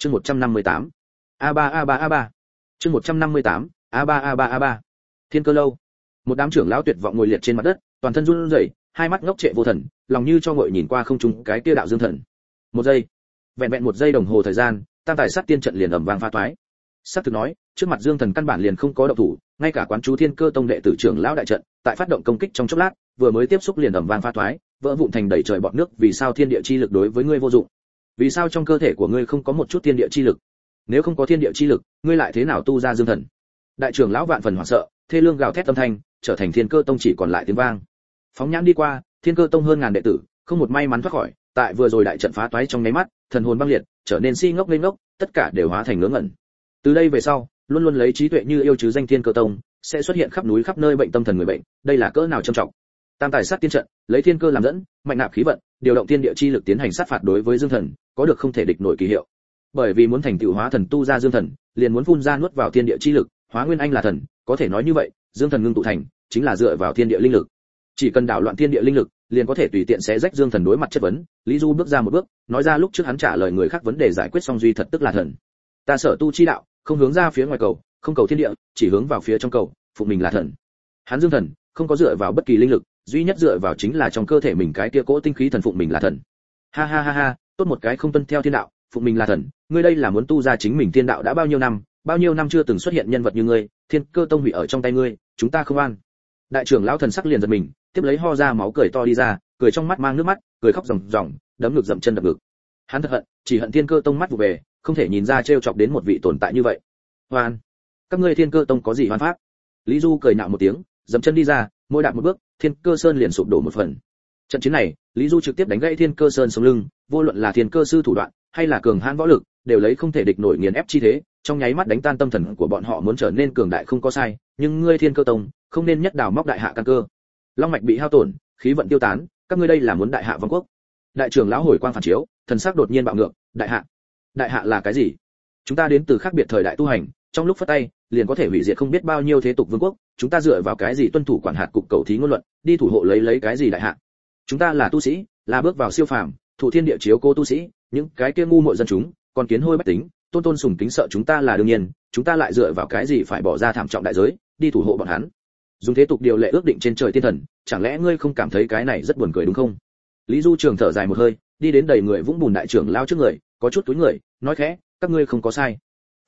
chương 158. a 3 a 3 a 3 chương 158. a 3 a 3 a 3 thiên cơ lâu. Một đám trưởng lão tuyệt vọng ngồi liệt trên mặt đất, toàn thân run rẩy, hai mắt ngốc trệ vô thần, lòng như cho ngội nhìn qua không trung cái kia đạo dương thần. Một giây, vẹn vẹn một giây đồng hồ thời gian, tam tài sát tiên trận liền ầm vang pha toái sát thực nói, trước mặt dương thần căn bản liền không có động thủ, ngay cả quán chú thiên cơ tông đệ tử trưởng lão đại trận, tại phát động công kích trong chốc lát, vừa mới tiếp xúc liền ầm vang pha toái vỡ vụn thành đầy trời bọt nước vì sao thiên địa chi lực đối với ngươi vô dụng vì sao trong cơ thể của ngươi không có một chút thiên địa chi lực? Nếu không có thiên địa chi lực, ngươi lại thế nào tu ra dương thần? Đại trưởng lão vạn phần hoảng sợ, thê lương gào thét tâm thanh, trở thành thiên cơ tông chỉ còn lại tiếng vang. Phóng nhãn đi qua, thiên cơ tông hơn ngàn đệ tử, không một may mắn thoát khỏi, tại vừa rồi đại trận phá toái trong nháy mắt, thần hồn băng liệt, trở nên si ngốc lên ngốc, tất cả đều hóa thành ngớ ngẩn. Từ đây về sau, luôn luôn lấy trí tuệ như yêu chứ danh thiên cơ tông, sẽ xuất hiện khắp núi khắp nơi bệnh tâm thần người bệnh, đây là cỡ nào trầm trọng? Tam tài sát tiên trận, lấy thiên cơ làm dẫn, mạnh nạp khí vận, điều động thiên địa chi lực tiến hành sát phạt đối với dương thần, có được không thể địch nổi kỳ hiệu. Bởi vì muốn thành tựu hóa thần tu ra dương thần, liền muốn phun ra nuốt vào thiên địa chi lực, hóa nguyên anh là thần, có thể nói như vậy, dương thần ngưng tụ thành, chính là dựa vào thiên địa linh lực. Chỉ cần đảo loạn thiên địa linh lực, liền có thể tùy tiện xé rách dương thần đối mặt chất vấn. Lý du bước ra một bước, nói ra lúc trước hắn trả lời người khác vấn đề giải quyết xong duy thật tức là thần. Ta sở tu chi đạo, không hướng ra phía ngoài cầu, không cầu thiên địa, chỉ hướng vào phía trong cầu phụ mình là thần. Hắn dương thần, không có dựa vào bất kỳ linh lực duy nhất dựa vào chính là trong cơ thể mình cái kia cỗ tinh khí thần phụng mình là thần. Ha ha ha ha, tốt một cái không tuân theo thiên đạo, phụng mình là thần. Ngươi đây là muốn tu ra chính mình thiên đạo đã bao nhiêu năm, bao nhiêu năm chưa từng xuất hiện nhân vật như ngươi, thiên cơ tông hủy ở trong tay ngươi, chúng ta không an. Đại trưởng lão thần sắc liền giật mình, tiếp lấy ho ra máu cười to đi ra, cười trong mắt mang nước mắt, cười khóc ròng ròng, đấm ngực dậm chân đập ngực. Hắn thật hận, chỉ hận thiên cơ tông mắt vụ về, không thể nhìn ra trêu chọc đến một vị tồn tại như vậy. Hoan. Các ngươi thiên cơ tông có gì hoan pháp? Lý du cười nạo một tiếng, dậm chân đi ra mỗi đạp một bước thiên cơ sơn liền sụp đổ một phần. Trận chiến này, lý du trực tiếp đánh gãy thiên cơ sơn sống lưng, vô luận là thiên cơ sư thủ đoạn, hay là cường hãn võ lực, đều lấy không thể địch nổi nghiền ép chi thế, trong nháy mắt đánh tan tâm thần của bọn họ muốn trở nên cường đại không có sai, nhưng ngươi thiên cơ tông, không nên nhất đào móc đại hạ căn cơ. Long mạch bị hao tổn, khí vận tiêu tán, các ngươi đây là muốn đại hạ vương quốc. Đại trưởng lão hồi quang phản chiếu, thần sắc đột nhiên bạo ngược, đại hạ đại hạ là cái gì? Chúng ta đến từ khác biệt thời đại tu hành, trong lúc phát tay, liền có thể hủy diệt không biết bao nhiêu thế tục vương quốc chúng ta dựa vào cái gì tuân thủ quản hạt cục cầu thí ngôn luận, đi thủ hộ lấy lấy cái gì đại hạ? Chúng ta là tu sĩ, là bước vào siêu phàm, thủ thiên địa chiếu cô tu sĩ, những cái kia ngu muội dân chúng, còn kiến hôi bách tính, tôn tôn sùng kính sợ chúng ta là đương nhiên, chúng ta lại dựa vào cái gì phải bỏ ra thảm trọng đại giới, đi thủ hộ bọn hắn? Dùng thế tục điều lệ ước định trên trời tiên thần, chẳng lẽ ngươi không cảm thấy cái này rất buồn cười đúng không? Lý du trường thở dài một hơi, đi đến đầy người vũng bùn đại trưởng lao trước người, có chút túi người, nói khẽ, các ngươi không có sai.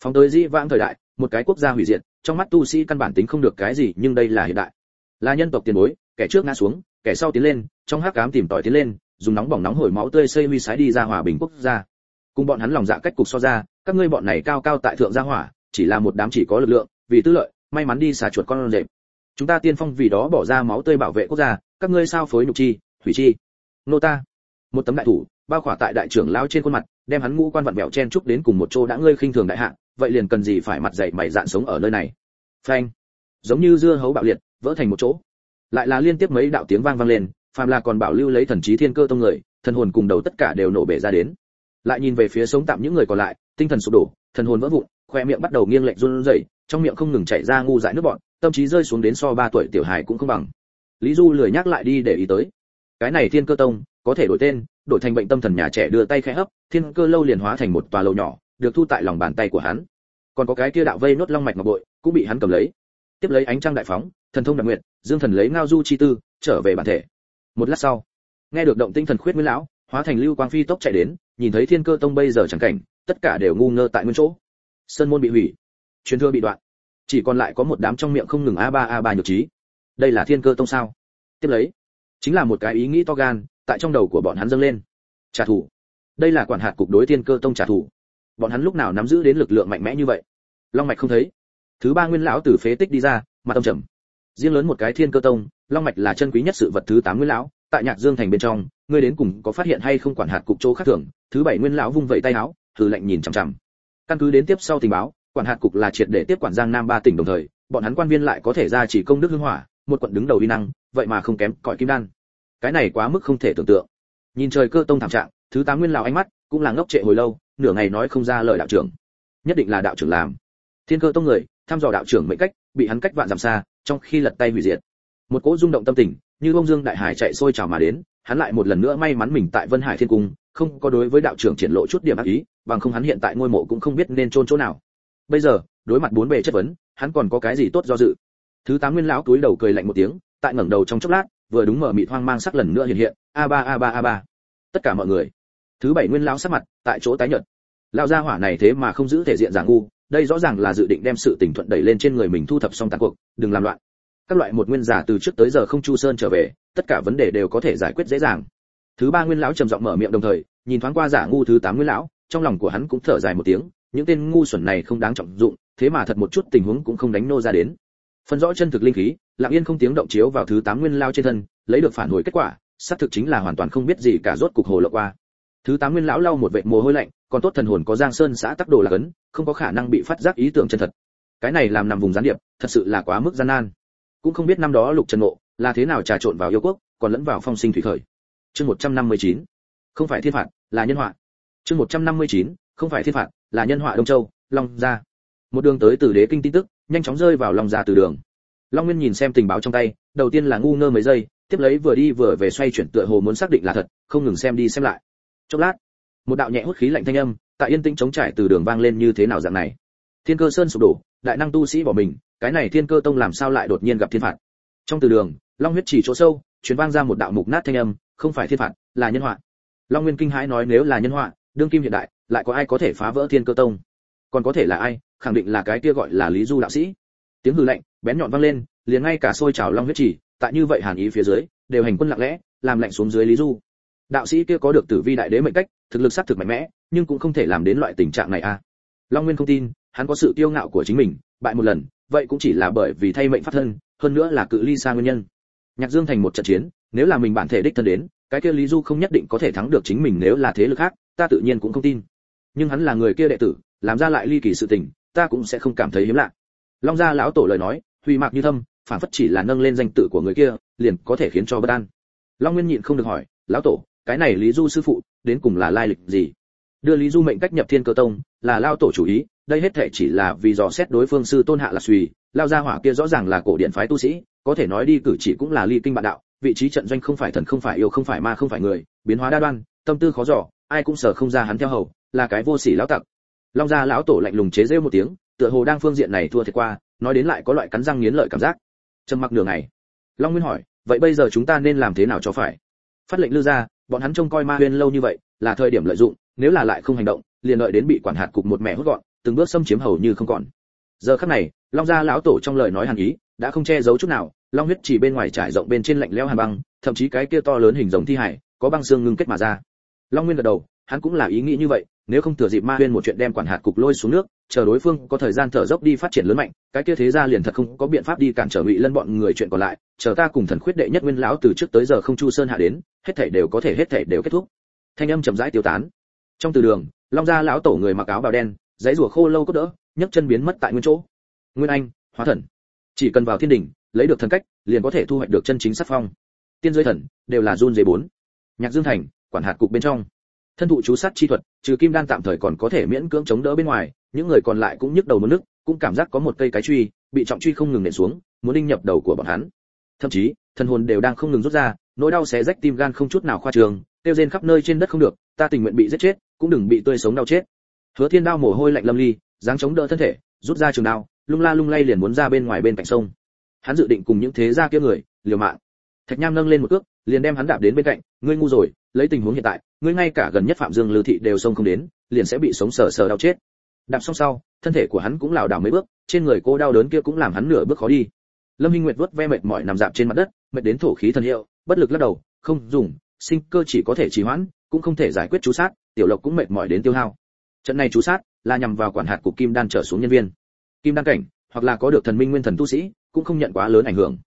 Phóng tới di vãng thời đại, một cái quốc gia hủy diệt trong mắt tu sĩ căn bản tính không được cái gì, nhưng đây là hiện đại. Là nhân tộc tiền bối, kẻ trước ngã xuống, kẻ sau tiến lên, trong hắc ám tìm tòi tiến lên, dùng nóng bỏng nóng hổi máu tươi xây huy sái đi ra hòa bình quốc gia. Cùng bọn hắn lòng dạ cách cục so ra, các ngươi bọn này cao cao tại thượng gia hỏa, chỉ là một đám chỉ có lực lượng, vì tư lợi, may mắn đi xả chuột con rệp. Chúng ta tiên phong vì đó bỏ ra máu tươi bảo vệ quốc gia, các ngươi sao phối nhục chi, thủy chi? Nô ta, một tấm đại thủ, bao khỏa tại đại trưởng lao trên khuôn mặt đem hắn ngũ quan vặn vẹo chen chúc đến cùng một chỗ đã ngươi khinh thường đại hạ, vậy liền cần gì phải mặt dậy mày dạn sống ở nơi này? Phanh. Giống như dưa hấu bạo liệt, vỡ thành một chỗ. Lại là liên tiếp mấy đạo tiếng vang vang lên, phàm là còn bảo lưu lấy thần trí thiên cơ tông người, thần hồn cùng đầu tất cả đều nổ bể ra đến. Lại nhìn về phía sống tạm những người còn lại, tinh thần sụp đổ, thần hồn vỡ vụn, khoe miệng bắt đầu nghiêng lệch run rẩy, trong miệng không ngừng chảy ra ngu dại nước bọn tâm trí rơi xuống đến so ba tuổi tiểu hài cũng không bằng. Lý du lười nhắc lại đi để ý tới. Cái này thiên cơ tông, có thể đổi tên, đổi thành bệnh tâm thần nhà trẻ đưa tay khẽ hấp thiên cơ lâu liền hóa thành một tòa lầu nhỏ, được thu tại lòng bàn tay của hắn. Còn có cái kia đạo vây nốt long mạch ngọc bội, cũng bị hắn cầm lấy. Tiếp lấy ánh trăng đại phóng, thần thông đặc nguyện, dương thần lấy ngao du chi tư, trở về bản thể. Một lát sau, nghe được động tinh thần khuyết nguyên lão, hóa thành lưu quang phi tốc chạy đến, nhìn thấy thiên cơ tông bây giờ chẳng cảnh, tất cả đều ngu ngơ tại nguyên chỗ. Sơn môn bị hủy, truyền thừa bị đoạn, chỉ còn lại có một đám trong miệng không ngừng a ba a ba nhược trí. Đây là thiên cơ tông sao? Tiếp lấy, chính là một cái ý nghĩ to gan, tại trong đầu của bọn hắn dâng lên. Trả thù đây là quản hạt cục đối thiên cơ tông trả thù. Bọn hắn lúc nào nắm giữ đến lực lượng mạnh mẽ như vậy? Long mạch không thấy. Thứ ba nguyên lão từ phế tích đi ra mà tâm trầm. Riêng lớn một cái thiên cơ tông, long mạch là chân quý nhất sự vật thứ tám nguyên lão, tại nhạc dương thành bên trong, ngươi đến cùng có phát hiện hay không quản hạt cục chỗ khác thường? Thứ bảy nguyên lão vung vẩy tay áo thử lạnh nhìn chằm chằm. Căn cứ đến tiếp sau tình báo, quản hạt cục là triệt để tiếp quản giang nam ba tỉnh đồng thời, bọn hắn quan viên lại có thể ra chỉ công đức hưng hỏa, một quận đứng đầu uy năng, vậy mà không kém cõi kim đan. Cái này quá mức không thể tưởng tượng. Nhìn trời cơ tông thảm trạng thứ tám nguyên lão ánh mắt cũng là ngốc trệ hồi lâu, nửa ngày nói không ra lời đạo trưởng. Nhất định là đạo trưởng làm. Thiên cơ tông người, thăm dò đạo trưởng mệnh cách, bị hắn cách vạn dặm xa, trong khi lật tay hủy diệt. Một cỗ rung động tâm tình, như bông dương đại hải chạy sôi trào mà đến, hắn lại một lần nữa may mắn mình tại vân hải thiên cung, không có đối với đạo trưởng triển lộ chút điểm ác ý, bằng không hắn hiện tại ngôi mộ cũng không biết nên chôn chỗ nào. Bây giờ, đối mặt bốn bề chất vấn, hắn còn có cái gì tốt do dự? Thứ tám nguyên lão túi đầu cười lạnh một tiếng, tại ngẩng đầu trong chốc lát, vừa đúng mở mịt hoang mang sắc lần nữa hiện hiện, a ba a ba a ba. Tất cả mọi người thứ bảy nguyên lão sắc mặt, tại chỗ tái nhợt. Lão gia hỏa này thế mà không giữ thể diện giả ngu, đây rõ ràng là dự định đem sự tình thuận đẩy lên trên người mình thu thập xong tàn cuộc, đừng làm loạn. Các loại một nguyên giả từ trước tới giờ không chu sơn trở về, tất cả vấn đề đều có thể giải quyết dễ dàng. Thứ ba nguyên lão trầm giọng mở miệng đồng thời, nhìn thoáng qua giả ngu thứ tám nguyên lão, trong lòng của hắn cũng thở dài một tiếng, những tên ngu xuẩn này không đáng trọng dụng, thế mà thật một chút tình huống cũng không đánh nô ra đến. Phân rõ chân thực linh khí, lặng yên không tiếng động chiếu vào thứ tám nguyên lao trên thân, lấy được phản hồi kết quả, xác thực chính là hoàn toàn không biết gì cả rốt cục hồ lộ qua thứ tám nguyên lão lau một vệt mồ hôi lạnh, còn tốt thần hồn có giang sơn xã tắc đồ là cấn, không có khả năng bị phát giác ý tưởng chân thật. Cái này làm nằm vùng gián điệp, thật sự là quá mức gian nan. Cũng không biết năm đó lục trần ngộ là thế nào trà trộn vào yêu quốc, còn lẫn vào phong sinh thủy khởi chương 159. không phải thiên phạt, là nhân họa. Chương 159. không phải thiên phạt, là nhân họa đông châu, long gia. Một đường tới từ đế kinh tin tức, nhanh chóng rơi vào long gia từ đường. Long nguyên nhìn xem tình báo trong tay, đầu tiên là ngu ngơ mấy giây, tiếp lấy vừa đi vừa về xoay chuyển tựa hồ muốn xác định là thật, không ngừng xem đi xem lại chốc lát, một đạo nhẹ hút khí lạnh thanh âm, tại yên tĩnh chống trải từ đường vang lên như thế nào dạng này. Thiên cơ sơn sụp đổ, đại năng tu sĩ bỏ mình, cái này thiên cơ tông làm sao lại đột nhiên gặp thiên phạt? Trong từ đường, long huyết chỉ chỗ sâu, truyền vang ra một đạo mục nát thanh âm, không phải thiên phạt, là nhân họa. Long nguyên kinh hãi nói nếu là nhân họa, đương kim hiện đại, lại có ai có thể phá vỡ thiên cơ tông? Còn có thể là ai, khẳng định là cái kia gọi là lý du đạo sĩ. Tiếng hư lạnh, bén nhọn vang lên, liền ngay cả sôi trào long huyết chỉ, tại như vậy hàn ý phía dưới, đều hành quân lặng lẽ, làm lạnh xuống dưới lý du đạo sĩ kia có được tử vi đại đế mệnh cách, thực lực sát thực mạnh mẽ, nhưng cũng không thể làm đến loại tình trạng này a à. long nguyên không tin, hắn có sự kiêu ngạo của chính mình, bại một lần, vậy cũng chỉ là bởi vì thay mệnh phát thân, hơn nữa là cự ly xa nguyên nhân. Nhạc dương thành một trận chiến, nếu là mình bản thể đích thân đến, cái kia lý du không nhất định có thể thắng được chính mình nếu là thế lực khác, ta tự nhiên cũng không tin. Nhưng hắn là người kia đệ tử, làm ra lại ly kỳ sự tình, ta cũng sẽ không cảm thấy hiếm lạ. Long gia lão tổ lời nói, huy mạc như thâm, phản phất chỉ là nâng lên danh tự của người kia, liền có thể khiến cho bất an. Long nguyên nhịn không được hỏi, lão tổ cái này lý du sư phụ, đến cùng là lai lịch gì? Đưa lý du mệnh cách nhập thiên cơ tông, là lao tổ chủ ý, đây hết thể chỉ là vì dò xét đối phương sư tôn hạ là suy, lao gia hỏa kia rõ ràng là cổ điện phái tu sĩ, có thể nói đi cử chỉ cũng là ly kinh bạn đạo, vị trí trận doanh không phải thần, không phải yêu, không phải ma, không phải người, biến hóa đa đoan, tâm tư khó dò, ai cũng sợ không ra hắn theo hầu, là cái vô sỉ lão tặc. Long gia lão tổ lạnh lùng chế rêu một tiếng, tựa hồ đang phương diện này thua thiệt qua, nói đến lại có loại cắn răng nghiến lợi cảm giác. Trầm mặc nửa ngày. Long nguyên hỏi, vậy bây giờ chúng ta nên làm thế nào cho phải? Phát lệnh lư ra bọn hắn trông coi ma huyên lâu như vậy, là thời điểm lợi dụng, nếu là lại không hành động, liền đợi đến bị quản hạt cục một mẹ hút gọn, từng bước xâm chiếm hầu như không còn. Giờ khắc này, long gia lão tổ trong lời nói hàn ý, đã không che giấu chút nào, long huyết chỉ bên ngoài trải rộng bên trên lạnh lẽo hàn băng, thậm chí cái kia to lớn hình giống thi hải, có băng xương ngưng kết mà ra. Long nguyên gật đầu, hắn cũng là ý nghĩ như vậy nếu không thừa dịp ma huyên một chuyện đem quản hạt cục lôi xuống nước, chờ đối phương có thời gian thở dốc đi phát triển lớn mạnh, cái kia thế ra liền thật không có biện pháp đi cản trở ngụy lân bọn người chuyện còn lại, chờ ta cùng thần khuyết đệ nhất nguyên lão từ trước tới giờ không chu sơn hạ đến, hết thảy đều có thể hết thảy đều kết thúc. Thanh âm chậm rãi tiêu tán. Trong từ đường, long gia lão tổ người mặc áo bào đen, giấy rùa khô lâu cốt đỡ, nhấc chân biến mất tại nguyên chỗ. Nguyên anh, hóa thần. Chỉ cần vào thiên đỉnh, lấy được thần cách, liền có thể thu hoạch được chân chính sắc phong. Tiên giới thần, đều là run dế bốn. Nhạc dương thành, quản hạt cục bên trong. Thân thụ chú sát chi thuật trừ kim đan tạm thời còn có thể miễn cưỡng chống đỡ bên ngoài, những người còn lại cũng nhức đầu muốn nước, cũng cảm giác có một cây cái truy, bị trọng truy không ngừng nện xuống, muốn đinh nhập đầu của bọn hắn. Thậm chí, thần hồn đều đang không ngừng rút ra, nỗi đau xé rách tim gan không chút nào khoa trường tiêu rên khắp nơi trên đất không được, ta tình nguyện bị giết chết, cũng đừng bị tươi sống đau chết. Hứa thiên đao mồ hôi lạnh lâm ly, dáng chống đỡ thân thể, rút ra trường đao, lung la lung lay liền muốn ra bên ngoài bên cạnh sông. Hắn dự định cùng những thế gia kia người liều mạng. Thạch nham nâng lên một cước, liền đem hắn đạp đến bên cạnh, ngươi ngu rồi lấy tình huống hiện tại, ngươi ngay cả gần nhất phạm dương lưu thị đều sông không đến, liền sẽ bị sống sờ sờ đau chết. Đạp xong sau, thân thể của hắn cũng lảo đảo mấy bước, trên người cô đau đớn kia cũng làm hắn nửa bước khó đi. Lâm hinh nguyệt vớt ve mệt mỏi nằm dạp trên mặt đất, mệt đến thổ khí thần hiệu, bất lực lắc đầu, không dùng, sinh cơ chỉ có thể trì hoãn, cũng không thể giải quyết chú sát, tiểu lộc cũng mệt mỏi đến tiêu hao. Trận này chú sát là nhằm vào quản hạt của kim đan trở xuống nhân viên. Kim đan cảnh, hoặc là có được thần minh nguyên thần tu sĩ, cũng không nhận quá lớn ảnh hưởng.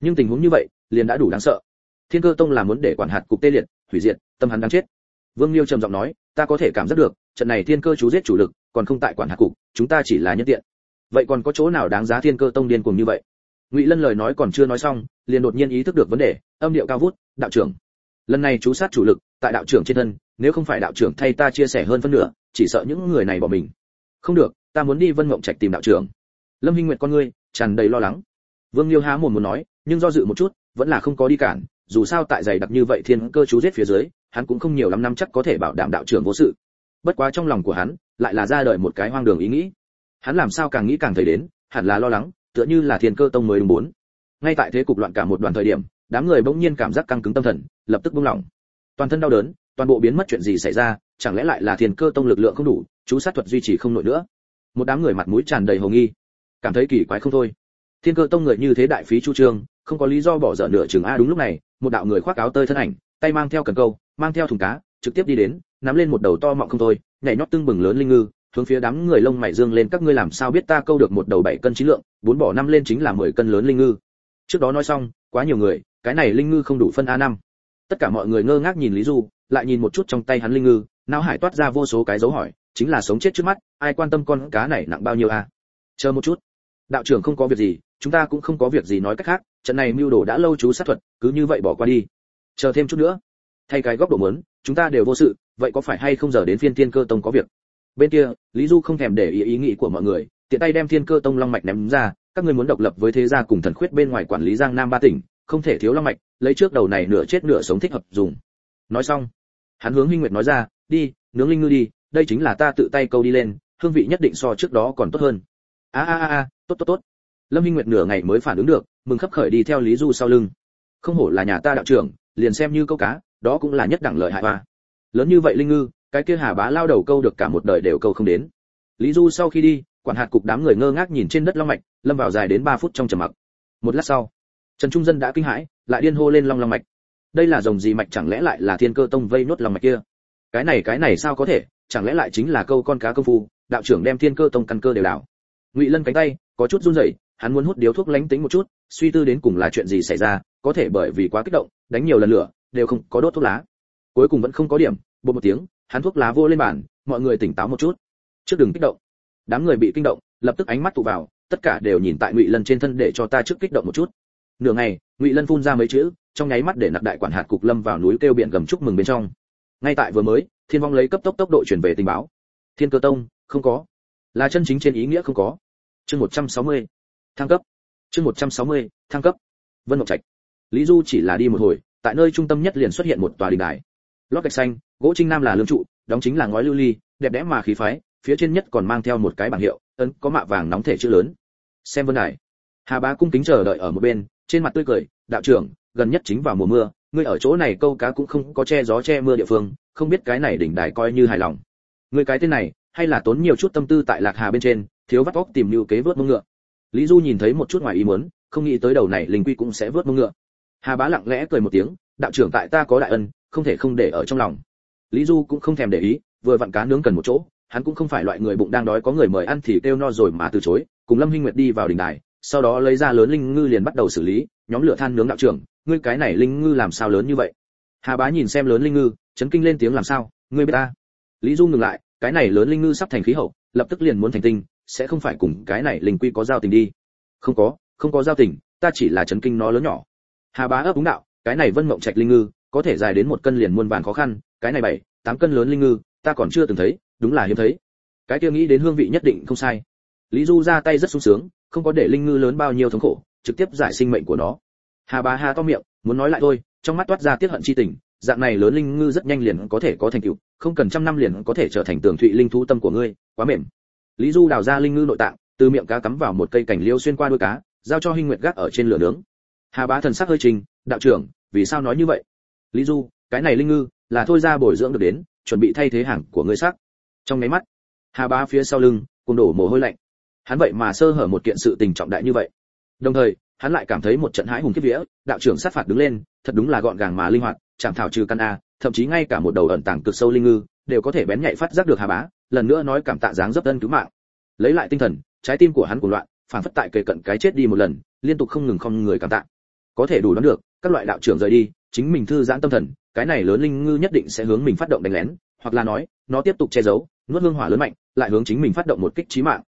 Nhưng tình huống như vậy, liền đã đủ đáng sợ thiên cơ tông là muốn để quản hạt cục tê liệt, hủy diệt, tâm hắn đang chết. Vương liêu trầm giọng nói, ta có thể cảm giác được, trận này thiên cơ chú giết chủ lực, còn không tại quản hạt cục, chúng ta chỉ là nhân tiện. Vậy còn có chỗ nào đáng giá thiên cơ tông điên cuồng như vậy? Ngụy lân lời nói còn chưa nói xong, liền đột nhiên ý thức được vấn đề, âm điệu cao vút, đạo trưởng, lần này chú sát chủ lực, tại đạo trưởng trên thân, nếu không phải đạo trưởng thay ta chia sẻ hơn phân nửa, chỉ sợ những người này bỏ mình. Không được, ta muốn đi vân mộng trạch tìm đạo trưởng. Lâm hinh nguyệt con ngươi, tràn đầy lo lắng. Vương liêu há mồm muốn nói, nhưng do dự một chút, vẫn là không có đi cản dù sao tại dày đặc như vậy thiên cơ chú giết phía dưới, hắn cũng không nhiều lắm năm chắc có thể bảo đảm đạo trưởng vô sự. Bất quá trong lòng của hắn, lại là ra đời một cái hoang đường ý nghĩ. Hắn làm sao càng nghĩ càng thấy đến, hẳn là lo lắng, tựa như là thiên cơ tông mới đúng bốn. Ngay tại thế cục loạn cả một đoạn thời điểm, đám người bỗng nhiên cảm giác căng cứng tâm thần, lập tức buông lỏng. Toàn thân đau đớn, toàn bộ biến mất chuyện gì xảy ra, chẳng lẽ lại là thiên cơ tông lực lượng không đủ, chú sát thuật duy trì không nổi nữa? Một đám người mặt mũi tràn đầy hồ nghi. Cảm thấy kỳ quái không thôi. Thiên cơ tông người như thế đại phí chu trương, không có lý do bỏ dở nửa chừng a. Đúng lúc này một đạo người khoác áo tơi thân ảnh, tay mang theo cần câu, mang theo thùng cá, trực tiếp đi đến, nắm lên một đầu to mọng không thôi, nhảy nhót tương bừng lớn linh ngư, hướng phía đám người lông mày dương lên, các ngươi làm sao biết ta câu được một đầu bảy cân chín lượng, bốn bỏ năm lên chính là mười cân lớn linh ngư? Trước đó nói xong, quá nhiều người, cái này linh ngư không đủ phân a năm. Tất cả mọi người ngơ ngác nhìn lý du, lại nhìn một chút trong tay hắn linh ngư, não hải toát ra vô số cái dấu hỏi, chính là sống chết trước mắt, ai quan tâm con cá này nặng bao nhiêu a? Chờ một chút đạo trưởng không có việc gì, chúng ta cũng không có việc gì nói cách khác, trận này mưu đồ đã lâu chú sát thuật, cứ như vậy bỏ qua đi. Chờ thêm chút nữa. Thay cái góc độ muốn, chúng ta đều vô sự, vậy có phải hay không giờ đến phiên thiên cơ tông có việc? Bên kia, lý du không thèm để ý ý nghĩ của mọi người, tiện tay đem thiên cơ tông long mạch ném ra, các ngươi muốn độc lập với thế gia cùng thần khuyết bên ngoài quản lý giang nam ba tỉnh, không thể thiếu long mạch, lấy trước đầu này nửa chết nửa sống thích hợp dùng. Nói xong, hắn hướng huy nguyệt nói ra, đi, nướng linh ngư đi, đây chính là ta tự tay câu đi lên, hương vị nhất định so trước đó còn tốt hơn a a a tốt tốt tốt. Lâm Hinh nguyệt nửa ngày mới phản ứng được, mừng khấp khởi đi theo lý du sau lưng. Không hổ là nhà ta đạo trưởng, liền xem như câu cá, đó cũng là nhất đẳng lợi hại hoa. Lớn như vậy linh ngư, cái kia hà bá lao đầu câu được cả một đời đều câu không đến. Lý du sau khi đi, quản hạt cục đám người ngơ ngác nhìn trên đất long mạch, lâm vào dài đến ba phút trong trầm mặc. Một lát sau, trần trung dân đã kinh hãi, lại điên hô lên long long mạch. Đây là dòng gì mạch chẳng lẽ lại là thiên cơ tông vây nốt long mạch kia? Cái này cái này sao có thể, chẳng lẽ lại chính là câu con cá công phu, đạo trưởng đem thiên cơ tông căn cơ đều đảo ngụy lân cánh tay, có chút run rẩy, hắn muốn hút điếu thuốc lánh tính một chút, suy tư đến cùng là chuyện gì xảy ra, có thể bởi vì quá kích động, đánh nhiều lần lửa, đều không có đốt thuốc lá. Cuối cùng vẫn không có điểm bột một tiếng, hắn thuốc lá vô lên bàn, mọi người tỉnh táo một chút. Trước đừng kích động. Đám người bị kinh động, lập tức ánh mắt tụ vào, tất cả đều nhìn tại ngụy lân trên thân để cho ta trước kích động một chút. Nửa ngày, ngụy lân phun ra mấy chữ, trong nháy mắt để nặc đại quản hạt cục lâm vào núi kêu biển gầm chúc mừng bên trong. Ngay tại vừa mới, thiên vong lấy cấp tốc tốc độ chuyển về tình báo. Thiên cơ tông, không có là chân chính trên ý nghĩa không có. Chương 160. thăng cấp. Chương 160, thăng cấp. Vân ngọc trạch. Lý du chỉ là đi một hồi tại nơi trung tâm nhất liền xuất hiện một tòa đình đài. Lót gạch xanh gỗ trinh nam là lương trụ đóng chính là ngói lưu ly đẹp đẽ mà khí phái phía trên nhất còn mang theo một cái bảng hiệu ấn có mạ vàng nóng thể chữ lớn. Xem vân đài. Hà bá cung kính chờ đợi ở một bên trên mặt tươi cười đạo trưởng gần nhất chính vào mùa mưa ngươi ở chỗ này câu cá cũng không có che gió che mưa địa phương không biết cái này đỉnh đài coi như hài lòng. Ngươi cái tên này hay là tốn nhiều chút tâm tư tại lạc hà bên trên, thiếu vắt óc tìm lưu kế vớt mông ngựa. Lý du nhìn thấy một chút ngoài ý muốn, không nghĩ tới đầu này linh quy cũng sẽ vớt mông ngựa. Hà bá lặng lẽ cười một tiếng, đạo trưởng tại ta có đại ân, không thể không để ở trong lòng. Lý du cũng không thèm để ý, vừa vặn cá nướng cần một chỗ, hắn cũng không phải loại người bụng đang đói có người mời ăn thì kêu no rồi mà từ chối, cùng lâm hinh nguyệt đi vào đình đài, sau đó lấy ra lớn linh ngư liền bắt đầu xử lý, nhóm lửa than nướng đạo trưởng, ngươi cái này linh ngư làm sao lớn như vậy? Hà bá nhìn xem lớn linh ngư, chấn kinh lên tiếng, làm sao? Ngươi biết ta? Lý du ngừng lại cái này lớn linh ngư sắp thành khí hậu, lập tức liền muốn thành tinh, sẽ không phải cùng cái này linh quy có giao tình đi. Không có không có giao tình, ta chỉ là chấn kinh nó lớn nhỏ. Hà bá ấp úng đạo, cái này vân mộng trạch linh ngư, có thể dài đến một cân liền muôn vàn khó khăn, cái này bảy, tám cân lớn linh ngư, ta còn chưa từng thấy, đúng là hiếm thấy. Cái kia nghĩ đến hương vị nhất định không sai. Lý du ra tay rất sung sướng, không có để linh ngư lớn bao nhiêu thống khổ, trực tiếp giải sinh mệnh của nó. Hà bá hà to miệng, muốn nói lại thôi, trong mắt toát ra tiết hận chi tình dạng này lớn linh ngư rất nhanh liền có thể có thành tựu, không cần trăm năm liền có thể trở thành tường thụy linh thú tâm của ngươi, quá mềm. Lý du đào ra linh ngư nội tạng, từ miệng cá cắm vào một cây cảnh liêu xuyên qua đuôi cá, giao cho hinh nguyệt gác ở trên lửa nướng. Hà bá thần sắc hơi trình đạo trưởng, vì sao nói như vậy? Lý du, cái này linh ngư là thôi ra bồi dưỡng được đến, chuẩn bị thay thế hàng của ngươi sắc. trong nháy mắt, hà bá phía sau lưng cùng đổ mồ hôi lạnh. Hắn vậy mà sơ hở một kiện sự tình trọng đại như vậy. Đồng thời, hắn lại cảm thấy một trận hãi hùng kiếp vía, đạo trưởng sát phạt đứng lên, thật đúng là gọn gàng mà linh hoạt chẳng thảo trừ căn a, thậm chí ngay cả một đầu ẩn tàng cực sâu linh ngư, đều có thể bén nhạy phát giác được hà bá, lần nữa nói cảm tạ dáng dấp ân cứu mạng. Lấy lại tinh thần, trái tim của hắn cuồng loạn phản phất tại kề cận cái chết đi một lần, liên tục không ngừng không người cảm tạ. Có thể đủ đoán được, các loại đạo trưởng rời đi, chính mình thư giãn tâm thần, cái này lớn linh ngư nhất định sẽ hướng mình phát động đánh lén, hoặc là nói, nó tiếp tục che giấu, nuốt hương hỏa lớn mạnh, lại hướng chính mình phát động một kích chí mạng.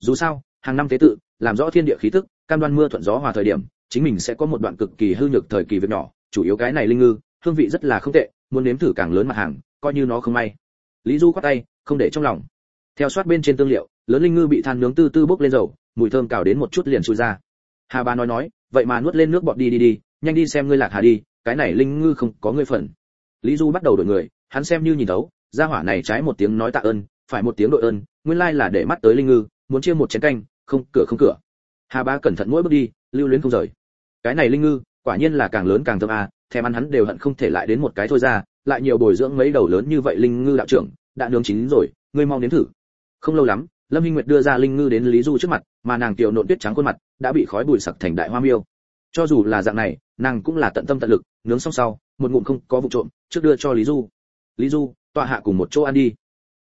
Dù sao, hàng năm tế tự, làm rõ thiên địa khí tức cam đoan mưa thuận gió hòa thời điểm, chính mình sẽ có một đoạn cực kỳ hư nhược thời kỳ việc nhỏ, chủ yếu cái này linh ngư hương vị rất là không tệ, muốn nếm thử càng lớn mặt hàng, coi như nó không may. Lý du quát tay, không để trong lòng. Theo soát bên trên tương liệu, lớn linh ngư bị than nướng tư tư bốc lên dầu, mùi thơm cào đến một chút liền chui ra. Hà bà nói nói, vậy mà nuốt lên nước bọt đi đi đi, nhanh đi xem ngươi lạc hà đi, cái này linh ngư không có ngươi phần. Lý du bắt đầu đổi người, hắn xem như nhìn thấu, gia hỏa này trái một tiếng nói tạ ơn, phải một tiếng đội ơn, nguyên lai là để mắt tới linh ngư, muốn chia một chén canh, không cửa không cửa. Hà ba cẩn thận mỗi bước đi, lưu luyến không rời. Cái này linh ngư, quả nhiên là càng lớn càng thơm à thèm ăn hắn đều hận không thể lại đến một cái thôi ra, lại nhiều bồi dưỡng mấy đầu lớn như vậy linh ngư đạo trưởng, đã nướng chín rồi, ngươi mau nếm thử. Không lâu lắm, lâm hinh nguyệt đưa ra linh ngư đến lý du trước mặt, mà nàng tiểu nộn tuyết trắng khuôn mặt đã bị khói bụi sặc thành đại hoa miêu. Cho dù là dạng này, nàng cũng là tận tâm tận lực, nướng xong sau, một ngụm không có vụ trộm, trước đưa cho lý du. Lý du, tọa hạ cùng một chỗ ăn đi.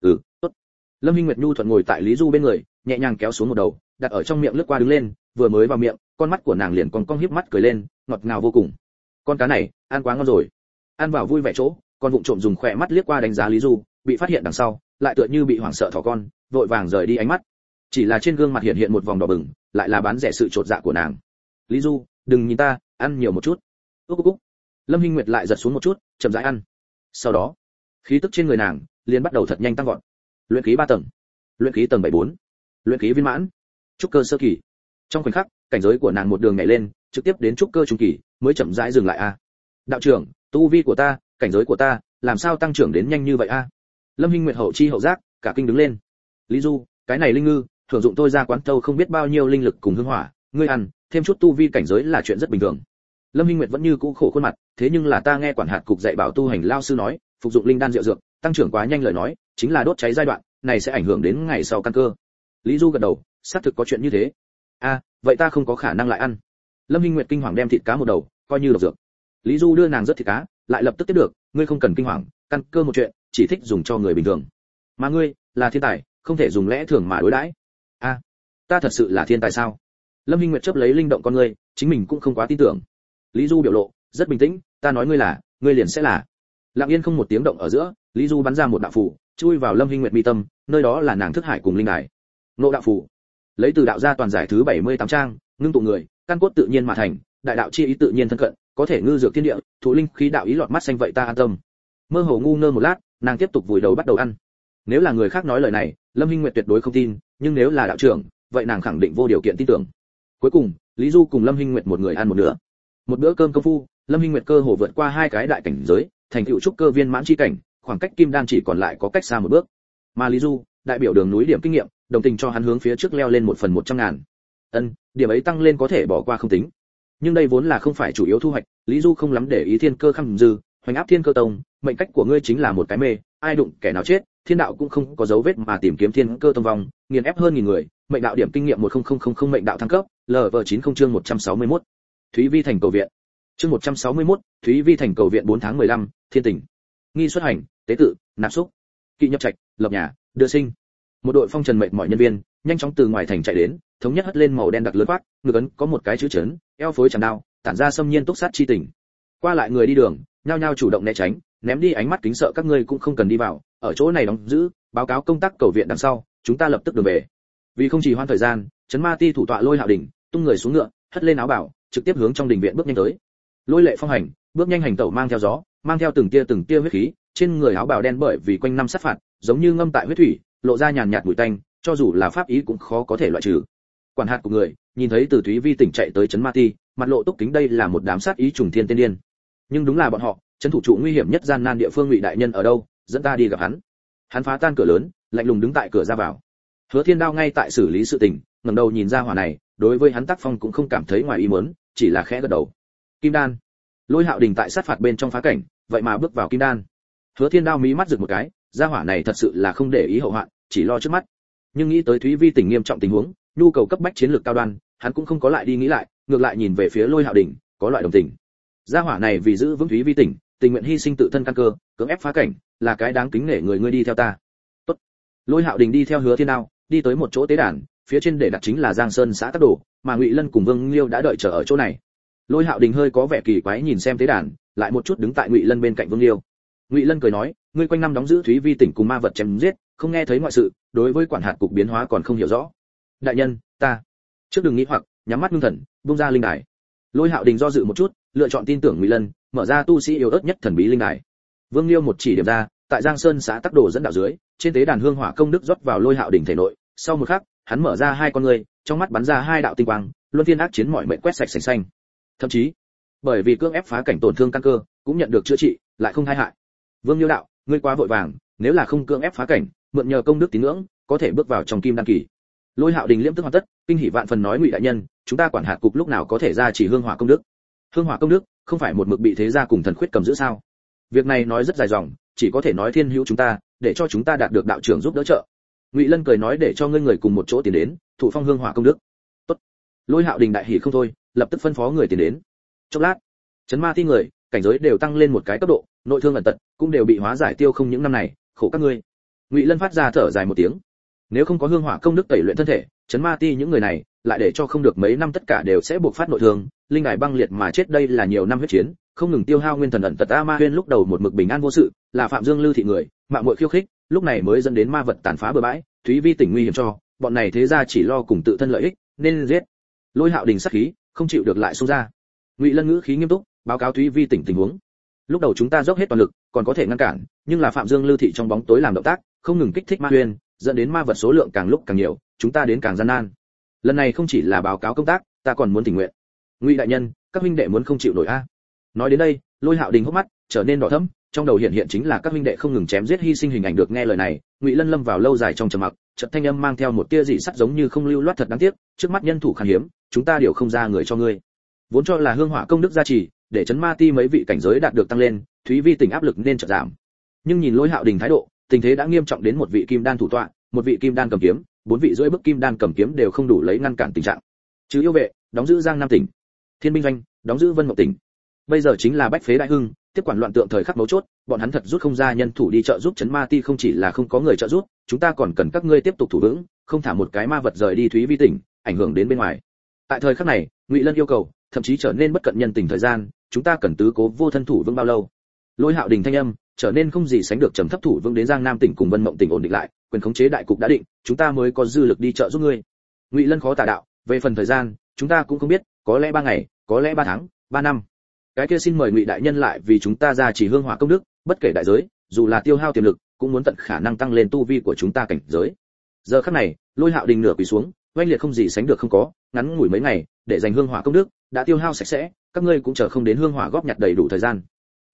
Ừ tốt. Lâm hinh nguyệt nhu thuận ngồi tại lý du bên người, nhẹ nhàng kéo xuống một đầu, đặt ở trong miệng lướt qua đứng lên, vừa mới vào miệng, con mắt của nàng liền còn cong híp mắt cười lên, ngọt ngào vô cùng con cá này, ăn quá ngon rồi. Ăn vào vui vẻ chỗ, con vụng trộm dùng khỏe mắt liếc qua đánh giá lý du, bị phát hiện đằng sau, lại tựa như bị hoảng sợ thỏ con, vội vàng rời đi ánh mắt. Chỉ là trên gương mặt hiện hiện một vòng đỏ bừng, lại là bán rẻ sự trột dạ của nàng. Lý du, đừng nhìn ta, ăn nhiều một chút. Úc úc lâm hinh nguyệt lại giật xuống một chút, chậm rãi ăn. Sau đó, khí tức trên người nàng liền bắt đầu thật nhanh tăng vọt. Luyện khí ba tầng, luyện khí tầng bảy bốn, luyện khí viên mãn, trúc cơ sơ kỳ. Trong khoảnh khắc, cảnh giới của nàng một đường nhảy lên trực tiếp đến trúc cơ trung kỳ, mới chậm rãi dừng lại a. Đạo trưởng, tu vi của ta, cảnh giới của ta, làm sao tăng trưởng đến nhanh như vậy a? Lâm hinh nguyệt hậu chi hậu giác, cả kinh đứng lên. Lý du, cái này linh ngư thường dụng tôi ra quán tâu không biết bao nhiêu linh lực cùng hương hỏa, ngươi ăn, thêm chút tu vi cảnh giới là chuyện rất bình thường. Lâm hinh nguyệt vẫn như cũ khổ khuôn mặt, thế nhưng là ta nghe quản hạt cục dạy bảo tu hành lao sư nói, phục dụng linh đan rượu dược, tăng trưởng quá nhanh lời nói, chính là đốt cháy giai đoạn, này sẽ ảnh hưởng đến ngày sau căn cơ. Lý du gật đầu, xác thực có chuyện như thế. A, vậy ta không có khả năng lại ăn lâm hinh nguyệt kinh hoàng đem thịt cá một đầu, coi như độc dược. Lý du đưa nàng rất thịt cá, lại lập tức tiếp được, ngươi không cần kinh hoàng, căn cơ một chuyện, chỉ thích dùng cho người bình thường. Mà ngươi, là thiên tài, không thể dùng lẽ thường mà đối đãi. A, ta thật sự là thiên tài sao? Lâm hinh nguyệt chấp lấy linh động con ngươi, chính mình cũng không quá tin tưởng. Lý du biểu lộ, rất bình tĩnh, ta nói ngươi là, ngươi liền sẽ là. Lặng yên không một tiếng động ở giữa, lý du bắn ra một đạo phủ chui vào lâm hinh nguyệt mi tâm, nơi đó là nàng thức hải cùng linh đài. Nộ đạo phủ lấy từ đạo gia toàn giải thứ 78 trang ngưng tụ người, căn cốt tự nhiên mà thành, đại đạo chi ý tự nhiên thân cận, có thể ngư dược thiên địa thủ linh khí đạo ý lọt mắt xanh vậy ta an tâm. Mơ hồ ngu ngơ một lát, nàng tiếp tục vùi đầu bắt đầu ăn. Nếu là người khác nói lời này, lâm hinh nguyệt tuyệt đối không tin, nhưng nếu là đạo trưởng, vậy nàng khẳng định vô điều kiện tin tưởng. Cuối cùng, lý du cùng lâm hinh nguyệt một người ăn một nửa. Một bữa cơm công phu, lâm hinh nguyệt cơ hồ vượt qua hai cái đại cảnh giới, thành tựu trúc cơ viên mãn chi cảnh, khoảng cách kim đan chỉ còn lại có cách xa một bước. Mà lý du, đại biểu đường núi điểm kinh nghiệm, đồng tình cho hắn hướng phía trước leo lên một phần một trăm ngàn. Ân điểm ấy tăng lên có thể bỏ qua không tính. Nhưng đây vốn là không phải chủ yếu thu hoạch lý du không lắm để ý thiên cơ khăm dư hoành áp thiên cơ tông mệnh cách của ngươi chính là một cái mê ai đụng kẻ nào chết thiên đạo cũng không có dấu vết mà tìm kiếm thiên cơ tông vong nghiền ép hơn nghìn người mệnh đạo điểm kinh nghiệm một không không không không mệnh đạo thăng cấp lv chín không chương một trăm sáu mươi 161. thúy vi thành cầu viện. Chương một trăm sáu mươi 161, thúy vi thành cầu viện bốn tháng mười lăm thiên tình nghi xuất hành tế tự nạp xúc. Kỵ nhập trạch lập nhà đưa sinh. Một đội phong trần mệnh mọi nhân viên nhanh chóng từ ngoài thành chạy đến, thống nhất hất lên màu đen đặc lớn quát ngực ấn có một cái chữ chấn eo phối chẳng đao, tản ra xâm nhiên túc sát chi tình. Qua lại người đi đường, nhao nhao chủ động né tránh, ném đi ánh mắt kính sợ các ngươi cũng không cần đi vào, ở chỗ này đóng giữ, báo cáo công tác cầu viện đằng sau, chúng ta lập tức đường về. Vì không chỉ hoãn thời gian chấn ma ti thủ tọa lôi hạo đỉnh, tung người xuống ngựa, hất lên áo bảo, trực tiếp hướng trong đình viện bước nhanh tới. Lôi lệ phong hành, bước nhanh hành tẩu mang theo gió, mang theo từng tia từng tia huyết khí, trên người áo bào đen bởi vì quanh năm sát phạt, giống như ngâm tại huyết thủy, lộ ra nhàn nhạt mùi tanh cho dù là pháp ý cũng khó có thể loại trừ. Quản hạt của người, nhìn thấy từ thúy vi tỉnh chạy tới Trấn ma ti, mặt lộ túc kính đây là một đám sát ý trùng thiên tiên điên. Nhưng đúng là bọn họ, trấn thủ trụ nguy hiểm nhất gian nan địa phương ngụy đại nhân ở đâu, dẫn ta đi gặp hắn. Hắn phá tan cửa lớn, lạnh lùng đứng tại cửa ra vào. Hứa thiên đao ngay tại xử lý sự tình, ngẩng đầu nhìn ra hỏa này, đối với hắn tác phong cũng không cảm thấy ngoài ý muốn, chỉ là khẽ gật đầu. Kim đan. Lôi hạo đình tại sát phạt bên trong phá cảnh, vậy mà bước vào kim đan. Hứa thiên đao mí mắt rực một cái, ra hỏa này thật sự là không để ý hậu hoạn, chỉ lo trước mắt nhưng nghĩ tới thúy vi tỉnh nghiêm trọng tình huống, nhu cầu cấp bách chiến lược cao đoan, hắn cũng không có lại đi nghĩ lại, ngược lại nhìn về phía lôi hạo đình có loại đồng tình. Gia hỏa này vì giữ vững thúy vi tỉnh tình nguyện hy sinh tự thân căn cơ, cưỡng ép phá cảnh, là cái đáng kính nể người ngươi đi theo ta. Tốt. Lôi hạo đình đi theo hứa thiên đao, đi tới một chỗ tế đàn, phía trên để đặt chính là giang sơn xã tắc đồ, mà ngụy lân cùng vương liêu đã đợi chờ ở chỗ này. Lôi hạo đình hơi có vẻ kỳ quái nhìn xem tế đàn, lại một chút đứng tại ngụy lân bên cạnh vương liêu. Ngụy lân cười nói, ngươi quanh năm đóng giữ thúy vi tỉnh cùng ma vật chém giết không nghe thấy ngoại sự, đối với quản hạt cục biến hóa còn không hiểu rõ. Đại nhân, ta. Trước đừng nghĩ hoặc, nhắm mắt ngưng thần bung ra linh đài. Lôi hạo đình do dự một chút, lựa chọn tin tưởng ngụy lân, mở ra tu sĩ yếu ớt nhất thần bí linh đài. Vương liêu một chỉ điểm ra, tại giang sơn xã tắc đồ dẫn đạo dưới, trên tế đàn hương hỏa công đức rót vào lôi hạo đình thể nội. Sau một khắc, hắn mở ra hai con người trong mắt bắn ra hai đạo tinh quang, luân phiên ác chiến mọi mệnh quét sạch sành xanh. Thậm chí, bởi vì cưỡng ép phá cảnh tổn thương căn cơ, cũng nhận được chữa trị, lại không thay hại. Vương liêu đạo, ngươi quá vội vàng, nếu là không cưỡng ép phá cảnh mượn nhờ công đức tín ngưỡng, có thể bước vào trong kim đan kỳ. Lôi hạo đình liễm tức hoàn tất, kinh hỉ vạn phần nói ngụy đại nhân, chúng ta quản hạt cục lúc nào có thể ra chỉ hương hỏa công đức? Hương hỏa công đức, không phải một mực bị thế gia cùng thần khuyết cầm giữ sao? Việc này nói rất dài dòng, chỉ có thể nói thiên hữu chúng ta, để cho chúng ta đạt được đạo trưởng giúp đỡ trợ. Ngụy lân cười nói để cho ngươi người cùng một chỗ tiến đến thủ phong hương hỏa công đức. Tốt. Lôi hạo đình đại hỉ không thôi, lập tức phân phó người tiến đến. Chốc lát, chấn ma thi người, cảnh giới đều tăng lên một cái cấp độ, nội thương ẩn tật, cũng đều bị hóa giải tiêu không những năm này, khổ các ngươi ngụy lân phát ra thở dài một tiếng nếu không có hương hỏa công đức tẩy luyện thân thể chấn ma ti những người này lại để cho không được mấy năm tất cả đều sẽ buộc phát nội thương linh đài băng liệt mà chết đây là nhiều năm huyết chiến không ngừng tiêu hao nguyên thần ẩn tật a ma huyên lúc đầu một mực bình an vô sự là phạm dương lưu thị người mạng muội khiêu khích lúc này mới dẫn đến ma vật tàn phá bừa bãi thúy vi tỉnh nguy hiểm cho bọn này thế ra chỉ lo cùng tự thân lợi ích nên giết lôi hạo đình sắc khí không chịu được lại xông ra ngụy lân ngữ khí nghiêm túc báo cáo thúy vi tỉnh tình huống lúc đầu chúng ta dốc hết toàn lực còn có thể ngăn cản nhưng là phạm dương lưu thị trong bóng tối làm động tác không ngừng kích thích ma huyên, dẫn đến ma vật số lượng càng lúc càng nhiều, chúng ta đến càng gian nan. Lần này không chỉ là báo cáo công tác, ta còn muốn tình nguyện. Ngụy đại nhân, các huynh đệ muốn không chịu nổi a? Nói đến đây, lôi hạo đình hốc mắt trở nên đỏ thẫm, trong đầu hiện hiện chính là các huynh đệ không ngừng chém giết hy sinh hình ảnh được nghe lời này, ngụy lân lâm vào lâu dài trong trầm mặc trận thanh âm mang theo một tia dị sắt giống như không lưu loát thật đáng tiếc, trước mắt nhân thủ khan hiếm, chúng ta đều không ra người cho ngươi. Vốn cho là hương hỏa công đức gia trì, để chấn ma ti mấy vị cảnh giới đạt được tăng lên, thúy vi tình áp lực nên chợt giảm. Nhưng nhìn lôi hạo đình thái độ tình thế đã nghiêm trọng đến một vị kim đan thủ tọa, một vị kim đan cầm kiếm, bốn vị rưỡi bức kim đan cầm kiếm đều không đủ lấy ngăn cản tình trạng. Chứ yêu vệ, đóng giữ giang nam tỉnh. Thiên binh doanh, đóng giữ vân Ngọc tỉnh. Bây giờ chính là bách phế đại hưng, tiếp quản loạn tượng thời khắc mấu chốt, bọn hắn thật rút không ra nhân thủ đi trợ giúp Trấn ma ti, không chỉ là không có người trợ giúp, chúng ta còn cần các ngươi tiếp tục thủ vững, không thả một cái ma vật rời đi thúy vi tỉnh, ảnh hưởng đến bên ngoài. Tại thời khắc này, ngụy lân yêu cầu, thậm chí trở nên bất cận nhân tình thời gian, chúng ta cần tứ cố vô thân thủ vững bao lâu? Lôi hạo đình thanh âm, trở nên không gì sánh được trầm thấp thủ vững đến giang nam tỉnh cùng vân mộng tỉnh ổn định lại, quyền khống chế đại cục đã định, chúng ta mới có dư lực đi trợ giúp ngươi. Ngụy lân khó tả đạo, về phần thời gian, chúng ta cũng không biết, có lẽ ba ngày, có lẽ ba tháng, ba năm. Cái kia xin mời ngụy đại nhân lại vì chúng ta ra chỉ hương hỏa công đức, bất kể đại giới, dù là tiêu hao tiềm lực, cũng muốn tận khả năng tăng lên tu vi của chúng ta cảnh giới. Giờ khắc này, lôi hạo đình nửa quỳ xuống, oanh liệt không gì sánh được không có, ngắn ngủi mấy ngày, để dành hương hỏa công đức, đã tiêu hao sạch sẽ, các ngươi cũng chờ không đến hương hỏa góp nhặt đầy đủ thời gian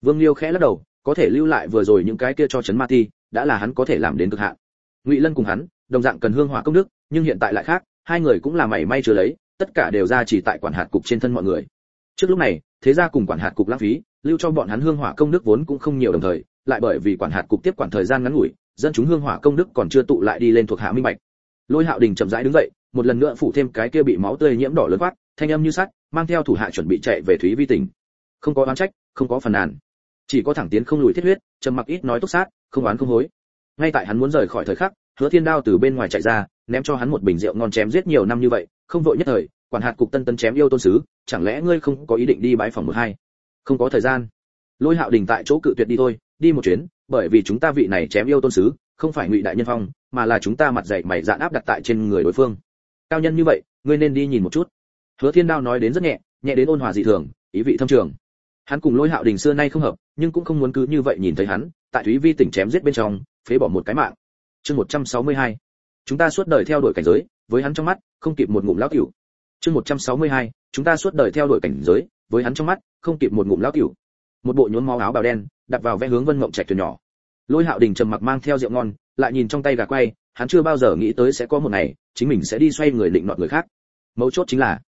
vương liêu khẽ lắc đầu, có thể lưu lại vừa rồi những cái kia cho chấn ma ti, đã là hắn có thể làm đến cực hạn. Ngụy lân cùng hắn, đồng dạng cần hương hỏa công đức, nhưng hiện tại lại khác, hai người cũng là mảy may chưa lấy, tất cả đều ra chỉ tại quản hạt cục trên thân mọi người. Trước lúc này, thế gia cùng quản hạt cục lãng phí, lưu cho bọn hắn hương hỏa công đức vốn cũng không nhiều đồng thời, lại bởi vì quản hạt cục tiếp quản thời gian ngắn ngủi, dân chúng hương hỏa công đức còn chưa tụ lại đi lên thuộc hạ minh bạch. Lôi hạo đình chậm rãi đứng dậy, một lần nữa phủ thêm cái kia bị máu tươi nhiễm đỏ lớn quát, thanh âm như sắt, mang theo thủ hạ chuẩn bị chạy về thúy vi tỉnh. Không có oán trách, không có phần nàn chỉ có thẳng tiến không lùi thiết huyết, trầm mặc ít nói túc sát, không oán không hối. Ngay tại hắn muốn rời khỏi thời khắc, hứa thiên đao từ bên ngoài chạy ra, ném cho hắn một bình rượu ngon chém giết nhiều năm như vậy, không vội nhất thời, quản hạt cục tân tân chém yêu tôn sứ, chẳng lẽ ngươi không có ý định đi bãi phòng một hai? Không có thời gian. Lôi hạo đình tại chỗ cự tuyệt đi thôi, đi một chuyến, bởi vì chúng ta vị này chém yêu tôn sứ, không phải ngụy đại nhân phong, mà là chúng ta mặt dạy mày dạn áp đặt tại trên người đối phương. Cao nhân như vậy, ngươi nên đi nhìn một chút. Hứa thiên đao nói đến rất nhẹ nhẹ đến ôn hòa dị thường, ý vị thâm trường hắn cùng lôi hạo đình xưa nay không hợp, nhưng cũng không muốn cứ như vậy nhìn thấy hắn, tại thúy vi tỉnh chém giết bên trong, phế bỏ một cái mạng. Chương 162. chúng ta suốt đời theo đuổi cảnh giới, với hắn trong mắt, không kịp một ngụm lão cửu. Chương 162. chúng ta suốt đời theo đuổi cảnh giới, với hắn trong mắt, không kịp một ngụm lão cửu. Một bộ nhốn máu áo bào đen đặt vào vẽ hướng vân mộng trạch thuyền nhỏ. Lôi hạo đình trầm mặc mang theo rượu ngon, lại nhìn trong tay gà quay, hắn chưa bao giờ nghĩ tới sẽ có một ngày, chính mình sẽ đi xoay người định nọt người khác. Mấu chốt chính là,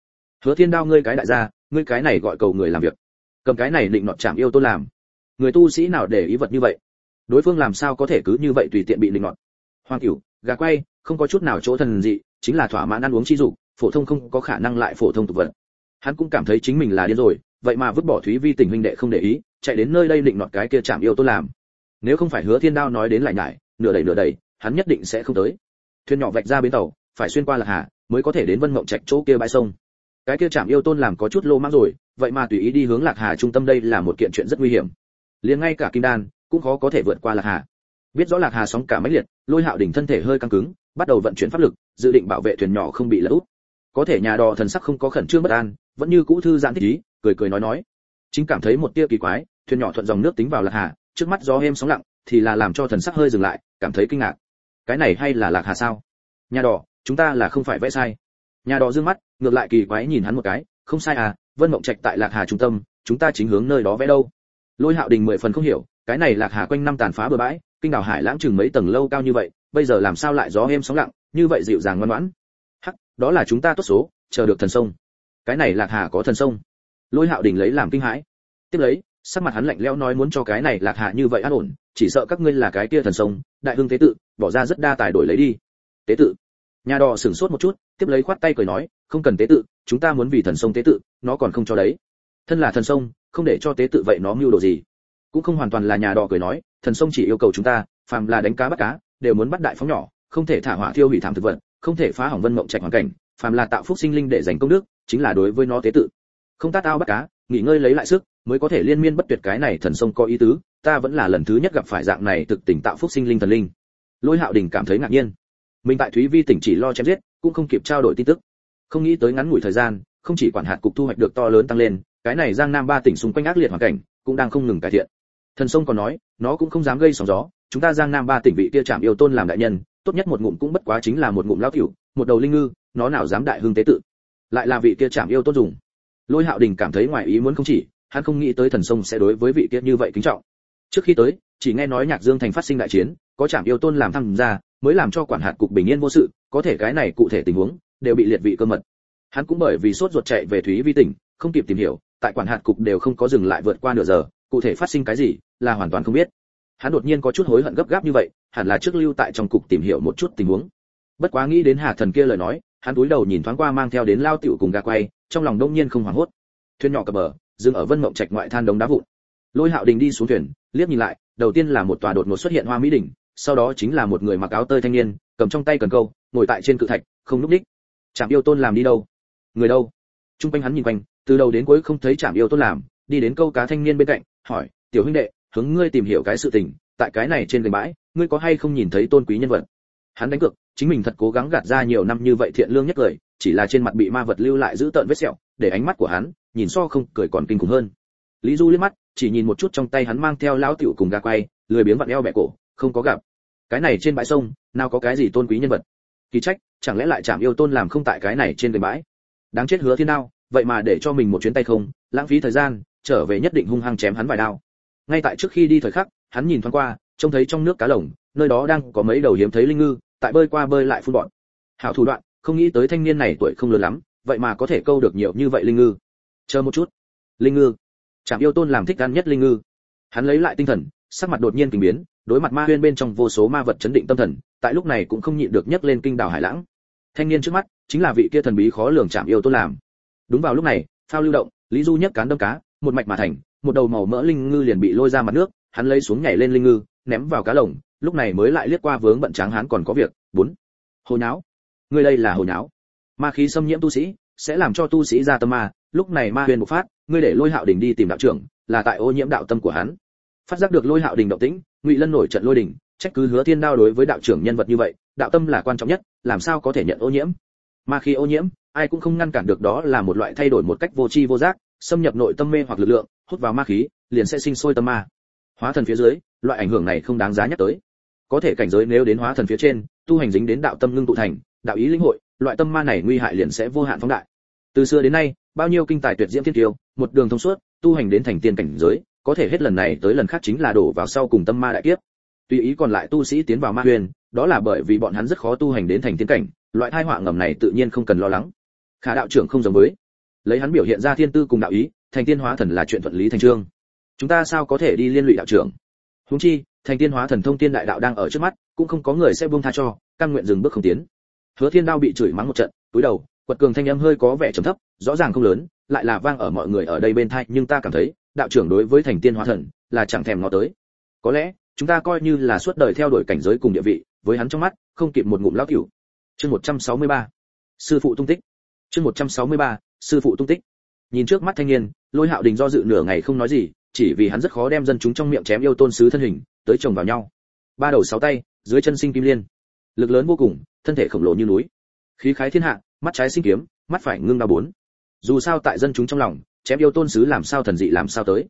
hứa thiên đao, ngươi cái đại gia, ngươi cái này gọi cầu người làm việc cầm cái này định nọt chạm yêu tôi làm. Người tu sĩ nào để ý vật như vậy? Đối phương làm sao có thể cứ như vậy tùy tiện bị định nọt? Hoàng cửu, gà quay, không có chút nào chỗ thần dị, chính là thỏa mãn ăn uống chi dục, phổ thông không có khả năng lại phổ thông tục vật. Hắn cũng cảm thấy chính mình là điên rồi, vậy mà vứt bỏ thúy vi tình huynh đệ không để ý, chạy đến nơi đây định nọt cái kia chạm yêu tôi làm. Nếu không phải hứa thiên đao nói đến lại nhải, nửa đẩy nửa đẩy, hắn nhất định sẽ không tới. Thuyền nhỏ vạch ra bến tàu, phải xuyên qua lạc hà, mới có thể đến vân mộng trạch chỗ kia bãi sông cái kia chạm yêu tôn làm có chút lô mắc rồi, vậy mà tùy ý đi hướng lạc hà trung tâm đây là một kiện chuyện rất nguy hiểm. Liền ngay cả kim đan, cũng khó có thể vượt qua lạc hà. Biết rõ lạc hà sóng cả máy liệt, lôi hạo đỉnh thân thể hơi căng cứng, bắt đầu vận chuyển pháp lực, dự định bảo vệ thuyền nhỏ không bị lỡ út có thể nhà đò thần sắc không có khẩn trương bất an, vẫn như cũ thư giãn thích ý, cười cười nói nói. Chính cảm thấy một tia kỳ quái, thuyền nhỏ thuận dòng nước tính vào lạc hà, trước mắt gió êm sóng lặng, thì là làm cho thần sắc hơi dừng lại, cảm thấy kinh ngạc. Cái này hay là lạc hà sao? Nhà đỏ chúng ta là không phải vẽ sai nhà đỏ dương mắt, ngược lại kỳ quái nhìn hắn một cái, không sai à vân mộng trạch tại lạc hà trung tâm, chúng ta chính hướng nơi đó vẽ đâu. Lôi hạo đình mười phần không hiểu, cái này lạc hà quanh năm tàn phá bừa bãi, kinh đảo hải lãng chừng mấy tầng lâu cao như vậy, bây giờ làm sao lại gió êm sóng lặng, như vậy dịu dàng ngoan ngoãn. Hắc, đó là chúng ta tốt số, chờ được thần sông. Cái này lạc hà có thần sông. Lôi hạo đình lấy làm kinh hãi. Tiếp lấy, sắc mặt hắn lạnh lẽo nói muốn cho cái này lạc hà như vậy an ổn, chỉ sợ các ngươi là cái kia thần sông, đại hưng tế tự, bỏ ra rất đa tài đổi lấy đi. Tế tự nhà đỏ sửng sốt một chút, tiếp lấy khoát tay cười nói, không cần tế tự, chúng ta muốn vì thần sông tế tự, nó còn không cho đấy. Thân là thần sông, không để cho tế tự vậy nó mưu đồ gì. Cũng không hoàn toàn là nhà đỏ cười nói, thần sông chỉ yêu cầu chúng ta, phàm là đánh cá bắt cá, đều muốn bắt đại phóng nhỏ, không thể thả hỏa thiêu hủy thảm thực vật, không thể phá hỏng vân mộng trạch hoàn cảnh, phàm là tạo phúc sinh linh để giành công đức, chính là đối với nó tế tự. Không tát ao bắt cá, nghỉ ngơi lấy lại sức, mới có thể liên miên bất tuyệt cái này thần sông có ý tứ, ta vẫn là lần thứ nhất gặp phải dạng này thực tình tạo phúc sinh linh thần linh. Lôi hạo đình cảm thấy ngạc nhiên mình tại thúy vi tỉnh chỉ lo chém giết, cũng không kịp trao đổi tin tức. Không nghĩ tới ngắn ngủi thời gian, không chỉ quản hạt cục thu hoạch được to lớn tăng lên, cái này giang nam ba tỉnh xung quanh ác liệt hoàn cảnh, cũng đang không ngừng cải thiện. Thần sông còn nói, nó cũng không dám gây sóng gió, chúng ta giang nam ba tỉnh vị kia chạm yêu tôn làm đại nhân, tốt nhất một ngụm cũng bất quá chính là một ngụm lao tiểu một đầu linh ngư, nó nào dám đại hưng tế tự. Lại là vị kia chạm yêu tôn dùng. Lôi hạo đình cảm thấy ngoài ý muốn không chỉ, hắn không nghĩ tới thần sông sẽ đối với vị kia như vậy kính trọng. Trước khi tới, chỉ nghe nói nhạc dương thành phát sinh đại chiến có trạm yêu tôn làm tham gia, mới làm cho quản hạt cục bình yên vô sự, có thể cái này cụ thể tình huống, đều bị liệt vị cơ mật. Hắn cũng bởi vì sốt ruột chạy về thúy vi tỉnh, không kịp tìm hiểu, tại quản hạt cục đều không có dừng lại vượt qua nửa giờ, cụ thể phát sinh cái gì, là hoàn toàn không biết. Hắn đột nhiên có chút hối hận gấp gáp như vậy, hẳn là trước lưu tại trong cục tìm hiểu một chút tình huống. Bất quá nghĩ đến hà thần kia lời nói, hắn cúi đầu nhìn thoáng qua mang theo đến lao tiểu cùng gà quay, trong lòng đông nhiên không hoảng hốt. Thuyền nhỏ cập bờ, dừng ở vân mộng trạch ngoại than đống đá vụn. Lôi hạo đình đi xuống thuyền, liếc nhìn lại, đầu tiên là một tòa đột ngột xuất hiện hoa mỹ đỉnh sau đó chính là một người mặc áo tơi thanh niên, cầm trong tay cần câu, ngồi tại trên cự thạch, không núp đích. Trạm yêu tôn làm đi đâu? Người đâu? Trung quanh hắn nhìn quanh, từ đầu đến cuối không thấy trạm yêu tôn làm, đi đến câu cá thanh niên bên cạnh, hỏi, tiểu huynh đệ, hướng ngươi tìm hiểu cái sự tình, tại cái này trên gành bãi, ngươi có hay không nhìn thấy tôn quý nhân vật? Hắn đánh cược, chính mình thật cố gắng gạt ra nhiều năm như vậy thiện lương nhất lời, chỉ là trên mặt bị ma vật lưu lại giữ tợn vết sẹo, để ánh mắt của hắn, nhìn so không cười còn kinh khủng hơn. Lý du liếc mắt, chỉ nhìn một chút trong tay hắn mang theo lão tiểu cùng gà quay, lười biếng vặn eo bẻ cổ không có gặp. Cái này trên bãi sông, nào có cái gì tôn quý nhân vật? Kỳ trách, chẳng lẽ lại chạm yêu tôn làm không tại cái này trên đời bãi? Đáng chết hứa thiên đao, vậy mà để cho mình một chuyến tay không, lãng phí thời gian, trở về nhất định hung hăng chém hắn vài đao. Ngay tại trước khi đi thời khắc, hắn nhìn thoáng qua, trông thấy trong nước cá lồng, nơi đó đang có mấy đầu hiếm thấy linh ngư, tại bơi qua bơi lại phun bọn. Hảo thủ đoạn, không nghĩ tới thanh niên này tuổi không lớn lắm, vậy mà có thể câu được nhiều như vậy linh ngư. Chờ một chút. Linh ngư. Chạm yêu tôn làm thích ăn nhất linh ngư. Hắn lấy lại tinh thần, sắc mặt đột nhiên kinh biến đối mặt ma huyên bên trong vô số ma vật chấn định tâm thần, tại lúc này cũng không nhịn được nhấc lên kinh đảo hải lãng. Thanh niên trước mắt, chính là vị kia thần bí khó lường chạm yêu tôn làm. Đúng vào lúc này, phao lưu động, lý du nhấc cán đâm cá, một mạch mà thành, một đầu màu mỡ linh ngư liền bị lôi ra mặt nước, hắn lấy xuống nhảy lên linh ngư, ném vào cá lồng, lúc này mới lại liếc qua vướng bận tráng hắn còn có việc, bốn. Hồi nháo. Ngươi đây là hồi nháo. Ma khí xâm nhiễm tu sĩ, sẽ làm cho tu sĩ ra tâm ma, lúc này ma huyền bộc phát, ngươi để lôi hạo đình đi tìm đạo trưởng, là tại ô nhiễm đạo tâm của hắn phát giác được lôi hạo đình động tĩnh, ngụy lân nổi trận lôi đình, trách cứ hứa thiên đao đối với đạo trưởng nhân vật như vậy, đạo tâm là quan trọng nhất, làm sao có thể nhận ô nhiễm? Ma khí ô nhiễm, ai cũng không ngăn cản được đó là một loại thay đổi một cách vô tri vô giác, xâm nhập nội tâm mê hoặc lực lượng, hút vào ma khí, liền sẽ sinh sôi tâm ma. Hóa thần phía dưới, loại ảnh hưởng này không đáng giá nhắc tới. Có thể cảnh giới nếu đến hóa thần phía trên, tu hành dính đến đạo tâm ngưng tụ thành, đạo ý linh hội, loại tâm ma này nguy hại liền sẽ vô hạn phóng đại. Từ xưa đến nay, bao nhiêu kinh tài tuyệt diễm thiên tiêu, một đường thông suốt, tu hành đến thành tiên cảnh giới có thể hết lần này tới lần khác chính là đổ vào sau cùng tâm ma đại kiếp. Tùy ý còn lại tu sĩ tiến vào ma huyền, đó là bởi vì bọn hắn rất khó tu hành đến thành tiên cảnh, loại thai họa ngầm này tự nhiên không cần lo lắng. Khả đạo trưởng không giống với. Lấy hắn biểu hiện ra thiên tư cùng đạo ý, thành tiên hóa thần là chuyện thuận lý thành trương. Chúng ta sao có thể đi liên lụy đạo trưởng? Huống chi, thành tiên hóa thần thông tiên đại đạo đang ở trước mắt, cũng không có người sẽ buông tha cho, căn nguyện dừng bước không tiến. Hứa thiên đao bị chửi mắng một trận, túi đầu quật cường thanh âm hơi có vẻ trầm thấp, rõ ràng không lớn, lại là vang ở mọi người ở đây bên thai, nhưng ta cảm thấy, đạo trưởng đối với thành tiên hóa thần, là chẳng thèm ngó tới. Có lẽ, chúng ta coi như là suốt đời theo đuổi cảnh giới cùng địa vị, với hắn trong mắt, không kịp một ngụm lão cửu. Chương 163. sư phụ tung tích. Chương 163. sư phụ tung tích. Nhìn trước mắt thanh niên, lôi hạo đình do dự nửa ngày không nói gì, chỉ vì hắn rất khó đem dân chúng trong miệng chém yêu tôn sứ thân hình, tới chồng vào nhau. Ba đầu sáu tay, dưới chân sinh kim liên. Lực lớn vô cùng, thân thể khổng lồ như núi. Khí khái thiên hạ mắt trái sinh kiếm mắt phải ngưng đao bốn. Dù sao tại dân chúng trong lòng chém yêu tôn sứ làm sao thần dị làm sao tới.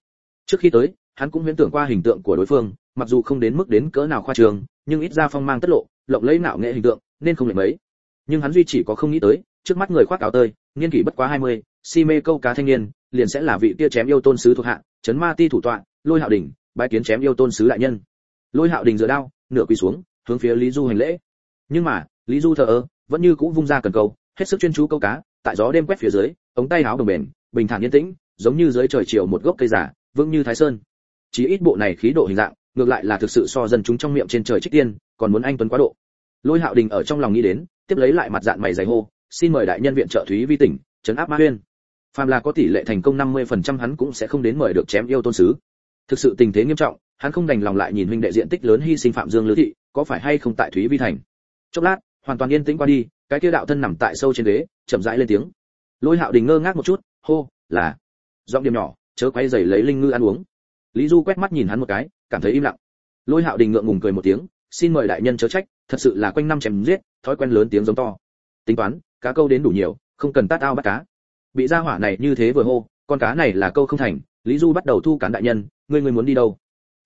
Trước khi tới hắn cũng huyễn tưởng qua hình tượng của đối phương mặc dù không đến mức đến cỡ nào khoa trường nhưng ít ra phong mang tất lộ lộng lẫy nạo nghệ hình tượng nên không lệch mấy. Nhưng hắn duy chỉ có không nghĩ tới trước mắt người khoác áo tơi niên kỷ bất quá 20, si mê câu cá thanh niên liền sẽ là vị kia chém yêu tôn sứ thuộc hạ chấn ma ti thủ tọa lôi hạo đình bái kiến chém yêu tôn sứ đại nhân. Lôi hạo đình dựa đao nửa quỳ xuống hướng phía lý du hành lễ. Nhưng mà lý du thờ ơ vẫn như cũ vung ra cần câu hết sức chuyên chú câu cá, tại gió đêm quét phía dưới, ống tay áo đồng bền, bình thản yên tĩnh, giống như dưới trời chiều một gốc cây giả vững như thái sơn. Chỉ ít bộ này khí độ hình dạng, ngược lại là thực sự so dân chúng trong miệng trên trời trích tiên, còn muốn anh tuấn quá độ. Lôi hạo đình ở trong lòng nghĩ đến, tiếp lấy lại mặt dạng mày dày hô, xin mời đại nhân viện trợ thúy vi tỉnh, trấn áp ma huyên. Phàm là có tỷ lệ thành công 50% hắn cũng sẽ không đến mời được chém yêu tôn sứ. Thực sự tình thế nghiêm trọng, hắn không đành lòng lại nhìn huynh đệ diện tích lớn hy sinh phạm dương lữ thị, có phải hay không tại thúy vi thành. Chốc lát, hoàn toàn yên tĩnh qua đi cái kia đạo thân nằm tại sâu trên ghế, chậm rãi lên tiếng. Lôi hạo đình ngơ ngác một chút, hô, là. Giọng điểm nhỏ, chớ quay giày lấy linh ngư ăn uống. Lý du quét mắt nhìn hắn một cái, cảm thấy im lặng. Lôi hạo đình ngượng ngùng cười một tiếng, xin mời đại nhân chớ trách, thật sự là quanh năm chém giết, thói quen lớn tiếng giống to. Tính toán, cá câu đến đủ nhiều, không cần tát ao bắt cá. Bị gia hỏa này như thế vừa hô, con cá này là câu không thành, lý du bắt đầu thu cán đại nhân, ngươi ngươi muốn đi đâu?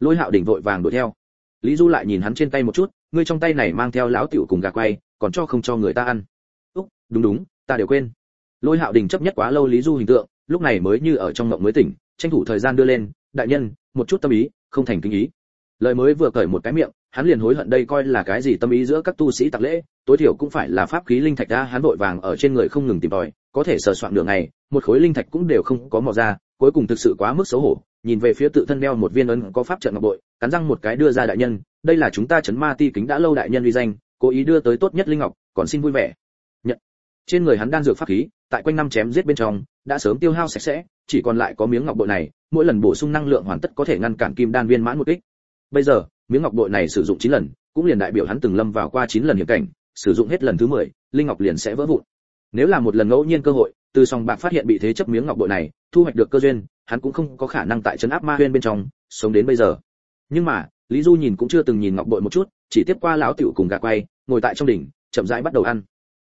Lôi hạo đỉnh vội vàng đuổi theo lý du lại nhìn hắn trên tay một chút, ngươi trong tay này mang theo lão tiểu cùng gà quay, còn cho không cho người ta ăn. Úc, đúng đúng, ta đều quên. Lôi hạo đình chấp nhất quá lâu lý du hình tượng, lúc này mới như ở trong mộng mới tỉnh, tranh thủ thời gian đưa lên, đại nhân, một chút tâm ý, không thành kinh ý. Lời mới vừa cởi một cái miệng, hắn liền hối hận đây coi là cái gì tâm ý giữa các tu sĩ tạc lễ, tối thiểu cũng phải là pháp khí linh thạch ra, hắn vội vàng ở trên người không ngừng tìm tòi, có thể sờ soạn đường này một khối linh thạch cũng đều không có mò ra, cuối cùng thực sự quá mức xấu hổ, nhìn về phía tự thân đeo một viên ấn có pháp trận ngọc bội cắn răng một cái đưa ra đại nhân đây là chúng ta chấn ma ti kính đã lâu đại nhân uy danh cố ý đưa tới tốt nhất linh ngọc còn xin vui vẻ. Nhận. Trên người hắn đang dược pháp khí tại quanh năm chém giết bên trong đã sớm tiêu hao sạch sẽ chỉ còn lại có miếng ngọc bội này mỗi lần bổ sung năng lượng hoàn tất có thể ngăn cản kim đan viên mãn một kích. Bây giờ miếng ngọc bội này sử dụng 9 lần cũng liền đại biểu hắn từng lâm vào qua 9 lần hiểm cảnh sử dụng hết lần thứ 10, linh ngọc liền sẽ vỡ vụn. Nếu là một lần ngẫu nhiên cơ hội từ sòng bạc phát hiện bị thế chấp miếng ngọc bội này thu hoạch được cơ duyên hắn cũng không có khả năng tại trấn áp ma huyên bên trong sống đến bây giờ nhưng mà, lý du nhìn cũng chưa từng nhìn ngọc bội một chút, chỉ tiếp qua lão tiểu cùng gà quay, ngồi tại trong đỉnh, chậm rãi bắt đầu ăn.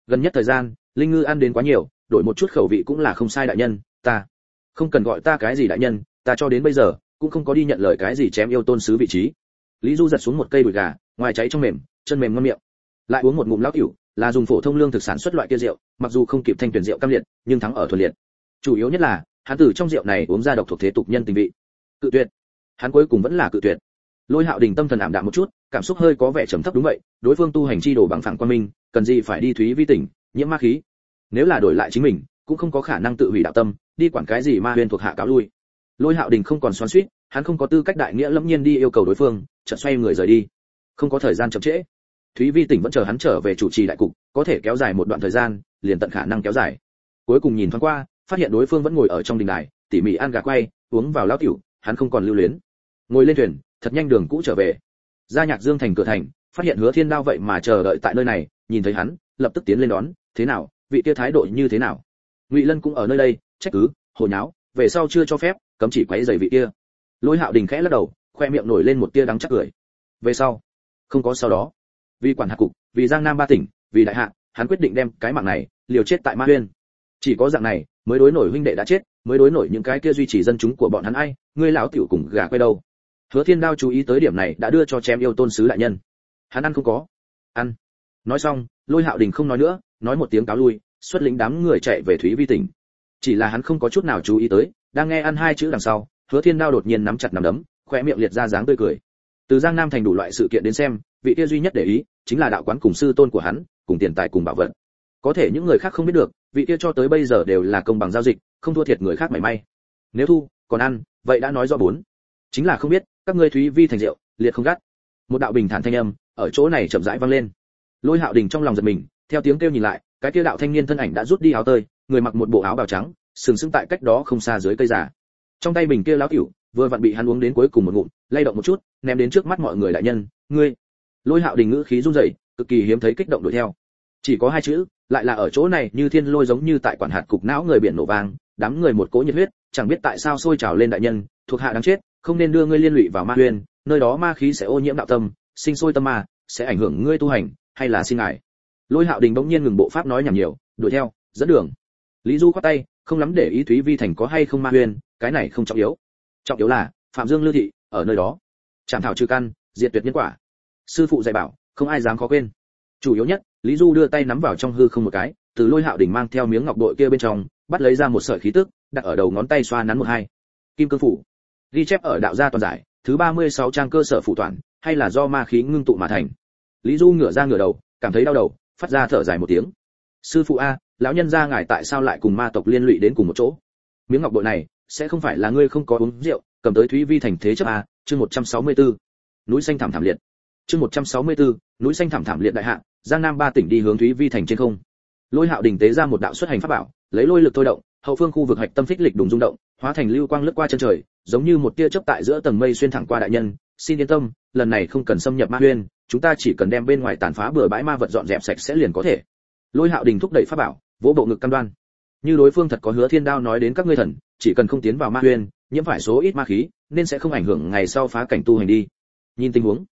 Gần nhất thời gian, linh ngư ăn đến quá nhiều, đổi một chút khẩu vị cũng là không sai đại nhân, ta không cần gọi ta cái gì đại nhân, ta cho đến bây giờ, cũng không có đi nhận lời cái gì chém yêu tôn sứ vị trí. Lý du giật xuống một cây đùi gà, ngoài cháy trong mềm, chân mềm ngon miệng. Lại uống một ngụm lão tiểu, là dùng phổ thông lương thực sản xuất loại kia rượu, mặc dù không kịp thanh tuyển rượu cam liệt, nhưng thắng ở thuần liệt. Chủ yếu nhất là, hắn từ trong rượu này uống ra độc thuộc thế tục nhân tình vị. Cự tuyệt. Hắn cuối cùng vẫn là cự tuyệt lôi hạo đình tâm thần ảm đạm một chút, cảm xúc hơi có vẻ trầm thấp đúng vậy, đối phương tu hành chi đồ bằng phẳng quan minh, cần gì phải đi thúy vi tỉnh, nhiễm ma khí. Nếu là đổi lại chính mình, cũng không có khả năng tự hủy đạo tâm, đi quản cái gì ma huyền thuộc hạ cáo lui. Lôi hạo đình không còn xoắn xuýt, hắn không có tư cách đại nghĩa lâm nhiên đi yêu cầu đối phương, chợt xoay người rời đi. Không có thời gian chậm trễ. Thúy vi tỉnh vẫn chờ hắn trở về chủ trì đại cục, có thể kéo dài một đoạn thời gian, liền tận khả năng kéo dài. Cuối cùng nhìn thoáng qua, phát hiện đối phương vẫn ngồi ở trong đình đài, tỉ mỉ ăn gà quay, uống vào lão tiểu, hắn không còn lưu luyến. Ngồi lên thuyền thật nhanh đường cũ trở về. Gia nhạc dương thành cửa thành, phát hiện hứa thiên đao vậy mà chờ đợi tại nơi này, nhìn thấy hắn, lập tức tiến lên đón, thế nào, vị kia thái độ như thế nào? Ngụy lân cũng ở nơi đây, trách cứ, hồ nháo, về sau chưa cho phép, cấm chỉ quấy giày vị kia. Lôi hạo đình khẽ lắc đầu, khoe miệng nổi lên một tia đắng chắc cười. Về sau, không có sau đó. Vì quản hạt cục, vì giang nam ba tỉnh, vì đại hạ, hắn quyết định đem cái mạng này liều chết tại ma huyên. Chỉ có dạng này, mới đối nổi huynh đệ đã chết, mới đối nổi những cái kia duy trì dân chúng của bọn hắn ai, ngươi lão tiểu cùng gà quay đâu? Hứa thiên đao chú ý tới điểm này đã đưa cho chém yêu tôn sứ đại nhân. Hắn ăn không có. Ăn. Nói xong, lôi hạo đình không nói nữa, nói một tiếng cáo lui, xuất lĩnh đám người chạy về thúy vi tỉnh. Chỉ là hắn không có chút nào chú ý tới, đang nghe ăn hai chữ đằng sau, hứa thiên đao đột nhiên nắm chặt nắm đấm khoe miệng liệt ra dáng tươi cười. Từ giang nam thành đủ loại sự kiện đến xem, vị kia duy nhất để ý, chính là đạo quán cùng sư tôn của hắn, cùng tiền tài cùng bảo vật. Có thể những người khác không biết được, vị kia cho tới bây giờ đều là công bằng giao dịch, không thua thiệt người khác mảy may. Nếu thu, còn ăn, vậy đã nói rõ bốn chính là không biết, các ngươi thúy vi thành rượu, liệt không gắt. Một đạo bình thản thanh âm ở chỗ này chậm rãi vang lên. Lôi hạo đình trong lòng giật mình, theo tiếng kêu nhìn lại, cái kia đạo thanh niên thân ảnh đã rút đi áo tơi, người mặc một bộ áo bào trắng, sừng sững tại cách đó không xa dưới cây giả trong tay bình kia lão cửu, vừa vặn bị hắn uống đến cuối cùng một ngụm, lay động một chút, ném đến trước mắt mọi người đại nhân, ngươi. Lôi hạo đình ngữ khí run rẩy, cực kỳ hiếm thấy kích động đuổi theo. Chỉ có hai chữ, lại là ở chỗ này, như thiên lôi giống như tại quản hạt cục não người biển nổ vang, đám người một cỗ nhiệt huyết, chẳng biết tại sao sôi trào lên đại nhân, thuộc hạ đáng chết không nên đưa ngươi liên lụy vào ma huyền nơi đó ma khí sẽ ô nhiễm đạo tâm, sinh sôi tâm ma, sẽ ảnh hưởng ngươi tu hành, hay là xin ngài. Lôi hạo đình bỗng nhiên ngừng bộ pháp nói nhảm nhiều, đuổi theo, dẫn đường. Lý du khoát tay, không lắm để ý thúy vi thành có hay không ma huyền cái này không trọng yếu. Trọng yếu là, phạm dương lưu thị, ở nơi đó. Chạm thảo trừ căn, diệt tuyệt nhân quả. Sư phụ dạy bảo, không ai dám khó quên. Chủ yếu nhất, lý du đưa tay nắm vào trong hư không một cái, từ lôi hạo đình mang theo miếng ngọc bội kia bên trong, bắt lấy ra một sợi khí tức, đặt ở đầu ngón tay xoa nắn một hai. Kim cương phủ ghi chép ở đạo gia toàn giải thứ 36 trang cơ sở phụ toàn hay là do ma khí ngưng tụ mà thành. Lý du ngửa ra ngửa đầu cảm thấy đau đầu phát ra thở dài một tiếng. Sư phụ a lão nhân gia ngài tại sao lại cùng ma tộc liên lụy đến cùng một chỗ? Miếng ngọc bội này sẽ không phải là ngươi không có uống rượu cầm tới thúy vi thành thế chấp a chương 164. núi xanh thảm thảm liệt. Chương 164, núi xanh thảm thảm liệt đại hạ giang nam ba tỉnh đi hướng thúy vi thành trên không. Lôi hạo đình tế ra một đạo xuất hành pháp bảo lấy lôi lực thôi động hậu phương khu vực hạch tâm phích lịch đùng rung động hóa thành lưu quang lướt qua chân trời, giống như một tia chớp tại giữa tầng mây xuyên thẳng qua đại nhân. Xin yên tâm, lần này không cần xâm nhập ma huyên, chúng ta chỉ cần đem bên ngoài tàn phá bừa bãi ma vật dọn dẹp sạch sẽ liền có thể. Lôi hạo đình thúc đẩy pháp bảo, vỗ bộ ngực cam đoan. Như đối phương thật có hứa thiên đao nói đến các ngươi thần, chỉ cần không tiến vào ma huyên, nhiễm phải số ít ma khí, nên sẽ không ảnh hưởng ngày sau phá cảnh tu hành đi. Nhìn tình huống,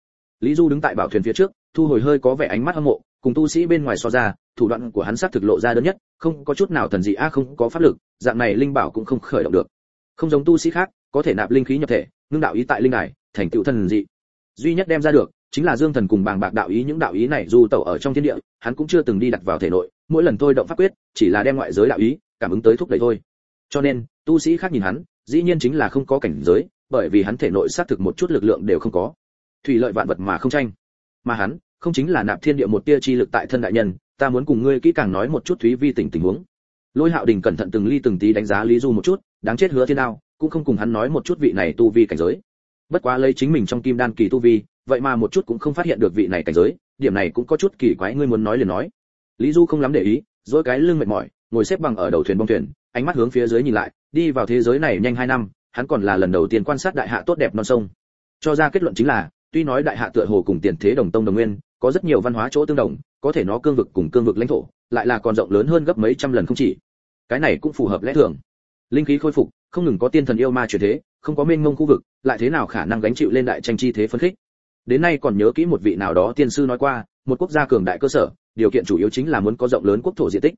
lý du đứng tại bảo thuyền phía trước, thu hồi hơi có vẻ ánh mắt hâm mộ, cùng tu sĩ bên ngoài so ra, thủ đoạn của hắn xác thực lộ ra đơn nhất, không có chút nào thần dị, a không có pháp lực, dạng này linh bảo cũng không khởi động được không giống tu sĩ khác, có thể nạp linh khí nhập thể, ngưng đạo ý tại linh đài, thành tựu thần dị. Duy nhất đem ra được, chính là dương thần cùng bàng bạc đạo ý những đạo ý này dù tẩu ở trong thiên địa, hắn cũng chưa từng đi đặt vào thể nội, mỗi lần thôi động pháp quyết, chỉ là đem ngoại giới đạo ý, cảm ứng tới thúc đẩy thôi. Cho nên, tu sĩ khác nhìn hắn, dĩ nhiên chính là không có cảnh giới, bởi vì hắn thể nội xác thực một chút lực lượng đều không có. Thủy lợi vạn vật mà không tranh. Mà hắn, không chính là nạp thiên địa một tia chi lực tại thân đại nhân, ta muốn cùng ngươi kỹ càng nói một chút thúy vi tình tình huống. Lôi hạo đình cẩn thận từng ly từng tí đánh giá lý du một chút đáng chết hứa thiên đao, cũng không cùng hắn nói một chút vị này tu vi cảnh giới. Bất quá lấy chính mình trong kim đan kỳ tu vi, vậy mà một chút cũng không phát hiện được vị này cảnh giới, điểm này cũng có chút kỳ quái ngươi muốn nói liền nói. Lý du không lắm để ý, dỗi cái lưng mệt mỏi, ngồi xếp bằng ở đầu thuyền bong thuyền, ánh mắt hướng phía dưới nhìn lại, đi vào thế giới này nhanh hai năm, hắn còn là lần đầu tiên quan sát đại hạ tốt đẹp non sông. Cho ra kết luận chính là, tuy nói đại hạ tựa hồ cùng tiền thế đồng tông đồng nguyên, có rất nhiều văn hóa chỗ tương đồng, có thể nó cương vực cùng cương vực lãnh thổ, lại là còn rộng lớn hơn gấp mấy trăm lần không chỉ. Cái này cũng phù hợp lẽ thường linh khí khôi phục không ngừng có tiên thần yêu ma chuyển thế không có mênh mông khu vực lại thế nào khả năng gánh chịu lên đại tranh chi thế phân khích? Đến nay còn nhớ kỹ một vị nào đó tiên sư nói qua một quốc gia cường đại cơ sở điều kiện chủ yếu chính là muốn có rộng lớn quốc thổ diện tích.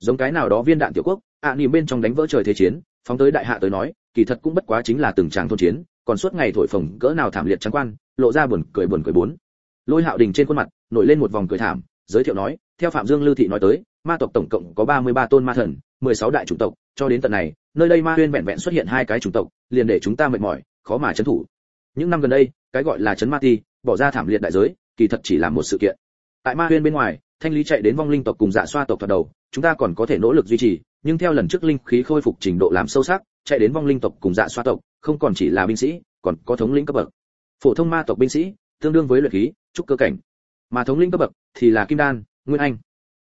Giống cái nào đó viên đạn tiểu quốc ạ à, bên trong đánh vỡ trời thế chiến phóng tới đại hạ tới nói kỳ thật cũng bất quá chính là từng tràng thôn chiến còn suốt ngày thổi phồng cỡ nào thảm liệt trắng quan lộ ra buồn cười buồn cười bốn. Lôi hạo đình trên khuôn mặt nổi lên một vòng cười thảm giới thiệu nói theo phạm dương lưu thị nói tới ma tộc tổng cộng có 33 tôn ma thần 16 đại chủng tộc cho đến tận này nơi đây ma huyên vẹn vẹn xuất hiện hai cái chủng tộc, liền để chúng ta mệt mỏi, khó mà chấn thủ. Những năm gần đây, cái gọi là chấn ma ti, bỏ ra thảm liệt đại giới, kỳ thật chỉ là một sự kiện. Tại ma huyên bên ngoài, thanh lý chạy đến vong linh tộc cùng dạ xoa tộc thoạt đầu, chúng ta còn có thể nỗ lực duy trì, nhưng theo lần trước linh khí khôi phục trình độ làm sâu sắc, chạy đến vong linh tộc cùng dạ xoa tộc, không còn chỉ là binh sĩ, còn có thống lĩnh cấp bậc. Phổ thông ma tộc binh sĩ, tương đương với luyện khí, trúc cơ cảnh. Mà thống lĩnh cấp bậc thì là kim đan, nguyên anh.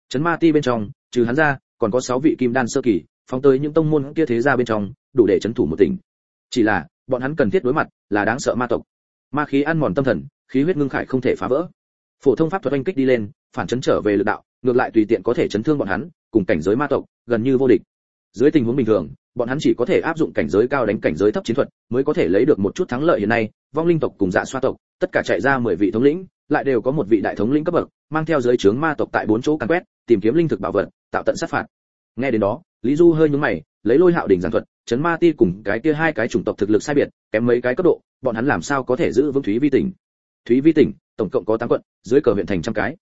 Chấn ma ti bên trong, trừ hắn ra, còn có 6 vị kim đan sơ kỳ phóng tới những tông môn kia thế gia bên trong, đủ để chấn thủ một tỉnh. Chỉ là, bọn hắn cần thiết đối mặt là đáng sợ ma tộc. Ma khí ăn mòn tâm thần, khí huyết ngưng khải không thể phá vỡ. Phổ thông pháp thuật oanh kích đi lên, phản chấn trở về lực đạo, ngược lại tùy tiện có thể chấn thương bọn hắn, cùng cảnh giới ma tộc, gần như vô địch. Dưới tình huống bình thường, bọn hắn chỉ có thể áp dụng cảnh giới cao đánh cảnh giới thấp chiến thuật, mới có thể lấy được một chút thắng lợi hiện nay, vong linh tộc cùng dạ xoa tộc, tất cả chạy ra 10 vị thống lĩnh, lại đều có một vị đại thống lĩnh cấp bậc, mang theo giới trướng ma tộc tại bốn chỗ càn quét, tìm kiếm linh thực bảo vật, tạo tận sát phạt nghe đến đó, lý du hơi nhướng mày, lấy lôi hạo đỉnh giảng thuật, chấn ma ti cùng cái kia hai cái chủng tộc thực lực sai biệt, kém mấy cái cấp độ, bọn hắn làm sao có thể giữ vững thúy vi tỉnh? Thúy vi tỉnh, tổng cộng có tám quận, dưới cờ huyện thành trăm cái.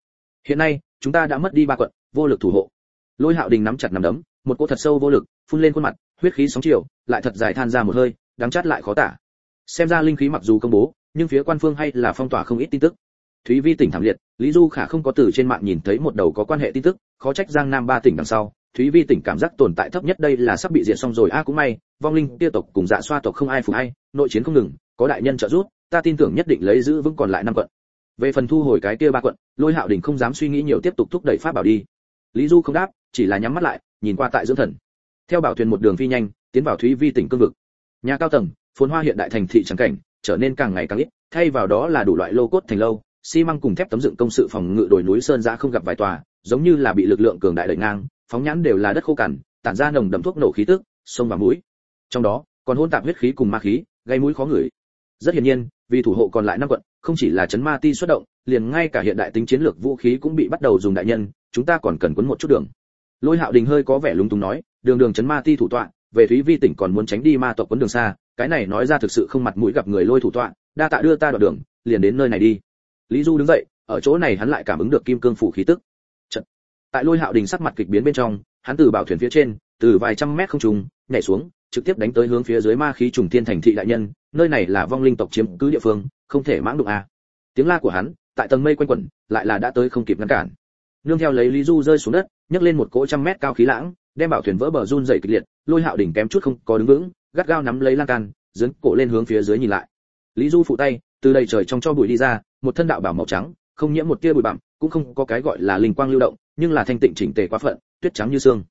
Hiện nay, chúng ta đã mất đi ba quận, vô lực thủ hộ. Lôi hạo đình nắm chặt nắm đấm, một cỗ thật sâu vô lực, phun lên khuôn mặt, huyết khí sóng chiều, lại thật dài than ra một hơi đắng chát lại khó tả. Xem ra linh khí mặc dù công bố, nhưng phía quan phương hay là phong tỏa không ít tin tức. Thúy vi tỉnh thảm liệt, lý du khả không có từ trên mạng nhìn thấy một đầu có quan hệ tin tức, khó trách giang nam ba tỉnh đằng sau thúy vi tỉnh cảm giác tồn tại thấp nhất đây là sắp bị diệt xong rồi. A, cũng may, vong linh tia tộc cùng dạ xoa tộc không ai phục ai, nội chiến không ngừng, có đại nhân trợ giúp, ta tin tưởng nhất định lấy giữ vững còn lại năm quận. Về phần thu hồi cái kia ba quận, lôi hạo đình không dám suy nghĩ nhiều tiếp tục thúc đẩy pháp bảo đi. Lý du không đáp, chỉ là nhắm mắt lại, nhìn qua tại dưỡng thần. Theo bảo thuyền một đường phi nhanh, tiến vào thúy vi tỉnh cương vực. Nhà cao tầng, phồn hoa hiện đại thành thị trắng cảnh, trở nên càng ngày càng ít, thay vào đó là đủ loại lô cốt thành lâu, xi măng cùng thép tấm dựng công sự phòng ngự đồi núi sơn giã không gặp vài tòa, giống như là bị lực lượng cường đại đẩy ngang phóng nhãn đều là đất khô cằn, tản ra nồng đậm thuốc nổ khí tức, sông và mũi. Trong đó, còn hôn tạp huyết khí cùng ma khí, gây mũi khó ngửi. Rất hiển nhiên, vì thủ hộ còn lại năm quận, không chỉ là chấn ma ti xuất động, liền ngay cả hiện đại tính chiến lược vũ khí cũng bị bắt đầu dùng đại nhân, chúng ta còn cần quấn một chút đường. Lôi hạo đình hơi có vẻ lúng túng nói, đường đường chấn ma ti thủ tọa, về thúy vi tỉnh còn muốn tránh đi ma tộc quấn đường xa, cái này nói ra thực sự không mặt mũi gặp người lôi thủ tọa, đa tạ đưa ta đoạn đường, liền đến nơi này đi. Lý du đứng dậy, ở chỗ này hắn lại cảm ứng được kim cương phủ khí tức tại lôi hạo đình sắc mặt kịch biến bên trong, hắn từ bảo thuyền phía trên, từ vài trăm mét không trùng nhảy xuống, trực tiếp đánh tới hướng phía dưới ma khí trùng tiên thành thị đại nhân, nơi này là vong linh tộc chiếm cứ địa phương, không thể mãng đụng a à. tiếng la của hắn, tại tầng mây quanh quẩn, lại là đã tới không kịp ngăn cản nương theo lấy lý du rơi xuống đất, nhấc lên một cỗ trăm mét cao khí lãng, đem bảo thuyền vỡ bờ run dày kịch liệt, lôi hạo đỉnh kém chút không có đứng vững, gắt gao nắm lấy lan can, dấn cổ lên hướng phía dưới nhìn lại lý du phụ tay, từ đầy trời trong cho bụi đi ra, một thân đạo bảo màu trắng, không nhiễm một tia bụi bặm, cũng không có cái gọi là linh quang lưu động nhưng là thanh tịnh chỉnh tề quá phận, tuyết trắng như xương.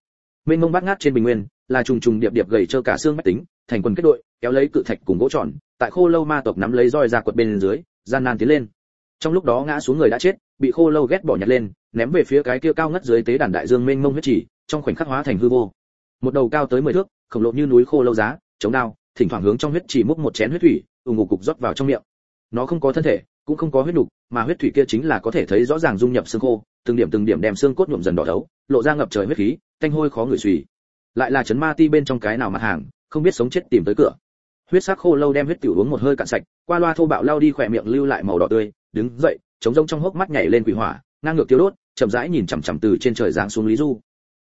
Mênh mông bát ngát trên bình nguyên, là trùng trùng điệp điệp gầy trơ cả xương mách tính, thành quần kết đội, kéo lấy cự thạch cùng gỗ tròn, tại khô lâu ma tộc nắm lấy roi ra quật bên dưới, gian nan tiến lên. Trong lúc đó ngã xuống người đã chết, bị khô lâu ghét bỏ nhặt lên, ném về phía cái kia cao ngất dưới tế đàn đại dương mênh mông huyết chỉ, trong khoảnh khắc hóa thành hư vô. Một đầu cao tới mười thước, khổng lồ như núi khô lâu giá, chống đao, thỉnh thoảng hướng trong huyết chỉ múc một chén huyết thủy, ù ngục cục rót vào trong miệng. Nó không có thân thể cũng không có huyết nục, mà huyết thủy kia chính là có thể thấy rõ ràng dung nhập xương khô, từng điểm từng điểm đem xương cốt nhuộm dần đỏ đấu lộ ra ngập trời huyết khí, thanh hôi khó ngửi suy lại là chấn ma ti bên trong cái nào mặt hàng, không biết sống chết tìm tới cửa. Huyết sắc khô lâu đem huyết tiểu uống một hơi cạn sạch, qua loa thô bạo lao đi khỏe miệng lưu lại màu đỏ tươi, đứng dậy, chống rông trong hốc mắt nhảy lên quỷ hỏa, ngang ngược tiêu đốt, chậm rãi nhìn chằm chằm từ trên trời giáng xuống lý du.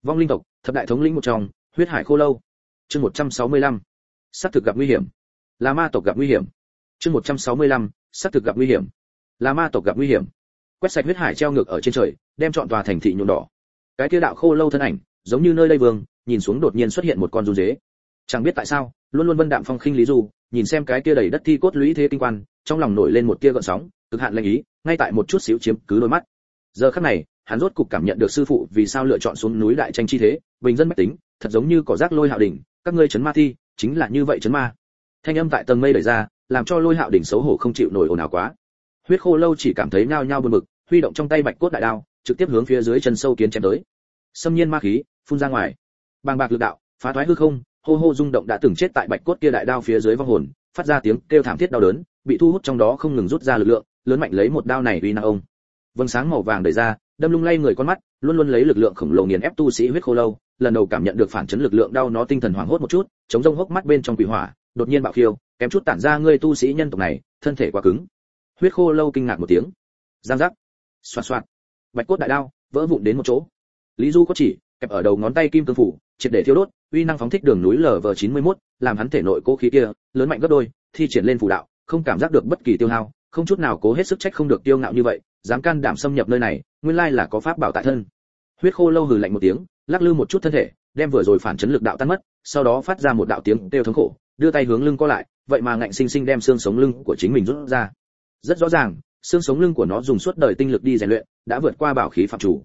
Vong linh tộc, thập đại thống lĩnh một trong, huyết hải khô lâu. Chương 165. sắp thực gặp nguy hiểm. Là ma tộc gặp nguy hiểm chương 165. sắp thực gặp nguy hiểm. Là ma tộc gặp nguy hiểm. Quét sạch huyết hải treo ngược ở trên trời, đem chọn tòa thành thị nhuộm đỏ. Cái kia đạo khô lâu thân ảnh, giống như nơi đây vương, nhìn xuống đột nhiên xuất hiện một con run dế. Chẳng biết tại sao, luôn luôn vân đạm phong khinh lý du, nhìn xem cái kia đầy đất thi cốt lũy thế kinh quan, trong lòng nổi lên một tia gợn sóng, cực hạn lệnh ý, ngay tại một chút xíu chiếm cứ đôi mắt. Giờ khắc này, hắn rốt cục cảm nhận được sư phụ vì sao lựa chọn xuống núi đại tranh chi thế, bình dân bách tính, thật giống như cỏ rác lôi hạo đỉnh, các ngươi chấn ma thi, chính là như vậy chấn ma. Thanh âm tại tầng mây đẩy ra làm cho lôi hạo đỉnh xấu hổ không chịu nổi ồn ào quá. Huyết khô lâu chỉ cảm thấy nhao nhao buồn bực, huy động trong tay bạch cốt đại đao, trực tiếp hướng phía dưới chân sâu kiến chém tới. Xâm nhiên ma khí, phun ra ngoài. Bàng bạc lực đạo, phá thoái hư không, hô hô rung động đã từng chết tại bạch cốt kia đại đao phía dưới vong hồn, phát ra tiếng kêu thảm thiết đau đớn, bị thu hút trong đó không ngừng rút ra lực lượng, lớn mạnh lấy một đao này uy năng ông. Vầng sáng màu vàng đẩy ra, đâm lung lay người con mắt, luôn luôn lấy lực lượng khổng lồ nghiền ép tu sĩ huyết khô lâu, lần đầu cảm nhận được phản chấn lực lượng đau nó tinh thần hoảng hốt một chút, chống rông hốc mắt bên trong quỷ hỏa, đột nhiên bạo khiêu kém chút tản ra ngươi tu sĩ nhân tộc này, thân thể quá cứng. Huyết khô lâu kinh ngạc một tiếng. Giang giác. Xoạt xoạt. Bạch cốt đại đao, vỡ vụn đến một chỗ. Lý du có chỉ, kẹp ở đầu ngón tay kim cương phủ, triệt để thiêu đốt, uy năng phóng thích đường núi lv 91 làm hắn thể nội cố khí kia, lớn mạnh gấp đôi, thi triển lên phù đạo, không cảm giác được bất kỳ tiêu hao, không chút nào cố hết sức trách không được tiêu ngạo như vậy, dám can đảm xâm nhập nơi này, nguyên lai là có pháp bảo tại thân. Huyết khô lâu hừ lạnh một tiếng, lắc lư một chút thân thể, đem vừa rồi phản chấn lực đạo tan mất, sau đó phát ra một đạo tiếng kêu thống khổ đưa tay hướng lưng co lại, vậy mà ngạnh sinh sinh đem xương sống lưng của chính mình rút ra. Rất rõ ràng, xương sống lưng của nó dùng suốt đời tinh lực đi rèn luyện, đã vượt qua bảo khí phạm chủ.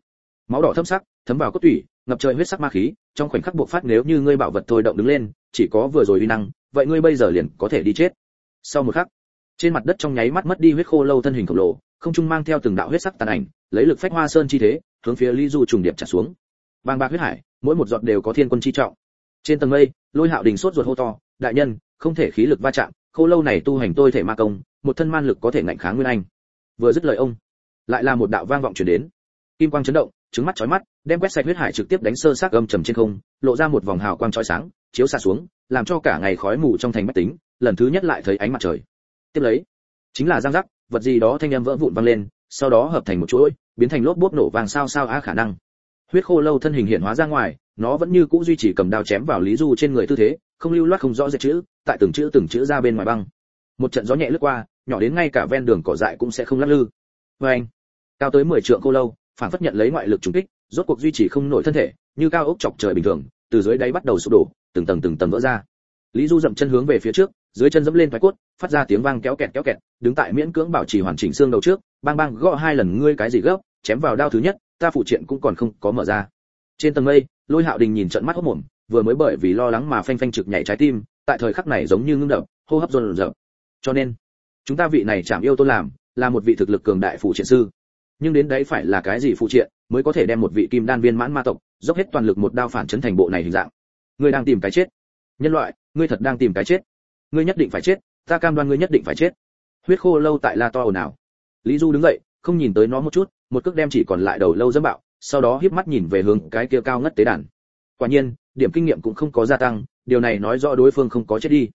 Máu đỏ thâm sắc, thấm vào cốt tủy, ngập trời huyết sắc ma khí, trong khoảnh khắc bộc phát nếu như ngươi bảo vật thôi động đứng lên, chỉ có vừa rồi uy năng, vậy ngươi bây giờ liền có thể đi chết. Sau một khắc, trên mặt đất trong nháy mắt mất đi huyết khô lâu thân hình khổng lồ, không trung mang theo từng đạo huyết sắc tàn ảnh, lấy lực phách hoa sơn chi thế, hướng phía lý du trùng điệp trả xuống. Bàng bạc huyết hải, mỗi một giọt đều có thiên quân chi trọng. Trên tầng mây, lôi hạo đình sốt ruột hô to đại nhân, không thể khí lực va chạm khô lâu này tu hành tôi thể ma công, một thân man lực có thể ngạnh kháng nguyên anh. Vừa dứt lời ông, lại là một đạo vang vọng truyền đến. Kim quang chấn động, trứng mắt chói mắt, đem quét sạch huyết hải trực tiếp đánh sơ xác âm trầm trên không, lộ ra một vòng hào quang chói sáng, chiếu xa xuống, làm cho cả ngày khói mù trong thành bách tính, lần thứ nhất lại thấy ánh mặt trời. Tiếp lấy, chính là giang giác vật gì đó thanh âm vỡ vụn vang lên, sau đó hợp thành một chuỗi, biến thành lốp bốp nổ vàng sao sao á khả năng. Huyết khô lâu thân hình hiện hóa ra ngoài, nó vẫn như cũ duy trì cầm đao chém vào lý du trên người tư thế không lưu loát không rõ rệt chữ, tại từng chữ từng chữ ra bên ngoài băng. Một trận gió nhẹ lướt qua, nhỏ đến ngay cả ven đường cỏ dại cũng sẽ không lắc lư. Vê anh, cao tới 10 trượng cô lâu, phản phất nhận lấy ngoại lực trùng kích, rốt cuộc duy trì không nổi thân thể, như cao ốc chọc trời bình thường, từ dưới đáy bắt đầu sụp đổ, từng tầng từng tầng vỡ ra. Lý du dậm chân hướng về phía trước, dưới chân dẫm lên thoái cốt, phát ra tiếng vang kéo kẹt kéo kẹt, đứng tại miễn cưỡng bảo trì hoàn chỉnh xương đầu trước, bang bang gõ hai lần ngươi cái gì gấp, chém vào đao thứ nhất, ta phụ triện cũng còn không có mở ra. Trên tầng mây, lôi hạo đình nhìn trận mắt hốt mồm vừa mới bởi vì lo lắng mà phanh phanh trực nhảy trái tim, tại thời khắc này giống như ngưng đập, hô hấp dồn dập cho nên, chúng ta vị này chạm yêu tôn làm, là một vị thực lực cường đại phụ triện sư. Nhưng đến đấy phải là cái gì phụ triện mới có thể đem một vị kim đan viên mãn ma tộc, dốc hết toàn lực một đao phản chấn thành bộ này hình dạng? Ngươi đang tìm cái chết. Nhân loại, ngươi thật đang tìm cái chết. Ngươi nhất định phải chết, ta cam đoan ngươi nhất định phải chết. Huyết khô lâu tại la to ồn ào. Lý du đứng dậy, không nhìn tới nó một chút, một cước đem chỉ còn lại đầu lâu dẫm bạo, sau đó híp mắt nhìn về hướng cái kia cao ngất tế đàn. Quả nhiên điểm kinh nghiệm cũng không có gia tăng, điều này nói rõ đối phương không có chết đi.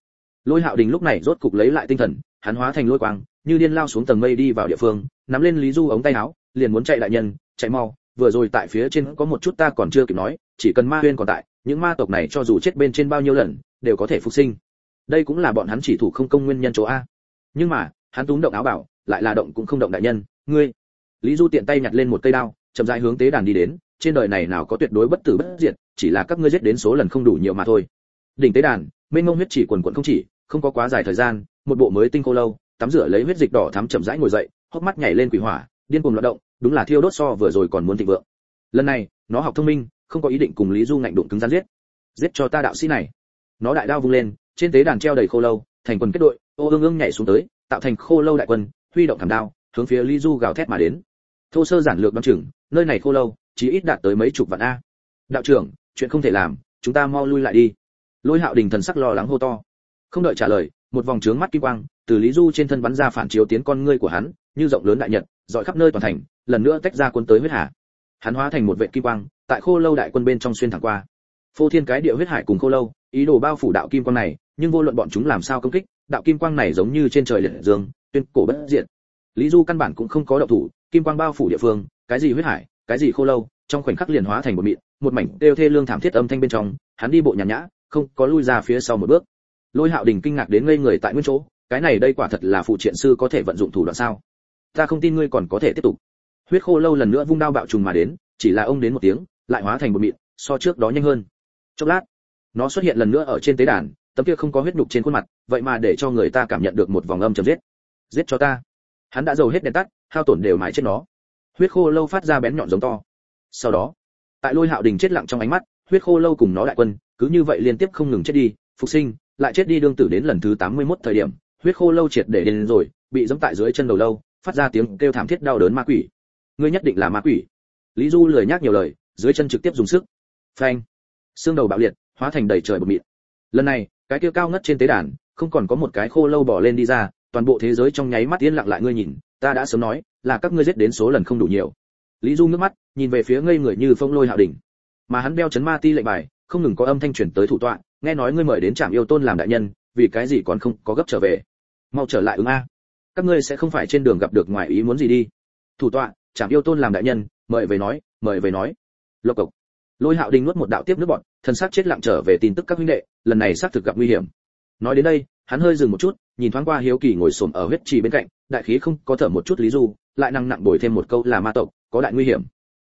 Lôi hạo đình lúc này rốt cục lấy lại tinh thần, hắn hóa thành lôi quang, như điên lao xuống tầng mây đi vào địa phương, nắm lên lý du ống tay áo, liền muốn chạy đại nhân, chạy mau, vừa rồi tại phía trên có một chút ta còn chưa kịp nói, chỉ cần ma huyên còn tại, những ma tộc này cho dù chết bên trên bao nhiêu lần, đều có thể phục sinh. Đây cũng là bọn hắn chỉ thủ không công nguyên nhân chỗ a. Nhưng mà, hắn túm động áo bảo, lại là động cũng không động đại nhân, ngươi. Lý du tiện tay nhặt lên một cây đao, chậm rãi hướng tế đàn đi đến trên đời này nào có tuyệt đối bất tử bất diệt, chỉ là các ngươi giết đến số lần không đủ nhiều mà thôi. Đỉnh tế đàn, mênh mông huyết chỉ quần quần không chỉ, không có quá dài thời gian, một bộ mới tinh khô lâu, tắm rửa lấy huyết dịch đỏ thắm chậm rãi ngồi dậy, hốc mắt nhảy lên quỷ hỏa, điên cuồng loạn động, đúng là thiêu đốt so vừa rồi còn muốn thịnh vượng. Lần này, nó học thông minh, không có ý định cùng lý du ngạnh đụng cứng rắn giết. Giết cho ta đạo sĩ này. Nó đại đao vung lên, trên tế đàn treo đầy khô lâu, thành quần kết đội, ô ương ương nhảy xuống tới, tạo thành khô lâu đại quân, huy động thảm đao, hướng phía lý du gào thét mà đến. Thô sơ giản lược đoán chừng, nơi này khô lâu chỉ ít đạt tới mấy chục vạn a. Đạo trưởng, chuyện không thể làm, chúng ta mau lui lại đi. Lôi hạo đình thần sắc lo lắng hô to. Không đợi trả lời, một vòng trướng mắt kim quang, từ lý du trên thân bắn ra phản chiếu tiến con ngươi của hắn, như rộng lớn đại nhật, dọi khắp nơi toàn thành, lần nữa tách ra quân tới huyết hà. Hắn hóa thành một vệ kim quang, tại khô lâu đại quân bên trong xuyên thẳng qua. Phô thiên cái địa huyết hải cùng khô lâu, ý đồ bao phủ đạo kim quang này, nhưng vô luận bọn chúng làm sao công kích, đạo kim quang này giống như trên trời liệt dương, tuyên cổ bất diệt. Lý du căn bản cũng không có động thủ, kim quang bao phủ địa phương, cái gì huyết hải cái gì khô lâu, trong khoảnh khắc liền hóa thành một mịn, một mảnh đều thê lương thảm thiết âm thanh bên trong, hắn đi bộ nhàn nhã, không có lui ra phía sau một bước. Lôi hạo đình kinh ngạc đến ngây người tại nguyên chỗ, cái này đây quả thật là phụ triện sư có thể vận dụng thủ đoạn sao? Ta không tin ngươi còn có thể tiếp tục. Huyết khô lâu lần nữa vung đao bạo trùng mà đến, chỉ là ông đến một tiếng, lại hóa thành một mịn, so trước đó nhanh hơn. Chốc lát, nó xuất hiện lần nữa ở trên tế đàn, tấm kia không có huyết nhục trên khuôn mặt, vậy mà để cho người ta cảm nhận được một vòng âm chấm giết. Giết cho ta. Hắn đã giàu hết đèn tắt, hao tổn đều mãi chết nó huyết khô lâu phát ra bén nhọn giống to. Sau đó, tại lôi hạo đình chết lặng trong ánh mắt, huyết khô lâu cùng nó đại quân, cứ như vậy liên tiếp không ngừng chết đi, phục sinh, lại chết đi đương tử đến lần thứ 81 thời điểm, huyết khô lâu triệt để đến rồi, bị giẫm tại dưới chân đầu lâu, phát ra tiếng kêu thảm thiết đau đớn ma quỷ. Ngươi nhất định là ma quỷ. Lý du lười nhắc nhiều lời, dưới chân trực tiếp dùng sức. Phanh. Xương đầu bạo liệt, hóa thành đầy trời bụi mịn. Lần này, cái kia cao ngất trên tế đàn, không còn có một cái khô lâu bỏ lên đi ra toàn bộ thế giới trong nháy mắt yên lặng lại ngươi nhìn, ta đã sớm nói, là các ngươi giết đến số lần không đủ nhiều. Lý du nước mắt, nhìn về phía ngây người như phong lôi hạo đỉnh. Mà hắn đeo chấn ma ti lệnh bài, không ngừng có âm thanh truyền tới thủ tọa, nghe nói ngươi mời đến trạm yêu tôn làm đại nhân, vì cái gì còn không có gấp trở về? Mau trở lại ứng a. Các ngươi sẽ không phải trên đường gặp được ngoài ý muốn gì đi. Thủ tọa trạm yêu tôn làm đại nhân, mời về nói, mời về nói. Lộc cộc. Lôi hạo đình nuốt một đạo tiếp nước bọn thân xác chết lặng trở về tin tức các huynh đệ, lần này xác thực gặp nguy hiểm. Nói đến đây, hắn hơi dừng một chút nhìn thoáng qua hiếu kỳ ngồi xổm ở huyết trì bên cạnh, đại khí không có thở một chút lý du, lại năng nặng bồi thêm một câu là ma tộc, có đại nguy hiểm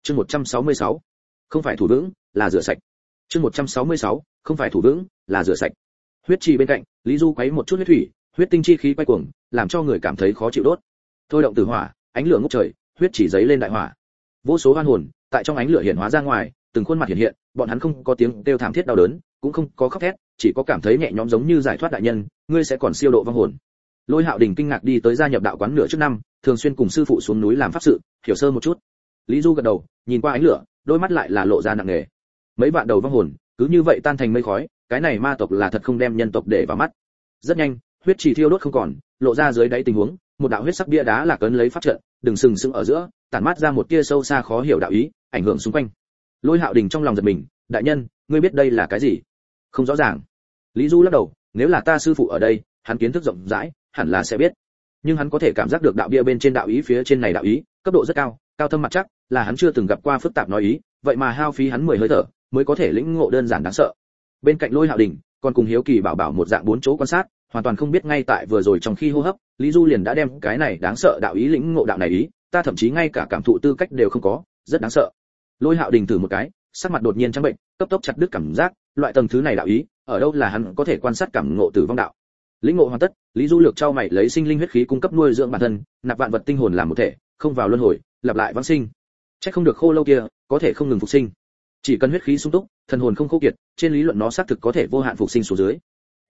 chương 166. không phải thủ vững, là rửa sạch chương 166. không phải thủ vững, là rửa sạch huyết trì bên cạnh, lý du quấy một chút huyết thủy, huyết tinh chi khí quay cuồng, làm cho người cảm thấy khó chịu đốt thôi động tử hỏa, ánh lửa ngút trời, huyết chỉ giấy lên đại hỏa vô số oan hồn, tại trong ánh lửa hiện hóa ra ngoài từng khuôn mặt hiện hiện, bọn hắn không có tiếng kêu thảm thiết đau đớn, cũng không có khóc thét, chỉ có cảm thấy nhẹ nhõm giống như giải thoát đại nhân, ngươi sẽ còn siêu độ vong hồn. Lôi hạo đình kinh ngạc đi tới gia nhập đạo quán nửa trước năm, thường xuyên cùng sư phụ xuống núi làm pháp sự, hiểu sơ một chút. Lý du gật đầu, nhìn qua ánh lửa, đôi mắt lại là lộ ra nặng nề. Mấy vạn đầu vong hồn, cứ như vậy tan thành mây khói, cái này ma tộc là thật không đem nhân tộc để vào mắt. Rất nhanh, huyết chỉ thiêu đốt không còn, lộ ra dưới đáy tình huống, một đạo huyết sắc bia đá là cấn lấy pháp trận, đừng sừng sững ở giữa, tản mát ra một tia sâu xa khó hiểu đạo ý, ảnh hưởng xung quanh lôi hạo đình trong lòng giật mình, đại nhân, ngươi biết đây là cái gì? Không rõ ràng. Lý du lắc đầu, nếu là ta sư phụ ở đây, hắn kiến thức rộng rãi, hẳn là sẽ biết. Nhưng hắn có thể cảm giác được đạo bia bên trên đạo ý, phía trên này đạo ý, cấp độ rất cao cao thâm mặt chắc, là hắn chưa từng gặp qua phức tạp nói ý, vậy mà hao phí hắn mười hơi thở, mới có thể lĩnh ngộ đơn giản đáng sợ. Bên cạnh lôi hạo đình, còn cùng hiếu kỳ bảo bảo một dạng bốn chỗ quan sát, hoàn toàn không biết ngay tại vừa rồi trong khi hô hấp, lý du liền đã đem cái này đáng sợ đạo ý lĩnh ngộ đạo này ý, ta thậm chí ngay cả cảm thụ tư cách đều không có, rất đáng sợ lôi hạo đình thử một cái, sắc mặt đột nhiên trắng bệnh, cấp tốc chặt đứt cảm giác, loại tầng thứ này đạo ý, ở đâu là hắn có thể quan sát cảm ngộ tử vong đạo. Lĩnh ngộ hoàn tất, lý du lược trao mày lấy sinh linh huyết khí cung cấp nuôi dưỡng bản thân, nạp vạn vật tinh hồn làm một thể, không vào luân hồi, lặp lại vãng sinh. Chắc không được khô lâu kia, có thể không ngừng phục sinh. Chỉ cần huyết khí sung túc, thần hồn không khô kiệt, trên lý luận nó xác thực có thể vô hạn phục sinh xuống dưới.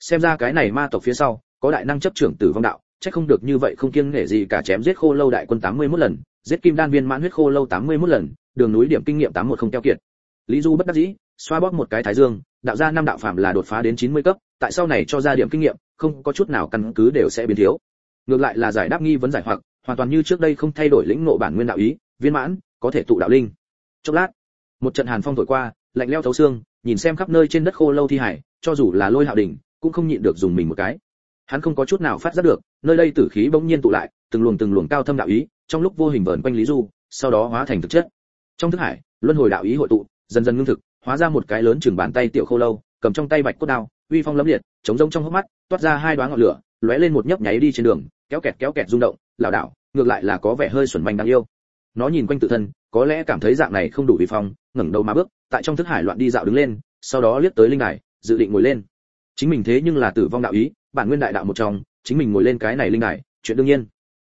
Xem ra cái này ma tộc phía sau, có đại năng chấp trưởng tử vong đạo, chắc không được như vậy không kiêng nể gì cả chém giết khô lâu đại quân 81 lần, giết kim đan viên mãn huyết khô lâu 81 lần đường núi điểm kinh nghiệm 81 không keo kiệt. Lý du bất đắc dĩ, xoa bóp một cái thái dương, đạo ra năm đạo phạm là đột phá đến 90 cấp, tại sau này cho ra điểm kinh nghiệm, không có chút nào căn cứ đều sẽ biến thiếu. Ngược lại là giải đáp nghi vấn giải hoặc, hoàn toàn như trước đây không thay đổi lĩnh ngộ bản nguyên đạo ý, viên mãn, có thể tụ đạo linh. Chốc lát, một trận hàn phong thổi qua, lạnh leo thấu xương, nhìn xem khắp nơi trên đất khô lâu thi hải, cho dù là lôi hạo đỉnh, cũng không nhịn được dùng mình một cái. Hắn không có chút nào phát giác được, nơi đây tử khí bỗng nhiên tụ lại, từng luồng từng luồng cao thâm đạo ý, trong lúc vô hình vờn quanh lý du, sau đó hóa thành thực chất trong thức hải, luân hồi đạo ý hội tụ, dần dần ngưng thực, hóa ra một cái lớn chừng bàn tay tiểu khô lâu, cầm trong tay bạch cốt đao, uy phong lẫm liệt, chống rông trong hốc mắt, toát ra hai đoá ngọn lửa, lóe lên một nhấp nháy đi trên đường, kéo kẹt kéo kẹt rung động, lảo đảo, ngược lại là có vẻ hơi xuẩn manh đáng yêu. Nó nhìn quanh tự thân, có lẽ cảm thấy dạng này không đủ uy phong, ngẩng đầu mà bước, tại trong thức hải loạn đi dạo đứng lên, sau đó liếc tới linh đài, dự định ngồi lên. Chính mình thế nhưng là tử vong đạo ý, bản nguyên đại đạo một trong, chính mình ngồi lên cái này linh đài, chuyện đương nhiên.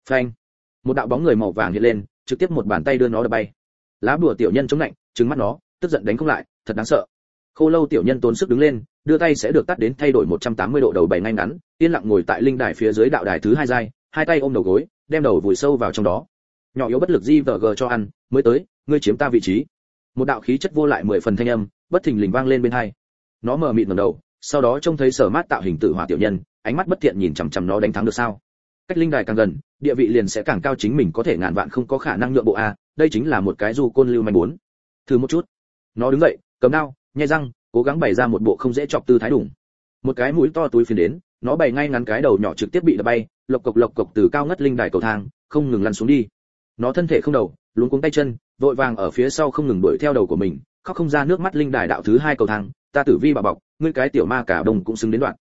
Phanh. Một đạo bóng người màu vàng hiện lên, trực tiếp một bàn tay đưa nó đập bay lá bùa tiểu nhân chống lạnh, trừng mắt nó, tức giận đánh không lại, thật đáng sợ. Khô lâu tiểu nhân tốn sức đứng lên, đưa tay sẽ được tắt đến thay đổi 180 độ đầu bảy ngay ngắn, yên lặng ngồi tại linh đài phía dưới đạo đài thứ hai giai, hai tay ôm đầu gối, đem đầu vùi sâu vào trong đó. Nhỏ yếu bất lực di vờ gờ cho ăn, mới tới, ngươi chiếm ta vị trí. Một đạo khí chất vô lại mười phần thanh âm, bất thình lình vang lên bên hai. Nó mở mịt ngẩng đầu, sau đó trông thấy sở mát tạo hình tử hỏa tiểu nhân, ánh mắt bất thiện nhìn chằm chằm nó đánh thắng được sao? Cách linh đài càng gần, địa vị liền sẽ càng cao, chính mình có thể ngàn vạn không có khả năng nhượng bộ a đây chính là một cái du côn lưu manh muốn thử một chút. Nó đứng dậy, cầm đao, nhai răng, cố gắng bày ra một bộ không dễ chọc tư thái đủng. Một cái mũi to túi phiến đến, nó bày ngay ngắn cái đầu nhỏ trực tiếp bị đập bay, lộc cộc lộc cộc từ cao ngất linh đài cầu thang, không ngừng lăn xuống đi. Nó thân thể không đầu, luống cuống tay chân, vội vàng ở phía sau không ngừng đuổi theo đầu của mình, khóc không ra nước mắt linh đài đạo thứ hai cầu thang, ta tử vi bà bọc, ngươi cái tiểu ma cả đồng cũng xứng đến đoạn.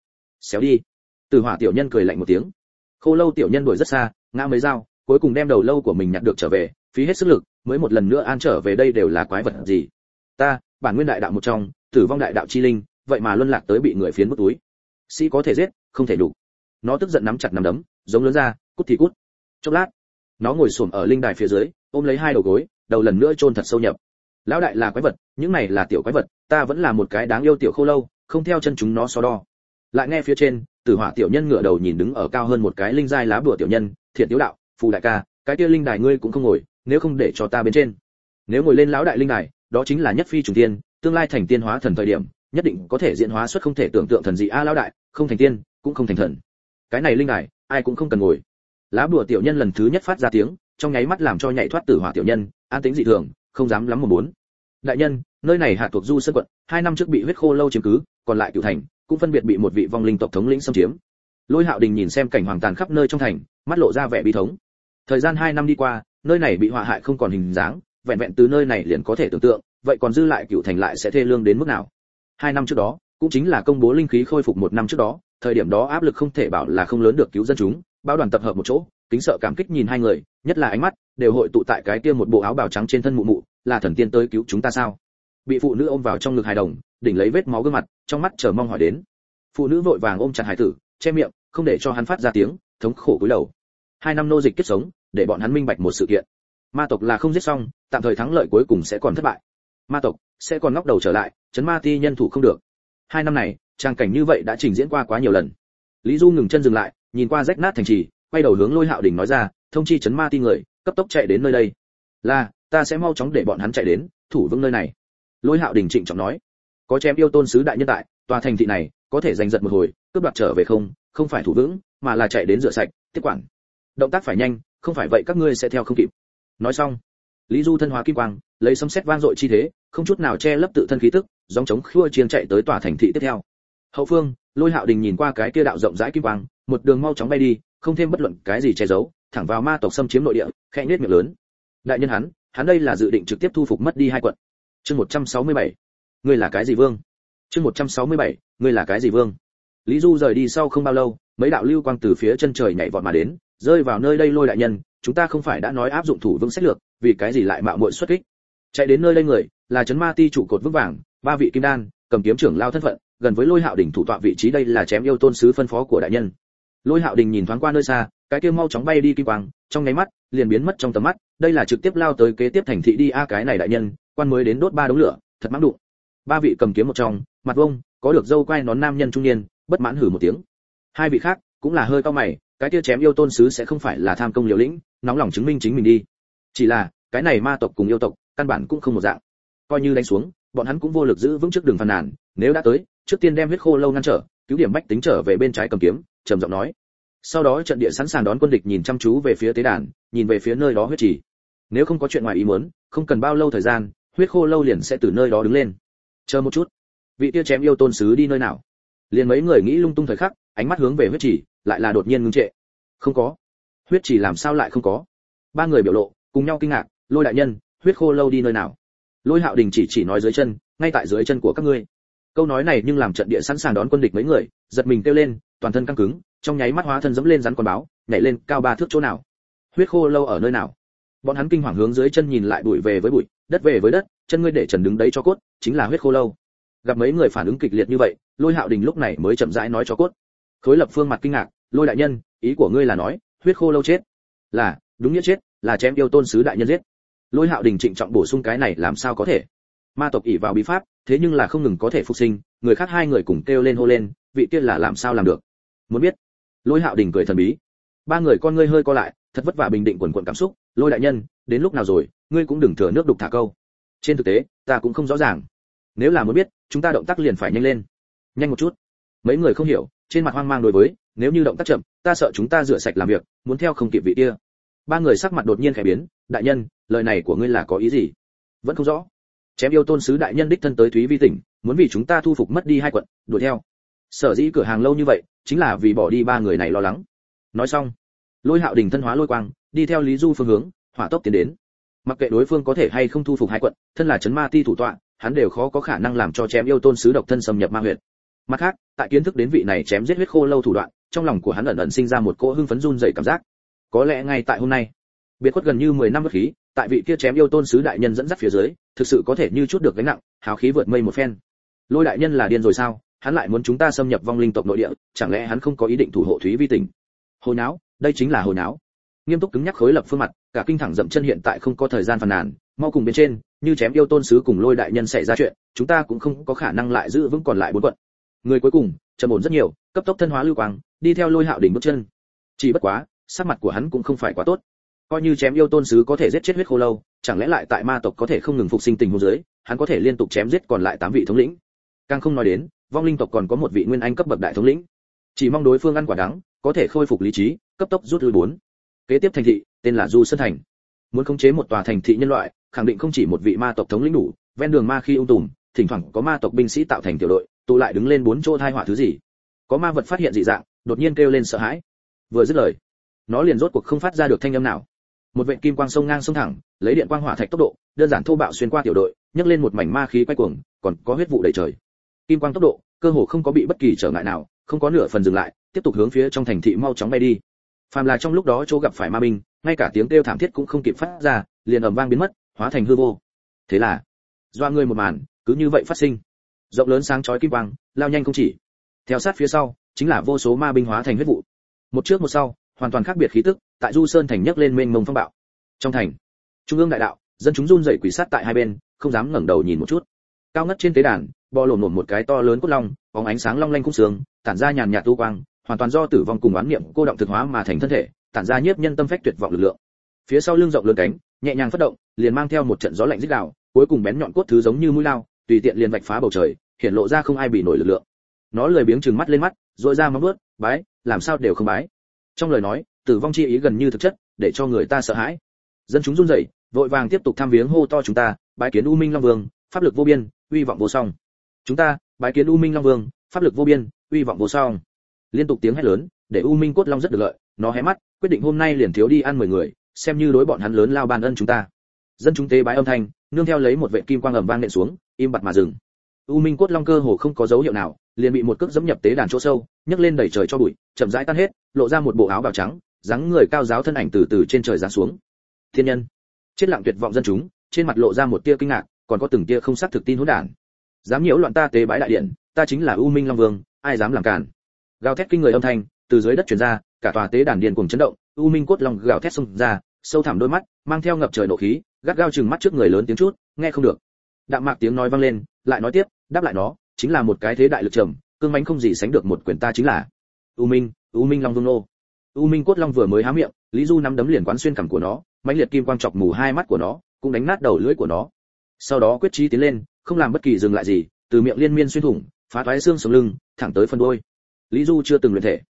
Xéo đi. Từ hỏa tiểu nhân cười lạnh một tiếng. Khô lâu tiểu nhân đuổi rất xa, ngã mấy dao, cuối cùng đem đầu lâu của mình nhặt được trở về phí hết sức lực, mới một lần nữa an trở về đây đều là quái vật gì? Ta, bản nguyên đại đạo một trong, tử vong đại đạo chi linh, vậy mà luân lạc tới bị người phiến bút túi. Sĩ có thể giết, không thể đủ. Nó tức giận nắm chặt nắm đấm, giống lớn ra, cút thì cút. Chốc lát, nó ngồi xổm ở linh đài phía dưới, ôm lấy hai đầu gối, đầu lần nữa chôn thật sâu nhập. Lão đại là quái vật, những này là tiểu quái vật, ta vẫn là một cái đáng yêu tiểu khô lâu, không theo chân chúng nó so đo. Lại nghe phía trên, tử hỏa tiểu nhân ngửa đầu nhìn đứng ở cao hơn một cái linh giai lá bùa tiểu nhân thiện tiểu đạo, phù đại ca, cái kia linh đài ngươi cũng không ngồi nếu không để cho ta bên trên. Nếu ngồi lên lão đại linh đài, đó chính là nhất phi trùng tiên, tương lai thành tiên hóa thần thời điểm, nhất định có thể diễn hóa xuất không thể tưởng tượng thần gì a lão đại, không thành tiên, cũng không thành thần. Cái này linh đài, ai cũng không cần ngồi. Lá bùa tiểu nhân lần thứ nhất phát ra tiếng, trong nháy mắt làm cho nhảy thoát tử hỏa tiểu nhân, an tính dị thường, không dám lắm một muốn. Đại nhân, nơi này hạ thuộc du sơn quận, hai năm trước bị huyết khô lâu chiếm cứ, còn lại cửu thành, cũng phân biệt bị một vị vong linh tộc thống lĩnh xâm chiếm. Lôi hạo đình nhìn xem cảnh hoàng tàn khắp nơi trong thành, mắt lộ ra vẻ bi thống. Thời gian hai năm đi qua nơi này bị họa hại không còn hình dáng, vẹn vẹn từ nơi này liền có thể tưởng tượng, vậy còn dư lại cựu thành lại sẽ thê lương đến mức nào? Hai năm trước đó, cũng chính là công bố linh khí khôi phục một năm trước đó, thời điểm đó áp lực không thể bảo là không lớn được cứu dân chúng bao đoàn tập hợp một chỗ, kính sợ cảm kích nhìn hai người, nhất là ánh mắt, đều hội tụ tại cái kia một bộ áo bào trắng trên thân mụ mụ, là thần tiên tới cứu chúng ta sao? Bị phụ nữ ôm vào trong ngực hài đồng, đỉnh lấy vết máu gương mặt, trong mắt chờ mong hỏi đến. Phụ nữ vội vàng ôm chặt hải tử, che miệng, không để cho hắn phát ra tiếng, thống khổ cúi đầu. Hai năm nô dịch kết sống để bọn hắn minh bạch một sự kiện. Ma tộc là không giết xong, tạm thời thắng lợi cuối cùng sẽ còn thất bại. Ma tộc sẽ còn ngóc đầu trở lại, chấn ma ti nhân thủ không được. Hai năm này trang cảnh như vậy đã trình diễn qua quá nhiều lần. Lý du ngừng chân dừng lại, nhìn qua rách nát thành trì, quay đầu hướng lôi hạo đỉnh nói ra, thông chi chấn ma ti người, cấp tốc chạy đến nơi đây. Là, ta sẽ mau chóng để bọn hắn chạy đến, thủ vững nơi này. Lôi hạo đình trịnh trọng nói. Có chém yêu tôn sứ đại nhân tại, tòa thành thị này, có thể giành giật một hồi, cướp đoạt trở về không không phải thủ vững, mà là chạy đến rửa sạch, tiếp quản. Động tác phải nhanh không phải vậy các ngươi sẽ theo không kịp nói xong, lý du thân hóa kim quang, lấy sấm sét vang dội chi thế, không chút nào che lấp tự thân khí tức dòng chống khua chiến chạy tới tòa thành thị tiếp theo hậu phương, lôi hạo đình nhìn qua cái kia đạo rộng rãi kim quang, một đường mau chóng bay đi, không thêm bất luận cái gì che giấu, thẳng vào ma tộc xâm chiếm nội địa, khẽ nết miệng lớn đại nhân hắn hắn đây là dự định trực tiếp thu phục mất đi hai quận chương 167. ngươi là cái gì vương chương 167. ngươi là cái gì vương lý du rời đi sau không bao lâu, mấy đạo lưu quang từ phía chân trời nhảy vọt mà đến rơi vào nơi đây lôi đại nhân, chúng ta không phải đã nói áp dụng thủ vương sách lược, vì cái gì lại mạo muội xuất kích? Chạy đến nơi đây người, là chấn ma ti trụ cột vững vàng, ba vị kim đan, cầm kiếm trưởng lao thân phận, gần với lôi hạo đỉnh thủ tọa vị trí đây là chém yêu tôn sứ phân phó của đại nhân. Lôi hạo đình nhìn thoáng qua nơi xa, cái kia mau chóng bay đi kim quang, trong nháy mắt, liền biến mất trong tầm mắt, đây là trực tiếp lao tới kế tiếp thành thị đi a cái này đại nhân, quan mới đến đốt ba đống lửa, thật mãng đụng. Ba vị cầm kiếm một trong, mặt vông, có được dâu quai nón nam nhân trung niên, bất mãn hử một tiếng. Hai vị khác cũng là hơi cao mày cái kia chém yêu tôn sứ sẽ không phải là tham công liều lĩnh, nóng lòng chứng minh chính mình đi. Chỉ là, cái này ma tộc cùng yêu tộc, căn bản cũng không một dạng. Coi như đánh xuống, bọn hắn cũng vô lực giữ vững trước đường phàn nàn, nếu đã tới, trước tiên đem huyết khô lâu ngăn trở, cứu điểm bách tính trở về bên trái cầm kiếm, trầm giọng nói. Sau đó trận địa sẵn sàng đón quân địch nhìn chăm chú về phía tế đàn, nhìn về phía nơi đó huyết trì. Nếu không có chuyện ngoài ý muốn, không cần bao lâu thời gian, huyết khô lâu liền sẽ từ nơi đó đứng lên. Chờ một chút. Vị tiêu chém yêu tôn sứ đi nơi nào? Liền mấy người nghĩ lung tung thời khắc ánh mắt hướng về huyết trì, lại là đột nhiên ngưng trệ. Không có. Huyết trì làm sao lại không có? Ba người biểu lộ, cùng nhau kinh ngạc, lôi đại nhân, huyết khô lâu đi nơi nào? Lôi hạo đình chỉ chỉ nói dưới chân, ngay tại dưới chân của các ngươi. Câu nói này nhưng làm trận địa sẵn sàng đón quân địch mấy người, giật mình kêu lên, toàn thân căng cứng, trong nháy mắt hóa thân dẫm lên rắn con báo, nhảy lên cao ba thước chỗ nào? Huyết khô lâu ở nơi nào? Bọn hắn kinh hoàng hướng dưới chân nhìn lại bụi về với bụi, đất về với đất, chân ngươi để trần đứng đấy cho cốt, chính là huyết khô lâu. Gặp mấy người phản ứng kịch liệt như vậy, lôi hạo đình lúc này mới chậm rãi nói cho cốt khối lập phương mặt kinh ngạc, lôi đại nhân, ý của ngươi là nói, huyết khô lâu chết. Là, đúng nghĩa chết, là chém yêu tôn sứ đại nhân giết. Lôi hạo đình trịnh trọng bổ sung cái này làm sao có thể? Ma tộc ỷ vào bí pháp, thế nhưng là không ngừng có thể phục sinh, người khác hai người cùng kêu lên hô lên, vị kia là làm sao làm được? Muốn biết? Lôi hạo đình cười thần bí. Ba người con ngươi hơi co lại, thật vất vả bình định quần quận cảm xúc, lôi đại nhân, đến lúc nào rồi, ngươi cũng đừng thừa nước đục thả câu. Trên thực tế, ta cũng không rõ ràng. Nếu là muốn biết, chúng ta động tác liền phải nhanh lên. Nhanh một chút. Mấy người không hiểu trên mặt hoang mang đối với, nếu như động tác chậm, ta sợ chúng ta rửa sạch làm việc, muốn theo không kịp vị kia. Ba người sắc mặt đột nhiên khẽ biến, đại nhân, lời này của ngươi là có ý gì? Vẫn không rõ. Chém yêu tôn sứ đại nhân đích thân tới thúy vi tỉnh, muốn vì chúng ta thu phục mất đi hai quận, đuổi theo. Sở dĩ cửa hàng lâu như vậy, chính là vì bỏ đi ba người này lo lắng. Nói xong, lôi hạo đình thân hóa lôi quang, đi theo lý du phương hướng, hỏa tốc tiến đến. Mặc kệ đối phương có thể hay không thu phục hai quận, thân là chấn ma ti thủ tọa, hắn đều khó có khả năng làm cho chém yêu tôn sứ độc thân xâm nhập ma huyện mặt khác, tại kiến thức đến vị này chém giết huyết khô lâu thủ đoạn, trong lòng của hắn ẩn ẩn sinh ra một cỗ hưng phấn run rẩy cảm giác. Có lẽ ngay tại hôm nay, biệt khuất gần như 10 năm bất khí, tại vị kia chém yêu tôn sứ đại nhân dẫn dắt phía dưới, thực sự có thể như chút được gánh nặng, hào khí vượt mây một phen. Lôi đại nhân là điên rồi sao? Hắn lại muốn chúng ta xâm nhập vong linh tộc nội địa, chẳng lẽ hắn không có ý định thủ hộ thúy vi tỉnh? Hồi não đây chính là hồi não nghiêm túc cứng nhắc khối lập phương mặt, cả kinh thẳng dậm chân hiện tại không có thời gian phàn nàn, mau cùng bên trên, như chém yêu tôn sứ cùng lôi đại nhân xảy ra chuyện, chúng ta cũng không có khả năng lại giữ vững còn lại bốn quận người cuối cùng, trầm ổn rất nhiều, cấp tốc thân hóa lưu quang, đi theo lôi hạo đỉnh bước chân. Chỉ bất quá, sắc mặt của hắn cũng không phải quá tốt. Coi như chém yêu tôn sứ có thể giết chết huyết khô lâu, chẳng lẽ lại tại ma tộc có thể không ngừng phục sinh tình huống dưới, hắn có thể liên tục chém giết còn lại tám vị thống lĩnh? Càng không nói đến, vong linh tộc còn có một vị nguyên anh cấp bậc đại thống lĩnh. Chỉ mong đối phương ăn quả đắng, có thể khôi phục lý trí, cấp tốc rút lui bốn. Kế tiếp thành thị, tên là du sơn thành. Muốn khống chế một tòa thành thị nhân loại, khẳng định không chỉ một vị ma tộc thống lĩnh đủ, ven đường ma khi ung tùm thỉnh thoảng có ma tộc binh sĩ tạo thành tiểu đội, tụ lại đứng lên bốn chỗ thai họa thứ gì. Có ma vật phát hiện dị dạng, đột nhiên kêu lên sợ hãi. Vừa dứt lời, nó liền rốt cuộc không phát ra được thanh âm nào. Một vệt kim quang sông ngang sông thẳng, lấy điện quang hỏa thạch tốc độ, đơn giản thô bạo xuyên qua tiểu đội, nhấc lên một mảnh ma khí quay cuồng, còn có huyết vụ đầy trời. Kim quang tốc độ, cơ hồ không có bị bất kỳ trở ngại nào, không có nửa phần dừng lại, tiếp tục hướng phía trong thành thị mau chóng bay đi. Phàm là trong lúc đó chỗ gặp phải ma binh, ngay cả tiếng kêu thảm thiết cũng không kịp phát ra, liền ầm vang biến mất, hóa thành hư vô. Thế là, doa người một màn cứ như vậy phát sinh. Rộng lớn sáng chói kim quang, lao nhanh không chỉ. Theo sát phía sau, chính là vô số ma binh hóa thành huyết vụ. Một trước một sau, hoàn toàn khác biệt khí tức, tại du sơn thành nhấc lên mênh mông phong bạo. Trong thành, trung ương đại đạo, dân chúng run rẩy quỷ sát tại hai bên, không dám ngẩng đầu nhìn một chút. Cao ngất trên tế đàn, bò lổm lổm một cái to lớn cốt long, bóng ánh sáng long lanh khung sướng tản ra nhàn nhạt tu quang, hoàn toàn do tử vong cùng oán niệm cô động thực hóa mà thành thân thể, tản ra nhiếp nhân tâm phách tuyệt vọng lực lượng. Phía sau lưng rộng lớn cánh, nhẹ nhàng phát động, liền mang theo một trận gió lạnh rít gào, cuối cùng bén nhọn cốt thứ giống như mũi lao tùy tiện liền vạch phá bầu trời hiện lộ ra không ai bị nổi lực lượng. Nó lười biếng trừng mắt lên mắt rồi ra móng vuốt, bái, làm sao đều không bái? Trong lời nói, tử vong chi ý gần như thực chất, để cho người ta sợ hãi. Dân chúng run rẩy, vội vàng tiếp tục tham viếng hô to chúng ta, bái kiến u minh long vương, pháp lực vô biên, uy vọng vô song. Chúng ta, bái kiến u minh long vương, pháp lực vô biên, uy vọng vô song. Liên tục tiếng hét lớn, để u minh cốt long rất được lợi, nó hé mắt, quyết định hôm nay liền thiếu đi ăn mười người, xem như đối bọn hắn lớn lao ban ân chúng ta. Dân chúng tế bái âm thanh nương theo lấy một vệ kim quang ầm vang nện xuống, im bặt mà dừng. U minh cốt long cơ hồ không có dấu hiệu nào, liền bị một cước dẫm nhập tế đàn chỗ sâu, nhấc lên đẩy trời cho bụi, chậm rãi tan hết, lộ ra một bộ áo bào trắng, dáng người cao giáo thân ảnh từ từ trên trời giáng xuống. Thiên nhân! Chết lặng tuyệt vọng dân chúng, trên mặt lộ ra một tia kinh ngạc, còn có từng tia không xác thực tin hỗn đản. Dám nhiễu loạn ta tế bái đại điện, ta chính là u minh long vương, ai dám làm cản gào thét kinh người âm thanh, từ dưới đất truyền ra, cả tòa tế đàn điện cùng chấn động, u minh cốt long gào thét xông ra sâu thẳm đôi mắt, mang theo ngập trời nộ khí, gắt gao chừng mắt trước người lớn tiếng chút, nghe không được. Đạm mạc tiếng nói vang lên, lại nói tiếp, đáp lại nó, chính là một cái thế đại lực trầm, cương mãnh không gì sánh được một quyền ta chính là. U minh u minh long vương nô. U minh cốt long vừa mới há miệng, lý du nắm đấm liền quán xuyên cằm của nó, mãnh liệt kim quang chọc mù hai mắt của nó, cũng đánh nát đầu lưỡi của nó. Sau đó quyết chí tiến lên, không làm bất kỳ dừng lại gì, từ miệng liên miên xuyên thủng, phá thoái xương sống lưng, thẳng tới phần đôi lý du chưa từng luyện thể,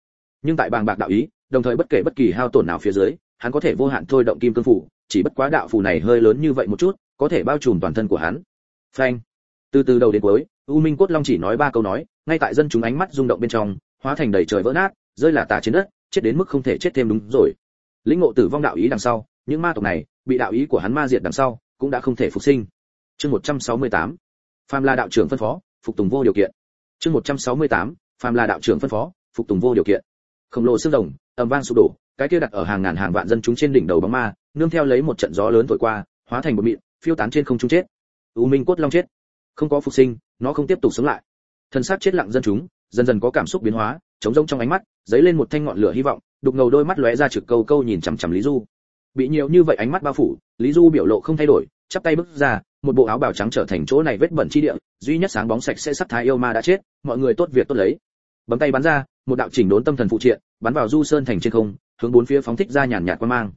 nhưng tại bàng bạc đạo ý, đồng thời bất kể bất kỳ hao tổn nào phía dưới hắn có thể vô hạn thôi động kim cương phủ, chỉ bất quá đạo phù này hơi lớn như vậy một chút, có thể bao trùm toàn thân của hắn. Phanh. Từ từ đầu đến cuối, u minh cốt long chỉ nói ba câu nói, ngay tại dân chúng ánh mắt rung động bên trong, hóa thành đầy trời vỡ nát, rơi là tả trên đất, chết đến mức không thể chết thêm đúng rồi. Lĩnh ngộ tử vong đạo ý đằng sau, những ma tộc này, bị đạo ý của hắn ma diệt đằng sau, cũng đã không thể phục sinh. Chương 168 phàm là đạo trưởng phân phó, phục tùng vô điều kiện. Chương 168 phàm là đạo trưởng phân phó, phục tùng vô điều kiện. Khổng lồ xương rồng, ầm vang sụp đổ cái kia đặt ở hàng ngàn hàng vạn dân chúng trên đỉnh đầu bóng ma, nương theo lấy một trận gió lớn thổi qua, hóa thành một mịn, phiêu tán trên không trung chết. U minh cốt long chết. Không có phục sinh, nó không tiếp tục sống lại. Thần sát chết lặng dân chúng, dần dần có cảm xúc biến hóa chống rỗng trong ánh mắt, dấy lên một thanh ngọn lửa hy vọng, đục ngầu đôi mắt lóe ra trực câu câu nhìn chằm chằm lý du. Bị nhiều như vậy ánh mắt bao phủ, lý du biểu lộ không thay đổi, chắp tay bước ra, một bộ áo bào trắng trở thành chỗ này vết bẩn chi địa, duy nhất sáng bóng sạch sẽ sắp thái yêu ma đã chết, mọi người tốt việc tốt lấy. Bấm tay bắn ra, một đạo chỉnh đốn tâm thần phụ triện, bắn vào du sơn thành trên không hướng bốn phía phóng thích ra nhàn nhạt quan mang.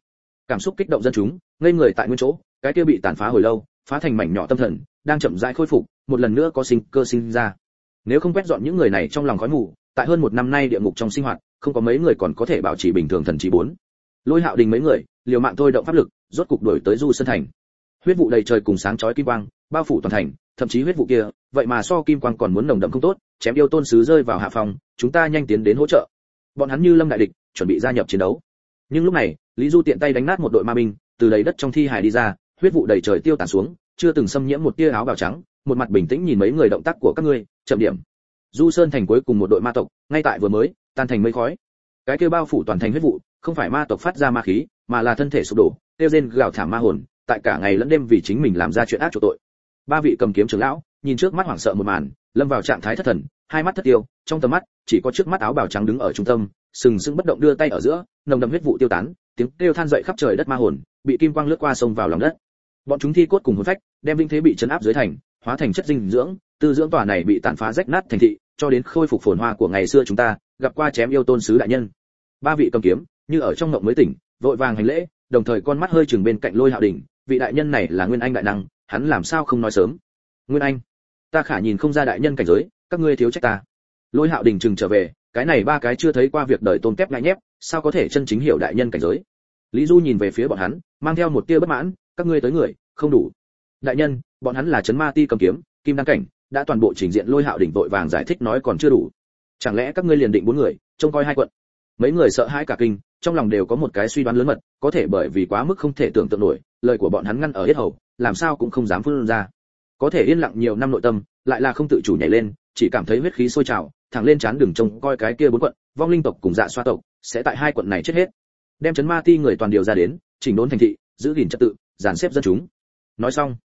Cảm xúc kích động dân chúng, ngây người tại nguyên chỗ, cái kia bị tàn phá hồi lâu, phá thành mảnh nhỏ tâm thần, đang chậm rãi khôi phục, một lần nữa có sinh cơ sinh ra. Nếu không quét dọn những người này trong lòng khói mù, tại hơn một năm nay địa ngục trong sinh hoạt, không có mấy người còn có thể bảo trì bình thường thần trí bốn. Lôi hạo đình mấy người, liều mạng thôi động pháp lực, rốt cục đuổi tới du sơn thành. Huyết vụ đầy trời cùng sáng chói kim quang, bao phủ toàn thành, thậm chí huyết vụ kia, vậy mà so kim quang còn muốn nồng đậm không tốt, chém yêu tôn sứ rơi vào hạ phòng, chúng ta nhanh tiến đến hỗ trợ. Bọn hắn như lâm đại địch chuẩn bị gia nhập chiến đấu. Nhưng lúc này, lý du tiện tay đánh nát một đội ma binh, từ đầy đất trong thi hài đi ra, huyết vụ đầy trời tiêu tản xuống, chưa từng xâm nhiễm một tia áo bào trắng, một mặt bình tĩnh nhìn mấy người động tác của các ngươi, chậm điểm. Du sơn thành cuối cùng một đội ma tộc, ngay tại vừa mới, tan thành mây khói. Cái kia bao phủ toàn thành huyết vụ, không phải ma tộc phát ra ma khí, mà là thân thể sụp đổ tiêu rên gào thảm ma hồn, tại cả ngày lẫn đêm vì chính mình làm ra chuyện ác chỗ tội. Ba vị cầm kiếm trưởng lão, nhìn trước mắt hoảng sợ một màn, lâm vào trạng thái thất thần, hai mắt thất tiêu, trong tầm mắt, chỉ có trước mắt áo bào trắng đứng ở trung tâm sừng sững bất động đưa tay ở giữa, nồng đậm huyết vụ tiêu tán, tiếng kêu than dậy khắp trời đất ma hồn, bị kim quang lướt qua sông vào lòng đất. Bọn chúng thi cốt cùng hồn phách, đem vinh thế bị chấn áp dưới thành, hóa thành chất dinh dưỡng, tư dưỡng tòa này bị tàn phá rách nát thành thị, cho đến khôi phục phồn hoa của ngày xưa chúng ta, gặp qua chém yêu tôn sứ đại nhân. Ba vị cầm kiếm, như ở trong ngộng mới tỉnh, vội vàng hành lễ, đồng thời con mắt hơi chừng bên cạnh lôi hạo đỉnh, vị đại nhân này là nguyên anh đại năng, hắn làm sao không nói sớm? Nguyên anh, ta khả nhìn không ra đại nhân cảnh giới, các ngươi thiếu trách ta. Lôi hạo đình chừng trở về cái này ba cái chưa thấy qua việc đời tôn kép ngại nhép, sao có thể chân chính hiểu đại nhân cảnh giới? Lý du nhìn về phía bọn hắn, mang theo một tia bất mãn, các ngươi tới người, không đủ. Đại nhân, bọn hắn là chấn ma ti cầm kiếm, kim đăng cảnh, đã toàn bộ trình diện lôi hạo đỉnh vội vàng giải thích nói còn chưa đủ. Chẳng lẽ các ngươi liền định bốn người, trông coi hai quận? Mấy người sợ hãi cả kinh, trong lòng đều có một cái suy đoán lớn mật, có thể bởi vì quá mức không thể tưởng tượng nổi, lời của bọn hắn ngăn ở hết hầu, làm sao cũng không dám phun ra. Có thể yên lặng nhiều năm nội tâm, lại là không tự chủ nhảy lên, chỉ cảm thấy huyết khí sôi trào thẳng lên chán đường trông coi cái kia bốn quận, vong linh tộc cùng dạ xoa tộc sẽ tại hai quận này chết hết. Đem chấn ma ti người toàn điều ra đến, chỉnh đốn thành thị, giữ gìn trật tự, dàn xếp dân chúng. Nói xong,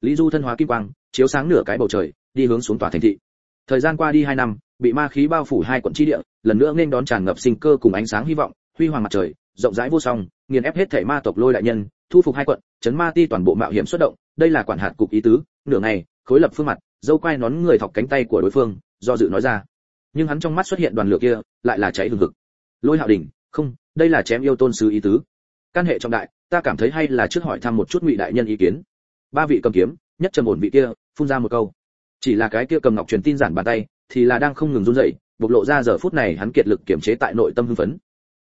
lý du thân hóa kim quang, chiếu sáng nửa cái bầu trời, đi hướng xuống tòa thành thị. Thời gian qua đi hai năm, bị ma khí bao phủ hai quận chi địa, lần nữa nên đón tràn ngập sinh cơ cùng ánh sáng hy vọng, huy hoàng mặt trời, rộng rãi vô song, nghiền ép hết thể ma tộc lôi đại nhân, thu phục hai quận, chấn ma ti toàn bộ mạo hiểm xuất động, đây là quản hạt cục ý tứ, nửa ngày, khối lập phương mặt, dâu quai nón người thọc cánh tay của đối phương, do dự nói ra nhưng hắn trong mắt xuất hiện đoàn lửa kia, lại là cháy hừng hực. Lôi hạo đình, không, đây là chém yêu tôn sứ ý tứ. Căn hệ trọng đại, ta cảm thấy hay là trước hỏi thăm một chút ngụy đại nhân ý kiến. Ba vị cầm kiếm, nhất trầm ổn vị kia, phun ra một câu. Chỉ là cái kia cầm ngọc truyền tin giản bàn tay, thì là đang không ngừng run rẩy, bộc lộ ra giờ phút này hắn kiệt lực kiểm chế tại nội tâm hưng phấn.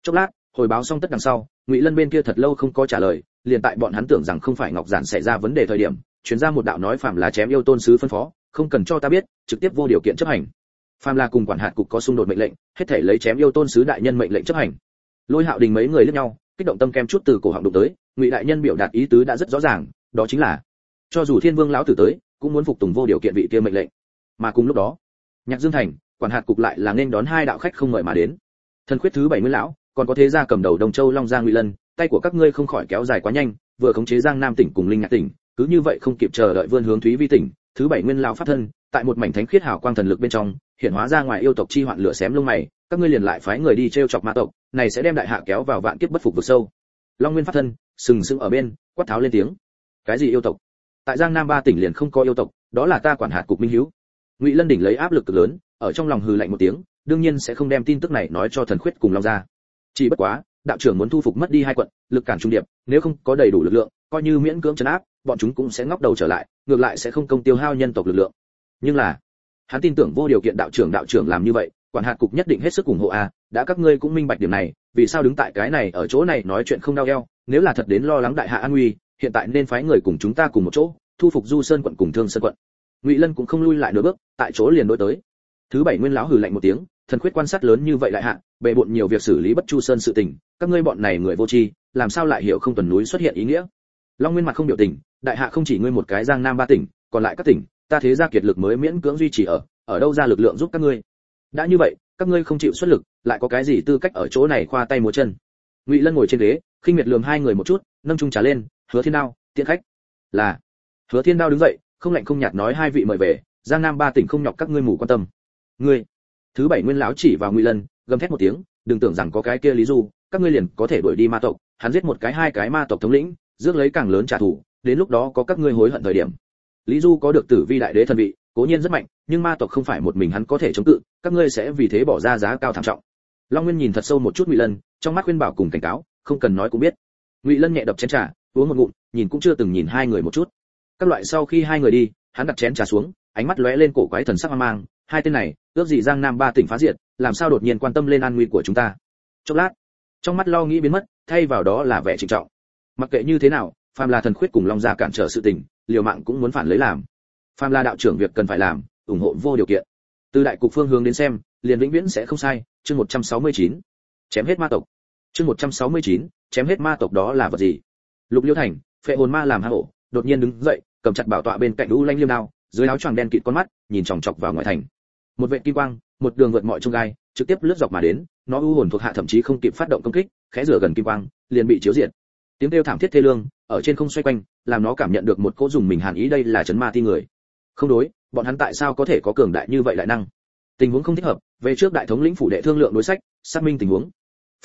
Chốc lát, hồi báo xong tất đằng sau, ngụy lân bên kia thật lâu không có trả lời, liền tại bọn hắn tưởng rằng không phải ngọc giản xảy ra vấn đề thời điểm chuyển ra một đạo nói phạm là chém yêu tôn sứ phân phó, không cần cho ta biết, trực tiếp vô điều kiện chấp hành phàm là cùng quản hạt cục có xung đột mệnh lệnh, hết thể lấy chém yêu tôn sứ đại nhân mệnh lệnh chấp hành. Lôi hạo đình mấy người lướt nhau, kích động tâm kem chút từ cổ họng đụng tới, ngụy đại nhân biểu đạt ý tứ đã rất rõ ràng, đó chính là, cho dù thiên vương lão tử tới, cũng muốn phục tùng vô điều kiện vị kia mệnh lệnh. Mà cùng lúc đó, nhạc dương thành, quản hạt cục lại là nên đón hai đạo khách không mời mà đến. Thân khuyết thứ bảy mươi lão, còn có thế gia cầm đầu đồng châu long giang ngụy lân, tay của các ngươi không khỏi kéo dài quá nhanh, vừa khống chế giang nam tỉnh cùng linh nhạc tỉnh, cứ như vậy không kịp chờ đợi vươn hướng thúy vi tỉnh, thứ bảy nguyên lão phát thân, tại một mảnh thánh khiết hảo quang thần lực bên trong hiện hóa ra ngoài yêu tộc chi hoạn lửa xém lông mày, các ngươi liền lại phái người đi treo chọc ma tộc, này sẽ đem đại hạ kéo vào vạn kiếp bất phục vực sâu. Long nguyên phát thân, sừng sững ở bên, quát tháo lên tiếng. Cái gì yêu tộc? Tại giang nam ba tỉnh liền không có yêu tộc, đó là ta quản hạt cục minh hiếu. Ngụy lân đỉnh lấy áp lực cực lớn, ở trong lòng hừ lạnh một tiếng, đương nhiên sẽ không đem tin tức này nói cho thần khuyết cùng long gia. Chỉ bất quá, đạo trưởng muốn thu phục mất đi hai quận, lực cản trung điệp, nếu không có đầy đủ lực lượng, coi như miễn cưỡng chấn áp, bọn chúng cũng sẽ ngóc đầu trở lại, ngược lại sẽ không công tiêu hao nhân tộc lực lượng. Nhưng là hắn tin tưởng vô điều kiện đạo trưởng đạo trưởng làm như vậy, quản hạt cục nhất định hết sức ủng hộ a đã các ngươi cũng minh bạch điểm này, vì sao đứng tại cái này ở chỗ này nói chuyện không đau eo, nếu là thật đến lo lắng đại hạ an nguy, hiện tại nên phái người cùng chúng ta cùng một chỗ, thu phục du sơn quận cùng thương sơn quận. Ngụy lân cũng không lui lại nửa bước, tại chỗ liền đối tới. Thứ bảy nguyên lão hừ lạnh một tiếng, thần quyết quan sát lớn như vậy lại hạ, bề bộn nhiều việc xử lý bất chu sơn sự tình, các ngươi bọn này người vô tri, làm sao lại hiểu không tuần núi xuất hiện ý nghĩa? Long nguyên mặt không biểu tình, đại hạ không chỉ ngươi một cái giang nam ba tỉnh, còn lại các tỉnh ta thế gia kiệt lực mới miễn cưỡng duy trì ở ở đâu ra lực lượng giúp các ngươi? Đã như vậy, các ngươi không chịu xuất lực, lại có cái gì tư cách ở chỗ này khoa tay múa chân? Ngụy lân ngồi trên ghế, khinh miệt lườm hai người một chút, nâng trung trà lên, hứa thiên đao tiện khách. Là. Hứa thiên đao đứng dậy, không lạnh không nhạt nói hai vị mời về, giang nam ba tỉnh không nhọc các ngươi mù quan tâm. Ngươi. Thứ bảy nguyên lão chỉ vào ngụy lân, gầm thét một tiếng, đừng tưởng rằng có cái kia lý du, các ngươi liền có thể đuổi đi ma tộc, hắn giết một cái hai cái ma tộc thống lĩnh, rước lấy càng lớn trả thù, đến lúc đó có các ngươi hối hận thời điểm lý du có được tử vi đại đế thần vị, cố nhiên rất mạnh, nhưng ma tộc không phải một mình hắn có thể chống cự, các ngươi sẽ vì thế bỏ ra giá cao thảm trọng. Long nguyên nhìn thật sâu một chút ngụy lân, trong mắt khuyên bảo cùng cảnh cáo, không cần nói cũng biết. Ngụy lân nhẹ đập chén trà, uống một ngụm, nhìn cũng chưa từng nhìn hai người một chút. Các loại sau khi hai người đi, hắn đặt chén trà xuống, ánh mắt lóe lên cổ quái thần sắc hoang mang, hai tên này, ước gì giang nam ba tỉnh phá diệt, làm sao đột nhiên quan tâm lên an nguy của chúng ta? Chốc lát, trong mắt lo nghĩ biến mất, thay vào đó là vẻ trịnh trọng. Mặc kệ như thế nào phàm là thần khuyết cùng long gia cản trở sự tình liều mạng cũng muốn phản lấy làm. Phàm là đạo trưởng việc cần phải làm ủng hộ vô điều kiện. Từ đại cục phương hướng đến xem liền vĩnh viễn sẽ không sai chương 169. chém hết ma tộc. Chương 169, chém hết ma tộc đó là vật gì? Lục liêu thành phệ hồn ma làm hang hổ đột nhiên đứng dậy cầm chặt bảo tọa bên cạnh u lanh liêm đao dưới áo choàng đen kịt con mắt nhìn chòng chọc vào ngoài thành. Một vệ kim quang một đường vượt mọi trông gai trực tiếp lướt dọc mà đến nó u hồn thuộc hạ thậm chí không kịp phát động công kích khẽ rửa gần kim quang liền bị chiếu diệt tiếng kêu thảm thiết thê lương, ở trên không xoay quanh, làm nó cảm nhận được một cỗ dùng mình hàn ý đây là chấn ma ti người. Không đối, bọn hắn tại sao có thể có cường đại như vậy lại năng? Tình huống không thích hợp, về trước đại thống lĩnh phủ đệ thương lượng đối sách, xác minh tình huống.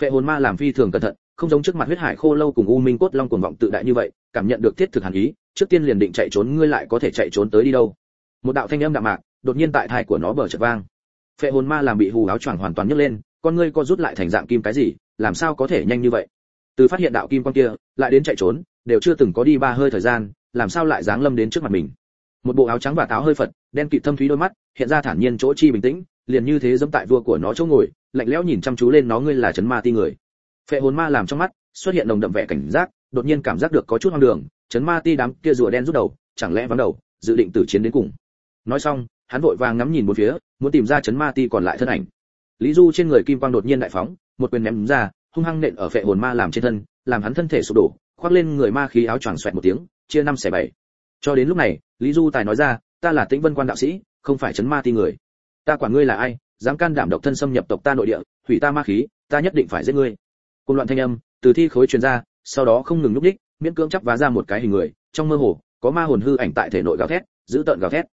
Phệ hồn ma làm phi thường cẩn thận, không giống trước mặt huyết hải khô lâu cùng u minh cốt long cuồng vọng tự đại như vậy, cảm nhận được thiết thực hàn ý, trước tiên liền định chạy trốn, ngươi lại có thể chạy trốn tới đi đâu? Một đạo thanh âm đạm mạc, đột nhiên tại thai của nó bờ chợt vang. Phệ hồn ma làm bị hù áo choàng hoàn toàn nhấc lên, con ngươi co rút lại thành dạng kim cái gì, làm sao có thể nhanh như vậy? Từ phát hiện đạo kim quan kia, lại đến chạy trốn, đều chưa từng có đi ba hơi thời gian, làm sao lại giáng lâm đến trước mặt mình? Một bộ áo trắng và táo hơi phật, đen kịt thâm thúy đôi mắt, hiện ra thản nhiên chỗ chi bình tĩnh, liền như thế dẫm tại vua của nó chỗ ngồi, lạnh lẽo nhìn chăm chú lên nó ngươi là chấn ma ti người. Phệ hồn ma làm trong mắt, xuất hiện nồng đậm vẻ cảnh giác, đột nhiên cảm giác được có chút hoang đường, chấn ma ti đám kia rùa đen rút đầu, chẳng lẽ vắng đầu, dự định tử chiến đến cùng. Nói xong, hắn vội vàng ngắm nhìn một phía, muốn tìm ra chấn ma ti còn lại thân ảnh. Lý du trên người kim quang đột nhiên đại phóng, một quyền ném ra hung hăng nện ở phệ hồn ma làm trên thân, làm hắn thân thể sụp đổ, khoác lên người ma khí áo choàng xoẹt một tiếng, chia năm xẻ bảy. Cho đến lúc này, lý du tài nói ra, ta là tĩnh vân quan đạo sĩ, không phải chấn ma ti người. Ta quản ngươi là ai, dám can đảm độc thân xâm nhập tộc ta nội địa, hủy ta ma khí, ta nhất định phải giết ngươi. Cùng loạn thanh âm, từ thi khối truyền ra, sau đó không ngừng nhúc đích miễn cưỡng chắp vá ra một cái hình người, trong mơ hồ, có ma hồn hư ảnh tại thể nội gào thét giữ tợn gào thét.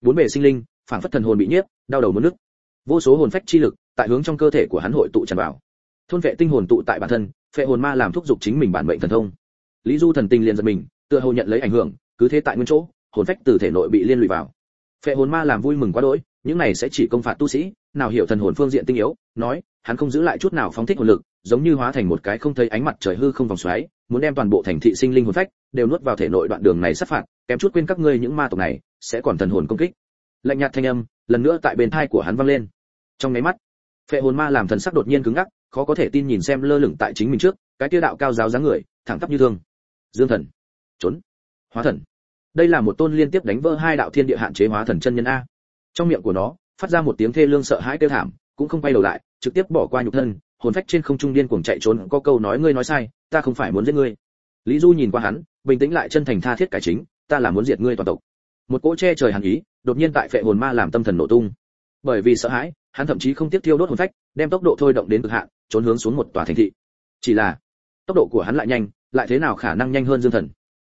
Bốn bề sinh linh phản phất thần hồn bị nhiếp, đau đầu muốn nức. vô số hồn phách chi lực, tại hướng trong cơ thể của hắn hội tụ tràn vào thôn vệ tinh hồn tụ tại bản thân, phệ hồn ma làm thúc giục chính mình bản mệnh thần thông. Lý du thần tinh liền giật mình, tựa hồ nhận lấy ảnh hưởng, cứ thế tại nguyên chỗ, hồn phách từ thể nội bị liên lụy vào. Phệ hồn ma làm vui mừng quá đỗi, những này sẽ chỉ công phạt tu sĩ, nào hiểu thần hồn phương diện tinh yếu, nói, hắn không giữ lại chút nào phóng thích hồn lực, giống như hóa thành một cái không thấy ánh mặt trời hư không vòng xoáy, muốn đem toàn bộ thành thị sinh linh hồn phách đều nuốt vào thể nội đoạn đường này sát phạt, kém chút quên các ngươi những ma tộc này, sẽ còn thần hồn công kích. Lạnh nhạt thanh âm, lần nữa tại bên thai của hắn vang lên. Trong nháy mắt, phệ hồn ma làm thần sắc đột nhiên cứng ngắc khó có thể tin nhìn xem lơ lửng tại chính mình trước, cái tiêu đạo cao giáo dáng người, thẳng tắp như thương. Dương thần. Trốn. Hóa thần. Đây là một tôn liên tiếp đánh vỡ hai đạo thiên địa hạn chế hóa thần chân nhân a. Trong miệng của nó, phát ra một tiếng thê lương sợ hãi kêu thảm, cũng không quay đầu lại, trực tiếp bỏ qua nhục thân, hồn phách trên không trung điên cuồng chạy trốn, có câu nói ngươi nói sai, ta không phải muốn giết ngươi. Lý du nhìn qua hắn, bình tĩnh lại chân thành tha thiết cải chính, ta là muốn diệt ngươi toàn tộc. Một cỗ che trời hàn ý, đột nhiên tại phệ hồn ma làm tâm thần nổ tung. Bởi vì sợ hãi, hắn thậm chí không tiếp thiêu đốt hồn phách, đem tốc độ thôi động đến cực hạn trốn hướng xuống một tòa thành thị. Chỉ là, tốc độ của hắn lại nhanh, lại thế nào khả năng nhanh hơn dương thần?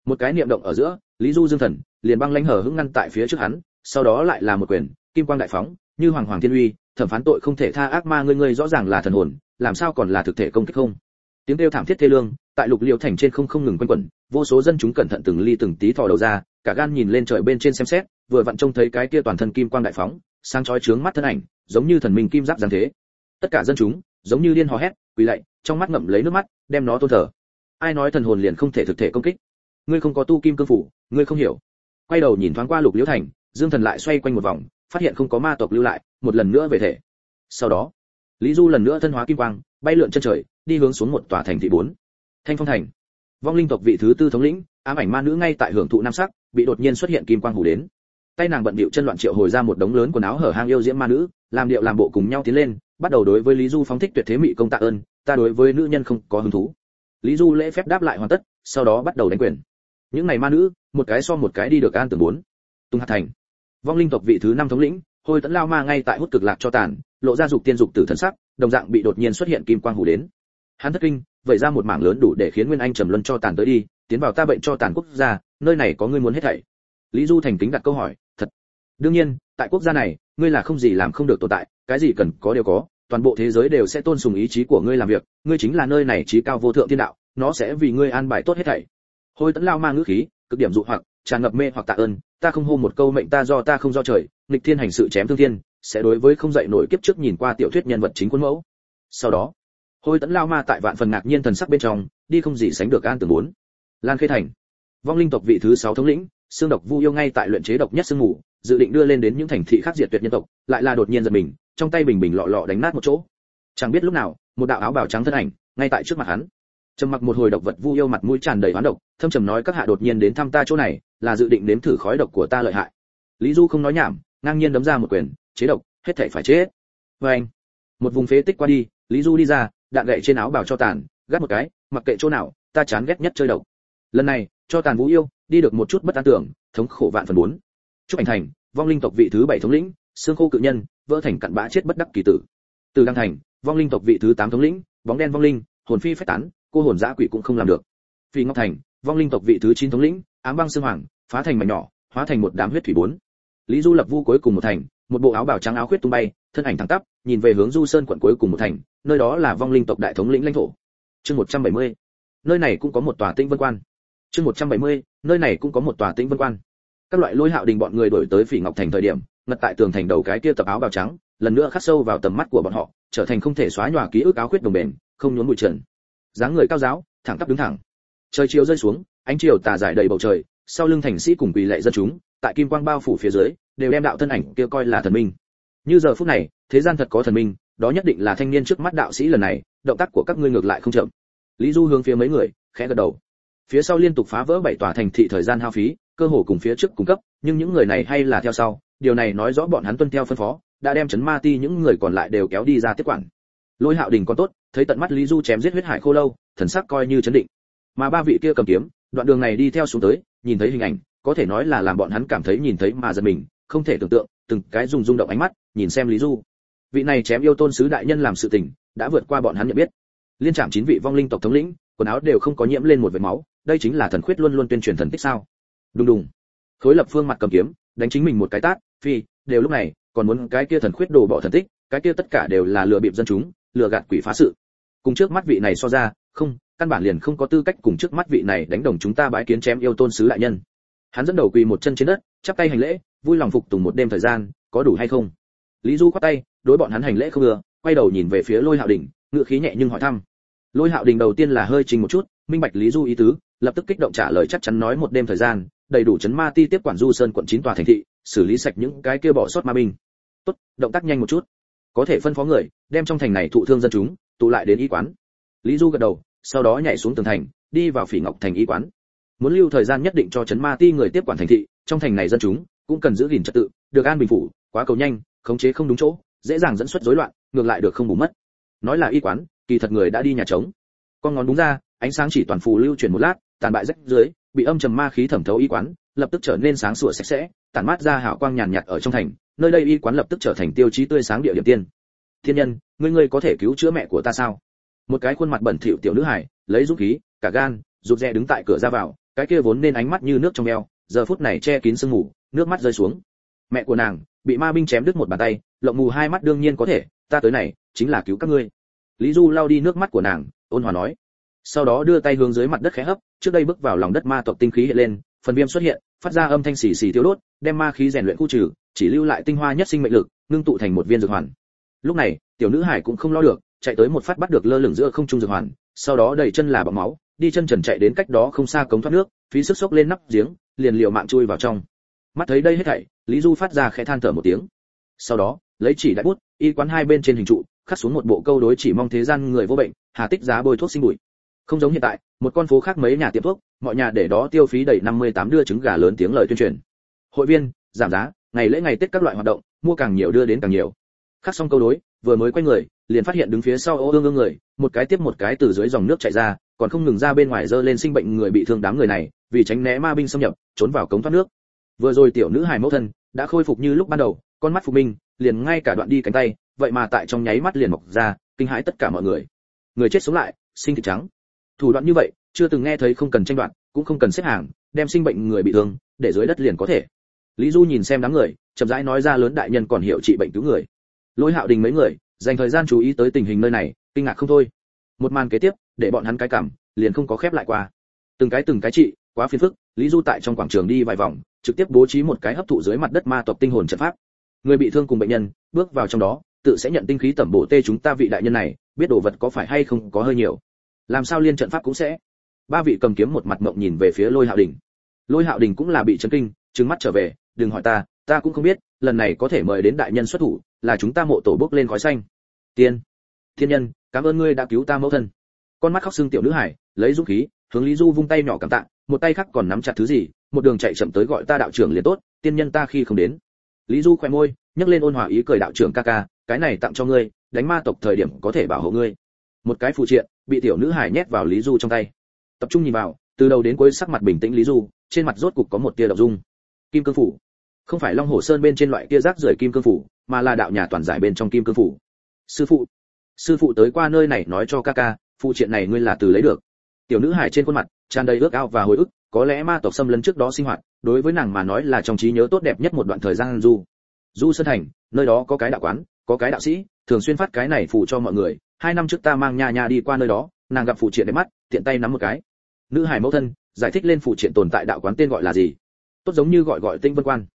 Một cái niệm động ở giữa, lý du dương thần liền băng lãnh hở hững ngăn tại phía trước hắn, sau đó lại là một quyền, kim quang đại phóng, như hoàng hoàng thiên uy, thẩm phán tội không thể tha ác ma ngươi ngươi rõ ràng là thần hồn, làm sao còn là thực thể công kích không? Tiếng kêu thảm thiết thê lương, tại lục liêu thành trên không không ngừng quanh quẩn, vô số dân chúng cẩn thận từng ly từng tí thò đầu ra, cả gan nhìn lên trời bên trên xem xét, vừa vặn trông thấy cái kia toàn thân kim quang đại phóng, sáng chói trướng mắt thân ảnh, giống như thần minh kim giáp giáng thế. Tất cả dân chúng giống như điên hò hét, quỳ lạy, trong mắt ngậm lấy nước mắt, đem nó tôn thờ. Ai nói thần hồn liền không thể thực thể công kích? Ngươi không có tu kim cương phủ, ngươi không hiểu. Quay đầu nhìn thoáng qua lục liễu thành, dương thần lại xoay quanh một vòng, phát hiện không có ma tộc lưu lại, một lần nữa về thể. Sau đó, lý du lần nữa thân hóa kim quang, bay lượn chân trời, đi hướng xuống một tòa thành thị bốn. Thanh phong thành. Vong linh tộc vị thứ tư thống lĩnh, ám ảnh ma nữ ngay tại hưởng thụ nam sắc, bị đột nhiên xuất hiện kim quang hù đến. Tay nàng bận bịu chân loạn triệu hồi ra một đống lớn quần áo hở hang yêu diễm ma nữ, làm điệu làm bộ cùng nhau tiến lên bắt đầu đối với lý du phóng thích tuyệt thế mị công tạ ơn, ta đối với nữ nhân không có hứng thú. Lý du lễ phép đáp lại hoàn tất, sau đó bắt đầu đánh quyền. Những ngày ma nữ, một cái so một cái đi được an tưởng bốn. Tung hạt thành. Vong linh tộc vị thứ năm thống lĩnh hồi tấn lao ma ngay tại hút cực lạc cho tàn, lộ ra dục tiên dục tử thần sắc, đồng dạng bị đột nhiên xuất hiện kim quang hủ đến. Hắn thất kinh vậy ra một mảng lớn đủ để khiến nguyên anh trầm luân cho tàn tới đi, tiến vào ta bệnh cho tàn quốc gia, nơi này có ngươi muốn hết thảy. Lý du thành kính đặt câu hỏi, thật. Đương nhiên, tại quốc gia này ngươi là không gì làm không được tồn tại, cái gì cần có đều có, toàn bộ thế giới đều sẽ tôn sùng ý chí của ngươi làm việc, ngươi chính là nơi này trí cao vô thượng thiên đạo, nó sẽ vì ngươi an bài tốt hết thảy. Hồi tấn lao ma ngữ khí, cực điểm dụ hoặc, tràn ngập mê hoặc tạ ơn, ta không hô một câu mệnh ta do ta không do trời, nghịch thiên hành sự chém thương thiên, sẽ đối với không dậy nổi kiếp trước nhìn qua tiểu thuyết nhân vật chính quân mẫu. Sau đó hồi tấn lao ma tại vạn phần ngạc nhiên thần sắc bên trong, đi không gì sánh được an tưởng muốn lan khê thành, vong linh tộc vị thứ sáu thống lĩnh xương độc vu yêu ngay tại luyện chế độc nhất xương ngủ dự định đưa lên đến những thành thị khác diệt tuyệt nhân tộc, lại là đột nhiên giật mình, trong tay bình bình lọ lọ đánh nát một chỗ. Chẳng biết lúc nào, một đạo áo bào trắng thân ảnh, ngay tại trước mặt hắn. Trầm mặc một hồi độc vật vu yêu mặt mũi tràn đầy hoán độc, thâm trầm nói các hạ đột nhiên đến thăm ta chỗ này, là dự định nếm thử khói độc của ta lợi hại. Lý du không nói nhảm, ngang nhiên đấm ra một quyền, chế độc, hết thảy phải chết. Với anh, một vùng phế tích qua đi, lý du đi ra, đạn gậy trên áo bào cho tàn, gắt một cái, mặc kệ chỗ nào, ta chán ghét nhất chơi độc. Lần này, cho tàn vũ yêu đi được một chút bất an tưởng, thống khổ vạn phần bốn chúc ảnh thành, vong linh tộc vị thứ bảy thống lĩnh, xương khô cự nhân, vỡ thành cặn bã chết bất đắc kỳ tử. Từ đăng thành, vong linh tộc vị thứ tám thống lĩnh, bóng đen vong linh, hồn phi phách tán, cô hồn dã quỷ cũng không làm được. Phi ngọc thành, vong linh tộc vị thứ chín thống lĩnh, ám băng xương hoàng, phá thành mảnh nhỏ, hóa thành một đám huyết thủy bốn. Lý du lập vu cuối cùng một thành, một bộ áo bào trắng áo khuyết tung bay, thân ảnh thẳng tắp, nhìn về hướng du sơn quận cuối cùng một thành, nơi đó là vong linh tộc đại thống lĩnh lãnh thổ. Chương 170. nơi này cũng có một tòa tinh vân quan chương 170. nơi này cũng có một tòa tĩnh vân quan. Các loại lôi hạo đình bọn người đổi tới phỉ ngọc thành thời điểm, ngật tại tường thành đầu cái kia tập áo bào trắng, lần nữa khắc sâu vào tầm mắt của bọn họ, trở thành không thể xóa nhòa ký ức áo khuyết đồng bền, không nhốn bụi trần. Dáng người cao giáo, thẳng tắp đứng thẳng. Trời chiều rơi xuống, ánh chiều tà giải đầy bầu trời, sau lưng thành sĩ cùng quỳ lệ dân chúng, tại kim quang bao phủ phía dưới, đều đem đạo thân ảnh kia coi là thần minh. Như giờ phút này, thế gian thật có thần minh, đó nhất định là thanh niên trước mắt đạo sĩ lần này, động tác của các ngươi ngược lại không chậm. Lý du hướng phía mấy người, khẽ gật đầu phía sau liên tục phá vỡ bảy tòa thành thị thời gian hao phí, cơ hồ cùng phía trước cung cấp, nhưng những người này hay là theo sau. Điều này nói rõ bọn hắn tuân theo phân phó, đã đem chấn ma ti những người còn lại đều kéo đi ra tiếp quản. Lôi hạo đình còn tốt, thấy tận mắt lý du chém giết huyết hải khô lâu, thần sắc coi như chấn định. Mà ba vị kia cầm kiếm, đoạn đường này đi theo xuống tới, nhìn thấy hình ảnh, có thể nói là làm bọn hắn cảm thấy nhìn thấy mà giật mình, không thể tưởng tượng, từng cái dùng rung động ánh mắt, nhìn xem lý du. Vị này chém yêu tôn sứ đại nhân làm sự tình, đã vượt qua bọn hắn nhận biết. Liên trạm chín vị vong linh tộc thống lĩnh quần áo đều không có nhiễm lên một vệt máu đây chính là thần khuyết luôn luôn tuyên truyền thần tích sao? Đùng đùng. Khối lập phương mặt cầm kiếm đánh chính mình một cái tát phi đều lúc này còn muốn cái kia thần khuyết đồ bỏ thần tích cái kia tất cả đều là lừa bịp dân chúng lừa gạt quỷ phá sự. Cùng trước mắt vị này so ra không căn bản liền không có tư cách cùng trước mắt vị này đánh đồng chúng ta bãi kiến chém yêu tôn sứ đại nhân. Hắn dẫn đầu quỳ một chân trên đất chắp tay hành lễ vui lòng phục tùng một đêm thời gian có đủ hay không? Lý du khoát tay đối bọn hắn hành lễ không ngừa quay đầu nhìn về phía lôi hạo đỉnh, ngựa khí nhẹ nhưng hỏi thăm lôi hạo đình đầu tiên là hơi trình một chút, minh bạch lý du ý tứ, lập tức kích động trả lời chắc chắn nói một đêm thời gian, đầy đủ chấn ma ti tiếp quản du sơn quận chín tòa thành thị, xử lý sạch những cái kia bỏ sót ma binh. Tốt, động tác nhanh một chút. Có thể phân phó người, đem trong thành này thụ thương dân chúng, tụ lại đến y quán. Lý du gật đầu, sau đó nhảy xuống tường thành, đi vào phỉ ngọc thành y quán. Muốn lưu thời gian nhất định cho chấn ma ti người tiếp quản thành thị, trong thành này dân chúng cũng cần giữ gìn trật tự, được an bình phủ, quá cầu nhanh, khống chế không đúng chỗ, dễ dàng dẫn xuất rối loạn, ngược lại được không bù mất nói là y quán, kỳ thật người đã đi nhà trống. Con ngón đúng ra, ánh sáng chỉ toàn phù lưu chuyển một lát, tàn bại rách dưới, bị âm trầm ma khí thẩm thấu y quán, lập tức trở nên sáng sủa sạch sẽ, tản mát ra hào quang nhàn nhạt ở trong thành, nơi đây y quán lập tức trở thành tiêu chí tươi sáng địa điểm tiên. Thiên nhân, ngươi ngươi có thể cứu chữa mẹ của ta sao? Một cái khuôn mặt bẩn thỉu tiểu nữ hải, lấy dũng khí, cả gan, rụt rè đứng tại cửa ra vào, cái kia vốn nên ánh mắt như nước trong eo, giờ phút này che kín sương mù, nước mắt rơi xuống. Mẹ của nàng, bị ma binh chém đứt một bàn tay, lộng mù hai mắt đương nhiên có thể, ta tới này chính là cứu các ngươi. Lý du lau đi nước mắt của nàng, ôn hòa nói. Sau đó đưa tay hướng dưới mặt đất khẽ hấp, trước đây bước vào lòng đất ma tộc tinh khí hiện lên, phần viêm xuất hiện, phát ra âm thanh xì xì tiêu đốt, đem ma khí rèn luyện khu trừ, chỉ lưu lại tinh hoa nhất sinh mệnh lực, ngưng tụ thành một viên dược hoàn. Lúc này, tiểu nữ hải cũng không lo được, chạy tới một phát bắt được lơ lửng giữa không trung dược hoàn, sau đó đầy chân là bọc máu, đi chân trần chạy đến cách đó không xa cống thoát nước, phí sức sốc lên nắp giếng, liền liều mạng chui vào trong. Mắt thấy đây hết thảy, lý du phát ra khẽ than thở một tiếng. Sau đó, lấy chỉ đại bút, y quán hai bên trên hình trụ khắc xuống một bộ câu đối chỉ mong thế gian người vô bệnh, hà tích giá bôi thuốc sinh bụi. Không giống hiện tại, một con phố khác mấy nhà tiệm thuốc, mọi nhà để đó tiêu phí đầy 58 đưa trứng gà lớn tiếng lời tuyên truyền. Hội viên, giảm giá, ngày lễ ngày tết các loại hoạt động, mua càng nhiều đưa đến càng nhiều. Khắc xong câu đối, vừa mới quay người, liền phát hiện đứng phía sau ô ương ương người, một cái tiếp một cái từ dưới dòng nước chạy ra, còn không ngừng ra bên ngoài dơ lên sinh bệnh người bị thương đám người này, vì tránh né ma binh xâm nhập, trốn vào cống thoát nước. Vừa rồi tiểu nữ hài mẫu thân, đã khôi phục như lúc ban đầu, con mắt phục minh, liền ngay cả đoạn đi cánh tay vậy mà tại trong nháy mắt liền mọc ra, kinh hãi tất cả mọi người. Người chết sống lại, sinh thịt trắng. Thủ đoạn như vậy, chưa từng nghe thấy không cần tranh đoạt, cũng không cần xếp hàng, đem sinh bệnh người bị thương, để dưới đất liền có thể. Lý du nhìn xem đám người, chậm rãi nói ra lớn đại nhân còn hiểu trị bệnh cứu người. Lôi hạo đình mấy người, dành thời gian chú ý tới tình hình nơi này, kinh ngạc không thôi. Một màn kế tiếp, để bọn hắn cái cảm, liền không có khép lại qua. Từng cái từng cái trị, quá phiền phức, lý du tại trong quảng trường đi vài vòng, trực tiếp bố trí một cái hấp thụ dưới mặt đất ma tộc tinh hồn trận pháp. Người bị thương cùng bệnh nhân, bước vào trong đó tự sẽ nhận tinh khí tẩm bổ tê chúng ta vị đại nhân này, biết đồ vật có phải hay không có hơi nhiều. Làm sao liên trận pháp cũng sẽ. Ba vị cầm kiếm một mặt mộng nhìn về phía lôi hạo đình. Lôi hạo đình cũng là bị chấn kinh, trừng mắt trở về, đừng hỏi ta ta cũng không biết, lần này có thể mời đến đại nhân xuất thủ, là chúng ta mộ tổ bước lên khói xanh. Tiên, thiên nhân, cảm ơn ngươi đã cứu ta mẫu thân. Con mắt khóc sưng tiểu nữ hải, lấy dũng khí, hướng lý du vung tay nhỏ cảm tạ, một tay khác còn nắm chặt thứ gì, một đường chạy chậm tới gọi ta đạo trưởng liền tốt, tiên nhân ta khi không đến. Lý du khoe môi, nhấc lên ôn hòa ý cười đạo trưởng ca ca cái này tặng cho ngươi, đánh ma tộc thời điểm có thể bảo hộ ngươi. Một cái phụ triện, bị tiểu nữ hải nhét vào lý du trong tay. Tập trung nhìn vào, từ đầu đến cuối sắc mặt bình tĩnh lý du, trên mặt rốt cục có một tia động dung. Kim cương phủ. Không phải long hồ sơn bên trên loại kia rác rưởi kim cương phủ, mà là đạo nhà toàn giải bên trong kim cương phủ. Sư phụ. Sư phụ tới qua nơi này nói cho ca ca phụ triện này ngươi là từ lấy được. Tiểu nữ hải trên khuôn mặt, tràn đầy ước ao và hồi ức, có lẽ ma tộc xâm lấn trước đó sinh hoạt, đối với nàng mà nói là trong trí nhớ tốt đẹp nhất một đoạn thời gian du. Du sơn thành, nơi đó có cái đạo quán có cái đạo sĩ, thường xuyên phát cái này phụ cho mọi người, hai năm trước ta mang nha nha đi qua nơi đó, nàng gặp phụ triện đẹp mắt, tiện tay nắm một cái. Nữ hải mẫu thân, giải thích lên phụ triện tồn tại đạo quán tên gọi là gì? Tốt giống như gọi gọi tinh vân quan.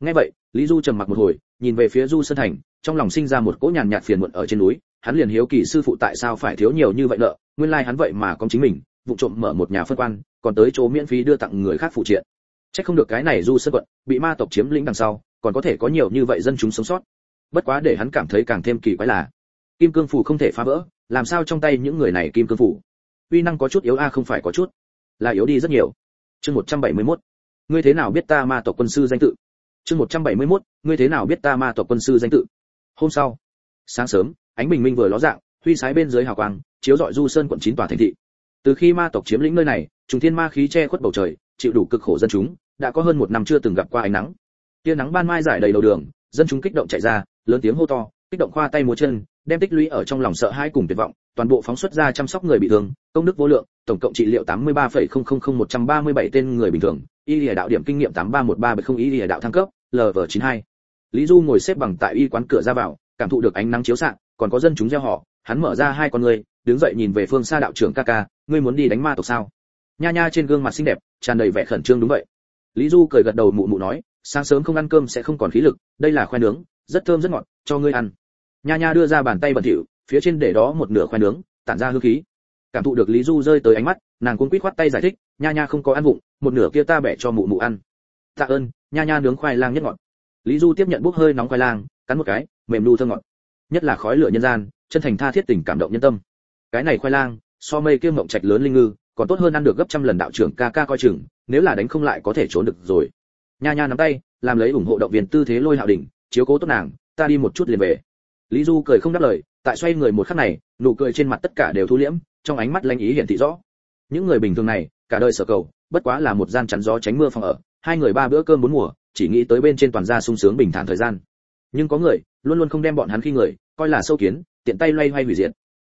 Nghe vậy, lý du trầm mặc một hồi, nhìn về phía du sơn thành, trong lòng sinh ra một cỗ nhàn nhạt phiền muộn ở trên núi, hắn liền hiếu kỳ sư phụ tại sao phải thiếu nhiều như vậy nợ, nguyên lai like hắn vậy mà có chính mình, vụ trộm mở một nhà phân quan, còn tới chỗ miễn phí đưa tặng người khác phụ triện. Chắc không được cái này du sơn quận, bị ma tộc chiếm lĩnh đằng sau, còn có thể có nhiều như vậy dân chúng sống sót bất quá để hắn cảm thấy càng thêm kỳ quái là, kim cương phủ không thể phá vỡ, làm sao trong tay những người này kim cương phủ uy năng có chút yếu a, không phải có chút, là yếu đi rất nhiều chương 171. ngươi thế nào biết ta ma tộc quân sư danh tự chương 171. ngươi thế nào biết ta ma tộc quân sư danh tự hôm sau, sáng sớm, ánh bình minh vừa ló dạng, huy sái bên dưới hào quang, chiếu rọi du sơn quận chín tòa thành thị từ khi ma tộc chiếm lĩnh nơi này, trùng thiên ma khí che khuất bầu trời, chịu đủ cực khổ dân chúng, đã có hơn một năm chưa từng gặp qua ánh nắng tia nắng ban mai giải đầy đầu đường, dân chúng kích động chạy ra lớn tiếng hô to kích động khoa tay múa chân đem tích lũy ở trong lòng sợ hãi cùng tuyệt vọng toàn bộ phóng xuất ra chăm sóc người bị thương công đức vô lượng tổng cộng trị liệu 83,000137 tên người bình thường y lìa đạo điểm kinh nghiệm 83137 y lìa đạo thăng cấp lv 92 lý du ngồi xếp bằng tại y quán cửa ra vào cảm thụ được ánh nắng chiếu xạ còn có dân chúng gieo họ hắn mở ra hai con người đứng dậy nhìn về phương xa đạo trưởng ca ca ngươi muốn đi đánh ma tộc sao? Nha nha trên gương mặt xinh đẹp tràn đầy vẻ khẩn trương đúng vậy. Lý du cười gật đầu mụ mụ nói sáng sớm không ăn cơm sẽ không còn khí lực đây là khoai nướng rất thơm rất ngọt, cho ngươi ăn. Nha nha đưa ra bàn tay bẩn thỉu, phía trên để đó một nửa khoai nướng, tản ra hương khí. Cảm thụ được lý du rơi tới ánh mắt, nàng cũng quýt khoát tay giải thích, nha nha không có ăn vụng, một nửa kia ta bẻ cho mụ mụ ăn. Tạ ơn, nha nha nướng khoai lang nhất ngọt. Lý du tiếp nhận bốc hơi nóng khoai lang, cắn một cái, mềm lưu thơm ngọt. Nhất là khói lửa nhân gian, chân thành tha thiết tình cảm động nhân tâm. Cái này khoai lang, so mây kia mộng trạch lớn linh ngư, còn tốt hơn ăn được gấp trăm lần đạo trưởng ca ca coi chừng, nếu là đánh không lại có thể trốn được rồi. Nha nha nắm tay, làm lấy ủng hộ động viên tư thế lôi hạo đỉnh chiếu cố tốt nàng, ta đi một chút liền về. Lý du cười không đáp lời, tại xoay người một khắc này, nụ cười trên mặt tất cả đều thu liễm, trong ánh mắt lanh ý hiển thị rõ. Những người bình thường này, cả đời sở cầu, bất quá là một gian chắn gió tránh mưa phòng ở, hai người ba bữa cơm bốn mùa, chỉ nghĩ tới bên trên toàn gia sung sướng bình thản thời gian. Nhưng có người, luôn luôn không đem bọn hắn khi người, coi là sâu kiến, tiện tay loay hoay hủy diệt.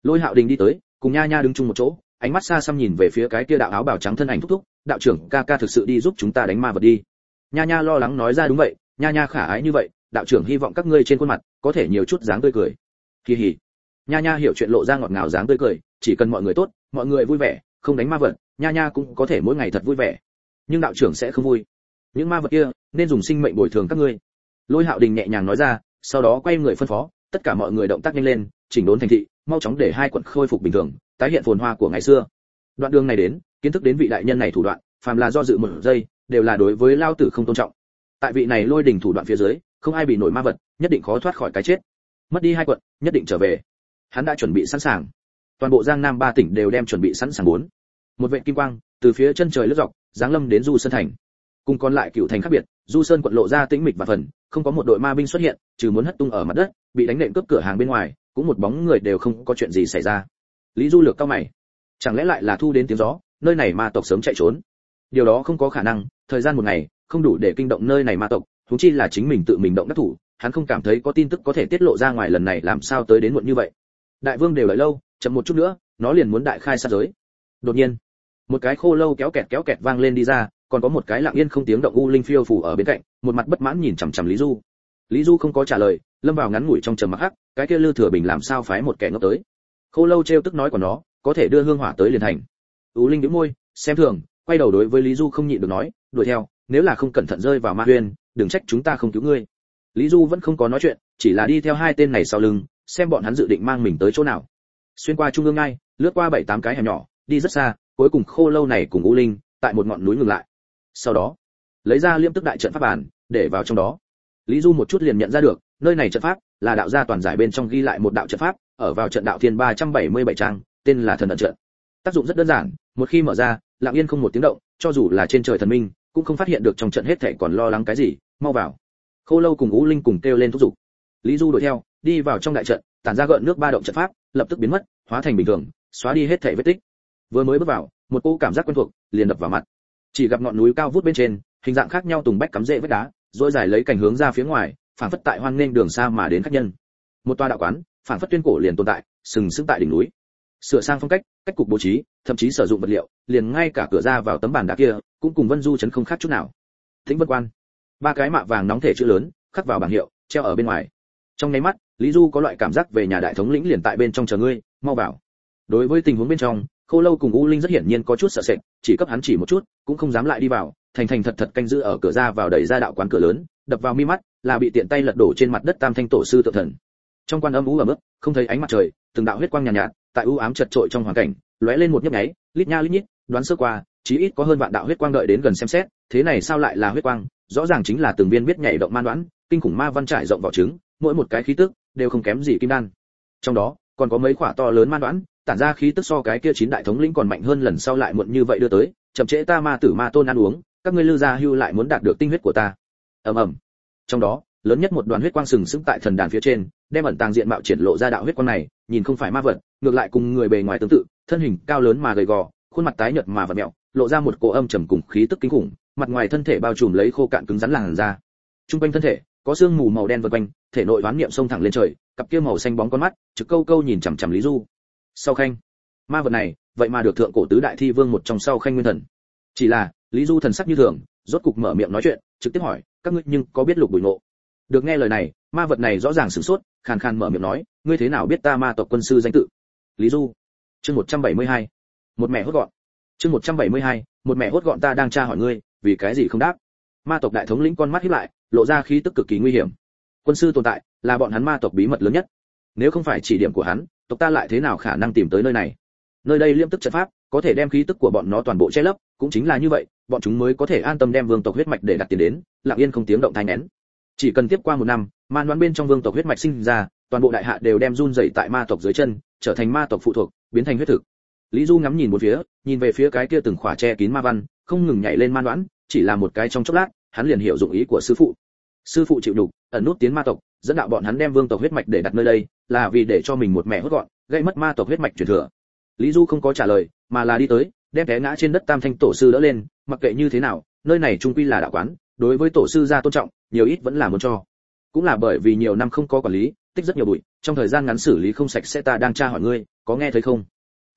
Lôi hạo đình đi tới, cùng nha nha đứng chung một chỗ, ánh mắt xa xăm nhìn về phía cái kia đạo áo bào trắng thân ảnh thúc thúc, đạo trưởng, ca ca thực sự đi giúp chúng ta đánh ma vật đi. Nha nha lo lắng nói ra đúng vậy, nha nha khả ái như vậy đạo trưởng hy vọng các ngươi trên khuôn mặt có thể nhiều chút dáng tươi cười. Kỳ hỉ. Nha nha hiểu chuyện lộ ra ngọt ngào dáng tươi cười, chỉ cần mọi người tốt, mọi người vui vẻ, không đánh ma vật, nha nha cũng có thể mỗi ngày thật vui vẻ. Nhưng đạo trưởng sẽ không vui. Những ma vật kia, nên dùng sinh mệnh bồi thường các ngươi. Lôi hạo đình nhẹ nhàng nói ra, sau đó quay người phân phó, tất cả mọi người động tác nhanh lên, chỉnh đốn thành thị, mau chóng để hai quận khôi phục bình thường, tái hiện phồn hoa của ngày xưa. Đoạn đường này đến, kiến thức đến vị đại nhân này thủ đoạn, phàm là do dự một giây, đều là đối với lao tử không tôn trọng. Tại vị này lôi đỉnh thủ đoạn phía dưới không ai bị nổi ma vật, nhất định khó thoát khỏi cái chết. Mất đi hai quận, nhất định trở về. Hắn đã chuẩn bị sẵn sàng. Toàn bộ giang nam ba tỉnh đều đem chuẩn bị sẵn sàng bốn. Một vệ kim quang, từ phía chân trời lướt dọc, giáng lâm đến du sơn thành. Cùng còn lại cựu thành khác biệt, du sơn quận lộ ra tĩnh mịch và phần, không có một đội ma binh xuất hiện, trừ muốn hất tung ở mặt đất, bị đánh nện cướp cửa hàng bên ngoài, cũng một bóng người đều không có chuyện gì xảy ra. Lý du lược cao mày. Chẳng lẽ lại là thu đến tiếng gió, nơi này ma tộc sớm chạy trốn? Điều đó không có khả năng, thời gian một ngày, không đủ để kinh động nơi này ma tộc huống chi là chính mình tự mình động đắc thủ, hắn không cảm thấy có tin tức có thể tiết lộ ra ngoài lần này làm sao tới đến muộn như vậy. Đại vương đều đợi lâu, chậm một chút nữa, nó liền muốn đại khai sát giới. Đột nhiên, một cái khô lâu kéo kẹt kéo kẹt vang lên đi ra, còn có một cái lặng yên không tiếng động u linh phiêu phù ở bên cạnh, một mặt bất mãn nhìn chằm chằm lý du. Lý du không có trả lời, lâm vào ngắn ngủi trong trầm mặc hắc, cái kia lư thừa bình làm sao phái một kẻ ngốc tới. Khô lâu trêu tức nói của nó, có thể đưa hương hỏa tới liền thành. U linh nhếch môi, xem thường, quay đầu đối với lý du không nhịn được nói, đuổi theo, nếu là không cẩn thận rơi vào ma huyên đừng trách chúng ta không cứu ngươi. Lý du vẫn không có nói chuyện, chỉ là đi theo hai tên này sau lưng, xem bọn hắn dự định mang mình tới chỗ nào. Xuyên qua trung ương ngay, lướt qua bảy tám cái hẻm nhỏ, đi rất xa, cuối cùng khô lâu này cùng u linh, tại một ngọn núi ngừng lại. Sau đó, lấy ra liêm tức đại trận pháp bản, để vào trong đó. Lý du một chút liền nhận ra được, nơi này trận pháp là đạo gia toàn giải bên trong ghi lại một đạo trận pháp, ở vào trận đạo thiên 377 trang, tên là thần ẩn trận. Tác dụng rất đơn giản, một khi mở ra, lặng yên không một tiếng động, cho dù là trên trời thần minh, cũng không phát hiện được trong trận hết thảy còn lo lắng cái gì mau vào. Khô lâu cùng ú linh cùng kêu lên thúc giục. Lý du đuổi theo, đi vào trong đại trận, tản ra gợn nước ba động trận pháp, lập tức biến mất, hóa thành bình thường, xóa đi hết thể vết tích. Vừa mới bước vào, một cô cảm giác quen thuộc liền đập vào mặt. Chỉ gặp ngọn núi cao vút bên trên, hình dạng khác nhau tùng bách cắm rễ vách đá, rồi dài lấy cảnh hướng ra phía ngoài, phản phất tại hoang nên đường xa mà đến khách nhân. Một tòa đạo quán, phản phất tuyên cổ liền tồn tại, sừng sững tại đỉnh núi. Sửa sang phong cách cách cục bố trí, thậm chí sử dụng vật liệu, liền ngay cả cửa ra vào tấm bàn đá kia, cũng cùng vân du chấn không khác chút nào. Thính vân quan ba cái mạ vàng nóng thể chữ lớn khắc vào bảng hiệu treo ở bên ngoài. Trong nháy mắt lý du có loại cảm giác về nhà đại thống lĩnh liền tại bên trong chờ ngươi mau vào. Đối với tình huống bên trong khô lâu cùng u linh rất hiển nhiên có chút sợ sệt chỉ cấp hắn chỉ một chút cũng không dám lại đi vào thành thành thật thật canh giữ ở cửa ra vào đẩy ra đạo quán cửa lớn đập vào mi mắt là bị tiện tay lật đổ trên mặt đất tam thanh tổ sư tự thần. Trong quan âm ú ở mức không thấy ánh mặt trời từng đạo huyết quang nhàn nhạt, nhạt tại u ám chật trội trong hoàn cảnh lóe lên một nhấp nháy lít nha lít nhít đoán sơ qua chí ít có hơn vạn đạo huyết quang đợi đến gần xem xét thế này sao lại là huyết quang? Rõ ràng chính là từng viên biết nhảy động man đoán kinh khủng ma văn trải rộng vỏ trứng, mỗi một cái khí tức đều không kém gì kim đan. Trong đó, còn có mấy quả to lớn man đoán tản ra khí tức so cái kia chín đại thống lĩnh còn mạnh hơn lần sau lại muộn như vậy đưa tới, chậm trễ ta ma tử ma tôn ăn uống, các ngươi lư gia hưu lại muốn đạt được tinh huyết của ta. Ầm ầm. Trong đó, lớn nhất một đoàn huyết quang sừng sững tại thần đàn phía trên, đem ẩn tàng diện mạo triển lộ ra đạo huyết quang này, nhìn không phải ma vật, ngược lại cùng người bề ngoài tương tự, thân hình cao lớn mà gầy gò, khuôn mặt tái nhợt mà vật mẹo, lộ ra một cổ âm trầm cùng khí tức kinh khủng mặt ngoài thân thể bao trùm lấy khô cạn cứng rắn làn da. Trung quanh thân thể có xương mù màu đen vần quanh thể nội đoán niệm sông thẳng lên trời cặp kia màu xanh bóng con mắt trực câu câu nhìn chằm chằm lý du. Sau khanh ma vật này vậy mà được thượng cổ tứ đại thi vương một trong sau khanh nguyên thần. Chỉ là lý du thần sắc như thường rốt cục mở miệng nói chuyện trực tiếp hỏi các ngươi nhưng có biết lục bụi ngộ? Được nghe lời này ma vật này rõ ràng sửng sốt khàn khàn mở miệng nói ngươi thế nào biết ta ma tộc quân sư danh tự? Lý du chương 172. một mẹ hốt gọn. Chương 172, một mẹ hốt gọn ta đang tra hỏi ngươi vì cái gì không đáp? Ma tộc đại thống lĩnh con mắt híp lại, lộ ra khí tức cực kỳ nguy hiểm. Quân sư tồn tại, là bọn hắn ma tộc bí mật lớn nhất. Nếu không phải chỉ điểm của hắn, tộc ta lại thế nào khả năng tìm tới nơi này? Nơi đây liêm tức trận pháp, có thể đem khí tức của bọn nó toàn bộ che lấp, cũng chính là như vậy, bọn chúng mới có thể an tâm đem vương tộc huyết mạch để đặt tiền đến, lặng yên không tiếng động thai nén chỉ cần tiếp qua một năm man đoán bên trong vương tộc huyết mạch sinh ra, toàn bộ đại hạ đều đem run dậy tại ma tộc dưới chân, trở thành ma tộc phụ thuộc, biến thành huyết thực. Lý du ngắm nhìn một phía, nhìn về phía cái kia từng khỏa che kín ma văn, không ngừng nhảy lên man đoán chỉ là một cái trong chốc lát, hắn liền hiểu dụng ý của sư phụ. Sư phụ chịu đục, ẩn nút tiến ma tộc, dẫn đạo bọn hắn đem vương tộc huyết mạch để đặt nơi đây, là vì để cho mình một mẹ hốt gọn, gây mất ma tộc huyết mạch truyền thừa. Lý du không có trả lời, mà là đi tới, đem té ngã trên đất tam thanh tổ sư đỡ lên, mặc kệ như thế nào, nơi này trung quy là đạo quán, đối với tổ sư gia tôn trọng, nhiều ít vẫn là muốn cho. Cũng là bởi vì nhiều năm không có quản lý, tích rất nhiều bụi, trong thời gian ngắn xử lý không sạch sẽ ta đang tra hỏi ngươi, có nghe thấy không?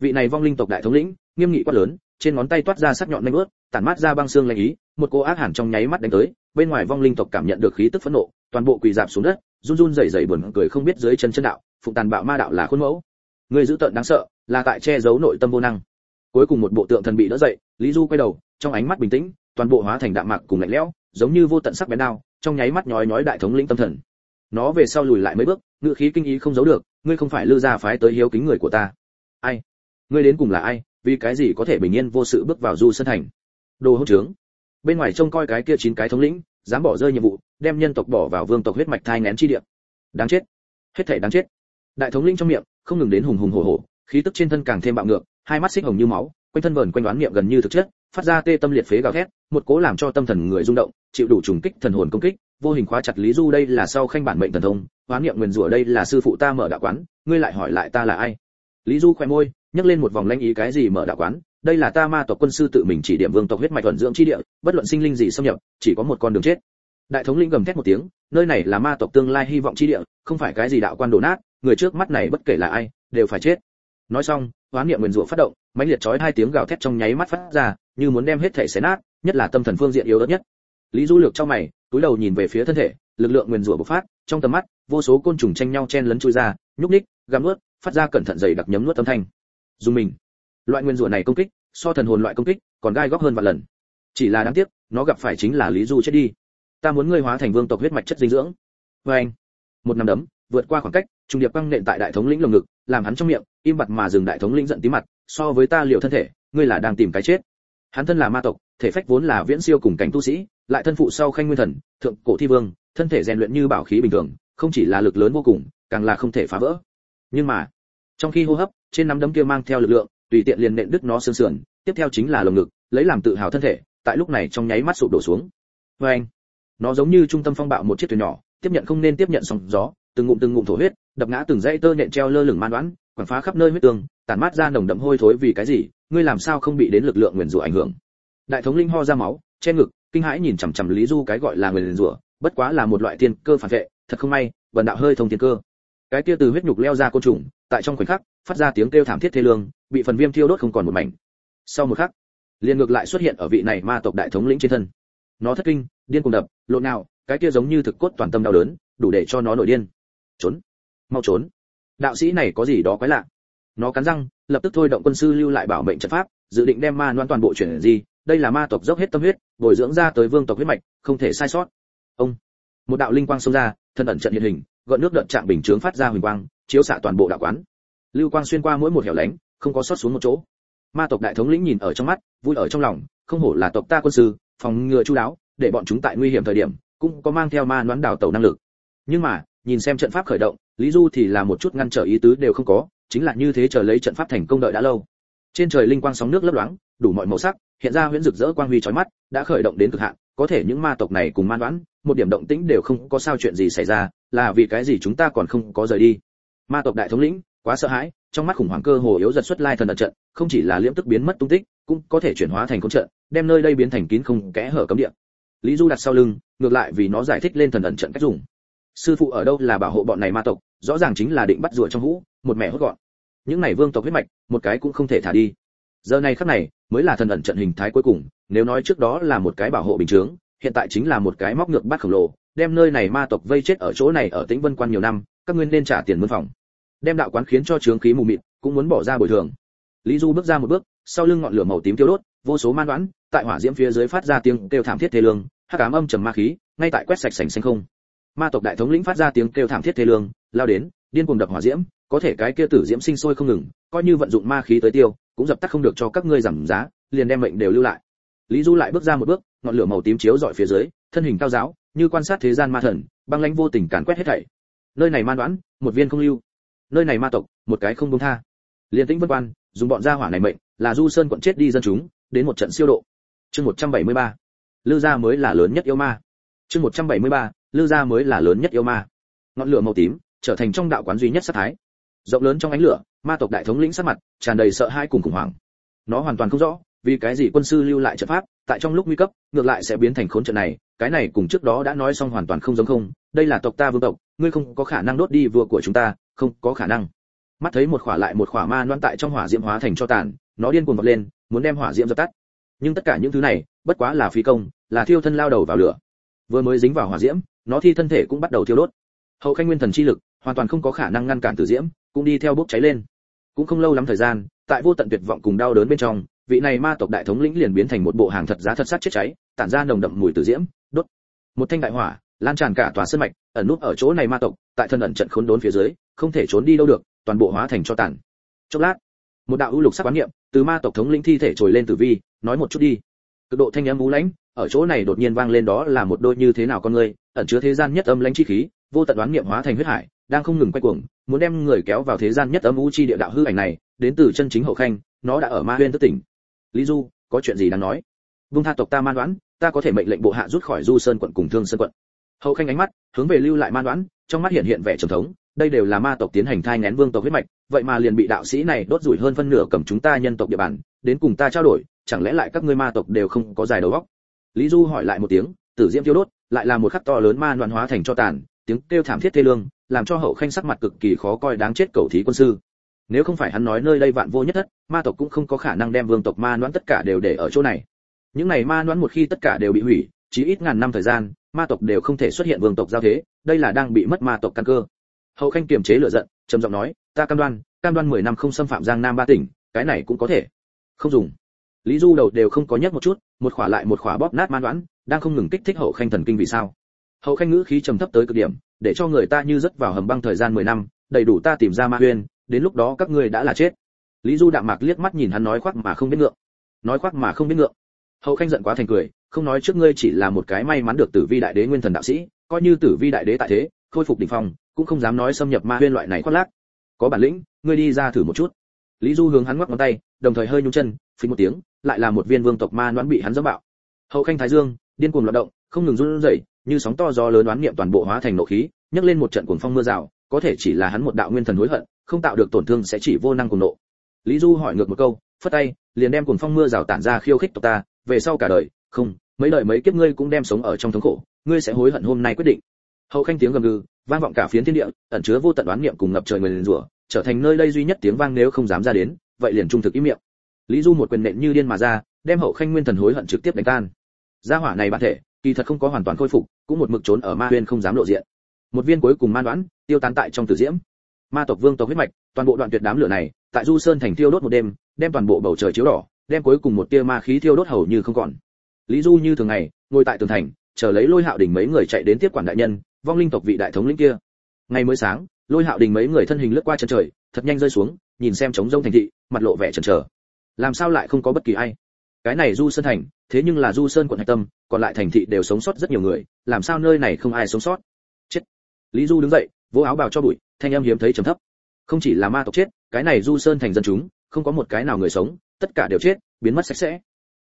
Vị này vong linh tộc đại thống lĩnh, nghiêm nghị quát lớn trên ngón tay toát ra sắc nhọn nhanh ướt tản mát ra băng xương lạnh ý, một cô ác hẳn trong nháy mắt đánh tới, bên ngoài vong linh tộc cảm nhận được khí tức phẫn nộ, toàn bộ quỳ dạp xuống đất, run run rẩy rẩy buồn cười không biết dưới chân chân đạo, phụng tàn bạo ma đạo là khuôn mẫu. Người giữ tợn đáng sợ, là tại che giấu nội tâm vô năng. Cuối cùng một bộ tượng thần bị đỡ dậy, lý du quay đầu, trong ánh mắt bình tĩnh, toàn bộ hóa thành đạm mạc cùng lạnh lẽo, giống như vô tận sắc bén đao, trong nháy mắt nhói nhói đại thống lĩnh tâm thần. Nó về sau lùi lại mấy bước, ngựa khí kinh ý không giấu được, ngươi không phải lư gia phái tới hiếu kính người của ta. Ai? Ngươi đến cùng là ai? Vì cái gì có thể bình yên vô sự bước vào du sân thành? Đồ hỗn trướng. Bên ngoài trông coi cái kia chín cái thống lĩnh, dám bỏ rơi nhiệm vụ, đem nhân tộc bỏ vào vương tộc huyết mạch thai nén chi địa. Đáng chết. Hết thảy đáng chết. Đại thống lĩnh trong miệng, không ngừng đến hùng hùng hổ hổ, khí tức trên thân càng thêm bạo ngược, hai mắt xích hồng như máu, quanh thân vờn quanh đoán niệm gần như thực chất, phát ra tê tâm liệt phế gào thét, một cố làm cho tâm thần người rung động, chịu đủ trùng kích thần hồn công kích, vô hình khóa chặt lý du đây là sau khanh bản mệnh thần thông đoán niệm nguyền rủa đây là sư phụ ta mở đạo quán, ngươi lại hỏi lại ta là ai? Lý du khoe môi nhấc lên một vòng lanh ý cái gì mở đạo quán, đây là ta ma tộc quân sư tự mình chỉ điểm vương tộc huyết mạch thuần dưỡng chi địa, bất luận sinh linh gì xâm nhập, chỉ có một con đường chết. Đại thống lĩnh gầm thét một tiếng, nơi này là ma tộc tương lai hy vọng chi địa, không phải cái gì đạo quan đổ nát, người trước mắt này bất kể là ai, đều phải chết. Nói xong, hoán niệm nguyền rủa phát động, mãnh liệt chói hai tiếng gào thét trong nháy mắt phát ra, như muốn đem hết thể xé nát, nhất là tâm thần phương diện yếu ớt nhất. Lý du lược trong mày, túi đầu nhìn về phía thân thể, lực lượng nguyền rủa bộc phát, trong tầm mắt, vô số côn trùng tranh nhau chen lấn chui ra, nhúc ních gặm nuốt, phát ra cẩn thận dày đặc nhấm nuốt âm thanh dùng mình. Loại nguyên rủa này công kích, so thần hồn loại công kích, còn gai góc hơn vạn lần. Chỉ là đáng tiếc, nó gặp phải chính là lý du chết đi. Ta muốn ngươi hóa thành vương tộc huyết mạch chất dinh dưỡng. Vê anh, một năm đấm, vượt qua khoảng cách, trung điệp băng nện tại đại thống lĩnh lồng ngực, làm hắn trong miệng, im bặt mà dừng đại thống lĩnh giận tí mặt, so với ta liệu thân thể, ngươi là đang tìm cái chết. Hắn thân là ma tộc, thể phách vốn là viễn siêu cùng cảnh tu sĩ, lại thân phụ sau khanh nguyên thần, thượng cổ thi vương, thân thể rèn luyện như bảo khí bình thường, không chỉ là lực lớn vô cùng, càng là không thể phá vỡ. Nhưng mà trong khi hô hấp, trên nắm đấm kia mang theo lực lượng, tùy tiện liền nện đứt nó xương sườn, tiếp theo chính là lồng ngực, lấy làm tự hào thân thể, tại lúc này trong nháy mắt sụp đổ xuống. Vê anh, nó giống như trung tâm phong bạo một chiếc thuyền nhỏ, tiếp nhận không nên tiếp nhận sóng gió, từng ngụm từng ngụm thổ huyết, đập ngã từng dãy tơ nện treo lơ lửng man đoán, quảng phá khắp nơi huyết tường tàn mát ra nồng đậm hôi thối vì cái gì, ngươi làm sao không bị đến lực lượng nguyền rủa ảnh hưởng? Đại thống linh ho ra máu, che ngực, kinh hãi nhìn chằm chằm lý du cái gọi là nguyền rủa, bất quá là một loại tiên cơ phản vệ, thật không may bần đạo hơi thông tiên cơ. Cái kia từ huyết nhục leo ra côn trùng tại trong khoảnh khắc, phát ra tiếng kêu thảm thiết thê lương, bị phần viêm thiêu đốt không còn một mảnh. Sau một khắc, liền ngược lại xuất hiện ở vị này ma tộc đại thống lĩnh trên thân. Nó thất kinh, điên cuồng đập, lộn nào, cái kia giống như thực cốt toàn tâm đau đớn, đủ để cho nó nổi điên. Trốn. Mau trốn. Đạo sĩ này có gì đó quái lạ. Nó cắn răng, lập tức thôi động quân sư lưu lại bảo mệnh trận pháp, dự định đem ma noan toàn bộ chuyển gì đây là ma tộc dốc hết tâm huyết, bồi dưỡng ra tới vương tộc huyết mạch, không thể sai sót. Ông. Một đạo linh quang xông ra, thân ẩn trận hiện hình, gợn nước đợt trạng bình chướng phát ra huỳnh quang chiếu xạ toàn bộ đạo quán. Lưu quang xuyên qua mỗi một hẻo lánh, không có sót xuống một chỗ. Ma tộc đại thống lĩnh nhìn ở trong mắt, vui ở trong lòng, không hổ là tộc ta quân sư, phòng ngừa chu đáo, để bọn chúng tại nguy hiểm thời điểm, cũng có mang theo ma đoán đảo tàu năng lực. Nhưng mà, nhìn xem trận pháp khởi động, lý du thì là một chút ngăn trở ý tứ đều không có, chính là như thế chờ lấy trận pháp thành công đợi đã lâu. Trên trời linh quang sóng nước lấp loáng, đủ mọi màu sắc, hiện ra huyễn rực rỡ quang huy chói mắt, đã khởi động đến cực hạn, có thể những ma tộc này cùng man đoán một điểm động tĩnh đều không có sao chuyện gì xảy ra, là vì cái gì chúng ta còn không có rời đi? Ma tộc đại thống lĩnh, quá sợ hãi, trong mắt khủng hoảng cơ hồ yếu dần xuất lai thần ẩn trận, không chỉ là liễm tức biến mất tung tích, cũng có thể chuyển hóa thành công trận, đem nơi đây biến thành kín không kẽ hở cấm địa. Lý du đặt sau lưng, ngược lại vì nó giải thích lên thần ẩn trận cách dùng. Sư phụ ở đâu là bảo hộ bọn này ma tộc, rõ ràng chính là định bắt rùa trong hũ, một mẹ hốt gọn. Những này vương tộc huyết mạch, một cái cũng không thể thả đi. Giờ này khắc này, mới là thần ẩn trận hình thái cuối cùng, nếu nói trước đó là một cái bảo hộ bình chướng, hiện tại chính là một cái móc ngược bắt khổng lồ, đem nơi này ma tộc vây chết ở chỗ này ở tĩnh vân quan nhiều năm, các ngươi nên trả tiền mướn phòng đem đạo quán khiến cho trướng khí mù mịt, cũng muốn bỏ ra bồi thường. Lý du bước ra một bước, sau lưng ngọn lửa màu tím tiêu đốt, vô số man đoán tại hỏa diễm phía dưới phát ra tiếng kêu thảm thiết thê lương, hắc ám âm trầm ma khí, ngay tại quét sạch sành xanh không. Ma tộc đại thống lĩnh phát ra tiếng kêu thảm thiết thê lương, lao đến, điên cuồng đập hỏa diễm, có thể cái kia tử diễm sinh sôi không ngừng, coi như vận dụng ma khí tới tiêu, cũng dập tắt không được cho các ngươi giảm giá, liền đem mệnh đều lưu lại. Lý du lại bước ra một bước, ngọn lửa màu tím chiếu dọi phía dưới, thân hình cao giáo, như quan sát thế gian ma thần, băng lãnh vô tình càn quét hết thảy. Nơi này ma đoán một viên không lưu nơi này ma tộc, một cái không buông tha. Liên tĩnh vân quan, dùng bọn gia hỏa này mệnh, là du sơn quận chết đi dân chúng, đến một trận siêu độ. Chương 173. lư gia mới là lớn nhất yêu ma. Chương 173. lư gia mới là lớn nhất yêu ma. Ngọn lửa màu tím, trở thành trong đạo quán duy nhất sát thái. Rộng lớn trong ánh lửa, ma tộc đại thống lĩnh sát mặt, tràn đầy sợ hãi cùng khủng hoảng. Nó hoàn toàn không rõ, vì cái gì quân sư lưu lại trận pháp, tại trong lúc nguy cấp, ngược lại sẽ biến thành khốn trận này, cái này cùng trước đó đã nói xong hoàn toàn không giống không. Đây là tộc ta vương tộc, ngươi không có khả năng đốt đi vua của chúng ta không có khả năng. Mắt thấy một khỏa lại một khỏa ma loan tại trong hỏa diễm hóa thành cho tàn, nó điên cuồng vọt lên, muốn đem hỏa diễm dập tắt. Nhưng tất cả những thứ này, bất quá là phi công, là thiêu thân lao đầu vào lửa. Vừa mới dính vào hỏa diễm, nó thi thân thể cũng bắt đầu thiêu đốt. Hậu khanh nguyên thần chi lực, hoàn toàn không có khả năng ngăn cản tử diễm, cũng đi theo bốc cháy lên. Cũng không lâu lắm thời gian, tại vô tận tuyệt vọng cùng đau đớn bên trong, vị này ma tộc đại thống lĩnh liền biến thành một bộ hàng thật giá thật sát chết cháy, tản ra nồng đậm mùi tử diễm, đốt. Một thanh đại hỏa, lan tràn cả tòa sân mạch, ẩn nút ở chỗ này ma tộc, tại thân ẩn trận khốn đốn phía dưới không thể trốn đi đâu được, toàn bộ hóa thành cho tàn. Chốc lát, một đạo ưu lục sắc quán niệm từ ma tộc thống lĩnh thi thể trồi lên tử vi, nói một chút đi. Cực độ thanh âm u lãnh, ở chỗ này đột nhiên vang lên đó là một đôi như thế nào con người, ẩn chứa thế gian nhất âm lãnh chi khí, vô tận đoán niệm hóa thành huyết hải, đang không ngừng quay cuồng, muốn đem người kéo vào thế gian nhất âm u chi địa đạo hư ảnh này, đến từ chân chính hậu khanh, nó đã ở ma huyên thức tỉnh. Lý du, có chuyện gì đang nói? Vung tha tộc ta man đoán, ta có thể mệnh lệnh bộ hạ rút khỏi du sơn quận cùng thương sơn quận. Hậu khanh ánh mắt hướng về lưu lại man đoán, trong mắt hiện hiện vẻ trầm thống đây đều là ma tộc tiến hành thai ngén vương tộc huyết mạch, vậy mà liền bị đạo sĩ này đốt rủi hơn phân nửa cầm chúng ta nhân tộc địa bàn, đến cùng ta trao đổi, chẳng lẽ lại các ngươi ma tộc đều không có dài đầu óc? Lý du hỏi lại một tiếng, tử diễm tiêu đốt, lại là một khắc to lớn ma loạn hóa thành cho tàn, tiếng kêu thảm thiết thê lương, làm cho hậu khanh sắc mặt cực kỳ khó coi đáng chết cầu thí quân sư. Nếu không phải hắn nói nơi đây vạn vô nhất thất, ma tộc cũng không có khả năng đem vương tộc ma noãn tất cả đều để ở chỗ này. Những này ma noãn một khi tất cả đều bị hủy chỉ ít ngàn năm thời gian, ma tộc đều không thể xuất hiện vương tộc giao thế, đây là đang bị mất ma tộc căn cơ hậu khanh kiềm chế lửa giận, trầm giọng nói, ta cam đoan cam đoan mười năm không xâm phạm giang nam ba tỉnh, cái này cũng có thể. Không dùng. Lý du đầu đều không có nhấc một chút, một khỏa lại một khỏa bóp nát man đoán, đang không ngừng kích thích hậu khanh thần kinh vì sao. Hậu khanh ngữ khí trầm thấp tới cực điểm, để cho người ta như rớt vào hầm băng thời gian mười năm, đầy đủ ta tìm ra ma huyên đến lúc đó các ngươi đã là chết. Lý du đạm mạc liếc mắt nhìn hắn nói khoác mà không biết ngượng. Nói khoác mà không biết ngượng. Hậu khanh giận quá thành cười, không nói trước ngươi chỉ là một cái may mắn được tử vi đại đế nguyên thần đạo sĩ, coi như tử vi đại đế tại thế khôi phục đỉnh phong, cũng không dám nói xâm nhập ma huyên loại này khoác lác. Có bản lĩnh, ngươi đi ra thử một chút. Lý du hướng hắn ngoắc ngón tay, đồng thời hơi nhún chân, phình một tiếng, lại là một viên vương tộc ma đoán bị hắn giẫm bạo. Hậu khanh thái dương, điên cuồng loạn động, không ngừng run rẩy, như sóng to gió lớn đoán niệm toàn bộ hóa thành nộ khí, nhấc lên một trận cuồng phong mưa rào, có thể chỉ là hắn một đạo nguyên thần hối hận, không tạo được tổn thương sẽ chỉ vô năng cuồng nộ. Lý du hỏi ngược một câu, phất tay, liền đem cuồng phong mưa rào tản ra khiêu khích tộc ta, về sau cả đời, không, mấy đời mấy kiếp ngươi cũng đem sống ở trong thống khổ, ngươi sẽ hối hận hôm nay quyết định hậu khanh tiếng gầm gừ, vang vọng cả phiến thiên địa, ẩn chứa vô tận đoán niệm cùng ngập trời người liền rủa, trở thành nơi đây duy nhất tiếng vang nếu không dám ra đến, vậy liền trung thực ý miệng. Lý du một quyền nện như điên mà ra, đem hậu khanh nguyên thần hối hận trực tiếp đánh tan. Gia hỏa này bản thể, kỳ thật không có hoàn toàn khôi phục, cũng một mực trốn ở ma huyên không dám lộ diện. Một viên cuối cùng man đoán, tiêu tán tại trong tử diễm. Ma tộc vương tộc huyết mạch, toàn bộ đoạn tuyệt đám lửa này, tại du sơn thành tiêu đốt một đêm, đem toàn bộ bầu trời chiếu đỏ, đem cuối cùng một tia ma khí thiêu đốt hầu như không còn. Lý du như thường ngày, ngồi tại tường thành chờ lấy lôi hạo đình mấy người chạy đến tiếp quản đại nhân, vong linh tộc vị đại thống lĩnh kia. Ngày mới sáng, lôi hạo đình mấy người thân hình lướt qua chân trời, thật nhanh rơi xuống, nhìn xem trống rông thành thị, mặt lộ vẻ chần chờ. Làm sao lại không có bất kỳ ai? Cái này du sơn thành, thế nhưng là du sơn quận hạch tâm, còn lại thành thị đều sống sót rất nhiều người, làm sao nơi này không ai sống sót? Chết. Lý du đứng dậy, vỗ áo bào cho bụi, thanh âm hiếm thấy trầm thấp. Không chỉ là ma tộc chết, cái này du sơn thành dân chúng, không có một cái nào người sống, tất cả đều chết, biến mất sạch sẽ.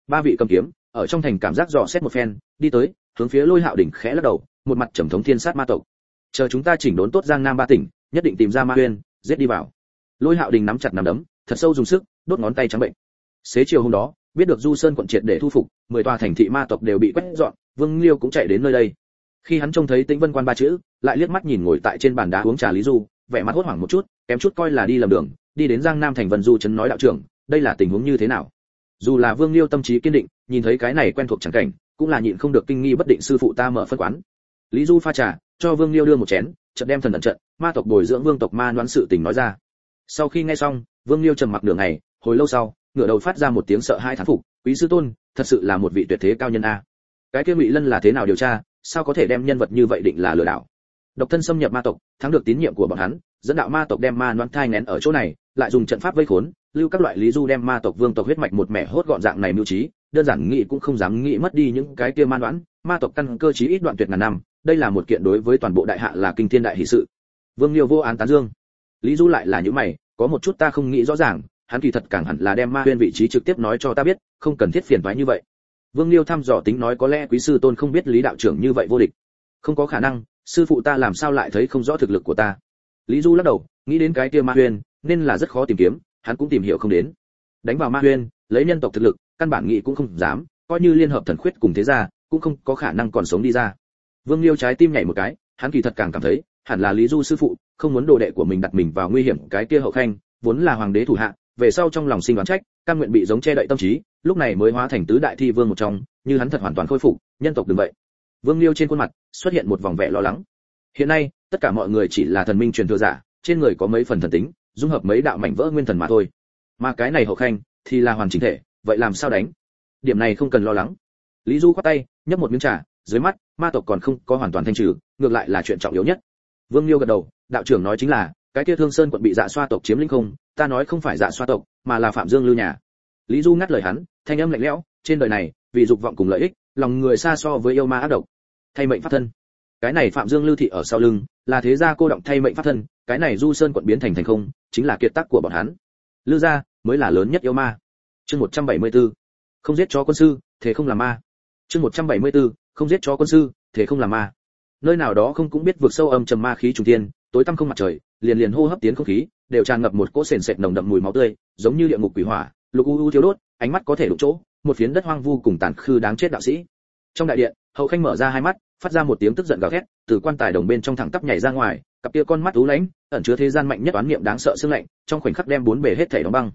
Ba vị cầm kiếm, ở trong thành cảm giác dò xét một phen, đi tới hướng phía lôi hạo đỉnh khẽ lắc đầu, một mặt trầm thống thiên sát ma tộc. Chờ chúng ta chỉnh đốn tốt giang nam ba tỉnh, nhất định tìm ra ma uyên giết đi vào. Lôi hạo đình nắm chặt nắm đấm, thật sâu dùng sức, đốt ngón tay trắng bệnh. Xế chiều hôm đó, biết được du sơn quận triệt để thu phục, mười tòa thành thị ma tộc đều bị quét dọn, vương liêu cũng chạy đến nơi đây. Khi hắn trông thấy tĩnh vân quan ba chữ, lại liếc mắt nhìn ngồi tại trên bàn đá uống trà lý du, vẻ mặt hốt hoảng một chút, kém chút coi là đi lầm đường, đi đến giang nam thành vân du chấn nói đạo trưởng, đây là tình huống như thế nào? Dù là vương liêu tâm trí kiên định, nhìn thấy cái này quen thuộc chẳng cảnh cũng là nhịn không được kinh nghi bất định sư phụ ta mở phân quán. Lý du pha trà, cho vương liêu đưa một chén, chợt đem thần ẩn trận, ma tộc bồi dưỡng vương tộc ma đoán sự tình nói ra. Sau khi nghe xong, vương liêu trầm mặc nửa ngày, hồi lâu sau, ngửa đầu phát ra một tiếng sợ hai thán phục, quý sư tôn, thật sự là một vị tuyệt thế cao nhân a. Cái kia ngụy lân là thế nào điều tra, sao có thể đem nhân vật như vậy định là lừa đảo? Độc thân xâm nhập ma tộc, thắng được tín nhiệm của bọn hắn, dẫn đạo ma tộc đem ma đoán thai nén ở chỗ này, lại dùng trận pháp vây khốn, lưu các loại lý du đem ma tộc vương tộc huyết mạch một mẻ hốt gọn dạng này mưu trí đơn giản nghĩ cũng không dám nghĩ mất đi những cái kia man đoán, ma tộc căn cơ chí ít đoạn tuyệt ngàn năm, đây là một kiện đối với toàn bộ đại hạ là kinh thiên đại hỷ sự. Vương liêu vô án tán dương. Lý du lại là những mày, có một chút ta không nghĩ rõ ràng, hắn kỳ thật càng hẳn là đem ma huyên vị trí trực tiếp nói cho ta biết, không cần thiết phiền toái như vậy. Vương liêu thăm dò tính nói có lẽ quý sư tôn không biết lý đạo trưởng như vậy vô địch. Không có khả năng, sư phụ ta làm sao lại thấy không rõ thực lực của ta. Lý du lắc đầu, nghĩ đến cái kia ma huyên, nên là rất khó tìm kiếm, hắn cũng tìm hiểu không đến. Đánh vào ma huyên, lấy nhân tộc thực lực căn bản nghị cũng không dám, coi như liên hợp thần khuyết cùng thế gia, cũng không có khả năng còn sống đi ra. Vương liêu trái tim nhảy một cái, hắn kỳ thật càng cảm thấy, hẳn là lý du sư phụ, không muốn đồ đệ của mình đặt mình vào nguy hiểm cái kia hậu khanh, vốn là hoàng đế thủ hạ, về sau trong lòng sinh oán trách, căn nguyện bị giống che đậy tâm trí, lúc này mới hóa thành tứ đại thi vương một trong, như hắn thật hoàn toàn khôi phục, nhân tộc đừng vậy. Vương liêu trên khuôn mặt, xuất hiện một vòng vẻ lo lắng. Hiện nay, tất cả mọi người chỉ là thần minh truyền thừa giả, trên người có mấy phần thần tính, dung hợp mấy đạo mảnh vỡ nguyên thần mà thôi. Mà cái này hậu khanh, thì là hoàn chỉnh thể vậy làm sao đánh? Điểm này không cần lo lắng. Lý du khoát tay, nhấp một miếng trà, dưới mắt, ma tộc còn không có hoàn toàn thanh trừ, ngược lại là chuyện trọng yếu nhất. Vương liêu gật đầu, đạo trưởng nói chính là, cái kia thương sơn quận bị dạ xoa tộc chiếm lĩnh không, ta nói không phải dạ xoa tộc, mà là phạm dương lưu nhà. Lý du ngắt lời hắn, thanh âm lạnh lẽo, trên đời này, vì dục vọng cùng lợi ích, lòng người xa so với yêu ma ác độc. Thay mệnh pháp thân. Cái này phạm dương lưu thị ở sau lưng, là thế gia cô động thay mệnh pháp thân, cái này du sơn quận biến thành thành không, chính là kiệt tác của bọn hắn. Lưu gia mới là lớn nhất yêu ma chương 174. không giết chó quân sư, thế không làm ma chương 174. không giết chó quân sư, thế không làm ma nơi nào đó không cũng biết vượt sâu âm trầm ma khí trùng tiên tối tăm không mặt trời, liền liền hô hấp tiến không khí, đều tràn ngập một cỗ sền sệt nồng đậm mùi máu tươi, giống như địa ngục quỷ hỏa, lục u u thiếu đốt, ánh mắt có thể đụng chỗ, một phiến đất hoang vu cùng tàn khư đáng chết đạo sĩ trong đại điện, hậu khanh mở ra hai mắt, phát ra một tiếng tức giận gào thét, từ quan tài đồng bên trong thẳng tắp nhảy ra ngoài, cặp kia con mắt tú lãnh, ẩn chứa thế gian mạnh nhất toán niệm đáng sợ sương lạnh, trong khoảnh khắc đem bốn bề hết thể đóng băng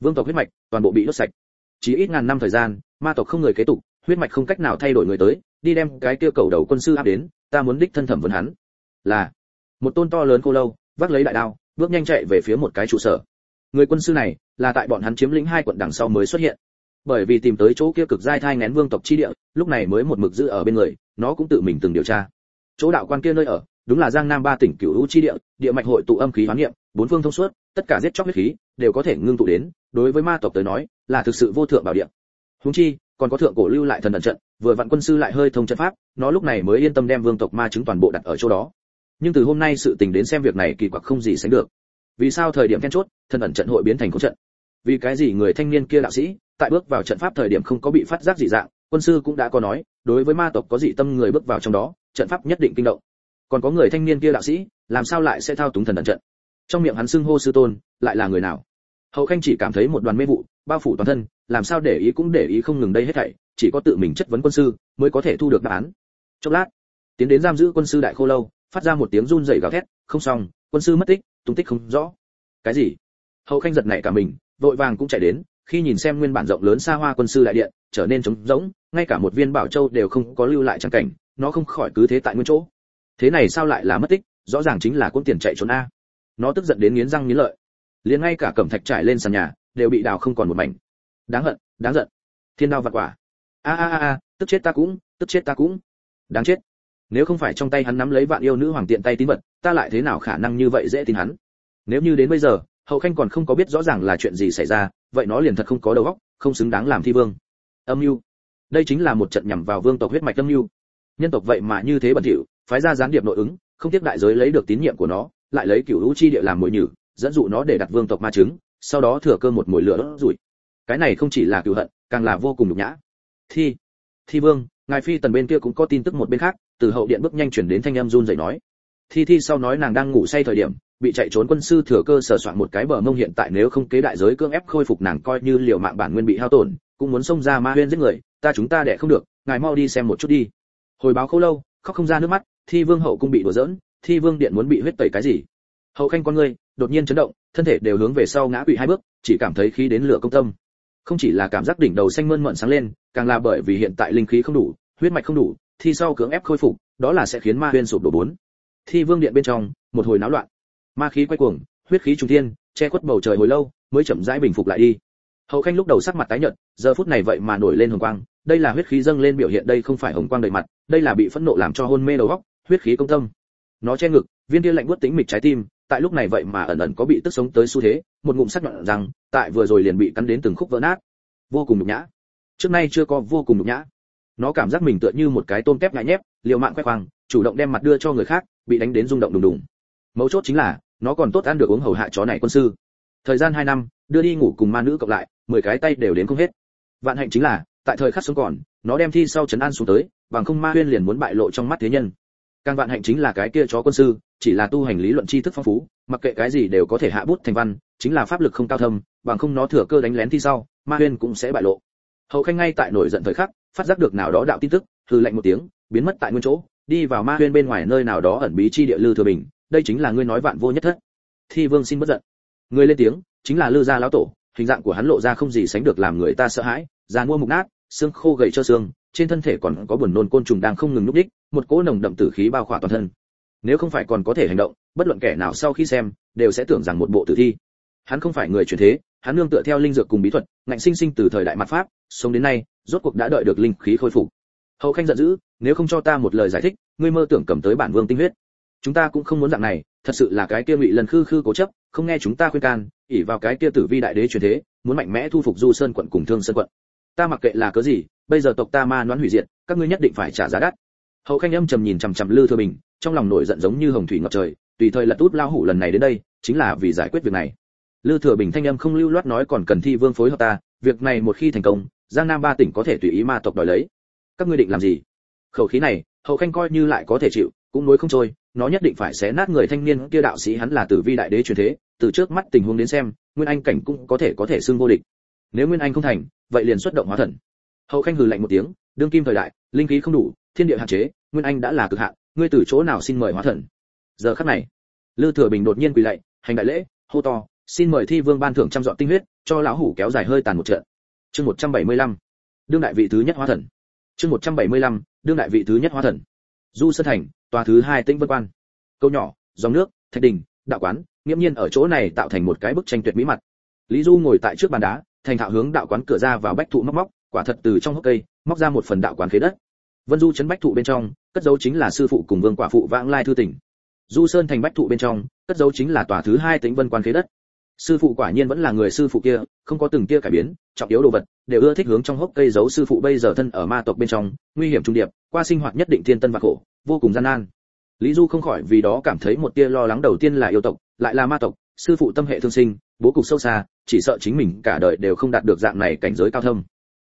vương tộc huyết mạch, toàn bộ bị đốt sạch. Chỉ ít ngàn năm thời gian, ma tộc không người kế tục, huyết mạch không cách nào thay đổi người tới, đi đem cái kia cầu đầu quân sư áp đến, ta muốn đích thân thẩm vấn hắn. Là, một tôn to lớn cô lâu, vác lấy đại đao, bước nhanh chạy về phía một cái trụ sở. Người quân sư này, là tại bọn hắn chiếm lĩnh hai quận đằng sau mới xuất hiện. Bởi vì tìm tới chỗ kia cực giai thai ngén vương tộc chi địa, lúc này mới một mực giữ ở bên người, nó cũng tự mình từng điều tra. Chỗ đạo quan kia nơi ở, đúng là giang nam ba tỉnh cửu hữu chi địa địa mạch hội tụ âm khí hoán niệm, bốn phương thông suốt, tất cả giết chóc huyết khí, đều có thể ngưng tụ đến đối với ma tộc tới nói, là thực sự vô thượng bảo địa. Huống chi, còn có thượng cổ lưu lại thần ẩn trận, vừa vặn quân sư lại hơi thông trận pháp, nó lúc này mới yên tâm đem vương tộc ma chứng toàn bộ đặt ở chỗ đó. Nhưng từ hôm nay sự tình đến xem việc này kỳ quặc không gì sánh được. Vì sao thời điểm then chốt, thần ẩn trận hội biến thành cố trận? Vì cái gì người thanh niên kia đạo sĩ, tại bước vào trận pháp thời điểm không có bị phát giác dị dạng, quân sư cũng đã có nói, đối với ma tộc có dị tâm người bước vào trong đó, trận pháp nhất định kinh động. Còn có người thanh niên kia đạo sĩ, làm sao lại sẽ thao túng thần ẩn trận? Trong miệng hắn xưng hô sư tôn, lại là người nào? Hậu khanh chỉ cảm thấy một đoàn mê vụ, bao phủ toàn thân, làm sao để ý cũng để ý không ngừng đây hết thảy, chỉ có tự mình chất vấn quân sư mới có thể thu được đáp án. Chốc lát, tiến đến giam giữ quân sư đại khô lâu, phát ra một tiếng run rẩy gào thét, không xong, quân sư mất tích, tung tích không rõ. Cái gì? Hậu khanh giật nảy cả mình, vội vàng cũng chạy đến, khi nhìn xem nguyên bản rộng lớn xa hoa quân sư đại điện, trở nên trống rỗng, ngay cả một viên bảo châu đều không có lưu lại trang cảnh, nó không khỏi cứ thế tại nguyên chỗ. Thế này sao lại là mất tích? Rõ ràng chính là quân tiền chạy trốn a. Nó tức giận đến nghiến răng nghiến lợi liền ngay cả cẩm thạch trải lên sàn nhà, đều bị đào không còn một mảnh. Đáng hận, đáng giận. Thiên đao vặt quả. A a a tức chết ta cũng, tức chết ta cũng. Đáng chết. Nếu không phải trong tay hắn nắm lấy vạn yêu nữ hoàng tiện tay tín vật, ta lại thế nào khả năng như vậy dễ tin hắn? Nếu như đến bây giờ, hậu khanh còn không có biết rõ ràng là chuyện gì xảy ra, vậy nó liền thật không có đầu óc, không xứng đáng làm thi vương. Âm mưu. Đây chính là một trận nhằm vào vương tộc huyết mạch âm mưu. Nhân tộc vậy mà như thế bẩn thỉu, phái ra gián điệp nội ứng, không tiếp đại giới lấy được tín nhiệm của nó, lại lấy cửu lũ chi địa làm mũi nhử dẫn dụ nó để đặt vương tộc ma trứng, sau đó thừa cơ một mồi lửa đốt rủi cái này không chỉ là cựu hận càng là vô cùng nhục nhã. Thi thi vương ngài phi tần bên kia cũng có tin tức một bên khác từ hậu điện bước nhanh chuyển đến thanh âm run rẩy nói. Thi thi sau nói nàng đang ngủ say thời điểm bị chạy trốn quân sư thừa cơ sờ soạn một cái bờ mông hiện tại nếu không kế đại giới cưỡng ép khôi phục nàng coi như liều mạng bản nguyên bị hao tổn cũng muốn xông ra ma huyên giết người ta chúng ta đẻ không được ngài mau đi xem một chút đi. Hồi báo khâu lâu khóc không ra nước mắt thi vương hậu cung bị đùa giỡn thi vương điện muốn bị huyết tẩy cái gì? Hậu khanh con ngươi đột nhiên chấn động, thân thể đều hướng về sau ngã quỵ hai bước, chỉ cảm thấy khí đến lửa công tâm. Không chỉ là cảm giác đỉnh đầu xanh mơn mận sáng lên, càng là bởi vì hiện tại linh khí không đủ, huyết mạch không đủ thì sau cưỡng ép khôi phục, đó là sẽ khiến ma huyên sụp đổ bốn. Thi vương điện bên trong, một hồi náo loạn. Ma khí quay cuồng, huyết khí trùng thiên, che khuất bầu trời hồi lâu, mới chậm rãi bình phục lại đi. Hậu khanh lúc đầu sắc mặt tái nhợt, giờ phút này vậy mà nổi lên hồng quang, đây là huyết khí dâng lên biểu hiện đây không phải hồng quang đầy mặt, đây là bị phẫn nộ làm cho hôn mê đầu óc, huyết khí công tâm. Nó che ngực, viên kia lạnh buốt tính mịch trái tim tại lúc này vậy mà ẩn ẩn có bị tức sống tới xu thế, một ngụm sắc nhọn rằng, tại vừa rồi liền bị cắn đến từng khúc vỡ nát. Vô cùng nhục nhã. Trước nay chưa có vô cùng nhục nhã. Nó cảm giác mình tựa như một cái tôm tép ngại nhép, liều mạng khoe khoang, chủ động đem mặt đưa cho người khác, bị đánh đến rung động đùng đùng. Mấu chốt chính là, nó còn tốt ăn được uống hầu hạ chó này quân sư. Thời gian hai năm, đưa đi ngủ cùng ma nữ cộng lại, mười cái tay đều đến không hết. Vạn hạnh chính là, tại thời khắc sống còn, nó đem thi sau chấn an xuống tới, bằng không ma huyên liền muốn bại lộ trong mắt thế nhân càng vạn hạnh chính là cái kia chó quân sư, chỉ là tu hành lý luận tri thức phong phú, mặc kệ cái gì đều có thể hạ bút thành văn, chính là pháp lực không cao thâm, bằng không nó thừa cơ đánh lén thi sau, ma huyên cũng sẽ bại lộ. Hậu khanh ngay tại nổi giận thời khắc, phát giác được nào đó đạo tin tức hư lạnh một tiếng, biến mất tại nguyên chỗ, đi vào ma huyên bên ngoài nơi nào đó ẩn bí chi địa lư thừa bình, đây chính là ngươi nói vạn vô nhất thất. Thi vương xin bất giận. Người lên tiếng, chính là lư gia lão tổ, hình dạng của hắn lộ ra không gì sánh được làm người ta sợ hãi già mua mục nát, xương khô gầy cho xương trên thân thể còn có buồn nôn côn trùng đang không ngừng núp đích một cỗ nồng đậm tử khí bao khỏa toàn thân. Nếu không phải còn có thể hành động, bất luận kẻ nào sau khi xem, đều sẽ tưởng rằng một bộ tử thi. Hắn không phải người truyền thế, hắn nương tựa theo linh dược cùng bí thuật, ngạnh sinh sinh từ thời đại mặt pháp, sống đến nay, rốt cuộc đã đợi được linh khí khôi phục. Hậu khanh giận dữ, nếu không cho ta một lời giải thích, ngươi mơ tưởng cầm tới bản vương tinh huyết. Chúng ta cũng không muốn dạng này, thật sự là cái kia ngụy lần khư khư cố chấp, không nghe chúng ta khuyên can, ỷ vào cái kia tử vi đại đế truyền thế, muốn mạnh mẽ thu phục du sơn quận cùng thương sơn quận. Ta mặc kệ là cớ gì bây giờ tộc ta ma noãn hủy diệt, các ngươi nhất định phải trả giá đắt. Hậu khanh âm trầm nhìn chằm chằm lư thừa bình, trong lòng nổi giận giống như hồng thủy ngập trời, tùy thời lật út lao hủ lần này đến đây, chính là vì giải quyết việc này. Lư thừa bình thanh âm không lưu loát nói còn cần thi vương phối hợp ta, việc này một khi thành công, giang nam ba tỉnh có thể tùy ý ma tộc đòi lấy. Các ngươi định làm gì? Khẩu khí này, hậu khanh coi như lại có thể chịu, cũng nối không trôi, nó nhất định phải xé nát người thanh niên kia đạo sĩ hắn là tử vi đại đế truyền thế, từ trước mắt tình huống đến xem, nguyên anh cảnh cũng có thể có thể xưng vô địch. Nếu nguyên anh không thành, vậy liền xuất động hóa thần hậu khanh hừ lạnh một tiếng, đương kim thời đại, linh khí không đủ, thiên địa hạn chế, nguyên anh đã là cực hạn, ngươi từ chỗ nào xin mời hóa thần? Giờ khắc này, lư thừa bình đột nhiên quỳ lạy, hành đại lễ, hô to, xin mời thi vương ban thưởng trăm dọn tinh huyết, cho lão hủ kéo dài hơi tàn một trận. Chương 175 đương đại vị thứ nhất hóa thần. Chương 175 đương đại vị thứ nhất hóa thần. Du sơn thành, tòa thứ hai tĩnh vân quan. Câu nhỏ, dòng nước, thạch đình, đạo quán, nghiễm nhiên ở chỗ này tạo thành một cái bức tranh tuyệt mỹ mặt. Lý du ngồi tại trước bàn đá, thành thạo hướng đạo quán cửa ra vào bách thụ móc móc quả thật từ trong hốc cây, móc ra một phần đạo quán khế đất. Vân du chấn bách thụ bên trong, cất dấu chính là sư phụ cùng vương quả phụ vãng lai thư tỉnh du sơn thành bách thụ bên trong, cất dấu chính là tòa thứ hai tính vân quan khế đất. Sư phụ quả nhiên vẫn là người sư phụ kia, không có từng kia cải biến, trọng yếu đồ vật, đều ưa thích hướng trong hốc cây giấu sư phụ bây giờ thân ở ma tộc bên trong, nguy hiểm trung điệp, qua sinh hoạt nhất định thiên tân và khổ, vô cùng gian nan. Lý du không khỏi vì đó cảm thấy một tia lo lắng đầu tiên là yêu tộc, lại là ma tộc, sư phụ tâm hệ thương sinh, bố cục sâu xa, chỉ sợ chính mình cả đời đều không đạt được dạng này cảnh giới cao thâm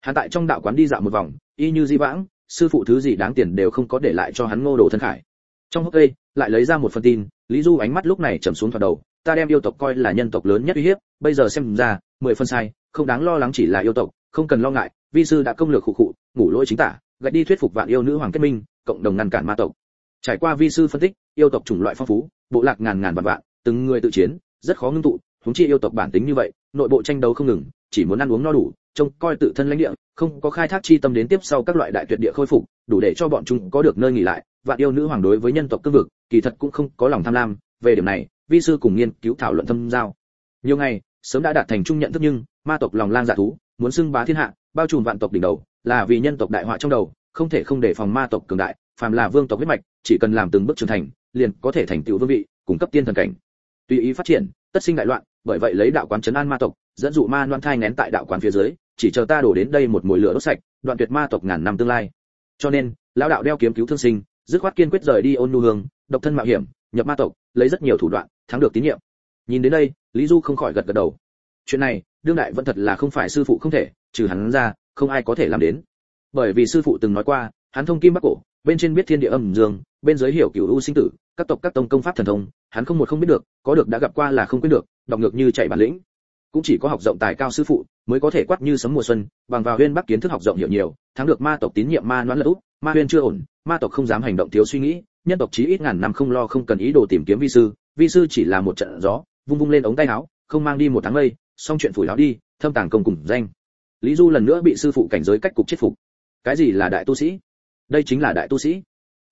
hắn tại trong đạo quán đi dạo một vòng, y như di vãng, sư phụ thứ gì đáng tiền đều không có để lại cho hắn ngô đồ thân khải. Trong hốc cây, lại lấy ra một phần tin, lý du ánh mắt lúc này trầm xuống thoạt đầu, ta đem yêu tộc coi là nhân tộc lớn nhất uy hiếp, bây giờ xem ra, mười phân sai, không đáng lo lắng chỉ là yêu tộc, không cần lo ngại, vi sư đã công lược khụ khụ, ngủ lỗi chính tả, gạch đi thuyết phục vạn yêu nữ hoàng kết minh, cộng đồng ngăn cản ma tộc. Trải qua vi sư phân tích, yêu tộc chủng loại phong phú, bộ lạc ngàn ngàn vạn vạn, từng người tự chiến, rất khó ngưng tụ chúng chi yêu tộc bản tính như vậy, nội bộ tranh đấu không ngừng chỉ muốn ăn uống no đủ, trông coi tự thân lãnh địa, không có khai thác chi tâm đến tiếp sau các loại đại tuyệt địa khôi phục, đủ để cho bọn chúng có được nơi nghỉ lại. Vạn yêu nữ hoàng đối với nhân tộc cương vực, kỳ thật cũng không có lòng tham lam, về điểm này, vi sư cùng nghiên cứu thảo luận thâm giao. Nhiều ngày, sớm đã đạt thành chung nhận thức nhưng, ma tộc lòng lang dạ thú, muốn xưng bá thiên hạ, bao trùm vạn tộc đỉnh đầu, là vì nhân tộc đại họa trong đầu, không thể không để phòng ma tộc cường đại, phàm là vương tộc huyết mạch, chỉ cần làm từng bước trưởng thành, liền có thể thành tựu vương vị, cung cấp tiên thần cảnh. Tùy ý phát triển, tất sinh đại loạn, bởi vậy lấy đạo quán trấn an ma tộc dẫn dụ ma loan thai nén tại đạo quán phía dưới, chỉ chờ ta đổ đến đây một mùi lửa đốt sạch, đoạn tuyệt ma tộc ngàn năm tương lai. Cho nên, lão đạo đeo kiếm cứu thương sinh, dứt khoát kiên quyết rời đi ôn nu hương, độc thân mạo hiểm, nhập ma tộc, lấy rất nhiều thủ đoạn, thắng được tín nhiệm. Nhìn đến đây, lý du không khỏi gật gật đầu. Chuyện này, đương đại vẫn thật là không phải sư phụ không thể, trừ hắn ra, không ai có thể làm đến. Bởi vì sư phụ từng nói qua, hắn thông kim bắc cổ, bên trên biết thiên địa âm dương, bên dưới hiểu cửu u sinh tử, các tộc các tông công pháp thần thông, hắn không một không biết được, có được đã gặp qua là không quên được, đọc ngược như chạy bản lĩnh cũng chỉ có học rộng tài cao sư phụ mới có thể quát như sấm mùa xuân, bằng vào huyên bắc kiến thức học rộng hiểu nhiều, thắng được ma tộc tín nhiệm ma noãn lỡ út ma huyên chưa ổn, ma tộc không dám hành động thiếu suy nghĩ, nhân tộc chí ít ngàn năm không lo không cần ý đồ tìm kiếm vi sư vi sư chỉ là một trận gió, vung vung lên ống tay áo, không mang đi một tháng mây, xong chuyện phủi áo đi, thâm tàng công cùng danh. Lý du lần nữa bị sư phụ cảnh giới cách cục chết phục. Cái gì là đại tu sĩ? Đây chính là đại tu sĩ.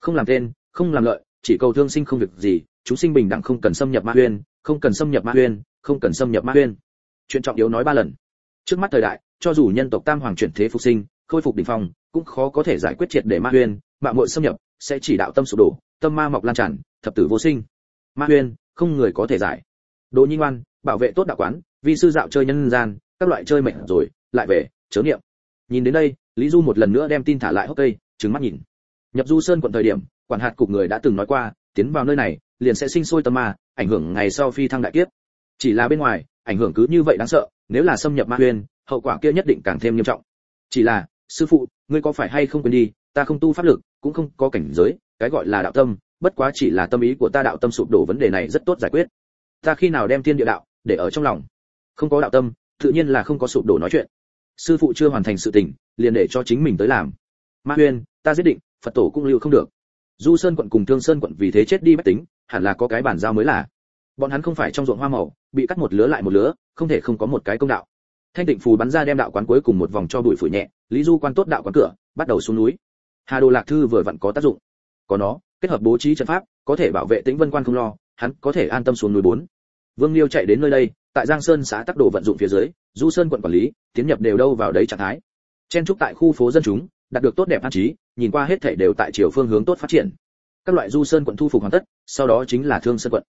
Không làm tên, không làm lợi, chỉ cầu thương sinh không việc gì, chúng sinh bình đẳng không cần xâm nhập ma huyên, không cần xâm nhập ma huyên, không cần xâm nhập ma huyên chuyện trọng yếu nói ba lần. Trước mắt thời đại, cho dù nhân tộc tam hoàng chuyển thế phục sinh, khôi phục đỉnh phong, cũng khó có thể giải quyết triệt để ma huyên mạng muội xâm nhập, sẽ chỉ đạo tâm sụp đổ, tâm ma mọc lan tràn, thập tử vô sinh. Ma huyên, không người có thể giải. Đỗ nhi ngoan, bảo vệ tốt đạo quán, vi sư dạo chơi nhân gian, các loại chơi mệt rồi, lại về, chớ niệm. Nhìn đến đây, lý du một lần nữa đem tin thả lại hốc cây, trừng mắt nhìn. Nhập du sơn quận thời điểm, quản hạt cục người đã từng nói qua, tiến vào nơi này, liền sẽ sinh sôi tâm ma, ảnh hưởng ngày sau phi thăng đại kiếp. Chỉ là bên ngoài ảnh hưởng cứ như vậy đáng sợ, nếu là xâm nhập ma huyên hậu quả kia nhất định càng thêm nghiêm trọng. Chỉ là, sư phụ, ngươi có phải hay không quên đi, ta không tu pháp lực, cũng không có cảnh giới, cái gọi là đạo tâm, bất quá chỉ là tâm ý của ta đạo tâm sụp đổ vấn đề này rất tốt giải quyết. Ta khi nào đem thiên địa đạo để ở trong lòng? Không có đạo tâm, tự nhiên là không có sụp đổ nói chuyện. Sư phụ chưa hoàn thành sự tình, liền để cho chính mình tới làm. Ma huyên ta giết định, phật tổ cũng lưu không được. Du sơn quận cùng thương sơn quận vì thế chết đi bất tính, hẳn là có cái bản giao mới là bọn hắn không phải trong ruộng hoa màu, bị cắt một lứa lại một lứa, không thể không có một cái công đạo. Thanh tịnh phù bắn ra đem đạo quán cuối cùng một vòng cho bụi phủ nhẹ, lý du quan tốt đạo quán cửa, bắt đầu xuống núi. Hà đồ lạc thư vừa vặn có tác dụng. Có nó, kết hợp bố trí trận pháp, có thể bảo vệ tĩnh vân quan không lo, hắn có thể an tâm xuống núi bốn. Vương liêu chạy đến nơi đây, tại giang sơn xã tắc đồ vận dụng phía dưới, du sơn quận quản lý, tiến nhập đều đâu vào đấy trạng thái. Chen trúc tại khu phố dân chúng, đạt được tốt đẹp an trí, nhìn qua hết thảy đều tại chiều phương hướng tốt phát triển. Các loại du sơn quận thu phục hoàn tất, sau đó chính là thương sơn quận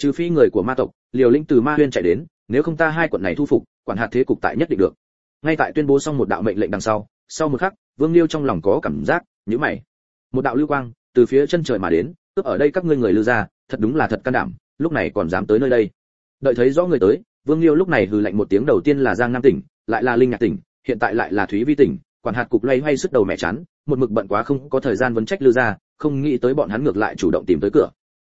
trừ phi người của ma tộc, liều lĩnh từ ma huyên chạy đến, nếu không ta hai quận này thu phục, quản hạt thế cục tại nhất định được. Ngay tại tuyên bố xong một đạo mệnh lệnh đằng sau sau một khắc, vương liêu trong lòng có cảm giác, nhíu mày. Một đạo lưu quang, từ phía chân trời mà đến cướp ở đây các ngươi người lưu ra, thật đúng là thật can đảm, lúc này còn dám tới nơi đây. Đợi thấy rõ người tới, vương liêu lúc này hừ lạnh một tiếng đầu tiên là giang nam tỉnh, lại là linh nhạc tỉnh, hiện tại lại là thúy vi tỉnh, quản hạt cục loay hoay sức đầu mẹ chán, một mực bận quá không có thời gian vấn trách lưu ra, không nghĩ tới bọn hắn ngược lại chủ động tìm tới cửa.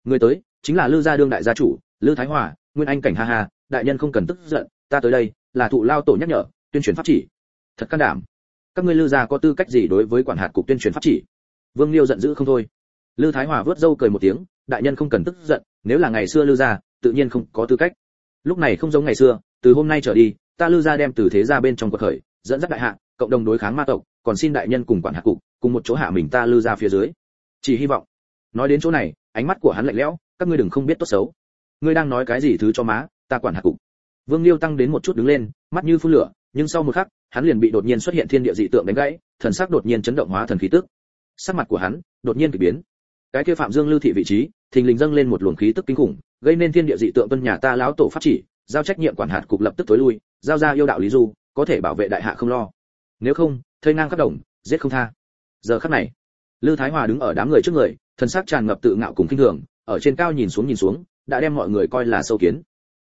Người tới chính là lư gia đương đại gia chủ, lư thái hòa, nguyên anh cảnh ha ha, đại nhân không cần tức giận, ta tới đây, là thụ lao tổ nhắc nhở, tuyên truyền pháp chỉ. Thật can đảm. Các ngươi lư gia có tư cách gì đối với quản hạt cục tuyên truyền pháp chỉ? Vương liêu giận dữ không thôi. Lư thái hòa vớt râu cười một tiếng, đại nhân không cần tức giận, nếu là ngày xưa lư gia, tự nhiên không có tư cách. Lúc này không giống ngày xưa, từ hôm nay trở đi, ta lư gia đem từ thế gia bên trong cuộc khởi, dẫn dắt đại hạ, cộng đồng đối kháng ma tộc, còn xin đại nhân cùng quản hạt cục, cùng một chỗ hạ mình ta lư gia phía dưới. Chỉ hy vọng. Nói đến chỗ này, ánh mắt của hắn lạnh lẽo các ngươi đừng không biết tốt xấu. Ngươi đang nói cái gì thứ cho má, ta quản hạt cục. Vương liêu tăng đến một chút đứng lên, mắt như phun lửa, nhưng sau một khắc, hắn liền bị đột nhiên xuất hiện thiên địa dị tượng đánh gãy, thần sắc đột nhiên chấn động hóa thần khí tức. Sắc mặt của hắn đột nhiên kỳ biến. Cái kia phạm dương lưu thị vị trí, thình lình dâng lên một luồng khí tức kinh khủng, gây nên thiên địa dị tượng vân nhà ta lão tổ pháp chỉ, giao trách nhiệm quản hạt cục lập tức tối lui, giao ra yêu đạo lý du, có thể bảo vệ đại hạ không lo. Nếu không, thây ngang khắp đồng, giết không tha. Giờ khắc này lư thái hòa đứng ở đám người trước người, thần sắc tràn ngập tự ngạo cùng kinh thường ở trên cao nhìn xuống nhìn xuống, đã đem mọi người coi là sâu kiến.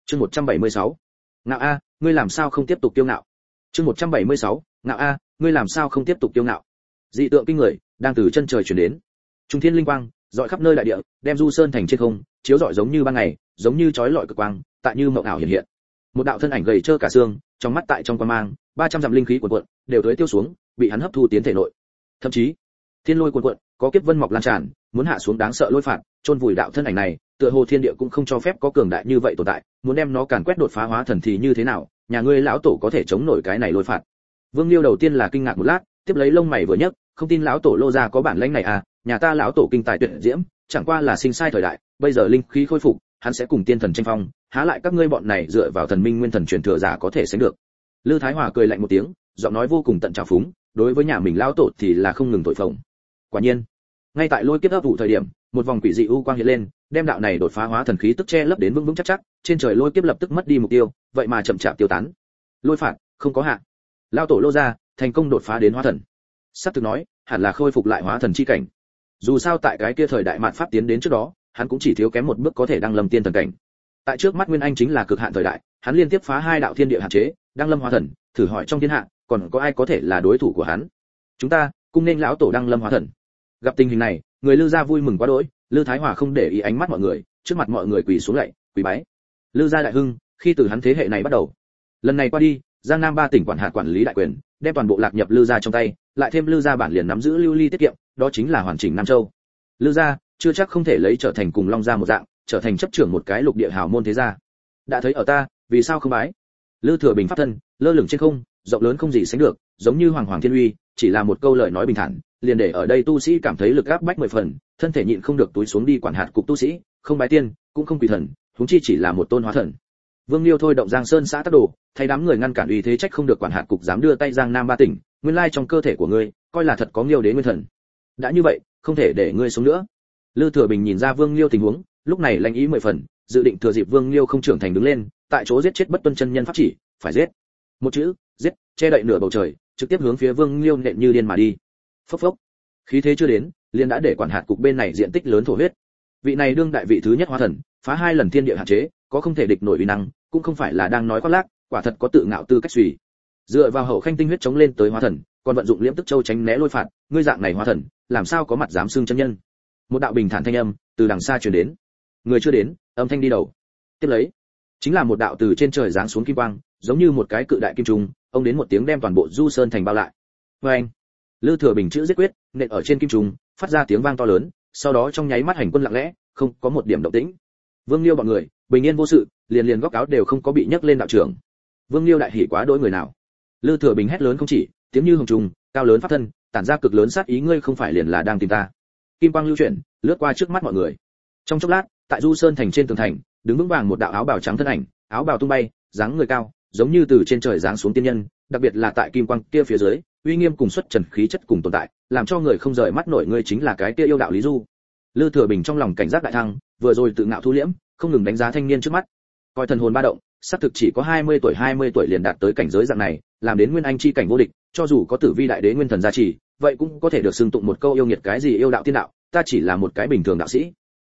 Chương 176. ngạo a, ngươi làm sao không tiếp tục tiêu ngạo? Chương 176. ngạo a, ngươi làm sao không tiếp tục tiêu ngạo? Dị tượng kinh người, đang từ chân trời chuyển đến. Trung thiên linh quang, dọi khắp nơi đại địa, đem du sơn thành trên không, chiếu rọi giống như ban ngày, giống như chói lọi cực quang, tại như mộng ảo hiện hiện. Một đạo thân ảnh gầy trơ cả xương, trong mắt tại trong quan mang, ba trăm dặm linh khí cuộn cuộn, đều tới tiêu xuống, bị hắn hấp thu tiến thể nội. Thậm chí, thiên lôi cuộn cuộn, có kiếp vân mọc lan tràn, muốn hạ xuống đáng sợ lôi phạt chôn vùi đạo thân ảnh này, tựa hồ thiên địa cũng không cho phép có cường đại như vậy tồn tại, muốn đem nó càn quét đột phá hóa thần thì như thế nào, nhà ngươi lão tổ có thể chống nổi cái này lôi phạt. Vương liêu đầu tiên là kinh ngạc một lát, tiếp lấy lông mày vừa nhấc, không tin lão tổ lô gia có bản lãnh này à nhà ta lão tổ kinh tài tuyệt diễm, chẳng qua là sinh sai thời đại, bây giờ linh khí khôi phục, hắn sẽ cùng tiên thần tranh phong, há lại các ngươi bọn này dựa vào thần minh nguyên thần truyền thừa giả có thể sánh được. Lư thái hòa cười lạnh một tiếng, giọng nói vô cùng tận trào phúng, đối với nhà mình lão tổ thì là không ngừng tội phồng. Quả nhiên, ngay tại lôi kiếp ấp vụ thời điểm một vòng quỷ dị u quang hiện lên, đem đạo này đột phá hóa thần khí tức che lấp đến vững vững chắc chắc, trên trời lôi kiếp lập tức mất đi mục tiêu, vậy mà chậm chạp tiêu tán. Lôi phạt, không có hạ. Lao tổ lô ra, thành công đột phá đến hóa thần. Sắp thực nói, hẳn là khôi phục lại hóa thần chi cảnh. Dù sao tại cái kia thời đại mạn pháp tiến đến trước đó, hắn cũng chỉ thiếu kém một bước có thể đăng lâm tiên thần cảnh. Tại trước mắt nguyên anh chính là cực hạn thời đại, hắn liên tiếp phá hai đạo thiên địa hạn chế, đăng lâm hóa thần, thử hỏi trong thiên hạ, còn có ai có thể là đối thủ của hắn? Chúng ta cũng nên lão tổ đăng lâm hóa thần. Gặp tình hình này người lư gia vui mừng quá đỗi, lư thái hòa không để ý ánh mắt mọi người, trước mặt mọi người quỳ xuống lạy, quỳ bái. Lư gia đại hưng, khi từ hắn thế hệ này bắt đầu. Lần này qua đi, giang nam ba tỉnh quản hạt quản lý đại quyền, đem toàn bộ lạc nhập lư gia trong tay, lại thêm lư gia bản liền nắm giữ lưu ly tiết kiệm, đó chính là hoàn chỉnh nam châu. Lư gia, chưa chắc không thể lấy trở thành cùng long gia một dạng, trở thành chấp trưởng một cái lục địa hào môn thế gia. Đã thấy ở ta, vì sao không bái? Lư thừa bình pháp thân, lơ lửng trên không, rộng lớn không gì sánh được, giống như hoàng hoàng thiên uy, chỉ là một câu lời nói bình thản liền để ở đây tu sĩ cảm thấy lực áp bách mười phần, thân thể nhịn không được túi xuống đi quản hạt cục tu sĩ, không bái tiên, cũng không quỳ thần, huống chi chỉ là một tôn hóa thần. Vương liêu thôi động giang sơn xã tắc đồ, thay đám người ngăn cản uy thế trách không được quản hạt cục dám đưa tay giang nam ba tỉnh, nguyên lai trong cơ thể của ngươi, coi là thật có liêu đế nguyên thần. Đã như vậy, không thể để ngươi sống nữa. Lư thừa bình nhìn ra vương liêu tình huống, lúc này lãnh ý mười phần, dự định thừa dịp vương liêu không trưởng thành đứng lên, tại chỗ giết chết bất tuân chân nhân pháp chỉ, phải giết. Một chữ, giết, che đậy nửa bầu trời, trực tiếp hướng phía vương liêu nện như điên mà đi phốc phốc. Khí thế chưa đến, liền đã để quản hạt cục bên này diện tích lớn thổ huyết. Vị này đương đại vị thứ nhất hóa thần, phá hai lần thiên địa hạn chế, có không thể địch nổi uy năng, cũng không phải là đang nói khoác lác, quả thật có tự ngạo tư cách suy. Dựa vào hậu khanh tinh huyết chống lên tới hóa thần, còn vận dụng liễm tức châu tránh né lôi phạt, ngươi dạng này hóa thần, làm sao có mặt dám xưng chân nhân? Một đạo bình thản thanh âm từ đằng xa truyền đến. Người chưa đến, âm thanh đi đầu. Tiếp lấy, chính là một đạo từ trên trời giáng xuống kim quang, giống như một cái cự đại kim trùng ông đến một tiếng đem toàn bộ du sơn thành bao lại. Vê anh lư thừa bình chữ giết quyết, nện ở trên kim trùng, phát ra tiếng vang to lớn, sau đó trong nháy mắt hành quân lặng lẽ, không có một điểm động tĩnh. Vương liêu bọn người, bình yên vô sự, liền liền góc áo đều không có bị nhấc lên đạo trưởng. Vương liêu đại hỉ quá đỗi người nào? Lư thừa bình hét lớn không chỉ, tiếng như hồng trùng, cao lớn phát thân, tản ra cực lớn sát ý ngươi không phải liền là đang tìm ta. Kim quang lưu chuyển, lướt qua trước mắt mọi người. Trong chốc lát, tại du sơn thành trên tường thành, đứng vững vàng một đạo áo bào trắng thân ảnh, áo bào tung bay, dáng người cao, giống như từ trên trời giáng xuống tiên nhân, đặc biệt là tại kim quang kia phía dưới uy nghiêm cùng xuất trần khí chất cùng tồn tại, làm cho người không rời mắt nổi ngươi chính là cái kia yêu đạo lý du. Lư thừa bình trong lòng cảnh giác đại thăng, vừa rồi tự ngạo thu liễm, không ngừng đánh giá thanh niên trước mắt. Coi thần hồn ba động, xác thực chỉ có 20 tuổi 20 tuổi liền đạt tới cảnh giới dạng này, làm đến nguyên anh chi cảnh vô địch, cho dù có tử vi đại đế nguyên thần gia trì, vậy cũng có thể được xưng tụng một câu yêu nghiệt cái gì yêu đạo tiên đạo, ta chỉ là một cái bình thường đạo sĩ.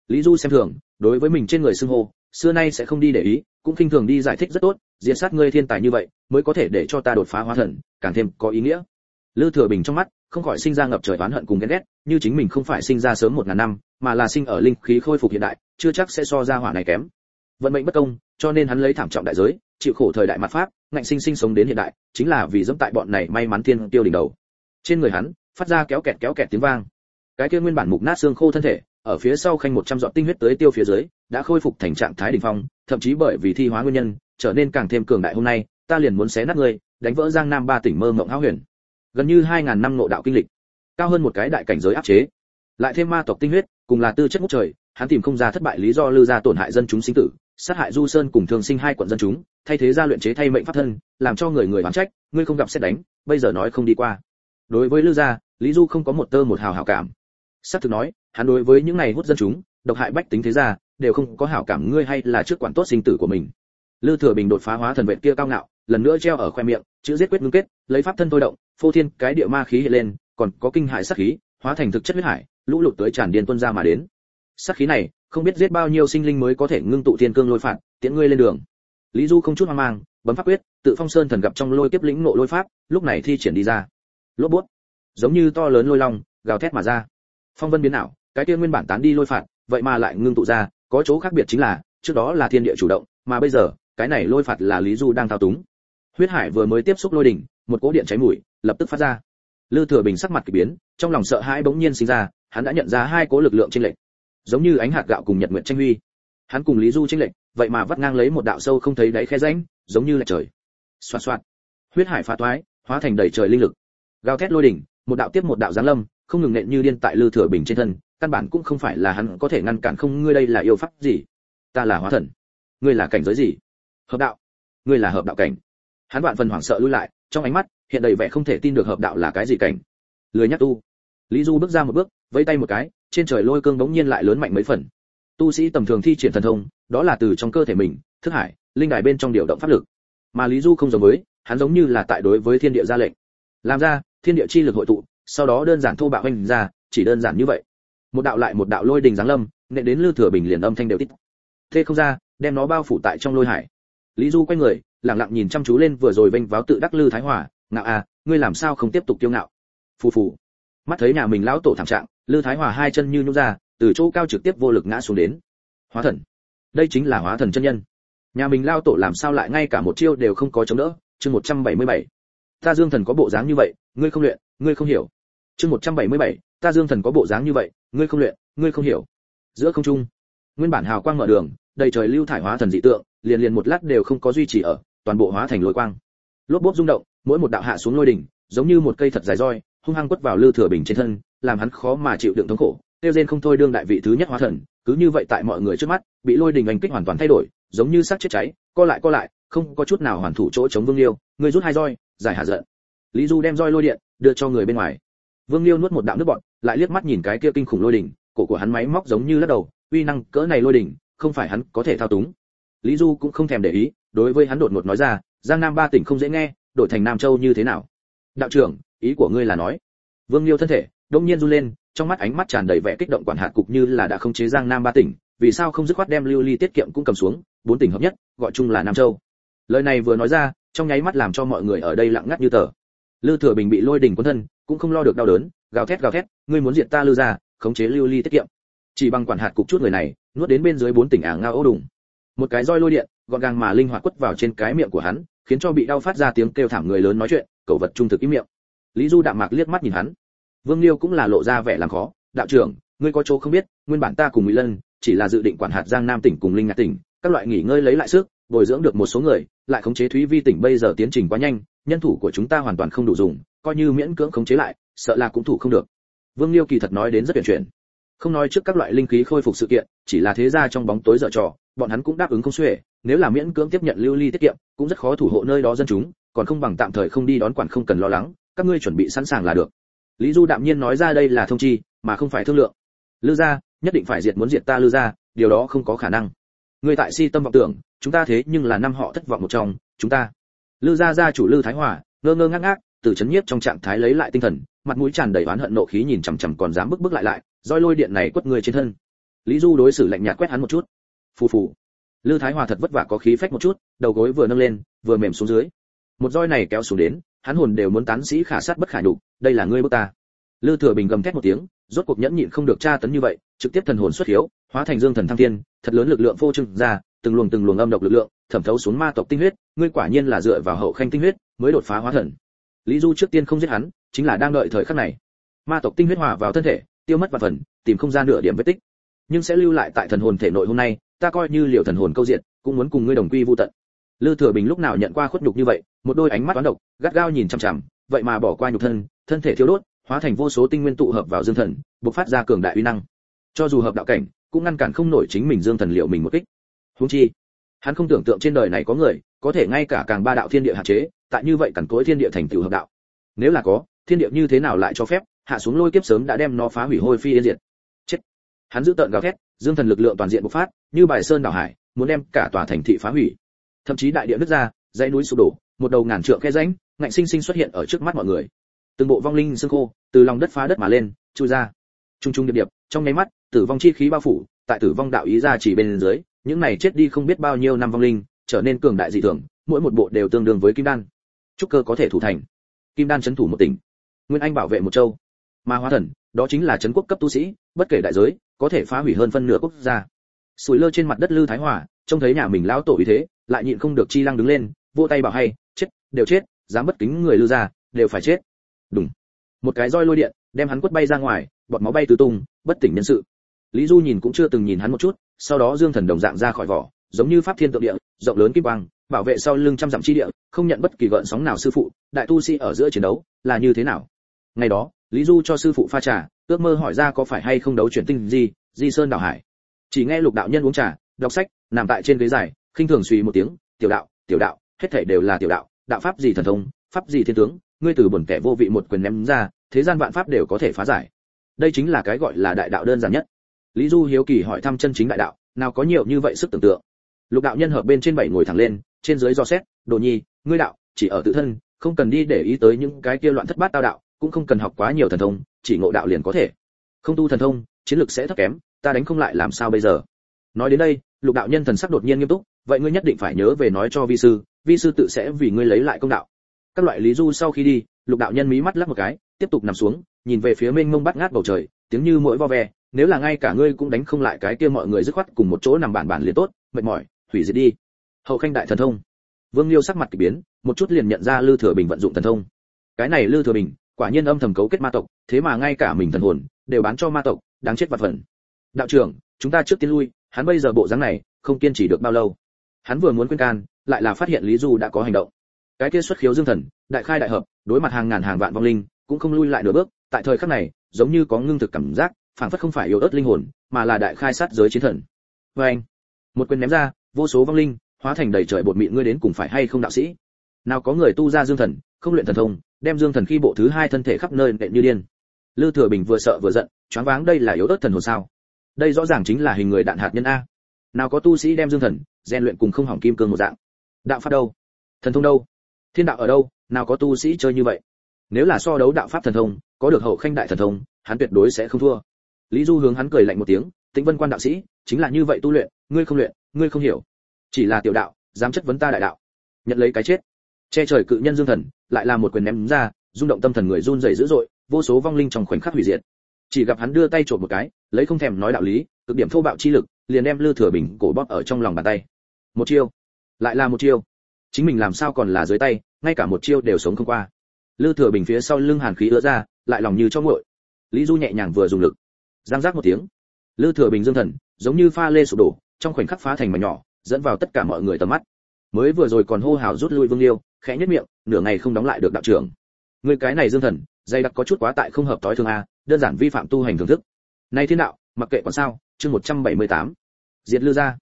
Lý du xem thường, đối với mình trên người xưng hô, xưa nay sẽ không đi để ý, cũng khinh thường đi giải thích rất tốt, diệt sát ngươi thiên tài như vậy, mới có thể để cho ta đột phá hóa thần, càng thêm có ý nghĩa lư thừa bình trong mắt, không khỏi sinh ra ngập trời oán hận cùng ghen ghét, như chính mình không phải sinh ra sớm một ngàn năm, mà là sinh ở linh khí khôi phục hiện đại, chưa chắc sẽ so ra hỏa này kém. Vận mệnh bất công, cho nên hắn lấy thảm trọng đại giới, chịu khổ thời đại mặt pháp, ngạnh sinh sinh sống đến hiện đại, chính là vì dẫm tại bọn này may mắn thiên tiêu đỉnh đầu. Trên người hắn, phát ra kéo kẹt kéo kẹt tiếng vang. Cái kia nguyên bản mục nát xương khô thân thể, ở phía sau khanh một trăm giọt tinh huyết tới tiêu phía dưới, đã khôi phục thành trạng thái đỉnh phong, thậm chí bởi vì thi hóa nguyên nhân, trở nên càng thêm cường đại hôm nay, ta liền muốn xé nát ngươi, đánh vỡ giang nam ba tỉnh mơ mộng hão huyền gần như hai ngàn năm ngộ đạo kinh lịch, cao hơn một cái đại cảnh giới áp chế, lại thêm ma tộc tinh huyết, cùng là tư chất ngút trời, hắn tìm không ra thất bại lý do Lưu ra tổn hại dân chúng sinh tử, sát hại du sơn cùng thường sinh hai quận dân chúng, thay thế ra luyện chế thay mệnh pháp thân, làm cho người người oán trách, ngươi không gặp xét đánh, bây giờ nói không đi qua. Đối với Lưu gia, lý du không có một tơ một hào hảo cảm. Sát thực nói, hắn đối với những này hút dân chúng, độc hại bách tính thế gia, đều không có hảo cảm ngươi hay là trước quản tốt sinh tử của mình. Lư thừa bình đột phá hóa thần vệ kia cao ngạo, lần nữa treo ở khoe miệng, chữ giết quyết ngưng kết, lấy pháp thân tôi động phô thiên cái địa ma khí hiện lên, còn có kinh hại sát khí, hóa thành thực chất huyết hải, lũ lụt tới tràn điên tuôn ra mà đến. Sát khí này, không biết giết bao nhiêu sinh linh mới có thể ngưng tụ thiên cương lôi phạt, tiễn ngươi lên đường. Lý du không chút hoang mang, bấm pháp quyết, tự phong sơn thần gặp trong lôi tiếp lĩnh nộ lôi pháp, lúc này thi triển đi ra. Lốp bút, giống như to lớn lôi long, gào thét mà ra. Phong vân biến ảo, cái kia nguyên bản tán đi lôi phạt, vậy mà lại ngưng tụ ra, có chỗ khác biệt chính là, trước đó là thiên địa chủ động, mà bây giờ, cái này lôi phạt là lý du đang thao túng. Huyết hải vừa mới tiếp xúc lôi đỉnh một cỗ điện cháy mũi lập tức phát ra. Lư thừa bình sắc mặt kỳ biến, trong lòng sợ hãi bỗng nhiên sinh ra, hắn đã nhận ra hai cỗ lực lượng trên lệch. Giống như ánh hạt gạo cùng nhật nguyện tranh huy. Hắn cùng lý du tranh lệch, vậy mà vắt ngang lấy một đạo sâu không thấy đáy khe rãnh, giống như là trời. Xoạt xoạt. Huyết hải phá toái, hóa thành đầy trời linh lực. Gào thét lôi đỉnh, một đạo tiếp một đạo giáng lâm, không ngừng nện như điên tại lư thừa bình trên thân, căn bản cũng không phải là hắn có thể ngăn cản không, ngươi đây là yêu pháp gì? Ta là hóa thần. Ngươi là cảnh giới gì? Hợp đạo. Ngươi là hợp đạo cảnh. Hắn vạn phần hoảng sợ lui lại trong ánh mắt, hiện đầy vẻ không thể tin được hợp đạo là cái gì cảnh. Lười nhắc tu. Lý du bước ra một bước, vẫy tay một cái, trên trời lôi cương bỗng nhiên lại lớn mạnh mấy phần. Tu sĩ tầm thường thi triển thần thông, đó là từ trong cơ thể mình, thức hải, linh đài bên trong điều động pháp lực. Mà lý du không giống với, hắn giống như là tại đối với thiên địa ra lệnh. Làm ra, thiên địa chi lực hội tụ, sau đó đơn giản thô bạo hình ra, chỉ đơn giản như vậy. Một đạo lại một đạo lôi đình giáng lâm, nện đến lư thừa bình liền âm thanh đều tít. Thế không ra, đem nó bao phủ tại trong lôi hải. Lý du quay người lặng lặng nhìn chăm chú lên vừa rồi vênh váo tự đắc lư thái hòa ngạo à ngươi làm sao không tiếp tục tiêu ngạo? Phù phù. Mắt thấy nhà mình lão tổ thảm trạng lư thái hòa hai chân như nhũ ra từ chỗ cao trực tiếp vô lực ngã xuống đến. Hóa thần. Đây chính là hóa thần chân nhân. Nhà mình lao tổ làm sao lại ngay cả một chiêu đều không có chống đỡ? Chương 177. ta dương thần có bộ dáng như vậy ngươi không luyện ngươi không hiểu. Chương 177, ta dương thần có bộ dáng như vậy ngươi không luyện ngươi không hiểu. Giữa không trung nguyên bản hào quang mở đường đầy trời lưu thải hóa thần dị tượng liền liền một lát đều không có duy trì ở toàn bộ hóa thành lôi quang. Lốp bốp rung động, mỗi một đạo hạ xuống lôi đỉnh, giống như một cây thật dài roi, hung hăng quất vào lư thừa bình trên thân, làm hắn khó mà chịu đựng thống khổ. Tiêu diên không thôi đương đại vị thứ nhất hóa thần, cứ như vậy tại mọi người trước mắt, bị lôi đỉnh ảnh kích hoàn toàn thay đổi, giống như xác chết cháy, co lại co lại, không có chút nào hoàn thủ chỗ chống vương liêu. Người rút hai roi, giải hạ giận. Lý du đem roi lôi điện, đưa cho người bên ngoài. Vương liêu nuốt một đạo nước bọt, lại liếc mắt nhìn cái kia kinh khủng lôi đỉnh, cổ của hắn máy móc giống như lắc đầu, uy năng cỡ này lôi đỉnh, không phải hắn có thể thao túng. Lý du cũng không thèm để ý đối với hắn đột ngột nói ra, giang nam ba tỉnh không dễ nghe, đổi thành nam châu như thế nào? Đạo trưởng, ý của ngươi là nói. Vương liêu thân thể, đông nhiên run lên, trong mắt ánh mắt tràn đầy vẻ kích động quản hạt cục như là đã không chế giang nam ba tỉnh, vì sao không dứt khoát đem lưu ly tiết kiệm cũng cầm xuống, bốn tỉnh hợp nhất, gọi chung là nam châu. Lời này vừa nói ra, trong nháy mắt làm cho mọi người ở đây lặng ngắt như tờ. Lư thừa bình bị lôi đỉnh cuốn thân, cũng không lo được đau đớn, gào thét gào thét, ngươi muốn diệt ta lư ra khống chế lưu ly tiết kiệm. Chỉ bằng quản hạt cục chút người này, nuốt đến bên dưới bốn tỉnh ả ngao ố đùng. Một cái roi lôi điện gọn gàng mà linh hoạt quất vào trên cái miệng của hắn, khiến cho bị đau phát ra tiếng kêu thảm người lớn nói chuyện, cẩu vật trung thực ý miệng. Lý du đạm mạc liếc mắt nhìn hắn. Vương liêu cũng là lộ ra vẻ làm khó. Đạo trưởng, ngươi có chỗ không biết, nguyên bản ta cùng mỹ lân chỉ là dự định quản hạt giang nam tỉnh cùng linh ngạc tỉnh, các loại nghỉ ngơi lấy lại sức, bồi dưỡng được một số người, lại khống chế thúy vi tỉnh bây giờ tiến trình quá nhanh, nhân thủ của chúng ta hoàn toàn không đủ dùng, coi như miễn cưỡng khống chế lại, sợ là cũng thủ không được. Vương liêu kỳ thật nói đến rất tuyển chuyển. Không nói trước các loại linh khí khôi phục sự kiện, chỉ là thế gia trong bóng tối dở trò, bọn hắn cũng đáp ứng không xuể nếu là miễn cưỡng tiếp nhận lưu ly tiết kiệm, cũng rất khó thủ hộ nơi đó dân chúng, còn không bằng tạm thời không đi đón quản không cần lo lắng, các ngươi chuẩn bị sẵn sàng là được. Lý du đạm nhiên nói ra đây là thông chi, mà không phải thương lượng. Lư gia, nhất định phải diệt muốn diệt ta lư gia, điều đó không có khả năng. Người tại si tâm vọng tưởng, chúng ta thế nhưng là năm họ thất vọng một trong, chúng ta. Lư gia gia chủ lư thái hòa, ngơ ngơ ngác ngác, từ chấn nhiếp trong trạng thái lấy lại tinh thần, mặt mũi tràn đầy oán hận nộ khí nhìn chằm chằm còn dám bức bức lại lại, roi lôi điện này quất người trên thân. Lý du đối xử lạnh nhạt quét hắn một chút. Phù phù lư thái hòa thật vất vả có khí phách một chút, đầu gối vừa nâng lên, vừa mềm xuống dưới. Một roi này kéo xuống đến, hắn hồn đều muốn tán sĩ khả sát bất khả nhục, đây là ngươi bước ta. Lư thừa bình gầm thét một tiếng, rốt cuộc nhẫn nhịn không được tra tấn như vậy, trực tiếp thần hồn xuất hiếu, hóa thành dương thần thăng thiên, thật lớn lực lượng vô trừng ra, từng luồng từng luồng âm độc lực lượng, thẩm thấu xuống ma tộc tinh huyết, ngươi quả nhiên là dựa vào hậu khanh tinh huyết mới đột phá hóa thần. Lý du trước tiên không giết hắn, chính là đang đợi thời khắc này. Ma tộc tinh huyết hòa vào thân thể, tiêu mất và phần, tìm không gian nửa điểm vết tích. Nhưng sẽ lưu lại tại thần hồn thể nội hôm nay ta coi như liều thần hồn câu diện, cũng muốn cùng ngươi đồng quy vu tận. Lư thừa bình lúc nào nhận qua khuất nhục như vậy, một đôi ánh mắt toán độc, gắt gao nhìn chằm chằm, vậy mà bỏ qua nhục thân thân thể thiếu đốt, hóa thành vô số tinh nguyên tụ hợp vào dương thần, bộc phát ra cường đại uy năng. Cho dù hợp đạo cảnh, cũng ngăn cản không nổi chính mình dương thần liệu mình một kích. Huống chi, hắn không tưởng tượng trên đời này có người có thể ngay cả càng ba đạo thiên địa hạn chế, tại như vậy cẩn cối thiên địa thành tựu hợp đạo. Nếu là có, thiên địa như thế nào lại cho phép, hạ xuống lôi kiếp sớm đã đem nó phá hủy hôi phi yên diệt. Chết. Hắn giữ tợn gào thét dương thần lực lượng toàn diện bộc phát, như bài sơn đảo hải, muốn đem cả tòa thành thị phá hủy. Thậm chí đại địa nứt ra, dãy núi sụp đổ, một đầu ngàn trượng khe rãnh, ngạnh sinh sinh xuất hiện ở trước mắt mọi người. Từng bộ vong linh xương khô, từ lòng đất phá đất mà lên, chui ra. Trung trung điệp điệp, trong nháy mắt, tử vong chi khí bao phủ, tại tử vong đạo ý ra chỉ bên dưới, những này chết đi không biết bao nhiêu năm vong linh, trở nên cường đại dị thường, mỗi một bộ đều tương đương với kim đan. Trúc cơ có thể thủ thành. Kim đan chấn thủ một tỉnh. Nguyên anh bảo vệ một châu. Ma hóa thần, đó chính là chấn quốc cấp tu sĩ, bất kể đại giới có thể phá hủy hơn phân nửa quốc gia. Sủi lơ trên mặt đất lư thái hòa, trông thấy nhà mình lão tổ ý thế, lại nhịn không được chi lăng đứng lên, vỗ tay bảo hay, chết, đều chết, dám bất kính người lư ra đều phải chết. Đúng một cái roi lôi điện, đem hắn quất bay ra ngoài bọt máu bay tứ tung, bất tỉnh nhân sự. Lý du nhìn cũng chưa từng nhìn hắn một chút, sau đó dương thần đồng dạng ra khỏi vỏ, giống như pháp thiên tượng địa, rộng lớn kim quang, bảo vệ sau lưng trăm dặm chi địa, không nhận bất kỳ gợn sóng nào sư phụ, đại tu sĩ ở giữa chiến đấu, là như thế nào? Ngày đó, lý du cho sư phụ pha trà ước mơ hỏi ra có phải hay không đấu chuyển tinh gì di sơn đảo hải. Chỉ nghe lục đạo nhân uống trà, đọc sách, nằm tại trên ghế dài, khinh thường suy một tiếng, tiểu đạo tiểu đạo, hết thảy đều là tiểu đạo đạo pháp gì thần thông, pháp gì thiên tướng, ngươi từ bổn kẻ vô vị một quyền ném ra, thế gian vạn pháp đều có thể phá giải. Đây chính là cái gọi là đại đạo đơn giản nhất. Lý du hiếu kỳ hỏi thăm chân chính đại đạo, nào có nhiều như vậy sức tưởng tượng. Lục đạo nhân hợp bên trên bảy ngồi thẳng lên, trên dưới do xét, đồ nhi, ngươi đạo, chỉ ở tự thân, không cần đi để ý tới những cái kia loạn thất bát tao đạo, cũng không cần học quá nhiều thần thông chỉ ngộ đạo liền có thể. Không tu thần thông, chiến lược sẽ thấp kém, ta đánh không lại làm sao bây giờ? Nói đến đây, lục đạo nhân thần sắc đột nhiên nghiêm túc, vậy ngươi nhất định phải nhớ về nói cho vi sư vi sư tự sẽ vì ngươi lấy lại công đạo. Các loại lý du sau khi đi, lục đạo nhân mí mắt lắc một cái, tiếp tục nằm xuống, nhìn về phía mênh mông bắt ngát bầu trời, tiếng như mỗi vo ve, nếu là ngay cả ngươi cũng đánh không lại cái kia mọi người dứt khoát cùng một chỗ nằm bản bản liền tốt, mệt mỏi, hủy diệt đi. Hậu khanh đại thần thông. Vương liêu sắc mặt kỳ biến, một chút liền nhận ra lư thừa bình vận dụng thần thông. Cái này lư thừa bình, quả nhiên âm thầm cấu kết ma tộc thế mà ngay cả mình thần hồn đều bán cho ma tộc, đáng chết vặt vẩn. đạo trưởng, chúng ta trước tiên lui, hắn bây giờ bộ dáng này, không kiên trì được bao lâu. Hắn vừa muốn quên can, lại là phát hiện lý du đã có hành động. Cái kia xuất khiếu dương thần, đại khai đại hợp, đối mặt hàng ngàn hàng vạn vong linh, cũng không lui lại nửa bước, tại thời khắc này, giống như có ngưng thực cảm giác phản phất không phải yếu ớt linh hồn, mà là đại khai sát giới chiến thần. Vê anh, một quyền ném ra, vô số vong linh, hóa thành đầy trời bột mịn, ngươi đến cùng phải hay không đạo sĩ? Nào có người tu ra dương thần, không luyện thần thông, đem dương thần khi bộ thứ hai thân thể khắp nơi nện như điên lư thừa bình vừa sợ vừa giận, choáng váng đây là yếu ớt thần hồn sao? Đây rõ ràng chính là hình người đạn hạt nhân a. Nào có tu sĩ đem dương thần, rèn luyện cùng không hỏng kim cương một dạng. Đạo pháp đâu? Thần thông đâu? Thiên đạo ở đâu? Nào có tu sĩ chơi như vậy? Nếu là so đấu đạo pháp thần thông, có được hậu khanh đại thần thông, hắn tuyệt đối sẽ không thua. Lý du hướng hắn cười lạnh một tiếng, tĩnh vân quan đạo sĩ, chính là như vậy tu luyện, ngươi không luyện, ngươi không hiểu. Chỉ là tiểu đạo, dám chất vấn ta đại đạo. Nhận lấy cái chết. Che trời cự nhân dương thần, lại là một quyền ném ra, rung động tâm thần người run rẩy dữ dội vô số vong linh trong khoảnh khắc hủy diệt. Chỉ gặp hắn đưa tay trộm một cái, lấy không thèm nói đạo lý, cực điểm thô bạo chi lực, liền đem lư thừa bình cổ bóp ở trong lòng bàn tay. Một chiêu. Lại là một chiêu. Chính mình làm sao còn là dưới tay, ngay cả một chiêu đều sống không qua. Lư thừa bình phía sau lưng hàn khí ứa ra, lại lòng như cho nguội. Lý du nhẹ nhàng vừa dùng lực. Giang giác một tiếng. Lư thừa bình dương thần, giống như pha lê sụp đổ, trong khoảnh khắc phá thành mảnh nhỏ, dẫn vào tất cả mọi người tầm mắt. Mới vừa rồi còn hô hào rút lui vương liêu, khẽ nhất miệng, nửa ngày không đóng lại được đạo trưởng. Người cái này dương thần dày đặc có chút quá tại không hợp tối thường a đơn giản vi phạm tu hành thưởng thức. Nay thiên đạo mặc kệ còn sao chương 178. diệt lư gia.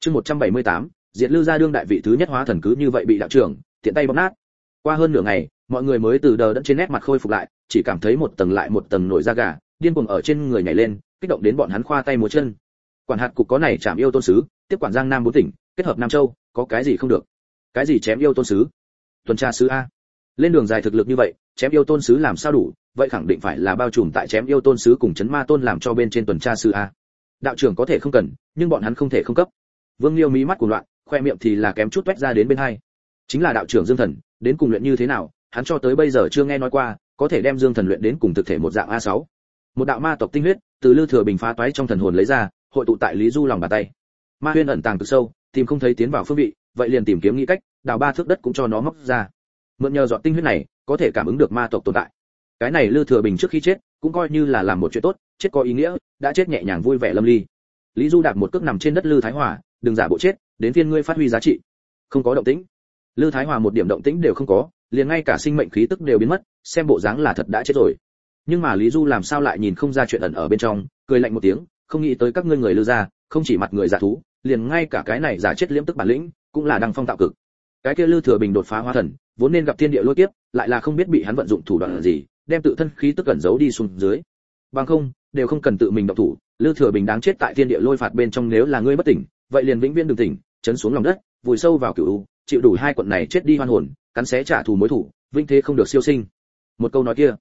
Chương 178, diệt lư gia đương đại vị thứ nhất hóa thần cứ như vậy bị đạo trưởng tiện tay bóp nát. Qua hơn nửa ngày mọi người mới từ đờ đẫn trên nét mặt khôi phục lại chỉ cảm thấy một tầng lại một tầng nổi da gà điên cuồng ở trên người nhảy lên kích động đến bọn hắn khoa tay múa chân. Quản hạt cục có này chạm yêu tôn sứ tiếp quản giang nam bốn tỉnh kết hợp nam châu có cái gì không được? Cái gì chém yêu tôn sứ? Tuần tra sứ a lên đường dài thực lực như vậy, chém yêu tôn sứ làm sao đủ, vậy khẳng định phải là bao trùm tại chém yêu tôn sứ cùng chấn ma tôn làm cho bên trên tuần tra sư a. Đạo trưởng có thể không cần, nhưng bọn hắn không thể không cấp. Vương liêu mí mắt cùng loạn, khoe miệng thì là kém chút toét ra đến bên hai. Chính là đạo trưởng dương thần, đến cùng luyện như thế nào, hắn cho tới bây giờ chưa nghe nói qua, có thể đem dương thần luyện đến cùng thực thể một dạng a 6 một đạo ma tộc tinh huyết, từ lư thừa bình phá toái trong thần hồn lấy ra, hội tụ tại lý du lòng bàn tay. Ma huyên ẩn tàng từ sâu, tìm không thấy tiến vào phương vị, vậy liền tìm kiếm nghĩ cách, đào ba thước đất cũng cho nó móc ra mượn nhờ giọt tinh huyết này, có thể cảm ứng được ma tộc tồn tại. Cái này lư thừa bình trước khi chết, cũng coi như là làm một chuyện tốt, chết có ý nghĩa, đã chết nhẹ nhàng vui vẻ lâm ly. Lý du đạp một cước nằm trên đất lư thái hòa, đừng giả bộ chết, đến phiên ngươi phát huy giá trị. Không có động tĩnh. Lư thái hòa một điểm động tĩnh đều không có, liền ngay cả sinh mệnh khí tức đều biến mất, xem bộ dáng là thật đã chết rồi. Nhưng mà lý du làm sao lại nhìn không ra chuyện ẩn ở bên trong, cười lạnh một tiếng, không nghĩ tới các ngươi người lư ra không chỉ mặt người giả thú, liền ngay cả cái này giả chết liễm tức bản lĩnh, cũng là đăng phong tạo cực cái kia lư thừa bình đột phá hóa thần, vốn nên gặp thiên địa lôi kiếp, lại là không biết bị hắn vận dụng thủ đoạn gì, đem tự thân khí tức cẩn giấu đi xuống dưới. Bằng không, đều không cần tự mình động thủ, lư thừa bình đáng chết tại thiên địa lôi phạt bên trong nếu là ngươi bất tỉnh, vậy liền vĩnh viễn đừng tỉnh, chấn xuống lòng đất, vùi sâu vào cửu chịu đủ hai quận này chết đi hoan hồn, cắn xé trả thù mối thủ vinh thế không được siêu sinh. Một câu nói kia,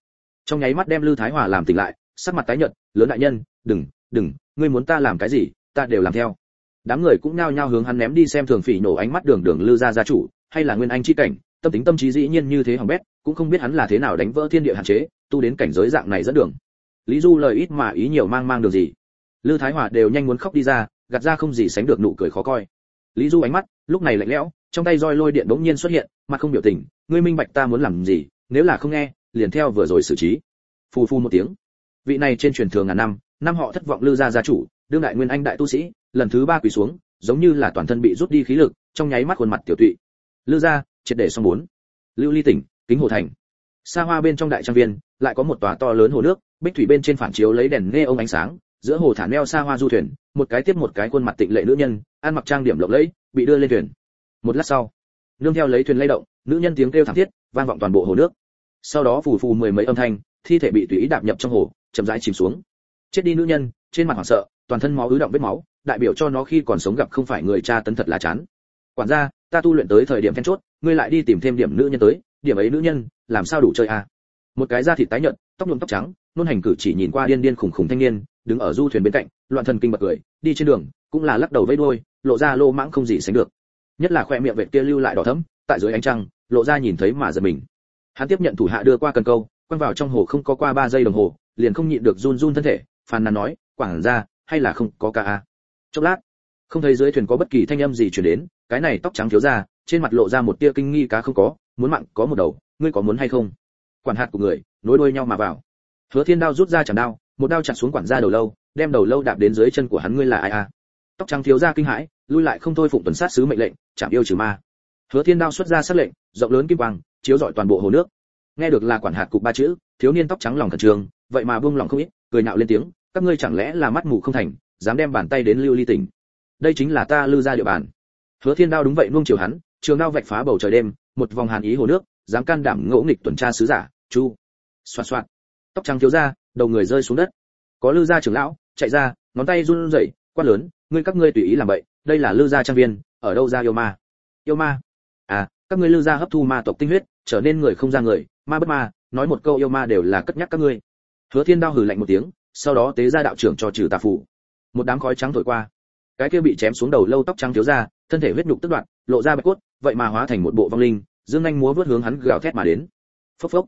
trong nháy mắt đem lư thái hòa làm tỉnh lại, sắc mặt tái nhợt, lớn đại nhân, đừng đừng, ngươi muốn ta làm cái gì, ta đều làm theo. Đám người cũng nhao nhao hướng hắn ném đi xem thường phỉ nổ ánh mắt đường đường lư gia gia chủ hay là nguyên anh chi cảnh, tâm tính tâm trí dĩ nhiên như thế hỏng bét, cũng không biết hắn là thế nào đánh vỡ thiên địa hạn chế, tu đến cảnh giới dạng này dẫn đường. Lý du lời ít mà ý nhiều mang mang được gì. Lư thái hòa đều nhanh muốn khóc đi ra, gạt ra không gì sánh được nụ cười khó coi. Lý du ánh mắt, lúc này lạnh lẽo, trong tay roi lôi điện bỗng nhiên xuất hiện, mặt không biểu tình, ngươi minh bạch ta muốn làm gì, nếu là không nghe, liền theo vừa rồi xử trí. Phù phu một tiếng. Vị này trên truyền thường ngàn năm năm họ thất vọng lư gia gia chủ, đương đại nguyên anh đại tu sĩ, lần thứ ba quỳ xuống, giống như là toàn thân bị rút đi khí lực, trong nháy mắt khuôn mặt tiểu tụy lư gia, triệt để xong bốn. Lưu ly tỉnh, kính hồ thành. Xa hoa bên trong đại trang viên, lại có một tòa to lớn hồ nước, bích thủy bên trên phản chiếu lấy đèn nghe ông ánh sáng, giữa hồ thả neo xa hoa du thuyền, một cái tiếp một cái khuôn mặt tịnh lệ nữ nhân, ăn mặc trang điểm lộng lẫy, bị đưa lên thuyền. Một lát sau, nương theo lấy thuyền lay động, nữ nhân tiếng kêu thảm thiết, vang vọng toàn bộ hồ nước. Sau đó phù phù mười mấy âm thanh, thi thể bị tùy ý đạp nhập trong hồ, chậm rãi chìm xuống. Chết đi nữ nhân, trên mặt hoảng sợ, toàn thân máu ứ động vết máu, đại biểu cho nó khi còn sống gặp không phải người cha tấn thật là chán. Quản gia ta tu luyện tới thời điểm then chốt, ngươi lại đi tìm thêm điểm nữ nhân tới, điểm ấy nữ nhân, làm sao đủ chơi à? Một cái da thịt tái nhợt, tóc nhuộm tóc trắng, nôn hành cử chỉ nhìn qua điên điên khủng khủng thanh niên, đứng ở du thuyền bên cạnh, loạn thần kinh bật cười, đi trên đường, cũng là lắc đầu vẫy đuôi, lộ ra lô mãng không gì sánh được. Nhất là khoe miệng vệt kia lưu lại đỏ thẫm, tại dưới ánh trăng, lộ ra nhìn thấy mà giật mình. Hắn tiếp nhận thủ hạ đưa qua cần câu, quăng vào trong hồ không có qua ba giây đồng hồ, liền không nhịn được run run thân thể, phàn nàn nói quảng ra hay là không có ca a à? chốc lát, không thấy dưới thuyền có bất kỳ thanh âm gì truyền đến cái này tóc trắng thiếu ra, trên mặt lộ ra một tia kinh nghi cá không có, muốn mặn có một đầu, ngươi có muốn hay không? Quản hạt của người, nối đuôi nhau mà vào. Hứa thiên đao rút ra chẳng đao, một đao chặt xuống quản gia đầu lâu, đem đầu lâu đạp đến dưới chân của hắn, ngươi là ai a tóc trắng thiếu ra kinh hãi, lui lại không thôi phụng tuần sát sứ mệnh lệnh chạm yêu trừ ma. Hứa thiên đao xuất ra sắc lệnh, rộng lớn kim quang, chiếu rọi toàn bộ hồ nước. Nghe được là quản hạt cục ba chữ, thiếu niên tóc trắng lòng thần trường vậy mà buông lòng không ít, cười nạo lên tiếng, các ngươi chẳng lẽ là mắt mù không thành, dám đem bàn tay đến lưu ly tỉnh. Đây chính là ta lưu ra địa bàn hứa thiên đao đúng vậy nuông chiều hắn, trường đao vạch phá bầu trời đêm, một vòng hàn ý hồ nước, dám can đảm ngỗ nghịch tuần tra sứ giả, chu. Xoạt xoạt. Tóc trắng thiếu ra, đầu người rơi xuống đất. Có lư gia trưởng lão, chạy ra, ngón tay run rẩy, quát lớn, ngươi các ngươi tùy ý làm vậy, đây là lư gia trang viên, ở đâu ra yêu ma? Yêu ma? À các ngươi lư gia hấp thu ma tộc tinh huyết, trở nên người không ra người, ma bất ma, nói một câu yêu ma đều là cất nhắc các ngươi. Hứa thiên đao hừ lạnh một tiếng, sau đó tế ra đạo trưởng cho trừ tà phủ một đám khói trắng thổi qua. Cái kia bị chém xuống đầu lâu tóc trắng thiếu ra thân thể huyết nhục tức đoạn lộ ra bạch cốt, vậy mà hóa thành một bộ vong linh, dương nhanh múa vớt hướng hắn gào thét mà đến. Phốc phốc.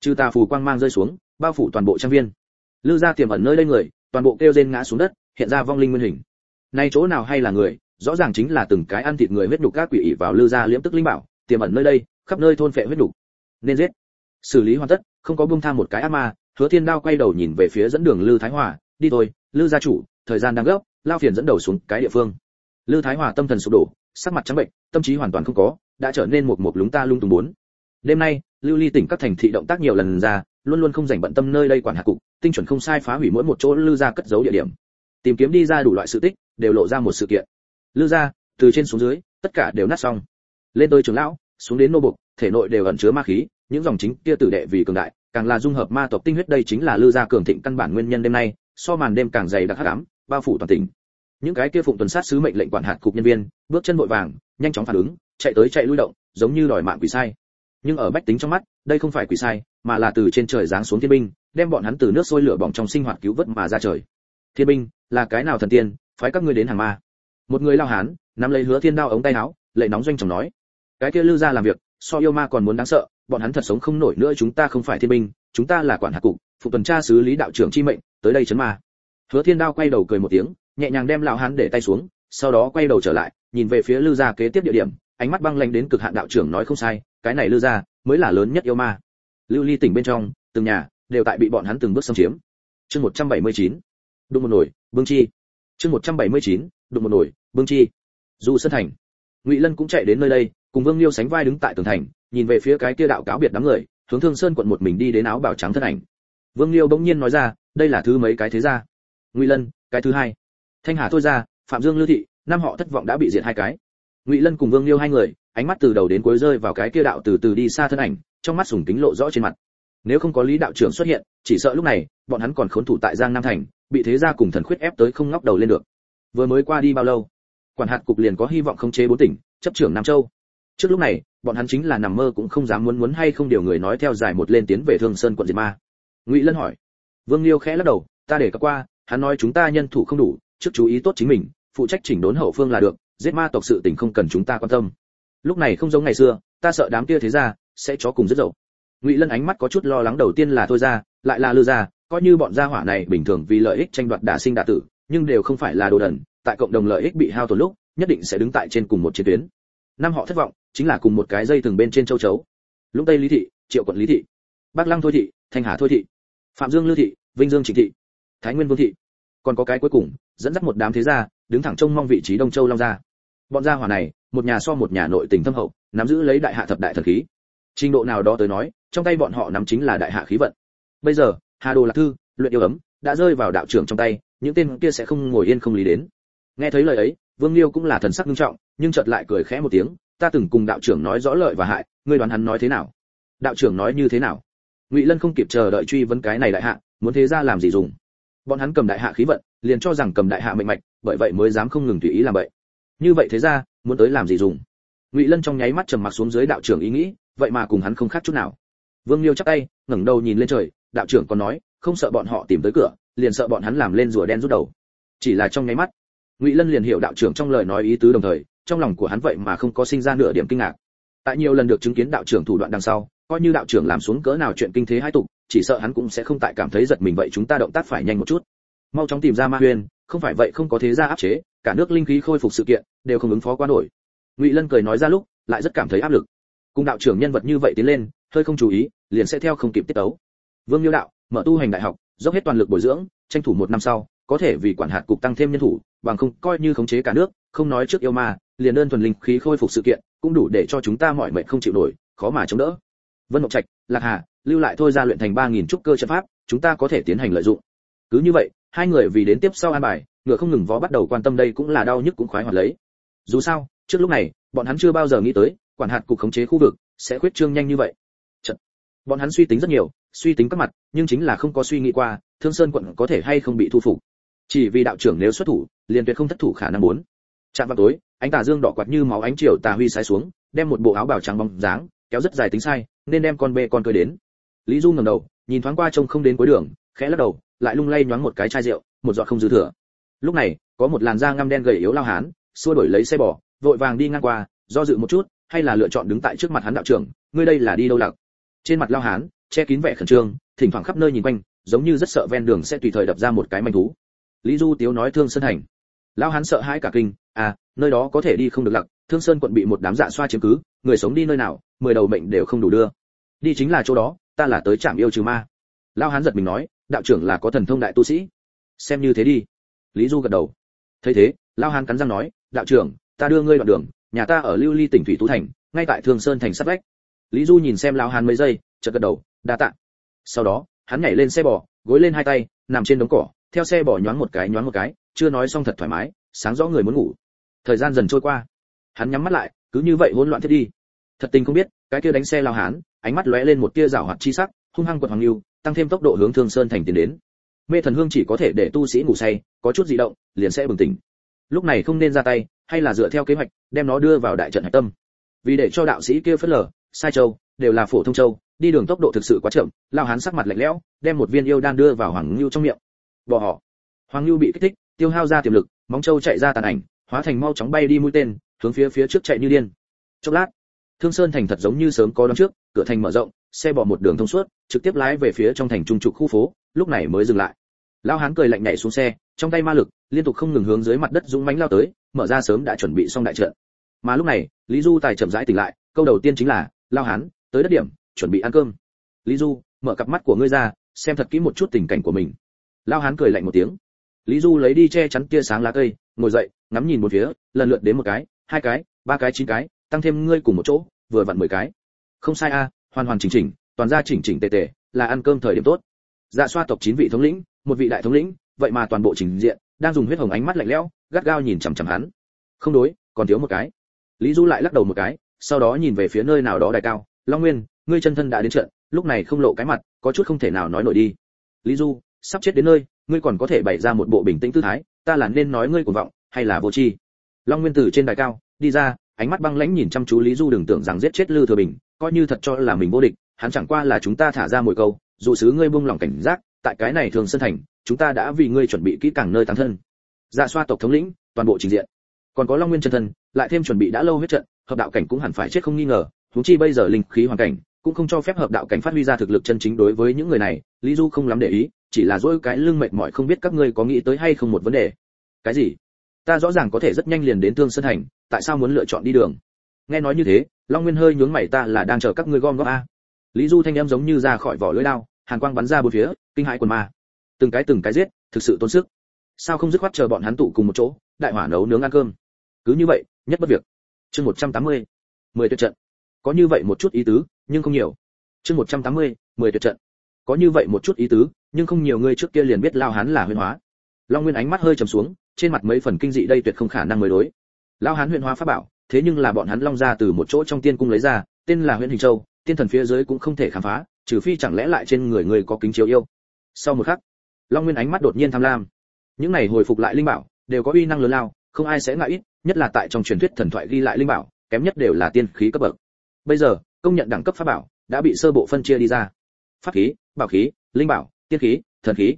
Trừ tà phù quang mang rơi xuống, bao phủ toàn bộ trang viên. Lư gia tiềm ẩn nơi đây người, toàn bộ kêu rên ngã xuống đất, hiện ra vong linh nguyên hình. Nay chỗ nào hay là người, rõ ràng chính là từng cái ăn thịt người huyết nhục các quỷ ỷ vào lư gia liễm tức linh bảo, tiềm ẩn nơi đây, khắp nơi thôn phệ huyết nhục. Nên giết. Xử lý hoàn tất, không có buông tham một cái ác ma, hứa thiên đao quay đầu nhìn về phía dẫn đường lư thái hòa, đi thôi, lư gia chủ, thời gian đang gấp, lao phiền dẫn đầu xuống cái địa phương lư thái hòa tâm thần sụp đổ, sắc mặt trắng bệnh, tâm trí hoàn toàn không có, đã trở nên một một lúng ta lung tung bốn. Đêm nay, lưu ly tỉnh các thành thị động tác nhiều lần ra, luôn luôn không dành bận tâm nơi đây quản hạt cục, tinh chuẩn không sai phá hủy mỗi một chỗ lư gia cất giấu địa điểm. Tìm kiếm đi ra đủ loại sự tích, đều lộ ra một sự kiện. Lư gia, từ trên xuống dưới, tất cả đều nát xong. Lên tới trưởng lão, xuống đến nô bục, thể nội đều ẩn chứa ma khí, những dòng chính kia tử đệ vì cường đại, càng là dung hợp ma tộc tinh huyết đây chính là lư gia cường thịnh căn bản nguyên nhân đêm nay, so màn đêm càng dày đặc hắc ám, bao phủ toàn tỉnh những cái kia phụng tuần sát sứ mệnh lệnh quản hạt cục nhân viên, bước chân vội vàng, nhanh chóng phản ứng, chạy tới chạy lui động, giống như đòi mạng quỷ sai. Nhưng ở bách tính trong mắt, đây không phải quỷ sai, mà là từ trên trời giáng xuống thiên binh, đem bọn hắn từ nước sôi lửa bỏng trong sinh hoạt cứu vớt mà ra trời. Thiên binh, là cái nào thần tiên, phái các ngươi đến hàng ma? Một người lao hán, nắm lấy hứa thiên đao ống tay áo, lệ nóng doanh chồng nói. Cái kia lư ra làm việc, so yêu ma còn muốn đáng sợ, bọn hắn thật sống không nổi nữa chúng ta không phải thiên binh, chúng ta là quản hạt cục, phụ tuần tra xứ lý đạo trưởng chi mệnh, tới đây chấn ma. Hứa thiên đao quay đầu cười một tiếng nhẹ nhàng đem lão hán để tay xuống, sau đó quay đầu trở lại, nhìn về phía lư gia kế tiếp địa điểm, ánh mắt băng lãnh đến cực hạn đạo trưởng nói không sai, cái này lư gia mới là lớn nhất yêu ma. Lưu ly tỉnh bên trong, từng nhà đều tại bị bọn hắn từng bước xâm chiếm. Chương 179. đụng một nổi bưng chi. Chương 179. đụng một nổi bưng chi. Du sơn thành. Ngụy lân cũng chạy đến nơi đây, cùng vương liêu sánh vai đứng tại tường thành, nhìn về phía cái kia đạo cáo biệt đám người, hướng thương sơn quận một mình đi đến áo bào trắng thân ảnh. Vương liêu bỗng nhiên nói ra, đây là thứ mấy cái thế ra ngụy lân, cái thứ hai thanh hà thôi ra, phạm dương lưu thị, năm họ thất vọng đã bị diệt hai cái. Ngụy lân cùng vương liêu hai người, ánh mắt từ đầu đến cuối rơi vào cái kia đạo từ từ đi xa thân ảnh, trong mắt sùng kính lộ rõ trên mặt. Nếu không có lý đạo trưởng xuất hiện, chỉ sợ lúc này, bọn hắn còn khốn thủ tại giang nam thành, bị thế gia cùng thần khuyết ép tới không ngóc đầu lên được. Vừa mới qua đi bao lâu? Quản hạt cục liền có hy vọng khống chế bốn tỉnh, chấp trưởng nam châu. Trước lúc này, bọn hắn chính là nằm mơ cũng không dám muốn muốn hay không điều người nói theo dài một lên tiến về thương sơn quận diệt ma. Ngụy lân hỏi. Vương liêu khẽ lắc đầu, ta để các qua, hắn nói chúng ta nhân thủ không đủ trước chú ý tốt chính mình, phụ trách chỉnh đốn hậu phương là được, giết ma tộc sự tình không cần chúng ta quan tâm. Lúc này không giống ngày xưa, ta sợ đám kia thế ra sẽ chó cùng rất dậu. Ngụy lân ánh mắt có chút lo lắng đầu tiên là thôi ra, lại là lư ra, coi như bọn gia hỏa này bình thường vì lợi ích tranh đoạt đả sinh đả tử, nhưng đều không phải là đồ đần, tại cộng đồng lợi ích bị hao tổn lúc, nhất định sẽ đứng tại trên cùng một chiến tuyến. Năm họ thất vọng, chính là cùng một cái dây từng bên trên châu chấu. Lũng tây lý thị, triệu quận lý thị bắc lăng thôi thị thanh hà thôi thị, phạm dương lưu thị, vinh dương trịnh thị, thái nguyên vương thị. Còn có cái cuối cùng dẫn dắt một đám thế gia, đứng thẳng trông mong vị trí đông châu long gia. Bọn gia hỏa này, một nhà so một nhà nội tình thâm hậu, nắm giữ lấy đại hạ thập đại thần khí. Trình độ nào đó tới nói, trong tay bọn họ nắm chính là đại hạ khí vận. Bây giờ, hà đồ lạc thư, luyện yêu ấm, đã rơi vào đạo trưởng trong tay, những tên kia sẽ không ngồi yên không lý đến. Nghe thấy lời ấy, vương liêu cũng là thần sắc nghiêm trọng, nhưng chợt lại cười khẽ một tiếng, ta từng cùng đạo trưởng nói rõ lợi và hại, ngươi đoán hắn nói thế nào? Đạo trưởng nói như thế nào? Ngụy lân không kịp chờ đợi truy vấn cái này đại hạ, muốn thế ra làm gì dùng? Bọn hắn cầm đại hạ khí vận, liền cho rằng cầm đại hạ mệnh mạch, bởi vậy mới dám không ngừng tùy ý làm vậy. Như vậy thế ra, muốn tới làm gì dùng? Ngụy lân trong nháy mắt trầm mặc xuống dưới đạo trưởng ý nghĩ, vậy mà cùng hắn không khác chút nào. Vương liêu chắp tay, ngẩng đầu nhìn lên trời, đạo trưởng còn nói, không sợ bọn họ tìm tới cửa, liền sợ bọn hắn làm lên rùa đen rút đầu. Chỉ là trong nháy mắt, ngụy lân liền hiểu đạo trưởng trong lời nói ý tứ đồng thời, trong lòng của hắn vậy mà không có sinh ra nửa điểm kinh ngạc. Tại nhiều lần được chứng kiến đạo trưởng thủ đoạn đằng sau, coi như đạo trưởng làm xuống cỡ nào chuyện kinh thế hai tục chỉ sợ hắn cũng sẽ không tại cảm thấy giật mình vậy chúng ta động tác phải nhanh một chút. Mau chóng tìm ra ma huyền không phải vậy không có thế ra áp chế, cả nước linh khí khôi phục sự kiện, đều không ứng phó qua nổi. Ngụy lân cười nói ra lúc, lại rất cảm thấy áp lực. Cùng đạo trưởng nhân vật như vậy tiến lên, hơi không chú ý, liền sẽ theo không kịp tiết tấu. Vương liêu đạo, mở tu hành đại học, dốc hết toàn lực bồi dưỡng, tranh thủ một năm sau, có thể vì quản hạt cục tăng thêm nhân thủ, bằng không coi như khống chế cả nước, không nói trước yêu ma, liền đơn thuần linh khí khôi phục sự kiện, cũng đủ để cho chúng ta mọi mệnh không chịu nổi, khó mà chống đỡ. Vân mộc trạch, lạc hà lưu lại thôi ra luyện thành ba nghìn trúc cơ trận pháp, chúng ta có thể tiến hành lợi dụng. Cứ như vậy, hai người vì đến tiếp sau an bài, ngựa không ngừng vó bắt đầu quan tâm đây cũng là đau nhức cũng khoái hoạt lấy. Dù sao, trước lúc này, bọn hắn chưa bao giờ nghĩ tới, quản hạt cục khống chế khu vực sẽ khuyết trương nhanh như vậy. Chật. bọn hắn suy tính rất nhiều, suy tính các mặt, nhưng chính là không có suy nghĩ qua, thương sơn quận có thể hay không bị thu phục. Chỉ vì đạo trưởng nếu xuất thủ, liền tuyệt không thất thủ khả năng muốn. Trạm vào tối, ánh tà dương đỏ quạt như máu ánh chiều tà huy sai xuống, đem một bộ áo bào trắng bóng dáng, kéo rất dài tính sai, nên đem con bê con cười đến lý du ngẩng đầu, nhìn thoáng qua trông không đến cuối đường, khẽ lắc đầu, lại lung lay nhoáng một cái chai rượu, một giọt không dư thừa. Lúc này, có một làn da ngăm đen gầy yếu lao hán, xua đổi lấy xe bò, vội vàng đi ngang qua, do dự một chút, hay là lựa chọn đứng tại trước mặt hắn đạo trưởng, ngươi đây là đi đâu lạc trên mặt lao hán, che kín vẻ khẩn trương, thỉnh thoảng khắp nơi nhìn quanh, giống như rất sợ ven đường sẽ tùy thời đập ra một cái manh thú. Lý du tiếu nói thương sơn hành. Lao hán sợ hãi cả kinh à nơi đó có thể đi không được lặc, thương sơn quận bị một đám dạ xoa chiếm cứ, người sống đi nơi nào, mười đầu mệnh đều không đủ đưa. Đi chính là chỗ đó ta là tới trạm yêu trừ ma. Lao hán giật mình nói, đạo trưởng là có thần thông đại tu sĩ. Xem như thế đi. Lý du gật đầu. Thấy thế, lao hán cắn răng nói, đạo trưởng, ta đưa ngươi đoạn đường, nhà ta ở lưu ly tỉnh thủy tú thành, ngay tại Thường sơn thành sắt vách. Lý du nhìn xem lao hán mấy giây, chợt gật đầu, đa tạ. Sau đó, hắn nhảy lên xe bò, gối lên hai tay, nằm trên đống cỏ, theo xe bò nhoáng một cái, nhoáng một cái, chưa nói xong thật thoải mái, sáng rõ người muốn ngủ. Thời gian dần trôi qua. Hắn nhắm mắt lại, cứ như vậy hỗn loạn thiết đi. Thật tình không biết, cái kia đánh xe lao hán ánh mắt lóe lên một tia rảo hoạt chi sắc hung hăng quật hoàng lưu tăng thêm tốc độ hướng thương sơn thành tiến đến. Mê thần hương chỉ có thể để tu sĩ ngủ say có chút dị động liền sẽ bừng tỉnh. Lúc này không nên ra tay hay là dựa theo kế hoạch đem nó đưa vào đại trận hải tâm. Vì để cho đạo sĩ kia phất lở, sai châu đều là phổ thông châu đi đường tốc độ thực sự quá chậm Lão hán sắc mặt lạnh lẽo đem một viên yêu đan đưa vào hoàng lưu trong miệng. Bỏ họ. Hoàng lưu bị kích thích tiêu hao ra tiềm lực móng châu chạy ra tàn ảnh hóa thành mau chóng bay đi mũi tên hướng phía phía trước chạy như điên. Chốc lát thương sơn thành thật giống như sớm có đón trước, cửa thành mở rộng, xe bỏ một đường thông suốt, trực tiếp lái về phía trong thành trung trục khu phố, lúc này mới dừng lại. Lao hán cười lạnh nhảy xuống xe, trong tay ma lực, liên tục không ngừng hướng dưới mặt đất dũng mãnh lao tới, mở ra sớm đã chuẩn bị xong đại trận. Mà lúc này, lý du tài chậm rãi tỉnh lại, câu đầu tiên chính là lao hán, tới đất điểm, chuẩn bị ăn cơm. Lý du, mở cặp mắt của ngươi ra, xem thật kỹ một chút tình cảnh của mình. Lao hán cười lạnh một tiếng. Lý du lấy đi che chắn tia sáng lá cây, ngồi dậy, ngắm nhìn một phía, lần lượt đến một cái, hai cái, ba cái, chín cái tăng thêm ngươi cùng một chỗ, vừa vặn mười cái. Không sai a, hoàn hoàn chỉnh chỉnh, toàn ra chỉnh chỉnh tề tề, là ăn cơm thời điểm tốt. Dạ xoa tộc chín vị thống lĩnh, một vị đại thống lĩnh, vậy mà toàn bộ trình diện, đang dùng huyết hồng ánh mắt lạnh lẽo, gắt gao nhìn chằm chằm hắn. Không đối, còn thiếu một cái. Lý du lại lắc đầu một cái, sau đó nhìn về phía nơi nào đó đài cao. Long nguyên, ngươi chân thân đã đến trận, lúc này không lộ cái mặt, có chút không thể nào nói nổi đi. Lý du, sắp chết đến nơi, ngươi còn có thể bày ra một bộ bình tĩnh tư thái, ta là nên nói ngươi cuồng vọng, hay là vô tri? Long nguyên từ trên đài cao, đi ra ánh mắt băng lãnh nhìn chăm chú lý du đừng tưởng rằng giết chết lư thừa bình, coi như thật cho là mình vô địch, hắn chẳng qua là chúng ta thả ra mồi câu dụ sứ ngươi buông lòng cảnh giác, tại cái này thường sân thành, chúng ta đã vì ngươi chuẩn bị kỹ càng nơi tán thân. Dạ xoa tộc thống lĩnh, toàn bộ trình diện. Còn có long nguyên chân thân, lại thêm chuẩn bị đã lâu huyết trận, hợp đạo cảnh cũng hẳn phải chết không nghi ngờ, huống chi bây giờ linh khí hoàn cảnh, cũng không cho phép hợp đạo cảnh phát huy ra thực lực chân chính đối với những người này, lý du không lắm để ý, chỉ là dỗi cái lưng mệt mỏi không biết các ngươi có nghĩ tới hay không một vấn đề. Cái gì? Ta rõ ràng có thể rất nhanh liền đến thương sơn thành, tại sao muốn lựa chọn đi đường? Nghe nói như thế, long nguyên hơi nhướng mày, ta là đang chờ các ngươi gom góp a. Lý du thanh em giống như ra khỏi vỏ lưỡi lao, hàn quang bắn ra bốn phía, kinh hãi quần ma. Từng cái từng cái giết, thực sự tốn sức. Sao không dứt khoát chờ bọn hắn tụ cùng một chỗ, đại hỏa nấu nướng ăn cơm? Cứ như vậy, nhất bất việc. Chương một trăm tám mươi, mười tuyệt trận. Có như vậy một chút ý tứ, nhưng không nhiều. Chương một trăm tám mươi, mười tuyệt trận. Có như vậy một chút ý tứ, nhưng không nhiều người trước kia liền biết lao hắn là huyền hóa. Long nguyên ánh mắt hơi trầm xuống trên mặt mấy phần kinh dị đây tuyệt không khả năng mới đối. Lão hán huyền hóa pháp bảo, thế nhưng là bọn hắn long ra từ một chỗ trong tiên cung lấy ra, tên là huyện hình châu, tiên thần phía dưới cũng không thể khám phá, trừ phi chẳng lẽ lại trên người người có kính chiếu yêu. Sau một khắc, long nguyên ánh mắt đột nhiên tham lam. Những này hồi phục lại linh bảo, đều có uy năng lớn lao, không ai sẽ ngại ít, nhất là tại trong truyền thuyết thần thoại ghi lại linh bảo, kém nhất đều là tiên khí cấp bậc. Bây giờ, công nhận đẳng cấp pháp bảo đã bị sơ bộ phân chia đi ra. Pháp khí, bảo khí, linh bảo, tiên khí, thần khí.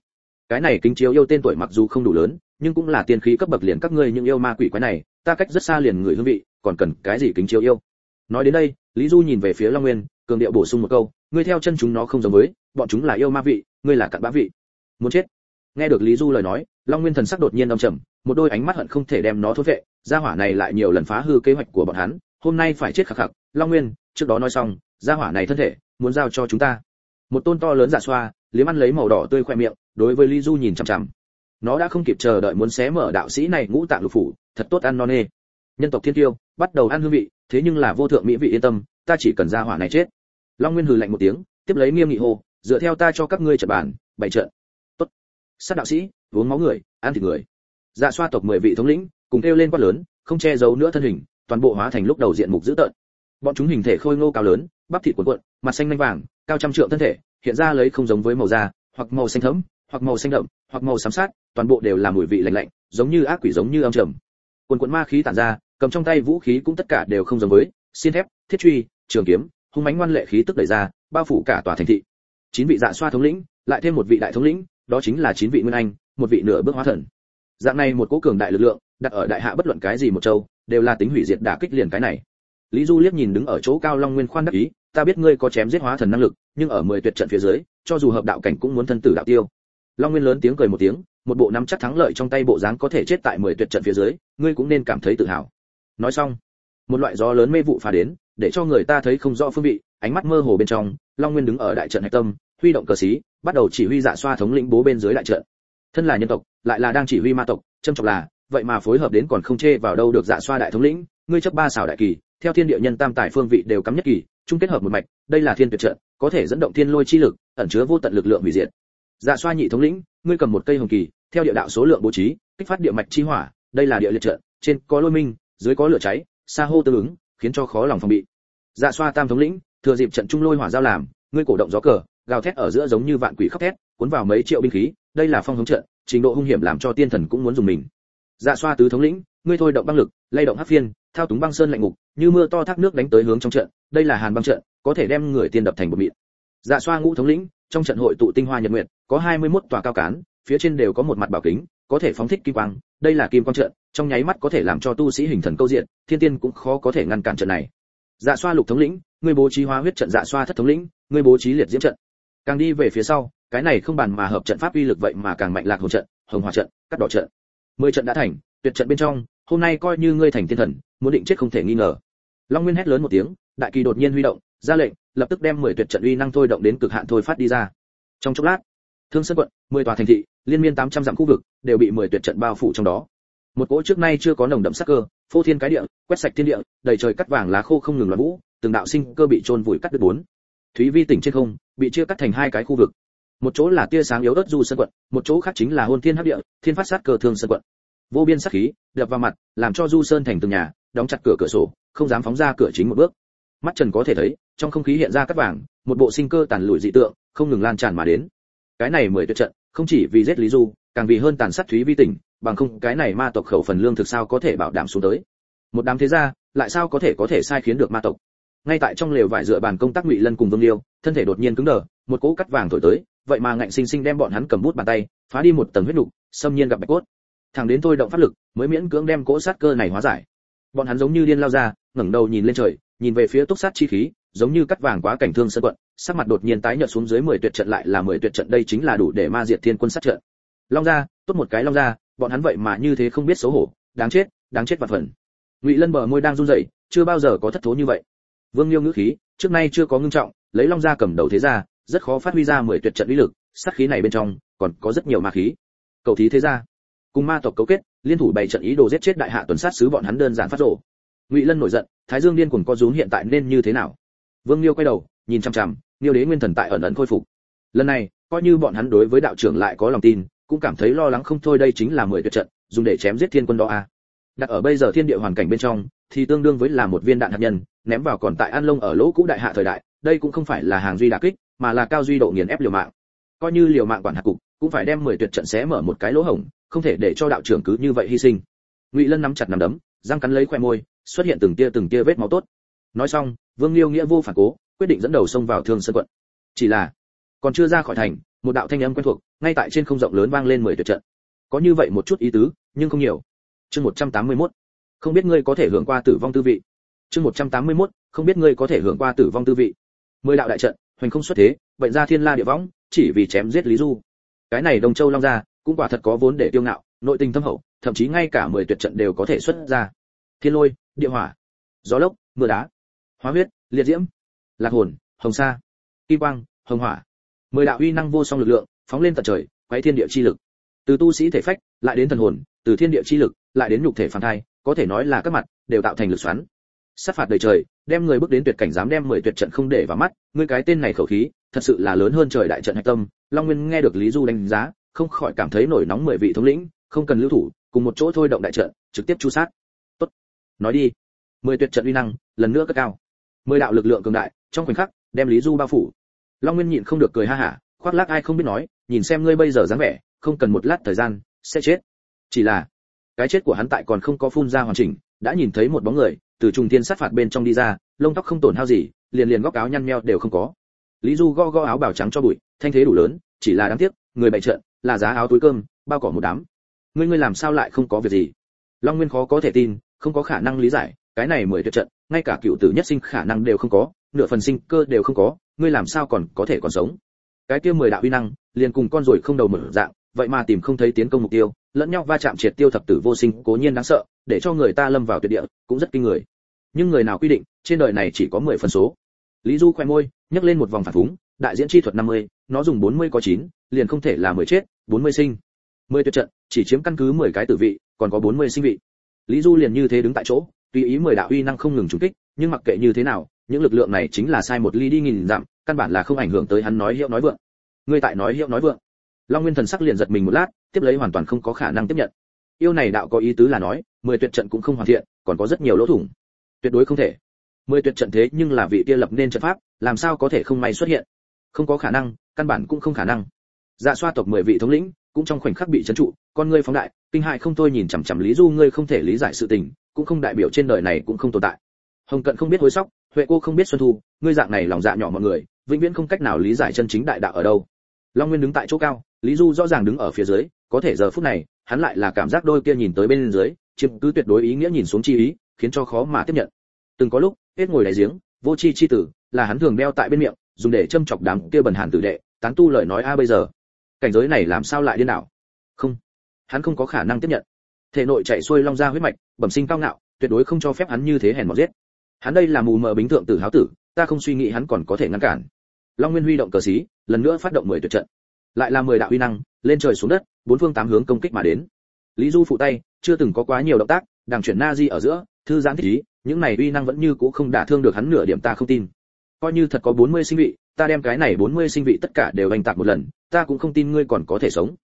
Cái này kính chiếu yêu tên tuổi mặc dù không đủ lớn nhưng cũng là tiên khí cấp bậc liền các ngươi những yêu ma quỷ quái này, ta cách rất xa liền người hương vị, còn cần cái gì kính chiếu yêu? Nói đến đây, lý du nhìn về phía long nguyên, cường điệu bổ sung một câu, ngươi theo chân chúng nó không giống với, bọn chúng là yêu ma vị, ngươi là cặn bã vị. Muốn chết. Nghe được lý du lời nói, long nguyên thần sắc đột nhiên âm trầm, một đôi ánh mắt hận không thể đem nó thốt vệ, gia hỏa này lại nhiều lần phá hư kế hoạch của bọn hắn, hôm nay phải chết khắc khắc. Long nguyên, trước đó nói xong, gia hỏa này thân thể, muốn giao cho chúng ta. Một tôn to lớn giả xoa, liếm ăn lấy màu đỏ tươi khoe miệng, đối với lý du nhìn chằm chằm nó đã không kịp chờ đợi muốn xé mở đạo sĩ này ngũ tạng lục phủ, thật tốt ăn non nê. Nhân tộc thiên tiêu, bắt đầu ăn hương vị, thế nhưng là vô thượng mỹ vị yên tâm, ta chỉ cần ra hỏa này chết. Long nguyên hừ lạnh một tiếng, tiếp lấy nghiêm nghị hô, dựa theo ta cho các ngươi trận bàn bảy trận. Tốt. Sát đạo sĩ, uống máu người, ăn thịt người. Dạ xoa tộc mười vị thống lĩnh, cùng kêu lên quát lớn, không che giấu nữa thân hình, toàn bộ hóa thành lúc đầu diện mục dữ tợn. Bọn chúng hình thể khôi ngô cao lớn, bắp thịt cuộn cuộn, mặt xanh lanh vàng, cao trăm trượng thân thể, hiện ra lấy không giống với màu da, hoặc màu xanh thẫm hoặc màu xanh đậm, hoặc màu xám sát, toàn bộ đều là mùi vị lạnh lạnh, giống như ác quỷ giống như âm trầm. Quần quần ma khí tản ra, cầm trong tay vũ khí cũng tất cả đều không giống với, xiên thép, thiết truy, trường kiếm, hung mãnh ngoan lệ khí tức đẩy ra, bao phủ cả tòa thành thị. Chín vị dạ xoa thống lĩnh, lại thêm một vị đại thống lĩnh, đó chính là chín vị nguyên anh, một vị nửa bước hóa thần. Dạng này một cố cường đại lực lượng, đặt ở đại hạ bất luận cái gì một châu, đều là tính hủy diệt đả kích liền cái này. Lý du liếc nhìn đứng ở chỗ cao long nguyên khoan đắc ý, ta biết ngươi có chém giết hóa thần năng lực, nhưng ở mười tuyệt trận phía dưới, cho dù hợp đạo cảnh cũng muốn thân tử đạo tiêu long nguyên lớn tiếng cười một tiếng, một bộ nắm chắc thắng lợi trong tay bộ dáng có thể chết tại mười tuyệt trận phía dưới, ngươi cũng nên cảm thấy tự hào. Nói xong, một loại gió lớn mê vụ phá đến, để cho người ta thấy không rõ phương vị, ánh mắt mơ hồ bên trong, long nguyên đứng ở đại trận hạch tâm, huy động cờ xí, bắt đầu chỉ huy dạ xoa thống lĩnh bố bên dưới đại trận. Thân là nhân tộc, lại là đang chỉ huy ma tộc trâm trọng là, vậy mà phối hợp đến còn không chê vào đâu được dạ xoa đại thống lĩnh, ngươi chấp ba xảo đại kỳ, theo thiên địa nhân tam tài phương vị đều cắm nhất kỳ, chung kết hợp một mạch, đây là thiên tuyệt trận, có thể dẫn động thiên lôi chi lực, ẩn chứa vô tận lực lượng hủy diệt dạ xoa nhị thống lĩnh, ngươi cầm một cây hồng kỳ, theo địa đạo số lượng bố trí, kích phát địa mạch chi hỏa, đây là địa liệt trận, trên có lôi minh, dưới có lửa cháy xa hô tương ứng, khiến cho khó lòng phòng bị. Dạ xoa tam thống lĩnh, thừa dịp trận trung lôi hỏa giao làm, ngươi cổ động gió cờ, gào thét ở giữa giống như vạn quỷ khóc thét, cuốn vào mấy triệu binh khí, đây là phong hướng trận, trình độ hung hiểm làm cho tiên thần cũng muốn dùng mình. Dạ xoa tứ thống lĩnh, ngươi thôi động băng lực, lay động hắc phiên, thao túng băng sơn lạnh ngục, như mưa to thác nước đánh tới hướng trong trận, đây là hàn băng trận, có thể đem người tiên đập thành bột mịn. Dạ xoa ngũ thống lĩnh, trong trận hội tụ tinh hoa nhật nguyện có 21 tòa cao cán, phía trên đều có một mặt bảo kính, có thể phóng thích kim quang, đây là kim quang trận, trong nháy mắt có thể làm cho tu sĩ hình thần câu diện, thiên tiên cũng khó có thể ngăn cản trận này. Dạ xoa lục thống lĩnh, ngươi bố trí hóa huyết trận dạ xoa thất thống lĩnh, ngươi bố trí liệt diễm trận. Càng đi về phía sau, cái này không bàn mà hợp trận pháp uy lực vậy mà càng mạnh lạc hồn trận, hồng hỏa trận, cắt đỏ trận. Mười trận đã thành, tuyệt trận bên trong, hôm nay coi như ngươi thành tiên thần, muốn định chết không thể nghi ngờ. Long nguyên hét lớn một tiếng, đại kỳ đột nhiên huy động, ra lệnh, lập tức đem mười tuyệt trận uy năng thôi động đến cực hạn thôi phát đi ra. Trong chốc lát thương sơn quận, mười tòa thành thị, liên miên tám trăm dặm khu vực, đều bị mười tuyệt trận bao phủ trong đó. Một cỗ trước nay chưa có nồng đậm sắc cơ, phô thiên cái địa, quét sạch thiên địa, đầy trời cắt vàng lá khô không ngừng loạn vũ, từng đạo sinh cơ bị trôn vùi cắt đứt bốn. Thúy vi tỉnh trên không, bị chia cắt thành hai cái khu vực. Một chỗ là tia sáng yếu ớt du sơn quận, một chỗ khác chính là hôn thiên hấp địa, thiên phát sát cơ thương sơn quận. Vô biên sát khí, đập vào mặt, làm cho du sơn thành từng nhà, đóng chặt cửa cửa sổ, không dám phóng ra cửa chính một bước. Mắt trần có thể thấy, trong không khí hiện ra cắt vàng, một bộ sinh cơ tàn lụi dị tượng, không ngừng lan tràn mà đến cái này mười tuyệt trận, không chỉ vì giết lý du, càng vì hơn tàn sát thúy vi tỉnh, bằng không cái này ma tộc khẩu phần lương thực sao có thể bảo đảm xuống tới? Một đám thế gia, lại sao có thể có thể sai khiến được ma tộc? Ngay tại trong lều vải dựa bàn công tác ngụy lân cùng vương liêu, thân thể đột nhiên cứng đờ, một cỗ cắt vàng thổi tới, vậy mà ngạnh sinh sinh đem bọn hắn cầm bút bàn tay, phá đi một tầng huyết nục, xâm nhiên gặp bạch cốt. Thẳng đến thôi động pháp lực, mới miễn cưỡng đem cỗ sát cơ này hóa giải. Bọn hắn giống như điên lao ra, ngẩng đầu nhìn lên trời, nhìn về phía túc sát chi khí giống như cắt vàng quá cảnh thương sân quận, sắc mặt đột nhiên tái nhợt xuống dưới 10 tuyệt trận lại là 10 tuyệt trận đây chính là đủ để ma diệt thiên quân sát trận. Long gia, tốt một cái long gia, bọn hắn vậy mà như thế không biết xấu hổ, đáng chết đáng chết vạn phần. Ngụy lân bờ môi đang run rẩy, chưa bao giờ có thất thố như vậy. Vương liêu ngữ khí, trước nay chưa có ngưng trọng, lấy long gia cầm đầu thế gia, rất khó phát huy ra 10 tuyệt trận uy lực, sát khí này bên trong, còn có rất nhiều ma khí. Cầu thí thế gia, cùng ma tộc cấu kết, liên thủ bày trận ý đồ giết chết đại hạ tuần sát sứ bọn hắn đơn giản phát rồ. Ngụy lân nổi giận, thái dương điên cuồng co rúm hiện tại nên như thế nào? Vương liêu quay đầu, nhìn chăm chăm liêu đế nguyên thần tại ẩn ẩn khôi phục. Lần này, coi như bọn hắn đối với đạo trưởng lại có lòng tin, cũng cảm thấy lo lắng không thôi đây chính là mười tuyệt trận, dùng để chém giết thiên quân đó a à. đặt ở bây giờ thiên địa hoàn cảnh bên trong, thì tương đương với là một viên đạn hạt nhân, ném vào còn tại an lông ở lỗ cũ đại hạ thời đại, đây cũng không phải là hàng duy đả kích, mà là cao duy độ nghiền ép liều mạng. Coi như liều mạng quản hạt cục, cũng phải đem mười tuyệt trận xé mở một cái lỗ hổng, không thể để cho đạo trưởng cứ như vậy hy sinh. Ngụy lân nắm chặt nắm đấm, răng cắn lấy khoe môi, xuất hiện từng tia từng tia vết máu tốt nói xong, vương liêu nghĩa vô phản cố, quyết định dẫn đầu xông vào thương sơn quận. Chỉ là, còn chưa ra khỏi thành, một đạo thanh âm quen thuộc, ngay tại trên không rộng lớn vang lên mười tuyệt trận. Có như vậy một chút ý tứ, nhưng không nhiều. Chương 181. không biết ngươi có thể hưởng qua tử vong tư vị. Chương 181. không biết ngươi có thể hưởng qua tử vong tư vị. Mười đạo đại trận, hoành không xuất thế, bệnh ra thiên la địa võng, chỉ vì chém giết lý du. Cái này đông châu long gia, cũng quả thật có vốn để tiêu ngạo, nội tình thâm hậu, thậm chí ngay cả mười tuyệt trận đều có thể xuất ra. Thiên lôi, địa hỏa, gió lốc, mưa đá hóa huyết, liệt diễm, lạc hồn, hồng sa, kim quang, hồng hỏa. Mười đạo uy năng vô song lực lượng phóng lên tận trời quay thiên địa chi lực. Từ tu sĩ thể phách, lại đến thần hồn, từ thiên địa chi lực, lại đến nhục thể phản thai, có thể nói là các mặt đều tạo thành lực xoắn. Sát phạt đầy trời, đem người bước đến tuyệt cảnh dám đem mười tuyệt trận không để vào mắt, ngươi cái tên này khẩu khí, thật sự là lớn hơn trời đại trận hạch tâm. Long nguyên nghe được lý du đánh giá, không khỏi cảm thấy nổi nóng mười vị thống lĩnh, không cần lưu thủ, cùng một chỗ thôi động đại trận, trực tiếp chu sát. Tốt, nói đi. Mười tuyệt trận uy năng, lần nữa cất cao mười đạo lực lượng cường đại, trong khoảnh khắc, đem lý du bao phủ. Long nguyên nhịn không được cười ha hả, khoác lác ai không biết nói, nhìn xem ngươi bây giờ dáng vẻ, không cần một lát thời gian, sẽ chết. Chỉ là, cái chết của hắn tại còn không có phun ra hoàn chỉnh, đã nhìn thấy một bóng người, từ trùng thiên sát phạt bên trong đi ra, lông tóc không tổn hao gì, liền liền góc áo nhăn meo đều không có. Lý du go go áo bào trắng cho bụi, thanh thế đủ lớn, chỉ là đáng tiếc, người bày trợn là giá áo túi cơm, bao cỏ một đám. Ngươi ngươi làm sao lại không có việc gì? Long nguyên khó có thể tin, không có khả năng lý giải cái này mười tuyệt trận ngay cả cựu tử nhất sinh khả năng đều không có nửa phần sinh cơ đều không có ngươi làm sao còn có thể còn sống? Cái kia mười đạo uy năng liền cùng con rồi không đầu mở dạng vậy mà tìm không thấy tiến công mục tiêu lẫn nhau va chạm triệt tiêu thập tử vô sinh cố nhiên đáng sợ để cho người ta lâm vào tuyệt địa cũng rất kinh người. Nhưng người nào quy định trên đời này chỉ có mười phần số. Lý du khoe môi nhấc lên một vòng phản phúng đại diễn chi thuật năm mươi, nó dùng bốn mươi có chín, liền không thể là mười chết bốn mươi sinh. Mười tuyệt trận chỉ chiếm căn cứ mười cái tử vị còn có bốn mươi sinh vị. Lý du liền như thế đứng tại chỗ tùy ý mười đạo uy năng không ngừng trúng kích, nhưng mặc kệ như thế nào, những lực lượng này chính là sai một ly đi nghìn dặm, căn bản là không ảnh hưởng tới hắn nói hiệu nói vượng. Ngươi tại nói hiệu nói vượng. Long nguyên thần sắc liền giật mình một lát, tiếp lấy hoàn toàn không có khả năng tiếp nhận. Yêu này đạo có ý tứ là nói, mười tuyệt trận cũng không hoàn thiện, còn có rất nhiều lỗ thủng. Tuyệt đối không thể. Mười tuyệt trận thế nhưng là vị kia lập nên trận pháp, làm sao có thể không may xuất hiện? Không có khả năng, căn bản cũng không khả năng. Dạ xoa tộc mười vị thống lĩnh cũng trong khoảnh khắc bị trấn trụ, con ngươi phóng đại, kinh hại không tôi nhìn chằm chằm lý du, ngươi không thể lý giải sự tình, cũng không đại biểu trên đời này cũng không tồn tại. Hồng cận không biết hối sóc, huệ cô không biết xuân thu, ngươi dạng này lòng dạ nhỏ mọi người, vĩnh viễn không cách nào lý giải chân chính đại đạo ở đâu. Long nguyên đứng tại chỗ cao, lý du rõ ràng đứng ở phía dưới, có thể giờ phút này, hắn lại là cảm giác đôi kia nhìn tới bên dưới, chiếm cứ tuyệt đối ý nghĩa nhìn xuống chi ý, khiến cho khó mà tiếp nhận. Từng có lúc, hết ngồi đáy giếng, vô chi chi tử, là hắn thường đeo tại bên miệng, dùng để châm chọc đám kia bần hàn tử đệ, tán tu lời nói a bây giờ cảnh giới này làm sao lại điên đảo? Không, hắn không có khả năng tiếp nhận. Thể nội chạy xuôi long ra huyết mạch, bẩm sinh cao ngạo, tuyệt đối không cho phép hắn như thế hèn mọt giết. Hắn đây là mù mờ bính thượng tử háo tử, ta không suy nghĩ hắn còn có thể ngăn cản. Long nguyên huy động cờ xí, lần nữa phát động mười tuyệt trận. Lại là mười đạo huy năng, lên trời xuống đất, bốn phương tám hướng công kích mà đến. Lý du phụ tay, chưa từng có quá nhiều động tác đàng chuyển na di ở giữa, thư giãn thích ý, những này uy năng vẫn như cũ không đả thương được hắn nửa điểm ta không tin. Coi như thật có 40 sinh vị ta đem cái này 40 sinh vị tất cả đều đánh tạc một lần, ta cũng không tin ngươi còn có thể sống.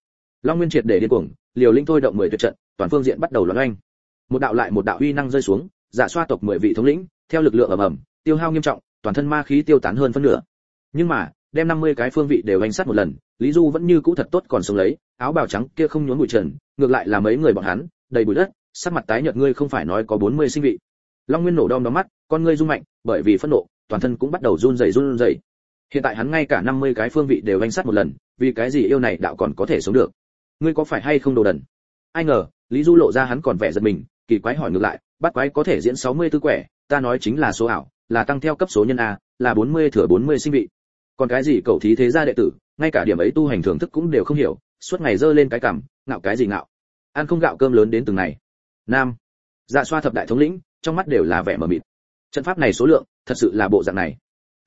Long nguyên triệt để điên cuồng, liều linh thôi động mười tuyệt trận, toàn phương diện bắt đầu loạn oanh. Một đạo lại một đạo uy năng rơi xuống, giả xoa tộc mười vị thống lĩnh, theo lực lượng ầm ầm, tiêu hao nghiêm trọng, toàn thân ma khí tiêu tán hơn phân nửa. Nhưng mà, đem 50 cái phương vị đều đánh sát một lần, lý du vẫn như cũ thật tốt còn sống lấy, áo bào trắng kia không nhốn bụi trần, ngược lại là mấy người bọn hắn, đầy bụi đất, sắc mặt tái nhợt ngươi không phải nói có 40 sinh vị. Long nguyên nổ đom đóm mắt, con ngươi rung mạnh, bởi vì phẫn nộ, toàn thân cũng bắt đầu run rẩy run rẩy hiện tại hắn ngay cả 50 cái phương vị đều đánh sát một lần, vì cái gì yêu này đạo còn có thể sống được? Ngươi có phải hay không đồ đần? Ai ngờ, lý du lộ ra hắn còn vẻ giật mình, kỳ quái hỏi ngược lại, bắt quái có thể diễn 64 quẻ, ta nói chính là số ảo, là tăng theo cấp số nhân a, là 40 thừa 40 sinh vị. Còn cái gì cầu thí thế gia đệ tử, ngay cả điểm ấy tu hành thưởng thức cũng đều không hiểu, suốt ngày dơ lên cái cằm, ngạo cái gì ngạo? Ăn không gạo cơm lớn đến từng này nam. Dạ xoa thập đại thống lĩnh, trong mắt đều là vẻ mờ mịt. Trận pháp này số lượng, thật sự là bộ dạng này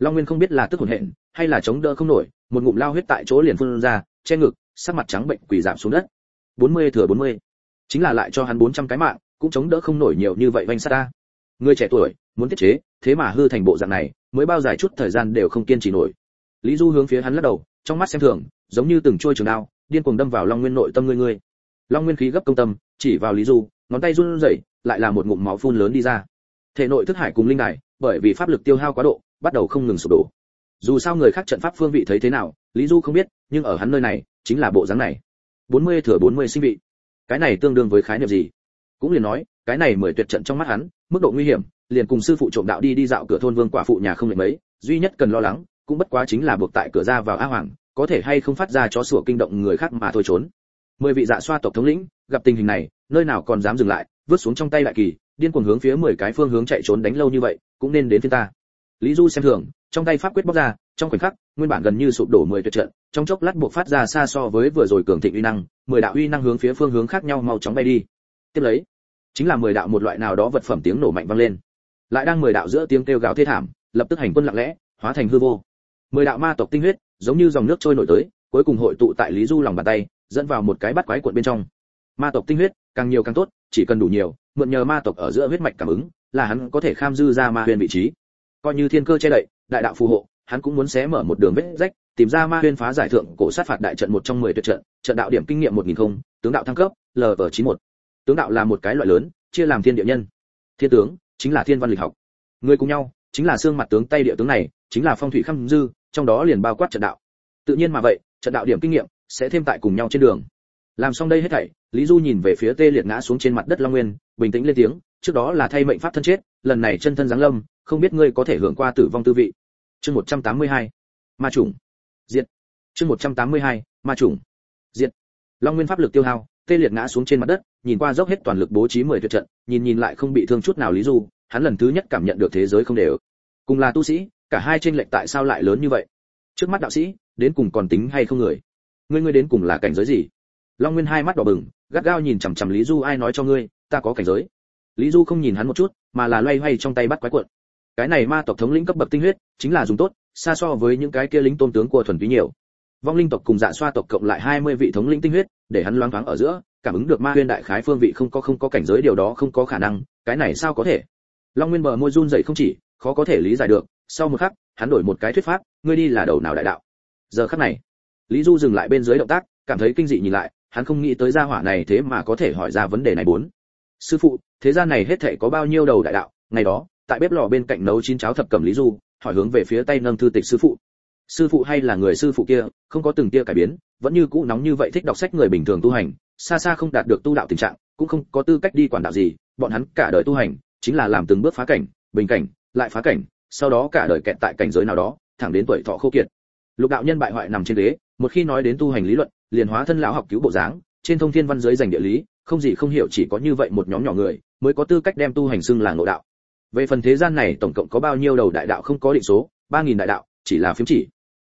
long nguyên không biết là tức hồn hện, hay là chống đỡ không nổi, một ngụm lao huyết tại chỗ liền phun ra, che ngực, sắc mặt trắng bệnh quỳ giảm xuống đất. 40 thừa 40. chính là lại cho hắn 400 cái mạng, cũng chống đỡ không nổi nhiều như vậy vanh sát ta. Người trẻ tuổi, muốn tiết chế, thế mà hư thành bộ dạng này, mới bao dài chút thời gian đều không kiên trì nổi. Lý du hướng phía hắn lắc đầu, trong mắt xem thường, giống như từng trôi trường đao, điên cuồng đâm vào long nguyên nội tâm ngươi ngươi. Long nguyên khí gấp công tâm, chỉ vào lý du, ngón tay run rẩy, lại là một ngụm máu phun lớn đi ra. Thể nội thức hải cùng linh đài, bởi vì pháp lực tiêu hao quá độ bắt đầu không ngừng sụp đổ. Dù sao người khác trận pháp phương vị thấy thế nào, lý du không biết, nhưng ở hắn nơi này, chính là bộ dáng này. 40 thừa 40 sinh vị. Cái này tương đương với khái niệm gì? Cũng liền nói, cái này mười tuyệt trận trong mắt hắn, mức độ nguy hiểm, liền cùng sư phụ trộm đạo đi đi dạo cửa thôn vương quả phụ nhà không lệ mấy, duy nhất cần lo lắng, cũng bất quá chính là buộc tại cửa ra vào a hoàng, có thể hay không phát ra chó sủa kinh động người khác mà thôi trốn. Mười vị dạ xoa tộc thống lĩnh, gặp tình hình này, nơi nào còn dám dừng lại, vứt xuống trong tay đại kỳ, điên cuồng hướng phía mười cái phương hướng chạy trốn đánh lâu như vậy, cũng nên đến thiên ta lý du xem thường, trong tay pháp quyết bóc ra, trong khoảnh khắc, nguyên bản gần như sụp đổ mười tuyệt trận, trong chốc lát buộc phát ra xa so với vừa rồi cường thịnh uy năng, mười đạo uy năng hướng phía phương hướng khác nhau mau chóng bay đi. Tiếp lấy, chính là mười đạo một loại nào đó vật phẩm tiếng nổ mạnh vang lên. Lại đang mười đạo giữa tiếng kêu gào thê thảm, lập tức hành quân lặng lẽ, hóa thành hư vô. Mười đạo ma tộc tinh huyết, giống như dòng nước trôi nổi tới, cuối cùng hội tụ tại lý du lòng bàn tay, dẫn vào một cái bắt quái cuộn bên trong. Ma tộc tinh huyết, càng nhiều càng tốt, chỉ cần đủ nhiều, mượn nhờ ma tộc ở giữa huyết mạch cảm ứng, là hắn có thể kham dư ra ma huyền vị trí coi như thiên cơ che đậy, đại đạo phù hộ, hắn cũng muốn xé mở một đường vết rách, tìm ra ma huyên phá giải thượng cổ sát phạt đại trận một trong mười tuyệt trận trận đạo điểm kinh nghiệm một nghìn không, tướng đạo thăng cấp lv chín một. Tướng đạo là một cái loại lớn, chia làm thiên địa nhân. Thiên tướng, chính là thiên văn lịch học. Người cùng nhau, chính là xương mặt tướng tay địa tướng này, chính là phong thủy khâm dư, trong đó liền bao quát trận đạo. Tự nhiên mà vậy, trận đạo điểm kinh nghiệm sẽ thêm tại cùng nhau trên đường. Làm xong đây hết thảy, lý du nhìn về phía tê liệt ngã xuống trên mặt đất long nguyên, bình tĩnh lên tiếng trước đó là thay mệnh pháp thân chết, lần này chân thân giáng lâm, không biết ngươi có thể hưởng qua tử vong tư vị. Chương 182. ma trùng diệt. Chương 182. ma trùng diệt. Long nguyên pháp lực tiêu hao, tê liệt ngã xuống trên mặt đất, nhìn qua dốc hết toàn lực bố trí mười tuyệt trận, nhìn nhìn lại không bị thương chút nào lý du hắn lần thứ nhất cảm nhận được thế giới không đều. Cùng là tu sĩ, cả hai chênh lệch tại sao lại lớn như vậy? Trước mắt đạo sĩ, đến cùng còn tính hay không người? Ngươi ngươi đến cùng là cảnh giới gì? Long nguyên hai mắt đỏ bừng, gắt gao nhìn chằm chằm lý du ai nói cho ngươi, ta có cảnh giới lý du không nhìn hắn một chút, mà là loay hoay trong tay bắt quái cuộn. Cái này ma tộc thống lĩnh cấp bậc tinh huyết, chính là dùng tốt, xa so với những cái kia lính tôn tướng của thuần túy nhiều. Vong linh tộc cùng dạ xoa tộc cộng lại 20 vị thống lĩnh tinh huyết, để hắn loáng thoáng ở giữa, cảm ứng được ma huyên đại khái phương vị không có không có cảnh giới điều đó không có khả năng, cái này sao có thể? Long nguyên bờ môi run dậy không chỉ, khó có thể lý giải được, sau một khắc, hắn đổi một cái thuyết pháp, ngươi đi là đầu nào đại đạo? Giờ khắc này, lý du dừng lại bên dưới động tác, cảm thấy kinh dị nhìn lại, hắn không nghĩ tới gia hỏa này thế mà có thể hỏi ra vấn đề này bốn sư phụ, thế gian này hết thảy có bao nhiêu đầu đại đạo? Ngày đó, tại bếp lò bên cạnh nấu chín cháo thập cẩm lý du, hỏi hướng về phía tay nâng thư tịch sư phụ. Sư phụ hay là người sư phụ kia, không có từng tia cải biến, vẫn như cũ nóng như vậy thích đọc sách người bình thường tu hành, xa xa không đạt được tu đạo tình trạng, cũng không có tư cách đi quản đạo gì, bọn hắn cả đời tu hành, chính là làm từng bước phá cảnh, bình cảnh, lại phá cảnh, sau đó cả đời kẹt tại cảnh giới nào đó, thẳng đến tuổi thọ khô kiệt. Lục đạo nhân bại hoại nằm trên ghế, một khi nói đến tu hành lý luận, liền hóa thân lão học cứu bộ dáng, trên thông thiên văn giới dành địa lý không gì không hiểu chỉ có như vậy một nhóm nhỏ người mới có tư cách đem tu hành xưng là ngộ đạo. Về phần thế gian này, tổng cộng có bao nhiêu đầu đại đạo không có định số? Ba nghìn đại đạo, chỉ là phiếm chỉ.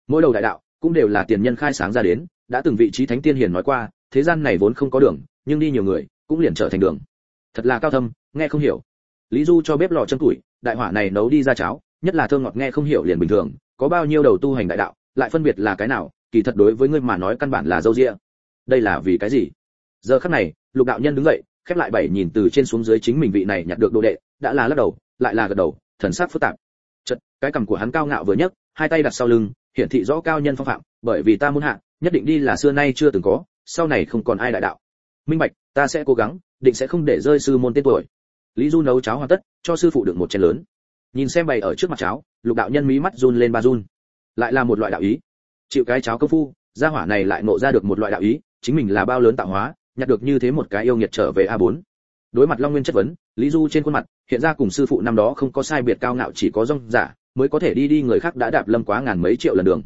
Mỗi đầu đại đạo cũng đều là tiền nhân khai sáng ra đến, đã từng vị trí thánh tiên hiền nói qua, thế gian này vốn không có đường, nhưng đi nhiều người cũng liền trở thành đường. Thật là cao thâm, nghe không hiểu. Lý du cho bếp lò chân tuổi, đại hỏa này nấu đi ra cháo, nhất là thơm ngọt nghe không hiểu liền bình thường, có bao nhiêu đầu tu hành đại đạo, lại phân biệt là cái nào, kỳ thật đối với ngươi mà nói căn bản là dâu dịa. Đây là vì cái gì? Giờ khắc này lục đạo nhân đứng dậy, khép lại bảy nhìn từ trên xuống dưới chính mình vị này nhặt được đồ đệ, đã là lắc đầu, lại là gật đầu, thần sắc phức tạp. Chật cái cằm của hắn cao ngạo vừa nhấc, hai tay đặt sau lưng, hiển thị rõ cao nhân phong phạm, bởi vì ta muốn hạ, nhất định đi là xưa nay chưa từng có, sau này không còn ai đại đạo. Minh bạch, ta sẽ cố gắng, định sẽ không để rơi sư môn tên tuổi. Lý du nấu cháo hoàn tất, cho sư phụ được một chén lớn. Nhìn xem bày ở trước mặt cháo, lục đạo nhân mí mắt run lên ba run. Lại là một loại đạo ý. Chịu cái cháo công phu, gia hỏa này lại nộ ra được một loại đạo ý, chính mình là bao lớn tạo hóa nhặt được như thế một cái yêu nghiệt trở về a 4 đối mặt long nguyên chất vấn, lý du trên khuôn mặt, hiện ra cùng sư phụ năm đó không có sai biệt cao ngạo chỉ có rong giả mới có thể đi đi người khác đã đạp lâm quá ngàn mấy triệu lần đường.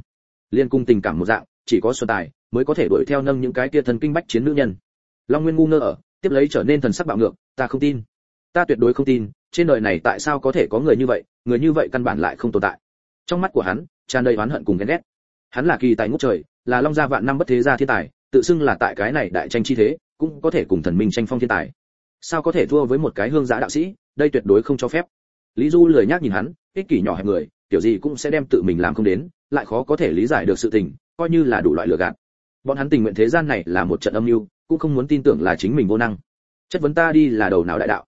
Liên cung tình cảm một dạng, chỉ có xuân tài, mới có thể đuổi theo nâng những cái kia thần kinh bách chiến nữ nhân. Long nguyên ngu ngơ ở, tiếp lấy trở nên thần sắc bạo ngược, ta không tin. Ta tuyệt đối không tin, trên đời này tại sao có thể có người như vậy, người như vậy căn bản lại không tồn tại. Trong mắt của hắn, tràn đầy oán hận cùng ghen ghét. Hắn là kỳ tài ngút trời, là long gia vạn năm bất thế gia thiên tài tự xưng là tại cái này đại tranh chi thế, cũng có thể cùng thần minh tranh phong thiên tài. Sao có thể thua với một cái hương giã đạo sĩ? Đây tuyệt đối không cho phép. Lý du lười nhác nhìn hắn, ích kỷ nhỏ hẹp người tiểu gì cũng sẽ đem tự mình làm không đến, lại khó có thể lý giải được sự tình, coi như là đủ loại lừa gạt. Bọn hắn tình nguyện thế gian này là một trận âm mưu, cũng không muốn tin tưởng là chính mình vô năng. Chất vấn ta đi là đầu não đại đạo?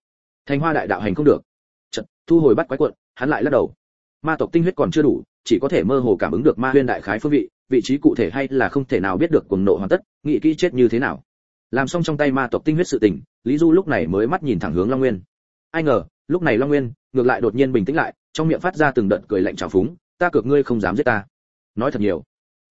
Thành hoa đại đạo hành không được. Trận thu hồi bắt quái quận, hắn lại lắc đầu. Ma tộc tinh huyết còn chưa đủ, chỉ có thể mơ hồ cảm ứng được ma huyên đại khái phương vị vị trí cụ thể hay là không thể nào biết được cuồng nộ hoàn tất, nghĩ kỹ chết như thế nào. Làm xong trong tay ma tộc tinh huyết sự tình, lý du lúc này mới mắt nhìn thẳng hướng long nguyên. Ai ngờ, lúc này long nguyên, ngược lại đột nhiên bình tĩnh lại, trong miệng phát ra từng đợt cười lạnh trào phúng, ta cược ngươi không dám giết ta. Nói thật nhiều.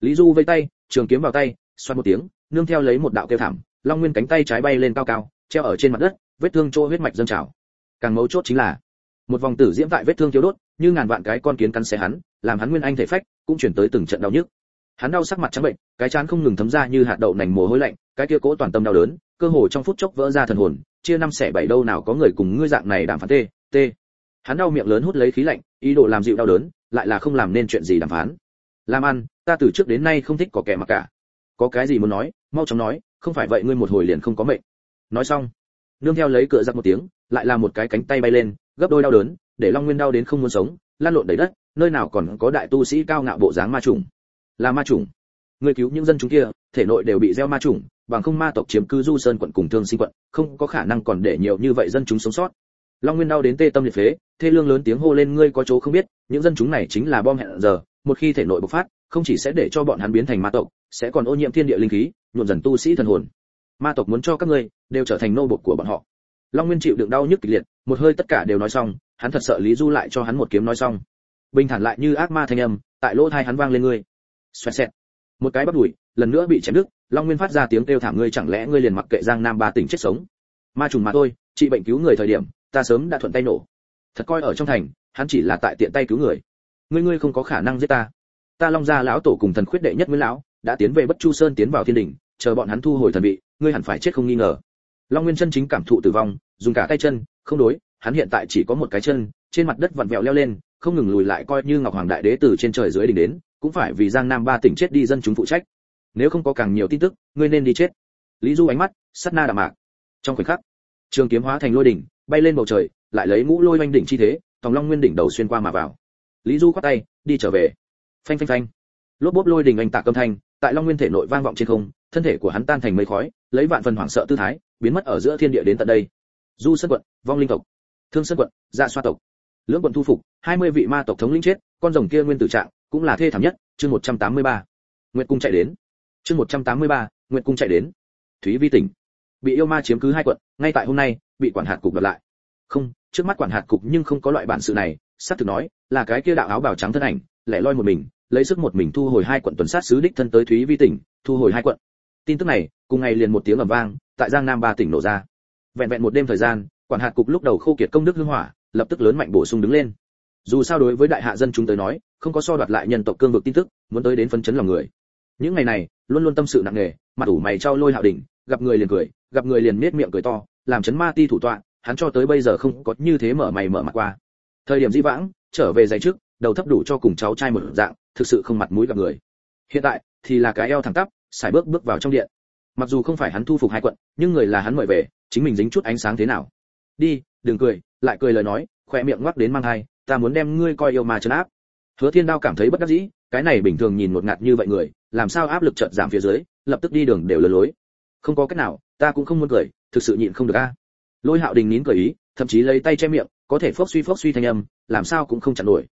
Lý du vây tay, trường kiếm vào tay xoan một tiếng, nương theo lấy một đạo kêu thảm, long nguyên cánh tay trái bay lên cao cao, treo ở trên mặt đất, vết thương chỗ huyết mạch dâng trào. Càng mấu chốt chính là, một vòng tử diễm tại vết thương thiếu đốt, như ngàn vạn cái con kiến cắn xé hắn, làm hắn nguyên anh thể phách, cũng chuyển tới từng trận đau nhức hắn đau sắc mặt trắng bệnh, cái chán không ngừng thấm ra như hạt đậu nành mồ hôi lạnh, cái kia cố toàn tâm đau đớn, cơ hồ trong phút chốc vỡ ra thần hồn, chia năm xẻ bảy đâu nào có người cùng ngươi dạng này đàm phán tê tê. Hắn đau miệng lớn hút lấy khí lạnh, ý đồ làm dịu đau đớn, lại là không làm nên chuyện gì đàm phán. Làm ăn, ta từ trước đến nay không thích có kẻ mặc cả. Có cái gì muốn nói, mau chóng nói, không phải vậy ngươi một hồi liền không có mệnh. Nói xong, nương theo lấy cửa giặc một tiếng, lại là một cái cánh tay bay lên, gấp đôi đau đớn, để long nguyên đau đến không muốn sống lan lộn đầy đất, nơi nào còn có đại tu sĩ cao ngạo bộ dáng ma trùng là ma trùng người cứu những dân chúng kia, thể nội đều bị gieo ma trùng bằng không ma tộc chiếm cứ du sơn quận cùng thương sinh quận, không có khả năng còn để nhiều như vậy dân chúng sống sót. Long nguyên đau đến tê tâm liệt phế, thê lương lớn tiếng hô lên, ngươi có chỗ không biết, những dân chúng này chính là bom hẹn giờ, một khi thể nội bộc phát, không chỉ sẽ để cho bọn hắn biến thành ma tộc, sẽ còn ô nhiễm thiên địa linh khí, nhuộm dần tu sĩ thần hồn. Ma tộc muốn cho các ngươi, đều trở thành nô bộc của bọn họ. Long nguyên chịu đựng đau nhức kịch liệt, một hơi tất cả đều nói xong, hắn thật sợ lý du lại cho hắn một kiếm nói xong. Bình thản lại như ác ma thanh âm, tại lỗ tai hắn vang lên, ngươi xoẹt xẹt. Một cái bắt đùi, lần nữa bị chém đứt, long nguyên phát ra tiếng kêu thảm ngươi chẳng lẽ ngươi liền mặc kệ giang nam ba tỉnh chết sống? Ma trùng mà thôi, trị bệnh cứu người thời điểm, ta sớm đã thuận tay nổ. Thật coi ở trong thành, hắn chỉ là tại tiện tay cứu người. Ngươi ngươi không có khả năng giết ta. Ta long gia lão tổ cùng thần khuyết đệ nhất nguyên lão, đã tiến về bất chu sơn tiến vào thiên đỉnh chờ bọn hắn thu hồi thần vị, ngươi hẳn phải chết không nghi ngờ. Long nguyên chân chính cảm thụ tử vong, dùng cả tay chân, không đối, hắn hiện tại chỉ có một cái chân, trên mặt đất vặn vẹo leo lên, không ngừng lùi lại coi như ngọc hoàng đại đế từ trên trời dưới đỉnh đến cũng phải vì giang nam ba tỉnh chết đi dân chúng phụ trách. Nếu không có càng nhiều tin tức, ngươi nên đi chết. Lý du ánh mắt sát na đạm mạc. Trong khoảnh khắc, trường kiếm hóa thành lôi đỉnh, bay lên bầu trời, lại lấy mũ lôi oanh đỉnh chi thế, tòng long nguyên đỉnh đầu xuyên qua mà vào. Lý du khoát tay, đi trở về. Phanh phanh phanh. Lốp bốp lôi đỉnh anh tạ âm thanh, tại long nguyên thể nội vang vọng trên không, thân thể của hắn tan thành mây khói, lấy vạn phần hoảng sợ tư thái, biến mất ở giữa thiên địa đến tận đây. Du sơn quận, vong linh tộc. Thương sơn quận dạ xoa tộc. Lưỡng quận thu phục, hai mươi vị ma tộc thống lĩnh chết, con rồng kia nguyên tử trạng cũng là thê thảm nhất, chương một trăm tám mươi ba. Nguyệt cung chạy đến. Chương một trăm tám mươi ba, nguyệt cung chạy đến. Thúy vi tỉnh. Bị yêu ma chiếm cứ hai quận, ngay tại hôm nay, bị quản hạt cục đoạt lại. Không, trước mắt quản hạt cục nhưng không có loại bản sự này sát thực nói, là cái kia đạo áo bào trắng thân ảnh, lẻ loi một mình, lấy sức một mình thu hồi hai quận tuần sát sứ đích thân tới thúy vi tỉnh, thu hồi hai quận. Tin tức này, cùng ngày liền một tiếng ầm vang, tại giang nam ba tỉnh nổ ra. Vẹn vẹn một đêm thời gian, quản hạt cục lúc đầu khô kiệt công đức hương hỏa, lập tức lớn mạnh bổ sung đứng lên. Dù sao đối với đại hạ dân chúng tới nói không có so đoạt lại nhân tộc cương vực tin tức, muốn tới đến phân chấn lòng người. Những ngày này, luôn luôn tâm sự nặng nề, mặt ủ mày trao lôi hạo đỉnh, gặp người liền cười, gặp người liền nết miệng cười to, làm chấn ma ti thủ tọa, hắn cho tới bây giờ không có như thế mở mày mở mặt qua. Thời điểm di vãng, trở về giày trước, đầu thấp đủ cho cùng cháu trai một dạng, thực sự không mặt mũi gặp người. Hiện tại, thì là cái eo thẳng tắp xài bước bước vào trong điện. Mặc dù không phải hắn thu phục hai quận, nhưng người là hắn mời về, chính mình dính chút ánh sáng thế nào. Đi, đừng cười, lại cười lời nói, khỏe miệng ngoắc đến mang hai ta muốn đem ngươi coi yêu mà trấn áp hứa thiên đao cảm thấy bất đắc dĩ, cái này bình thường nhìn một ngạt như vậy người, làm sao áp lực chợt giảm phía dưới, lập tức đi đường đều lừa lối. Không có cách nào, ta cũng không muốn cười, thực sự nhịn không được a. Lôi hạo đình nín cười ý, thậm chí lấy tay che miệng, có thể phốc suy phốc suy thanh âm, làm sao cũng không chặn nổi.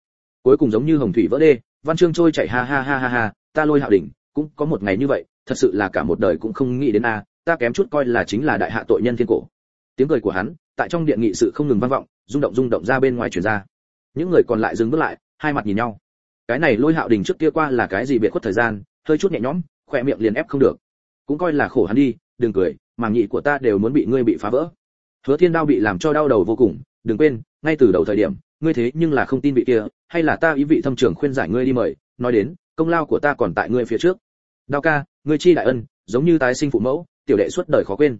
Cuối cùng giống như hồng thủy vỡ đê, văn chương trôi chảy ha ha ha ha ha, ta lôi hạo đình, cũng có một ngày như vậy, thật sự là cả một đời cũng không nghĩ đến a, ta kém chút coi là chính là đại hạ tội nhân thiên cổ. Tiếng cười của hắn, tại trong điện nghị sự không ngừng vang vọng, rung động rung động ra bên ngoài truyền ra. Những người còn lại dừng bước lại hai mặt nhìn nhau. Cái này lôi hạo đình trước kia qua là cái gì biệt khuất thời gian, hơi chút nhẹ nhõm, khỏe miệng liền ép không được. Cũng coi là khổ hắn đi, đừng cười, màng nhị của ta đều muốn bị ngươi bị phá vỡ. Hứa thiên đao bị làm cho đau đầu vô cùng, đừng quên, ngay từ đầu thời điểm, ngươi thế nhưng là không tin vị kia, hay là ta ý vị thâm trưởng khuyên giải ngươi đi mời, nói đến, công lao của ta còn tại ngươi phía trước. Đao ca, ngươi chi đại ân, giống như tái sinh phụ mẫu, tiểu đệ suốt đời khó quên.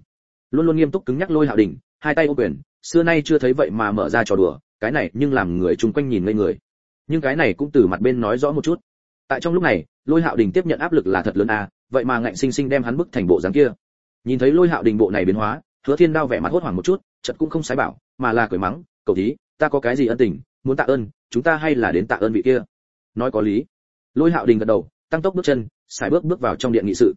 Luôn luôn nghiêm túc cứng nhắc lôi hạo đình, hai tay ô quyền, xưa nay chưa thấy vậy mà mở ra trò đùa, cái này nhưng làm người chung quanh nhìn ngây người nhưng cái này cũng từ mặt bên nói rõ một chút. Tại trong lúc này, lôi hạo đình tiếp nhận áp lực là thật lớn à vậy mà ngạnh sinh sinh đem hắn bức thành bộ dáng kia. Nhìn thấy lôi hạo đình bộ này biến hóa, hứa thiên đao vẻ mặt hốt hoảng một chút chật cũng không sái bảo, mà là cười mắng cầu thí, ta có cái gì ân tình, muốn tạ ơn, chúng ta hay là đến tạ ơn vị kia. Nói có lý. Lôi hạo đình gật đầu, tăng tốc bước chân xài bước bước vào trong điện nghị sự.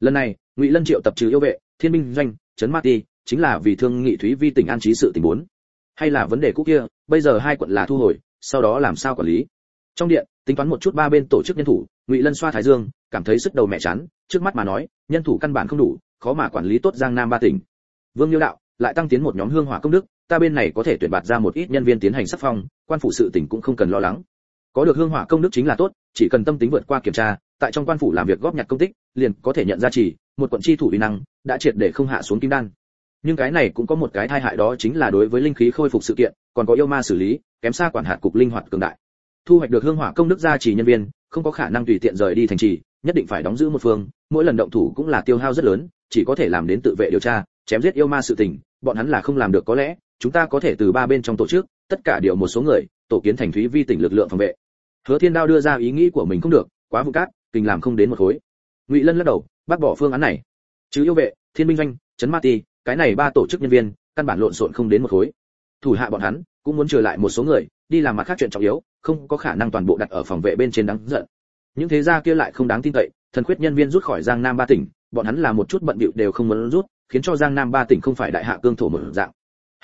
Lần này, ngụy lân triệu tập trừ yêu vệ, thiên binh doanh, trấn ma ti, chính là vì thương nghị thúy vi tỉnh an trí sự tình muốn hay là vấn đề cũ kia, bây giờ hai quận là thu hồi sau đó làm sao quản lý? Trong điện, tính toán một chút ba bên tổ chức nhân thủ, ngụy lân xoa thái dương, cảm thấy sức đầu mẹ chán, trước mắt mà nói, nhân thủ căn bản không đủ, khó mà quản lý tốt giang nam ba tỉnh. Vương liêu đạo, lại tăng tiến một nhóm hương hỏa công đức, ta bên này có thể tuyển bạt ra một ít nhân viên tiến hành sắc phong, quan phủ sự tỉnh cũng không cần lo lắng. Có được hương hỏa công đức chính là tốt, chỉ cần tâm tính vượt qua kiểm tra, tại trong quan phủ làm việc góp nhặt công tích, liền có thể nhận ra chỉ, một quận chi thủ uy năng, đã triệt để không hạ xuống kim đan. Nhưng cái này cũng có một cái tai hại đó chính là đối với linh khí khôi phục sự kiện còn có yêu ma xử lý, kém xa quản hạt cục linh hoạt cường đại. Thu hoạch được hương hỏa công đức gia trì nhân viên, không có khả năng tùy tiện rời đi thành trì, nhất định phải đóng giữ một phương, mỗi lần động thủ cũng là tiêu hao rất lớn, chỉ có thể làm đến tự vệ điều tra, chém giết yêu ma sự tình, bọn hắn là không làm được có lẽ, chúng ta có thể từ ba bên trong tổ chức, tất cả điều một số người, tổ kiến thành thúy vi tỉnh lực lượng phòng vệ. Hứa thiên đao đưa ra ý nghĩ của mình không được, quá vụ cát kinh làm không đến một khối. Ngụy lân lắc đầu, bác bỏ phương án này. Chứ yêu vệ, thiên minh doanh, trấn ma ti, cái này ba tổ chức nhân viên, căn bản lộn xộn không đến một khối thủ hạ bọn hắn cũng muốn trở lại một số người, đi làm mặt khác chuyện trọng yếu, không có khả năng toàn bộ đặt ở phòng vệ bên trên đáng giận. Những thế gia kia lại không đáng tin cậy, thần khuyết nhân viên rút khỏi giang nam ba tỉnh, bọn hắn là một chút bận bịu đều không muốn rút, khiến cho giang nam ba tỉnh không phải đại hạ cương thổ mở dạng.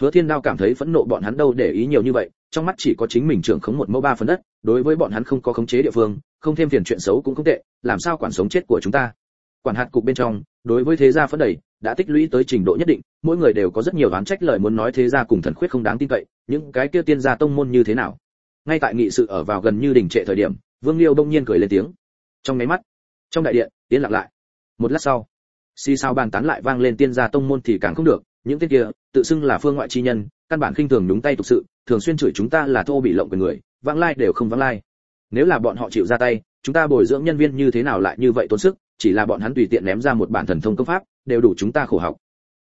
Hứa thiên đao cảm thấy phẫn nộ bọn hắn đâu để ý nhiều như vậy, trong mắt chỉ có chính mình trưởng khống một mẫu ba phần đất, đối với bọn hắn không có khống chế địa phương, không thêm phiền chuyện xấu cũng không tệ, làm sao quản sống chết của chúng ta? Quản hạt cục bên trong, đối với thế gia phấn đầy đã tích lũy tới trình độ nhất định, mỗi người đều có rất nhiều đoán trách lời muốn nói thế gia cùng thần khuyết không đáng tin cậy, những cái kia tiên gia tông môn như thế nào? Ngay tại nghị sự ở vào gần như đỉnh trệ thời điểm, vương liêu đông nhiên cười lên tiếng. Trong mấy mắt, trong đại điện tiến lặng lại. Một lát sau, xì sao bàn tán lại vang lên tiên gia tông môn thì càng không được, những tên kia, tự xưng là phương ngoại chi nhân, căn bản khinh thường đúng tay tục sự, thường xuyên chửi chúng ta là thô bị lộng quyền người, vãng lai đều không vãng lai. Nếu là bọn họ chịu ra tay, chúng ta bồi dưỡng nhân viên như thế nào lại như vậy tốn sức? Chỉ là bọn hắn tùy tiện ném ra một bản thần thông công pháp, đều đủ chúng ta khổ học.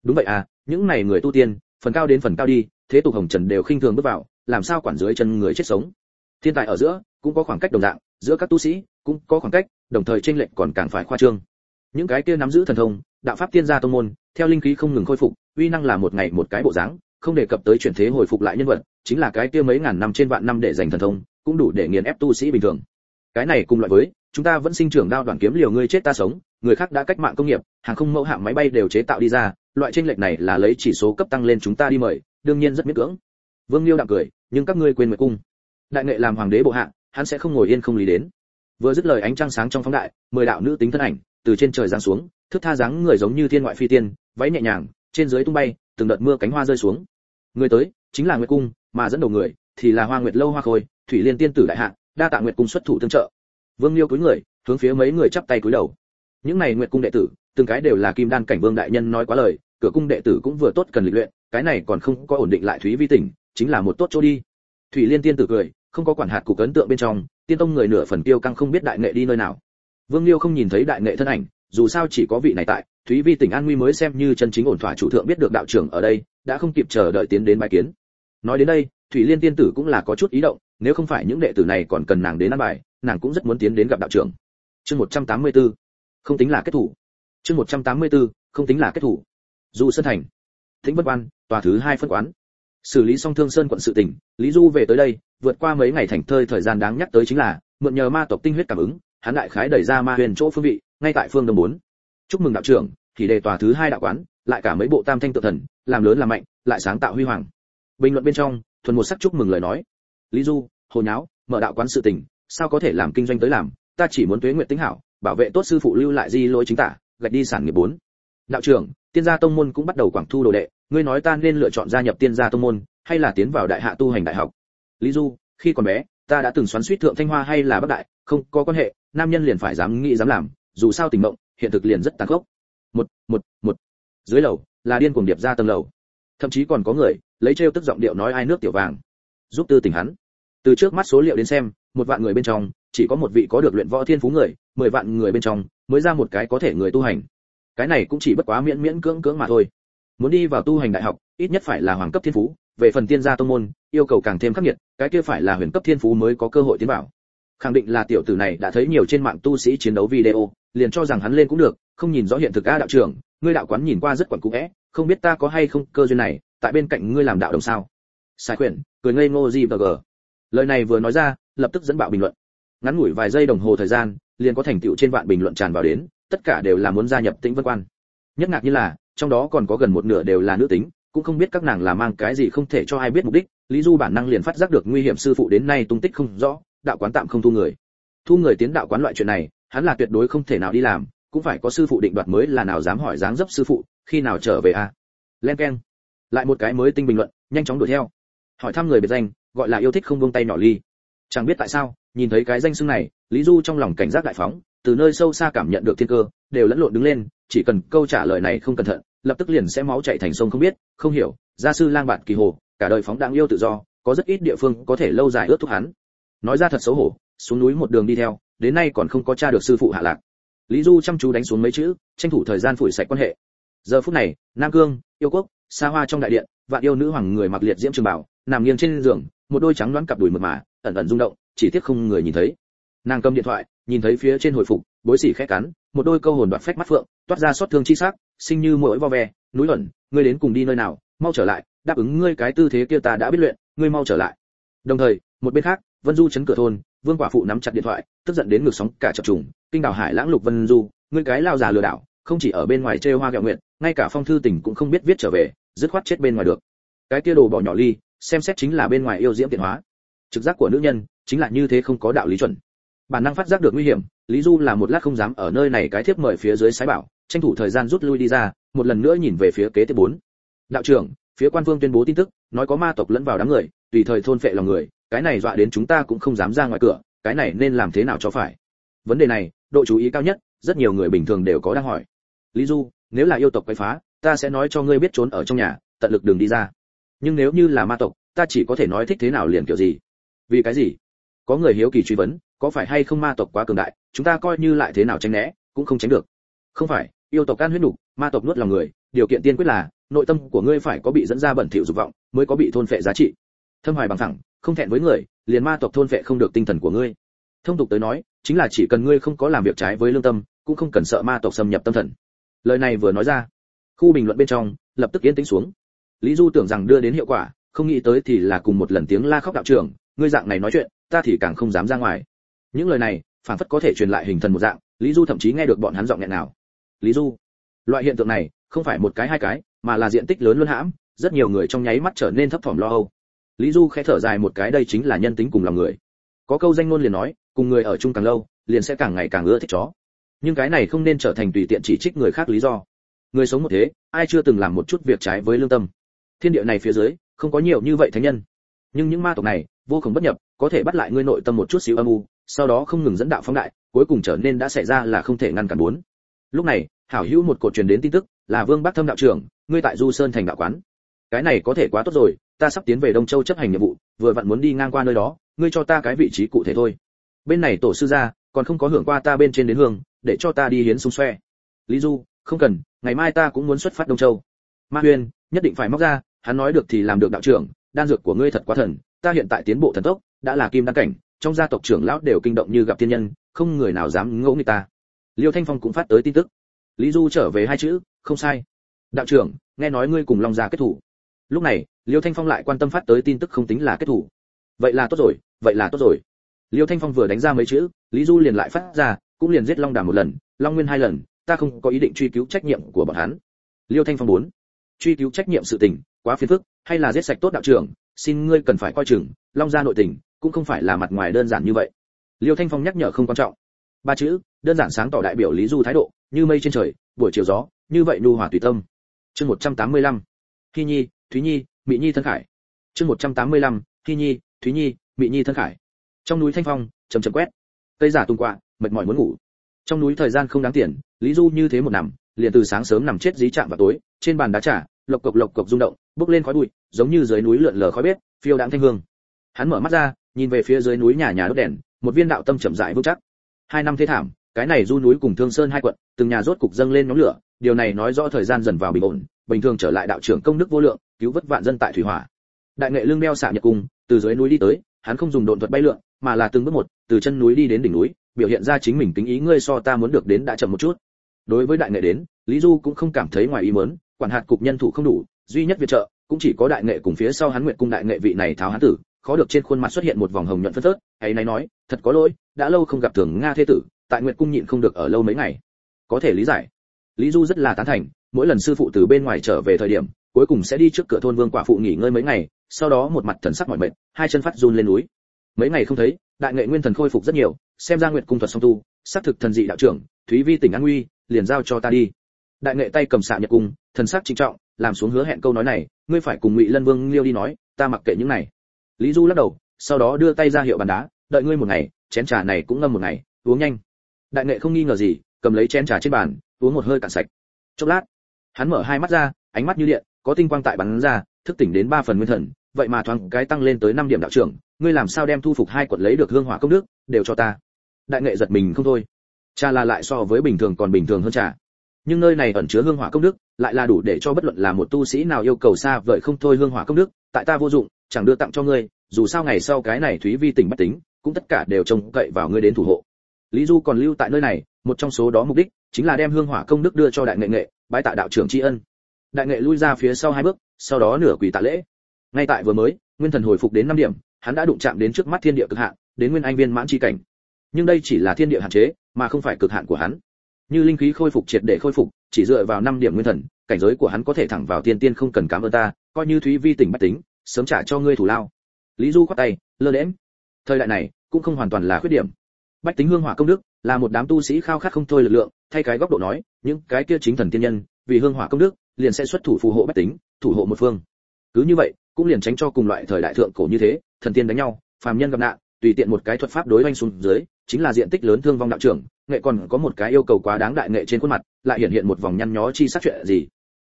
Đúng vậy à những này người tu tiên, phần cao đến phần cao đi, thế tục hồng trần đều khinh thường bước vào, làm sao quản dưới chân người chết sống? Thiên tài ở giữa, cũng có khoảng cách đồng dạng, giữa các tu sĩ, cũng có khoảng cách, đồng thời chênh lệch còn càng phải khoa trương. Những cái kia nắm giữ thần thông, đạo pháp tiên gia tông môn, theo linh khí không ngừng khôi phục, uy năng là một ngày một cái bộ dáng, không đề cập tới chuyển thế hồi phục lại nhân vật, chính là cái kia mấy ngàn năm trên vạn năm để dành thần thông, cũng đủ để nghiền ép tu sĩ bình thường cái này cùng loại với, chúng ta vẫn sinh trưởng đao đoàn kiếm liều ngươi chết ta sống, người khác đã cách mạng công nghiệp, hàng không mẫu hạng máy bay đều chế tạo đi ra, loại tranh lệch này là lấy chỉ số cấp tăng lên chúng ta đi mời, đương nhiên rất miễn cưỡng. Vương liêu đạm cười, nhưng các ngươi quên nguyệt cung. Đại nghệ làm hoàng đế bộ hạ, hắn sẽ không ngồi yên không lý đến. Vừa dứt lời ánh trăng sáng trong phóng đại, mười đạo nữ tính thân ảnh, từ trên trời giáng xuống thức tha dáng người giống như thiên ngoại phi tiên, váy nhẹ nhàng, trên dưới tung bay, từng đợt mưa cánh hoa rơi xuống. Người tới, chính là nguyệt cung, mà dẫn đầu người thì là hoa nguyệt lâu hoa khôi, thủy liên tiên tử đại hạ đa tạ nguyệt cung xuất thủ tương trợ. Vương liêu cúi người, hướng phía mấy người chắp tay cúi đầu. Những này nguyệt cung đệ tử, từng cái đều là kim đan cảnh vương đại nhân nói quá lời, cửa cung đệ tử cũng vừa tốt cần lịch luyện, cái này còn không có ổn định lại thúy vi tỉnh, chính là một tốt chỗ đi. Thủy liên tiên tử cười, không có quản hạt cục ấn tượng bên trong, tiên tông người nửa phần tiêu căng không biết đại nghệ đi nơi nào. Vương liêu không nhìn thấy đại nghệ thân ảnh, dù sao chỉ có vị này tại, thúy vi tỉnh an nguy mới xem như chân chính ổn thỏa chủ thượng biết được đạo trưởng ở đây, đã không kịp chờ đợi tiến đến bài kiến. Nói đến đây, thủy liên tiên tử cũng là có chút ý động nếu không phải những đệ tử này còn cần nàng đến ăn bài nàng cũng rất muốn tiến đến gặp đạo trưởng. Chương 184. không tính là kết thủ. Chương 184, không tính là kết thủ. Du sơn thành thính vân quan tòa thứ hai phân quán. Xử lý xong thương sơn quận sự tỉnh lý du về tới đây vượt qua mấy ngày thành thơi thời gian đáng nhắc tới chính là mượn nhờ ma tộc tinh huyết cảm ứng hắn đại khái đẩy ra ma huyền chỗ phương vị ngay tại phương đông bốn. Chúc mừng đạo trưởng thì đề tòa thứ hai đạo quán lại cả mấy bộ tam thanh tự thần làm lớn làm mạnh lại sáng tạo huy hoàng. Bình luận bên trong thuần một sắc chúc mừng lời nói. Lý du hồ nháo, mở đạo quán sự tình, sao có thể làm kinh doanh tới làm? Ta chỉ muốn tuế nguyện tính hảo, bảo vệ tốt sư phụ lưu lại di lỗi chính tả, gạch đi sản nghiệp bốn. Đạo trưởng, tiên gia tông môn cũng bắt đầu quảng thu đồ đệ, ngươi nói ta nên lựa chọn gia nhập tiên gia tông môn, hay là tiến vào đại hạ tu hành đại học? Lý du, khi còn bé, ta đã từng xoắn suýt thượng thanh hoa hay là bắc đại, không có quan hệ, nam nhân liền phải dám nghĩ dám làm, dù sao tình mộng, hiện thực liền rất tàn khốc. Một một một. Dưới lầu, là điên cuồng điệp ra tầng lầu. Thậm chí còn có người, lấy trêu tức giọng điệu nói ai nước tiểu vàng, giúp tư tình hắn từ trước mắt số liệu đến xem, một vạn người bên trong, chỉ có một vị có được luyện võ thiên phú người, mười vạn người bên trong, mới ra một cái có thể người tu hành. Cái này cũng chỉ bất quá miễn miễn cưỡng cưỡng mà thôi. Muốn đi vào tu hành đại học, ít nhất phải là hoàng cấp thiên phú, về phần tiên gia tông môn, yêu cầu càng thêm khắc nghiệt, cái kia phải là huyền cấp thiên phú mới có cơ hội tiến vào. Khẳng định là tiểu tử này đã thấy nhiều trên mạng tu sĩ chiến đấu video, liền cho rằng hắn lên cũng được, không nhìn rõ hiện thực a đạo trưởng, ngươi đạo quán nhìn qua rất quẩn cũ é không biết ta có hay không cơ duyên này, tại bên cạnh ngươi làm đạo đồng sao? Sai quyển cười ngây ngô gì và gờ lời này vừa nói ra, lập tức dẫn bạo bình luận. Ngắn ngủi vài giây đồng hồ thời gian, liền có thành tựu trên vạn bình luận tràn vào đến, tất cả đều là muốn gia nhập tĩnh vân quan. Nhất ngạc như là, trong đó còn có gần một nửa đều là nữ tính, cũng không biết các nàng là mang cái gì không thể cho ai biết mục đích, lý du bản năng liền phát giác được nguy hiểm sư phụ đến nay tung tích không rõ, đạo quán tạm không thu người. Thu người tiến đạo quán loại chuyện này, hắn là tuyệt đối không thể nào đi làm, cũng phải có sư phụ định đoạt mới là nào dám hỏi dáng dấp sư phụ, khi nào trở về a à? len keng. Lại một cái mới tinh bình luận, nhanh chóng đuổi theo. Hỏi thăm người biệt danh gọi là yêu thích không buông tay nhỏ ly. Chẳng biết tại sao, nhìn thấy cái danh xưng này, lý du trong lòng cảnh giác đại phóng, từ nơi sâu xa cảm nhận được thiên cơ, đều lẫn lộn đứng lên, chỉ cần câu trả lời này không cẩn thận, lập tức liền sẽ máu chảy thành sông không biết, không hiểu, gia sư lang bạn kỳ hồ, cả đời phóng đáng yêu tự do, có rất ít địa phương có thể lâu dài ướt thúc hắn. Nói ra thật xấu hổ, xuống núi một đường đi theo, đến nay còn không có tra được sư phụ hạ lạc. Lý du chăm chú đánh xuống mấy chữ, tranh thủ thời gian phủi sạch quan hệ. Giờ phút này, nam cương, yêu quốc xa hoa trong đại điện, vạn yêu nữ hoàng người mặc liệt diễm trường bảo, nằm nghiêng trên giường một đôi trắng loáng cặp đùi mượt mà, ẩn ẩn rung động, chỉ tiếc không người nhìn thấy. Nàng cầm điện thoại, nhìn thấy phía trên hồi phục, bối xỉ khẽ cắn, một đôi câu hồn đoạt phách mắt phượng, toát ra xót thương chi sắc sinh như mỗi vo ve, núi ẩn ngươi đến cùng đi nơi nào? Mau trở lại, đáp ứng ngươi cái tư thế kia ta đã biết luyện, ngươi mau trở lại. Đồng thời, một bên khác, vân du chấn cửa thôn, vương quả phụ nắm chặt điện thoại, tức giận đến ngực sóng cả chập trùng, kinh đảo hải lãng lục vân du, ngươi cái lao già lừa đảo, không chỉ ở bên ngoài chơi hoa gẹo nguyện, ngay cả phong thư tình cũng không biết viết trở về, dứt khoát chết bên ngoài được. Cái kia đồ bỏ nhỏ ly xem xét chính là bên ngoài yêu diễm tiện hóa. Trực giác của nữ nhân chính là như thế không có đạo lý chuẩn. Bản năng phát giác được nguy hiểm, lý du là một lát không dám ở nơi này cái thiếp mời phía dưới sái bảo, tranh thủ thời gian rút lui đi ra, một lần nữa nhìn về phía kế tiếp bốn. Đạo trưởng, phía quan vương tuyên bố tin tức, nói có ma tộc lẫn vào đám người, tùy thời thôn phệ lòng người, cái này dọa đến chúng ta cũng không dám ra ngoài cửa, cái này nên làm thế nào cho phải? Vấn đề này, độ chú ý cao nhất, rất nhiều người bình thường đều có đang hỏi. Lý du, nếu là yêu tộc quấy phá, ta sẽ nói cho ngươi biết trốn ở trong nhà, tận lực đường đi ra nhưng nếu như là ma tộc ta chỉ có thể nói thích thế nào liền kiểu gì. Vì cái gì? Có người hiếu kỳ truy vấn có phải hay không ma tộc quá cường đại chúng ta coi như lại thế nào tránh né cũng không tránh được. Không phải yêu tộc can huyết đủ, ma tộc nuốt lòng người điều kiện tiên quyết là nội tâm của ngươi phải có bị dẫn ra bẩn thỉu dục vọng mới có bị thôn phệ giá trị. Thâm hoài bằng thẳng không thẹn với người liền ma tộc thôn phệ không được tinh thần của ngươi. Thông tục tới nói chính là chỉ cần ngươi không có làm việc trái với lương tâm cũng không cần sợ ma tộc xâm nhập tâm thần. Lời này vừa nói ra khu bình luận bên trong lập tức yên tĩnh xuống lý du tưởng rằng đưa đến hiệu quả, không nghĩ tới thì là cùng một lần tiếng la khóc đạo trưởng, ngươi dạng này nói chuyện, ta thì càng không dám ra ngoài. Những lời này phản phất có thể truyền lại hình thần một dạng, lý du thậm chí nghe được bọn hắn giọng nghẹn nào lý du, loại hiện tượng này, không phải một cái hai cái, mà là diện tích lớn luôn hãm, rất nhiều người trong nháy mắt trở nên thấp thỏm lo âu. Lý du khẽ thở dài một cái, đây chính là nhân tính cùng lòng người. Có câu danh ngôn liền nói, cùng người ở chung càng lâu, liền sẽ càng ngày càng ưa thích chó. Nhưng cái này không nên trở thành tùy tiện chỉ trích người khác lý do. Người sống một thế, ai chưa từng làm một chút việc trái với lương tâm? Thiên địa này phía dưới, không có nhiều như vậy thánh nhân. Nhưng những ma tộc này, vô cùng bất nhập, có thể bắt lại ngươi nội tâm một chút xíu âm u, sau đó không ngừng dẫn đạo phóng đại, cuối cùng trở nên đã xảy ra là không thể ngăn cản bốn. Lúc này, hảo hữu một cột truyền đến tin tức, là vương bắc thâm đạo trưởng, ngươi tại du sơn thành đạo quán. Cái này có thể quá tốt rồi, ta sắp tiến về đông châu chấp hành nhiệm vụ, vừa vặn muốn đi ngang qua nơi đó, ngươi cho ta cái vị trí cụ thể thôi. Bên này tổ sư gia, còn không có hưởng qua ta bên trên đến hương, để cho ta đi hiến xung xoe. Lý du, không cần, ngày mai ta cũng muốn xuất phát đông châu. Ma huyền, nhất định phải móc ra hắn nói được thì làm được đạo trưởng, đan dược của ngươi thật quá thần, ta hiện tại tiến bộ thần tốc, đã là kim đan cảnh, trong gia tộc trưởng lão đều kinh động như gặp thiên nhân, không người nào dám ngỗ nghịch ta. Liêu thanh phong cũng phát tới tin tức. Lý du trở về hai chữ, không sai. Đạo trưởng, nghe nói ngươi cùng long gia kết thủ. Lúc này, liêu thanh phong lại quan tâm phát tới tin tức không tính là kết thủ. Vậy là tốt rồi, vậy là tốt rồi. Liêu thanh phong vừa đánh ra mấy chữ, lý du liền lại phát ra, cũng liền giết long đàm một lần, long nguyên hai lần, ta không có ý định truy cứu trách nhiệm của bọn hắn. Liêu thanh phong bốn. Truy cứu trách nhiệm sự tình quá phiền phức hay là giết sạch tốt đạo trưởng xin ngươi cần phải coi chừng long gia nội tình cũng không phải là mặt ngoài đơn giản như vậy liêu thanh phong nhắc nhở không quan trọng ba chữ đơn giản sáng tỏ đại biểu lý du thái độ như mây trên trời buổi chiều gió như vậy nu hòa tùy tâm chương 185. khi Nhi, Thúy Nhi, Mị Nhi thân khải. Chương 185. khi Nhi, Thúy Nhi, Mị Nhi thân khải. Trong núi thanh phong, chầm chậm quét. Tây giả tung quạ, mệt mỏi muốn ngủ. Trong núi thời gian không đáng tiền, Lý Du như thế một nằm, liền từ sáng sớm nằm chết dí chạm vào tối, trên bàn đá trà, lộc cộc lộc cộc rung động, bốc lên khói bụi, giống như dưới núi lượn lờ khói bếp, phiêu đãng thanh hương. Hắn mở mắt ra, nhìn về phía dưới núi nhà nhà đốt đèn, một viên đạo tâm chậm rãi vững chắc. Hai năm thế thảm, cái này du núi cùng Thương Sơn hai quận, từng nhà rốt cục dâng lên nhóm lửa, điều này nói rõ thời gian dần vào bình ổn, bình thường trở lại đạo trưởng công đức vô lượng, cứu vớt vạn dân tại thủy hỏa. Đại nghệ lưng đeo xạ nhật cung, từ dưới núi đi tới, hắn không dùng độn thuật bay lượn, mà là từng bước một, từ chân núi đi đến đỉnh núi, biểu hiện ra chính mình tính ý ngươi so ta muốn được đến đã chậm một chút. Đối với đại nghệ đến, Lý Du cũng không cảm thấy ngoài ý muốn, quản hạt cục nhân thủ không đủ, duy nhất viện trợ cũng chỉ có đại nghệ cùng phía sau hắn nguyện cung đại nghệ vị này tháo hắn tử, khó được trên khuôn mặt xuất hiện một vòng hồng nhuận phất phớt, ấy này nói, thật có lỗi, đã lâu không gặp thường nga thế tử, tại nguyện cung nhịn không được ở lâu mấy ngày. Có thể lý giải. Lý Du rất là tán thành, mỗi lần sư phụ từ bên ngoài trở về thời điểm, cuối cùng sẽ đi trước cửa thôn vương quả phụ nghỉ ngơi mấy ngày, sau đó một mặt thần sắc mỏi mệt, hai chân phát run lên núi. Mấy ngày không thấy, đại nghệ nguyên thần khôi phục rất nhiều, xem ra nguyệt cung thuật song tu, xác thực thần dị đạo trưởng, Thúy Vi tỉnh an nguy, liền giao cho ta đi. Đại nghệ tay cầm xạ nhật cung, thần sắc trịnh trọng, làm xuống hứa hẹn câu nói này, ngươi phải cùng Ngụy Lân Vương Liêu đi nói, ta mặc kệ những này. Lý Du lắc đầu, sau đó đưa tay ra hiệu bàn đá, đợi ngươi một ngày, chén trà này cũng ngâm một ngày, uống nhanh. Đại nghệ không nghi ngờ gì, cầm lấy chén trà trên bàn, uống một hơi cạn sạch. Chốc lát, hắn mở hai mắt ra, ánh mắt như điện, có tinh quang tại bắn ra, thức tỉnh đến ba phần nguyên thần, vậy mà thoáng cái tăng lên tới 5 điểm đạo trưởng, ngươi làm sao đem thu phục hai quận lấy được hương hỏa công đức, đều cho ta. Đại nghệ giật mình không thôi. Trà là lại so với bình thường còn bình thường hơn trà. Nhưng nơi này ẩn chứa hương hỏa công đức, lại là đủ để cho bất luận là một tu sĩ nào yêu cầu xa vời không thôi hương hỏa công đức, tại ta vô dụng, chẳng đưa tặng cho ngươi, dù sao ngày sau cái này Thúy Vi tỉnh bất tính, cũng tất cả đều trông cậy vào ngươi đến thủ hộ. Lý Du còn lưu tại nơi này, một trong số đó mục đích chính là đem hương hỏa công đức đưa cho đại nghệ nghệ, bái tạ đạo trưởng tri ân. Đại nghệ lui ra phía sau hai bước, sau đó nửa quỳ tạ lễ. Ngay tại vừa mới, nguyên thần hồi phục đến 5 điểm, hắn đã đụng chạm đến trước mắt thiên địa cực hạn, đến nguyên anh viên mãn chi cảnh. Nhưng đây chỉ là thiên địa hạn chế, mà không phải cực hạn của hắn. Như linh khí khôi phục triệt để khôi phục, chỉ dựa vào 5 điểm nguyên thần, cảnh giới của hắn có thể thẳng vào tiên tiên không cần cảm ơn ta, coi như Thúy Vi tỉnh bách tính, sớm trả cho ngươi thủ lao. Lý Du quát tay, lơ lẽm. Thời đại này, cũng không hoàn toàn là khuyết điểm. Bách tính hương hỏa công đức, là một đám tu sĩ khao khát không thôi lực lượng, thay cái góc độ nói, những cái kia chính thần tiên nhân, vì hương hỏa công đức, liền sẽ xuất thủ phù hộ bách tính, thủ hộ một phương. Cứ như vậy, cũng liền tránh cho cùng loại thời đại thượng cổ như thế, thần tiên đánh nhau, phàm nhân gặp nạn, tùy tiện một cái thuật pháp đối oanh xuống dưới, chính là diện tích lớn thương vong đạo trưởng, nghệ còn có một cái yêu cầu quá đáng đại nghệ trên khuôn mặt, lại hiện hiện một vòng nhăn nhó chi sát chuyện gì.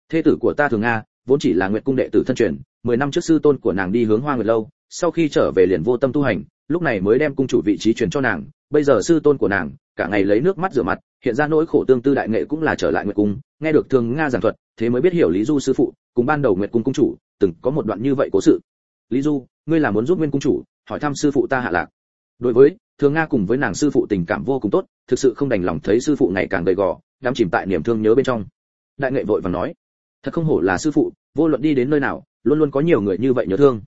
Thế tử của ta thường nga, vốn chỉ là nguyệt cung đệ tử thân truyền, 10 năm trước sư tôn của nàng đi hướng Hoa Nguyệt lâu, sau khi trở về liền vô tâm tu hành, lúc này mới đem cung chủ vị trí truyền cho nàng, bây giờ sư tôn của nàng, cả ngày lấy nước mắt rửa mặt, hiện ra nỗi khổ tương tư đại nghệ cũng là trở lại nguyệt cung, nghe được thường nga giảng thuật, thế mới biết hiểu lý du sư phụ, cùng ban đầu nguyệt cung cung chủ, từng có một đoạn như vậy cố sự. Lý Du, ngươi là muốn giúp Nguyên cung chủ, hỏi thăm sư phụ ta hạ lạc. Đối với, Thường Nga cùng với nàng sư phụ tình cảm vô cùng tốt, thực sự không đành lòng thấy sư phụ ngày càng gầy gò, đắm chìm tại niềm thương nhớ bên trong. Đại nghệ vội vàng nói, thật không hổ là sư phụ, vô luận đi đến nơi nào, luôn luôn có nhiều người như vậy nhớ thương.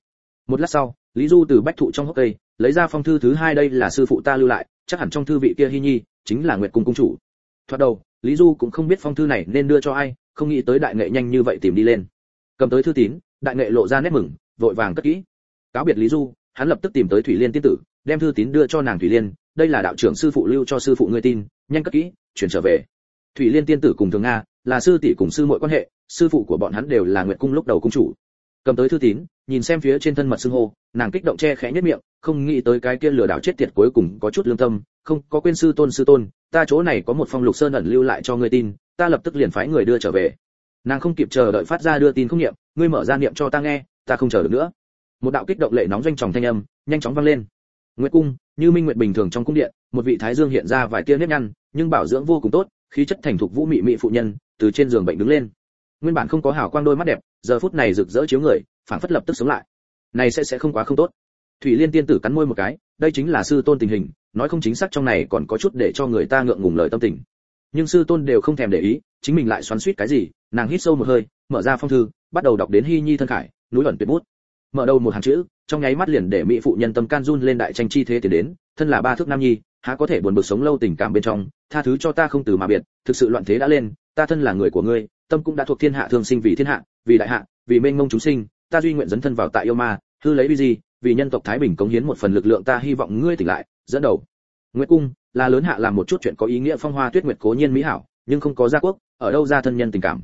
Một lát sau, Lý Du từ bách thụ trong hốc cây, lấy ra phong thư thứ hai đây là sư phụ ta lưu lại, chắc hẳn trong thư vị kia Hi Nhi, chính là Nguyệt cung cung chủ. Thoạt đầu, Lý Du cũng không biết phong thư này nên đưa cho ai, không nghĩ tới đại nghệ nhanh như vậy tìm đi lên. Cầm tới thư tín, đại nghệ lộ ra nét mừng, vội vàng cất kỹ cáo biệt lý du hắn lập tức tìm tới thủy liên tiên tử đem thư tín đưa cho nàng thủy liên, đây là đạo trưởng sư phụ lưu cho sư phụ ngươi tin, nhanh cất kỹ, chuyển trở về. Thủy liên tiên tử cùng thường nga, là sư tỷ cùng sư muội quan hệ, sư phụ của bọn hắn đều là nguyệt cung lúc đầu cung chủ. Cầm tới thư tín, nhìn xem phía trên thân mật xưng hô, nàng kích động che khẽ nhất miệng, không nghĩ tới cái kia lừa đảo chết tiệt cuối cùng có chút lương tâm, không, có quên sư tôn sư tôn, ta chỗ này có một phong lục sơn ẩn lưu lại cho ngươi tin, ta lập tức liền phái người đưa trở về. Nàng không kịp chờ đợi phát ra đưa tin không niệm, ngươi mở ra niệm cho ta nghe, ta không chờ được nữa. Một đạo kích động lệ nóng doanh tròng thanh âm, nhanh chóng vang lên nguyệt cung, như minh nguyệt bình thường trong cung điện, một vị thái dương hiện ra vài tia nếp nhăn, nhưng bảo dưỡng vô cùng tốt, khí chất thành thục vũ mị mị phụ nhân, từ trên giường bệnh đứng lên. Nguyên bản không có hào quang đôi mắt đẹp, giờ phút này rực rỡ chiếu người, phảng phất lập tức sống lại. Này sẽ sẽ không quá không tốt. Thủy liên tiên tử cắn môi một cái, đây chính là sư tôn tình hình, nói không chính xác trong này còn có chút để cho người ta ngượng ngùng lời tâm tình. Nhưng sư tôn đều không thèm để ý, chính mình lại xoắn xuýt cái gì, nàng hít sâu một hơi, mở ra phong thư, bắt đầu đọc đến hy nhi thân khải, núi luận tuyệt bút. Mở đầu một hàng chữ trong nháy mắt liền để mỹ phụ nhân tâm can run lên đại tranh chi thế tiến đến, thân là ba thước nam nhi, há có thể buồn bực sống lâu tình cảm bên trong, tha thứ cho ta không từ mà biệt, thực sự loạn thế đã lên, ta thân là người của ngươi, tâm cũng đã thuộc thiên hạ thương sinh vì thiên hạ, vì đại hạ, vì mênh mông chúng sinh, ta duy nguyện dấn thân vào tại yêu ma, hư lấy vì gì vì nhân tộc thái bình cống hiến một phần lực lượng ta hy vọng ngươi tỉnh lại, dẫn đầu. Nguyệt cung, là lớn hạ làm một chút chuyện có ý nghĩa phong hoa tuyết nguyệt cố nhiên mỹ hảo, nhưng không có gia quốc, ở đâu ra thân nhân tình cảm.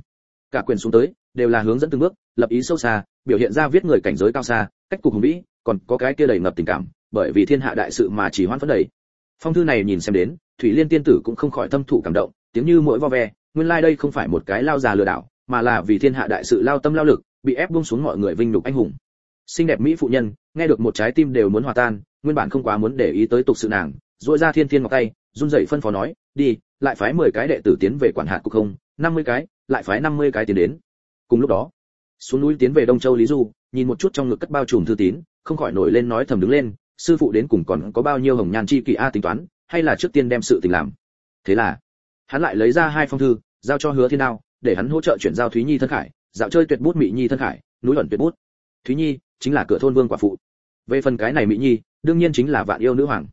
Cả quyền xuống tới, đều là hướng dẫn từng bước, lập ý sâu xa, biểu hiện ra viết người cảnh giới cao xa cách cục hùng vĩ, còn có cái kia đầy ngập tình cảm, bởi vì thiên hạ đại sự mà chỉ hoãn phấn đầy. Phong thư này nhìn xem đến, thủy liên tiên tử cũng không khỏi thâm thụ cảm động, tiếng như mỗi vo ve, nguyên lai like đây không phải một cái lao già lừa đảo, mà là vì thiên hạ đại sự lao tâm lao lực, bị ép buông xuống mọi người vinh nhục anh hùng. Xinh đẹp mỹ phụ nhân, nghe được một trái tim đều muốn hòa tan, nguyên bản không quá muốn để ý tới tục sự nàng, duỗi ra thiên thiên ngọc tay, run rẩy phân phó nói, đi, lại phái 10 cái đệ tử tiến về quản hạt cục không 50 cái, lại phái 50 cái tiến đến. Cùng lúc đó xuống núi tiến về đông châu lý du, nhìn một chút trong ngực cất bao trùm thư tín, không khỏi nổi lên nói thầm đứng lên, sư phụ đến cùng còn có bao nhiêu hồng nhan chi kỳ a tính toán, hay là trước tiên đem sự tình làm thế là, hắn lại lấy ra hai phong thư, giao cho hứa thiên đao, để hắn hỗ trợ chuyển giao thúy nhi thân khải, dạo chơi tuyệt bút mỹ nhi thân khải, núi luận tuyệt bút thúy nhi chính là cửa thôn vương quả phụ về phần cái này mỹ nhi, đương nhiên chính là vạn yêu nữ hoàng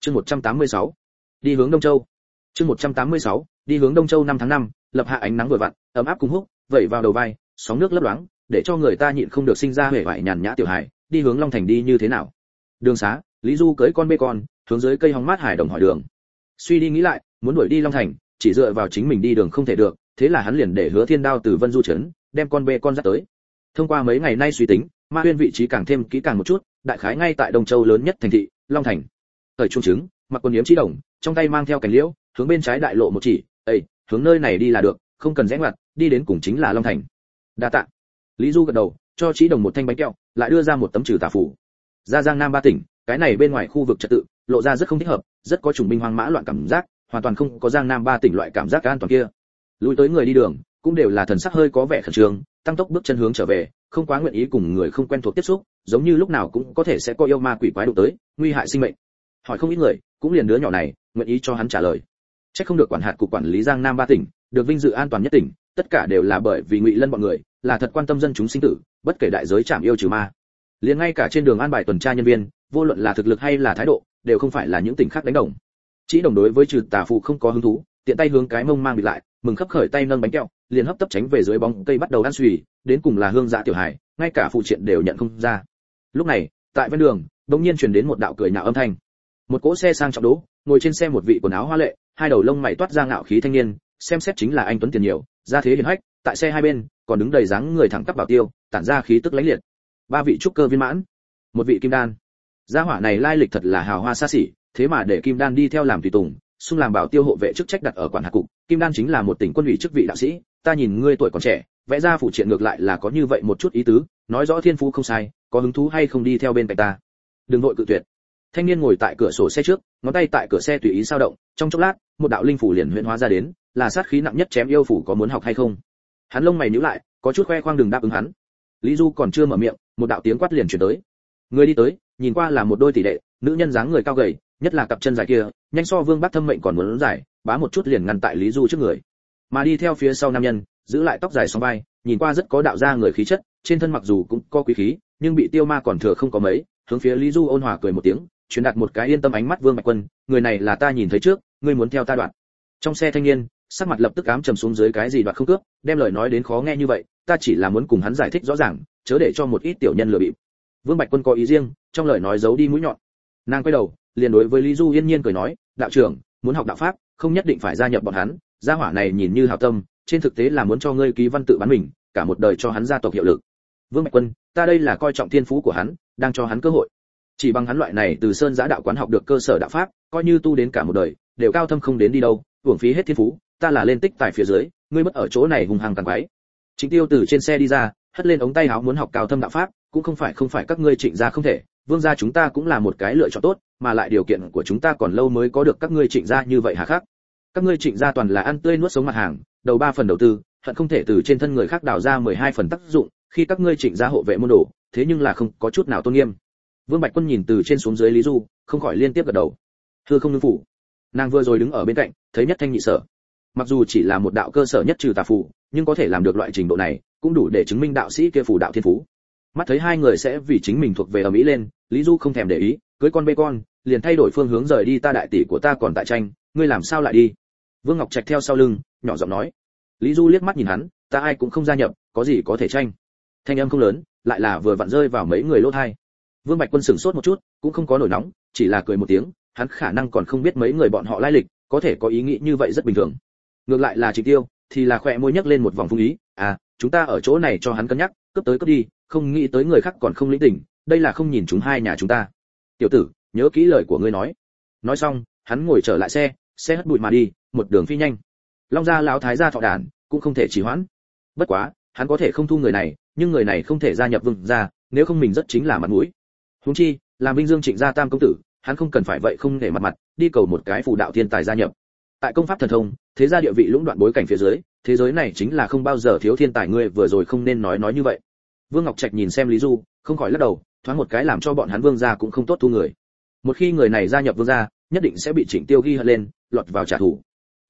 chương 186. đi hướng đông châu chương 186. đi hướng đông châu năm tháng năm, lập hạ ánh nắng vừa vặn, ấm áp cùng húc, vẩy vào đầu vai sóng nước lấp loáng, để cho người ta nhịn không được sinh ra hề vải nhàn nhã tiểu hải đi hướng long thành đi như thế nào? Đường xá, lý du cưới con bê con, hướng dưới cây hóng mát hải đồng hỏi đường. Suy đi nghĩ lại, muốn đuổi đi long thành, chỉ dựa vào chính mình đi đường không thể được, thế là hắn liền để hứa thiên đao từ vân du trấn, đem con bê con dắt tới. Thông qua mấy ngày nay suy tính, ma huyên vị trí càng thêm kỹ càng một chút, đại khái ngay tại đông châu lớn nhất thành thị, long thành. Thời trung chứng mặc quần yếm trí đồng, trong tay mang theo cành liễu, hướng bên trái đại lộ một chỉ ây hướng nơi này đi là được, không cần rẽ ngoặt, đi đến cùng chính là long thành đa tạ. Lý du gật đầu, cho trí đồng một thanh bánh kẹo, lại đưa ra một tấm trừ tà phủ. Ra giang nam ba tỉnh, cái này bên ngoài khu vực trật tự, lộ ra rất không thích hợp, rất có chủng binh hoang mã loạn cảm giác, hoàn toàn không có giang nam ba tỉnh loại cảm giác an toàn kia. Lùi tới người đi đường, cũng đều là thần sắc hơi có vẻ khẩn trương, tăng tốc bước chân hướng trở về, không quá nguyện ý cùng người không quen thuộc tiếp xúc, giống như lúc nào cũng có thể sẽ có yêu ma quỷ quái đụng tới, nguy hại sinh mệnh. Hỏi không ít người, cũng liền đứa nhỏ này, nguyện ý cho hắn trả lời. Chắc không được quản hạt cục quản lý giang nam ba tỉnh được vinh dự an toàn nhất tỉnh, tất cả đều là bởi vì ngụy lân bọn người, là thật quan tâm dân chúng sinh tử, bất kể đại giới chạm yêu trừ ma. Liền ngay cả trên đường an bài tuần tra nhân viên, vô luận là thực lực hay là thái độ, đều không phải là những tỉnh khác đánh đồng. Chỉ đồng đối với trừ tà phụ không có hứng thú, tiện tay hướng cái mông mang bị lại, mừng khấp khởi tay nâng bánh kẹo, liền hấp tấp tránh về dưới bóng cây bắt đầu ăn suy đến cùng là hương dạ tiểu hải ngay cả phụ triện đều nhận không ra. Lúc này, tại ven đường đống nhiên truyền đến một đạo cười nhạo âm thanh. Một cỗ xe sang trọng đỗ, ngồi trên xe một vị quần áo hoa lệ, hai đầu lông mày toát ra ngạo khí thanh niên xem xét chính là anh tuấn tiền nhiều, ra thế hiển hách, tại xe hai bên, còn đứng đầy dáng người thẳng tắp bảo tiêu, tản ra khí tức lãnh liệt. Ba vị trúc cơ viên mãn, một vị kim đan. Gia hỏa này lai lịch thật là hào hoa xa xỉ, thế mà để kim đan đi theo làm tùy tùng, xung làm bảo tiêu hộ vệ chức trách đặt ở quản hạt cục. Kim đan chính là một tỉnh quân ủy chức vị đạo sĩ, ta nhìn ngươi tuổi còn trẻ, vẽ ra phụ triện ngược lại là có như vậy một chút ý tứ, nói rõ thiên phú không sai, có hứng thú hay không đi theo bên cạnh ta? Đừng vội cự tuyệt. Thanh niên ngồi tại cửa sổ xe trước, ngón tay tại cửa xe tùy ý sao động, trong chốc lát, một đạo linh phủ liền huyễn hóa ra đến là sát khí nặng nhất chém yêu phủ có muốn học hay không? Hắn lông mày nhíu lại, có chút khoe khoang đừng đáp ứng hắn. Lý du còn chưa mở miệng, một đạo tiếng quát liền truyền tới. Người đi tới, nhìn qua là một đôi tỷ đệ nữ nhân dáng người cao gầy, nhất là cặp chân dài kia, nhanh so vương bác thâm mệnh còn muốn dài, bá một chút liền ngăn tại lý du trước người. Mà đi theo phía sau nam nhân, giữ lại tóc dài song vai, nhìn qua rất có đạo gia người khí chất, trên thân mặc dù cũng có quý khí, nhưng bị tiêu ma còn thừa không có mấy, hướng phía lý du ôn hòa cười một tiếng, truyền đạt một cái yên tâm ánh mắt vương bạch quân, người này là ta nhìn thấy trước, ngươi muốn theo ta đoạn. Trong xe thanh niên sắc mặt lập tức ám trầm xuống dưới cái gì đoạt không cướp, đem lời nói đến khó nghe như vậy, ta chỉ là muốn cùng hắn giải thích rõ ràng, chớ để cho một ít tiểu nhân lừa bịp. Vương bạch quân có ý riêng, trong lời nói giấu đi mũi nhọn. Nàng quay đầu, liền đối với lý du yên nhiên cười nói, đạo trưởng, muốn học đạo pháp, không nhất định phải gia nhập bọn hắn, gia hỏa này nhìn như hảo tâm, trên thực tế là muốn cho ngươi ký văn tự bán mình, cả một đời cho hắn gia tộc hiệu lực. Vương bạch quân, ta đây là coi trọng thiên phú của hắn, đang cho hắn cơ hội. Chỉ bằng hắn loại này từ sơn giã đạo quán học được cơ sở đạo pháp, coi như tu đến cả một đời, đều cao thâm không đến đi đâu uổng phí hết thiên phú ta là lên tích tại phía dưới, ngươi mất ở chỗ này hùng hăng tàn quái. Chính tiêu từ trên xe đi ra, hất lên ống tay áo muốn học cao thâm đạo pháp, cũng không phải không phải các ngươi trịnh gia không thể, vương gia chúng ta cũng là một cái lựa chọn tốt, mà lại điều kiện của chúng ta còn lâu mới có được các ngươi trịnh gia như vậy hà khắc các ngươi trịnh gia toàn là ăn tươi nuốt sống mặt hàng, đầu ba phần đầu tư, hận không thể từ trên thân người khác đào ra 12 phần tác dụng, khi các ngươi trịnh gia hộ vệ môn đồ, thế nhưng là không có chút nào tôn nghiêm. Vương bạch quân nhìn từ trên xuống dưới lý du, không khỏi liên tiếp gật đầu. Thưa không ngưng phủ. Nàng vừa rồi đứng ở bên cạnh, thấy nhất thanh nhị sở mặc dù chỉ là một đạo cơ sở nhất trừ tà phù, nhưng có thể làm được loại trình độ này, cũng đủ để chứng minh đạo sĩ kia phù đạo thiên phú. Mắt thấy hai người sẽ vì chính mình thuộc về ở mỹ lên, lý du không thèm để ý, cưới con bê con, liền thay đổi phương hướng rời đi ta đại tỷ của ta còn tại tranh, ngươi làm sao lại đi? Vương ngọc trạch theo sau lưng, nhỏ giọng nói. Lý du liếc mắt nhìn hắn, ta ai cũng không gia nhập, có gì có thể tranh? Thanh âm không lớn, lại là vừa vặn rơi vào mấy người lốt hai vương bạch quân sửng sốt một chút, cũng không có nổi nóng, chỉ là cười một tiếng, hắn khả năng còn không biết mấy người bọn họ lai lịch, có thể có ý nghĩ như vậy rất bình thường ngược lại là trịnh tiêu, thì là khỏe môi nhấc lên một vòng phung ý à chúng ta ở chỗ này cho hắn cân nhắc, cướp tới cướp đi, không nghĩ tới người khác còn không lĩnh tình đây là không nhìn chúng hai nhà chúng ta. Tiểu tử, nhớ kỹ lời của ngươi nói. Nói xong, hắn ngồi trở lại xe xe hất bụi mà đi, một đường phi nhanh. Long gia lão thái gia thọ đàn, cũng không thể trì hoãn. Bất quá, hắn có thể không thu người này, nhưng người này không thể gia nhập vương gia, nếu không mình rất chính là mặt mũi. Huống chi, làm binh dương trịnh gia tam công tử, hắn không cần phải vậy không để mặt mặt, đi cầu một cái phù đạo thiên tài gia nhập tại công pháp thần thông, thế gia địa vị lũng đoạn bối cảnh phía dưới, thế giới này chính là không bao giờ thiếu thiên tài ngươi vừa rồi không nên nói nói như vậy. Vương ngọc trạch nhìn xem lý du, không khỏi lắc đầu, thoáng một cái làm cho bọn hắn vương gia cũng không tốt thu người. Một khi người này gia nhập vương gia, nhất định sẽ bị chỉnh tiêu ghi hận lên, lọt vào trả thù.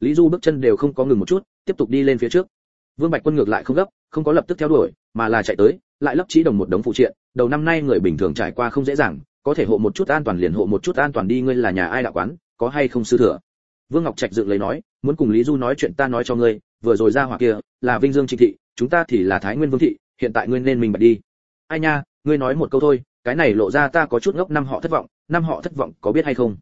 Lý du bước chân đều không có ngừng một chút, tiếp tục đi lên phía trước. Vương bạch quân ngược lại không gấp, không có lập tức theo đuổi, mà là chạy tới, lại lấp trí đồng một đống phụ triện. Đầu năm nay người bình thường trải qua không dễ dàng, có thể hộ một chút an toàn liền hộ một chút an toàn đi, ngươi là nhà ai đạo quán, có hay không sư thừa? Vương ngọc trạch dựng lấy nói, muốn cùng lý du nói chuyện ta nói cho ngươi, vừa rồi ra hỏa kia là vinh dương trịnh thị, chúng ta thì là thái nguyên vương thị, hiện tại ngươi nên mình bạch đi. Ai nha, ngươi nói một câu thôi, cái này lộ ra ta có chút ngốc, năm họ thất vọng, năm họ thất vọng có biết hay không?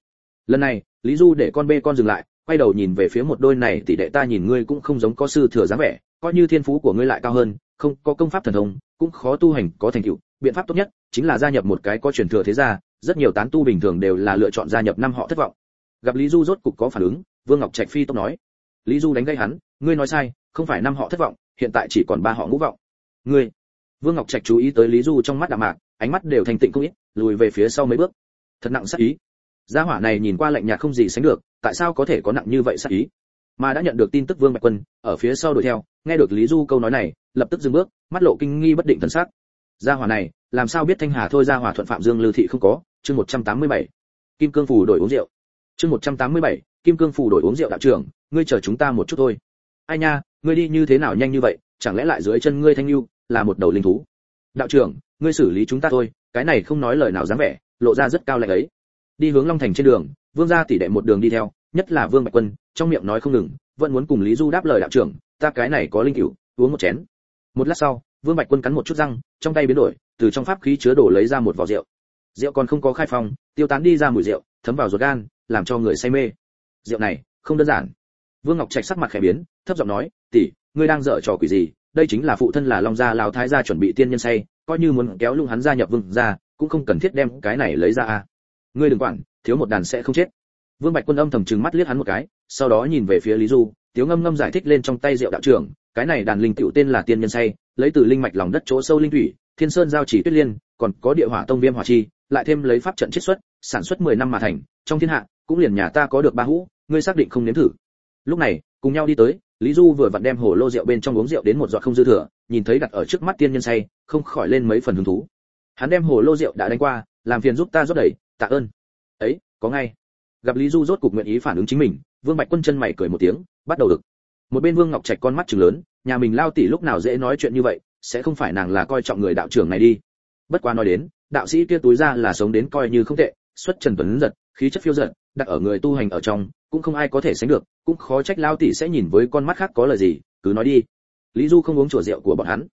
Lần này, lý du để con bê con dừng lại, quay đầu nhìn về phía một đôi này, tỷ đệ ta nhìn ngươi cũng không giống có sư thừa dáng vẻ, coi như thiên phú của ngươi lại cao hơn, không, có công pháp thần thông, cũng khó tu hành, có thành tựu, biện pháp tốt nhất chính là gia nhập một cái có truyền thừa thế gia, rất nhiều tán tu bình thường đều là lựa chọn gia nhập năm họ thất vọng gặp lý du rốt cục có phản ứng, vương ngọc trạch phi tốc nói. Lý du đánh gây hắn, ngươi nói sai, không phải năm họ thất vọng, hiện tại chỉ còn ba họ ngũ vọng. Ngươi. Vương ngọc trạch chú ý tới lý du trong mắt đạm mạc, ánh mắt đều thành tịnh không ít, lùi về phía sau mấy bước. Thật nặng sắc ý. Gia hỏa này nhìn qua lạnh nhạt không gì sánh được, tại sao có thể có nặng như vậy sắc ý? Mà đã nhận được tin tức vương bạch quân, ở phía sau đuổi theo, nghe được lý du câu nói này, lập tức dừng bước, mắt lộ kinh nghi bất định thần sắc. Gia hỏa này, làm sao biết thanh hà thôi gia hỏa thuận phạm dương lưu thị không có? Chương 187. kim cương phủ đổi uống rượu chương 187, kim cương phủ đổi uống rượu đạo trưởng ngươi chờ chúng ta một chút thôi. Ai nha ngươi đi như thế nào nhanh như vậy chẳng lẽ lại dưới chân ngươi thanh lưu là một đầu linh thú? Đạo trưởng ngươi xử lý chúng ta thôi cái này không nói lời nào dám vẻ lộ ra rất cao lạnh ấy. Đi hướng long thành trên đường vương gia tỷ đệ một đường đi theo nhất là vương bạch quân trong miệng nói không ngừng vẫn muốn cùng lý du đáp lời đạo trưởng ta cái này có linh cửu uống một chén. Một lát sau vương bạch quân cắn một chút răng trong tay biến đổi từ trong pháp khí chứa đổ lấy ra một vỏ rượu. Rượu còn không có khai phong tiêu tán đi ra mùi rượu thấm vào ruột gan làm cho người say mê. Rượu này, không đơn giản. Vương ngọc trạch sắc mặt khẽ biến, thấp giọng nói, tỷ, ngươi đang dở trò quỷ gì? Đây chính là phụ thân là long gia, lão thái gia chuẩn bị tiên nhân say, coi như muốn kéo lung hắn gia nhập vương gia, cũng không cần thiết đem cái này lấy ra a. Ngươi đừng quản, thiếu một đàn sẽ không chết. Vương bạch quân âm thầm trừng mắt liếc hắn một cái, sau đó nhìn về phía lý du, tiếu ngâm ngâm giải thích lên trong tay rượu đạo trưởng, cái này đàn linh tiểu tên là tiên nhân say, lấy từ linh mạch lòng đất chỗ sâu linh thủy, thiên sơn giao chỉ tuyết liên, còn có địa hỏa tông viêm hỏa chi, lại thêm lấy pháp trận chiết xuất, sản xuất 10 năm mà thành, trong thiên hạ cũng liền nhà ta có được ba hũ, ngươi xác định không nếm thử. Lúc này, cùng nhau đi tới, lý du vừa vặn đem hồ lô rượu bên trong uống rượu đến một giọt không dư thừa, nhìn thấy đặt ở trước mắt tiên nhân say, không khỏi lên mấy phần hứng thú. Hắn đem hồ lô rượu đã đánh qua, làm phiền giúp ta rót đầy, tạ ơn. Ấy, có ngay. Gặp lý du rốt cục nguyện ý phản ứng chính mình, vương bạch quân chân mày cười một tiếng, bắt đầu được một bên vương ngọc trạch con mắt trừng lớn, nhà mình lao tỷ lúc nào dễ nói chuyện như vậy, sẽ không phải nàng là coi trọng người đạo trưởng này đi. Bất quá nói đến, đạo sĩ kia túi ra là sống đến coi như không tệ, xuất trần tuấn giật, khí chất phiêu giật đặt ở người tu hành ở trong, cũng không ai có thể sánh được, cũng khó trách lao tỷ sẽ nhìn với con mắt khác có lời gì, cứ nói đi. Lý du không uống chùa rượu của bọn hắn.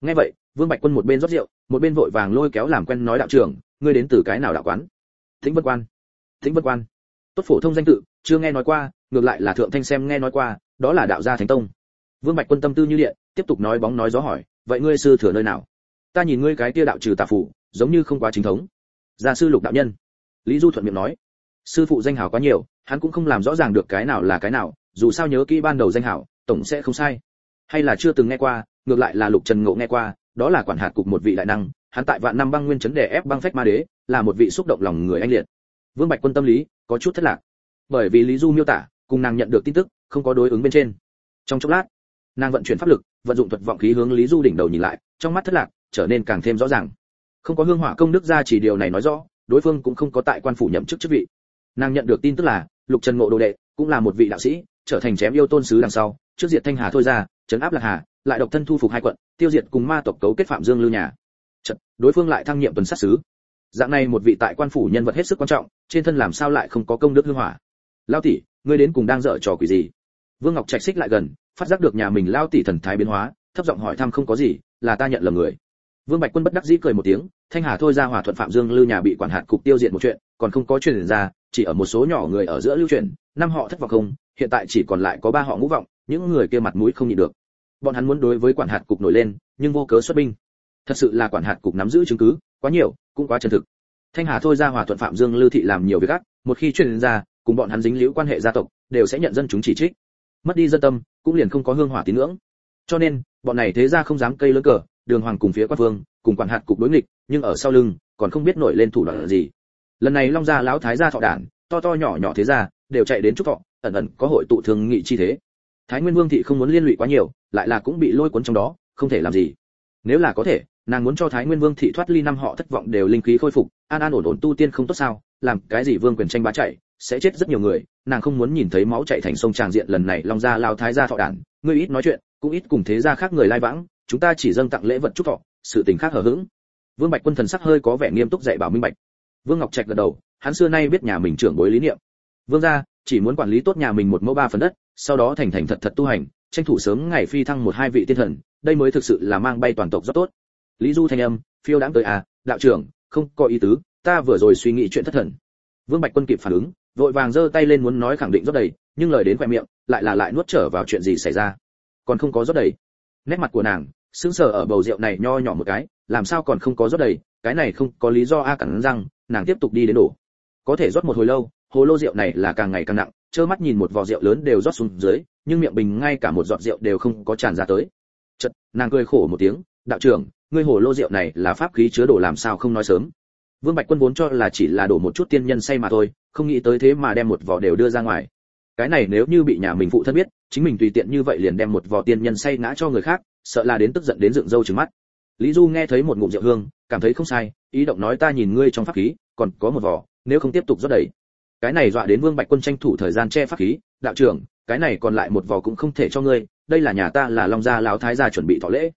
Nghe vậy, vương bạch quân một bên rót rượu, một bên vội vàng lôi kéo làm quen nói đạo trưởng, ngươi đến từ cái nào đạo quán? Thính bất quan. Thính bất quan. Tốt phổ thông danh tự, chưa nghe nói qua, ngược lại là thượng thanh xem nghe nói qua, đó là đạo gia thánh tông. Vương bạch quân tâm tư như điện, tiếp tục nói bóng nói gió hỏi, vậy ngươi sư thừa nơi nào? Ta nhìn ngươi cái kia đạo trừ tà phủ giống như không quá chính thống. Gia sư lục đạo nhân. Lý du thuận miệng nói sư phụ danh hào quá nhiều, hắn cũng không làm rõ ràng được cái nào là cái nào, dù sao nhớ kỹ ban đầu danh hào tổng sẽ không sai. Hay là chưa từng nghe qua, ngược lại là lục trần ngộ nghe qua, đó là quản hạt cục một vị đại năng, hắn tại vạn năm băng nguyên chấn đè ép băng phách ma đế, là một vị xúc động lòng người anh liệt. Vương bạch quân tâm lý, có chút thất lạc. Bởi vì lý du miêu tả, cùng nàng nhận được tin tức, không có đối ứng bên trên. Trong chốc lát, nàng vận chuyển pháp lực, vận dụng thuật vọng khí hướng lý du đỉnh đầu nhìn lại, trong mắt thất lạc, trở nên càng thêm rõ ràng. Không có hương hỏa công đức ra chỉ điều này nói rõ, đối phương cũng không có tại quan phủ nhậm chức chức vị nàng nhận được tin tức là lục trần ngộ đồ đệ cũng là một vị đạo sĩ trở thành chém yêu tôn sứ đằng sau trước diệt thanh hà thôi ra chấn áp lạc hà lại độc thân thu phục hai quận tiêu diệt cùng ma tộc cấu kết phạm dương lưu nhà. Chật, đối phương lại thăng nhiệm tuần sát sứ. Dạng này một vị tại quan phủ nhân vật hết sức quan trọng trên thân làm sao lại không có công đức hương hỏa? Lao tỷ ngươi đến cùng đang dở trò quỷ gì? Vương ngọc trạch xích lại gần phát giác được nhà mình lao tỷ thần thái biến hóa thấp giọng hỏi thăm không có gì là ta nhận lầm người. Vương bạch quân bất đắc dĩ cười một tiếng thanh hà thôi ra hòa thuận phạm dương lưu nhà bị quản hạt cục tiêu diệt một chuyện còn không có truyền ra, chỉ ở một số nhỏ người ở giữa lưu truyền năm họ thất vọng không, hiện tại chỉ còn lại có ba họ ngũ vọng, những người kia mặt mũi không nhịn được. Bọn hắn muốn đối với quản hạt cục nổi lên, nhưng vô cớ xuất binh. Thật sự là quản hạt cục nắm giữ chứng cứ, quá nhiều, cũng quá chân thực. Thanh hà thôi ra hòa thuận phạm dương lưu thị làm nhiều việc ác, một khi truyền ra, cùng bọn hắn dính liễu quan hệ gia tộc, đều sẽ nhận dân chúng chỉ trích. Mất đi dân tâm, cũng liền không có hương hỏa tín ngưỡng. Cho nên, bọn này thế ra không dám cây lớn cờ, đường hoàng cùng phía quan vương, cùng quản hạt cục đối nghịch, nhưng ở sau lưng, còn không biết nổi lên thủ đoạn gì lần này long gia lão thái gia thọ đản, to to nhỏ nhỏ thế gia, đều chạy đến chúc thọ, ẩn ẩn có hội tụ thường nghị chi thế. Thái nguyên vương thị không muốn liên lụy quá nhiều, lại là cũng bị lôi cuốn trong đó, không thể làm gì. Nếu là có thể, nàng muốn cho thái nguyên vương thị thoát ly năm họ thất vọng đều linh khí khôi phục, an an ổn ổn tu tiên không tốt sao, làm cái gì vương quyền tranh bá chạy, sẽ chết rất nhiều người, nàng không muốn nhìn thấy máu chảy thành sông tràng diện lần này long gia lao thái gia thọ đản, ngươi ít nói chuyện, cũng ít cùng thế gia khác người lai vãng, chúng ta chỉ dâng tặng lễ vật chúc thọ, sự tình khác hở hững. Vương bạch quân thần sắc hơi có vẻ nghiêm túc dạy bảo minh bạch vương ngọc trạch gật đầu, hắn xưa nay biết nhà mình trưởng bối lý niệm. Vương gia, chỉ muốn quản lý tốt nhà mình một mẫu ba phần đất, sau đó thành thành thật thật tu hành, tranh thủ sớm ngày phi thăng một hai vị tiên thần, đây mới thực sự là mang bay toàn tộc rất tốt. Lý du thanh âm, phiêu đãng tới à đạo trưởng, không có ý tứ, ta vừa rồi suy nghĩ chuyện thất thần. Vương bạch quân kịp phản ứng, vội vàng giơ tay lên muốn nói khẳng định rất đầy, nhưng lời đến khoe miệng, lại là lại nuốt trở vào chuyện gì xảy ra. Còn không có rót đầy. Nét mặt của nàng, sững sờ ở bầu rượu này nho nhỏ một cái, làm sao còn không có rót đầy, cái này không có lý do a cắn răng nàng tiếp tục đi đến đổ. Có thể rót một hồi lâu, hồ lô rượu này là càng ngày càng nặng, trơ mắt nhìn một vò rượu lớn đều rót xuống dưới, nhưng miệng bình ngay cả một giọt rượu đều không có tràn ra tới. Chật nàng cười khổ một tiếng, đạo trưởng, ngươi hồ lô rượu này là pháp khí chứa đổ làm sao không nói sớm? Vương bạch quân vốn cho là chỉ là đổ một chút tiên nhân say mà thôi, không nghĩ tới thế mà đem một vò đều đưa ra ngoài. Cái này nếu như bị nhà mình phụ thân biết, chính mình tùy tiện như vậy liền đem một vò tiên nhân say ngã cho người khác, sợ là đến tức giận đến dựng râu trừng mắt. Lý du nghe thấy một ngụm rượu hương, cảm thấy không sai ý động nói ta nhìn ngươi trong pháp khí, còn có một vò nếu không tiếp tục rót đầy. Cái này dọa đến vương bạch quân tranh thủ thời gian che pháp khí, đạo trưởng, cái này còn lại một vò cũng không thể cho ngươi, đây là nhà ta là long gia lão thái gia chuẩn bị thọ lễ.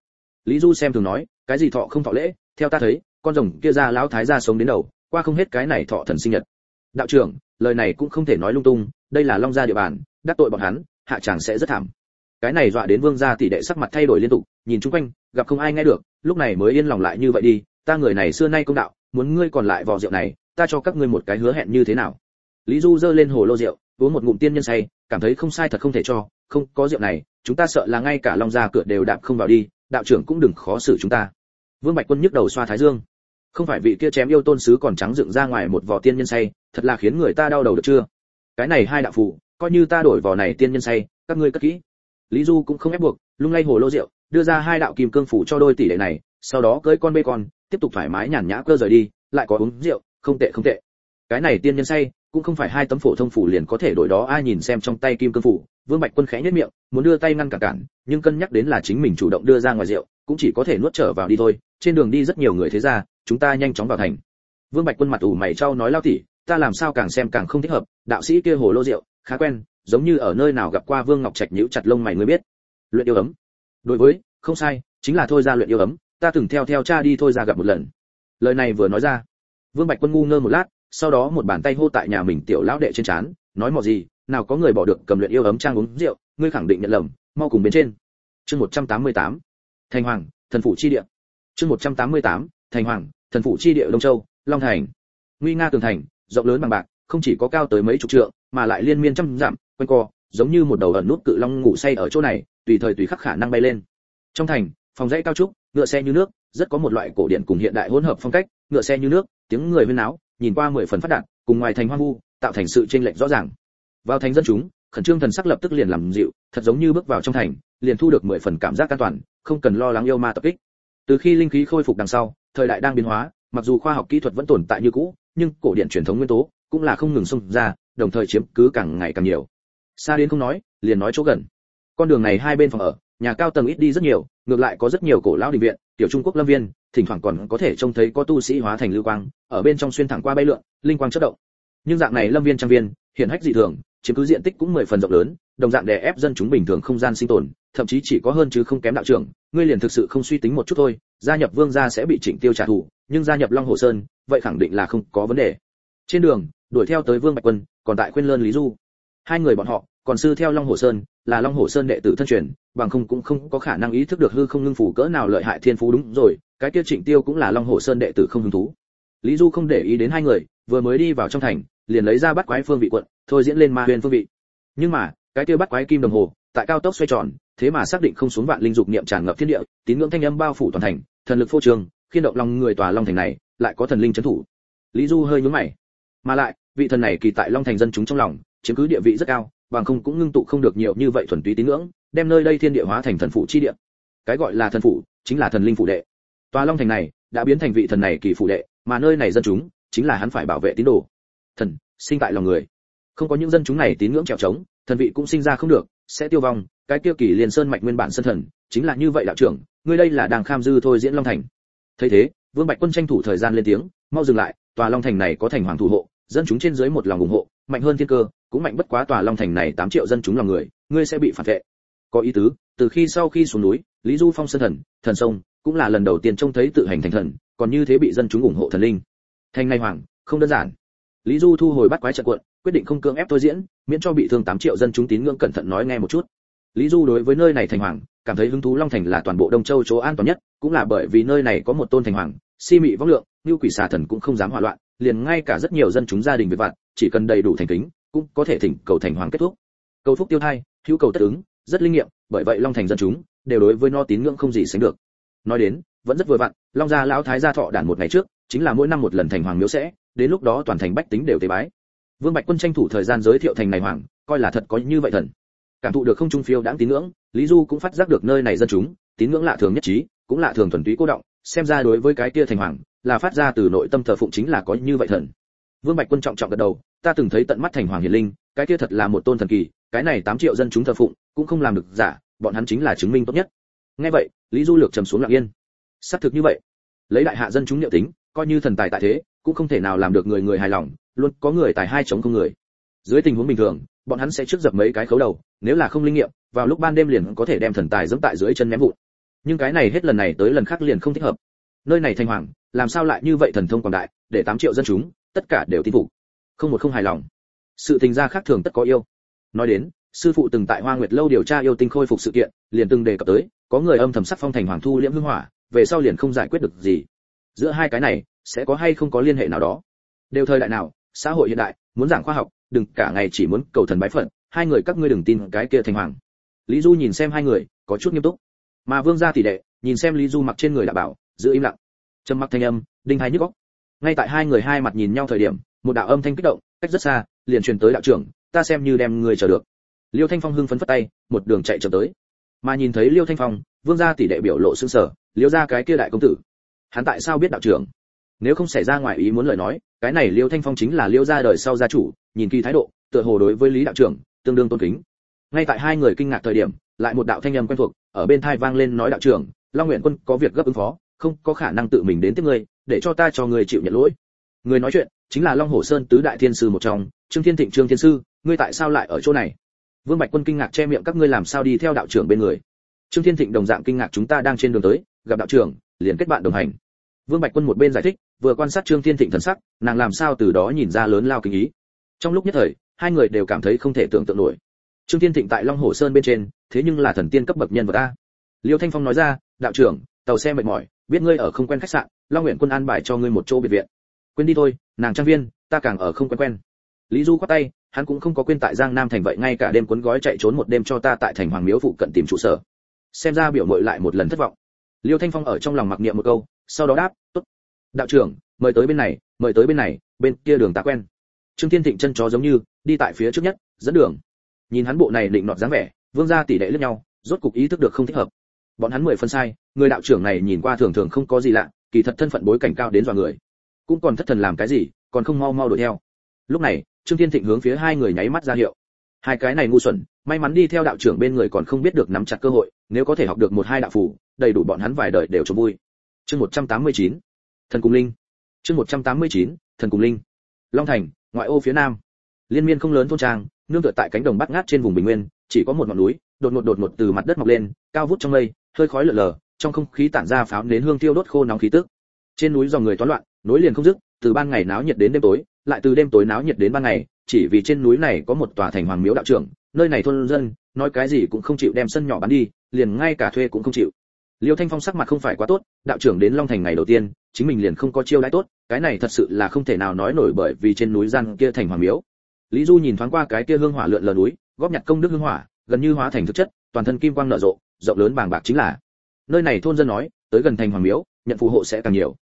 Lý du xem thường nói, cái gì thọ không thọ lễ, theo ta thấy, con rồng kia ra lão thái gia sống đến đầu, qua không hết cái này thọ thần sinh nhật. Đạo trưởng, lời này cũng không thể nói lung tung, đây là long gia địa bàn, đắc tội bọn hắn, hạ chàng sẽ rất thảm. Cái này dọa đến vương gia tỷ đệ sắc mặt thay đổi liên tục, nhìn chung quanh, gặp không ai nghe được, lúc này mới yên lòng lại như vậy đi ta người này xưa nay công đạo, muốn ngươi còn lại vò rượu này, ta cho các ngươi một cái hứa hẹn như thế nào? Lý du giơ lên hồ lô rượu, uống một ngụm tiên nhân say, cảm thấy không sai thật không thể cho, không, có rượu này, chúng ta sợ là ngay cả long gia cửa đều đạp không vào đi, đạo trưởng cũng đừng khó xử chúng ta. Vương bạch quân nhức đầu xoa thái dương. Không phải vị kia chém yêu tôn sứ còn trắng dựng ra ngoài một vò tiên nhân say, thật là khiến người ta đau đầu được chưa? Cái này hai đạo phụ coi như ta đổi vò này tiên nhân say, các ngươi cất kỹ. Lý du cũng không ép buộc, lung lay hồ lô rượu, đưa ra hai đạo kim cương phủ cho đôi tỷ lệ này, sau đó cưới con bê con tiếp tục thoải mái nhàn nhã cơ rời đi, lại có uống rượu, không tệ không tệ. Cái này tiên nhân say, cũng không phải hai tấm phổ thông phủ liền có thể đổi đó, ai nhìn xem trong tay kim cương phủ, vương bạch quân khẽ nhất miệng, muốn đưa tay ngăn cản cản, nhưng cân nhắc đến là chính mình chủ động đưa ra ngoài rượu, cũng chỉ có thể nuốt trở vào đi thôi. Trên đường đi rất nhiều người thế ra, chúng ta nhanh chóng vào thành. Vương bạch quân mặt ủ mày trao nói lao tỉ, ta làm sao càng xem càng không thích hợp, đạo sĩ kia hồ lô rượu, khá quen, giống như ở nơi nào gặp qua vương ngọc trạch nhíu chặt lông mày người biết. Luyện yêu ấm. Đối với, không sai, chính là thôi ra luyện yêu ấm ta từng theo theo cha đi thôi ra gặp một lần lời này vừa nói ra vương bạch quân ngu ngơ một lát sau đó một bàn tay hô tại nhà mình tiểu lão đệ trên trán, nói mò gì nào có người bỏ được cầm luyện yêu ấm trang uống rượu ngươi khẳng định nhận lầm mau cùng bên trên chương 188. thành hoàng thần phủ chi địa chương 188. thành hoàng thần phủ chi địa đông châu long thành nguy nga tường thành rộng lớn bằng bạc không chỉ có cao tới mấy chục trượng mà lại liên miên trăm dặm quanh co giống như một đầu ẩn nút cự long ngủ say ở chỗ này tùy thời tùy khắc khả năng bay lên trong thành phòng dãy cao trúc, ngựa xe như nước, rất có một loại cổ điển cùng hiện đại hỗn hợp phong cách, ngựa xe như nước, tiếng người huyên náo, nhìn qua mười phần phát đạt, cùng ngoài thành hoang vu, tạo thành sự chênh lệch rõ ràng. Vào thành dân chúng, khẩn trương thần sắc lập tức liền làm dịu, thật giống như bước vào trong thành, liền thu được mười phần cảm giác an toàn, không cần lo lắng yêu ma tập kích. Từ khi linh khí khôi phục đằng sau, thời đại đang biến hóa, mặc dù khoa học kỹ thuật vẫn tồn tại như cũ, nhưng cổ điển truyền thống nguyên tố cũng là không ngừng xông ra, đồng thời chiếm cứ càng ngày càng nhiều. Xa đến không nói, liền nói chỗ gần. Con đường này hai bên phòng ở nhà cao tầng ít đi rất nhiều, ngược lại có rất nhiều cổ lão đình viện, tiểu trung quốc lâm viên, thỉnh thoảng còn có thể trông thấy có tu sĩ hóa thành lưu quang, ở bên trong xuyên thẳng qua bay lượn, linh quang chớp động. Nhưng dạng này lâm viên trang viên hiện hách dị thường, chiếm cứ diện tích cũng mười phần rộng lớn, đồng dạng đè ép dân chúng bình thường không gian sinh tồn, thậm chí chỉ có hơn chứ không kém đạo trưởng, ngươi liền thực sự không suy tính một chút thôi, gia nhập vương gia sẽ bị trịnh tiêu trả thù, nhưng gia nhập long hồ sơn, vậy khẳng định là không có vấn đề. Trên đường, đuổi theo tới vương bạch quân, còn tại khuyên lơn lý du. Hai người bọn họ còn sư theo long hồ sơn, là long hồ sơn đệ tử thân truyền, bằng không cũng không có khả năng ý thức được hư không ngưng phủ cỡ nào lợi hại thiên phú đúng rồi, cái kia trịnh tiêu cũng là long hồ sơn đệ tử không hứng thú. Lý du không để ý đến hai người, vừa mới đi vào trong thành, liền lấy ra bắt quái phương vị quận, thôi diễn lên ma huyền phương vị. Nhưng mà, cái kia bắt quái kim đồng hồ, tại cao tốc xoay tròn, thế mà xác định không xuống vạn linh dục niệm tràn ngập thiên địa, tín ngưỡng thanh âm bao phủ toàn thành, thần lực phô trường khiên động lòng người tòa long thành này lại có thần linh trấn thủ. Lý du hơi nhướng mày. Mà lại, vị thần này kỳ tại long thành dân chúng trong lòng, chiếm cứ địa vị rất cao bằng không cũng ngưng tụ không được nhiều như vậy thuần túy tín ngưỡng, đem nơi đây thiên địa hóa thành thần phụ chi địa. Cái gọi là thần phụ chính là thần linh phụ đệ. Tòa long thành này đã biến thành vị thần này kỳ phụ đệ, mà nơi này dân chúng chính là hắn phải bảo vệ tín đồ. Thần, sinh tại lòng người. Không có những dân chúng này tín ngưỡng trèo trống, thần vị cũng sinh ra không được, sẽ tiêu vong. Cái kia kỳ liền sơn mạch nguyên bản sân thần, chính là như vậy đạo trưởng, ngươi đây là đang kham dư thôi diễn long thành. Thấy thế, vương bạch quân tranh thủ thời gian lên tiếng, mau dừng lại, tòa long thành này có thành hoàng thủ hộ, dân chúng trên dưới một lòng ủng hộ, mạnh hơn thiên cơ cũng mạnh bất quá tòa long thành này 8 triệu dân chúng là người, ngươi sẽ bị phản vệ. Có ý tứ, từ khi sau khi xuống núi, lý du phong sơn thần thần sông, cũng là lần đầu tiên trông thấy tự hành thành thần, còn như thế bị dân chúng ủng hộ thần linh. Thành này hoàng, không đơn giản. Lý du thu hồi bắt quái trận cuộn, quyết định không cưỡng ép tôi diễn, miễn cho bị thương 8 triệu dân chúng tín ngưỡng cẩn thận nói nghe một chút. Lý du đối với nơi này thành hoàng, cảm thấy hứng thú long thành là toàn bộ đông châu chỗ an toàn nhất, cũng là bởi vì nơi này có một tôn thành hoàng, si mị vong lượng, như quỷ xà thần cũng không dám hỏa loạn, liền ngay cả rất nhiều dân chúng gia đình việc vặt chỉ cần đầy đủ thành kính cũng có thể thỉnh cầu thành hoàng kết thúc. Cầu phúc tiêu thai, hữu cầu tất ứng, rất linh nghiệm, bởi vậy long thành dân chúng đều đối với no tín ngưỡng không gì sánh được. Nói đến, vẫn rất vừa vặn, long gia lão thái gia thọ đản một ngày trước, chính là mỗi năm một lần thành hoàng miếu sẽ, đến lúc đó toàn thành bách tính đều tế bái. Vương bạch quân tranh thủ thời gian giới thiệu thành này hoàng, coi là thật có như vậy thần. Cảm thụ được không trung phiêu đãng tín ngưỡng, lý du cũng phát giác được nơi này dân chúng, tín ngưỡng lạ thường nhất trí, cũng lạ thường thuần túy cô động, xem ra đối với cái kia thành hoàng, là phát ra từ nội tâm thờ phụng chính là có như vậy thần. Vương bạch quân trọng trọng gật đầu ta từng thấy tận mắt thành hoàng hiền linh, cái kia thật là một tôn thần kỳ, cái này 8 triệu dân chúng thờ phụng, cũng không làm được giả, bọn hắn chính là chứng minh tốt nhất. Nghe vậy, lý du lược trầm xuống lặng yên. Xác thực như vậy. Lấy đại hạ dân chúng liệu tính, coi như thần tài tại thế, cũng không thể nào làm được người người hài lòng, luôn có người tài hai chống không người. Dưới tình huống bình thường, bọn hắn sẽ trước dập mấy cái khấu đầu, nếu là không linh nghiệm, vào lúc ban đêm liền có thể đem thần tài dẫm tại dưới chân ném vụn. Nhưng cái này hết lần này tới lần khác liền không thích hợp. Nơi này thanh hoàng, làm sao lại như vậy thần thông quảng đại, để 8 triệu dân chúng, tất cả đều tin phục không một không hài lòng. Sự tình gia khác thường tất có yêu. Nói đến, sư phụ từng tại hoa nguyệt lâu điều tra yêu tinh khôi phục sự kiện, liền từng đề cập tới, có người âm thầm sắc phong thành hoàng thu liễm hương hỏa, về sau liền không giải quyết được gì. Giữa hai cái này, sẽ có hay không có liên hệ nào đó? Đều thời đại nào, xã hội hiện đại, muốn giảng khoa học, đừng cả ngày chỉ muốn cầu thần bái phận hai người các ngươi đừng tin cái kia thành hoàng. Lý du nhìn xem hai người, có chút nghiêm túc. Mà vương gia tỷ đệ, nhìn xem lý du mặc trên người đã bảo, giữ im lặng. Trầm mặc thanh âm, đinh hai nhức óc. Ngay tại hai người hai mặt nhìn nhau thời điểm một đạo âm thanh kích động, cách rất xa, liền truyền tới đạo trưởng, ta xem như đem người chờ được. Liêu thanh phong hưng phấn phất tay, một đường chạy chậm tới. Mà nhìn thấy liêu thanh phong, vương gia tỷ đệ biểu lộ sương sở liêu gia cái kia đại công tử. Hắn tại sao biết đạo trưởng? Nếu không xảy ra ngoài ý muốn lời nói, cái này liêu thanh phong chính là liêu gia đời sau gia chủ, nhìn kỳ thái độ, tựa hồ đối với lý đạo trưởng, tương đương tôn kính. Ngay tại hai người kinh ngạc thời điểm, lại một đạo thanh âm quen thuộc, ở bên thai vang lên nói đạo trưởng, long nguyện quân có việc gấp ứng phó, không có khả năng tự mình đến tiếp ngươi, để cho ta cho người chịu nhận lỗi. Người nói chuyện chính là long hồ sơn tứ đại thiên sư một trong, trương thiên thịnh, trương thiên sư, ngươi tại sao lại ở chỗ này? Vương bạch quân kinh ngạc che miệng, các ngươi làm sao đi theo đạo trưởng bên người? Trương thiên thịnh đồng dạng kinh ngạc, chúng ta đang trên đường tới, gặp đạo trưởng, liền kết bạn đồng hành. Vương bạch quân một bên giải thích, vừa quan sát trương thiên thịnh thần sắc, nàng làm sao từ đó nhìn ra lớn lao kinh ý. Trong lúc nhất thời, hai người đều cảm thấy không thể tưởng tượng nổi. Trương thiên thịnh tại long hồ sơn bên trên, thế nhưng là thần tiên cấp bậc nhân vật ta liêu thanh phong nói ra, đạo trưởng, tàu xe mệt mỏi, biết ngươi ở không quen khách sạn, long nguyện quân an bài cho ngươi một chỗ biệt viện quên đi thôi, nàng trang viên, ta càng ở không quen quen. Lý du khoát tay, hắn cũng không có quên tại giang nam thành vậy ngay cả đêm cuốn gói chạy trốn một đêm cho ta tại thành hoàng miếu phụ cận tìm trụ sở. Xem ra biểu mội lại một lần thất vọng. Liêu thanh phong ở trong lòng mặc niệm một câu, sau đó đáp, tốt. Đạo trưởng, mời tới bên này, mời tới bên này, bên kia đường ta quen. Trương thiên thịnh chân chó giống như, đi tại phía trước nhất, dẫn đường. Nhìn hắn bộ này định nọt dáng vẻ, vương gia tỷ đệ lẫn nhau, rốt cục ý thức được không thích hợp. Bọn hắn mười phân sai, người đạo trưởng này nhìn qua thường thường không có gì lạ, kỳ thật thân phận bối cảnh cao đến dọa người cũng còn thất thần làm cái gì, còn không mau mau đuổi theo. Lúc này, trương thiên thịnh hướng phía hai người nháy mắt ra hiệu. Hai cái này ngu xuẩn, may mắn đi theo đạo trưởng bên người còn không biết được nắm chặt cơ hội, nếu có thể học được một hai đạo phù, đầy đủ bọn hắn vài đời đều cho vui. Chương 189 thần cùng linh. Chương 189 thần cùng linh. Long thành, ngoại ô phía nam. Liên miên không lớn thôn trang, nương tựa tại cánh đồng bát ngát trên vùng bình nguyên, chỉ có một ngọn núi, đột ngột đột ngột từ mặt đất mọc lên, cao vút trong mây, hơi khói lờ lờ trong không khí tản ra pháo nến hương tiêu đốt khô nóng khí tức. Trên núi dòng người toán loạn nối liền không dứt, từ ban ngày náo nhiệt đến đêm tối, lại từ đêm tối náo nhiệt đến ban ngày, chỉ vì trên núi này có một tòa thành hoàng miếu đạo trưởng, nơi này thôn dân, nói cái gì cũng không chịu đem sân nhỏ bán đi, liền ngay cả thuê cũng không chịu. Liêu thanh phong sắc mặt không phải quá tốt, đạo trưởng đến long thành ngày đầu tiên, chính mình liền không có chiêu đãi tốt, cái này thật sự là không thể nào nói nổi bởi vì trên núi gian kia thành hoàng miếu. Lý du nhìn thoáng qua cái kia hương hỏa lượn lờ núi, góp nhặt công đức hương hỏa, gần như hóa thành thực chất, toàn thân kim quang nở rộ, rộng lớn bàng bạc chính là. Nơi này thôn dân nói, tới gần thành hoàng miếu, nhận phù hộ sẽ càng nhiều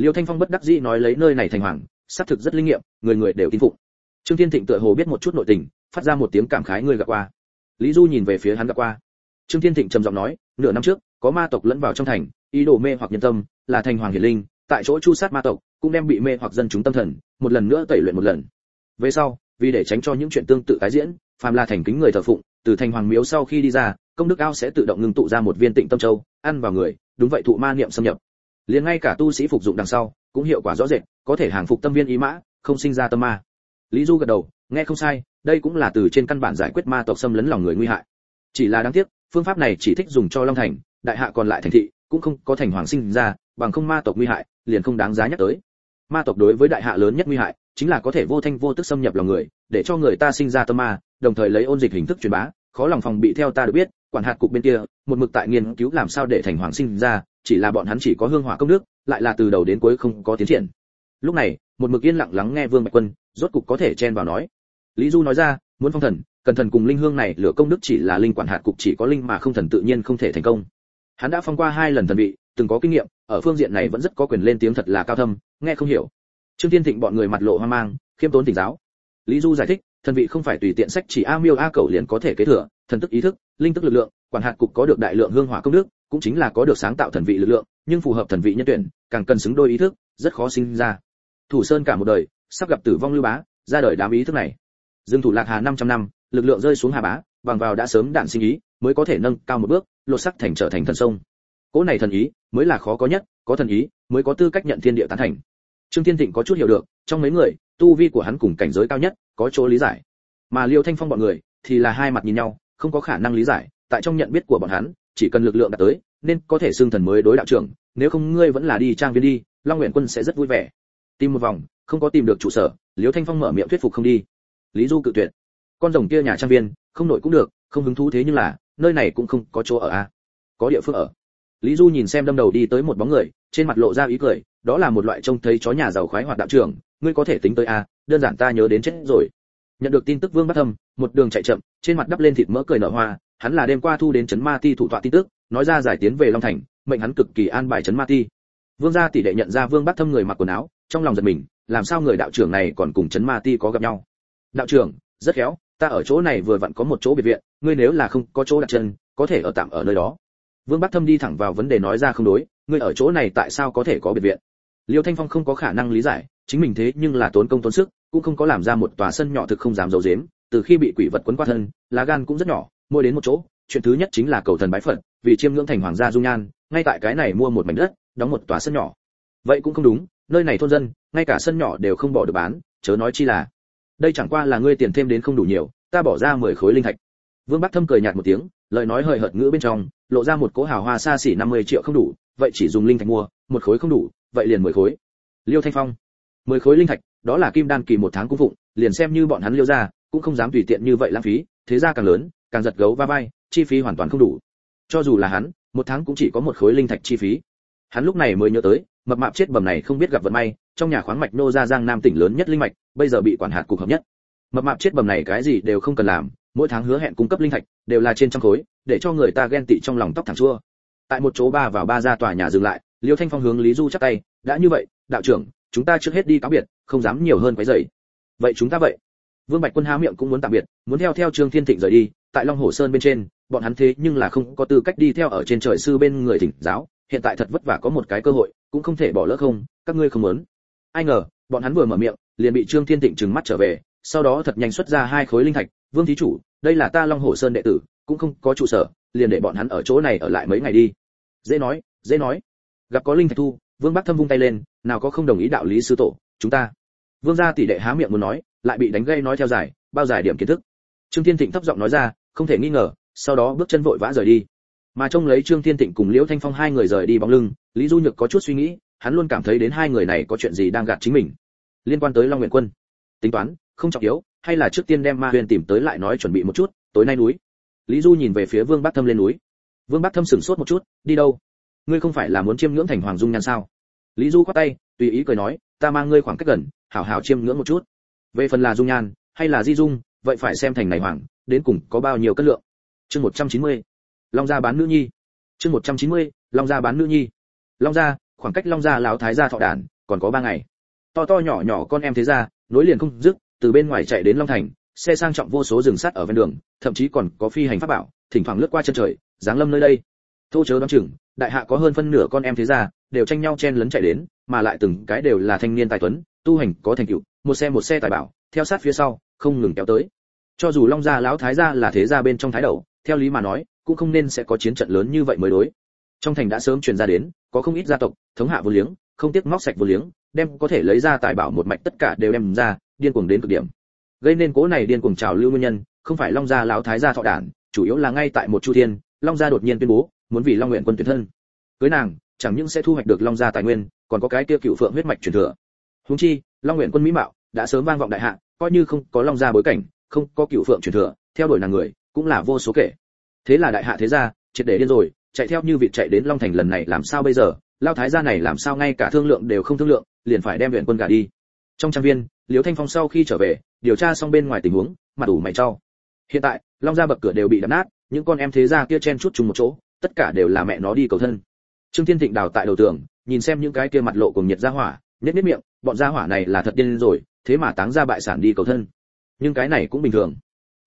liêu thanh phong bất đắc dĩ nói lấy nơi này thành hoàng, xác thực rất linh nghiệm, người người đều tin phục trương thiên thịnh tựa hồ biết một chút nội tình, phát ra một tiếng cảm khái người gặp qua. Lý du nhìn về phía hắn gặp qua. Trương thiên thịnh trầm giọng nói, nửa năm trước, có ma tộc lẫn vào trong thành, ý đồ mê hoặc nhân tâm, là thành hoàng hiển linh, tại chỗ chu sát ma tộc, cũng đem bị mê hoặc dân chúng tâm thần, một lần nữa tẩy luyện một lần. Về sau, vì để tránh cho những chuyện tương tự tái diễn, phàm là thành kính người thờ phụng, từ thành hoàng miếu sau khi đi ra, công đức ao sẽ tự động ngưng tụ ra một viên tịnh tâm châu, ăn vào người, đúng vậy thụ ma niệm xâm nhập liền ngay cả tu sĩ phục dụng đằng sau cũng hiệu quả rõ rệt, có thể hàng phục tâm viên ý mã, không sinh ra tâm ma. Lý du gật đầu, nghe không sai, đây cũng là từ trên căn bản giải quyết ma tộc xâm lấn lòng người nguy hại. Chỉ là đáng tiếc, phương pháp này chỉ thích dùng cho long thành, đại hạ còn lại thành thị, cũng không có thành hoàng sinh ra, bằng không ma tộc nguy hại, liền không đáng giá nhắc tới. Ma tộc đối với đại hạ lớn nhất nguy hại, chính là có thể vô thanh vô tức xâm nhập lòng người, để cho người ta sinh ra tâm ma, đồng thời lấy ôn dịch hình thức truyền bá, khó lòng phòng bị theo ta được biết, quản hạt cục bên kia, một mực tại nghiên cứu làm sao để thành hoàng sinh ra chỉ là bọn hắn chỉ có hương hỏa công đức, lại là từ đầu đến cuối không có tiến triển. Lúc này, một mực yên lặng lắng nghe vương bạch quân, rốt cục có thể chen vào nói. Lý du nói ra, muốn phong thần, cần thần cùng linh hương này lửa công đức chỉ là linh quản hạt cục chỉ có linh mà không thần tự nhiên không thể thành công. Hắn đã phong qua hai lần thần vị, từng có kinh nghiệm, ở phương diện này vẫn rất có quyền lên tiếng thật là cao thâm, nghe không hiểu. Trương thiên thịnh bọn người mặt lộ hoang mang, khiêm tốn tỉnh giáo. Lý du giải thích, thần vị không phải tùy tiện sách chỉ a miêu a cầu liền có thể kế thừa, thần tức ý thức, linh tức lực lượng, quản hạt cục có được đại lượng hương hỏa công đức cũng chính là có được sáng tạo thần vị lực lượng, nhưng phù hợp thần vị nhân tuyển, càng cần xứng đôi ý thức, rất khó sinh ra. Thủ sơn cả một đời, sắp gặp tử vong lưu bá, ra đời đám ý thức này. Dương thủ lạc hà 500 năm, lực lượng rơi xuống hà bá, bằng vào đã sớm đạn sinh ý, mới có thể nâng cao một bước, lột sắc thành trở thành thần sông. Cỗ này thần ý, mới là khó có nhất, có thần ý, mới có tư cách nhận thiên địa tán thành. Trương thiên thịnh có chút hiểu được, trong mấy người, tu vi của hắn cùng cảnh giới cao nhất, có chỗ lý giải. Mà liêu thanh phong bọn người, thì là hai mặt nhìn nhau, không có khả năng lý giải, tại trong nhận biết của bọn hắn chỉ cần lực lượng đạt tới, nên có thể xưng thần mới đối đạo trưởng, nếu không ngươi vẫn là đi trang viên đi, long nguyện quân sẽ rất vui vẻ. Tìm một vòng, không có tìm được trụ sở, liễu thanh phong mở miệng thuyết phục không đi. Lý du cự tuyệt. Con rồng kia nhà trang viên, không nội cũng được, không hứng thú thế nhưng là, nơi này cũng không có chỗ ở à? Có địa phương ở. Lý du nhìn xem đâm đầu đi tới một bóng người, trên mặt lộ ra ý cười, đó là một loại trông thấy chó nhà giàu khoái hoạt đạo trưởng, ngươi có thể tính tới à đơn giản ta nhớ đến chết rồi nhận được tin tức vương bắt thâm, một đường chạy chậm, trên mặt đắp lên thịt mỡ cười nở hoa, hắn là đêm qua thu đến trấn ma ti thủ tọa tin tức, nói ra giải tiến về long thành, mệnh hắn cực kỳ an bài trấn ma ti. Vương gia tỷ đệ nhận ra vương bắt thâm người mặc quần áo, trong lòng giật mình, làm sao người đạo trưởng này còn cùng trấn ma ti có gặp nhau? Đạo trưởng, rất khéo, ta ở chỗ này vừa vặn có một chỗ biệt viện, ngươi nếu là không có chỗ đặt chân, có thể ở tạm ở nơi đó. Vương bắc thâm đi thẳng vào vấn đề nói ra không đối, ngươi ở chỗ này tại sao có thể có biệt viện? Liêu thanh phong không có khả năng lý giải, chính mình thế nhưng là tốn công tốn sức cũng không có làm ra một tòa sân nhỏ thực không dám giấu giếm, từ khi bị quỷ vật quấn qua thân, lá gan cũng rất nhỏ mua đến một chỗ, chuyện thứ nhất chính là cầu thần bái phật, vì chiêm ngưỡng thành hoàng gia dung nhan, ngay tại cái này mua một mảnh đất, đóng một tòa sân nhỏ. Vậy cũng không đúng, nơi này thôn dân, ngay cả sân nhỏ đều không bỏ được bán, chớ nói chi là, đây chẳng qua là ngươi tiền thêm đến không đủ nhiều, ta bỏ ra mười khối linh thạch. Vương bắc thâm cười nhạt một tiếng, lời nói hời hợt ngữ bên trong, lộ ra một cỗ hào hoa xa xỉ 50 triệu không đủ, vậy chỉ dùng linh thạch mua, một khối không đủ, vậy liền mười khối. Liêu thanh phong, mười khối linh thạch đó là kim đan kỳ một tháng cung phụng, liền xem như bọn hắn liêu ra, cũng không dám tùy tiện như vậy lãng phí, thế ra càng lớn, càng giật gấu va vai, chi phí hoàn toàn không đủ. Cho dù là hắn, một tháng cũng chỉ có một khối linh thạch chi phí. Hắn lúc này mới nhớ tới, mập mạp chết bầm này không biết gặp vận may, trong nhà khoáng mạch nô gia giang nam tỉnh lớn nhất linh mạch, bây giờ bị quản hạt cục hợp nhất. Mập mạp chết bầm này cái gì đều không cần làm, mỗi tháng hứa hẹn cung cấp linh thạch, đều là trên trăm khối, để cho người ta ghen tị trong lòng tóc thẳng chua. Tại một chỗ ba vào ba ra tòa nhà dừng lại, liêu thanh phong hướng lý du chắc tay, đã như vậy, đạo trưởng chúng ta trước hết đi cáo biệt, không dám nhiều hơn quấy rầy. Vậy chúng ta vậy. Vương bạch quân há miệng cũng muốn tạm biệt, muốn theo theo trương thiên thịnh rời đi, tại long hồ sơn bên trên, bọn hắn thế nhưng là không có tư cách đi theo ở trên trời sư bên người thỉnh giáo, hiện tại thật vất vả có một cái cơ hội, cũng không thể bỏ lỡ không, các ngươi không muốn. Ai ngờ, bọn hắn vừa mở miệng, liền bị trương thiên thịnh trừng mắt trở về, sau đó thật nhanh xuất ra hai khối linh thạch, vương thí chủ, đây là ta long hồ sơn đệ tử, cũng không có trụ sở, liền để bọn hắn ở chỗ này ở lại mấy ngày đi. Dễ nói dễ nói. Gặp có linh thạch thu vương bắc thâm vung tay lên, nào có không đồng ý đạo lý sư tổ, chúng ta. Vương gia tỷ đệ há miệng muốn nói, lại bị đánh gây nói theo dài, bao dài điểm kiến thức. Trương thiên thịnh thấp giọng nói ra, không thể nghi ngờ, sau đó bước chân vội vã rời đi. Mà trông lấy trương thiên thịnh cùng liễu thanh phong hai người rời đi bóng lưng, lý du nhược có chút suy nghĩ, hắn luôn cảm thấy đến hai người này có chuyện gì đang gạt chính mình. Liên quan tới long nguyện quân, tính toán, không trọng yếu, hay là trước tiên đem ma huyền tìm tới lại nói chuẩn bị một chút, tối nay núi. Lý du nhìn về phía vương bắc thâm lên núi. Vương bắc thâm sửng sốt một chút, đi đâu? Ngươi không phải là muốn chiêm ngưỡng thành hoàng dung nhan sao? Lý du quát tay, tùy ý cười nói, ta mang ngươi khoảng cách gần, hảo hảo chiêm ngưỡng một chút. Về phần là dung nhan, hay là di dung, vậy phải xem thành này hoàng, đến cùng có bao nhiêu cân lượng. Chương 190. long gia bán nữ nhi. Chương 190. long gia bán nữ nhi. Long gia, khoảng cách long gia lão thái gia thọ đàn, còn có ba ngày. To to nhỏ nhỏ con em thế gia nối liền không dứt, từ bên ngoài chạy đến long thành, xe sang trọng vô số rừng sắt ở ven đường, thậm chí còn có phi hành pháp bảo, thỉnh thoảng lướt qua chân trời, giáng lâm nơi đây. Thô chớ đoán chừng đại hạ có hơn phân nửa con em thế gia, đều tranh nhau chen lấn chạy đến, mà lại từng cái đều là thanh niên tài tuấn, tu hành có thành tựu, một xe một xe tài bảo, theo sát phía sau, không ngừng kéo tới. Cho dù long gia lão thái gia là thế gia bên trong thái đầu, theo lý mà nói, cũng không nên sẽ có chiến trận lớn như vậy mới đối. Trong thành đã sớm truyền ra đến, có không ít gia tộc, thống hạ vô liếng, không tiếc móc sạch vô liếng, đem có thể lấy ra tài bảo một mạch tất cả đều đem ra, điên cuồng đến cực điểm. Gây nên cố này điên cuồng trào lưu nguyên nhân, không phải long gia lão thái gia thọ đản, chủ yếu là ngay tại một chu thiên, long gia đột nhiên tuyên bố muốn vì long nguyện quân tuyển thân. Cưới nàng, chẳng những sẽ thu hoạch được long gia tài nguyên, còn có cái kia cựu phượng huyết mạch truyền thừa. Huống chi, long nguyện quân mỹ mạo đã sớm vang vọng đại hạ, coi như không có long gia bối cảnh, không có cựu phượng truyền thừa, theo đuổi nàng người, cũng là vô số kể. Thế là đại hạ thế gia, triệt để điên rồi, chạy theo như vịt chạy đến long thành lần này làm sao bây giờ? Lao thái gia này làm sao ngay cả thương lượng đều không thương lượng, liền phải đem viện quân gà đi. Trong trang viên, liễu thanh phong sau khi trở về, điều tra xong bên ngoài tình huống, mặt ủ mày cho. Hiện tại, long gia bậc cửa đều bị đập nát, những con em thế gia kia chen chút chung một chỗ tất cả đều là mẹ nó đi cầu thân. Trương thiên thịnh đào tại đầu tường, nhìn xem những cái kia mặt lộ cùng nhiệt gia hỏa nhất nhất miệng, bọn gia hỏa này là thật điên rồi, thế mà táng ra bại sản đi cầu thân. Nhưng cái này cũng bình thường.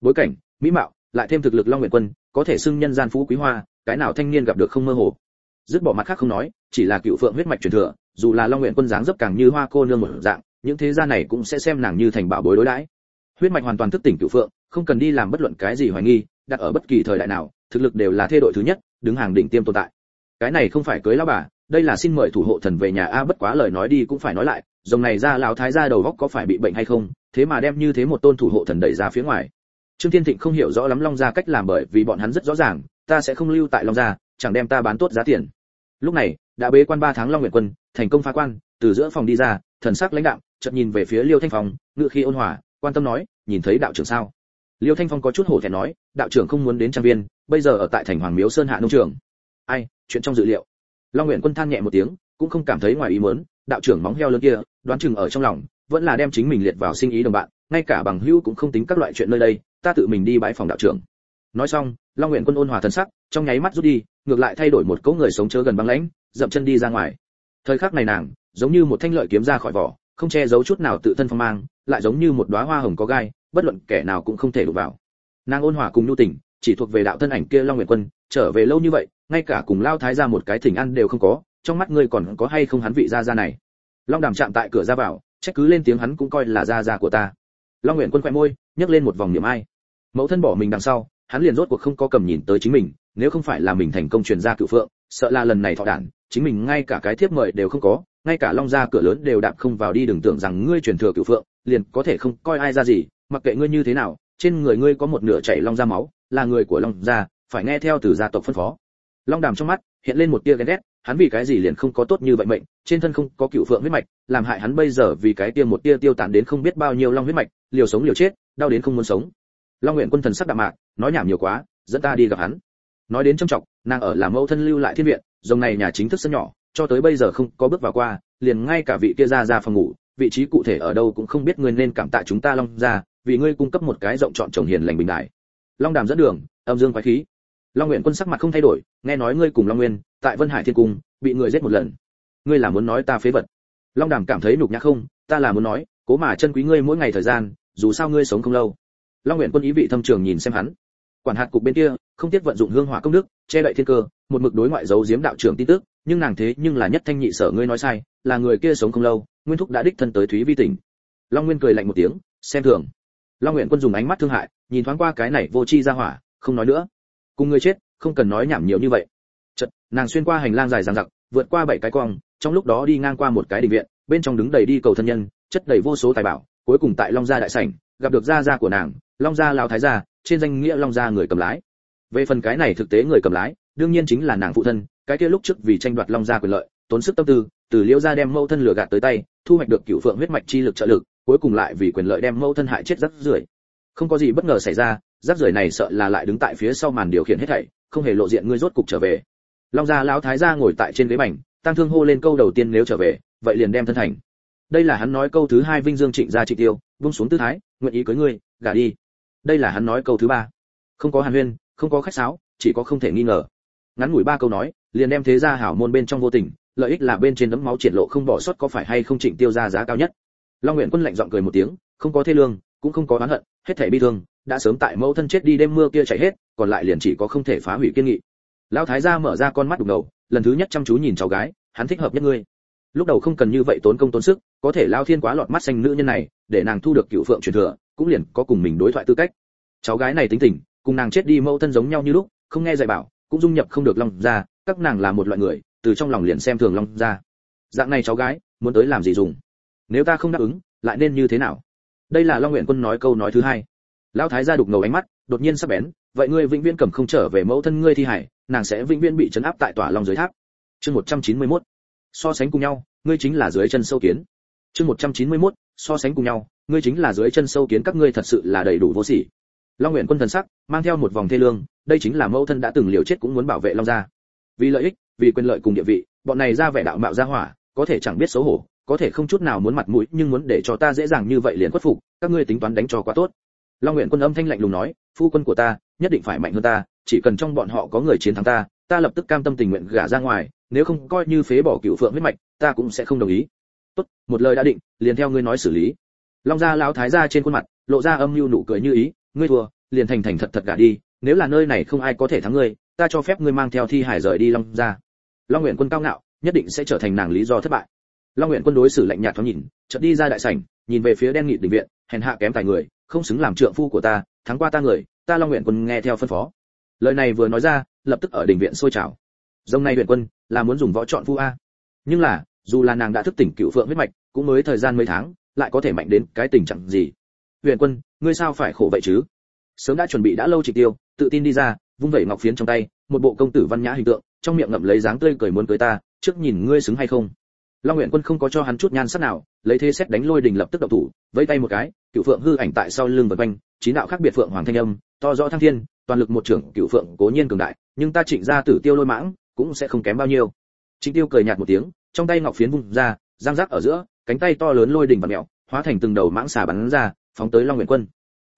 Bối cảnh, mỹ mạo, lại thêm thực lực long nguyện quân, có thể xưng nhân gian phú quý hoa, cái nào thanh niên gặp được không mơ hồ. Dứt bỏ mặt khác không nói, chỉ là cựu phượng huyết mạch truyền thừa, dù là long nguyện quân dáng dấp càng như hoa cô nương một dạng, những thế gia này cũng sẽ xem nàng như thành bảo bối đối đãi. Huyết mạch hoàn toàn thức tỉnh cựu phượng, không cần đi làm bất luận cái gì hoài nghi, đặt ở bất kỳ thời đại nào, thực lực đều là thê đội thứ nhất đứng hàng đỉnh tiêm tồn tại. Cái này không phải cưới lão bà đây là xin mời thủ hộ thần về nhà a bất quá lời nói đi cũng phải nói lại dòng này ra lão thái gia đầu góc có phải bị bệnh hay không thế mà đem như thế một tôn thủ hộ thần đẩy ra phía ngoài. Trương thiên thịnh không hiểu rõ lắm long gia cách làm bởi vì bọn hắn rất rõ ràng ta sẽ không lưu tại long gia chẳng đem ta bán tốt giá tiền. Lúc này đã bế quan ba tháng long nguyện quân thành công phá quan từ giữa phòng đi ra thần sắc lãnh đạm chợt nhìn về phía liêu thanh Phòng, ngựa khi ôn hòa quan tâm nói nhìn thấy đạo trưởng sao? Liêu thanh phong có chút hổ thẹn nói, đạo trưởng không muốn đến trang viên, bây giờ ở tại thành hoàng miếu sơn hạ nông trường. Ai, chuyện trong dự liệu. Long nguyện quân than nhẹ một tiếng, cũng không cảm thấy ngoài ý muốn, đạo trưởng móng heo lớn kia, đoán chừng ở trong lòng, vẫn là đem chính mình liệt vào sinh ý đồng bạn, ngay cả bằng hữu cũng không tính các loại chuyện nơi đây, ta tự mình đi bãi phòng đạo trưởng. Nói xong, long nguyện quân ôn hòa thần sắc, trong nháy mắt rút đi, ngược lại thay đổi một cỗ người sống chớ gần băng lãnh, dậm chân đi ra ngoài. Thời khắc này nàng, giống như một thanh lợi kiếm ra khỏi vỏ, không che giấu chút nào tự thân phong mang, lại giống như một đóa hoa hồng có gai bất luận kẻ nào cũng không thể đụng vào. Nàng ôn hòa cùng nhu tình, chỉ thuộc về đạo thân ảnh kia long nguyện quân, trở về lâu như vậy, ngay cả cùng lao thái ra một cái thỉnh ăn đều không có, trong mắt ngươi còn có hay không hắn vị gia gia này? Long đàm chạm tại cửa ra vào, trách cứ lên tiếng hắn cũng coi là gia gia của ta. Long nguyện quân khoe môi, nhấc lên một vòng niệm ai. Mẫu thân bỏ mình đằng sau, hắn liền rốt cuộc không có cầm nhìn tới chính mình, nếu không phải là mình thành công truyền ra cựu phượng, sợ là lần này thọ đản, chính mình ngay cả cái thiếp mời đều không có, ngay cả long gia cửa lớn đều đạp không vào đi đừng tưởng rằng ngươi truyền thừa cựu phượng, liền có thể không coi ai ra gì mặc kệ ngươi như thế nào, trên người ngươi có một nửa chảy long gia máu, là người của long gia, phải nghe theo từ gia tộc phân phó. Long đàm trong mắt hiện lên một tia ghen ghét, hắn vì cái gì liền không có tốt như vậy mệnh, trên thân không có cựu phượng huyết mạch, làm hại hắn bây giờ vì cái tia một tia tiêu tản đến không biết bao nhiêu long huyết mạch, liều sống liều chết, đau đến không muốn sống. Long nguyện quân thần sắc đạm mạc, nói nhảm nhiều quá, dẫn ta đi gặp hắn. Nói đến trâm trọng, nàng ở làm mẫu thân lưu lại thiên viện, dòng này nhà chính thức sân nhỏ, cho tới bây giờ không có bước vào qua, liền ngay cả vị kia ra ra phòng ngủ, vị trí cụ thể ở đâu cũng không biết người nên cảm tạ chúng ta long ra vì ngươi cung cấp một cái rộng trọn trồng hiền lành bình đại. Long đàm dẫn đường, âm dương quái khí. Long nguyện quân sắc mặt không thay đổi, nghe nói ngươi cùng long nguyên, tại vân hải thiên cung, bị người giết một lần. Ngươi là muốn nói ta phế vật. Long đàm cảm thấy nhục nhã không, ta là muốn nói, cố mà chân quý ngươi mỗi ngày thời gian, dù sao ngươi sống không lâu. Long nguyện quân ý vị thâm trường nhìn xem hắn. Quản hạt cục bên kia, không tiếc vận dụng hương hỏa công đức, che đậy thiên cơ, một mực đối ngoại giấu giếm đạo trưởng tin tức, nhưng nàng thế nhưng là nhất thanh nhị sở ngươi nói sai, là người kia sống không lâu, nguyên thúc đã đích thân tới thúy vi tỉnh. Long nguyên cười lạnh một tiếng, xem thường long nguyện quân dùng ánh mắt thương hại, nhìn thoáng qua cái này vô chi ra hỏa, không nói nữa. Cùng người chết, không cần nói nhảm nhiều như vậy. Chật nàng xuyên qua hành lang dài dằng dặc, vượt qua bảy cái cong, trong lúc đó đi ngang qua một cái đình viện, bên trong đứng đầy đi cầu thân nhân, chất đầy vô số tài bảo, cuối cùng tại long gia đại sảnh, gặp được gia gia của nàng, long gia lão thái gia, trên danh nghĩa long gia người cầm lái. Về phần cái này thực tế người cầm lái, đương nhiên chính là nàng phụ thân, cái kia lúc trước vì tranh đoạt long gia quyền lợi, tốn sức tâm tư, từ liễu gia đem mâu thân lừa gạt tới tay, thu hoạch được cửu phượng huyết mạch chi lực trợ lực cuối cùng lại vì quyền lợi đem mâu thân hại chết rắc rưởi. Không có gì bất ngờ xảy ra, rắc rưởi này sợ là lại đứng tại phía sau màn điều khiển hết thảy, không hề lộ diện ngươi rốt cục trở về. Long gia lão thái gia ngồi tại trên ghế bành, tăng thương hô lên câu đầu tiên nếu trở về, vậy liền đem thân thành. Đây là hắn nói câu thứ hai vinh dương trịnh gia trịnh tiêu, buông xuống tư thái, nguyện ý cưới ngươi, gả đi. Đây là hắn nói câu thứ ba. Không có hàn huyên, không có khách sáo, chỉ có không thể nghi ngờ. Ngắn ngủi ba câu nói, liền đem thế gia hảo môn bên trong vô tình, lợi ích là bên trên đấm máu triển lộ không bỏ sót có phải hay không trịnh tiêu ra giá cao nhất long nguyện quân lạnh giọng cười một tiếng, không có thê lương, cũng không có oán hận, hết thảy bi thương, đã sớm tại mẫu thân chết đi đêm mưa kia chảy hết, còn lại liền chỉ có không thể phá hủy kiên nghị. Lão thái gia mở ra con mắt đục ngầu lần thứ nhất chăm chú nhìn cháu gái, hắn thích hợp nhất ngươi. Lúc đầu không cần như vậy tốn công tốn sức, có thể lao thiên quá lọt mắt xanh nữ nhân này, để nàng thu được cựu phượng truyền thừa, cũng liền có cùng mình đối thoại tư cách. Cháu gái này tính tình, cùng nàng chết đi mẫu thân giống nhau như lúc, không nghe dạy bảo, cũng dung nhập không được long ra các nàng là một loại người, từ trong lòng liền xem thường long ra dạng này cháu gái, muốn tới làm gì dùng? Nếu ta không đáp ứng, lại nên như thế nào đây là long nguyện quân nói câu nói thứ hai lão thái gia đục ngầu ánh mắt, đột nhiên sắp bén, vậy ngươi vĩnh viễn cầm không trở về mẫu thân ngươi thi hải, nàng sẽ vĩnh viễn bị trấn áp tại tòa long dưới tháp chương 191. so sánh cùng nhau, ngươi chính là dưới chân sâu kiến chương 191. so sánh cùng nhau, ngươi chính là dưới chân sâu kiến các ngươi thật sự là đầy đủ vô sỉ long nguyện quân thần sắc, mang theo một vòng thê lương, đây chính là mẫu thân đã từng liều chết cũng muốn bảo vệ long gia vì lợi ích, vì quyền lợi cùng địa vị, bọn này ra vẻ đạo mạo ra hỏa có thể chẳng biết xấu hổ, có thể không chút nào muốn mặt mũi, nhưng muốn để cho ta dễ dàng như vậy liền khuất phục, các ngươi tính toán đánh cho quá tốt. Long nguyện quân âm thanh lạnh lùng nói, phu quân của ta, nhất định phải mạnh hơn ta, chỉ cần trong bọn họ có người chiến thắng ta ta lập tức cam tâm tình nguyện gả ra ngoài, nếu không coi như phế bỏ cựu phượng huyết mạch, ta cũng sẽ không đồng ý. Tốt, một lời đã định, liền theo ngươi nói xử lý. Long gia lão thái gia trên khuôn mặt, lộ ra âm mưu nụ cười như ý, ngươi thua, liền thành thành thật thật gả đi, nếu là nơi này không ai có thể thắng ngươi, ta cho phép ngươi mang theo thi hải rời đi, long gia. Long nguyện quân cao ngạo nhất định sẽ trở thành nàng lý do thất bại. Long nguyện quân đối xử lạnh nhạt thoáng nhìn, chợt đi ra đại sảnh, nhìn về phía đen nghị đình viện, hèn hạ kém tài người, không xứng làm trượng phu của ta, thắng qua ta người, ta long nguyện quân nghe theo phân phó. Lời này vừa nói ra, lập tức ở đình viện sôi trào. Dòng này huyện quân, là muốn dùng võ chọn phu a. Nhưng là, dù là nàng đã thức tỉnh cựu phượng huyết mạch, cũng mới thời gian mấy tháng, lại có thể mạnh đến cái tình trạng gì? Huyền quân, ngươi sao phải khổ vậy chứ? Sớm đã chuẩn bị đã lâu chỉ tiêu, tự tin đi ra, vung vẩy ngọc phiến trong tay, một bộ công tử văn nhã hình tượng, trong miệng ngậm lấy dáng tươi cười muốn cưới ta trước nhìn ngươi xứng hay không? Long nguyện quân không có cho hắn chút nhan sắc nào, lấy thế xét đánh lôi đình lập tức động thủ, vẫy tay một cái, cựu phượng hư ảnh tại sau lưng vật quanh, chín đạo khác biệt phượng hoàng thanh âm, to rõ thăng thiên, toàn lực một trưởng, cựu phượng cố nhiên cường đại, nhưng ta trịnh ra tử tiêu lôi mãng, cũng sẽ không kém bao nhiêu. Trịnh tiêu cười nhạt một tiếng, trong tay ngọc phiến vung ra, giang giác ở giữa, cánh tay to lớn lôi đình và mẹo, hóa thành từng đầu mãng xà bắn ra, phóng tới long nguyện quân.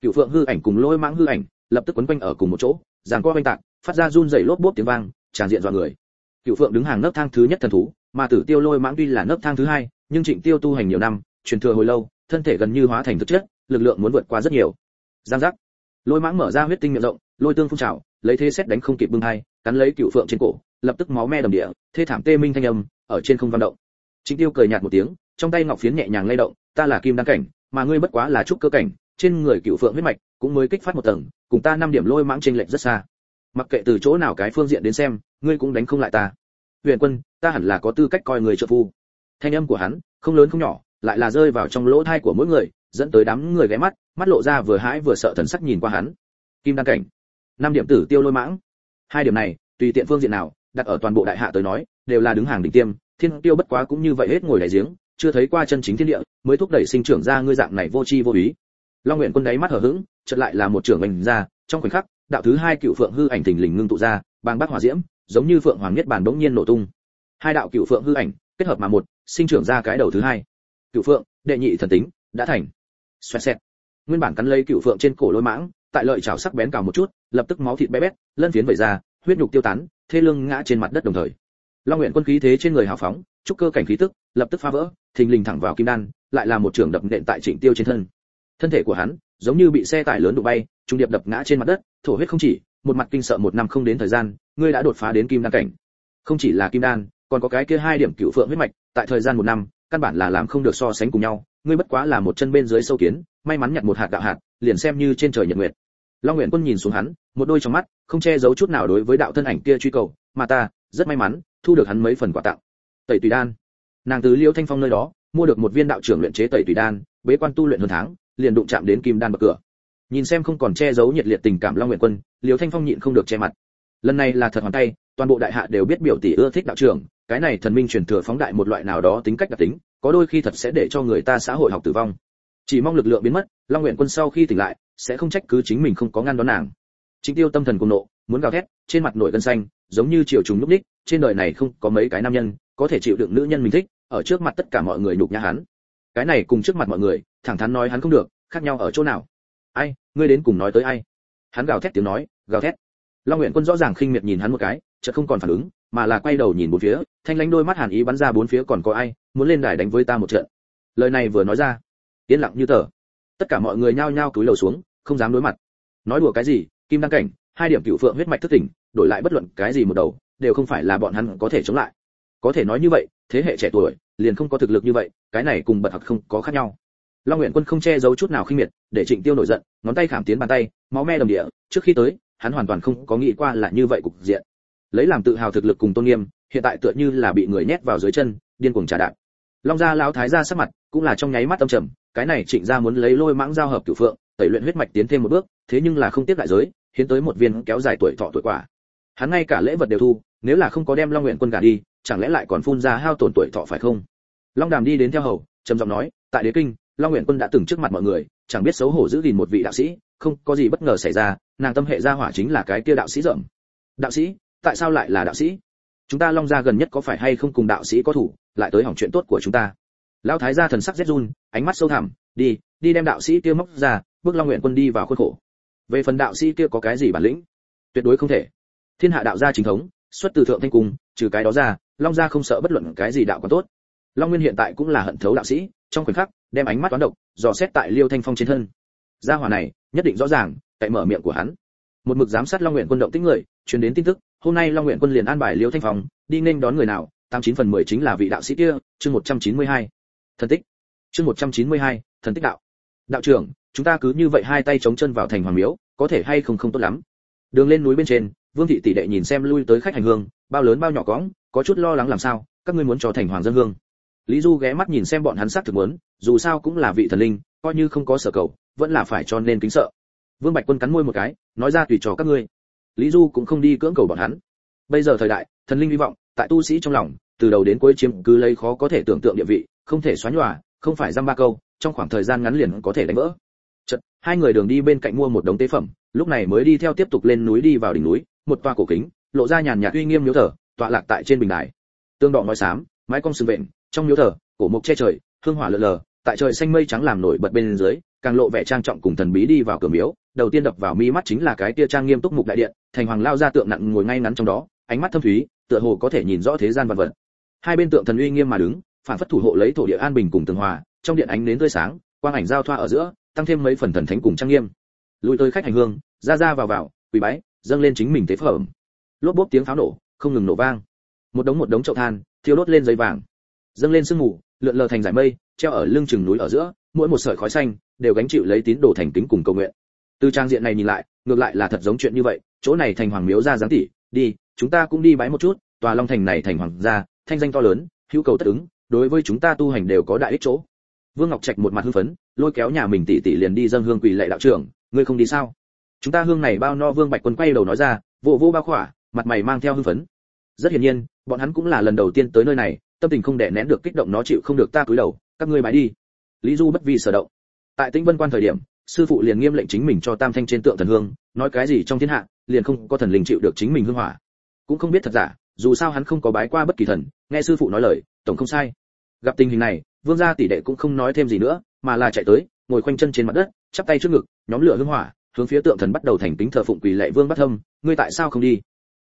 Cựu phượng hư ảnh cùng lôi mãng hư ảnh, lập tức quấn quanh ở cùng một chỗ, giằng co quanh tạc, phát ra run rẩy lốp bốp tiếng vang, tràn diện dọa người cựu phượng đứng hàng nấc thang thứ nhất thần thú, mà tử tiêu lôi mãng tuy là nấc thang thứ hai, nhưng trịnh tiêu tu hành nhiều năm, truyền thừa hồi lâu, thân thể gần như hóa thành thực chất, lực lượng muốn vượt qua rất nhiều. Giang giác. Lôi mãng mở ra huyết tinh miệng rộng, lôi tương phun trào, lấy thế xét đánh không kịp bưng hai cắn lấy cựu phượng trên cổ, lập tức máu me đầm địa, thê thảm tê minh thanh âm, ở trên không văn động. Trịnh tiêu cười nhạt một tiếng, trong tay ngọc phiến nhẹ nhàng lay động, ta là kim đăng cảnh, mà ngươi bất quá là trúc cơ cảnh, trên người cựu phượng huyết mạch cũng mới kích phát một tầng, cùng ta năm điểm lôi mãng trên lệnh rất xa. Mặc kệ từ chỗ nào cái phương diện đến xem ngươi cũng đánh không lại ta. Huyền quân, ta hẳn là có tư cách coi người trợ phu. Thanh âm của hắn, không lớn không nhỏ, lại là rơi vào trong lỗ thai của mỗi người, dẫn tới đám người ghé mắt mắt lộ ra vừa hãi vừa sợ thần sắc nhìn qua hắn. Kim đăng cảnh. Năm điểm tử tiêu lôi mãng. Hai điểm này, tùy tiện phương diện nào, đặt ở toàn bộ đại hạ tới nói, đều là đứng hàng đỉnh tiêm, thiên tiêu bất quá cũng như vậy hết ngồi đại giếng, chưa thấy qua chân chính thiên địa, mới thúc đẩy sinh trưởng ra ngươi dạng này vô chi vô ý long nguyện quân đáy mắt hở hững, chợt lại là một trưởng mình ra, trong khoảnh khắc, đạo thứ hai cựu phượng hư ảnh thình lình ngưng tụ ra, bàng bác hỏa diễm giống như phượng hoàng nhất bản bỗng nhiên nổ tung. Hai đạo cựu phượng hư ảnh, kết hợp mà một, sinh trưởng ra cái đầu thứ hai. Cựu phượng, đệ nhị thần tính, đã thành. Xoẹt xẹt. Nguyên bản cắn lấy cựu phượng trên cổ lôi mãng, tại lợi chảo sắc bén cào một chút, lập tức máu thịt bé bét, lân phiến vẩy ra, huyết nhục tiêu tán, thê lương ngã trên mặt đất đồng thời. Long nguyện quân khí thế trên người hào phóng, trúc cơ cảnh khí tức, lập tức phá vỡ, thình lình thẳng vào kim đan, lại là một trường đập nện tại trịnh tiêu trên thân. Thân thể của hắn, giống như bị xe tải lớn đụng bay, trung điệp đập ngã trên mặt đất, thổ huyết không chỉ, một mặt kinh sợ một năm không đến thời gian ngươi đã đột phá đến kim đan cảnh. Không chỉ là kim đan, còn có cái kia hai điểm cựu phượng huyết mạch, tại thời gian một năm, căn bản là làm không được so sánh cùng nhau, ngươi bất quá là một chân bên dưới sâu kiến, may mắn nhặt một hạt đạo hạt, liền xem như trên trời nhật nguyệt. Long nguyện quân nhìn xuống hắn, một đôi trong mắt, không che giấu chút nào đối với đạo thân ảnh kia truy cầu, mà ta, rất may mắn, thu được hắn mấy phần quà tặng. Tẩy tùy đan. Nàng tứ liễu thanh phong nơi đó, mua được một viên đạo trưởng luyện chế tẩy tùy đan, bế quan tu luyện hơn tháng, liền đụng chạm đến kim đan bậc cửa. Nhìn xem không còn che giấu nhiệt liệt tình cảm long nguyện quân liễu thanh phong nhịn không được che mặt lần này là thật hoàn tay, toàn bộ đại hạ đều biết biểu tỷ ưa thích đạo trưởng, cái này thần minh truyền thừa phóng đại một loại nào đó tính cách đặc tính, có đôi khi thật sẽ để cho người ta xã hội học tử vong. Chỉ mong lực lượng biến mất, long nguyện quân sau khi tỉnh lại, sẽ không trách cứ chính mình không có ngăn đón nàng. Chính tiêu tâm thần cùng nộ, muốn gào thét, trên mặt nổi gân xanh, giống như chiều trùng lúc ních, trên đời này không có mấy cái nam nhân có thể chịu đựng nữ nhân mình thích, ở trước mặt tất cả mọi người nhục nhã hắn. Cái này cùng trước mặt mọi người, thẳng thắn nói hắn không được, khác nhau ở chỗ nào? Ai, ngươi đến cùng nói tới ai? Hắn gào thét tiếng nói, gào thét long nguyện quân rõ ràng khinh miệt nhìn hắn một cái, chợt không còn phản ứng, mà là quay đầu nhìn bốn phía, thanh lãnh đôi mắt hàn ý bắn ra bốn phía còn có ai, muốn lên đài đánh với ta một trận. Lời này vừa nói ra, yên lặng như tờ. Tất cả mọi người nhao nhao cúi đầu xuống, không dám đối mặt. Nói đùa cái gì, kim đăng cảnh, hai điểm cựu phượng huyết mạch thức tỉnh, đổi lại bất luận cái gì một đầu, đều không phải là bọn hắn có thể chống lại. Có thể nói như vậy, thế hệ trẻ tuổi, liền không có thực lực như vậy, cái này cùng bật học không có khác nhau. Long nguyện quân không che giấu chút nào khinh miệt, để trịnh tiêu nổi giận, ngón tay khảm tiến bàn tay, máu me đồng địa, trước khi tới hắn hoàn toàn không có nghĩ qua là như vậy cục diện. Lấy làm tự hào thực lực cùng tôn nghiêm, hiện tại tựa như là bị người nhét vào dưới chân, điên cuồng trả đạp. Long gia lão thái gia sắc mặt cũng là trong nháy mắt tâm trầm, cái này trịnh gia muốn lấy lôi mãng giao hợp cửu phượng, tẩy luyện huyết mạch tiến thêm một bước, thế nhưng là không tiếp đại giới, hiến tới một viên kéo dài tuổi thọ tuổi quả. Hắn ngay cả lễ vật đều thu, nếu là không có đem long nguyện quân gả đi, chẳng lẽ lại còn phun ra hao tổn tuổi thọ phải không? Long đàm đi đến theo hầu, trầm giọng nói, tại đế kinh, long nguyện quân đã từng trước mặt mọi người, chẳng biết xấu hổ giữ gìn một vị đạo sĩ không có gì bất ngờ xảy ra, nàng tâm hệ gia hỏa chính là cái kia đạo sĩ rậm. Đạo sĩ, tại sao lại là đạo sĩ? Chúng ta long gia gần nhất có phải hay không cùng đạo sĩ có thủ, lại tới hỏng chuyện tốt của chúng ta. Lão thái gia thần sắc rét run, ánh mắt sâu thẳm, đi đi đem đạo sĩ kia móc ra, bước long nguyện quân đi vào khuôn khổ. Về phần đạo sĩ kia có cái gì bản lĩnh? Tuyệt đối không thể. Thiên hạ đạo gia chính thống, xuất từ thượng thanh cung, trừ cái đó ra, long gia không sợ bất luận cái gì đạo còn tốt. Long nguyên hiện tại cũng là hận thấu đạo sĩ, trong khoảnh khắc, đem ánh mắt toán độc, dò xét tại liêu thanh phong trên thân. Gia hỏa này nhất định rõ ràng tại mở miệng của hắn. Một mực giám sát long nguyện quân động tích người, truyền đến tin tức, hôm nay long nguyện quân liền an bài liêu thanh phong, đi nên đón người nào, tám chín phần mười chính là vị đạo sĩ kia, chương một trăm chín mươi hai. Thần tích. Chương một trăm chín mươi hai, thần tích đạo. Đạo trưởng, chúng ta cứ như vậy hai tay chống chân vào thành hoàng miếu, có thể hay không không tốt lắm. Đường lên núi bên trên, vương thị tỷ đệ nhìn xem lui tới khách hành hương, bao lớn bao nhỏ cõng, có chút lo lắng làm sao, các ngươi muốn cho thành hoàng dân hương. Lý du ghé mắt nhìn xem bọn hắn sắc thực muốn, dù sao cũng là vị thần linh coi như không có sở cầu vẫn là phải cho nên kính sợ. Vương bạch quân cắn môi một cái nói ra tùy trò các ngươi. Lý du cũng không đi cưỡng cầu bọn hắn. Bây giờ thời đại thần linh hy vọng tại tu sĩ trong lòng từ đầu đến cuối chiếm cứ lấy khó có thể tưởng tượng địa vị không thể xóa nhòa không phải giam ba câu trong khoảng thời gian ngắn liền có thể đánh vỡ. Chật, hai người đường đi bên cạnh mua một đống tế phẩm lúc này mới đi theo tiếp tục lên núi đi vào đỉnh núi một toa cổ kính lộ ra nhàn nhạt uy nghiêm miếu thờ tọa lạc tại trên bình đài. Tương đỏ nói xám mái cong sừng vện trong miếu thờ cổ mục che trời hương hỏa lờ lờ tại trời xanh mây trắng làm nổi bật bên dưới, càng lộ vẻ trang trọng cùng thần bí đi vào cửa miếu, đầu tiên đập vào mi mắt chính là cái tia trang nghiêm túc mục đại điện, thành hoàng lao ra tượng nặng ngồi ngay ngắn trong đó, ánh mắt thâm thúy, tựa hồ có thể nhìn rõ thế gian vật vật. Hai bên tượng thần uy nghiêm mà đứng, phản phất thủ hộ lấy thổ địa an bình cùng tường hòa, trong điện ánh đến tươi sáng, quang ảnh giao thoa ở giữa, tăng thêm mấy phần thần thánh cùng trang nghiêm. Lùi tới khách hành hương, ra ra vào vào, quỳ bái, dâng lên chính mình tế phẩm. Lốp bốp tiếng pháo nổ, không ngừng nổ vang. Một đống một đống chậu than, thiêu đốt lên giấy vàng. Dâng lên sương mù, lượn lờ thành giải mây treo ở lưng chừng núi ở giữa, mỗi một sợi khói xanh đều gánh chịu lấy tín đồ thành kính cùng cầu nguyện. Từ trang diện này nhìn lại, ngược lại là thật giống chuyện như vậy, chỗ này thành hoàng miếu ra dáng tỉ, đi, chúng ta cũng đi bái một chút, tòa long thành này thành hoàng gia thanh danh to lớn, hữu cầu tất ứng, đối với chúng ta tu hành đều có đại ích chỗ. Vương ngọc trạch một mặt hưng phấn, lôi kéo nhà mình tỷ tỷ liền đi dâng hương quỳ lạy đạo trưởng, ngươi không đi sao? Chúng ta hương này bao no vương bạch quân quay đầu nói ra vụ vô bao khỏa, mặt mày mang theo hưng phấn. Rất hiển nhiên, bọn hắn cũng là lần đầu tiên tới nơi này, tâm tình không đè nén được kích động nó chịu không được ta cúi đầu các ngươi bái đi. Lý du bất vi sở động. Tại tĩnh vân quan thời điểm, sư phụ liền nghiêm lệnh chính mình cho tam thanh trên tượng thần hương, nói cái gì trong thiên hạ, liền không có thần linh chịu được chính mình hương hỏa. Cũng không biết thật giả, dù sao hắn không có bái qua bất kỳ thần, nghe sư phụ nói lời, tổng không sai. Gặp tình hình này, vương gia tỷ đệ cũng không nói thêm gì nữa, mà là chạy tới, ngồi khoanh chân trên mặt đất, chắp tay trước ngực, nhóm lửa hương hỏa, hướng phía tượng thần bắt đầu thành kính thờ phụng quỳ lệ vương bắt thâm, ngươi tại sao không đi?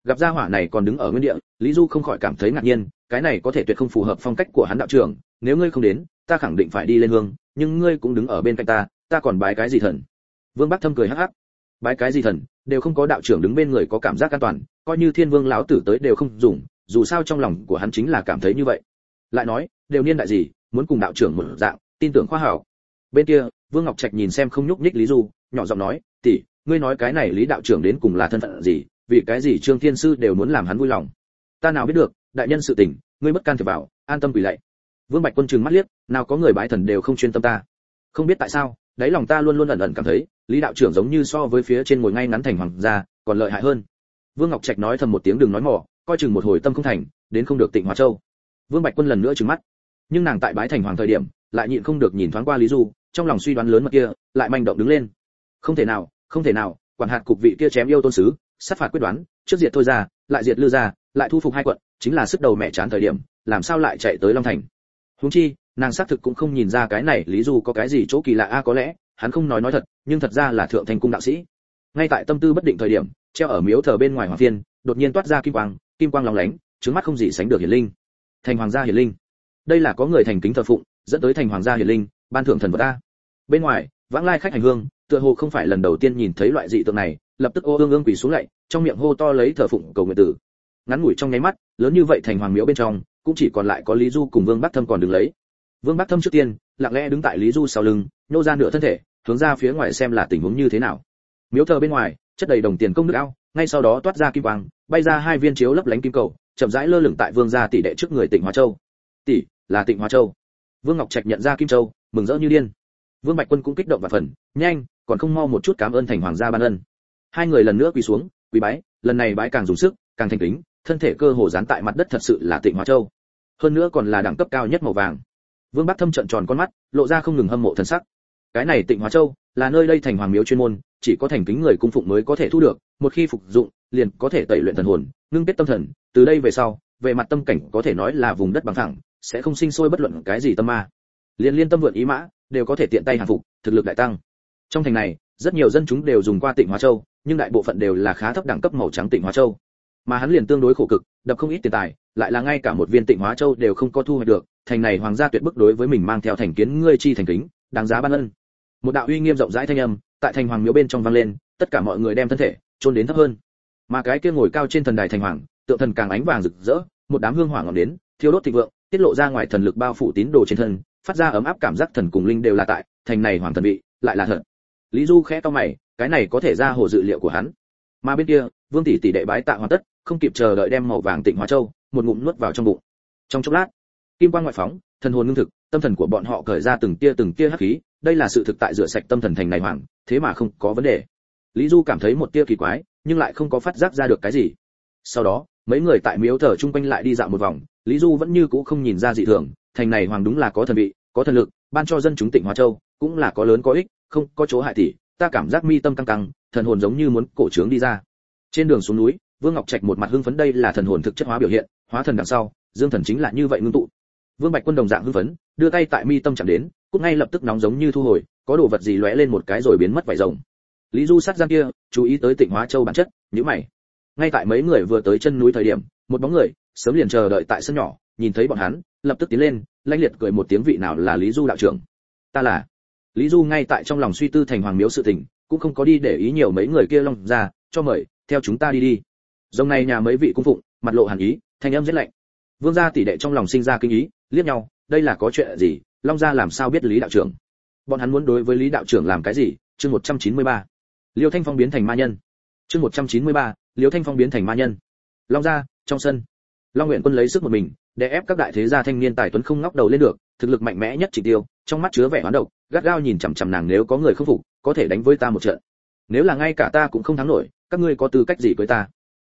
Gặp gia hỏa này còn đứng ở nguyên địa, lý du không khỏi cảm thấy ngạc nhiên, cái này có thể tuyệt không phù hợp phong cách của hắn đạo trưởng, nếu ngươi không đến, ta khẳng định phải đi lên hương, nhưng ngươi cũng đứng ở bên cạnh ta ta còn bái cái gì thần? Vương bắc thâm cười hắc hắc. Bái cái gì thần, đều không có đạo trưởng đứng bên người có cảm giác an toàn, coi như thiên vương lão tử tới đều không dùng, dù sao trong lòng của hắn chính là cảm thấy như vậy. Lại nói, đều niên đại gì, muốn cùng đạo trưởng một dạng, tin tưởng khoa học. Bên kia, vương ngọc trạch nhìn xem không nhúc nhích lý du, nhỏ giọng nói, tỷ, ngươi nói cái này lý đạo trưởng đến cùng là thân phận gì vì cái gì trương thiên sư đều muốn làm hắn vui lòng? Ta nào biết được, đại nhân sự tình, ngươi mất can thiệp vào, an tâm quỳ lạy. Vương bạch quân trừng mắt liếc, nào có người bái thần đều không chuyên tâm ta. Không biết tại sao, đáy lòng ta luôn luôn ẩn ẩn cảm thấy, lý đạo trưởng giống như so với phía trên ngồi ngay ngắn thành hoàng gia, còn lợi hại hơn. Vương ngọc trạch nói thầm một tiếng đừng nói mỏ coi chừng một hồi tâm không thành, đến không được tỉnh hóa châu. Vương bạch quân lần nữa trừng mắt. Nhưng nàng tại bái thành hoàng thời điểm, lại nhịn không được nhìn thoáng qua lý du, trong lòng suy đoán lớn mật kia, lại manh động đứng lên. Không thể nào, không thể nào, quản hạt cục vị kia chém yêu tôn sứ sát phạt quyết đoán, trước diệt thôi ra, lại diệt lư ra, lại thu phục hai quận, chính là sức đầu mẹ chán thời điểm, làm sao lại chạy tới long thành? Huống chi, nàng xác thực cũng không nhìn ra cái này lý do có cái gì chỗ kỳ lạ a à, có lẽ, hắn không nói nói thật, nhưng thật ra là thượng thành cung đạo sĩ. Ngay tại tâm tư bất định thời điểm, treo ở miếu thờ bên ngoài hoàng phiên đột nhiên toát ra kim quang kim quang lóng lánh trứng mắt không gì sánh được hiển linh. Thành hoàng gia hiển linh. Đây là có người thành kính thờ phụng, dẫn tới thành hoàng gia hiển linh, ban thượng thần vật a. Bên ngoài, vãng lai khách hành hương, tựa hồ không phải lần đầu tiên nhìn thấy loại dị tượng này lập tức ô ương ương quỳ xuống lạy, trong miệng hô to lấy thờ phụng cầu nguyện tử. Ngắn ngủi trong nháy mắt, lớn như vậy thành hoàng miếu bên trong, cũng chỉ còn lại có lý du cùng vương bắc thâm còn đứng lấy. Vương bắc thâm trước tiên, lặng lẽ đứng tại lý du sau lưng, nhô ra nửa thân thể, hướng ra phía ngoài xem là tình huống như thế nào. Miếu thờ bên ngoài, chất đầy đồng tiền công nước ao, ngay sau đó toát ra kim quang, bay ra hai viên chiếu lấp lánh kim cầu, chậm rãi lơ lửng tại vương gia tỷ đệ trước người tỉnh hóa châu. Tỷ, là tỉnh hóa châu. Vương ngọc trạch nhận ra kim châu, mừng rỡ như điên. Vương bạch quân cũng kích động và phần nhanh, còn không mau một chút cảm ơn thành hoàng gia ban ân hai người lần nữa quỳ xuống, quỳ bái, lần này bái càng dùng sức, càng thành kính, thân thể cơ hồ dán tại mặt đất thật sự là tịnh hóa châu. Hơn nữa còn là đẳng cấp cao nhất màu vàng. Vương bắc thâm trận tròn con mắt, lộ ra không ngừng hâm mộ thần sắc. Cái này tịnh hóa châu, là nơi đây thành hoàng miếu chuyên môn, chỉ có thành kính người cung phụng mới có thể thu được, một khi phục dụng, liền có thể tẩy luyện thần hồn, ngưng kết tâm thần, từ đây về sau, về mặt tâm cảnh có thể nói là vùng đất bằng thẳng, sẽ không sinh sôi bất luận cái gì tâm ma. Liền liên tâm vượn ý mã, đều có thể tiện tay hàng phục, thực lực đại tăng. Trong thành này, rất nhiều dân chúng đều dùng qua tịnh hóa châu nhưng đại bộ phận đều là khá thấp đẳng cấp màu trắng tịnh hóa châu. Mà hắn liền tương đối khổ cực, đập không ít tiền tài, lại là ngay cả một viên tịnh hóa châu đều không có thu hoạch được, thành này hoàng gia tuyệt bức đối với mình mang theo thành kiến ngươi chi thành kính, đáng giá ban ân. Một đạo uy nghiêm rộng rãi thanh âm, tại thành hoàng miếu bên trong vang lên, tất cả mọi người đem thân thể chôn đến thấp hơn. Mà cái kia ngồi cao trên thần đài thành hoàng, tượng thần càng ánh vàng rực rỡ, một đám hương hỏa ngọn đến, thiêu đốt thịnh vượng, tiết lộ ra ngoài thần lực bao phủ tín đồ trên thân, phát ra ấm áp cảm giác thần cùng linh đều là tại, thành này hoàng thần vị, lại là thật. Lý du khẽ to mày cái này có thể ra hồ dự liệu của hắn. Mà bên kia, vương tỷ tỷ đệ bái tạ hoàn tất, không kịp chờ đợi đem màu vàng tịnh hóa châu, một ngụm nuốt vào trong bụng. Trong chốc lát, kim quang ngoại phóng, thần hồn ngưng thực, tâm thần của bọn họ cởi ra từng tia từng tia hắc khí, đây là sự thực tại rửa sạch tâm thần thành này hoàng, thế mà không có vấn đề. Lý du cảm thấy một tia kỳ quái, nhưng lại không có phát giác ra được cái gì. Sau đó, mấy người tại miếu thờ chung quanh lại đi dạo một vòng, lý du vẫn như cũ không nhìn ra dị thường, thành này hoàng đúng là có thần vị, có thần lực, ban cho dân chúng tỉnh hóa châu, cũng là có lớn có ích không có chỗ hại tỷ ta cảm giác mi tâm căng căng, thần hồn giống như muốn cổ trướng đi ra. Trên đường xuống núi, vương ngọc trạch một mặt hưng phấn đây là thần hồn thực chất hóa biểu hiện, hóa thần đằng sau, dương thần chính là như vậy ngưng tụ. Vương bạch quân đồng dạng hưng phấn, đưa tay tại mi tâm chạm đến cũng ngay lập tức nóng giống như thu hồi, có đồ vật gì lóe lên một cái rồi biến mất vải rồng. Lý du sát gian kia, chú ý tới tịnh hóa châu bản chất, nhíu mày. Ngay tại mấy người vừa tới chân núi thời điểm, một bóng người, sớm liền chờ đợi tại sân nhỏ, nhìn thấy bọn hắn, lập tức tiến lên, lanh liệt cười một tiếng vị nào là lý du đạo trưởng. Ta là lý du ngay tại trong lòng suy tư thành hoàng miếu sự tình cũng không có đi để ý nhiều mấy người kia long ra cho mời theo chúng ta đi đi. Dòng này nhà mấy vị cung phụng mặt lộ hàn ý thanh âm rất lạnh. Vương gia tỷ đệ trong lòng sinh ra kinh ý liếc nhau đây là có chuyện gì long gia làm sao biết lý đạo trưởng? Bọn hắn muốn đối với lý đạo trưởng làm cái gì? Chương 193. liêu thanh phong biến thành ma nhân. Chương 193, liêu thanh phong biến thành ma nhân. Long gia trong sân. Long nguyện quân lấy sức một mình để ép các đại thế gia thanh niên tài tuấn không ngóc đầu lên được thực lực mạnh mẽ nhất chỉ tiêu trong mắt chứa vẻ hoán độc gắt gao nhìn chằm chằm nàng nếu có người không phục, có thể đánh với ta một trận. Nếu là ngay cả ta cũng không thắng nổi, các ngươi có tư cách gì với ta?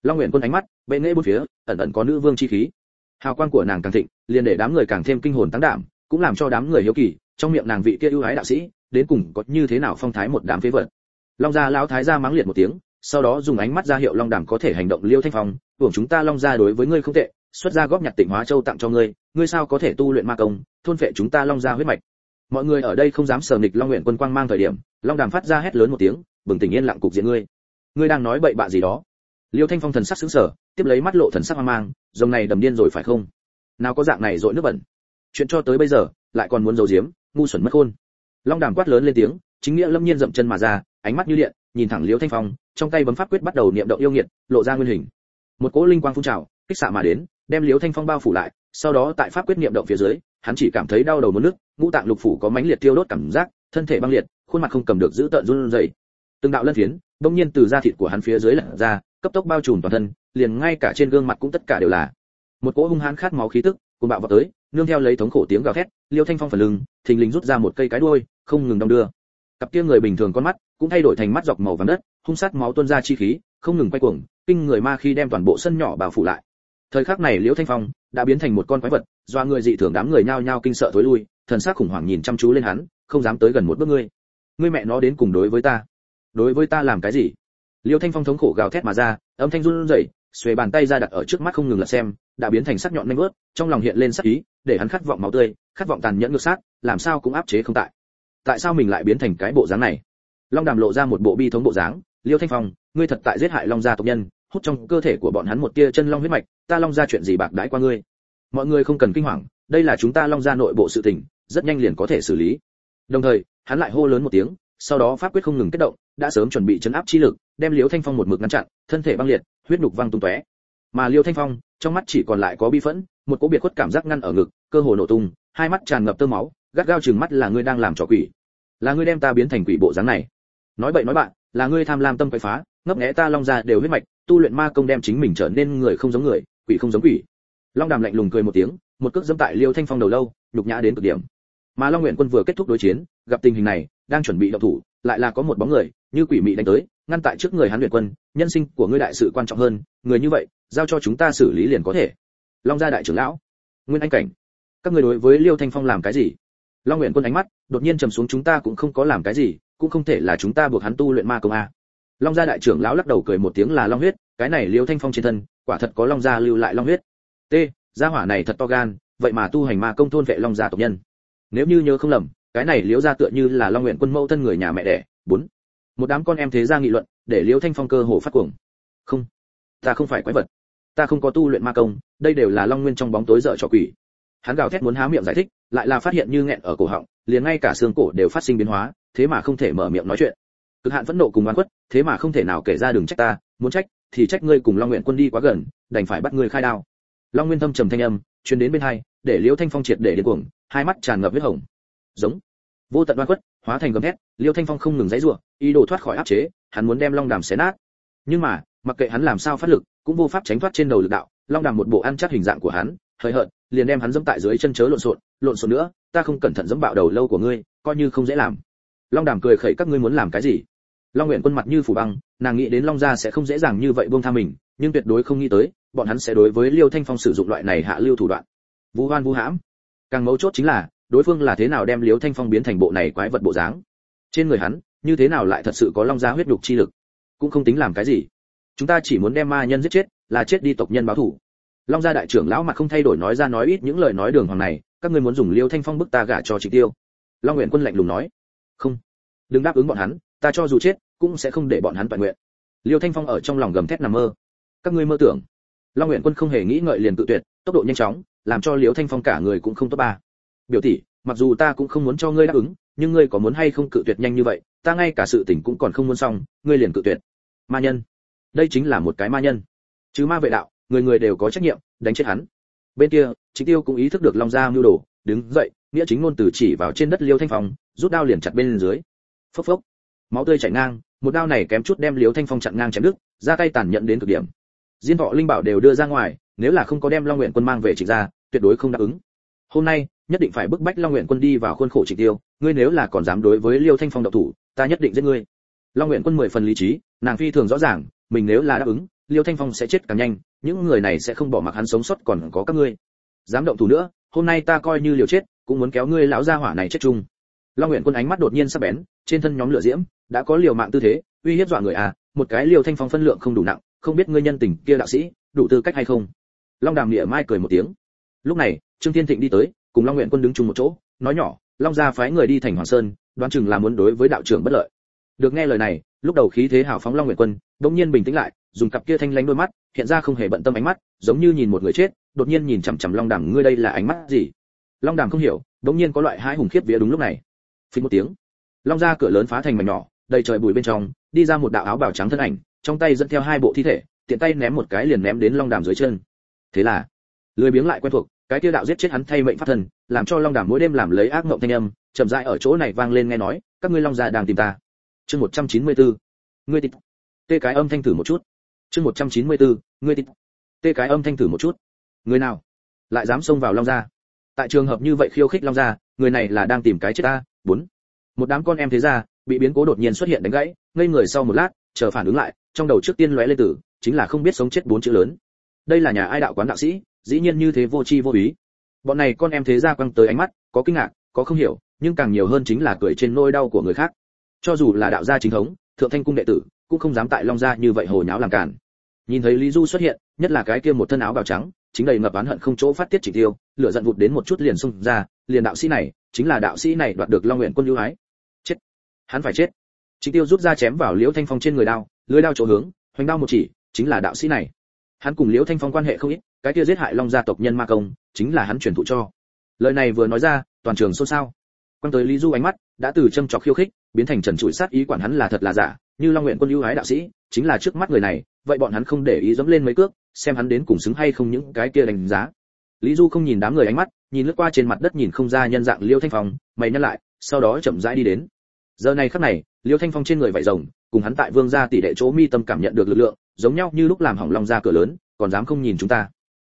Long nguyện quân ánh mắt, bệ nghệ bốn phía, ẩn ẩn có nữ vương chi khí. Hào quang của nàng càng thịnh, liền để đám người càng thêm kinh hồn tăng đảm, cũng làm cho đám người hiếu kỳ, trong miệng nàng vị kia ưu ái đạo sĩ, đến cùng có như thế nào phong thái một đám phế vật. Long gia lão thái gia mắng liệt một tiếng, sau đó dùng ánh mắt ra hiệu long đàm có thể hành động liêu thanh phong, hưởng chúng ta long gia đối với ngươi không tệ, xuất ra góp nhặt tịnh hóa châu tặng cho ngươi ngươi sao có thể tu luyện ma công, thôn phệ chúng ta long gia huyết mạch? Mọi người ở đây không dám sờ nghịch long nguyện quân quang mang thời điểm, long đàm phát ra hét lớn một tiếng, bừng tỉnh yên lặng cục diện ngươi. Ngươi đang nói bậy bạ gì đó? Liêu thanh phong thần sắc sững sờ, tiếp lấy mắt lộ thần sắc hoang mang dòng này đầm điên rồi phải không? Nào có dạng này dội nước bẩn. Chuyện cho tới bây giờ, lại còn muốn giấu giếm, ngu xuẩn mất khôn. Long đàm quát lớn lên tiếng, chính nghĩa lâm nhiên dậm chân mà ra, ánh mắt như điện, nhìn thẳng liêu thanh phong, trong tay bấm pháp quyết bắt đầu niệm động yêu nghiệt, lộ ra nguyên hình. Một cỗ linh quang phun trào, kích xạ mà đến, đem liêu thanh phong bao phủ lại, sau đó tại pháp quyết niệm động phía dưới, hắn chỉ cảm thấy đau đầu muốn nước ngũ tạng lục phủ có mãnh liệt tiêu đốt cảm giác, thân thể băng liệt, khuôn mặt không cầm được giữ tợn run rẩy. Từng đạo lân phiến, bỗng nhiên từ da thịt của hắn phía dưới lật ra, cấp tốc bao trùm toàn thân, liền ngay cả trên gương mặt cũng tất cả đều là. Một cỗ hung hãn khát máu khí tức cuồn bạo vào tới, nương theo lấy thống khổ tiếng gào thét, liêu thanh phong phần lưng, thình lình rút ra một cây cái đuôi, không ngừng đong đưa. Cặp kia người bình thường con mắt cũng thay đổi thành mắt dọc màu vàng đất, hung sát máu tuôn ra chi khí, không ngừng quay cuồng, kinh người ma khi đem toàn bộ sân nhỏ bao phủ lại. Thời khắc này liễu thanh phong đã biến thành một con quái vật, do người dị thường đám người nhao nhao kinh sợ thối lui thần sắc khủng hoảng nhìn chăm chú lên hắn, không dám tới gần một bước ngươi. Ngươi mẹ nó đến cùng đối với ta, đối với ta làm cái gì? Liêu thanh phong thống khổ gào thét mà ra, âm thanh run rẩy, xuề bàn tay ra đặt ở trước mắt không ngừng lật xem, đã biến thành sắc nhọn nhanh vớt, trong lòng hiện lên sắc ý, để hắn khát vọng máu tươi, khát vọng tàn nhẫn ngược sát, làm sao cũng áp chế không tại. Tại sao mình lại biến thành cái bộ dáng này? Long đàm lộ ra một bộ bi thống bộ dáng, liêu thanh phong, ngươi thật tại giết hại long gia tộc nhân, hút trong cơ thể của bọn hắn một tia chân long huyết mạch, ta long gia chuyện gì bạc đãi qua ngươi? Mọi người không cần kinh hoàng đây là chúng ta long gia nội bộ sự tình, rất nhanh liền có thể xử lý. Đồng thời, hắn lại hô lớn một tiếng, sau đó pháp quyết không ngừng kết động, đã sớm chuẩn bị chấn áp chi lực, đem liêu thanh phong một mực ngăn chặn, thân thể băng liệt, huyết nhục văng tung tóe. Mà liêu thanh phong, trong mắt chỉ còn lại có bi phẫn, một cỗ biệt khuất cảm giác ngăn ở ngực, cơ hồ nổ tung, hai mắt tràn ngập tơ máu, gắt gao chừng mắt là ngươi đang làm trò quỷ. Là ngươi đem ta biến thành quỷ bộ dáng này. Nói bậy nói bạn, là ngươi tham lam tâm quậy phá, ngấp nghé ta long ra đều huyết mạch, tu luyện ma công đem chính mình trở nên người không giống người, quỷ không giống quỷ. Long đàm lạnh lùng cười một tiếng một cước dẫm tại liêu thanh phong đầu lâu, nhục nhã đến cực điểm. Mà long nguyện quân vừa kết thúc đối chiến, gặp tình hình này, đang chuẩn bị động thủ, lại là có một bóng người, như quỷ mị đánh tới, ngăn tại trước người hán luyện quân, nhân sinh của ngươi đại sự quan trọng hơn, người như vậy, giao cho chúng ta xử lý liền có thể. Long gia đại trưởng lão, nguyên anh cảnh, các người đối với liêu thanh phong làm cái gì? Long nguyện quân ánh mắt đột nhiên trầm xuống, chúng ta cũng không có làm cái gì, cũng không thể là chúng ta buộc hắn tu luyện ma công a. Long gia đại trưởng lão lắc đầu cười một tiếng là long huyết, cái này liêu thanh phong trên thân, quả thật có long gia lưu lại long huyết. T gia hỏa này thật to gan, vậy mà tu hành ma công thôn vệ long gia tộc nhân. Nếu như nhớ không lầm, cái này liễu gia tựa như là long nguyện quân mẫu thân người nhà mẹ đẻ. Bốn. Một đám con em thế gia nghị luận, để liễu thanh phong cơ hồ phát cuồng. Không. Ta không phải quái vật. Ta không có tu luyện ma công, đây đều là long nguyên trong bóng tối dở trò quỷ. Hắn gào thét muốn há miệng giải thích, lại là phát hiện như nghẹn ở cổ họng, liền ngay cả xương cổ đều phát sinh biến hóa, thế mà không thể mở miệng nói chuyện. Cực hạn phẫn nộ cùng oán khuất, thế mà không thể nào kể ra đường trách ta, muốn trách, thì trách ngươi cùng long nguyện quân đi quá gần, đành phải bắt ngươi khai đao long nguyên thâm trầm thanh âm truyền đến bên hai, để Liêu thanh phong triệt để điên cuồng, hai mắt tràn ngập huyết hồng. Giống. Vô tận oan khuất, hóa thành gầm thét, liêu thanh phong không ngừng dãy rủa, ý đồ thoát khỏi áp chế, hắn muốn đem long đàm xé nát. Nhưng mà, mặc kệ hắn làm sao phát lực, cũng vô pháp tránh thoát trên đầu lực đạo, long đàm một bộ ăn chắc hình dạng của hắn hơi hợt, liền đem hắn dẫm tại dưới chân chớ lộn xộn lộn xộn nữa, ta không cẩn thận dẫm bạo đầu lâu của ngươi, coi như không dễ làm. Long đàm cười khẩy, các ngươi muốn làm cái gì? Long nguyện quân mặt như phủ băng, nàng nghĩ đến long gia sẽ không dễ dàng như vậy buông tha mình nhưng tuyệt đối không nghĩ tới, bọn hắn sẽ đối với liêu thanh phong sử dụng loại này hạ lưu thủ đoạn. Vũ hoan vũ hãm. Càng mấu chốt chính là, đối phương là thế nào đem liêu thanh phong biến thành bộ này quái vật bộ dáng. Trên người hắn, như thế nào lại thật sự có long gia huyết đục chi lực? Cũng không tính làm cái gì. Chúng ta chỉ muốn đem ma nhân giết chết, là chết đi tộc nhân báo thù long gia đại trưởng lão mặt không thay đổi nói ra nói ít những lời nói đường hoàng này, các ngươi muốn dùng liêu thanh phong bức ta gả cho chỉ tiêu. Long nguyện quân lạnh lùng nói. Không. Đừng đáp ứng bọn hắn, ta cho dù chết, cũng sẽ không để bọn hắn toàn nguyện. Liêu thanh phong ở trong lòng gầm thét nằm mơ các ngươi mơ tưởng. Long nguyện quân không hề nghĩ ngợi liền tự tuyệt, tốc độ nhanh chóng, làm cho liễu thanh phong cả người cũng không tốt ba. Biểu tỷ, mặc dù ta cũng không muốn cho ngươi đáp ứng, nhưng ngươi có muốn hay không cự tuyệt nhanh như vậy, ta ngay cả sự tình cũng còn không muốn xong, ngươi liền cự tuyệt. Ma nhân. Đây chính là một cái ma nhân. Chứ ma vệ đạo, người người đều có trách nhiệm, đánh chết hắn. Bên kia chính tiêu cũng ý thức được long gia mưu đồ, đứng dậy, nghĩa chính ngôn từ chỉ vào trên đất liêu thanh phong, rút đao liền chặt bên dưới. Phốc phốc. Máu tươi chảy ngang, một đao này kém chút đem liêu thanh phong chặn ngang chém đứt, ra tay tàn nhẫn đến cực điểm diên thọ linh bảo đều đưa ra ngoài, nếu là không có đem long nguyện quân mang về trịnh gia, tuyệt đối không đáp ứng. Hôm nay, nhất định phải bức bách long nguyện quân đi vào khuôn khổ trịnh tiêu, ngươi nếu là còn dám đối với liêu thanh phong độc thủ, ta nhất định giết ngươi. Long nguyện quân mười phần lý trí, nàng phi thường rõ ràng, mình nếu là đáp ứng, liêu thanh phong sẽ chết càng nhanh, những người này sẽ không bỏ mặc hắn sống sót còn có các ngươi. Dám động thủ nữa, hôm nay ta coi như liều chết, cũng muốn kéo ngươi lão gia hỏa này chết chung. Long nguyện quân ánh mắt đột nhiên sắc bén, trên thân nhóm lửa diễm, đã có liều mạng tư thế, uy hiếp dọa người à một cái liều thanh phong phân lượng không đủ nặng không biết ngươi nhân tình kia đạo sĩ, đủ tư cách hay không? Long đàm nghĩa mai cười một tiếng. Lúc này, trương thiên thịnh đi tới, cùng long nguyện quân đứng chung một chỗ, nói nhỏ, long gia phái người đi thành hoàng sơn, đoán chừng là muốn đối với đạo trưởng bất lợi. Được nghe lời này, lúc đầu khí thế hào phóng long nguyện quân đống nhiên bình tĩnh lại, dùng cặp kia thanh lánh đôi mắt, hiện ra không hề bận tâm ánh mắt, giống như nhìn một người chết, đột nhiên nhìn chằm chằm long đàm, ngươi đây là ánh mắt gì? Long đàm không hiểu đống nhiên có loại hãi hùng khiếp vía đúng lúc này. Phí một tiếng, long ra cửa lớn phá thành mảnh nhỏ đầy trời bụi bên trong, đi ra một đạo áo bào trắng thân ảnh, trong tay dẫn theo hai bộ thi thể, tiện tay ném một cái liền ném đến long đàm dưới chân. Thế là, lười biếng lại quen thuộc, cái kia đạo giết chết hắn thay mệnh pháp thần, làm cho long đàm mỗi đêm làm lấy ác mộng thanh âm, chậm rãi ở chỗ này vang lên nghe nói, các ngươi long gia đang tìm ta. Chương 194. ngươi tịch tê cái âm thanh thử một chút. Chương 194. ngươi tịch tê cái âm thanh thử một chút. Người nào? Lại dám xông vào long gia? Tại trường hợp như vậy khiêu khích long gia, người này là đang tìm cái chết ta. Bốn. Một đám con em thế gia bị biến cố đột nhiên xuất hiện đánh gãy, ngây người sau một lát, chờ phản ứng lại, trong đầu trước tiên lóe lên tử chính là không biết sống chết bốn chữ lớn. Đây là nhà ai đạo quán đạo sĩ, dĩ nhiên như thế vô chi vô ý. Bọn này con em thế gia quăng tới ánh mắt, có kinh ngạc, có không hiểu, nhưng càng nhiều hơn chính là cười trên nỗi đau của người khác. Cho dù là đạo gia chính thống, thượng thanh cung đệ tử, cũng không dám tại long gia như vậy hồ nháo làm cản nhìn thấy lý du xuất hiện, nhất là cái kia một thân áo bào trắng, chính đầy ngập oán hận không chỗ phát tiết chỉ tiêu, lửa giận vụt đến một chút liền xung ra, liền đạo sĩ này, chính là đạo sĩ này đoạt được long nguyện quân ưu ái hắn phải chết. Chính tiêu rút ra chém vào liễu thanh phong trên người đao lưỡi đao chỗ hướng, hoành đao một chỉ, chính là đạo sĩ này. Hắn cùng liễu thanh phong quan hệ không ít, cái kia giết hại long gia tộc nhân ma công, chính là hắn truyền thụ cho. Lời này vừa nói ra, toàn trường xôn xao. Quan tới lý du ánh mắt đã từ châm chọc khiêu khích, biến thành trần trụi sát ý quản hắn là thật là giả, như long nguyện quân ưu ái đạo sĩ, chính là trước mắt người này, vậy bọn hắn không để ý dẫm lên mấy cước, xem hắn đến cùng xứng hay không những cái kia đánh giá. Lý du không nhìn đám người ánh mắt, nhìn lướt qua trên mặt đất nhìn không ra nhân dạng liêu thanh phong, mày nhăn lại, sau đó chậm rãi đi đến giờ này khắc này liêu thanh phong trên người vải rồng cùng hắn tại vương gia tỷ đệ chỗ mi tâm cảm nhận được lực lượng giống nhau như lúc làm hỏng long ra cửa lớn còn dám không nhìn chúng ta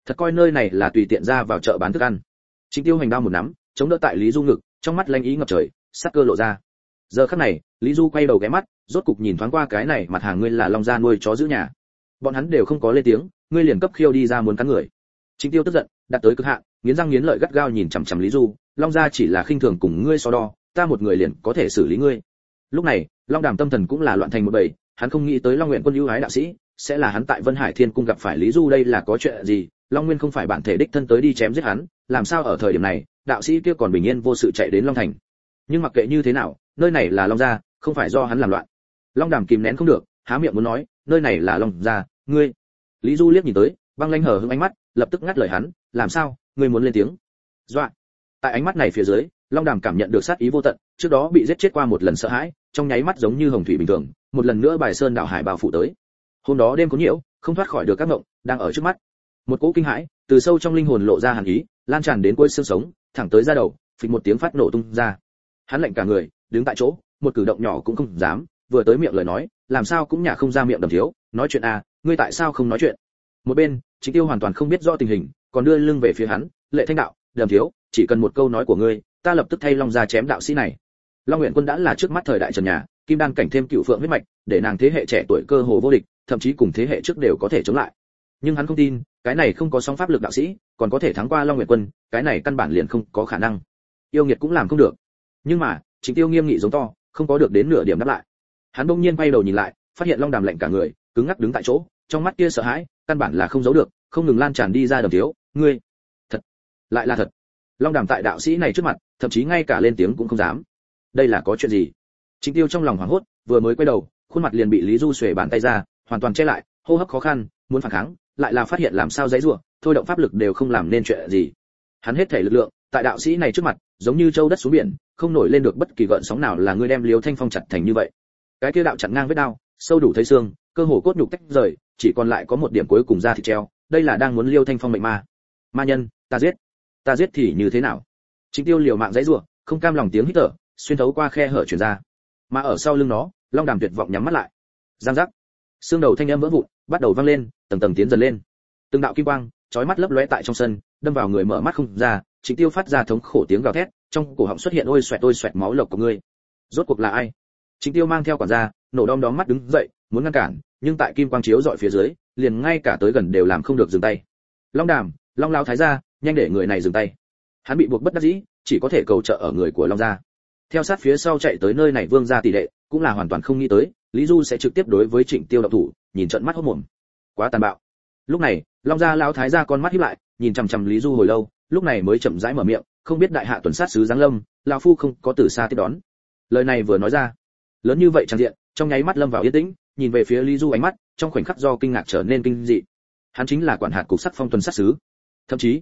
thật coi nơi này là tùy tiện ra vào chợ bán thức ăn chính Tiêu hành đao một nắm, chống đỡ tại Lý Du ngực, trong mắt lanh ý ngập trời, sắc cơ lộ ra. Giờ khắc này, Lý Du quay đầu ghé mắt, rốt cục nhìn thoáng qua cái này mặt hàng ngươi là long gia nuôi chó giữ nhà. Bọn hắn đều không có lên tiếng, ngươi liền cấp khiêu đi ra muốn cắn người. chính Tiêu tức giận, đặt tới cực hạn, nghiến răng nghiến lợi gắt gao nhìn chằm chằm Lý Du, long gia chỉ là khinh thường cùng ngươi so đo, ta một người liền có thể xử lý ngươi. Lúc này, Long Đàm tâm thần cũng là loạn thành một bầy, hắn không nghĩ tới Long Nguyện quân ưu ái đạo sĩ, sẽ là hắn tại Vân Hải Thiên cung gặp phải Lý Du đây là có chuyện gì? Long Nguyên không phải bản thể đích thân tới đi chém giết hắn, làm sao ở thời điểm này, đạo sĩ kia còn bình yên vô sự chạy đến Long Thành. Nhưng mặc kệ như thế nào, nơi này là Long gia, không phải do hắn làm loạn. Long Đàm kìm nén không được, há miệng muốn nói, nơi này là Long gia, ngươi. Lý Du liếc nhìn tới, băng lanh hở hững ánh mắt, lập tức ngắt lời hắn, làm sao, ngươi muốn lên tiếng? Dọa. Tại ánh mắt này phía dưới, Long Đàm cảm nhận được sát ý vô tận, trước đó bị giết chết qua một lần sợ hãi, trong nháy mắt giống như hồng thủy bình thường, một lần nữa bài sơn đảo hải bao phủ tới. Hôm đó đêm có nhiễu, không thoát khỏi được các ngộng, đang ở trước mắt. Một cỗ kinh hãi, từ sâu trong linh hồn lộ ra hàn ý, lan tràn đến cuối xương sống, thẳng tới da đầu, phịch một tiếng phát nổ tung ra. Hắn lạnh cả người, đứng tại chỗ, một cử động nhỏ cũng không dám, vừa tới miệng lời nói, làm sao cũng nhả không ra miệng đầm thiếu, nói chuyện à, ngươi tại sao không nói chuyện? Một bên, Chính Tiêu hoàn toàn không biết rõ tình hình, còn đưa lưng về phía hắn, Lệ Thanh đạo, đầm thiếu, chỉ cần một câu nói của ngươi, ta lập tức thay Long gia chém đạo sĩ này. Long Nguyện Quân đã là trước mắt thời đại trần nhà, kim đan cảnh thêm cựu phượng huyết mạch, để nàng thế hệ trẻ tuổi cơ hồ vô địch, thậm chí cùng thế hệ trước đều có thể chống lại. Nhưng hắn không tin, cái này không có song pháp lực đạo sĩ, còn có thể thắng qua Long Nguyệt Quân, cái này căn bản liền không có khả năng. Yêu nghiệt cũng làm không được. Nhưng mà, Trịnh Tiêu nghiêm nghị giống to, không có được đến nửa điểm đáp lại. Hắn bỗng nhiên quay đầu nhìn lại, phát hiện Long Đàm lạnh cả người, cứng ngắc đứng tại chỗ, trong mắt kia sợ hãi, căn bản là không giấu được, không ngừng lan tràn đi ra đồng thiếu, ngươi, thật, lại là thật. Long Đàm tại đạo sĩ này trước mặt, thậm chí ngay cả lên tiếng cũng không dám. Đây là có chuyện gì? chính Tiêu trong lòng hoảng hốt, vừa mới quay đầu, khuôn mặt liền bị Lý Du xuề bàn tay ra, hoàn toàn che lại, hô hấp khó khăn, muốn phản kháng, lại là phát hiện làm sao dãy rủa, thôi động pháp lực đều không làm nên chuyện gì. Hắn hết thể lực lượng, tại đạo sĩ này trước mặt, giống như châu đất xuống biển, không nổi lên được bất kỳ gợn sóng nào là ngươi đem Liêu Thanh Phong chặt thành như vậy. Cái kia đạo chặn ngang vết đao, sâu đủ thấy xương, cơ hồ cốt nhục tách rời, chỉ còn lại có một điểm cuối cùng ra thịt treo, đây là đang muốn Liêu Thanh Phong mệnh ma. Ma nhân, ta giết. Ta giết thì như thế nào? Chính Tiêu liều mạng dãy rủa, không cam lòng tiếng hít thở, xuyên thấu qua khe hở truyền ra. Mà ở sau lưng nó, Long Đàm tuyệt vọng nhắm mắt lại. Giang giác. Xương đầu thanh âm vỡ vụn, bắt đầu vang lên, tầng tầng tiến dần lên từng đạo kim quang chói mắt lấp lóe tại trong sân đâm vào người mở mắt không ra chính tiêu phát ra thống khổ tiếng gào thét trong cổ họng xuất hiện ôi xoẹt ôi xoẹt máu lộc của ngươi rốt cuộc là ai chính tiêu mang theo quản gia nổ đom đóm mắt đứng dậy muốn ngăn cản nhưng tại kim quang chiếu dọi phía dưới liền ngay cả tới gần đều làm không được dừng tay long đàm long lao thái gia nhanh để người này dừng tay. Hắn bị buộc bất đắc dĩ, chỉ có thể cầu trợ ở người của long gia. Theo sát phía sau chạy tới nơi này vương gia tỷ lệ cũng là hoàn toàn không nghĩ tới, lý du sẽ trực tiếp đối với trịnh tiêu độc thủ, nhìn trận mắt hốt mồm quá tàn bạo. Lúc này, long gia lão thái gia con mắt hiếp lại, nhìn chằm chằm lý du hồi lâu, lúc này mới chậm rãi mở miệng, không biết đại hạ tuần sát sứ giáng lâm, lão phu không có từ xa tiếp đón. Lời này vừa nói ra, lớn như vậy trang diện, trong nháy mắt lâm vào yên tĩnh, nhìn về phía lý du ánh mắt, trong khoảnh khắc do kinh ngạc trở nên kinh dị. Hắn chính là quản hạt cục sắc phong tuần sát sứ. Thậm chí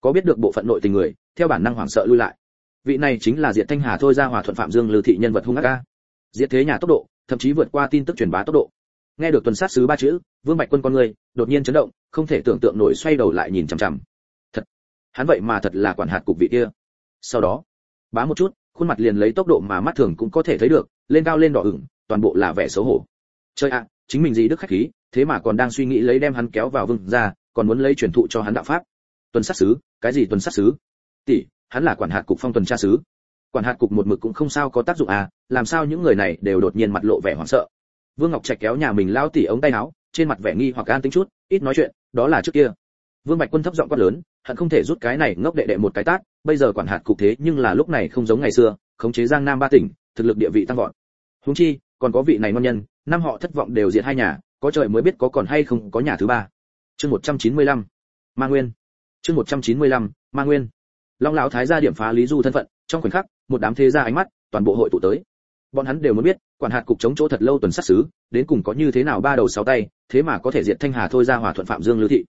có biết được bộ phận nội tình người, theo bản năng hoảng sợ lui lại. Vị này chính là diệt thanh hà thôi ra hòa thuận phạm dương lư thị nhân vật hung ác ca. Diệt thế nhà tốc độ, thậm chí vượt qua tin tức truyền bá tốc độ. Nghe được tuần sát sứ ba chữ, vương bạch quân con người, đột nhiên chấn động, không thể tưởng tượng nổi xoay đầu lại nhìn chằm chằm. Thật, hắn vậy mà thật là quản hạt cục vị kia. Sau đó, bá một chút, khuôn mặt liền lấy tốc độ mà mắt thường cũng có thể thấy được, lên cao lên đỏ ửng, toàn bộ là vẻ xấu hổ. Chơi ạ, chính mình gì đức khách khí, thế mà còn đang suy nghĩ lấy đem hắn kéo vào vương ra còn muốn lấy truyền thụ cho hắn đạo pháp tuần sát sứ cái gì tuần sát sứ tỷ, hắn là quản hạt cục phong tuần tra sứ quản hạt cục một mực cũng không sao có tác dụng à làm sao những người này đều đột nhiên mặt lộ vẻ hoảng sợ. Vương ngọc trạch kéo nhà mình lao tỉ ống tay áo, trên mặt vẻ nghi hoặc an tính chút, ít nói chuyện, đó là trước kia. Vương bạch quân thấp giọng quát lớn, hắn không thể rút cái này ngốc đệ đệ một cái tát, bây giờ quản hạt cục thế nhưng là lúc này không giống ngày xưa, khống chế giang nam ba tỉnh, thực lực địa vị tăng vọt. Huống chi, còn có vị này ngon nhân, năm họ thất vọng đều diệt hai nhà, có trời mới biết có còn hay không có nhà thứ ba. Chương 195. ma nguyên chương 195, ma nguyên. Long lão thái gia điểm phá lý du thân phận trong khoảnh khắc một đám thế gia ánh mắt toàn bộ hội tụ tới. Bọn hắn đều muốn biết quản hạt cục chống chỗ thật lâu tuần sát xứ đến cùng có như thế nào ba đầu sáu tay thế mà có thể diệt thanh hà thôi ra hòa thuận phạm dương lưu thị.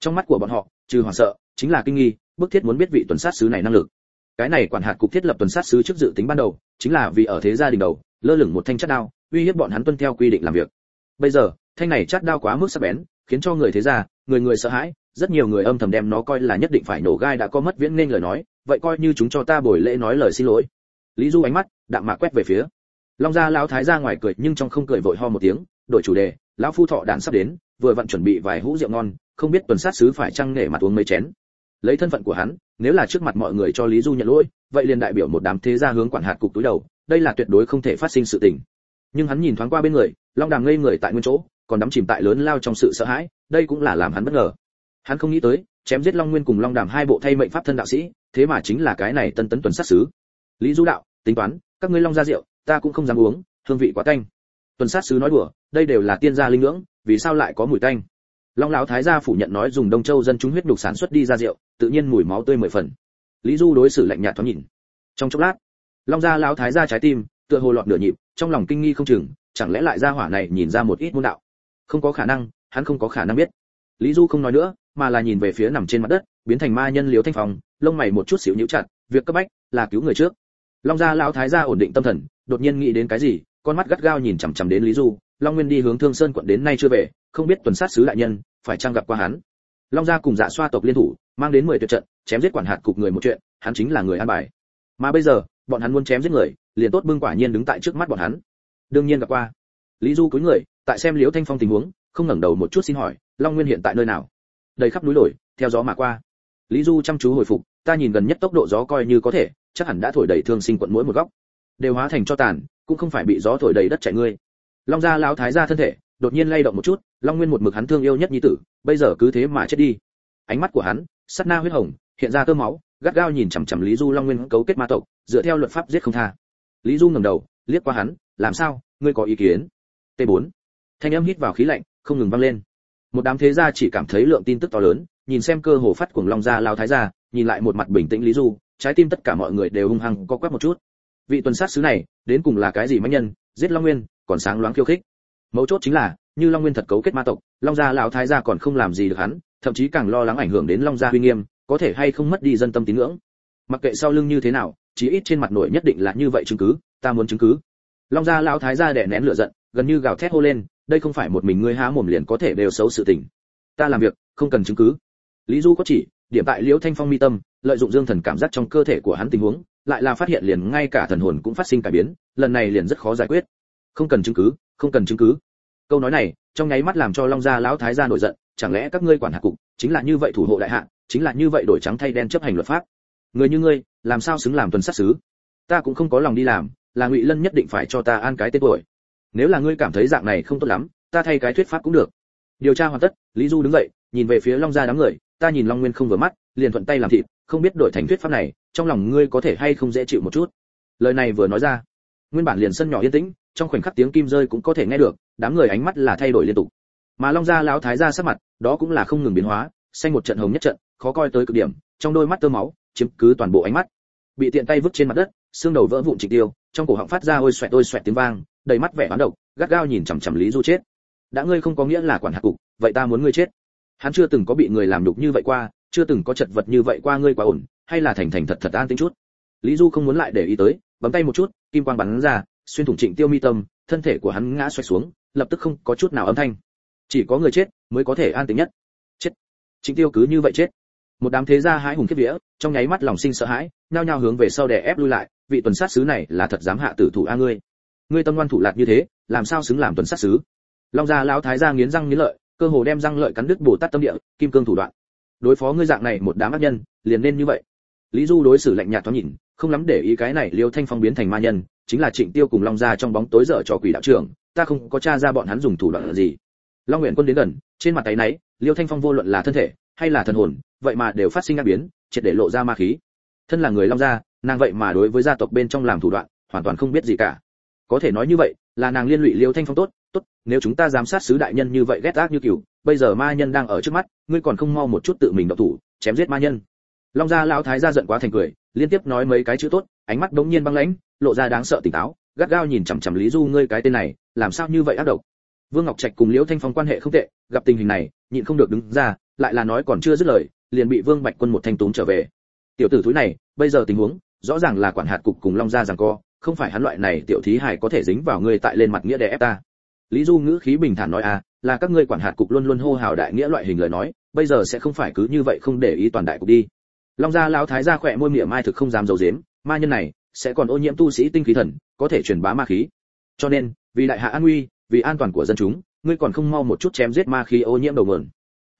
Trong mắt của bọn họ trừ hoảng sợ chính là kinh nghi bức thiết muốn biết vị tuần sát sứ này năng lực. Cái này quản hạt cục thiết lập tuần sát sứ trước dự tính ban đầu chính là vì ở thế gia đình đầu lơ lửng một thanh chất đao uy hiếp bọn hắn tuân theo quy định làm việc. Bây giờ thanh này chát đao quá mức sắc bén khiến cho người thế gia người người sợ hãi rất nhiều người âm thầm đem nó coi là nhất định phải nổ gai đã có mất viễn nên lời nói, vậy coi như chúng cho ta buổi lễ nói lời xin lỗi. Lý du ánh mắt, đạm mạc quét về phía. Long gia lão thái gia ngoài cười nhưng trong không cười vội ho một tiếng, đổi chủ đề, lão phu thọ đạn sắp đến, vừa vặn chuẩn bị vài hũ rượu ngon, không biết tuần sát sứ phải chăng nể mặt uống mấy chén. Lấy thân phận của hắn, nếu là trước mặt mọi người cho lý du nhận lỗi, vậy liền đại biểu một đám thế gia hướng quản hạt cục túi đầu, đây là tuyệt đối không thể phát sinh sự tình. Nhưng hắn nhìn thoáng qua bên người, long đàm ngây người tại nguyên chỗ, còn đắm chìm tại lớn lao trong sự sợ hãi, đây cũng là làm hắn bất ngờ hắn không nghĩ tới, chém giết long nguyên cùng long đàm hai bộ thay mệnh pháp thân đạo sĩ, thế mà chính là cái này tân tấn tuần sát sứ. Lý du đạo, tính toán, các ngươi long ra rượu ta cũng không dám uống, hương vị quá tanh. Tuần sát sứ nói đùa, đây đều là tiên gia linh ngưỡng, vì sao lại có mùi tanh? Long lão thái gia phủ nhận nói dùng đông châu dân chúng huyết đục sản xuất đi ra rượu, tự nhiên mùi máu tươi mười phần. Lý du đối xử lạnh nhạt thoáng nhìn. Trong chốc lát, long gia lão thái gia trái tim, tựa hồ lọt nửa nhịp, trong lòng kinh nghi không chừng, chẳng lẽ lại gia hỏa này nhìn ra một ít môn đạo? Không có khả năng, hắn không có khả năng biết. Lý du không nói nữa mà là nhìn về phía nằm trên mặt đất, biến thành ma nhân liếu thanh phong, lông mày một chút xíu nhíu chặt, việc cấp bách là cứu người trước. Long gia lão thái gia ổn định tâm thần, đột nhiên nghĩ đến cái gì, con mắt gắt gao nhìn chằm chằm đến lý du, long nguyên đi hướng thương sơn quận đến nay chưa về, không biết tuần sát sứ đại nhân, phải trang gặp qua hắn. Long gia cùng dạ xoa tộc liên thủ, mang đến mười tuyệt trận, chém giết quản hạt cục người một chuyện, hắn chính là người an bài. Mà bây giờ, bọn hắn muốn chém giết người, liền tốt bưng quả nhiên đứng tại trước mắt bọn hắn. Đương nhiên gặp qua. Lý du cúi người, tại xem liễu thanh phong tình huống, không ngẩng đầu một chút xin hỏi, long nguyên hiện tại nơi nào? Đầy khắp núi đồi, theo gió mà qua. Lý du chăm chú hồi phục, ta nhìn gần nhất tốc độ gió coi như có thể, chắc hẳn đã thổi đầy thương sinh quận mỗi một góc. Đều hóa thành cho tàn, cũng không phải bị gió thổi đầy đất chạy ngươi. Long gia lão thái gia thân thể, đột nhiên lay động một chút, long nguyên một mực hắn thương yêu nhất nhi tử, bây giờ cứ thế mà chết đi. Ánh mắt của hắn, sát na huyết hồng, hiện ra tơ máu, gắt gao nhìn chằm chằm lý du long nguyên cấu kết ma tộc, dựa theo luật pháp giết không tha. Lý du ngẩng đầu, liếc qua hắn, làm sao? Ngươi có ý kiến? T 4 thanh âm hít vào khí lạnh, không ngừng vang lên một đám thế gia chỉ cảm thấy lượng tin tức to lớn, nhìn xem cơ hồ phát cuồng long gia lao thái gia, nhìn lại một mặt bình tĩnh lý du, trái tim tất cả mọi người đều hung hăng co quắp một chút. Vị tuần sát sứ này, đến cùng là cái gì mãnh nhân, giết long nguyên, còn sáng loáng khiêu khích. Mấu chốt chính là, như long nguyên thật cấu kết ma tộc, long gia lão thái gia còn không làm gì được hắn, thậm chí càng lo lắng ảnh hưởng đến long gia uy nghiêm, có thể hay không mất đi dân tâm tín ngưỡng. Mặc kệ sau lưng như thế nào, chí ít trên mặt nổi nhất định là như vậy chứng cứ, ta muốn chứng cứ. Long gia lão thái gia đè nén lửa giận, gần như gào thét hô lên đây không phải một mình ngươi há mồm liền có thể đều xấu sự tình. Ta làm việc, không cần chứng cứ. Lý du có chỉ, điểm tại liễu thanh phong mi tâm, lợi dụng dương thần cảm giác trong cơ thể của hắn tình huống, lại là phát hiện liền ngay cả thần hồn cũng phát sinh cải biến, lần này liền rất khó giải quyết. Không cần chứng cứ, không cần chứng cứ. Câu nói này, trong nháy mắt làm cho long gia lão thái gia nổi giận, chẳng lẽ các ngươi quản hạt cục, chính là như vậy thủ hộ đại hạ, chính là như vậy đổi trắng thay đen chấp hành luật pháp. Người như ngươi, làm sao xứng làm tuần sát sứ ta cũng không có lòng đi làm, là ngụy lân nhất định phải cho ta an cái tên tuổi nếu là ngươi cảm thấy dạng này không tốt lắm, ta thay cái thuyết pháp cũng được. Điều tra hoàn tất, lý du đứng dậy, nhìn về phía long gia đám người, ta nhìn long nguyên không vừa mắt, liền thuận tay làm thịt, không biết đổi thành thuyết pháp này, trong lòng ngươi có thể hay không dễ chịu một chút. Lời này vừa nói ra, nguyên bản liền sân nhỏ yên tĩnh, trong khoảnh khắc tiếng kim rơi cũng có thể nghe được, đám người ánh mắt là thay đổi liên tục. Mà long gia lão thái gia sắc mặt, đó cũng là không ngừng biến hóa, xanh một trận hồng nhất trận, khó coi tới cực điểm, trong đôi mắt tơ máu, chiếm cứ toàn bộ ánh mắt. Bị tiện tay vứt trên mặt đất, xương đầu vỡ vụn trịch tiêu, trong cổ họng phát ra ôi xoẹt ôi xoẹt tiếng vang đầy mắt vẻ bán độc, gắt gao nhìn chằm chằm lý du chết. Đã ngươi không có nghĩa là quản hạt cục, vậy ta muốn ngươi chết. Hắn chưa từng có bị người làm đục như vậy qua, chưa từng có chật vật như vậy qua ngươi quá ổn, hay là thành thành thật thật an tính chút. Lý du không muốn lại để ý tới, bấm tay một chút, kim quang bắn ra, xuyên thủng trịnh tiêu mi tâm, thân thể của hắn ngã xoay xuống, lập tức không có chút nào âm thanh. Chỉ có người chết mới có thể an tĩnh nhất. Chết. Trịnh tiêu cứ như vậy chết. Một đám thế gia hãi hùng kiếp vía, trong nháy mắt lòng sinh sợ hãi, nhao nhao hướng về sau đè ép lui lại, vị tuần sát sứ này là thật dám hạ tử thủ a ngươi ngươi tâm ngoan thủ lạt như thế, làm sao xứng làm tuần sát sứ long gia lão thái gia nghiến răng nghiến lợi, cơ hồ đem răng lợi cắn đứt bồ tát tâm địa, kim cương thủ đoạn. Đối phó ngươi dạng này một đám ác nhân, liền nên như vậy. Lý du đối xử lạnh nhạt thoáng nhìn, không lắm để ý cái này liêu thanh phong biến thành ma nhân, chính là trịnh tiêu cùng long gia trong bóng tối dở trò quỷ đạo trưởng, ta không có tra ra bọn hắn dùng thủ đoạn gì. Long nguyện quân đến gần, trên mặt tay náy, liêu thanh phong vô luận là thân thể hay là thần hồn, vậy mà đều phát sinh ác biến, triệt để lộ ra ma khí. Thân là người long gia, nàng vậy mà đối với gia tộc bên trong làm thủ đoạn, hoàn toàn không biết gì cả có thể nói như vậy, là nàng liên lụy liêu thanh phong tốt tốt, nếu chúng ta giám sát sứ đại nhân như vậy ghét ác như cừu bây giờ ma nhân đang ở trước mắt, ngươi còn không mau một chút tự mình động thủ, chém giết ma nhân. Long gia lão thái gia giận quá thành cười, liên tiếp nói mấy cái chữ tốt, ánh mắt đống nhiên băng lãnh, lộ ra đáng sợ tỉnh táo, gắt gao nhìn chằm chằm lý du ngươi cái tên này, làm sao như vậy ác độc. Vương ngọc trạch cùng liễu thanh phong quan hệ không tệ, gặp tình hình này, nhịn không được đứng ra, lại là nói còn chưa dứt lời, liền bị vương bạch quân một thanh túng trở về. Tiểu tử thúi này, bây giờ tình huống, rõ ràng là quản hạt cục cùng long gia giằng co không phải hắn loại này tiểu thí hài có thể dính vào ngươi tại lên mặt nghĩa để ép ta. Lý du ngữ khí bình thản nói à là các ngươi quản hạt cục luôn luôn hô hào đại nghĩa loại hình lời nói, bây giờ sẽ không phải cứ như vậy không để ý toàn đại cục đi. Long gia lão thái gia khỏe môi miệng mai thực không dám dầu giếm, ma nhân này, sẽ còn ô nhiễm tu sĩ tinh khí thần, có thể truyền bá ma khí. Cho nên, vì đại hạ an nguy, vì an toàn của dân chúng, ngươi còn không mau một chút chém giết ma khí ô nhiễm đầu nguồn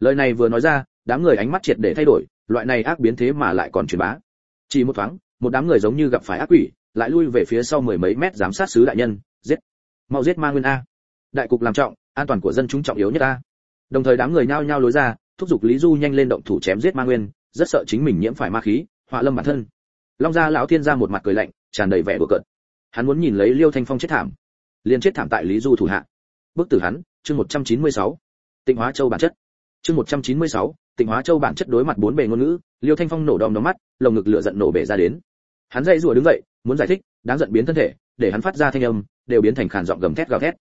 lời này vừa nói ra, đám người ánh mắt triệt để thay đổi, loại này ác biến thế mà lại còn truyền bá. Chỉ một thoáng, một đám người giống như gặp phải ác quỷ lại lui về phía sau mười mấy mét giám sát sứ đại nhân giết. Mau giết ma nguyên a. Đại cục làm trọng an toàn của dân chúng trọng yếu nhất a. Đồng thời đám người nhao nhao lối ra thúc giục lý du nhanh lên động thủ chém giết ma nguyên rất sợ chính mình nhiễm phải ma khí họa lâm bản thân. Long gia lão thiên ra một mặt cười lạnh tràn đầy vẻ bừa cợt. Hắn muốn nhìn lấy liêu thanh phong chết thảm. Liền chết thảm tại lý du thủ hạ. Bức tử hắn chương 196. tịnh hóa châu bản chất. Chương 196, tịnh hóa châu bản chất đối mặt bốn bề ngôn ngữ liêu thanh phong nổ đom đóm mắt lồng ngực lửa giận nổ bể ra đến hắn dậy rủa đứng dậy muốn giải thích đáng giận biến thân thể để hắn phát ra thanh âm đều biến thành khàn giọng gầm thét gào thét.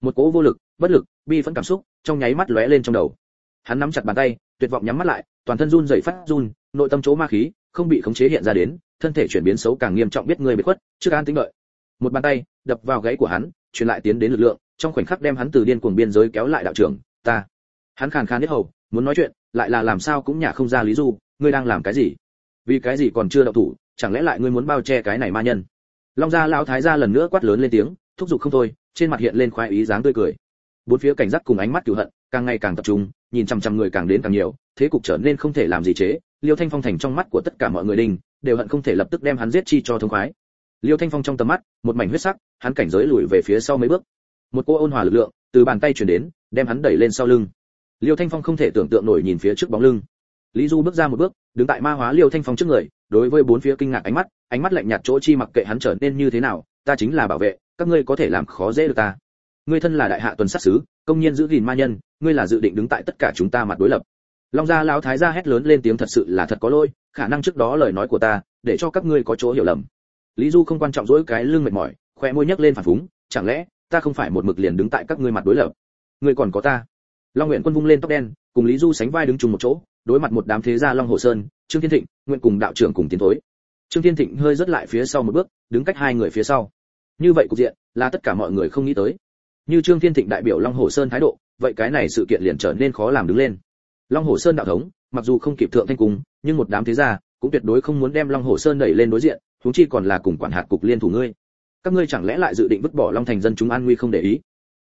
Một cỗ vô lực bất lực bi phẫn cảm xúc trong nháy mắt lóe lên trong đầu. Hắn nắm chặt bàn tay tuyệt vọng nhắm mắt lại toàn thân run rẩy phát run nội tâm chỗ ma khí không bị khống chế hiện ra đến thân thể chuyển biến xấu càng nghiêm trọng biết người bị khuất trước an tính đợi. Một bàn tay đập vào gáy của hắn truyền lại tiến đến lực lượng trong khoảnh khắc đem hắn từ điên cuồng biên giới kéo lại đạo trưởng ta. Hắn khàn khàn biết hầu muốn nói chuyện lại là làm sao cũng nhả không ra lý do, ngươi đang làm cái gì? Vì cái gì còn chưa động thủ chẳng lẽ lại ngươi muốn bao che cái này ma nhân? Long gia lão thái gia lần nữa quát lớn lên tiếng, thúc giục không thôi, trên mặt hiện lên khoái ý dáng tươi cười. Bốn phía cảnh giác cùng ánh mắt cửu hận, càng ngày càng tập trung, nhìn chằm chằm người càng đến càng nhiều, thế cục trở nên không thể làm gì chế. Liêu thanh phong thành trong mắt của tất cả mọi người đình, đều hận không thể lập tức đem hắn giết chi cho thông khoái. Liêu thanh phong trong tầm mắt, một mảnh huyết sắc, hắn cảnh giới lùi về phía sau mấy bước. Một cô ôn hòa lực lượng, từ bàn tay truyền đến, đem hắn đẩy lên sau lưng. Liêu thanh phong không thể tưởng tượng nổi nhìn phía trước bóng lưng lý du bước ra một bước, đứng tại ma hóa liêu thanh phong trước người, đối với bốn phía kinh ngạc ánh mắt ánh mắt lạnh nhạt chỗ chi mặc kệ hắn trở nên như thế nào, ta chính là bảo vệ, các ngươi có thể làm khó dễ được ta. Ngươi thân là đại hạ tuần sát sứ, công nhiên giữ gìn ma nhân, ngươi là dự định đứng tại tất cả chúng ta mặt đối lập. Long gia lão thái gia hét lớn lên tiếng thật sự là thật có lỗi, khả năng trước đó lời nói của ta, để cho các ngươi có chỗ hiểu lầm. Lý du không quan trọng dỗi cái lưng mệt mỏi, khoe môi nhấc lên phản phúng, chẳng lẽ ta không phải một mực liền đứng tại các ngươi mặt đối lập? Ngươi còn có ta long nguyện quân vung lên tóc đen, cùng lý du sánh vai đứng chung một chỗ, đối mặt một đám thế gia long hồ sơn, trương thiên thịnh, nguyện cùng đạo trưởng cùng tiến thối. Trương thiên thịnh hơi rớt lại phía sau một bước, đứng cách hai người phía sau. Như vậy cục diện, là tất cả mọi người không nghĩ tới. Như trương thiên thịnh đại biểu long hồ sơn thái độ, vậy cái này sự kiện liền trở nên khó làm đứng lên. Long hồ sơn đạo thống, mặc dù không kịp thượng thanh cung, nhưng một đám thế gia cũng tuyệt đối không muốn đem long hồ sơn đẩy lên đối diện chúng chi còn là cùng quản hạt cục liên thủ ngươi. Các ngươi chẳng lẽ lại dự định vứt bỏ long thành dân chúng an nguy không để ý?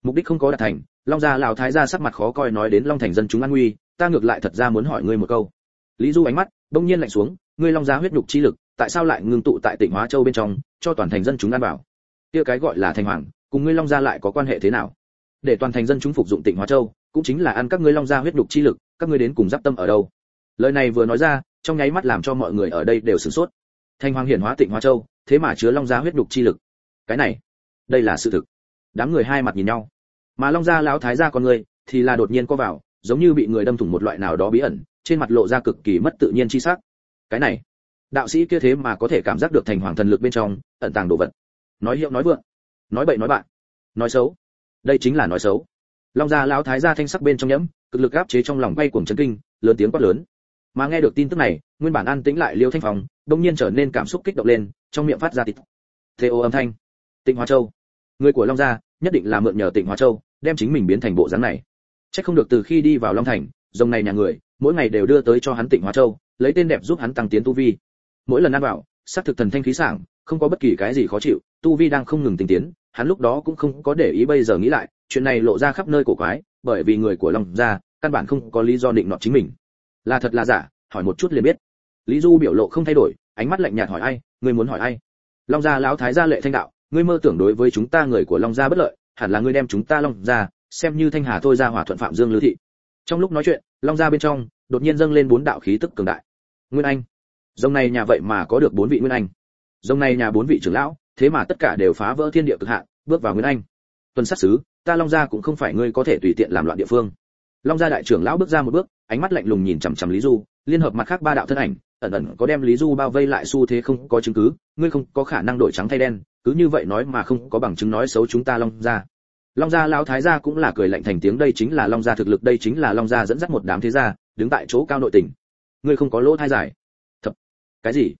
Mục đích không có đạt thành, long gia lão thái gia sắc mặt khó coi nói đến long thành dân chúng an nguy, ta ngược lại thật ra muốn hỏi ngươi một câu. Lý du ánh mắt bỗng nhiên lạnh xuống, ngươi long gia huyết nhục chi lực, tại sao lại ngưng tụ tại tỉnh hóa châu bên trong, cho toàn thành dân chúng ăn bảo? Kia cái gọi là thành hoàng, cùng ngươi long gia lại có quan hệ thế nào? Để toàn thành dân chúng phục dụng tỉnh hóa châu, cũng chính là ăn các ngươi long gia huyết nhục chi lực, các ngươi đến cùng giáp tâm ở đâu? Lời này vừa nói ra, trong nháy mắt làm cho mọi người ở đây đều sửng sốt. Thành hoàng hiển hóa tịnh hóa châu, thế mà chứa long gia huyết nhục chi lực. Cái này, đây là sự thực. Đám người hai mặt nhìn nhau mà long gia lão thái gia con người thì là đột nhiên co vào, giống như bị người đâm thủng một loại nào đó bí ẩn, trên mặt lộ ra cực kỳ mất tự nhiên chi sắc. Cái này, đạo sĩ kia thế mà có thể cảm giác được thành hoàng thần lực bên trong, ẩn tàng đồ vật. Nói hiệu nói vượng, nói bậy nói bạn, nói xấu. Đây chính là nói xấu. Long gia lão thái gia thanh sắc bên trong nhẫm, cực lực áp chế trong lòng bay cuồng chấn kinh, lớn tiếng quát lớn. Mà nghe được tin tức này, nguyên bản an tĩnh lại liêu thanh phòng đông nhiên trở nên cảm xúc kích động lên, trong miệng phát ra tịt thế ô âm thanh. Tịnh hóa châu. Người của long gia nhất định là mượn nhờ tịnh hóa châu, đem chính mình biến thành bộ dáng này. Chắc không được từ khi đi vào long thành, dòng này nhà người, mỗi ngày đều đưa tới cho hắn tịnh hóa châu, lấy tên đẹp giúp hắn tăng tiến tu vi. Mỗi lần ăn vào, xác thực thần thanh khí sảng, không có bất kỳ cái gì khó chịu, tu vi đang không ngừng tình tiến, hắn lúc đó cũng không có để ý bây giờ nghĩ lại, chuyện này lộ ra khắp nơi cổ quái, bởi vì người của long gia, căn bản không có lý do định nọ chính mình. Là thật là giả, hỏi một chút liền biết. Lý du biểu lộ không thay đổi, ánh mắt lạnh nhạt hỏi ai ngươi muốn hỏi ai? Long gia lão thái gia lệ thanh đạo ngươi mơ tưởng đối với chúng ta người của long gia bất lợi, hẳn là ngươi đem chúng ta long gia, xem như thanh hà thôi ra hỏa thuận phạm dương Lưu thị. Trong lúc nói chuyện, long gia bên trong, đột nhiên dâng lên bốn đạo khí tức cường đại. Nguyên anh. Dòng này nhà vậy mà có được bốn vị nguyên anh. Dòng này nhà bốn vị trưởng lão, thế mà tất cả đều phá vỡ thiên địa cực hạn, bước vào nguyên anh. Tuần sát sứ ta long gia cũng không phải ngươi có thể tùy tiện làm loạn địa phương. Long gia đại trưởng lão bước ra một bước, ánh mắt lạnh lùng nhìn chằm chằm lý du, liên hợp mặt khác ba đạo thân ảnh, ẩn ẩn có đem lý du bao vây lại xu thế không có chứng cứ, ngươi không có khả năng đổi trắng thay đen cứ như vậy nói mà không có bằng chứng nói xấu chúng ta long gia. Long gia lão thái gia cũng là cười lạnh thành tiếng, đây chính là long gia thực lực, đây chính là long gia dẫn dắt một đám thế gia, đứng tại chỗ cao nội tình. Ngươi không có lỗ thai giải. Thật. Cái gì?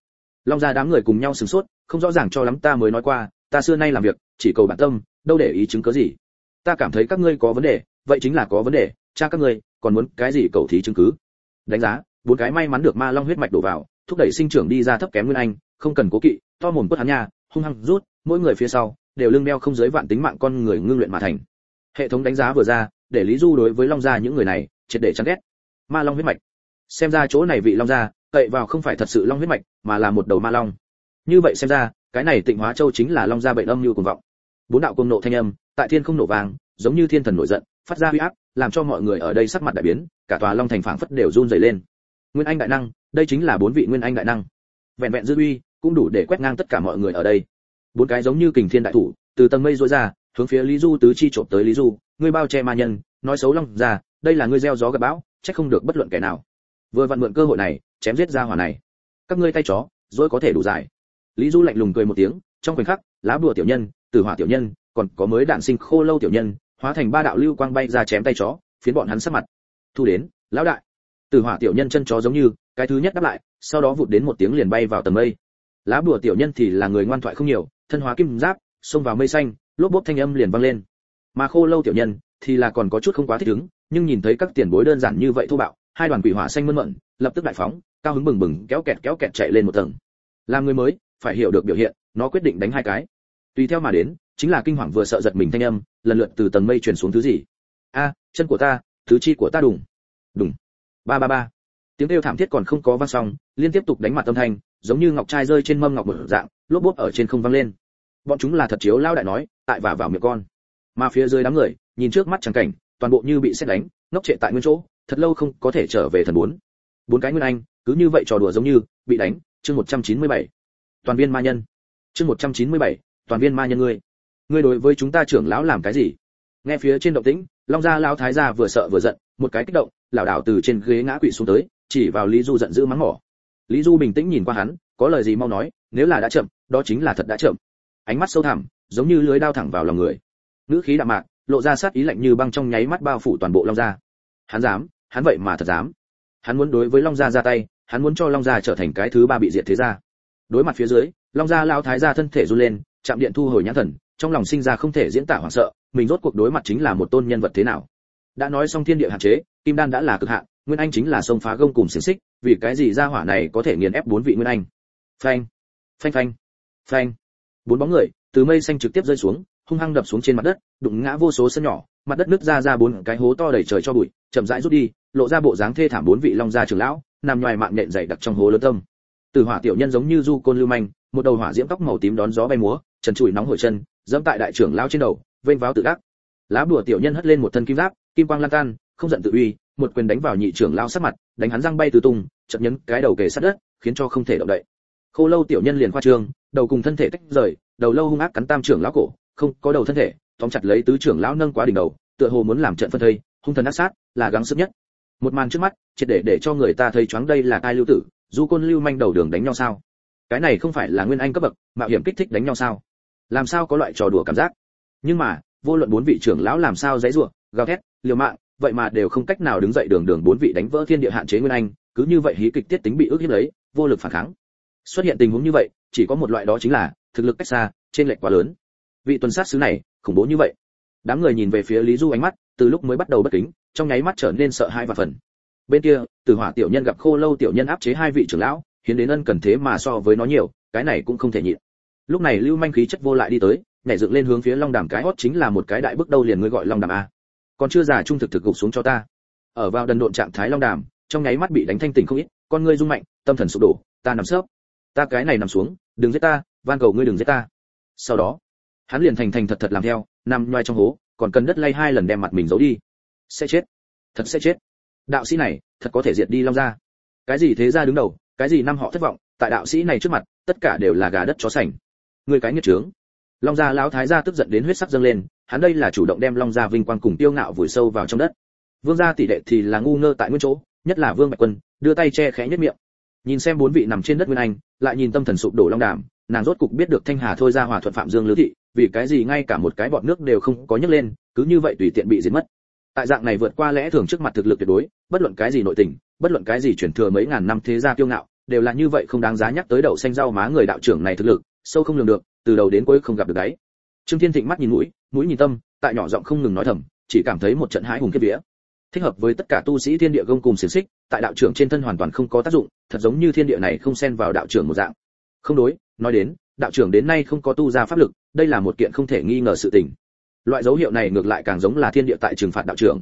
Long gia đám người cùng nhau sửng sốt, không rõ ràng cho lắm, ta mới nói qua, ta xưa nay làm việc, chỉ cầu bản tâm, đâu để ý chứng cứ gì. Ta cảm thấy các ngươi có vấn đề, vậy chính là có vấn đề, cha các ngươi, còn muốn cái gì cầu thí chứng cứ? Đánh giá, bốn cái may mắn được ma long huyết mạch đổ vào, thúc đẩy sinh trưởng đi ra thấp kém nguyên anh, không cần cố kỵ, to mồm quất hắn nha, hung hăng rút mỗi người phía sau đều lưng đeo không giới vạn tính mạng con người ngưng luyện mà thành. Hệ thống đánh giá vừa ra, để lý du đối với long gia những người này triệt để chán ghét. Ma long huyết mạch. Xem ra chỗ này vị long gia, cậy vào không phải thật sự long huyết mạch, mà là một đầu ma long. Như vậy xem ra, cái này tịnh hóa châu chính là long gia bệnh âm như cuồng vọng. Bốn đạo công nộ thanh âm, tại thiên không nổ vàng, giống như thiên thần nổi giận, phát ra uy áp, làm cho mọi người ở đây sắc mặt đại biến, cả tòa long thành phảng phất đều run rẩy lên. Nguyên anh đại năng, đây chính là bốn vị nguyên anh đại năng. Vẹn vẹn dư uy, cũng đủ để quét ngang tất cả mọi người ở đây bốn cái giống như kình thiên đại thủ, từ tầng mây rối ra, hướng phía lý du tứ chi trộm tới lý du, ngươi bao che ma nhân, nói xấu long ra đây là ngươi gieo gió gặp bão, chắc không được bất luận kẻ nào. Vừa vặn mượn cơ hội này, chém giết ra hỏa này. Các ngươi tay chó rồi có thể đủ dài. Lý du lạnh lùng cười một tiếng, trong khoảnh khắc, lá bùa tiểu nhân, tử hỏa tiểu nhân, còn có mới đạn sinh khô lâu tiểu nhân, hóa thành ba đạo lưu quang bay ra chém tay chó, phiến bọn hắn sắc mặt. Thu đến, lão đại. Tử hỏa tiểu nhân chân chó giống như, cái thứ nhất đáp lại, sau đó vụt đến một tiếng liền bay vào tầng mây lá bùa tiểu nhân thì là người ngoan thoại không nhiều, thân hóa kim giáp, xông vào mây xanh, lốp bốp thanh âm liền vang lên. Mà khô lâu tiểu nhân thì là còn có chút không quá thích ứng, nhưng nhìn thấy các tiền bối đơn giản như vậy thô bạo, hai đoàn quỷ hỏa xanh mơn mận, lập tức đại phóng, cao hứng bừng bừng, kéo kẹt kéo kẹt chạy lên một tầng. Làm người mới, phải hiểu được biểu hiện, nó quyết định đánh hai cái. Tùy theo mà đến, chính là kinh hoàng vừa sợ giật mình thanh âm, lần lượt từ tầng mây truyền xuống thứ gì? A, chân của ta, thứ chi của ta đùng. Đùng. Ba ba ba. Tiếng kêu thảm thiết còn không có vang xong, liên tiếp tục đánh mặt âm thanh giống như ngọc trai rơi trên mâm ngọc mở dạng lốp bốp ở trên không văng lên. Bọn chúng là thật chiếu lao đại nói tại và vào miệng con. Mà phía dưới đám người nhìn trước mắt chẳng cảnh toàn bộ như bị xét đánh ngốc trệ tại nguyên chỗ thật lâu không có thể trở về thần bốn. Bốn cái nguyên anh cứ như vậy trò đùa giống như bị đánh chương 197. toàn viên ma nhân. Chương 197, toàn viên ma nhân ngươi. Ngươi đối với chúng ta trưởng lão làm cái gì? Nghe phía trên động tĩnh long gia lão thái gia vừa sợ vừa giận một cái kích động lảo đảo từ trên ghế ngã quỵ xuống tới chỉ vào lý du giận dữ mắng mỏ lý du bình tĩnh nhìn qua hắn, có lời gì mau nói, nếu là đã chậm, đó chính là thật đã chậm. Ánh mắt sâu thẳm, giống như lưới đao thẳng vào lòng người. Ngữ khí đạm mạc, lộ ra sát ý lạnh như băng trong nháy mắt bao phủ toàn bộ long gia. Hắn dám, hắn vậy mà thật dám. Hắn muốn đối với long gia ra tay, hắn muốn cho long gia trở thành cái thứ ba bị diệt thế gia. Đối mặt phía dưới, long gia lao thái gia thân thể run lên, chạm điện thu hồi nhãn thần, trong lòng sinh ra không thể diễn tả hoảng sợ, mình rốt cuộc đối mặt chính là một tôn nhân vật thế nào. Đã nói xong thiên địa hạn chế, kim đan đã là cực hạn nguyên anh chính là sông phá gông cùng xiềng xích, vì cái gì gia hỏa này có thể nghiền ép bốn vị nguyên anh? Phanh phanh phanh phanh. Bốn bóng người, từ mây xanh trực tiếp rơi xuống, hung hăng đập xuống trên mặt đất, đụng ngã vô số sân nhỏ, mặt đất nứt ra ra bốn cái hố to đầy trời cho bụi, chậm rãi rút đi, lộ ra bộ dáng thê thảm bốn vị long gia trưởng lão, nằm ngoài mạng nện dày đặc trong hố lớn tâm. Từ hỏa tiểu nhân giống như du côn lưu manh, một đầu hỏa diễm tóc màu tím đón gió bay múa, trần trụi nóng hổi chân, dẫm tại đại trưởng lão trên đầu, vênh váo tự gác. lá bùa tiểu nhân hất lên một thân kim giáp, kim quang lan tan không giận tự uy một quyền đánh vào nhị trưởng lão sát mặt, đánh hắn răng bay tứ tung chậm nhấn cái đầu kề sát đất, khiến cho không thể động đậy. Khô lâu tiểu nhân liền khoa trương, đầu cùng thân thể tách rời, đầu lâu hung ác cắn tam trưởng lão cổ, không có đầu thân thể, tóm chặt lấy tứ trưởng lão nâng quá đỉnh đầu, tựa hồ muốn làm trận phân thây, hung thần ác sát, là gắng sức nhất. Một màn trước mắt, triệt để để cho người ta thấy choáng đây là cai lưu tử, du côn lưu manh đầu đường đánh nhau sao? Cái này không phải là nguyên anh cấp bậc, mạo hiểm kích thích đánh nhau sao? Làm sao có loại trò đùa cảm giác? Nhưng mà, vô luận bốn vị trưởng lão làm sao dãy rủa, gào thét, liều mạng vậy mà đều không cách nào đứng dậy đường đường bốn vị đánh vỡ thiên địa hạn chế nguyên anh, cứ như vậy hí kịch tiết tính bị ước hiếp lấy, vô lực phản kháng. Xuất hiện tình huống như vậy, chỉ có một loại đó chính là, thực lực cách xa trên lệch quá lớn. Vị tuần sát sứ này, khủng bố như vậy. Đám người nhìn về phía lý du ánh mắt, từ lúc mới bắt đầu bất kính, trong nháy mắt trở nên sợ hai và phần. Bên kia, tử hỏa tiểu nhân gặp khô lâu tiểu nhân áp chế hai vị trưởng lão, hiến đến ân cần thế mà so với nó nhiều, cái này cũng không thể nhịn. Lúc này lưu manh khí chất vô lại đi tới, nhảy dựng lên hướng phía long đàm cái hót chính là một cái đại bước đầu liền ngươi gọi long đàm a còn chưa già trung thực thực gục xuống cho ta. Ở vào đần độn trạng thái long đàm, trong nháy mắt bị đánh thanh tỉnh không ít, con ngươi rung mạnh, tâm thần sụp đổ, ta nằm sấp. Ta cái này nằm xuống, đừng giết ta, van cầu ngươi đừng giết ta. Sau đó, hắn liền thành thành thật thật làm theo, nằm nhoai trong hố, còn cần đất lay hai lần đem mặt mình giấu đi. Sẽ chết. Thật sẽ chết. Đạo sĩ này, thật có thể diệt đi long gia. Cái gì thế gia đứng đầu, cái gì năm họ thất vọng, tại đạo sĩ này trước mặt, tất cả đều là gà đất chó sành. Người cái nghiệt trướng long gia lão thái gia tức giận đến huyết sắc dâng lên, hắn đây là chủ động đem long gia vinh quang cùng tiêu ngạo vùi sâu vào trong đất. Vương gia tỷ đệ thì là ngu ngơ tại nguyên chỗ, nhất là vương bạch quân, đưa tay che khẽ nhất miệng. Nhìn xem bốn vị nằm trên đất nguyên anh, lại nhìn tâm thần sụp đổ long đàm, nàng rốt cục biết được thanh hà thôi ra hòa thuận phạm dương lứa thị, vì cái gì ngay cả một cái bọt nước đều không có nhấc lên, cứ như vậy tùy tiện bị diệt mất. Tại dạng này vượt qua lẽ thường trước mặt thực lực tuyệt đối, bất luận cái gì nội tình, bất luận cái gì chuyển thừa mấy ngàn năm thế gia kiêu ngạo, đều là như vậy không đáng giá nhắc tới đậu xanh rau má người đạo trưởng này thực lực, sâu không lường được từ đầu đến cuối không gặp được đáy. Trương thiên thịnh mắt nhìn mũi mũi nhìn tâm, tại nhỏ giọng không ngừng nói thầm, chỉ cảm thấy một trận hãi hùng kết vía. Thích hợp với tất cả tu sĩ thiên địa gông cùng xiềng xích, tại đạo trưởng trên thân hoàn toàn không có tác dụng, thật giống như thiên địa này không xen vào đạo trưởng một dạng. Không đối, nói đến, đạo trưởng đến nay không có tu ra pháp lực, đây là một kiện không thể nghi ngờ sự tình. Loại dấu hiệu này ngược lại càng giống là thiên địa tại trừng phạt đạo trưởng.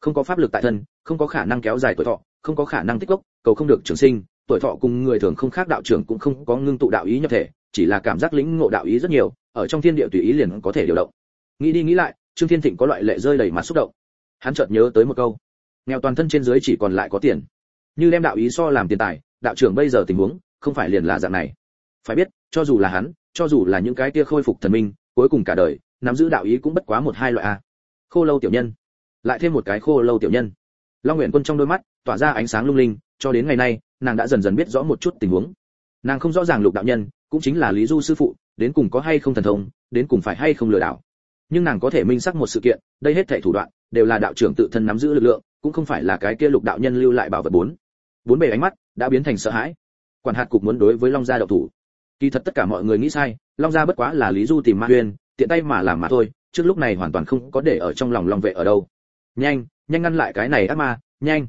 Không có pháp lực tại thân, không có khả năng kéo dài tuổi thọ, không có khả năng tích gốc cầu không được trường sinh, tuổi thọ cùng người thường không khác đạo trưởng cũng không có ngưng tụ đạo ý nhập thể chỉ là cảm giác lĩnh ngộ đạo ý rất nhiều, ở trong thiên địa tùy ý liền có thể điều động. Nghĩ đi nghĩ lại, trương thiên thịnh có loại lệ rơi đầy mặt xúc động. Hắn chợt nhớ tới một câu, nghèo toàn thân trên dưới chỉ còn lại có tiền. Như đem đạo ý so làm tiền tài, đạo trưởng bây giờ tình huống, không phải liền là dạng này. Phải biết, cho dù là hắn, cho dù là những cái kia khôi phục thần minh, cuối cùng cả đời, nắm giữ đạo ý cũng bất quá một hai loại a. Khô lâu tiểu nhân. Lại thêm một cái khô lâu tiểu nhân. Long nguyện quân trong đôi mắt, tỏa ra ánh sáng lung linh, cho đến ngày nay, nàng đã dần dần biết rõ một chút tình huống. Nàng không rõ ràng lục đạo nhân cũng chính là lý du sư phụ, đến cùng có hay không thần thông, đến cùng phải hay không lừa đảo. Nhưng nàng có thể minh xác một sự kiện, đây hết thảy thủ đoạn, đều là đạo trưởng tự thân nắm giữ lực lượng, cũng không phải là cái kia lục đạo nhân lưu lại bảo vật bốn. Bốn bề ánh mắt đã biến thành sợ hãi. Quản hạt cục muốn đối với long gia độc thủ. Kỳ thật tất cả mọi người nghĩ sai, long gia bất quá là lý du tìm ma uyên tiện tay mà làm mà thôi, trước lúc này hoàn toàn không có để ở trong lòng long vệ ở đâu. Nhanh nhanh ngăn lại cái này ác ma, nhanh.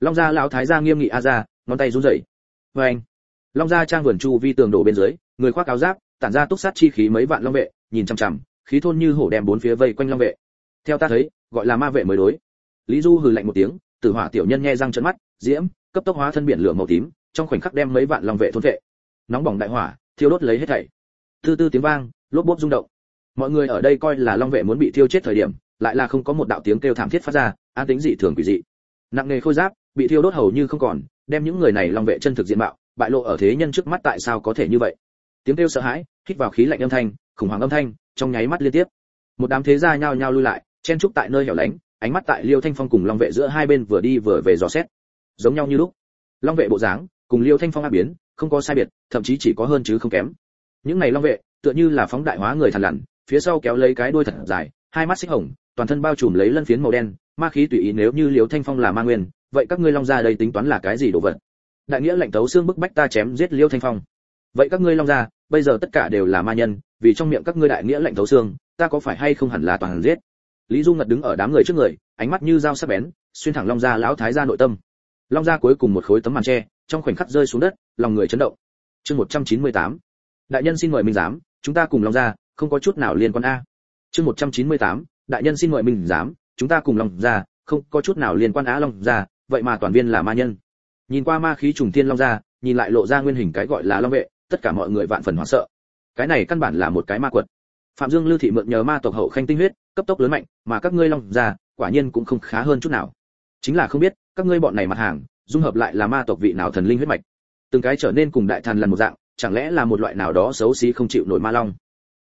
Long gia lão thái gia nghiêm nghị a ra, ngón tay run rẩy. Vê anh long gia trang vườn chu vi tường đổ bên dưới, người khoác áo giáp, tản ra túc sát chi khí mấy vạn long vệ, nhìn chằm chằm, khí thôn như hổ đem bốn phía vây quanh long vệ. Theo ta thấy, gọi là ma vệ mới đối. Lý du hừ lạnh một tiếng, tử hỏa tiểu nhân nghe răng trợn mắt, diễm, cấp tốc hóa thân biển lửa màu tím, trong khoảnh khắc đem mấy vạn long vệ thôn vệ. Nóng bỏng đại hỏa, thiêu đốt lấy hết thảy. Tư tư tiếng vang, lốp bốp rung động. Mọi người ở đây coi là long vệ muốn bị thiêu chết thời điểm, lại là không có một đạo tiếng kêu thảm thiết phát ra, an tính dị thường quỷ dị. Nặng nề khôi giáp, bị thiêu đốt hầu như không còn, đem những người này long vệ chân thực diện mạo bại lộ ở thế nhân trước mắt tại sao có thể như vậy? Tiếng kêu sợ hãi, hít vào khí lạnh âm thanh, khủng hoảng âm thanh, trong nháy mắt liên tiếp. Một đám thế gia nhao nhao lui lại, chen trúc tại nơi hẻo lánh, ánh mắt tại liêu thanh phong cùng long vệ giữa hai bên vừa đi vừa về dò xét. Giống nhau như lúc, long vệ bộ dáng cùng liêu thanh phong áp biến, không có sai biệt, thậm chí chỉ có hơn chứ không kém. Những này long vệ, tựa như là phóng đại hóa người thằn lằn, phía sau kéo lấy cái đuôi thật dài, hai mắt xích hồng, toàn thân bao trùm lấy lân phiến màu đen, ma khí tùy ý nếu như liêu thanh phong là ma nguyên, vậy các ngươi long gia đây tính toán là cái gì đồ vật? Đại nghĩa lệnh tấu xương bức bách ta chém giết liêu thanh phong. Vậy các ngươi long gia, bây giờ tất cả đều là ma nhân, vì trong miệng các ngươi đại nghĩa lệnh tấu xương, ta có phải hay không hẳn là toàn giết? Lý du ngật đứng ở đám người trước người, ánh mắt như dao sắc bén, xuyên thẳng long gia lão thái gia nội tâm. Long gia cuối cùng một khối tấm màn tre trong khoảnh khắc rơi xuống đất, lòng người chấn động. Chương 198. đại nhân xin mời minh giám, chúng ta cùng long gia, không có chút nào liên quan a. Chương 198. đại nhân xin mời minh giám, chúng ta cùng long gia, không có chút nào liên quan á long gia, vậy mà toàn viên là ma nhân nhìn qua ma khí trùng thiên long ra, nhìn lại lộ ra nguyên hình cái gọi là long vệ tất cả mọi người vạn phần hoảng sợ. Cái này căn bản là một cái ma quật. Phạm dương lưu thị mượn nhờ ma tộc hậu khanh tinh huyết cấp tốc lớn mạnh mà các ngươi long ra, quả nhiên cũng không khá hơn chút nào. Chính là không biết các ngươi bọn này mặt hàng dung hợp lại là ma tộc vị nào thần linh huyết mạch. Từng cái trở nên cùng đại thần lần một dạng chẳng lẽ là một loại nào đó xấu xí không chịu nổi ma long?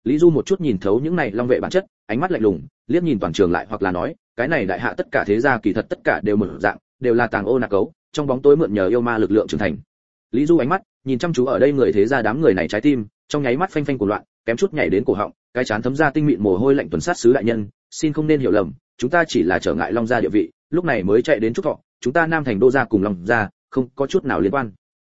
Lý du một chút nhìn thấu những này long vệ bản chất ánh mắt lạnh lùng liếc nhìn toàn trường lại hoặc là nói cái này đại hạ tất cả thế gia kỳ thật tất cả đều mở dạng đều là tàng ô nạc cấu trong bóng tối mượn nhờ yêu ma lực lượng trưởng thành. Lý du ánh mắt nhìn chăm chú ở đây người thế gia đám người này trái tim, trong nháy mắt phanh phanh của loạn, kém chút nhảy đến cổ họng, cái chán thấm ra tinh mịn mồ hôi lạnh tuần sát sứ đại nhân, xin không nên hiểu lầm, chúng ta chỉ là trở ngại long gia địa vị, lúc này mới chạy đến trúc thọ, chúng ta nam thành đô gia cùng long gia không có chút nào liên quan.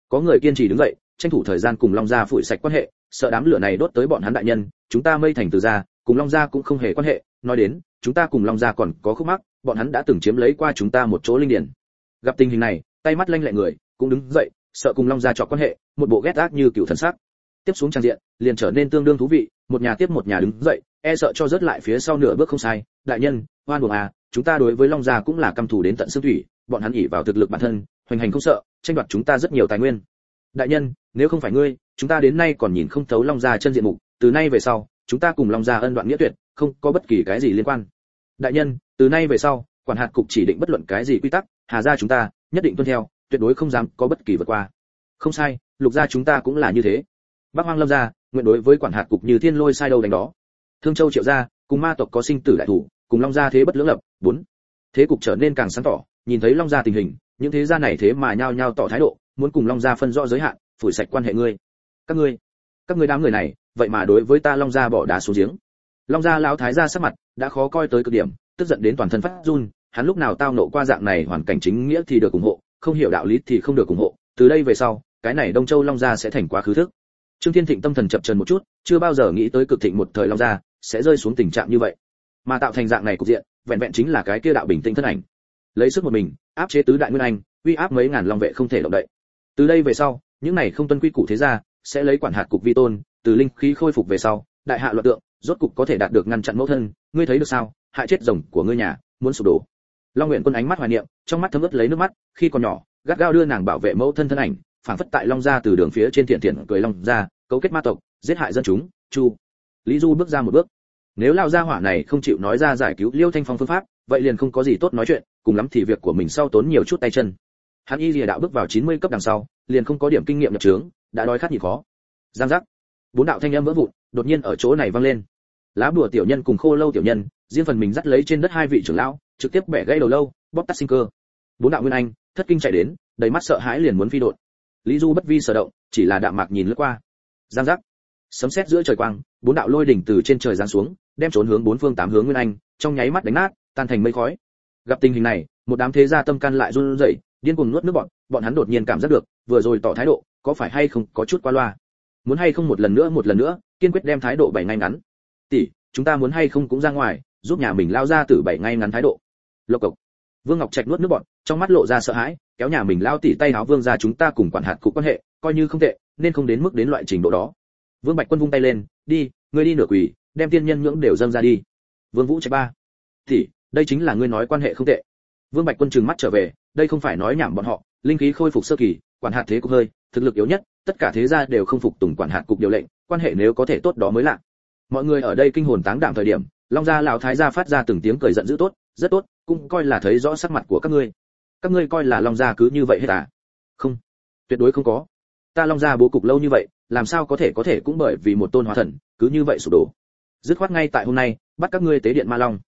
Có người kiên trì đứng dậy, tranh thủ thời gian cùng long gia phủi sạch quan hệ, sợ đám lửa này đốt tới bọn hắn đại nhân, chúng ta mây thành từ gia, cùng long gia cũng không hề quan hệ, nói đến, chúng ta cùng long gia còn có khúc mắc, bọn hắn đã từng chiếm lấy qua chúng ta một chỗ linh điển. Gặp tình hình này tay mắt lanh lẹ người, cũng đứng dậy, sợ cùng long gia chọc quan hệ, một bộ ghét ác như cựu thần sắc. Tiếp xuống trang diện, liền trở nên tương đương thú vị, một nhà tiếp một nhà đứng dậy e sợ cho rớt lại phía sau nửa bước không sai. Đại nhân hoan buồng à chúng ta đối với long gia cũng là căm thù đến tận xương thủy, bọn hắn ỉ vào thực lực bản thân, hoành hành không sợ, tranh đoạt chúng ta rất nhiều tài nguyên. Đại nhân, nếu không phải ngươi, chúng ta đến nay còn nhìn không thấu long gia chân diện mục, từ nay về sau, chúng ta cùng long gia ân đoạn nghĩa tuyệt, không có bất kỳ cái gì liên quan. Đại nhân, từ nay về sau, quản hạt cục chỉ định bất luận cái gì quy tắc, hà gia chúng ta nhất định tuân theo, tuyệt đối không dám có bất kỳ vượt qua. Không sai, lục gia chúng ta cũng là như thế. Bắc hoang lâm gia, nguyện đối với quản hạt cục như thiên lôi sai đâu đánh đó. Thương châu triệu gia, cùng ma tộc có sinh tử đại thủ, cùng long gia thế bất lưỡng lập, bốn. Thế cục trở nên càng sáng tỏ, nhìn thấy long gia tình hình, những thế gia này thế mà nhao nhao tỏ thái độ, muốn cùng long gia phân rõ giới hạn, phủi sạch quan hệ ngươi. Các ngươi các ngươi đám người này, vậy mà đối với ta long gia bỏ đá xuống giếng. Long gia lão thái gia sắc mặt, đã khó coi tới cực điểm, tức giận đến toàn thân phát run hắn lúc nào tao nộ qua dạng này hoàn cảnh chính nghĩa thì được ủng hộ, không hiểu đạo lý thì không được ủng hộ, từ đây về sau, cái này đông châu long gia sẽ thành quá khứ thức. Trương thiên thịnh tâm thần chập chờn một chút, chưa bao giờ nghĩ tới cực thịnh một thời long gia sẽ rơi xuống tình trạng như vậy. Mà tạo thành dạng này cục diện, vẹn vẹn chính là cái kia đạo bình tĩnh thân ảnh. Lấy sức một mình, áp chế tứ đại nguyên anh, uy áp mấy ngàn long vệ không thể động đậy. Từ đây về sau, những này không tuân quy củ thế gia sẽ lấy quản hạt cục vi tôn, từ linh khí khôi phục về sau, đại hạ luận tượng, rốt cục có thể đạt được ngăn chặn mẫu thân. Ngươi thấy được sao? Hại chết rồng của ngươi nhà, muốn sụp đổ long nguyện quân ánh mắt hoài niệm, trong mắt thấm ướt lấy nước mắt, khi còn nhỏ, gắt gao đưa nàng bảo vệ mẫu thân thân ảnh, phảng phất tại long gia từ đường phía trên thiện thiện cười long gia, cấu kết ma tộc, giết hại dân chúng, chu. Lý du bước ra một bước. Nếu lao gia hỏa này không chịu nói ra giải cứu liêu thanh phong phương pháp, vậy liền không có gì tốt nói chuyện, cùng lắm thì việc của mình sau tốn nhiều chút tay chân. Hắn y lìa đạo bước vào 90 cấp đằng sau, liền không có điểm kinh nghiệm nhập trướng đã đói khát nhịn khó. Giang giác. Bốn đạo thanh âm vỡ vụn, đột nhiên ở chỗ này vang lên. Lá bùa tiểu nhân cùng khô lâu tiểu nhân, riêng phần mình dắt lấy trên đất hai vị trưởng lão trực tiếp bẻ gãy đầu lâu, bóp tắt sinh cơ. Bốn đạo nguyên anh, thất kinh chạy đến, đầy mắt sợ hãi liền muốn phi đột lý du bất vi sở động, chỉ là đạm mạc nhìn lướt qua. Giang giác. Sấm sét giữa trời quang, bốn đạo lôi đỉnh từ trên trời giáng xuống, đem trốn hướng bốn phương tám hướng nguyên anh, trong nháy mắt đánh nát, tan thành mây khói. Gặp tình hình này, một đám thế gia tâm can lại run rẩy, điên cuồng nuốt nước bọn bọn hắn đột nhiên cảm giác được, vừa rồi tỏ thái độ, có phải hay không có chút qua loa? Muốn hay không một lần nữa, một lần nữa, kiên quyết đem thái độ bảy ngay ngắn. Tỷ, chúng ta muốn hay không cũng ra ngoài, giúp nhà mình lao ra từ bảy ngay ngắn thái độ lộc cộc. Vương ngọc trạch nuốt nước bọn trong mắt lộ ra sợ hãi, kéo nhà mình lao tỉ tay áo vương ra chúng ta cùng quản hạt cục quan hệ, coi như không tệ, nên không đến mức đến loại trình độ đó. Vương bạch quân vung tay lên, đi, ngươi đi nửa quỳ, đem tiên nhân nhưỡng đều dâng ra đi. Vương vũ trạch ba, tỷ, đây chính là ngươi nói quan hệ không tệ. Vương bạch quân trừng mắt trở về, đây không phải nói nhảm bọn họ, linh khí khôi phục sơ kỳ, quản hạt thế cục hơi, thực lực yếu nhất, tất cả thế gia đều không phục tùng quản hạt cục điều lệnh, quan hệ nếu có thể tốt đó mới lạ. Mọi người ở đây kinh hồn táng đảm thời điểm, long gia lão thái gia phát ra từng tiếng cười giận dữ tốt rất tốt, cũng coi là thấy rõ sắc mặt của các ngươi. Các ngươi coi là long gia cứ như vậy hết à? Không, tuyệt đối không có. Ta long gia bố cục lâu như vậy, làm sao có thể có thể cũng bởi vì một tôn hóa thần, cứ như vậy sụp đổ? Dứt khoát ngay tại hôm nay, bắt các ngươi tế điện ma long.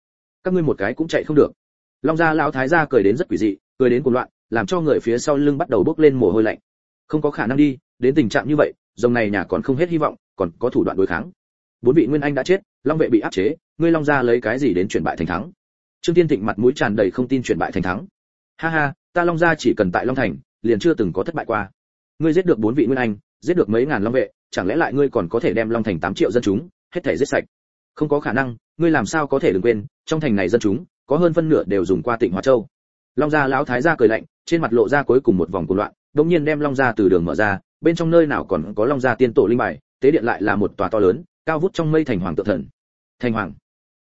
Các ngươi một cái cũng chạy không được. Long gia lão thái gia cười đến rất quỷ dị, cười đến cuồng loạn, làm cho người phía sau lưng bắt đầu bốc lên mồ hôi lạnh. Không có khả năng đi, đến tình trạng như vậy, dòng này nhà còn không hết hy vọng, còn có thủ đoạn đối kháng. Bốn vị nguyên anh đã chết, long vệ bị áp chế, ngươi long gia lấy cái gì đến chuyển bại thành thắng? Trương Thiên thịnh mặt mũi tràn đầy không tin chuyển bại thành thắng. Ha ha, ta long gia chỉ cần tại long thành, liền chưa từng có thất bại qua. Ngươi giết được bốn vị nguyên anh, giết được mấy ngàn long vệ, chẳng lẽ lại ngươi còn có thể đem long thành tám triệu dân chúng, hết thể giết sạch? Không có khả năng, ngươi làm sao có thể đừng quên, trong thành này dân chúng, có hơn phân nửa đều dùng qua tỉnh hóa châu. Long gia lão thái gia cười lạnh, trên mặt lộ ra cuối cùng một vòng cuồng loạn, đột nhiên đem long gia từ đường mở ra, bên trong nơi nào còn có long gia tiên tổ linh bài, tế điện lại là một tòa to lớn, cao vút trong mây thành hoàng tự thần. Thành hoàng.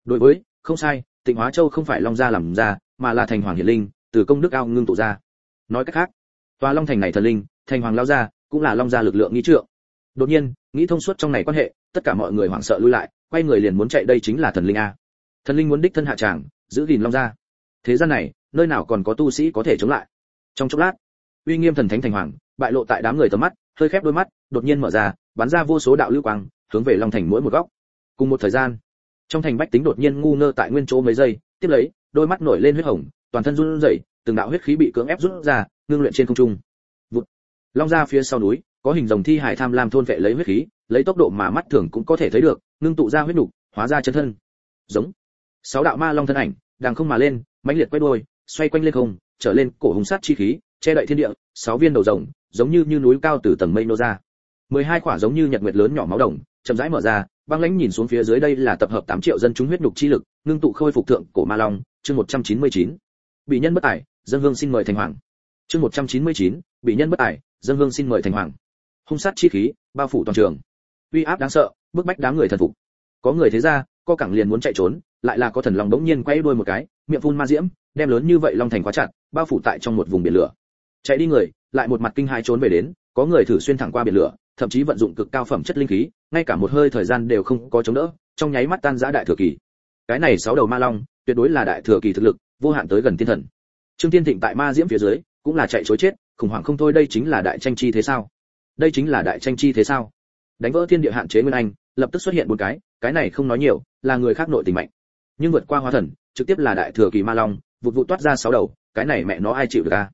Đối với, không sai tịnh hóa châu không phải long gia làm ra, mà là thành hoàng hiển linh, từ công đức ao ngưng tụ ra. Nói cách khác, tòa long thành này thần linh, thành hoàng lao gia, cũng là long gia lực lượng nghĩ trượng. Đột nhiên, nghĩ thông suốt trong này quan hệ, tất cả mọi người hoảng sợ lui lại, quay người liền muốn chạy đây chính là thần linh a. Thần linh muốn đích thân hạ tràng, giữ gìn long gia. Thế gian này, nơi nào còn có tu sĩ có thể chống lại? Trong chốc lát, uy nghiêm thần thánh thành hoàng, bại lộ tại đám người tầm mắt, hơi khép đôi mắt, đột nhiên mở ra, bắn ra vô số đạo lưu quang, hướng về long thành mỗi một góc. Cùng một thời gian trong thành bách tính đột nhiên ngu ngơ tại nguyên chỗ mấy giây, tiếp lấy, đôi mắt nổi lên huyết hồng, toàn thân run rẩy, từng đạo huyết khí bị cưỡng ép rút ra, ngưng luyện trên không trung. Vụt. long ra phía sau núi, có hình rồng thi hải tham lam thôn vệ lấy huyết khí, lấy tốc độ mà mắt thường cũng có thể thấy được, ngưng tụ ra huyết nục, hóa ra chân thân. Giống. Sáu đạo ma long thân ảnh đang không mà lên, mãnh liệt quay đuôi, xoay quanh lên không, trở lên cổ hùng sát chi khí, che đậy thiên địa, sáu viên đầu rồng, giống như như núi cao từ tầng mây nô ra. Mười hai quả giống như nhật nguyệt lớn nhỏ máu đồng, chậm rãi mở ra băng lãnh nhìn xuống phía dưới đây là tập hợp 8 triệu dân chúng huyết nhục chi lực ngưng tụ khôi phục thượng cổ ma long chương 199. bị nhân bất ải dân hương xin mời thành hoàng. Chương 199, bị nhân bất ải dân hương xin mời thành hoàng. Hung sát chi khí bao phủ toàn trường. Uy áp đáng sợ bức bách đám người thần phục. Có người thế ra co cẳng liền muốn chạy trốn lại là có thần long đống nhiên quay đuôi một cái miệng phun ma diễm đem lớn như vậy long thành quá chặt bao phủ tại trong một vùng biển lửa. Chạy đi người lại một mặt kinh hãi trốn về đến có người thử xuyên thẳng qua biển lửa thậm chí vận dụng cực cao phẩm chất linh khí, ngay cả một hơi thời gian đều không có chống đỡ, trong nháy mắt tan rã đại thừa kỳ. Cái này sáu đầu ma long, tuyệt đối là đại thừa kỳ thực lực, vô hạn tới gần tiên thần. Trương tiên thịnh tại ma diễm phía dưới, cũng là chạy chối chết, khủng hoảng không thôi đây chính là đại tranh chi thế sao? Đây chính là đại tranh chi thế sao? Đánh vỡ thiên địa hạn chế nguyên anh, lập tức xuất hiện một cái cái này không nói nhiều, là người khác nội tình mạnh. Nhưng vượt qua hóa thần, trực tiếp là đại thừa kỳ ma long, vụt vụt toát ra sáu đầu, cái này mẹ nó ai chịu được a?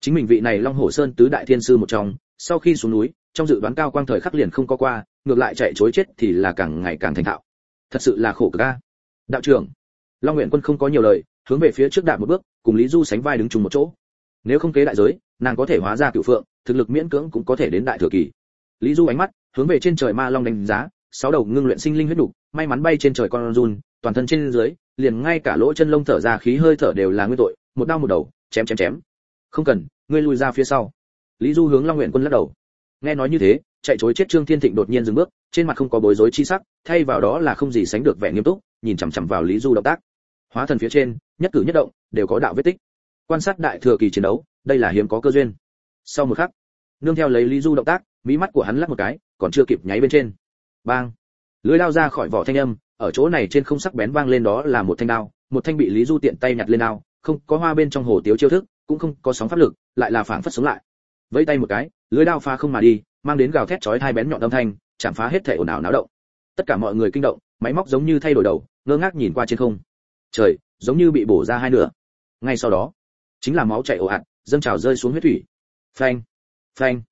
Chính mình vị này long hổ sơn tứ đại thiên sư một trong, sau khi xuống núi trong dự đoán cao quang thời khắc liền không có qua ngược lại chạy chối chết thì là càng ngày càng thành thạo. Thật sự là khổ cực a. Đạo trưởng long nguyện quân không có nhiều lời hướng về phía trước đạp một bước cùng lý du sánh vai đứng chung một chỗ. Nếu không kế đại giới nàng có thể hóa ra cựu phượng thực lực miễn cưỡng cũng có thể đến đại thừa kỳ. Lý du ánh mắt hướng về trên trời ma long đánh giá sáu đầu ngưng luyện sinh linh huyết đủ, may mắn bay trên trời con run toàn thân trên dưới liền ngay cả lỗ chân lông thở ra khí hơi thở đều là nguyên tội một đau một đầu chém chém chém. Không cần ngươi lùi ra phía sau. Lý du hướng long nguyện quân lắc đầu nghe nói như thế, chạy chối chết trương thiên thịnh đột nhiên dừng bước, trên mặt không có bối rối chi sắc, thay vào đó là không gì sánh được vẻ nghiêm túc, nhìn chằm chằm vào lý du động tác. Hóa thần phía trên, nhất cử nhất động, đều có đạo vết tích. Quan sát đại thừa kỳ chiến đấu, đây là hiếm có cơ duyên. Sau một khắc, nương theo lấy lý du động tác, mí mắt của hắn lắc một cái, còn chưa kịp nháy bên trên. Bang! Lưới lao ra khỏi vỏ thanh âm, ở chỗ này trên không sắc bén vang lên đó là một thanh đao, một thanh bị lý du tiện tay nhặt lên đao, không có hoa bên trong hồ tiếu chiêu thức, cũng không có sóng pháp lực, lại là phảng phất sống lại. Vẫy tay một cái lưới đao pha không mà đi, mang đến gào thét chói hai bén nhọn âm thanh, chạm phá hết thể ồn ào náo động. Tất cả mọi người kinh động, máy móc giống như thay đổi đầu, ngơ ngác nhìn qua trên không. Trời, giống như bị bổ ra hai nửa. Ngay sau đó, chính là máu chảy ồ ạt, dâng trào rơi xuống huyết thủy. Phanh phanh.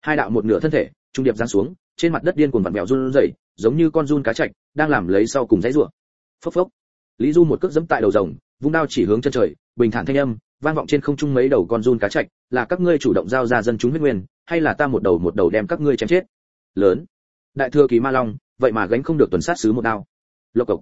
Hai đạo một nửa thân thể, trung điệp giáng xuống, trên mặt đất điên cuồng vặn vẹo run rẩy, giống như con run cá chạch, đang làm lấy sau cùng dãy rủa. Phốc phốc. Lý du một cước dẫm tại đầu rồng, vung đao chỉ hướng chân trời, bình thản thanh âm, vang vọng trên không trung mấy đầu con run cá chạch, là các ngươi chủ động giao ra dân chúng huyết nguyên hay là ta một đầu một đầu đem các ngươi chém chết? Lớn. Đại thừa kỳ ma long, vậy mà gánh không được tuần sát sứ một đao. Lộc cộc.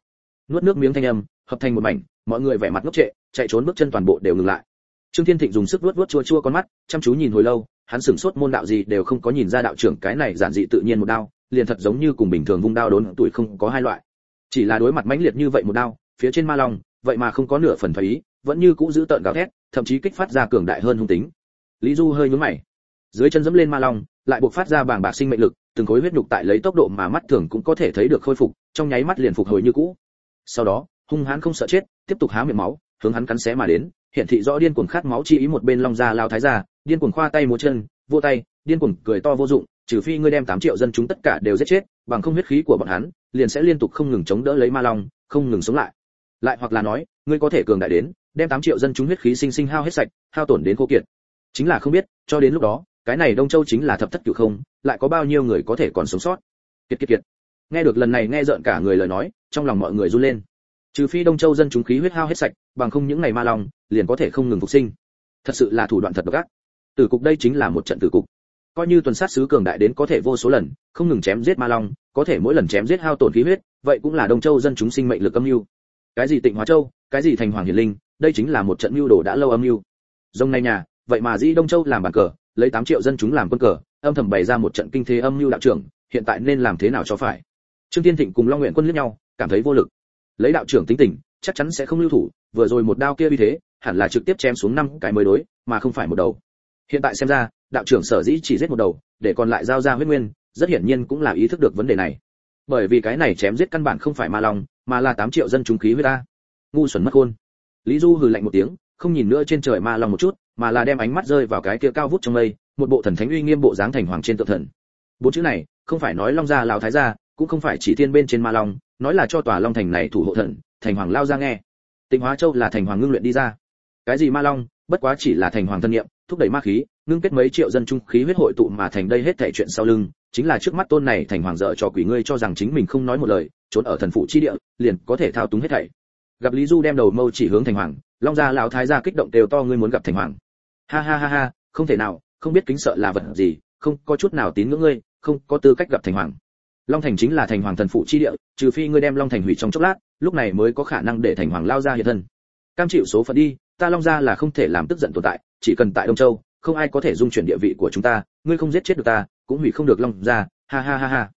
Nuốt nước miếng thanh âm, hợp thành một mảnh, mọi người vẻ mặt ngốc trệ, chạy trốn bước chân toàn bộ đều ngừng lại. Trương thiên thịnh dùng sức vuốt vuốt chua chua con mắt, chăm chú nhìn hồi lâu, hắn sửng sốt môn đạo gì đều không có nhìn ra đạo trưởng cái này giản dị tự nhiên một đao, liền thật giống như cùng bình thường vung đao đốn tuổi không có hai loại. Chỉ là đối mặt mãnh liệt như vậy một đao, phía trên ma long, vậy mà không có nửa phần thấy ý, vẫn như cũ giữ tợn gào thét, thậm chí kích phát ra cường đại hơn hung tính. Lý du hơi nhướng mày dưới chân dẫm lên ma long, lại buộc phát ra bảng bạc sinh mệnh lực, từng khối huyết nhục tại lấy tốc độ mà mắt thường cũng có thể thấy được khôi phục, trong nháy mắt liền phục hồi như cũ. Sau đó, hung hãn không sợ chết, tiếp tục há miệng máu, hướng hắn cắn xé mà đến. Hiện thị rõ điên cuồng khát máu chi ý một bên long ra lao thái ra điên cuồng khoa tay múa chân vô tay, điên cuồng cười to vô dụng, trừ phi ngươi đem 8 triệu dân chúng tất cả đều giết chết, bằng không huyết khí của bọn hắn liền sẽ liên tục không ngừng chống đỡ lấy ma long, không ngừng sống lại. Lại hoặc là nói, ngươi có thể cường đại đến, đem 8 triệu dân chúng huyết khí sinh sinh hao hết sạch, hao tổn đến khô kiệt. Chính là không biết, cho đến lúc đó cái này đông châu chính là thập thất cửu không, lại có bao nhiêu người có thể còn sống sót? Kiệt kiệt kiệt. Nghe được lần này nghe rợn cả người lời nói, trong lòng mọi người run lên. Trừ phi đông châu dân chúng khí huyết hao hết sạch, bằng không những ngày ma long, liền có thể không ngừng phục sinh. Thật sự là thủ đoạn thật độc ác. Tử cục đây chính là một trận tử cục. Coi như tuần sát sứ cường đại đến có thể vô số lần, không ngừng chém giết ma long, có thể mỗi lần chém giết hao tổn khí huyết, vậy cũng là đông châu dân chúng sinh mệnh lực âm mưu. Cái gì tịnh hóa châu, cái gì thành hoàng hiền linh, đây chính là một trận mưu đồ đã lâu âm mưu. Dông này nhà, vậy mà dĩ đông châu làm bàn cờ lấy 8 triệu dân chúng làm quân cờ, âm thầm bày ra một trận kinh thế âm mưu đạo trưởng, hiện tại nên làm thế nào cho phải? Trương thiên thịnh cùng long nguyện quân liếc nhau, cảm thấy vô lực. Lấy đạo trưởng tính tình, chắc chắn sẽ không lưu thủ, vừa rồi một đao kia như thế, hẳn là trực tiếp chém xuống năm cái mới đối, mà không phải một đầu. Hiện tại xem ra, đạo trưởng sở dĩ chỉ giết một đầu, để còn lại giao ra huyết nguyên, rất hiển nhiên cũng là ý thức được vấn đề này. Bởi vì cái này chém giết căn bản không phải ma long, mà là 8 triệu dân chúng khí huyết ta ngu xuẩn mất khôn. Lý du hừ lạnh một tiếng không nhìn nữa trên trời ma long một chút, mà là đem ánh mắt rơi vào cái kia cao vút trong mây, một bộ thần thánh uy nghiêm bộ dáng thành hoàng trên tượng thần. Bốn chữ này, không phải nói long gia lão thái gia, cũng không phải chỉ tiên bên trên ma long, nói là cho tòa long thành này thủ hộ thần, thành hoàng lao ra nghe. Tịnh hóa châu là thành hoàng ngưng luyện đi ra. Cái gì ma long? Bất quá chỉ là thành hoàng thân niệm thúc đẩy ma khí, ngưng kết mấy triệu dân trung khí huyết hội tụ mà thành đây hết thảy chuyện sau lưng, chính là trước mắt tôn này thành hoàng dở cho quỷ ngươi cho rằng chính mình không nói một lời, trốn ở thần phụ chi địa, liền có thể thao túng hết thảy. Gặp lý du đem đầu mâu chỉ hướng thành hoàng long gia lão thái gia kích động đều to, ngươi muốn gặp thành hoàng? Ha ha ha ha, không thể nào, không biết kính sợ là vật gì, không có chút nào tín ngưỡng ngươi, không có tư cách gặp thành hoàng. Long thành chính là thành hoàng thần phụ chi địa, trừ phi ngươi đem long thành hủy trong chốc lát, lúc này mới có khả năng để thành hoàng lao ra hiện thân. Cam chịu số phận đi, ta long gia là không thể làm tức giận tồn tại, chỉ cần tại đông châu, không ai có thể dung chuyển địa vị của chúng ta, ngươi không giết chết được ta, cũng hủy không được long gia, ha ha ha ha.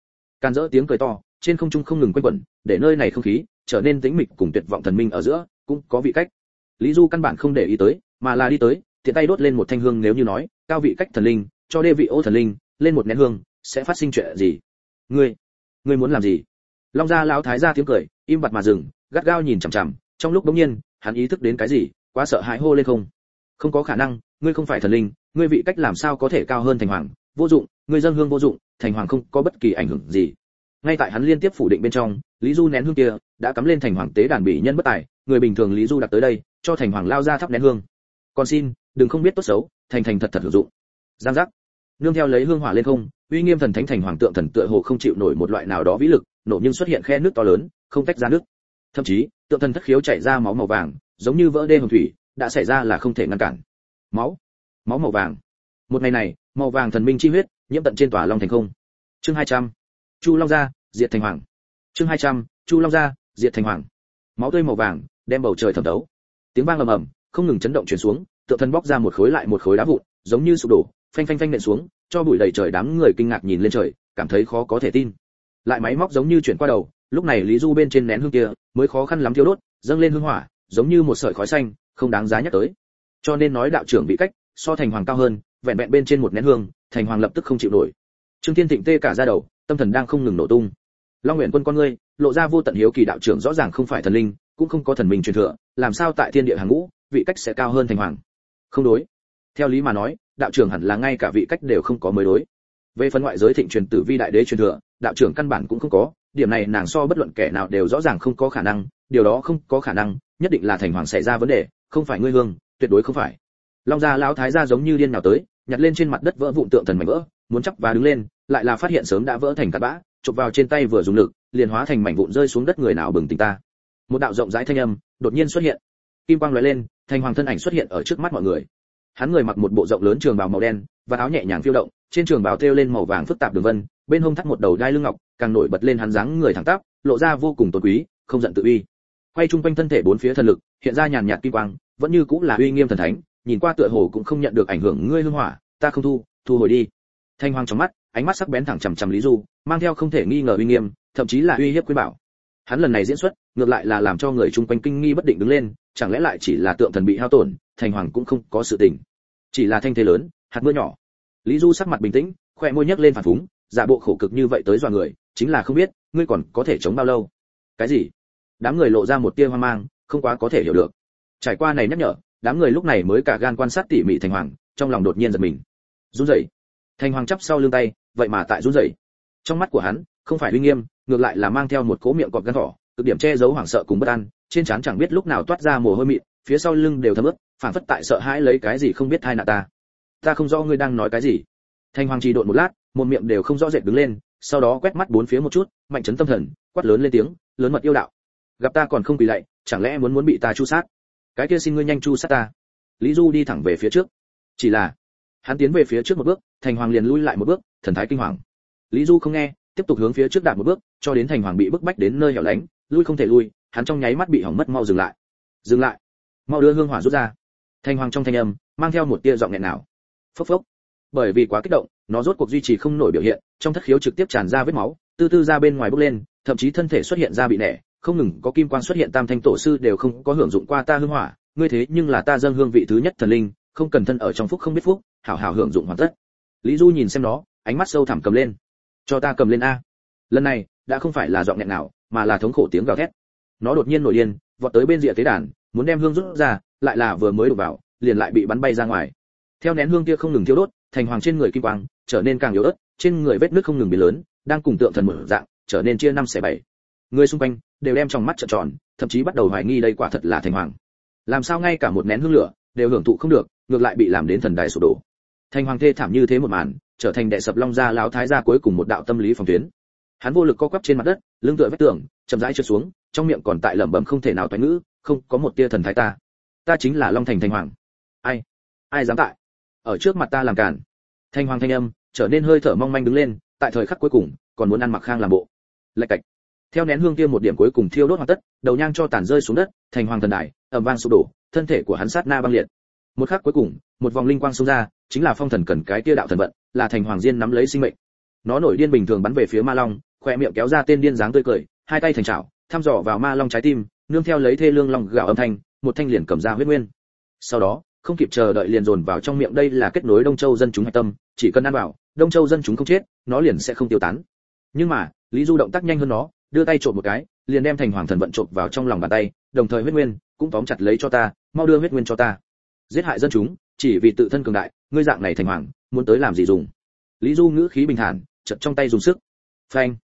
Can dỡ tiếng cười to, trên không trung không ngừng quanh quẩn, để nơi này không khí trở nên tĩnh mịch cùng tuyệt vọng thần minh ở giữa, cũng có vị cách lý du căn bản không để ý tới, mà là đi tới, tiện tay đốt lên một thanh hương nếu như nói, cao vị cách thần linh, cho đê vị ô thần linh, lên một nén hương, sẽ phát sinh chuyện gì? Ngươi ngươi muốn làm gì? Long gia lão thái gia tiếng cười, im bặt mà dừng, gắt gao nhìn chằm chằm, trong lúc bỗng nhiên, hắn ý thức đến cái gì, quá sợ hãi hô lên không. Không có khả năng, ngươi không phải thần linh, ngươi vị cách làm sao có thể cao hơn thành hoàng, vô dụng, ngươi dân hương vô dụng, thành hoàng không có bất kỳ ảnh hưởng gì ngay tại hắn liên tiếp phủ định bên trong, lý du nén hương kia đã cắm lên thành hoàng tế đàn bị nhân bất tài, người bình thường lý du đặt tới đây, cho thành hoàng lao ra thắp nén hương. Còn xin, đừng không biết tốt xấu, thành thành thật thật hữu dụng. Giang giác. Nương theo lấy hương hỏa lên không, uy nghiêm thần thánh thành hoàng tượng thần tựa hồ không chịu nổi một loại nào đó vĩ lực, nổ nhưng xuất hiện khe nước to lớn, không tách ra nước. Thậm chí, tượng thần thất khiếu chảy ra máu màu vàng, giống như vỡ đê hồng thủy, đã xảy ra là không thể ngăn cản. Máu. Máu màu vàng. Một ngày này, màu vàng thần minh chi huyết, nhiễm tận trên tòa long thành không. Chương 200 chu long gia, diệt thành hoàng. Chương 200. chu long gia, diệt thành hoàng. Máu tươi màu vàng, đem bầu trời thẩm đấu tiếng vang ầm ầm, không ngừng chấn động truyền xuống tựa thân bóc ra một khối lại một khối đá vụn, giống như sụp đổ, phanh phanh phanh nện xuống, cho bụi đầy trời đám người kinh ngạc nhìn lên trời, cảm thấy khó có thể tin. Lại máy móc giống như chuyển qua đầu, lúc này lý du bên trên nén hương kia, mới khó khăn lắm thiêu đốt, dâng lên hương hỏa, giống như một sợi khói xanh, không đáng giá nhắc tới. Cho nên nói đạo trưởng bị cách, so thành hoàng cao hơn, vẹn vẹn bên trên một nén hương, thành hoàng lập tức không chịu nổi. Trương thiên thịnh tê cả ra đầu tâm thần đang không ngừng nổ tung. Long nguyện quân con ngươi, lộ ra vô tận hiếu kỳ đạo trưởng rõ ràng không phải thần linh, cũng không có thần minh truyền thừa, làm sao tại thiên địa hàng ngũ, vị cách sẽ cao hơn thành hoàng? Không đối. Theo lý mà nói, đạo trưởng hẳn là ngay cả vị cách đều không có mới đối. Về phần ngoại giới thịnh truyền tử vi đại đế truyền thừa, đạo trưởng căn bản cũng không có, điểm này nàng so bất luận kẻ nào đều rõ ràng không có khả năng, điều đó không có khả năng, nhất định là thành hoàng xảy ra vấn đề, không phải ngươi hương, tuyệt đối không phải. Long gia lão thái gia giống như điên nào tới, nhặt lên trên mặt đất vỡ vụn tượng thần mảnh vỡ, muốn chắp và đứng lên lại là phát hiện sớm đã vỡ thành cát bã, chụp vào trên tay vừa dùng lực, liền hóa thành mảnh vụn rơi xuống đất người nào bừng tỉnh ta. Một đạo rộng rãi thanh âm đột nhiên xuất hiện. Kim quang lóe lên, thành hoàng thân ảnh xuất hiện ở trước mắt mọi người. Hắn người mặc một bộ rộng lớn trường bào màu đen và áo nhẹ nhàng phiêu động, trên trường bào thêu lên màu vàng phức tạp đường vân, bên hông thắt một đầu đai lưng ngọc, càng nổi bật lên hắn dáng người thẳng tắp, lộ ra vô cùng tôn quý, không giận tự uy. Quay chung quanh thân thể bốn phía thần lực, hiện ra nhàn nhạt kim quang, vẫn như cũng là uy nghiêm thần thánh, nhìn qua tựa hồ cũng không nhận được ảnh hưởng ngươi hương hỏa, ta không thu thu hồi đi. Thanh hoàng trong mắt ánh mắt sắc bén thẳng chằm chằm lý du, mang theo không thể nghi ngờ uy nghiêm, thậm chí là uy hiếp quý bảo. Hắn lần này diễn xuất, ngược lại là làm cho người chung quanh kinh nghi bất định đứng lên, chẳng lẽ lại chỉ là tượng thần bị hao tổn, thành hoàng cũng không có sự tình. Chỉ là thanh thế lớn, hạt mưa nhỏ. Lý du sắc mặt bình tĩnh, khoe môi nhấc lên phản phúng, giả bộ khổ cực như vậy tới dọa người, chính là không biết, ngươi còn có thể chống bao lâu? Cái gì? Đám người lộ ra một tia hoang mang, không quá có thể hiểu được. Trải qua này nhắc nhở, đám người lúc này mới cả gan quan sát tỉ mỉ thành hoàng, trong lòng đột nhiên giật mình. Run rẩy thành hoàng chắp sau lưng tay, vậy mà tại run rẩy. Trong mắt của hắn, không phải uy nghiêm, ngược lại là mang theo một cố miệng cọp gan thỏ, cực điểm che giấu hoảng sợ cùng bất an, trên trán chẳng biết lúc nào toát ra mồ hôi mịn, phía sau lưng đều thấm ướt phản phất tại sợ hãi lấy cái gì không biết thai nạn ta. Ta không rõ ngươi đang nói cái gì. Thanh hoàng trì độn một lát, một miệng đều không rõ rệt đứng lên, sau đó quét mắt bốn phía một chút, mạnh chấn tâm thần, quát lớn lên tiếng, lớn mật yêu đạo. Gặp ta còn không quỳ lạy chẳng lẽ muốn muốn bị ta chu sát? Cái kia xin ngươi nhanh chu sát ta. Lý du đi thẳng về phía trước. Chỉ là, hắn tiến về phía trước một bước thành hoàng liền lui lại một bước, thần thái kinh hoàng. Lý du không nghe, tiếp tục hướng phía trước đạp một bước, cho đến thành hoàng bị bức bách đến nơi hẻo lánh, lui không thể lui, hắn trong nháy mắt bị hỏng mất, mau dừng lại. Dừng lại. Mau đưa hương hỏa rút ra. Thành hoàng trong thanh âm, mang theo một tia giọng nghẹn nào. Phốc phốc. Bởi vì quá kích động, nó rốt cuộc duy trì không nổi biểu hiện, trong thất khiếu trực tiếp tràn ra vết máu, từ từ ra bên ngoài bốc lên, thậm chí thân thể xuất hiện ra bị nẻ, không ngừng có kim quan xuất hiện, tam thanh tổ sư đều không có hưởng dụng qua ta hương hỏa, ngươi thế nhưng là ta dâng hương vị thứ nhất thần linh, không cần thân ở trong phúc không biết phúc, hảo hảo hưởng dụng hoàn tất lý du nhìn xem nó, ánh mắt sâu thẳm cầm lên. Cho ta cầm lên a. Lần này, đã không phải là giọng nghẹn nào mà là thống khổ tiếng gào thét. Nó đột nhiên nổi điên, vọt tới bên rìa tế đàn, muốn đem hương rút ra, lại là vừa mới đổ vào, liền lại bị bắn bay ra ngoài. Theo nén hương kia không ngừng thiêu đốt, thành hoàng trên người kim quang, trở nên càng yếu ớt, trên người vết nước không ngừng biến lớn, đang cùng tượng thần mở dạng, trở nên chia năm xẻ bảy. Người xung quanh, đều đem trong mắt trợn tròn, thậm chí bắt đầu hoài nghi đây quả thật là thành hoàng. Làm sao ngay cả một nén hương lửa, đều hưởng thụ không được, ngược lại bị làm đến thần đài sụp đổ thành hoàng thê thảm như thế một màn, trở thành đệ sập long gia lão thái gia cuối cùng một đạo tâm lý phòng tuyến. Hắn vô lực co quắp trên mặt đất, lưng tựa vách tường, chậm rãi trượt xuống, trong miệng còn tại lẩm bẩm không thể nào toán ngữ, không, có một tia thần thái ta. Ta chính là long thành thành hoàng. Ai? Ai dám tại? Ở trước mặt ta làm cản thanh hoàng thanh âm, trở nên hơi thở mong manh đứng lên, tại thời khắc cuối cùng, còn muốn ăn mặc khang làm bộ. Lạch cạch. Theo nén hương kia một điểm cuối cùng thiêu đốt hoàn tất, đầu nhang cho tàn rơi xuống đất thành hoàng thần đài, ầm vang sụp đổ, thân thể của hắn sát na băng liệt một khắc cuối cùng, một vòng linh quang xông ra, chính là phong thần cần cái kia đạo thần vận, là thành hoàng diên nắm lấy sinh mệnh. Nó nổi điên bình thường bắn về phía ma long khoe miệng kéo ra tên điên dáng tươi cười, hai tay thành chảo thăm dò vào ma long trái tim, nương theo lấy thê lương long gạo âm thanh, một thanh liền cầm ra huyết nguyên. Sau đó, không kịp chờ đợi liền dồn vào trong miệng, đây là kết nối đông châu dân chúng hạch tâm, chỉ cần ăn vào, đông châu dân chúng không chết, nó liền sẽ không tiêu tán. Nhưng mà, lý du động tác nhanh hơn nó, đưa tay trộm một cái, liền đem thành hoàng thần vận trộm vào trong lòng bàn tay, đồng thời huyết nguyên cũng tóm chặt lấy cho ta, mau đưa huyết nguyên cho ta giết hại dân chúng, chỉ vì tự thân cường đại, ngươi dạng này thành hoàng, muốn tới làm gì dùng? Lý du ngữ khí bình thản chật trong tay dùng sức. Phanh.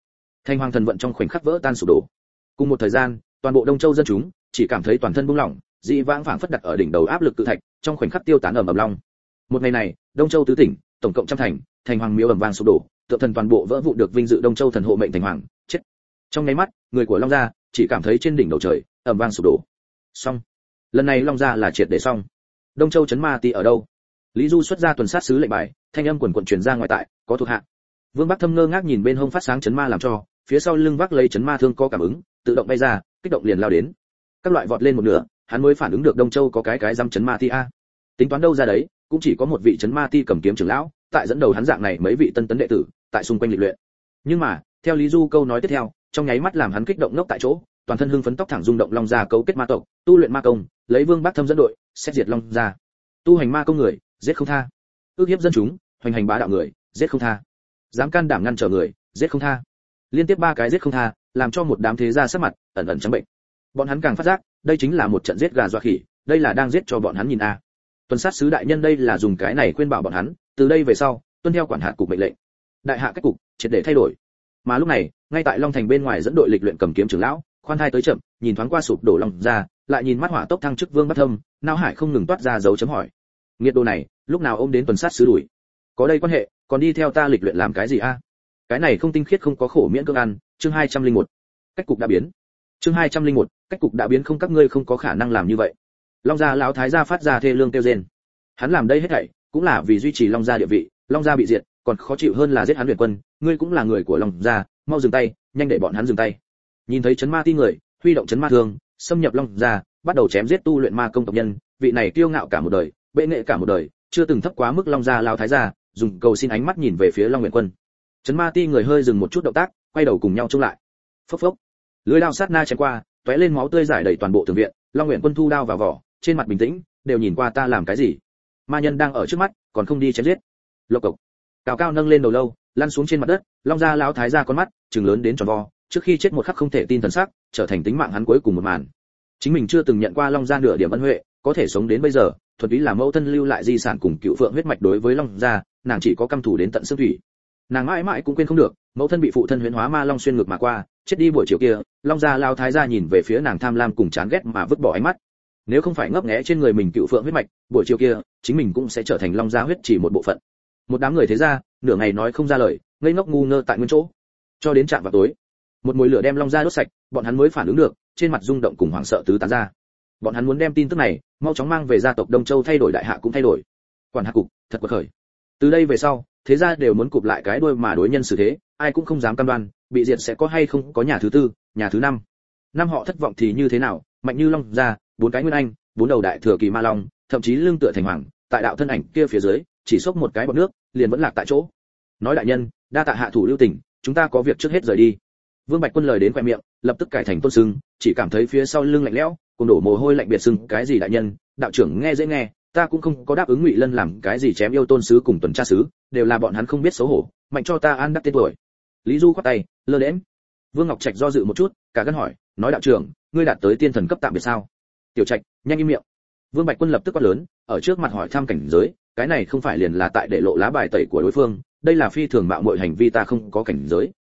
Thành hoàng thần vận trong khoảnh khắc vỡ tan sụp đổ. Cùng một thời gian, toàn bộ đông châu dân chúng chỉ cảm thấy toàn thân buông lỏng, dị vãng phảng phất đặt ở đỉnh đầu áp lực tự thạch, trong khoảnh khắc tiêu tán ở ầm long. Một ngày này, đông châu tứ tỉnh, tổng cộng trăm thành thành hoàng miếu ầm vang sụp đổ, tượng thần toàn bộ vỡ vụn được vinh dự đông châu thần hộ mệnh thành hoàng, chết. Trong nháy mắt, người của long gia chỉ cảm thấy trên đỉnh đầu trời ầm vang sụp đổ. Xong. Lần này long gia là triệt để xong đông châu chấn ma ti ở đâu? Lý du xuất ra tuần sát sứ lệnh bài, thanh âm quần quần truyền ra ngoài tại, có thuộc hạ. Vương bắc thâm ngơ ngác nhìn bên hông phát sáng chấn ma làm cho, phía sau lưng vác lấy chấn ma thương có cảm ứng, tự động bay ra, kích động liền lao đến. Các loại vọt lên một nửa, hắn mới phản ứng được đông châu có cái cái dăm chấn ma ti a. Tính toán đâu ra đấy, cũng chỉ có một vị chấn ma ti cầm kiếm trưởng lão, tại dẫn đầu hắn dạng này mấy vị tân tấn đệ tử, tại xung quanh lịch luyện. Nhưng mà, theo lý du câu nói tiếp theo, trong nháy mắt làm hắn kích động ngốc tại chỗ, toàn thân hưng phấn tóc thẳng rung động long ra cấu kết ma tộc, tu luyện ma công, lấy vương bắc thâm dẫn đội xét diệt long ra tu hành ma công người, giết không tha. Ước hiếp dân chúng, hoành hành bá đạo người, giết không tha. Dám can đảm ngăn trở người, giết không tha. Liên tiếp ba cái giết không tha, làm cho một đám thế gia sắc mặt, ẩn ẩn trắng bệnh. Bọn hắn càng phát giác, đây chính là một trận giết gà dọa khỉ, đây là đang giết cho bọn hắn nhìn a. Tuần sát sứ đại nhân đây là dùng cái này khuyên bảo bọn hắn, từ đây về sau, tuân theo quản hạt cục mệnh lệnh. Đại hạ cách cục, triệt để thay đổi. Mà lúc này, ngay tại long thành bên ngoài dẫn đội lịch luyện cầm kiếm trưởng lão, khoan thai tới chậm, nhìn thoáng qua sụp đổ lòng ra lại nhìn mắt hỏa tốc thăng chức vương bắt thâm nao hải không ngừng toát ra dấu chấm hỏi. Nghiệt đồ này, lúc nào ôm đến tuần sát sứ đuổi? Có đây quan hệ, còn đi theo ta lịch luyện làm cái gì a? Cái này không tinh khiết không có khổ miễn cưỡng ăn, chương hai trăm linh một. Cách cục đã biến. Chương hai trăm linh một, cách cục đã biến không các ngươi không có khả năng làm như vậy. Long gia lão thái gia phát ra thê lương tiêu rên. Hắn làm đây hết thảy, cũng là vì duy trì long gia địa vị, long gia bị diệt, còn khó chịu hơn là giết hắn luyện quân, ngươi cũng là người của long gia, mau dừng tay, nhanh để bọn hắn dừng tay. Nhìn thấy chấn ma ti người, huy động chấn ma thương, xâm nhập long gia bắt đầu chém giết tu luyện ma công tộc nhân, vị này kiêu ngạo cả một đời, bệ nghệ cả một đời, chưa từng thấp quá mức long gia lao thái gia, dùng cầu xin ánh mắt nhìn về phía long nguyện quân. Chấn ma ti người hơi dừng một chút động tác, quay đầu cùng nhau trông lại. Phốc phốc. Lưới lao sát na chém qua, tóe lên máu tươi giải đầy toàn bộ tường viện, long nguyện quân thu đao vào vỏ, trên mặt bình tĩnh, đều nhìn qua ta làm cái gì. Ma nhân đang ở trước mắt, còn không đi chém giết. Lộc cộc. Cao cao nâng lên đầu lâu, lăn xuống trên mặt đất, long gia lão thái gia con mắt, trừng lớn đến tròn vo, trước khi chết một khắc không thể tin thần sắc, trở thành tính mạng hắn cuối cùng một màn chính mình chưa từng nhận qua long gia nửa điểm ân huệ, có thể sống đến bây giờ thuật ý là mẫu thân lưu lại di sản cùng cựu phượng huyết mạch đối với long gia, nàng chỉ có căm thù đến tận xương thủy. Nàng mãi mãi cũng quên không được, mẫu thân bị phụ thân huyễn hóa ma long xuyên ngược mà qua, chết đi buổi chiều kia, long gia lao thái gia nhìn về phía nàng tham lam cùng chán ghét mà vứt bỏ ánh mắt. Nếu không phải ngấp nghé trên người mình cựu phượng huyết mạch, buổi chiều kia, chính mình cũng sẽ trở thành long gia huyết chỉ một bộ phận. Một đám người thế ra, nửa ngày nói không ra lời, ngây ngốc ngu ngơ tại nguyên chỗ. Cho đến trạm vào tối, một mùi lửa đem long gia đốt sạch, bọn hắn mới phản ứng được trên mặt rung động cùng hoảng sợ tứ tán ra. Bọn hắn muốn đem tin tức này, mau chóng mang về gia tộc đông châu thay đổi đại hạ cũng thay đổi. Quản hạ cục, thật quật khởi. Từ đây về sau, thế gia đều muốn cụp lại cái đuôi mà đối nhân xử thế, ai cũng không dám cam đoan, bị diệt sẽ có hay không có nhà thứ tư, nhà thứ năm. Năm họ thất vọng thì như thế nào? Mạnh như long gia bốn cái nguyên anh, bốn đầu đại thừa kỳ ma long, thậm chí lương tựa thành hoàng, tại đạo thân ảnh kia phía dưới, chỉ xốc một cái bọt nước, liền vẫn lạc tại chỗ. Nói đại nhân, đa tạ hạ thủ lưu tình, chúng ta có việc trước hết rời đi. Vương bạch quân lời đến khoe miệng, lập tức cải thành tôn sưng chỉ cảm thấy phía sau lưng lạnh lẽo, cùng đổ mồ hôi lạnh biệt sưng cái gì đại nhân? Đạo trưởng nghe dễ nghe, ta cũng không có đáp ứng ngụy lân làm cái gì chém yêu tôn sứ cùng tuần tra sứ, đều là bọn hắn không biết xấu hổ, mạnh cho ta ăn đắc tên tuổi. Lý du khoát tay, lơ lẽm vương ngọc trạch do dự một chút, cả gân hỏi, nói đạo trưởng, ngươi đạt tới tiên thần cấp tạm biệt sao? Tiểu trạch, nhanh im miệng. Vương bạch quân lập tức quát lớn, ở trước mặt hỏi thăm cảnh giới, cái này không phải liền là tại để lộ lá bài tẩy của đối phương, đây là phi thường mạo muội hành vi ta không có cảnh giới.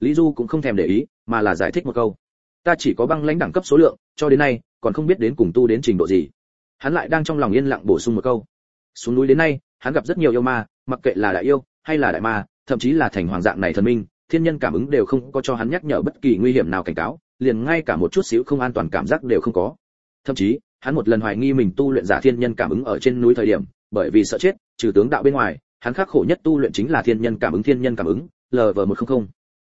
Lý du cũng không thèm để ý, mà là giải thích một câu ta chỉ có băng lãnh đẳng cấp số lượng, cho đến nay, còn không biết đến cùng tu đến trình độ gì. Hắn lại đang trong lòng yên lặng bổ sung một câu. Xuống núi đến nay, hắn gặp rất nhiều yêu ma, mặc kệ là đại yêu hay là đại ma, thậm chí là thành hoàng dạng này thần minh, thiên nhân cảm ứng đều không có cho hắn nhắc nhở bất kỳ nguy hiểm nào cảnh cáo, liền ngay cả một chút xíu không an toàn cảm giác đều không có. Thậm chí, hắn một lần hoài nghi mình tu luyện giả thiên nhân cảm ứng ở trên núi thời điểm, bởi vì sợ chết, trừ tướng đạo bên ngoài, hắn khắc khổ nhất tu luyện chính là thiên nhân cảm ứng thiên nhân cảm ứng lv một không không.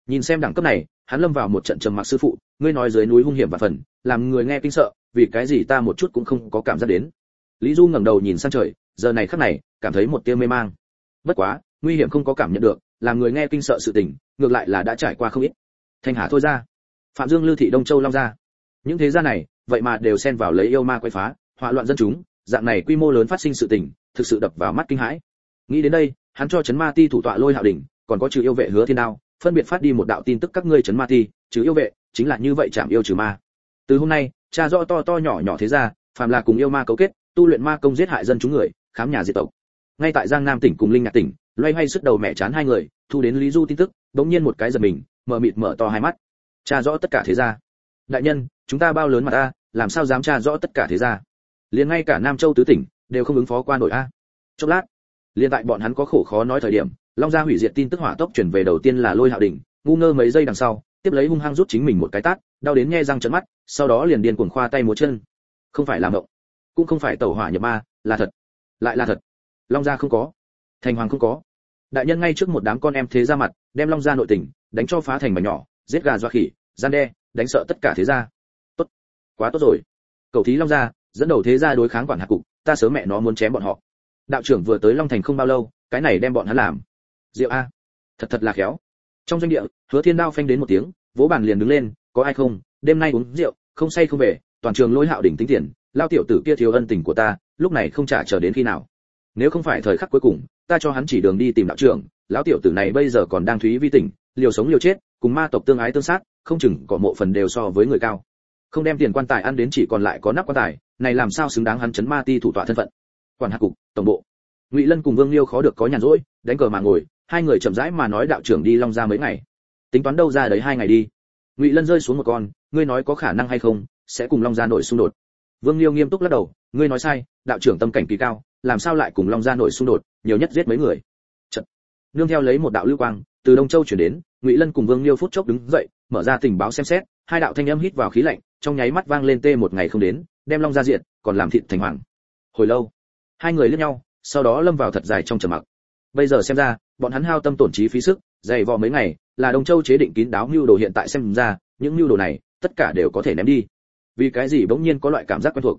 Nhìn xem đẳng cấp này hắn lâm vào một trận trầm mặc sư phụ, ngươi nói dưới núi hung hiểm và phần, làm người nghe kinh sợ, vì cái gì ta một chút cũng không có cảm giác đến. Lý du ngẩng đầu nhìn sang trời, giờ này khắc này, cảm thấy một tia mê mang. Bất quá, nguy hiểm không có cảm nhận được, làm người nghe kinh sợ sự tình, ngược lại là đã trải qua không ít. Thanh hà thôi ra. Phạm dương lưu thị đông châu long ra. Những thế gia này, vậy mà đều xen vào lấy yêu ma quay phá họa loạn dân chúng, dạng này quy mô lớn phát sinh sự tình, thực sự đập vào mắt kinh hãi. Nghĩ đến đây, hắn cho chấn ma ti thủ tọa lôi hạo đỉnh, còn có trừ yêu vệ hứa thiên đao phân biệt phát đi một đạo tin tức các ngươi chấn ma ti chứ yêu vệ, chính là như vậy chạm yêu trừ ma. Từ hôm nay, cha rõ to to nhỏ nhỏ thế ra, phàm là cùng yêu ma cấu kết, tu luyện ma công giết hại dân chúng người, khám nhà diệt tộc. Ngay tại giang nam tỉnh cùng linh nhạc tỉnh, loay hoay sức đầu mẹ chán hai người, thu đến lý du tin tức, bỗng nhiên một cái giật mình, mở mịt mở to hai mắt. Cha rõ tất cả thế ra. Đại nhân, chúng ta bao lớn mà ta, làm sao dám tra rõ tất cả thế ra? Liền ngay cả nam châu tứ tỉnh, đều không ứng phó qua nổi a. Chốc lát, liền tại bọn hắn có khổ khó nói thời điểm long gia hủy diệt tin tức hỏa tốc chuyển về đầu tiên là lôi hạo đỉnh, ngu ngơ mấy giây đằng sau, tiếp lấy hung hăng rút chính mình một cái tát, đau đến nghe răng trợn mắt, sau đó liền điên cuồng khoa tay múa chân. Không phải là mộng, cũng không phải tẩu hỏa nhập ma, là thật, lại là thật. Long gia không có, thành hoàng không có. Đại nhân ngay trước một đám con em thế ra mặt, đem long gia nội tình đánh cho phá thành mảnh nhỏ, giết gà doa khỉ, gian đe, đánh sợ tất cả thế gia. Tốt, quá tốt rồi. Cầu thí long gia, dẫn đầu thế gia đối kháng quản hạt cục, ta sớm mẹ nó muốn chém bọn họ. Đạo trưởng vừa tới long thành không bao lâu, cái này đem bọn hắn làm diệu a. Thật thật là khéo. Trong doanh địa, hứa thiên đao phanh đến một tiếng, vỗ bàn liền đứng lên, có ai không? Đêm nay uống rượu, không say không về, toàn trường lôi hạo đỉnh tính tiền, lao tiểu tử kia thiếu ân tình của ta, lúc này không trả chờ đến khi nào. Nếu không phải thời khắc cuối cùng, ta cho hắn chỉ đường đi tìm đạo trưởng, lão tiểu tử này bây giờ còn đang thúy vi tỉnh, liều sống liều chết, cùng ma tộc tương ái tương sát, không chừng có mộ phần đều so với người cao. Không đem tiền quan tài ăn đến chỉ còn lại có nắp quan tài, này làm sao xứng đáng hắn chấn ma ti thủ tọa thân phận? Quản hạt cục, tổng bộ. Ngụy lân cùng vương liêu khó được có nhàn rỗi, đánh cờ mà ngồi hai người chậm rãi mà nói đạo trưởng đi long ra mấy ngày. Tính toán đâu ra đấy hai ngày đi. Ngụy lân rơi xuống một con, ngươi nói có khả năng hay không, sẽ cùng long gia nội xung đột. Vương liêu nghiêm túc lắc đầu, ngươi nói sai, đạo trưởng tâm cảnh kỳ cao, làm sao lại cùng long gia nội xung đột, nhiều nhất giết mấy người. Chật. nương theo lấy một đạo lưu quang, từ đông châu chuyển đến, ngụy lân cùng vương liêu phút chốc đứng dậy, mở ra tình báo xem xét, hai đạo thanh âm hít vào khí lạnh, trong nháy mắt vang lên tê một ngày không đến, đem long ra diện còn làm thịt thành hoàng. Hồi lâu, hai người liếc nhau, sau đó lâm vào thật dài trong trầm mặc. Bây giờ xem ra bọn hắn hao tâm tổn trí phí sức, dày vò mấy ngày, là đông châu chế định kín đáo mưu đồ hiện tại xem ra, những mưu đồ này, tất cả đều có thể ném đi. Vì cái gì bỗng nhiên có loại cảm giác quen thuộc?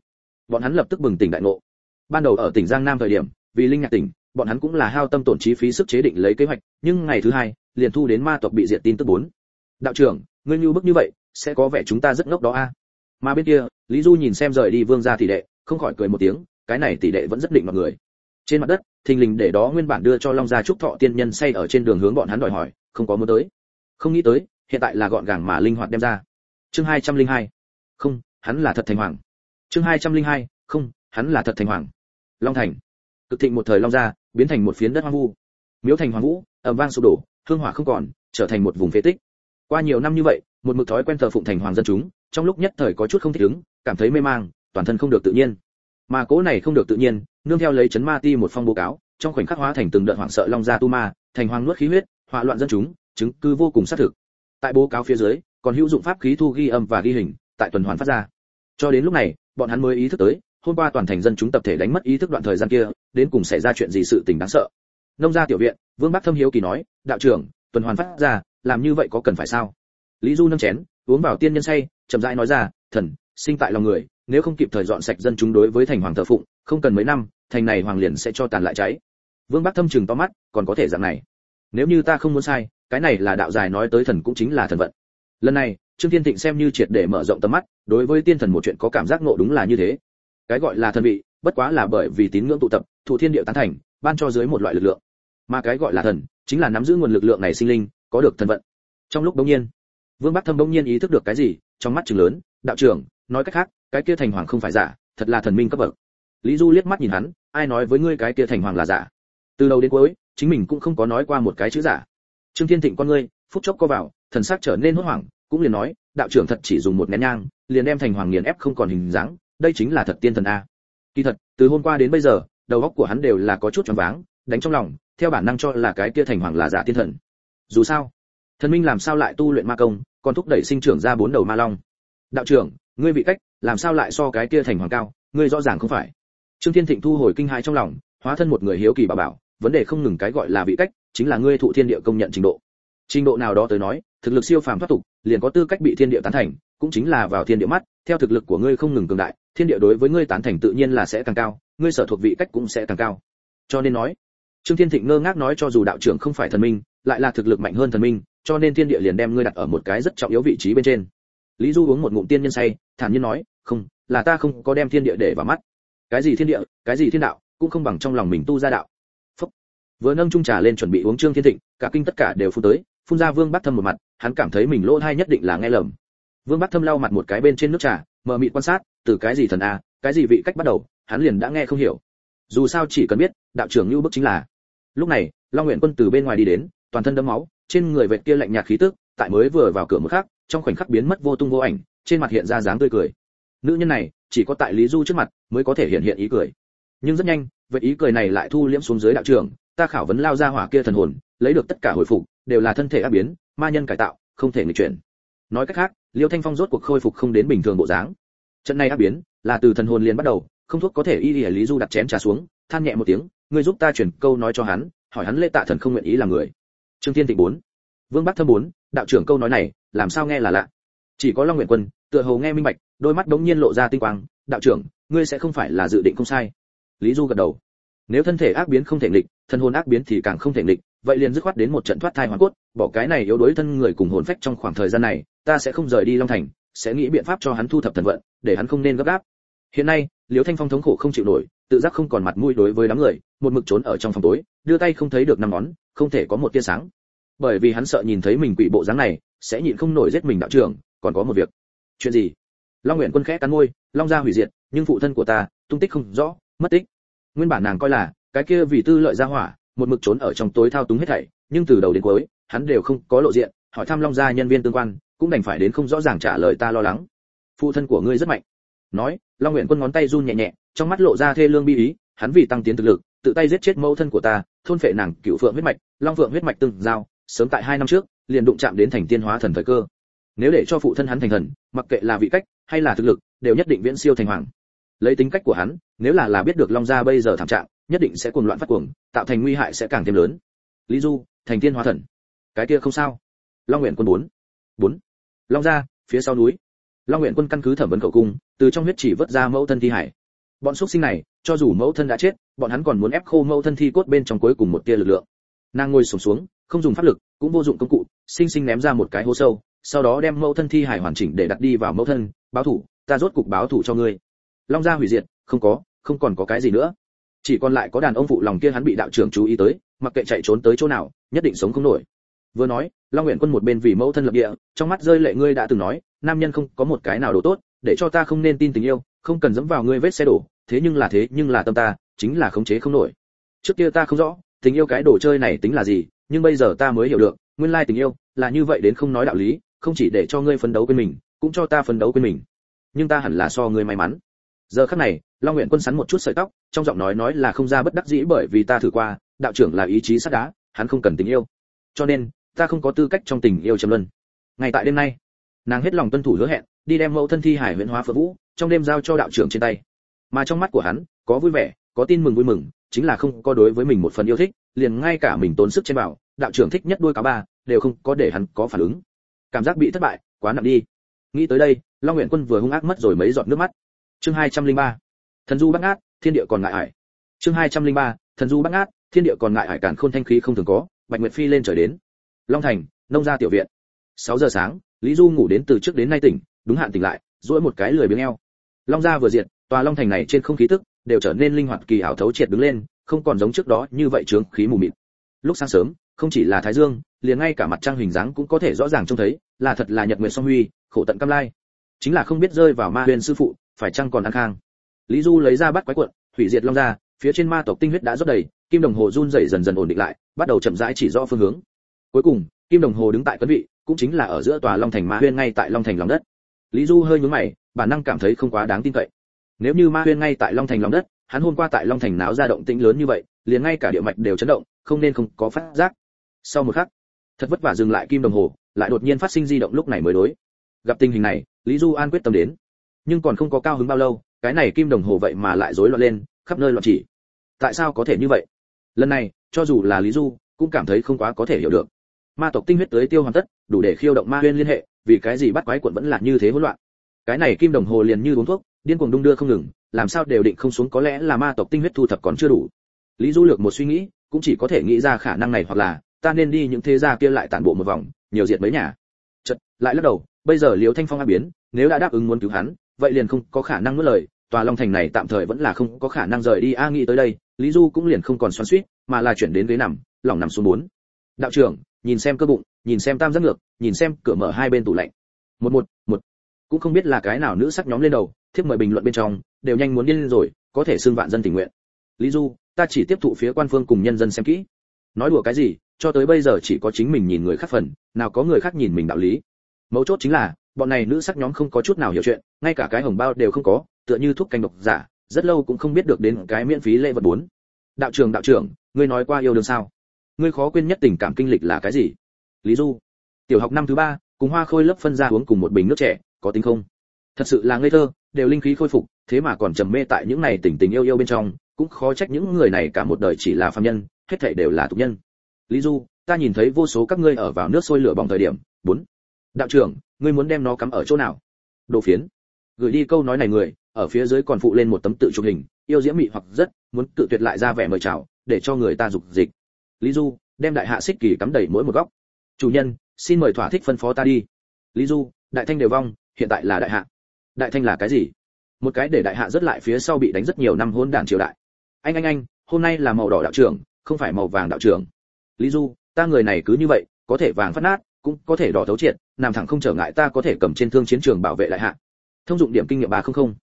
Bọn hắn lập tức bừng tỉnh đại ngộ. Ban đầu ở tỉnh giang nam thời điểm, vì linh nhạc tỉnh, bọn hắn cũng là hao tâm tổn trí phí sức chế định lấy kế hoạch, nhưng ngày thứ hai, liền thu đến ma tộc bị diệt tin tức bốn. Đạo trưởng, ngươi như bức như vậy, sẽ có vẻ chúng ta rất ngốc đó a. Mà bên kia, lý du nhìn xem rời đi vương gia tỷ đệ, không khỏi cười một tiếng, cái này tỷ đệ vẫn rất định mọi người. Trên mặt đất thình lình để đó nguyên bản đưa cho long gia trúc thọ tiên nhân say ở trên đường hướng bọn hắn đòi hỏi, không có muốn tới. Không nghĩ tới, hiện tại là gọn gàng mà linh hoạt đem ra. Chương hai trăm linh hai. Không, hắn là thật thành hoàng. Chương hai trăm linh hai. Không, hắn là thật thành hoàng. Long thành. Cực thịnh một thời long gia, biến thành một phiến đất hoang vu. Miếu thành hoàng vũ, ầm vang sụp đổ, hương hỏa không còn, trở thành một vùng phế tích. Qua nhiều năm như vậy, một mực thói quen thờ phụng thành hoàng dân chúng, trong lúc nhất thời có chút không thích ứng, cảm thấy mê mang, toàn thân không được tự nhiên mà cố này không được tự nhiên, nương theo lấy chấn ma ti một phong báo cáo, trong khoảnh khắc hóa thành từng đợt hoảng sợ long gia tu ma, thành hoang nuốt khí huyết, hỏa loạn dân chúng, chứng cứ vô cùng xác thực. Tại báo cáo phía dưới, còn hữu dụng pháp khí thu ghi âm và ghi hình, tại tuần hoàn phát ra. Cho đến lúc này, bọn hắn mới ý thức tới, hôm qua toàn thành dân chúng tập thể đánh mất ý thức đoạn thời gian kia, đến cùng xảy ra chuyện gì sự tình đáng sợ. Nông gia tiểu viện, vương bắc thâm hiếu kỳ nói, đạo trưởng, tuần hoàn phát ra, làm như vậy có cần phải sao? Lý du nâng chén, uống vào tiên nhân say, chậm rãi nói ra, thần, sinh tại lòng người nếu không kịp thời dọn sạch dân chúng đối với thành hoàng thờ phụng, không cần mấy năm, thành này hoàng liền sẽ cho tàn lại cháy. Vương bắc thâm chừng to mắt, còn có thể dạng này. Nếu như ta không muốn sai, cái này là đạo dài nói tới thần cũng chính là thần vận. Lần này, trương thiên thịnh xem như triệt để mở rộng tầm mắt, đối với tiên thần một chuyện có cảm giác ngộ đúng là như thế. Cái gọi là thần vị, bất quá là bởi vì tín ngưỡng tụ tập, thụ thiên địa tán thành, ban cho dưới một loại lực lượng. Mà cái gọi là thần, chính là nắm giữ nguồn lực lượng này sinh linh, có được thần vận. Trong lúc đông nhiên, vương bắc thâm đông nhiên ý thức được cái gì, trong mắt chừng lớn, đạo trưởng, nói cách khác cái kia thành hoàng không phải giả, thật là thần minh cấp bậc. Lý du liếc mắt nhìn hắn, ai nói với ngươi cái kia thành hoàng là giả? Từ đầu đến cuối, chính mình cũng không có nói qua một cái chữ giả. Trương thiên thịnh con ngươi, phút chốc co vào, thần sắc trở nên hốt hoảng, cũng liền nói, đạo trưởng thật chỉ dùng một nén nhang, liền đem thành hoàng nghiền ép không còn hình dáng, đây chính là thật tiên thần a. Kỳ thật, từ hôm qua đến bây giờ, đầu óc của hắn đều là có chút choáng váng, đánh trong lòng, theo bản năng cho là cái kia thành hoàng là giả tiên thần. Dù sao, thần minh làm sao lại tu luyện ma công, còn thúc đẩy sinh trưởng ra bốn đầu ma long. Đạo trưởng, ngươi vị cách làm sao lại so cái kia thành hoàng cao, ngươi rõ ràng không phải. Trương thiên thịnh thu hồi kinh hãi trong lòng, hóa thân một người hiếu kỳ bà bảo, vấn đề không ngừng cái gọi là vị cách, chính là ngươi thụ thiên địa công nhận trình độ. Trình độ nào đó tới nói, thực lực siêu phàm thoát tục, liền có tư cách bị thiên địa tán thành, cũng chính là vào thiên địa mắt, theo thực lực của ngươi không ngừng cường đại, thiên địa đối với ngươi tán thành tự nhiên là sẽ càng cao, ngươi sở thuộc vị cách cũng sẽ càng cao. Cho nên nói, trương thiên thịnh ngơ ngác nói cho dù đạo trưởng không phải thần minh, lại là thực lực mạnh hơn thần minh, cho nên thiên địa liền đem ngươi đặt ở một cái rất trọng yếu vị trí bên trên. Lý du uống một ngụm tiên nhân say, thản nhiên nói không, là ta không có đem thiên địa để vào mắt. Cái gì thiên địa, cái gì thiên đạo, cũng không bằng trong lòng mình tu ra đạo. Phúc. vừa nâng chung trà lên chuẩn bị uống trương thiên thịnh, cả kinh tất cả đều phun tới, phun ra vương bắc thâm một mặt, hắn cảm thấy mình lỗ thai nhất định là nghe lầm. Vương bắc thâm lau mặt một cái bên trên nước trà mờ mịt quan sát, từ cái gì thần a, cái gì vị cách bắt đầu, hắn liền đã nghe không hiểu. Dù sao chỉ cần biết, đạo trưởng lưu bức chính là. Lúc này, long nguyện quân từ bên ngoài đi đến, toàn thân đẫm máu, trên người vệt kia lạnh nhạt khí tức, tại mới vừa vào cửa một khắc, trong khoảnh khắc biến mất vô tung vô ảnh, trên mặt hiện ra dáng tươi cười nữ nhân này chỉ có tại lý du trước mặt mới có thể hiện hiện ý cười. Nhưng rất nhanh vậy ý cười này lại thu liễm xuống dưới đạo trưởng, ta khảo vấn lao ra hỏa kia thần hồn, lấy được tất cả hồi phục, đều là thân thể áp biến, ma nhân cải tạo, không thể nghịch chuyển. Nói cách khác, liêu thanh phong rốt cuộc khôi phục không đến bình thường bộ dáng. Trận này áp biến là từ thần hồn liền bắt đầu, không thuốc có thể y lìa lý du đặt chén trà xuống, than nhẹ một tiếng, ngươi giúp ta chuyển câu nói cho hắn, hỏi hắn lê tạ thần không nguyện ý làm người. Trương thiên Thịnh bốn. Vương bắc thâm bốn, đạo trưởng câu nói này, làm sao nghe là lạ? Chỉ có long nguyện quân tựa hồ nghe minh bạch, đôi mắt đống nhiên lộ ra tinh quang, đạo trưởng, ngươi sẽ không phải là dự định không sai. Lý du gật đầu. Nếu thân thể ác biến không thể nghịch, thân hồn ác biến thì càng không thể nghịch, vậy liền dứt khoát đến một trận thoát thai hoàn cốt, bỏ cái này yếu đuối thân người cùng hồn phách trong khoảng thời gian này, ta sẽ không rời đi long thành, sẽ nghĩ biện pháp cho hắn thu thập thần vận, để hắn không nên gấp gáp. Hiện nay, liễu thanh phong thống khổ không chịu nổi, tự giác không còn mặt mũi đối với đám người, một mực trốn ở trong phòng tối, đưa tay không thấy được năm ngón, không thể có một tia sáng. Bởi vì hắn sợ nhìn thấy mình quỷ bộ dáng này, sẽ nhịn không nổi giết mình, đạo trưởng, còn có một việc chuyện gì? Long nguyện quân khẽ cắn môi, long gia hủy diệt, nhưng phụ thân của ta, tung tích không rõ, mất tích. Nguyên bản nàng coi là, cái kia vì tư lợi gia hỏa, một mực trốn ở trong tối thao túng hết thảy, nhưng từ đầu đến cuối, hắn đều không có lộ diện, hỏi thăm long gia nhân viên tương quan, cũng đành phải đến không rõ ràng trả lời ta lo lắng. Phụ thân của ngươi rất mạnh. Nói, long nguyện quân ngón tay run nhẹ nhẹ, trong mắt lộ ra thê lương bi ý, hắn vì tăng tiến thực lực, tự tay giết chết mẫu thân của ta, thôn phệ nàng cựu phượng huyết mạch, long phượng huyết mạch từng giao, sớm tại hai năm trước, liền đụng chạm đến thành tiên hóa thần thời cơ nếu để cho phụ thân hắn thành thần mặc kệ là vị cách hay là thực lực đều nhất định viễn siêu thành hoàng. Lấy tính cách của hắn nếu là là biết được long gia bây giờ thảm trạng nhất định sẽ cuồng loạn phát cuồng tạo thành nguy hại sẽ càng thêm lớn. Lý du thành tiên hóa thần. Cái kia không sao. Long nguyện quân bốn. Bốn. Long gia phía sau núi. Long nguyện quân căn cứ thẩm vấn cầu cung từ trong huyết chỉ vớt ra mẫu thân thi hải. Bọn xuất sinh này cho dù mẫu thân đã chết bọn hắn còn muốn ép khô mẫu thân thi cốt bên trong cuối cùng một tia lực lượng. Nàng ngồi sụp xuống, xuống không dùng pháp lực cũng vô dụng công cụ sinh sinh ném ra một cái hố sâu sau đó đem mẫu thân thi hải hoàn chỉnh để đặt đi vào mẫu thân, báo thủ, ta rốt cục báo thủ cho ngươi. Long gia hủy diệt, không có, không còn có cái gì nữa. Chỉ còn lại có đàn ông phụ lòng kia hắn bị đạo trưởng chú ý tới, mặc kệ chạy trốn tới chỗ nào, nhất định sống không nổi. Vừa nói, long nguyện quân một bên vì mẫu thân lập địa, trong mắt rơi lệ ngươi đã từng nói, nam nhân không có một cái nào đồ tốt, để cho ta không nên tin tình yêu, không cần dẫm vào ngươi vết xe đổ, thế nhưng là thế, nhưng là tâm ta, chính là khống chế không nổi. Trước kia ta không rõ, tình yêu cái đồ chơi này tính là gì, nhưng bây giờ ta mới hiểu được, nguyên lai tình yêu là như vậy đến không nói đạo lý không chỉ để cho ngươi phấn đấu quên mình, cũng cho ta phấn đấu quên mình. Nhưng ta hẳn là so ngươi may mắn. Giờ khắc này, long nguyện quân sắn một chút sợi tóc, trong giọng nói nói là không ra bất đắc dĩ bởi vì ta thử qua, đạo trưởng là ý chí sắt đá, hắn không cần tình yêu. Cho nên, ta không có tư cách trong tình yêu trầm luân. Ngày tại đêm nay, nàng hết lòng tuân thủ hứa hẹn, đi đem mẫu thân thi hải huyện hóa phượng vũ, trong đêm giao cho đạo trưởng trên tay. Mà trong mắt của hắn, có vui vẻ, có tin mừng vui mừng, chính là không có đối với mình một phần yêu thích, liền ngay cả mình tốn sức trên bảo, đạo trưởng thích nhất đuôi cá ba, đều không có để hắn có phản ứng cảm giác bị thất bại, quá nặng đi. Nghĩ tới đây, long nguyện quân vừa hung ác mất rồi mấy giọt nước mắt. Chương 203. thần du bắt ngát, thiên địa còn ngại ải chương 203. thần du bắt ngát, thiên địa còn ngại ải cản khôn thanh khí không thường có, bạch nguyệt phi lên trời đến. Long thành, nông gia tiểu viện. 6 giờ sáng, lý du ngủ đến từ trước đến nay tỉnh, đúng hạn tỉnh lại, duỗi một cái lười biếng eo. Long gia vừa diệt, tòa long thành này trên không khí tức đều trở nên linh hoạt kỳ ảo thấu triệt đứng lên, không còn giống trước đó như vậy trướng khí mù mịt. Lúc sáng sớm không chỉ là thái dương, liền ngay cả mặt trăng hình dáng cũng có thể rõ ràng trông thấy, là thật là nhật nguyện song huy, khổ tận cam lai. Chính là không biết rơi vào ma huyền sư phụ, phải chăng còn ăn khang. Lý du lấy ra bắt quái cuộn, hủy diệt long ra, phía trên ma tộc tinh huyết đã rót đầy, kim đồng hồ run rẩy dần dần ổn định lại, bắt đầu chậm rãi chỉ rõ phương hướng. Cuối cùng, kim đồng hồ đứng tại cấn vị, cũng chính là ở giữa tòa long thành ma huyên ngay tại long thành lòng đất. Lý du hơi nhướng mày, bản năng cảm thấy không quá đáng tin cậy. Nếu như ma huyên ngay tại long thành lòng đất, hắn hôm qua tại long thành náo ra động tĩnh lớn như vậy, liền ngay cả địa mạch đều chấn động, không nên không có phát giác sau một khắc, thật vất vả dừng lại kim đồng hồ, lại đột nhiên phát sinh di động lúc này mới đối. Gặp tình hình này, lý du an quyết tâm đến. Nhưng còn không có cao hứng bao lâu, cái này kim đồng hồ vậy mà lại rối loạn lên, khắp nơi loạn chỉ. Tại sao có thể như vậy? Lần này, cho dù là lý du, cũng cảm thấy không quá có thể hiểu được. Ma tộc tinh huyết tới tiêu hoàn tất, đủ để khiêu động ma huyên liên hệ, vì cái gì bắt quái quận vẫn là như thế hỗn loạn. Cái này kim đồng hồ liền như uống thuốc, điên cuồng đung đưa không ngừng, làm sao đều định không xuống có lẽ là ma tộc tinh huyết thu thập còn chưa đủ. Lý du lược một suy nghĩ, cũng chỉ có thể nghĩ ra khả năng này hoặc là ta nên đi những thế gia kia lại tản bộ một vòng, nhiều diệt mấy nhà. Chật lại lắc đầu, bây giờ liễu thanh phong áp biến, nếu đã đáp ứng muốn cứu hắn, vậy liền không có khả năng nuốt lời, tòa long thành này tạm thời vẫn là không có khả năng rời đi. A nghĩ tới đây, lý du cũng liền không còn xoắn xuýt, mà là chuyển đến ghế nằm lỏng nằm xuống bốn. Đạo trưởng, nhìn xem cơ bụng, nhìn xem tam giác ngược, nhìn xem cửa mở hai bên tủ lạnh. Một một một. Cũng không biết là cái nào nữ sắc nhóm lên đầu, thiếp mời bình luận bên trong, đều nhanh muốn điên lên rồi, có thể xưng vạn dân tình nguyện. Lý du, ta chỉ tiếp thụ phía quan phương cùng nhân dân xem kỹ. Nói đùa cái gì cho tới bây giờ chỉ có chính mình nhìn người khác phần, nào có người khác nhìn mình đạo lý. Mấu chốt chính là, bọn này nữ sắc nhóm không có chút nào hiểu chuyện, ngay cả cái hồng bao đều không có, tựa như thuốc canh độc giả, rất lâu cũng không biết được đến cái miễn phí lễ vật bốn. Đạo trưởng đạo trưởng, ngươi nói qua yêu đương sao? Ngươi khó quên nhất tình cảm kinh lịch là cái gì? Lý du, tiểu học năm thứ ba, cùng hoa khôi lớp phân ra uống cùng một bình nước trẻ có tính không? Thật sự là ngây thơ, đều linh khí khôi phục, thế mà còn trầm mê tại những này tình tình yêu yêu bên trong, cũng khó trách những người này cả một đời chỉ là phàm nhân, hết thảy đều là tục nhân lý du, ta nhìn thấy vô số các ngươi ở vào nước sôi lửa bỏng thời điểm. Bốn. Đạo trưởng, ngươi muốn đem nó cắm ở chỗ nào? Đồ phiến. Gửi đi câu nói này người, ở phía dưới còn phụ lên một tấm tự chụp hình, yêu diễm mị hoặc rất, muốn tự tuyệt lại ra vẻ mời chào, để cho người ta dục dịch. Lý du, đem đại hạ xích kỳ cắm đầy mỗi một góc. Chủ nhân, xin mời thỏa thích phân phó ta đi. Lý du, đại thanh đều vong, hiện tại là đại hạ. Đại thanh là cái gì? Một cái để đại hạ rất lại phía sau bị đánh rất nhiều năm hôn đản triều đại. Anh anh anh, hôm nay là màu đỏ đạo trưởng, không phải màu vàng đạo trưởng lý du, ta người này cứ như vậy, có thể vàng phát nát, cũng có thể đỏ thấu triệt, nằm thẳng không trở ngại ta có thể cầm trên thương chiến trường bảo vệ lại hạ. Thông dụng điểm kinh nghiệm ba không không.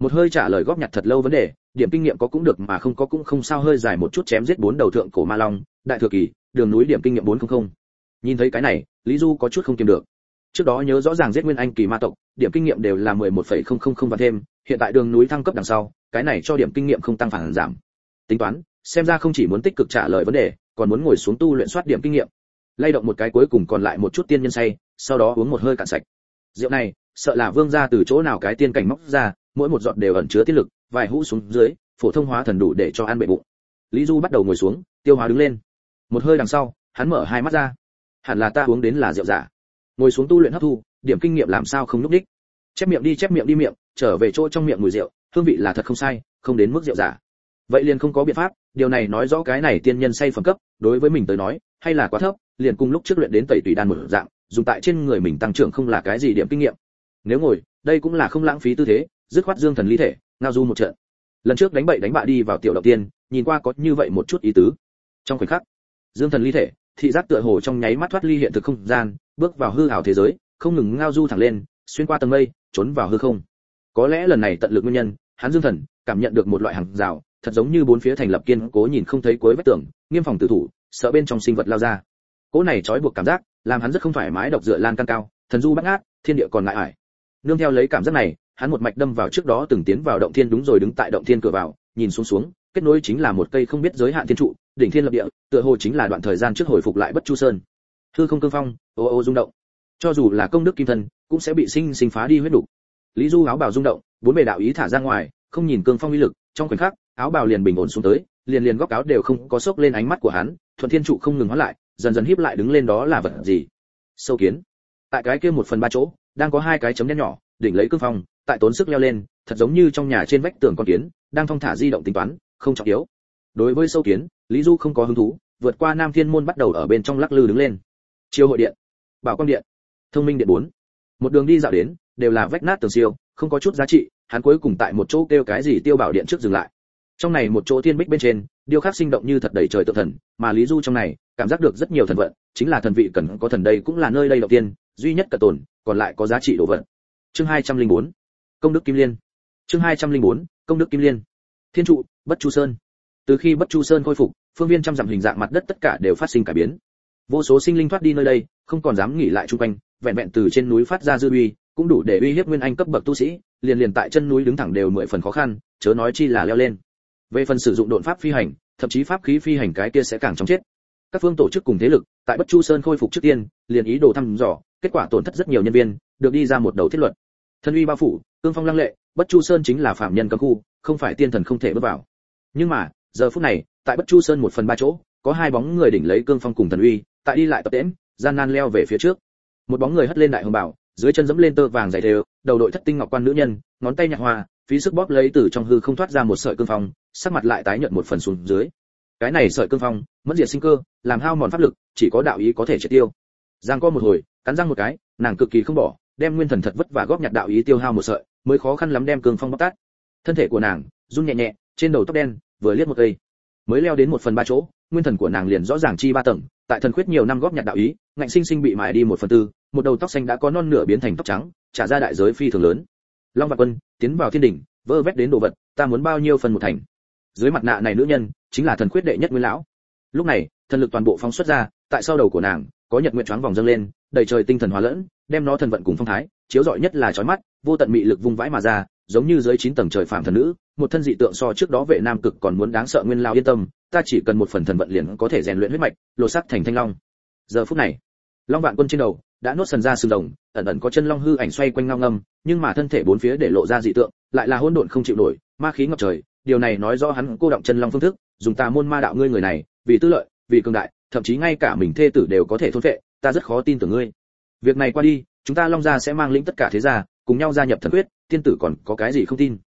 Một hơi trả lời góp nhặt thật lâu vấn đề, điểm kinh nghiệm có cũng được mà không có cũng không sao, hơi dài một chút chém giết bốn đầu thượng cổ ma long, đại thừa kỳ, đường núi điểm kinh nghiệm bốn không không. Nhìn thấy cái này, lý du có chút không kiềm được. Trước đó nhớ rõ ràng giết nguyên anh kỳ ma tộc, điểm kinh nghiệm đều là mười một phẩy không không không và thêm, hiện tại đường núi thăng cấp đằng sau, cái này cho điểm kinh nghiệm không tăng phản giảm. Tính toán, xem ra không chỉ muốn tích cực trả lời vấn đề còn muốn ngồi xuống tu luyện soát điểm kinh nghiệm. Lay động một cái cuối cùng còn lại một chút tiên nhân say, sau đó uống một hơi cạn sạch. Rượu này, sợ là vương ra từ chỗ nào cái tiên cảnh móc ra, mỗi một giọt đều ẩn chứa tiết lực, vài hũ xuống dưới, phổ thông hóa thần đủ để cho ăn bệ bụng. Lý du bắt đầu ngồi xuống, tiêu hóa đứng lên. Một hơi đằng sau, hắn mở hai mắt ra. Hẳn là ta uống đến là rượu giả. Ngồi xuống tu luyện hấp thu, điểm kinh nghiệm làm sao không núp đích chép miệng đi, chép miệng đi miệng, trở về chỗ trong miệng mùi rượu, hương vị là thật không sai, không đến mức rượu giả vậy liền không có biện pháp, điều này nói rõ cái này tiên nhân say phẩm cấp, đối với mình tới nói, hay là quá thấp, liền cùng lúc trước luyện đến tẩy tùy đan mở dạng, dùng tại trên người mình tăng trưởng không là cái gì điểm kinh nghiệm. Nếu ngồi, đây cũng là không lãng phí tư thế, dứt khoát dương thần ly thể, ngao du một trận. Lần trước đánh bậy đánh bạ đi vào tiểu đầu tiên, nhìn qua có như vậy một chút ý tứ. Trong khoảnh khắc, dương thần ly thể, thị giác tựa hồ trong nháy mắt thoát ly hiện thực không gian, bước vào hư ảo thế giới, không ngừng ngao du thẳng lên, xuyên qua tầng mây, trốn vào hư không. Có lẽ lần này tận lực nguyên nhân, hắn dương thần cảm nhận được một loại hàng rào thật giống như bốn phía thành lập kiên cố nhìn không thấy cuối vách tường, nghiêm phòng tử thủ, sợ bên trong sinh vật lao ra. Cỗ này trói buộc cảm giác, làm hắn rất không thoải mái độc dựa lan căn cao, thần du bắt ngát, thiên địa còn ngại ải. Nương theo lấy cảm giác này, hắn một mạch đâm vào trước đó từng tiến vào động thiên đúng rồi đứng tại động thiên cửa vào, nhìn xuống xuống, kết nối chính là một cây không biết giới hạn thiên trụ, đỉnh thiên lập địa, tựa hồ chính là đoạn thời gian trước hồi phục lại bất chu sơn. Hư không cương phong, ô ô rung động. Cho dù là công đức kim thân, cũng sẽ bị sinh sinh phá đi huyết đủ lý du áo bào rung động, bốn bề đạo ý thả ra ngoài, không nhìn cương phong uy lực, trong khoảnh khắc áo bào liền bình ổn xuống tới, liền liền góc áo đều không có sốc lên ánh mắt của hắn, thuận thiên trụ không ngừng hóa lại, dần dần híp lại đứng lên đó là vật gì? Sâu kiến. Tại cái kia một phần ba chỗ, đang có hai cái chấm đen nhỏ, đỉnh lấy cương phong, tại tốn sức leo lên, thật giống như trong nhà trên vách tường con kiến, đang thong thả di động tính toán, không trọng yếu. Đối với sâu kiến, lý du không có hứng thú, vượt qua nam thiên môn bắt đầu ở bên trong lắc lư đứng lên. Chiêu hội điện. Bảo quang điện. Thông minh điện bốn. Một đường đi dạo đến, đều là vách nát tường siêu, không có chút giá trị, hắn cuối cùng tại một chỗ kêu cái gì tiêu bảo điện trước dừng lại trong này một chỗ thiên bích bên trên, điêu khắc sinh động như thật đầy trời tự thần, mà lý du trong này, cảm giác được rất nhiều thần vận, chính là thần vị cần có thần đây cũng là nơi đây đầu tiên, duy nhất cả tồn, còn lại có giá trị đồ vật. Chương 204 công đức kim liên. Chương 204 công đức kim liên. Thiên trụ, bất chu sơn. Từ khi bất chu sơn khôi phục, phương viên trăm dặm hình dạng mặt đất tất cả đều phát sinh cải biến. Vô số sinh linh thoát đi nơi đây, không còn dám nghỉ lại chung quanh, vẹn vẹn từ trên núi phát ra dư uy, cũng đủ để uy hiếp nguyên anh cấp bậc tu sĩ, liền liền tại chân núi đứng thẳng đều mười phần khó khăn, chớ nói chi là leo lên về phần sử dụng độn pháp phi hành, thậm chí pháp khí phi hành cái kia sẽ càng chóng chết. Các phương tổ chức cùng thế lực, tại bất chu sơn khôi phục trước tiên, liền ý đồ thăm dò, kết quả tổn thất rất nhiều nhân viên, được đi ra một đầu thiết luật. Thân uy bao phủ, cương phong lăng lệ, bất chu sơn chính là phạm nhân cấm khu, không phải tiên thần không thể bước vào. Nhưng mà, giờ phút này, tại bất chu sơn một phần ba chỗ, có hai bóng người đỉnh lấy cương phong cùng thần uy, tại đi lại tập tễm gian nan leo về phía trước. Một bóng người hất lên đại hồng bảo dưới chân dẫm lên tơ vàng dày đều, đầu đội thất tinh ngọc quan nữ nhân, ngón tay nhạc hoa, phí sức bóp lấy từ trong hư không thoát ra một sợi cương phong, sắc mặt lại tái nhợt một phần xuống dưới. Cái này sợi cương phong mất diệt sinh cơ, làm hao mòn pháp lực, chỉ có đạo ý có thể triệt tiêu. Giang co một hồi, cắn răng một cái, nàng cực kỳ không bỏ, đem nguyên thần thật vất vả góp nhặt đạo ý tiêu hao một sợi, mới khó khăn lắm đem cương phong bóc tát. Thân thể của nàng, run nhẹ nhẹ, trên đầu tóc đen, vừa liếc một cây. Mới leo đến một phần ba chỗ, nguyên thần của nàng liền rõ ràng chi ba tầng, tại thần khuyết nhiều năm góp nhặt đạo ý, ngạnh sinh sinh bị mài đi một phần tư một đầu tóc xanh đã có non nửa biến thành tóc trắng, trả ra đại giới phi thường lớn. Long vạn quân, tiến vào thiên đỉnh, vơ vét đến đồ vật, ta muốn bao nhiêu phần một thành? Dưới mặt nạ này nữ nhân, chính là thần quyết đệ nhất nguyên lão. Lúc này, thần lực toàn bộ phóng xuất ra, tại sau đầu của nàng, có nhật nguyện choáng vòng dâng lên, đầy trời tinh thần hóa lẫn, đem nó thần vận cùng phong thái, chiếu rọi nhất là chói mắt, vô tận mị lực vung vãi mà ra, giống như dưới chín tầng trời phàm thần nữ, một thân dị tượng so trước đó vệ nam cực còn muốn đáng sợ nguyên lao yên tâm, ta chỉ cần một phần thần vận liền có thể rèn luyện huyết mạch, lột xác thành thanh long. Giờ phút này, long vạn quân trên đầu đã nuốt sần ra sừng đồng ẩn ẩn có chân long hư ảnh xoay quanh ngao ngâm nhưng mà thân thể bốn phía để lộ ra dị tượng lại là hỗn độn không chịu nổi ma khí ngập trời. Điều này nói rõ hắn cô động chân long phương thức dùng tà môn ma đạo ngươi người này vì tư lợi vì cường đại thậm chí ngay cả mình thê tử đều có thể thôn phệ, ta rất khó tin tưởng ngươi. Việc này qua đi chúng ta long gia sẽ mang lĩnh tất cả thế gia cùng nhau gia nhập thần quyết tiên tử còn có cái gì không tin.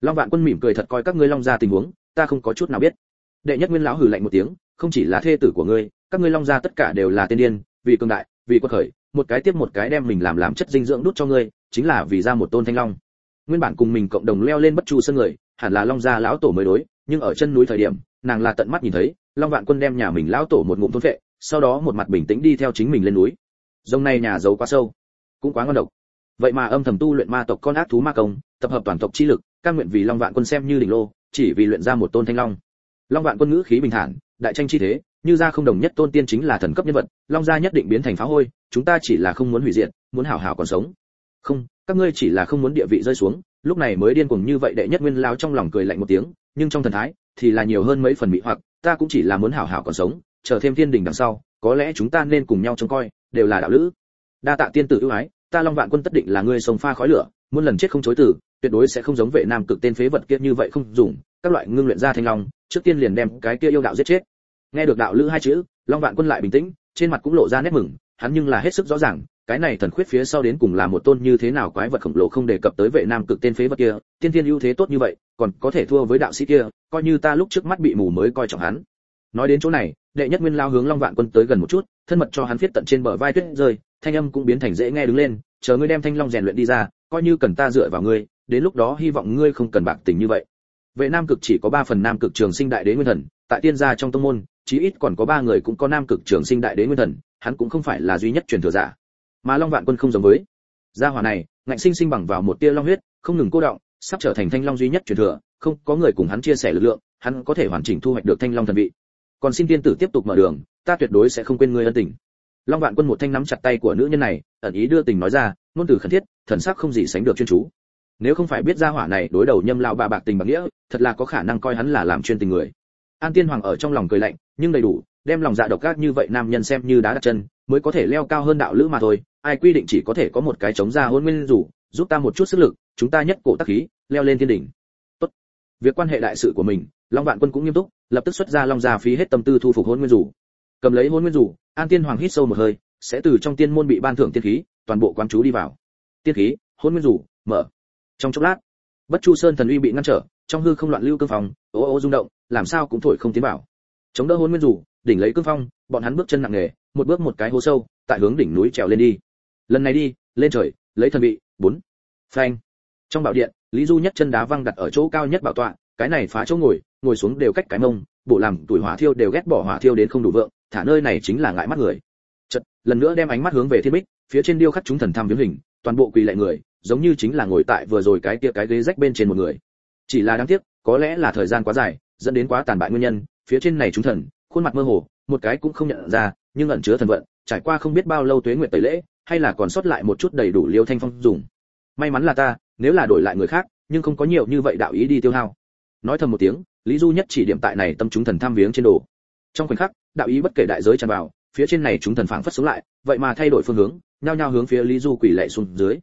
Long vạn quân mỉm cười thật coi các ngươi long gia tình huống ta không có chút nào biết. Đệ nhất nguyên lão hừ lạnh một tiếng không chỉ là thê tử của ngươi các ngươi long gia tất cả đều là tiên điên vì cường đại vì quật khởi một cái tiếp một cái đem mình làm làm chất dinh dưỡng đút cho ngươi, chính là vì ra một tôn thanh long. Nguyên bản cùng mình cộng đồng leo lên bất chu sân người, hẳn là long gia lão tổ mới đối, nhưng ở chân núi thời điểm, nàng là tận mắt nhìn thấy, long vạn quân đem nhà mình lão tổ một ngụm thôn vệ sau đó một mặt bình tĩnh đi theo chính mình lên núi. Rồng này nhà giấu quá sâu, cũng quá ngon độc. Vậy mà âm thầm tu luyện ma tộc con ác thú ma công, tập hợp toàn tộc chi lực căn nguyện vì long vạn quân xem như đỉnh lô, chỉ vì luyện ra một tôn thanh long long vạn quân ngữ khí bình thản, đại tranh chi thế, như gia không đồng nhất tôn tiên chính là thần cấp nhân vật, long gia nhất định biến thành phá hôi, chúng ta chỉ là không muốn hủy diệt, muốn hảo hảo còn sống. Không, các ngươi chỉ là không muốn địa vị rơi xuống, lúc này mới điên cuồng như vậy đệ nhất nguyên lao trong lòng cười lạnh một tiếng, nhưng trong thần thái thì là nhiều hơn mấy phần mỹ hoặc, ta cũng chỉ là muốn hảo hảo còn sống, chờ thêm thiên đình đằng sau, có lẽ chúng ta nên cùng nhau trông coi, đều là đạo lữ. Đa tạ tiên tử ưu ái, ta long vạn quân tất định là ngươi sông pha khói lửa muôn lần chết không chối từ, tuyệt đối sẽ không giống vệ nam cực tên phế vật kia như vậy không dùng, các loại ngưng luyện ra thanh long trước tiên liền đem cái kia yêu đạo giết chết. Nghe được đạo lữ hai chữ, long vạn quân lại bình tĩnh, trên mặt cũng lộ ra nét mừng, hắn nhưng là hết sức rõ ràng, cái này thần khuyết phía sau đến cùng là một tôn như thế nào quái vật khổng lồ không đề cập tới vệ nam cực tên phế vật kia, tiên thiên ưu thế tốt như vậy, còn có thể thua với đạo sĩ kia, coi như ta lúc trước mắt bị mù mới coi trọng hắn. Nói đến chỗ này, đệ nhất nguyên lao hướng long vạn quân tới gần một chút, thân mật cho hắn viết tận trên bờ vai tuyết rơi, thanh âm cũng biến thành dễ nghe đứng lên, chờ ngươi đem thanh long rèn luyện đi ra, coi như cần ta dựa vào ngươi, đến lúc đó hy vọng ngươi không cần bạc tình như vậy vệ nam cực chỉ có ba phần nam cực trường sinh đại đế nguyên thần, tại tiên gia trong tông môn, chí ít còn có ba người cũng có nam cực trường sinh đại đế nguyên thần, hắn cũng không phải là duy nhất truyền thừa giả. Mà long vạn quân không giống với. Gia hỏa này, ngạnh sinh sinh bằng vào một tia long huyết, không ngừng cô động, sắp trở thành thanh long duy nhất truyền thừa, không có người cùng hắn chia sẻ lực lượng, hắn có thể hoàn chỉnh thu hoạch được thanh long thần vị. Còn xin tiên tử tiếp tục mở đường, ta tuyệt đối sẽ không quên ngươi ân tình. Long vạn quân một thanh nắm chặt tay của nữ nhân này, ẩn ý đưa tình nói ra, ngôn từ khẩn thiết, thần sắc không gì sánh được chuyên chú nếu không phải biết gia hỏa này đối đầu nhâm lão bà bạc tình bằng nghĩa, thật là có khả năng coi hắn là làm chuyên tình người. An tiên hoàng ở trong lòng cười lạnh, nhưng đầy đủ, đem lòng dạ độc ác như vậy nam nhân xem như đá đặt chân, mới có thể leo cao hơn đạo lữ mà thôi. Ai quy định chỉ có thể có một cái chống ra hôn nguyên rủ giúp ta một chút sức lực, chúng ta nhất cổ tác khí, leo lên thiên đỉnh. Tốt. Việc quan hệ đại sự của mình, long vạn quân cũng nghiêm túc, lập tức xuất ra long gia phí hết tâm tư thu phục hôn nguyên rủ cầm lấy hôn nguyên rủ an tiên hoàng hít sâu một hơi, sẽ từ trong tiên môn bị ban thưởng tiên khí, toàn bộ quán chú đi vào. Tiên khí, hôn nguyên rủ mở trong chốc lát, bất chu sơn thần uy bị ngăn trở, trong hư không loạn lưu cương phòng ô ô rung động, làm sao cũng thổi không tiến vào. Chống đỡ hôn nguyên rủ đỉnh lấy cương phong, bọn hắn bước chân nặng nề, một bước một cái hố sâu, tại hướng đỉnh núi trèo lên đi. Lần này đi, lên trời, lấy thần vị, bốn. Phanh. Trong bảo điện, lý du nhất chân đá văng đặt ở chỗ cao nhất bảo tọa, cái này phá chỗ ngồi ngồi xuống đều cách cái mông, bộ làm tuổi hỏa thiêu đều ghét bỏ hỏa thiêu đến không đủ vượng, thả nơi này chính là ngại mắt người. Chật lần nữa đem ánh mắt hướng về thiên bích, phía trên điêu khắc chúng thần tham viếng hình toàn bộ quỳ lại người, giống như chính là ngồi tại vừa rồi cái kia cái ghế rách bên trên một người. Chỉ là đáng tiếc, có lẽ là thời gian quá dài, dẫn đến quá tàn bại nguyên nhân, phía trên này chúng thần, khuôn mặt mơ hồ, một cái cũng không nhận ra, nhưng ẩn chứa thần vận, trải qua không biết bao lâu tuế nguyệt tẩy lễ, hay là còn sót lại một chút đầy đủ liêu thanh phong dùng. May mắn là ta, nếu là đổi lại người khác, nhưng không có nhiều như vậy đạo ý đi tiêu hao. Nói thầm một tiếng, lý du nhất chỉ điểm tại này tâm chúng thần tham viếng trên đồ. Trong khoảnh khắc, đạo ý bất kể đại giới tràn vào, phía trên này chúng thần phảng phất xuống lại, vậy mà thay đổi phương hướng nhao nhao hướng phía lý du quỷ lệ xuống dưới.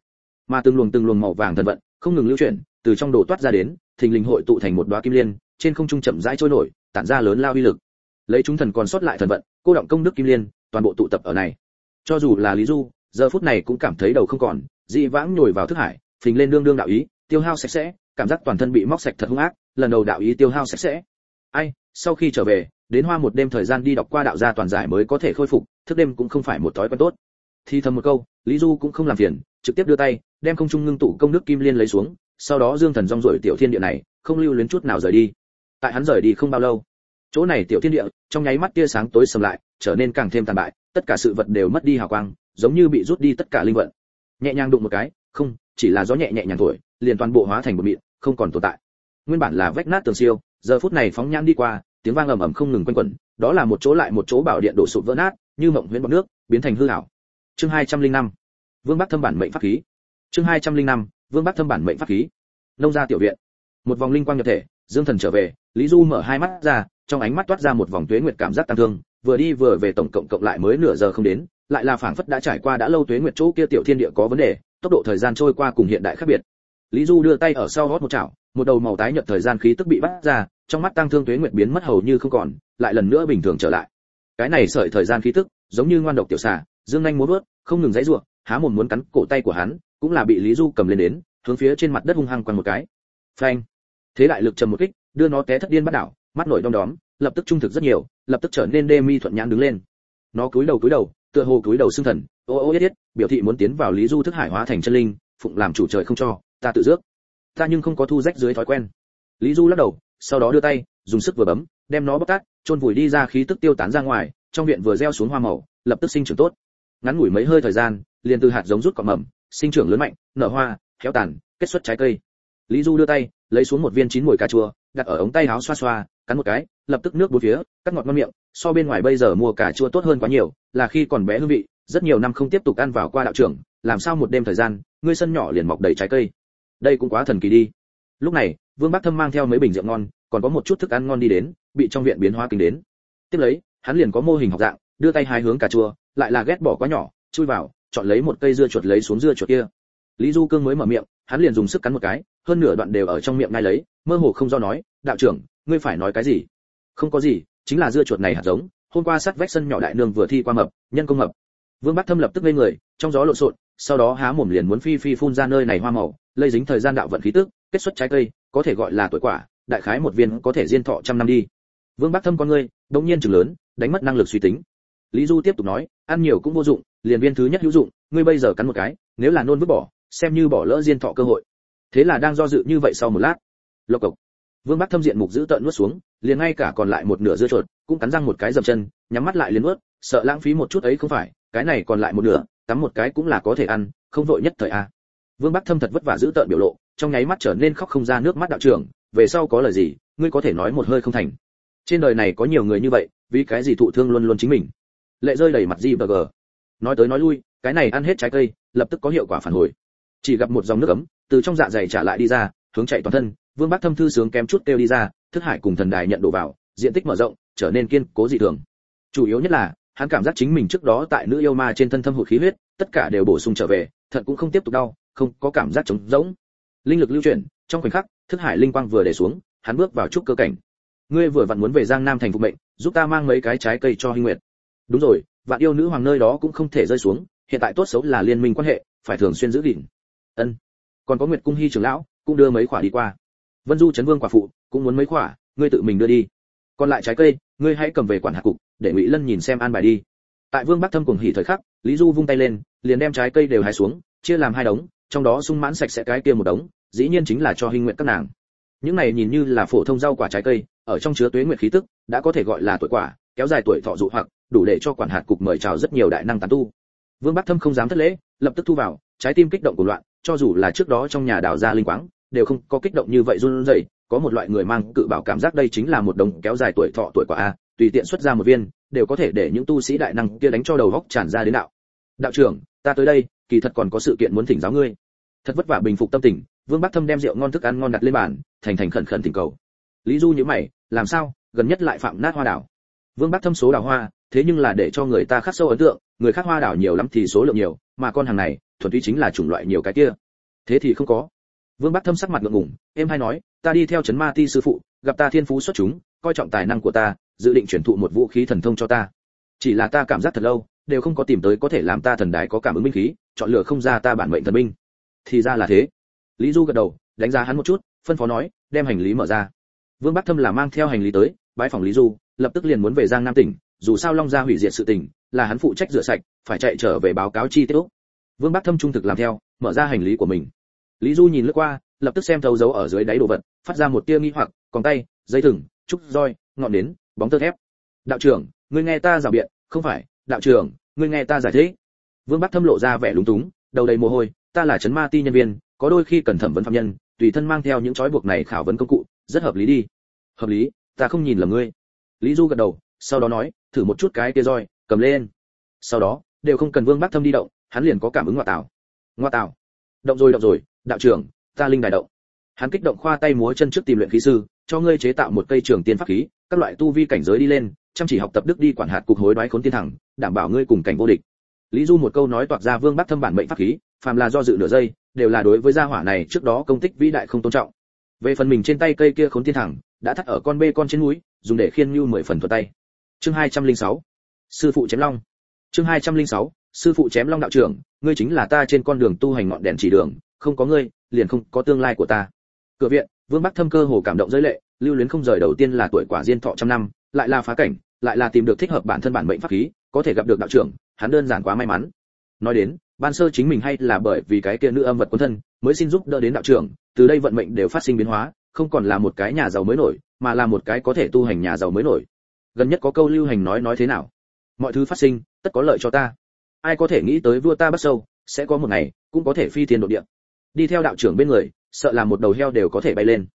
Mà từng luồng từng luồng màu vàng thần vận không ngừng lưu chuyển, từ trong đồ toát ra đến, thình lình hội tụ thành một đóa kim liên, trên không trung chậm rãi trôi nổi, tản ra lớn lao uy lực. Lấy chúng thần còn sót lại thần vận, cô động công đức kim liên, toàn bộ tụ tập ở này. Cho dù là lý du, giờ phút này cũng cảm thấy đầu không còn, dị vãng nhồi vào thức hải, phình lên đương đương đạo ý, tiêu hao sạch sẽ, cảm giác toàn thân bị móc sạch thật hung ác, lần đầu đạo ý tiêu hao sạch sẽ. Ai, sau khi trở về, đến hoa một đêm thời gian đi đọc qua đạo gia toàn giải mới có thể khôi phục, thức đêm cũng không phải một thói quen tốt thì thầm một câu, lý du cũng không làm phiền, trực tiếp đưa tay, đem không trung ngưng tụ công đức kim liên lấy xuống, sau đó dương thần rong rổi tiểu thiên địa này, không lưu luyến chút nào rời đi. Tại hắn rời đi không bao lâu, chỗ này tiểu thiên địa, trong nháy mắt tia sáng tối sầm lại, trở nên càng thêm tàn bại, tất cả sự vật đều mất đi hào quang, giống như bị rút đi tất cả linh vận. Nhẹ nhàng đụng một cái, không, chỉ là gió nhẹ nhẹ nhàng thổi, liền toàn bộ hóa thành một mịn, không còn tồn tại. Nguyên bản là vách nát tường siêu, giờ phút này phóng nhãn đi qua, tiếng vang ầm ầm không ngừng quanh quẩn, đó là một chỗ lại một chỗ bảo điện đổ sụp vỡ nát, như mộng huyễn bọt nước, biến thành hư ảo chương 205 vương bắc thâm bản mệnh pháp khí. Chương 205 vương bắc thâm bản mệnh pháp khí. Nông gia tiểu viện. Một vòng linh quang nhập thể, dương thần trở về, lý du mở hai mắt ra, trong ánh mắt toát ra một vòng tuế nguyệt cảm giác tăng thương, vừa đi vừa về tổng cộng cộng lại mới nửa giờ không đến, lại là phảng phất đã trải qua đã lâu tuế nguyệt chỗ kia tiểu thiên địa có vấn đề, tốc độ thời gian trôi qua cùng hiện đại khác biệt. Lý du đưa tay ở sau hót một chảo, một đầu màu tái nhợt thời gian khí tức bị bắt ra, trong mắt tăng thương tuế nguyệt biến mất hầu như không còn, lại lần nữa bình thường trở lại. Cái này sợi thời gian khí tức, giống như ngoan độc tiểu xà dương nhanh muốn vớt không ngừng dãy ruộng, há mồm muốn cắn cổ tay của hắn, cũng là bị lý du cầm lên đến, hướng phía trên mặt đất hung hăng quăng một cái. Phanh! Thế đại lực trầm một kích, đưa nó té thất điên bắt đảo, mắt nổi đom đóm, lập tức trung thực rất nhiều, lập tức trở nên đê mi thuận nhãn đứng lên. Nó cúi đầu cúi đầu, tựa hồ cúi đầu xương thần, ô ô yết yết, biểu thị muốn tiến vào lý du thức hải hóa thành chân linh, phụng làm chủ trời không cho, ta tự dước. Ta nhưng không có thu rách dưới thói quen. Lý du lắc đầu, sau đó đưa tay, dùng sức vừa bấm, đem nó bóc tát, chôn vùi đi ra khí tức tiêu tán ra ngoài, trong viện vừa gieo xuống hoa màu, lập tức sinh trưởng tốt ngắn ngủi mấy hơi thời gian, liền từ hạt giống rút cỏ mầm, sinh trưởng lớn mạnh, nở hoa, héo tàn, kết xuất trái cây. Lý du đưa tay, lấy xuống một viên chín mùi cà chua, đặt ở ống tay áo xoa xoa, cắn một cái, lập tức nước bốn phía, cắt ngọt ngon miệng, so bên ngoài bây giờ mua cà chua tốt hơn quá nhiều, là khi còn bé hương vị, rất nhiều năm không tiếp tục ăn vào qua đạo trưởng, làm sao một đêm thời gian, ngươi sân nhỏ liền mọc đầy trái cây. Đây cũng quá thần kỳ đi. Lúc này, vương bắc thâm mang theo mấy bình rượu ngon, còn có một chút thức ăn ngon đi đến, bị trong viện biến hóa kinh đến. Tiếp lấy, hắn liền có mô hình học dạng, đưa tay hai hướng cà chua lại là ghét bỏ quá nhỏ, chui vào, chọn lấy một cây dưa chuột lấy xuống dưa chuột kia. Lý du cương mới mở miệng, hắn liền dùng sức cắn một cái, hơn nửa đoạn đều ở trong miệng ngay lấy, mơ hồ không do nói, đạo trưởng, ngươi phải nói cái gì? Không có gì, chính là dưa chuột này hạt giống, hôm qua sát vách sân nhỏ đại nương vừa thi qua mập, nhân công mập. Vương bắc thâm lập tức lên người, trong gió lộn xộn, sau đó há mồm liền muốn phi phi phun ra nơi này hoa màu, lây dính thời gian đạo vận khí tức, kết xuất trái cây, có thể gọi là tuổi quả, đại khái một viên có thể diên thọ trăm năm đi. Vương bắc thâm con ngươi đống nhiên chừng lớn, đánh mất năng lực suy tính lý du tiếp tục nói, ăn nhiều cũng vô dụng, liền viên thứ nhất hữu dụng, ngươi bây giờ cắn một cái, nếu là nôn vứt bỏ, xem như bỏ lỡ diên thọ cơ hội. Thế là đang do dự như vậy sau một lát, lộc cộc. Vương bắc thâm diện mục giữ tợn nuốt xuống, liền ngay cả còn lại một nửa dưa chuột, cũng cắn răng một cái dầm chân, nhắm mắt lại liền nuốt, sợ lãng phí một chút ấy không phải, cái này còn lại một nửa cắn một cái cũng là có thể ăn, không vội nhất thời a. Vương bắc thâm thật vất vả giữ tợn biểu lộ, trong nháy mắt trở nên khóc không ra nước mắt đạo trưởng, về sau có lời gì, ngươi có thể nói một hơi không thành. Trên đời này có nhiều người như vậy, vì cái gì thụ thương luôn luôn chính mình? Lệ rơi đầy mặt di bờ gờ nói tới nói lui, cái này ăn hết trái cây, lập tức có hiệu quả phản hồi. Chỉ gặp một dòng nước ấm, từ trong dạ dày trả lại đi ra, hướng chạy toàn thân, vương bác thâm thư sướng kém chút kêu đi ra, thức hải cùng thần đài nhận đổ vào, diện tích mở rộng, trở nên kiên cố dị thường. Chủ yếu nhất là, hắn cảm giác chính mình trước đó tại nữ yêu ma trên thân thâm hụt khí huyết, tất cả đều bổ sung trở về thận cũng không tiếp tục đau, không có cảm giác trống rỗng. Linh lực lưu chuyển, trong khoảnh khắc, thức hải linh quang vừa để xuống, hắn bước vào trúc cơ cảnh. Ngươi vừa vặn muốn về giang nam thành phục mệnh, giúp ta mang mấy cái trái cây cho hinh nguyệt đúng rồi, vạn yêu nữ hoàng nơi đó cũng không thể rơi xuống, hiện tại tốt xấu là liên minh quan hệ, phải thường xuyên giữ gìn. Ân. Còn có nguyệt cung hy trưởng lão, cũng đưa mấy quả đi qua. Vân du chấn vương quả phụ, cũng muốn mấy quả, ngươi tự mình đưa đi. Còn lại trái cây, ngươi hãy cầm về quản hạt cục, để ngụy lân nhìn xem an bài đi. Tại vương bắc thâm cùng hỉ thời khắc, lý du vung tay lên, liền đem trái cây đều hái xuống, chia làm hai đống, trong đó sung mãn sạch sẽ cái kia một đống, dĩ nhiên chính là cho hình nguyện các nàng. Những này nhìn như là phổ thông rau quả trái cây, ở trong chứa tuế nguyện khí tức, đã có thể gọi là tuổi quả, kéo dài tuổi thọ dụ hoặc đủ để cho quản hạt cục mời chào rất nhiều đại năng tán tu. Vương bắc thâm không dám thất lễ, lập tức thu vào, trái tim kích động của loạn, cho dù là trước đó trong nhà đào ra linh quáng, đều không có kích động như vậy run rẩy, có một loại người mang cự bảo cảm giác đây chính là một đồng kéo dài tuổi thọ tuổi quả a, tùy tiện xuất ra một viên, đều có thể để những tu sĩ đại năng kia đánh cho đầu góc tràn ra đến đạo. Đạo trưởng, ta tới đây, kỳ thật còn có sự kiện muốn thỉnh giáo ngươi. Thật vất vả bình phục tâm tình, vương bắc thâm đem rượu ngon thức ăn ngon đặt lên bàn, thành thành khẩn khẩn thỉnh cầu. Lý du nhíu mày, làm sao, gần nhất lại phạm nát hoa đảo? Vương bắc thâm số đào hoa thế nhưng là để cho người ta khắc sâu ấn tượng, người khác hoa đảo nhiều lắm thì số lượng nhiều, mà con hàng này, thuần túy chính là chủng loại nhiều cái kia. Thế thì không có. Vương bắc thâm sắc mặt ngượng ngùng, em hay nói, ta đi theo chấn ma ti sư phụ, gặp ta thiên phú xuất chúng, coi trọng tài năng của ta, dự định chuyển thụ một vũ khí thần thông cho ta. Chỉ là ta cảm giác thật lâu, đều không có tìm tới có thể làm ta thần đài có cảm ứng minh khí, chọn lựa không ra ta bản mệnh thần binh. Thì ra là thế. Lý du gật đầu, đánh giá hắn một chút, phân phó nói, đem hành lý mở ra. Vương bắc thâm là mang theo hành lý tới bãi phòng lý du, lập tức liền muốn về giang nam tỉnh dù sao long gia hủy diệt sự tình, là hắn phụ trách rửa sạch, phải chạy trở về báo cáo chi tiết vương bắc thâm trung thực làm theo, mở ra hành lý của mình. Lý du nhìn lướt qua, lập tức xem thấu dấu ở dưới đáy đồ vật, phát ra một tia nghi hoặc còn tay, dây thừng, trúc roi, ngọn nến, bóng tơ thép. Đạo trưởng, ngươi nghe ta rào biện, không phải, đạo trưởng, ngươi nghe ta giải thích. Vương bắc thâm lộ ra vẻ lúng túng, đầu đầy mồ hôi, ta là chấn ma ti nhân viên, có đôi khi cần thẩm vấn phạm nhân, tùy thân mang theo những trói buộc này khảo vấn công cụ, rất hợp lý đi. Hợp lý, ta không nhìn là ngươi. Lý du gật đầu sau đó nói, thử một chút cái kia roi, cầm lên. Sau đó, đều không cần vương bác thâm đi động, hắn liền có cảm ứng ngoại tảo. Ngoa tảo. Động rồi động rồi, đạo trưởng, ta linh đài động. Hắn kích động khoa tay múa chân trước tìm luyện khí sư, cho ngươi chế tạo một cây trường tiên pháp khí, các loại tu vi cảnh giới đi lên, chăm chỉ học tập đức đi quản hạt cục hối đoái khốn tiên thẳng, đảm bảo ngươi cùng cảnh vô địch. Lý du một câu nói toạc ra vương bắc thâm bản mệnh pháp khí, phàm là do dự nửa giây, đều là đối với gia hỏa này trước đó công tích vĩ đại không tôn trọng. Về phần mình trên tay cây kia khốn tiên thẳng, đã thắt ở con bê con trên núi, dùng để khiên như mười phần thuật tay chương hai trăm linh sáu, sư phụ chém long. Chương hai trăm linh sáu, sư phụ chém long đạo trưởng, ngươi chính là ta trên con đường tu hành ngọn đèn chỉ đường, không có ngươi, liền không có tương lai của ta. Cửa viện, vương bắc thâm cơ hồ cảm động giới lệ, lưu luyến không rời đầu tiên là tuổi quả diên thọ trăm năm, lại là phá cảnh, lại là tìm được thích hợp bản thân bản mệnh pháp khí, có thể gặp được đạo trưởng, hắn đơn giản quá may mắn. Nói đến, ban sơ chính mình hay là bởi vì cái kia nữ âm vật quân thân, mới xin giúp đỡ đến đạo trưởng, từ đây vận mệnh đều phát sinh biến hóa, không còn là một cái nhà giàu mới nổi, mà là một cái có thể tu hành nhà giàu mới nổi gần nhất có câu lưu hành nói nói thế nào? Mọi thứ phát sinh, tất có lợi cho ta. Ai có thể nghĩ tới vua ta bắt sâu, sẽ có một ngày, cũng có thể phi thiên độ địa. Đi theo đạo trưởng bên người, sợ là một đầu heo đều có thể bay lên.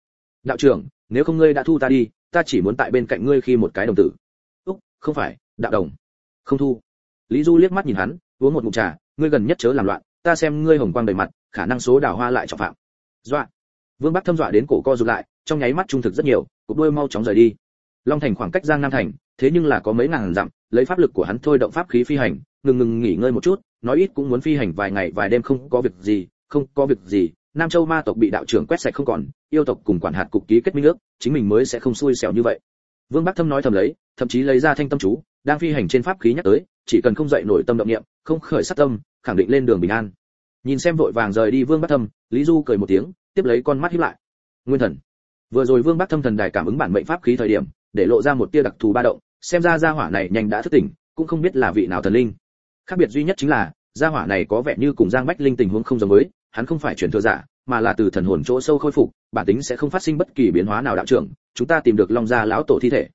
Đạo trưởng, nếu không ngươi đã thu ta đi, ta chỉ muốn tại bên cạnh ngươi khi một cái đồng tử. Úc, không phải, đạo đồng. Không thu. Lý du liếc mắt nhìn hắn, uống một ngụm trà, ngươi gần nhất chớ làm loạn, ta xem ngươi hồng quang đầy mặt, khả năng số đào hoa lại trọng phạm. Dọa. Vương bắc thâm dọa đến cổ co rụt lại, trong nháy mắt trung thực rất nhiều, cục đuôi mau chóng rời đi long thành khoảng cách giang nam thành, thế nhưng là có mấy ngàn dặm, lấy pháp lực của hắn thôi động pháp khí phi hành, ngừng ngừng nghỉ ngơi một chút, nói ít cũng muốn phi hành vài ngày vài đêm không có việc gì, không có việc gì. Nam châu ma tộc bị đạo trưởng quét sạch không còn, yêu tộc cùng quản hạt cục ký kết minh ước, chính mình mới sẽ không xui xẻo như vậy. Vương bắc thâm nói thầm lấy, thậm chí lấy ra thanh tâm chú, đang phi hành trên pháp khí nhắc tới, chỉ cần không dậy nổi tâm động niệm, không khởi sát tâm, khẳng định lên đường bình an. Nhìn xem vội vàng rời đi vương bắc thâm, lý du cười một tiếng, tiếp lấy con mắt hiếp lại. Nguyên thần. Vừa rồi vương bắc thâm thần đài cảm ứng bản mệnh pháp khí thời điểm để lộ ra một tia đặc thù ba động, xem ra gia hỏa này nhanh đã thức tỉnh, cũng không biết là vị nào thần linh. Khác biệt duy nhất chính là, gia hỏa này có vẻ như cùng giang bách linh tình huống không giống với, hắn không phải chuyển thừa giả, mà là từ thần hồn chỗ sâu khôi phục, bản tính sẽ không phát sinh bất kỳ biến hóa nào đạo trưởng, chúng ta tìm được long gia lão tổ thi thể.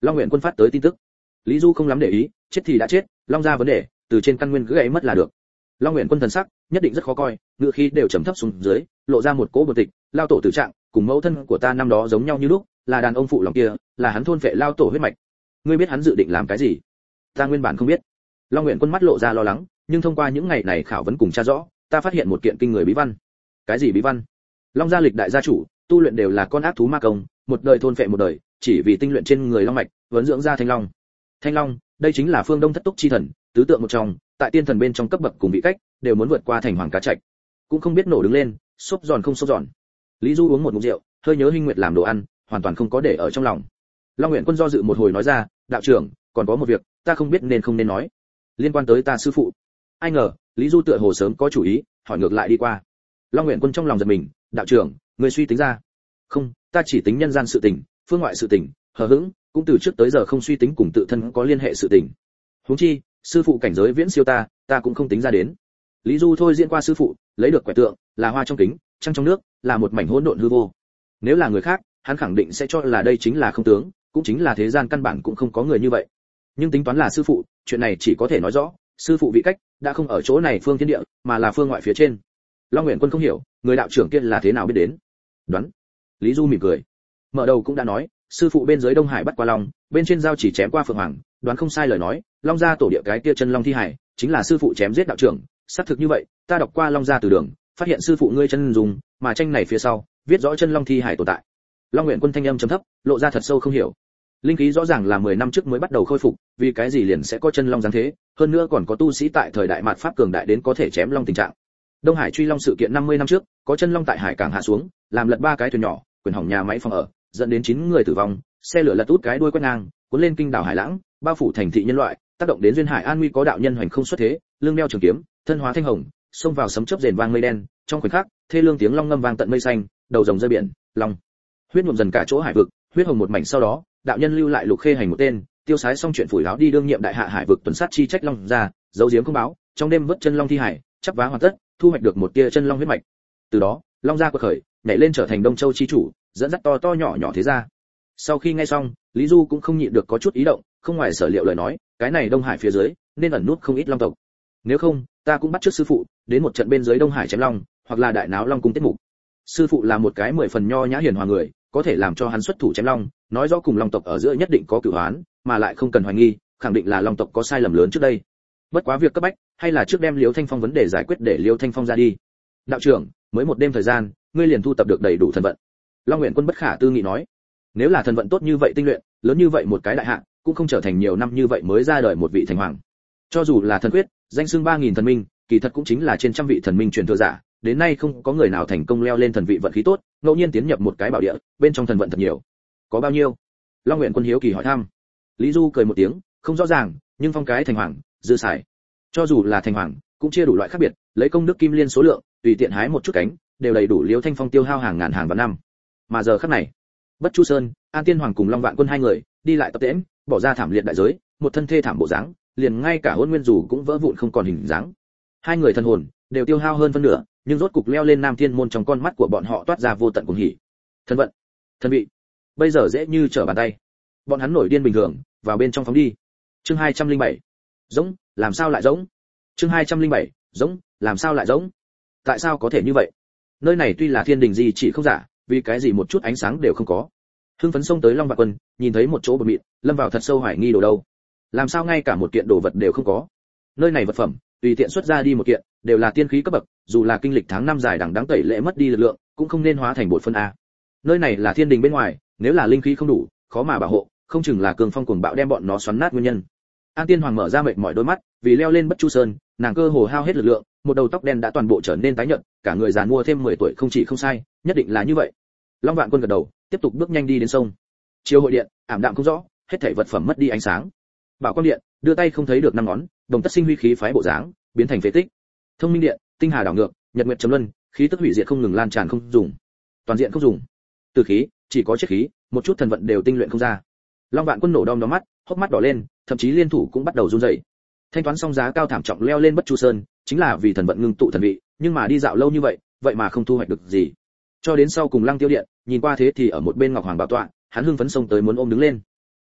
Long nguyện quân phát tới tin tức. Lý du không lắm để ý, chết thì đã chết, long gia vấn đề, từ trên căn nguyên cứ gãy mất là được. Long nguyện quân thần sắc, nhất định rất khó coi, ngựa khí đều trầm thấp xuống dưới, lộ ra một cỗ bực tịch, lao tổ tử trạng, cùng mẫu thân của ta năm đó giống nhau như lúc là đàn ông phụ lòng kia, là hắn thôn vệ lao tổ huyết mạch. Ngươi biết hắn dự định làm cái gì? Ta nguyên bản không biết. Long nguyện quân mắt lộ ra lo lắng, nhưng thông qua những ngày này khảo vấn cùng tra rõ, ta phát hiện một kiện kinh người bí văn. Cái gì bí văn? Long gia lịch đại gia chủ, tu luyện đều là con ác thú ma công, một đời thôn vệ một đời, chỉ vì tinh luyện trên người long mạch vấn dưỡng ra thanh long. Thanh long, đây chính là phương đông thất túc chi thần, tứ tượng một trong, tại tiên thần bên trong cấp bậc cùng vị cách, đều muốn vượt qua thành hoàng cá trạch. Cũng không biết nổ đứng lên, xốp giòn không xốp giòn. Lý du uống một ngụm rượu, hơi nhớ hinh nguyệt làm đồ ăn hoàn toàn không có để ở trong lòng. Long nguyện quân do dự một hồi nói ra, đạo trưởng, còn có một việc, ta không biết nên không nên nói. Liên quan tới ta sư phụ. Ai ngờ, lý du tựa hồ sớm có chủ ý, hỏi ngược lại đi qua. Long nguyện quân trong lòng giật mình, đạo trưởng người suy tính ra. Không, ta chỉ tính nhân gian sự tình, phương ngoại sự tình, hờ hững, cũng từ trước tới giờ không suy tính cùng tự thân có liên hệ sự tình. Huống chi, sư phụ cảnh giới viễn siêu ta ta cũng không tính ra đến. Lý du thôi diễn qua sư phụ, lấy được quẻ tượng, là hoa trong kính, trăng trong nước, là một mảnh hỗn độn hư vô. Nếu là người khác hắn khẳng định sẽ cho là đây chính là không tướng, cũng chính là thế gian căn bản cũng không có người như vậy. Nhưng tính toán là sư phụ, chuyện này chỉ có thể nói rõ, sư phụ vị cách đã không ở chỗ này phương thiên địa, mà là phương ngoại phía trên. Long nguyện quân không hiểu, người đạo trưởng kia là thế nào biết đến. Đoán. Lý du mỉm cười. Mở đầu cũng đã nói, sư phụ bên dưới đông hải bắt qua long, bên trên giao chỉ chém qua phượng hoàng, đoán không sai lời nói, long gia tổ địa cái kia chân long thi hải, chính là sư phụ chém giết đạo trưởng. Xác thực như vậy, ta đọc qua long gia từ đường, phát hiện sư phụ ngươi chân dùng, mà tranh này phía sau, viết rõ chân long thi hải tồn tại long nguyện quân thanh âm trầm thấp, lộ ra thật sâu không hiểu. Linh khí rõ ràng là 10 năm trước mới bắt đầu khôi phục, vì cái gì liền sẽ có chân long dáng thế, hơn nữa còn có tu sĩ tại thời đại mạt pháp cường đại đến có thể chém long tình trạng. Đông hải truy long sự kiện 50 năm trước, có chân long tại hải cảng hạ xuống, làm lật ba cái thuyền nhỏ, quyền hỏng nhà máy phòng ở, dẫn đến 9 người tử vong, xe lửa lật út cái đuôi quét ngang, cuốn lên kinh đảo hải lãng, bao phủ thành thị nhân loại, tác động đến duyên hải an nguy có đạo nhân hoành không xuất thế, lương đeo trường kiếm, thân hóa thanh hồng, xông vào sấm chớp rền vang mây đen, trong khoảnh khắc, thê lương tiếng long ngâm vang tận mây xanh, đầu rồng rơi biển, long huyết nhuộm dần cả chỗ hải vực, huyết hồng một mảnh sau đó, đạo nhân lưu lại lục khê hành một tên, tiêu sái xong chuyện phủi láo đi đương nhiệm đại hạ hải vực tuần sát chi trách long ra, giấu giếm không báo, trong đêm vớt chân long thi hải, chắp vá hoàn tất, thu hoạch được một tia chân long huyết mạch. Từ đó, long gia quật khởi, nhảy lên trở thành đông châu chi chủ, dẫn dắt to to nhỏ nhỏ thế ra sau khi nghe xong, lý du cũng không nhịn được có chút ý động, không ngoài sở liệu lời nói, cái này đông hải phía dưới, nên ẩn nút không ít long tộc. Nếu không, ta cũng bắt trước sư phụ, đến một trận bên dưới đông hải chém long, hoặc là đại náo long cung tiết mục sư phụ là một cái mười phần nho nhã hiền hòa người, có thể làm cho hắn xuất thủ chém long, nói rõ cùng long tộc ở giữa nhất định có cửu hoán, mà lại không cần hoài nghi, khẳng định là long tộc có sai lầm lớn trước đây. Bất quá việc cấp bách, hay là trước đem liêu thanh phong vấn đề giải quyết để liêu thanh phong ra đi. Đạo trưởng, mới một đêm thời gian, ngươi liền thu tập được đầy đủ thần vận. Long nguyện quân bất khả tư nghị nói. Nếu là thần vận tốt như vậy tinh luyện, lớn như vậy một cái đại hạng cũng không trở thành nhiều năm như vậy mới ra đời một vị thành hoàng. Cho dù là thần quyết, danh xưng ba nghìn thần minh, kỳ thật cũng chính là trên trăm vị thần minh truyền thừa giả đến nay không có người nào thành công leo lên thần vị vận khí tốt, ngẫu nhiên tiến nhập một cái bảo địa, bên trong thần vận thật nhiều. Có bao nhiêu? Long nguyện quân hiếu kỳ hỏi thăm. Lý du cười một tiếng, không rõ ràng, nhưng phong cái thành hoàng, dư xài. Cho dù là thành hoàng, cũng chia đủ loại khác biệt, lấy công đức kim liên số lượng, tùy tiện hái một chút cánh, đều đầy đủ liêu thanh phong tiêu hao hàng ngàn hàng vạn năm. Mà giờ khắc này, bất chu sơn, an tiên hoàng cùng long vạn quân hai người, đi lại tập tễm bỏ ra thảm liệt đại giới, một thân thê thảm bộ dáng, liền ngay cả hôn nguyên dù cũng vỡ vụn không còn hình dáng. Hai người thân hồn, đều tiêu hao hơn phân nửa nhưng rốt cục leo lên nam thiên môn trong con mắt của bọn họ toát ra vô tận cuồng hỉ. Thân vận, thân vị, bây giờ dễ như trở bàn tay. Bọn hắn nổi điên bình thường, vào bên trong phóng đi. Chương 207. giống, làm sao lại giống? Chương 207. giống, làm sao lại giống? Tại sao có thể như vậy? Nơi này tuy là thiên đình gì chỉ không giả, vì cái gì một chút ánh sáng đều không có. Hưng phấn xông tới long vạn quân, nhìn thấy một chỗ bờ mịn, lâm vào thật sâu hoài nghi đồ đâu. Làm sao ngay cả một kiện đồ vật đều không có? Nơi này vật phẩm, tùy tiện xuất ra đi một kiện, đều là tiên khí cấp bậc dù là kinh lịch tháng năm dài đằng đáng tẩy lễ mất đi lực lượng, cũng không nên hóa thành bột phân a. Nơi này là thiên đình bên ngoài, nếu là linh khí không đủ, khó mà bảo hộ, không chừng là cường phong cuồng bạo đem bọn nó xoắn nát nguyên nhân. An tiên hoàng mở ra mệt mỏi đôi mắt, vì leo lên bất chu sơn, nàng cơ hồ hao hết lực lượng, một đầu tóc đen đã toàn bộ trở nên tái nhợt, cả người già mua thêm 10 tuổi không chỉ không sai, nhất định là như vậy. Long vạn quân gật đầu, tiếp tục bước nhanh đi đến sông. Chiều hội điện, ảm đạm không rõ, hết thảy vật phẩm mất đi ánh sáng. Bảo quang điện, đưa tay không thấy được năm ngón, đồng tất sinh huy khí phái bộ dáng, biến thành phế tích. Thông minh điện tinh hà đảo ngược, nhật nguyệt chấm luân, khí tức hủy diệt không ngừng lan tràn không dùng. Toàn diện không dùng. Từ khí, chỉ có chết khí, một chút thần vận đều tinh luyện không ra. Long vạn quân nổ đom đóm mắt, hốc mắt đỏ lên, thậm chí liên thủ cũng bắt đầu run rẩy. Thanh toán xong giá cao thảm trọng leo lên bất chu sơn, chính là vì thần vận ngưng tụ thần vị, nhưng mà đi dạo lâu như vậy vậy mà không thu hoạch được gì. Cho đến sau cùng lăng tiêu điện, nhìn qua thế thì ở một bên ngọc hoàng bảo tọa, hắn hưng phấn xông tới muốn ôm đứng lên.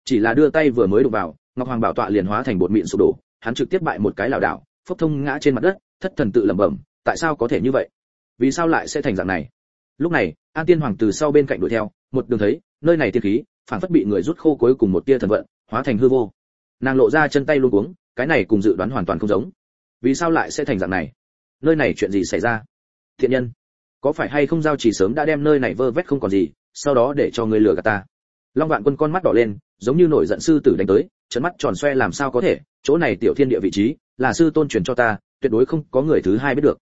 Chỉ là đưa tay vừa mới đụng vào, ngọc hoàng bảo tọa liền hóa thành bột mịn sụp đổ, hắn trực tiếp bại một cái lảo đảo, phốc thông ngã trên mặt đất thất thần tự lẩm bẩm tại sao có thể như vậy? Vì sao lại sẽ thành dạng này? Lúc này an tiên hoàng từ sau bên cạnh đuổi theo một đường thấy nơi này tiên khí phản phất bị người rút khô cuối cùng một tia thần vận hóa thành hư vô. Nàng lộ ra chân tay luôn cuống, cái này cùng dự đoán hoàn toàn không giống. Vì sao lại sẽ thành dạng này? Nơi này chuyện gì xảy ra? Thiện nhân có phải hay không giao chỉ sớm đã đem nơi này vơ vét không còn gì sau đó để cho người lừa gạt ta? Long vạn quân con mắt đỏ lên giống như nổi giận sư tử đánh tới trận mắt tròn xoe làm sao có thể chỗ này tiểu thiên địa vị trí là sư tôn truyền cho ta, tuyệt đối không có người thứ hai biết được.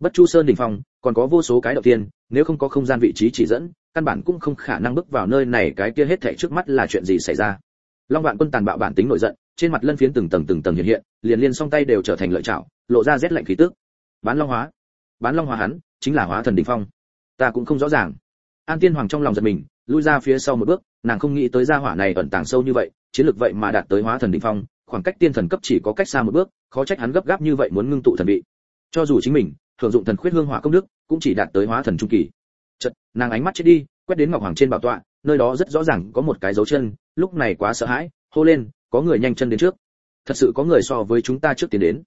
Bất chu sơn đỉnh phong, còn có vô số cái đầu tiên, nếu không có không gian vị trí chỉ dẫn, căn bản cũng không khả năng bước vào nơi này, cái kia hết thảy trước mắt là chuyện gì xảy ra. Long vạn quân tàn bạo bản tính nổi giận, trên mặt lân phiến từng tầng từng tầng hiện hiện, liền liên song tay đều trở thành lợi chảo lộ ra rét lạnh khí tức. Bán long hóa, bán long hóa hắn, chính là hóa thần đỉnh phong. Ta cũng không rõ ràng. An tiên hoàng trong lòng giật mình, lui ra phía sau một bước, nàng không nghĩ tới gia hỏa này ẩn tàng sâu như vậy, chiến lược vậy mà đạt tới hóa thần đỉnh phong khoảng cách tiên thần cấp chỉ có cách xa một bước, khó trách hắn gấp gáp như vậy muốn ngưng tụ thần vị. Cho dù chính mình thường dụng thần khuyết hương hỏa công đức, cũng chỉ đạt tới hóa thần trung kỳ. Chật nàng ánh mắt chết đi, quét đến ngọc hoàng trên bảo tọa, nơi đó rất rõ ràng có một cái dấu chân, lúc này quá sợ hãi, hô lên, có người nhanh chân đến trước. Thật sự có người so với chúng ta trước tiến đến.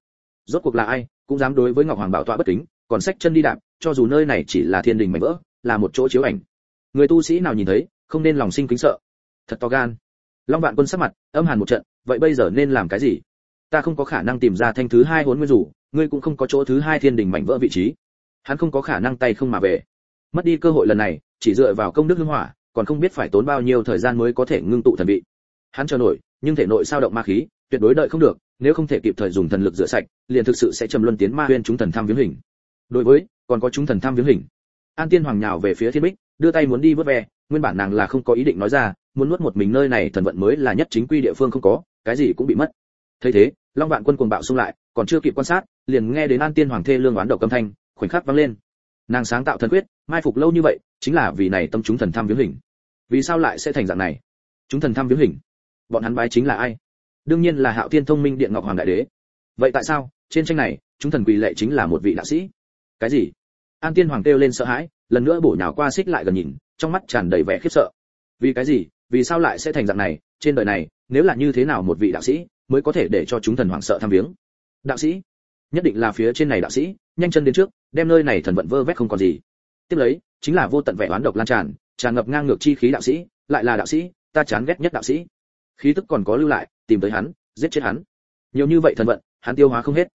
Rốt cuộc là ai, cũng dám đối với ngọc hoàng bảo tọa bất kính, còn sách chân đi đạp, cho dù nơi này chỉ là thiên đình mảnh vỡ, là một chỗ chiếu ảnh. Người tu sĩ nào nhìn thấy, không nên lòng sinh kính sợ. Thật to gan long vạn quân sắc mặt, âm hàn một trận, vậy bây giờ nên làm cái gì? Ta không có khả năng tìm ra thanh thứ hai huấn nguyên rủ ngươi cũng không có chỗ thứ hai thiên đình mảnh vỡ vị trí. Hắn không có khả năng tay không mà về. Mất đi cơ hội lần này, chỉ dựa vào công đức hương hỏa, còn không biết phải tốn bao nhiêu thời gian mới có thể ngưng tụ thần vị. Hắn chờ nổi, nhưng thể nội sao động ma khí, tuyệt đối đợi không được, nếu không thể kịp thời dùng thần lực rửa sạch, liền thực sự sẽ trầm luân tiến ma huyên chúng thần tham viếng hình. Đối với, còn có chúng thần tham viếng hình. An tiên hoàng nhào về phía thiên bích, đưa tay muốn đi vớt ve, nguyên bản nàng là không có ý định nói ra muốn nuốt một mình nơi này thần vận mới là nhất chính quy địa phương không có, cái gì cũng bị mất. Thấy thế, long vạn quân cuồng bạo xung lại, còn chưa kịp quan sát, liền nghe đến an tiên hoàng thê lương oán độc âm thanh, khoảnh khắc vang lên. Nàng sáng tạo thần quyết, mai phục lâu như vậy, chính là vì này tâm chúng thần tham viếng hình. Vì sao lại sẽ thành dạng này? Chúng thần tham viếng hình? Bọn hắn bái chính là ai? Đương nhiên là hạo thiên thông minh điện ngọc hoàng đại đế. Vậy tại sao, trên tranh này, chúng thần quỳ lệ chính là một vị đạo sĩ? Cái gì? An tiên hoàng kêu lên sợ hãi, lần nữa bổ nhào qua xích lại gần nhìn, trong mắt tràn đầy vẻ khiếp sợ. Vì cái gì? Vì sao lại sẽ thành dạng này, trên đời này, nếu là như thế nào một vị đạo sĩ mới có thể để cho chúng thần hoảng sợ tham viếng? Đạo sĩ? Nhất định là phía trên này đạo sĩ, nhanh chân đến trước, đem nơi này thần vận vơ vét không còn gì. Tiếp lấy, chính là vô tận vẻ oán độc lan tràn tràn ngập ngang ngược chi khí đạo sĩ, lại là đạo sĩ, ta chán ghét nhất đạo sĩ. Khí tức còn có lưu lại, tìm tới hắn, giết chết hắn. Nhiều như vậy thần vận, hắn tiêu hóa không hết.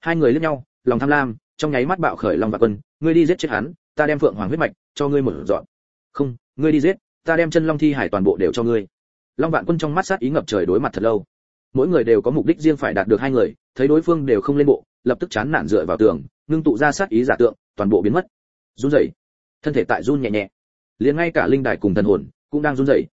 Hai người lẫn nhau, lòng tham lam, trong nháy mắt bạo khởi long và quân, ngươi đi giết chết hắn, ta đem phượng hoàng huyết mạch cho ngươi mở dọn không, ngươi đi giết ta đem chân long thi hải toàn bộ đều cho ngươi. Long vạn quân trong mắt sát ý ngập trời đối mặt thật lâu. Mỗi người đều có mục đích riêng phải đạt được hai người, thấy đối phương đều không lên bộ, lập tức chán nản dựa vào tường, ngưng tụ ra sát ý giả tượng, toàn bộ biến mất. Run rẩy. Thân thể tại run nhẹ nhẹ. Liền ngay cả linh đài cùng thần hồn cũng đang run rẩy.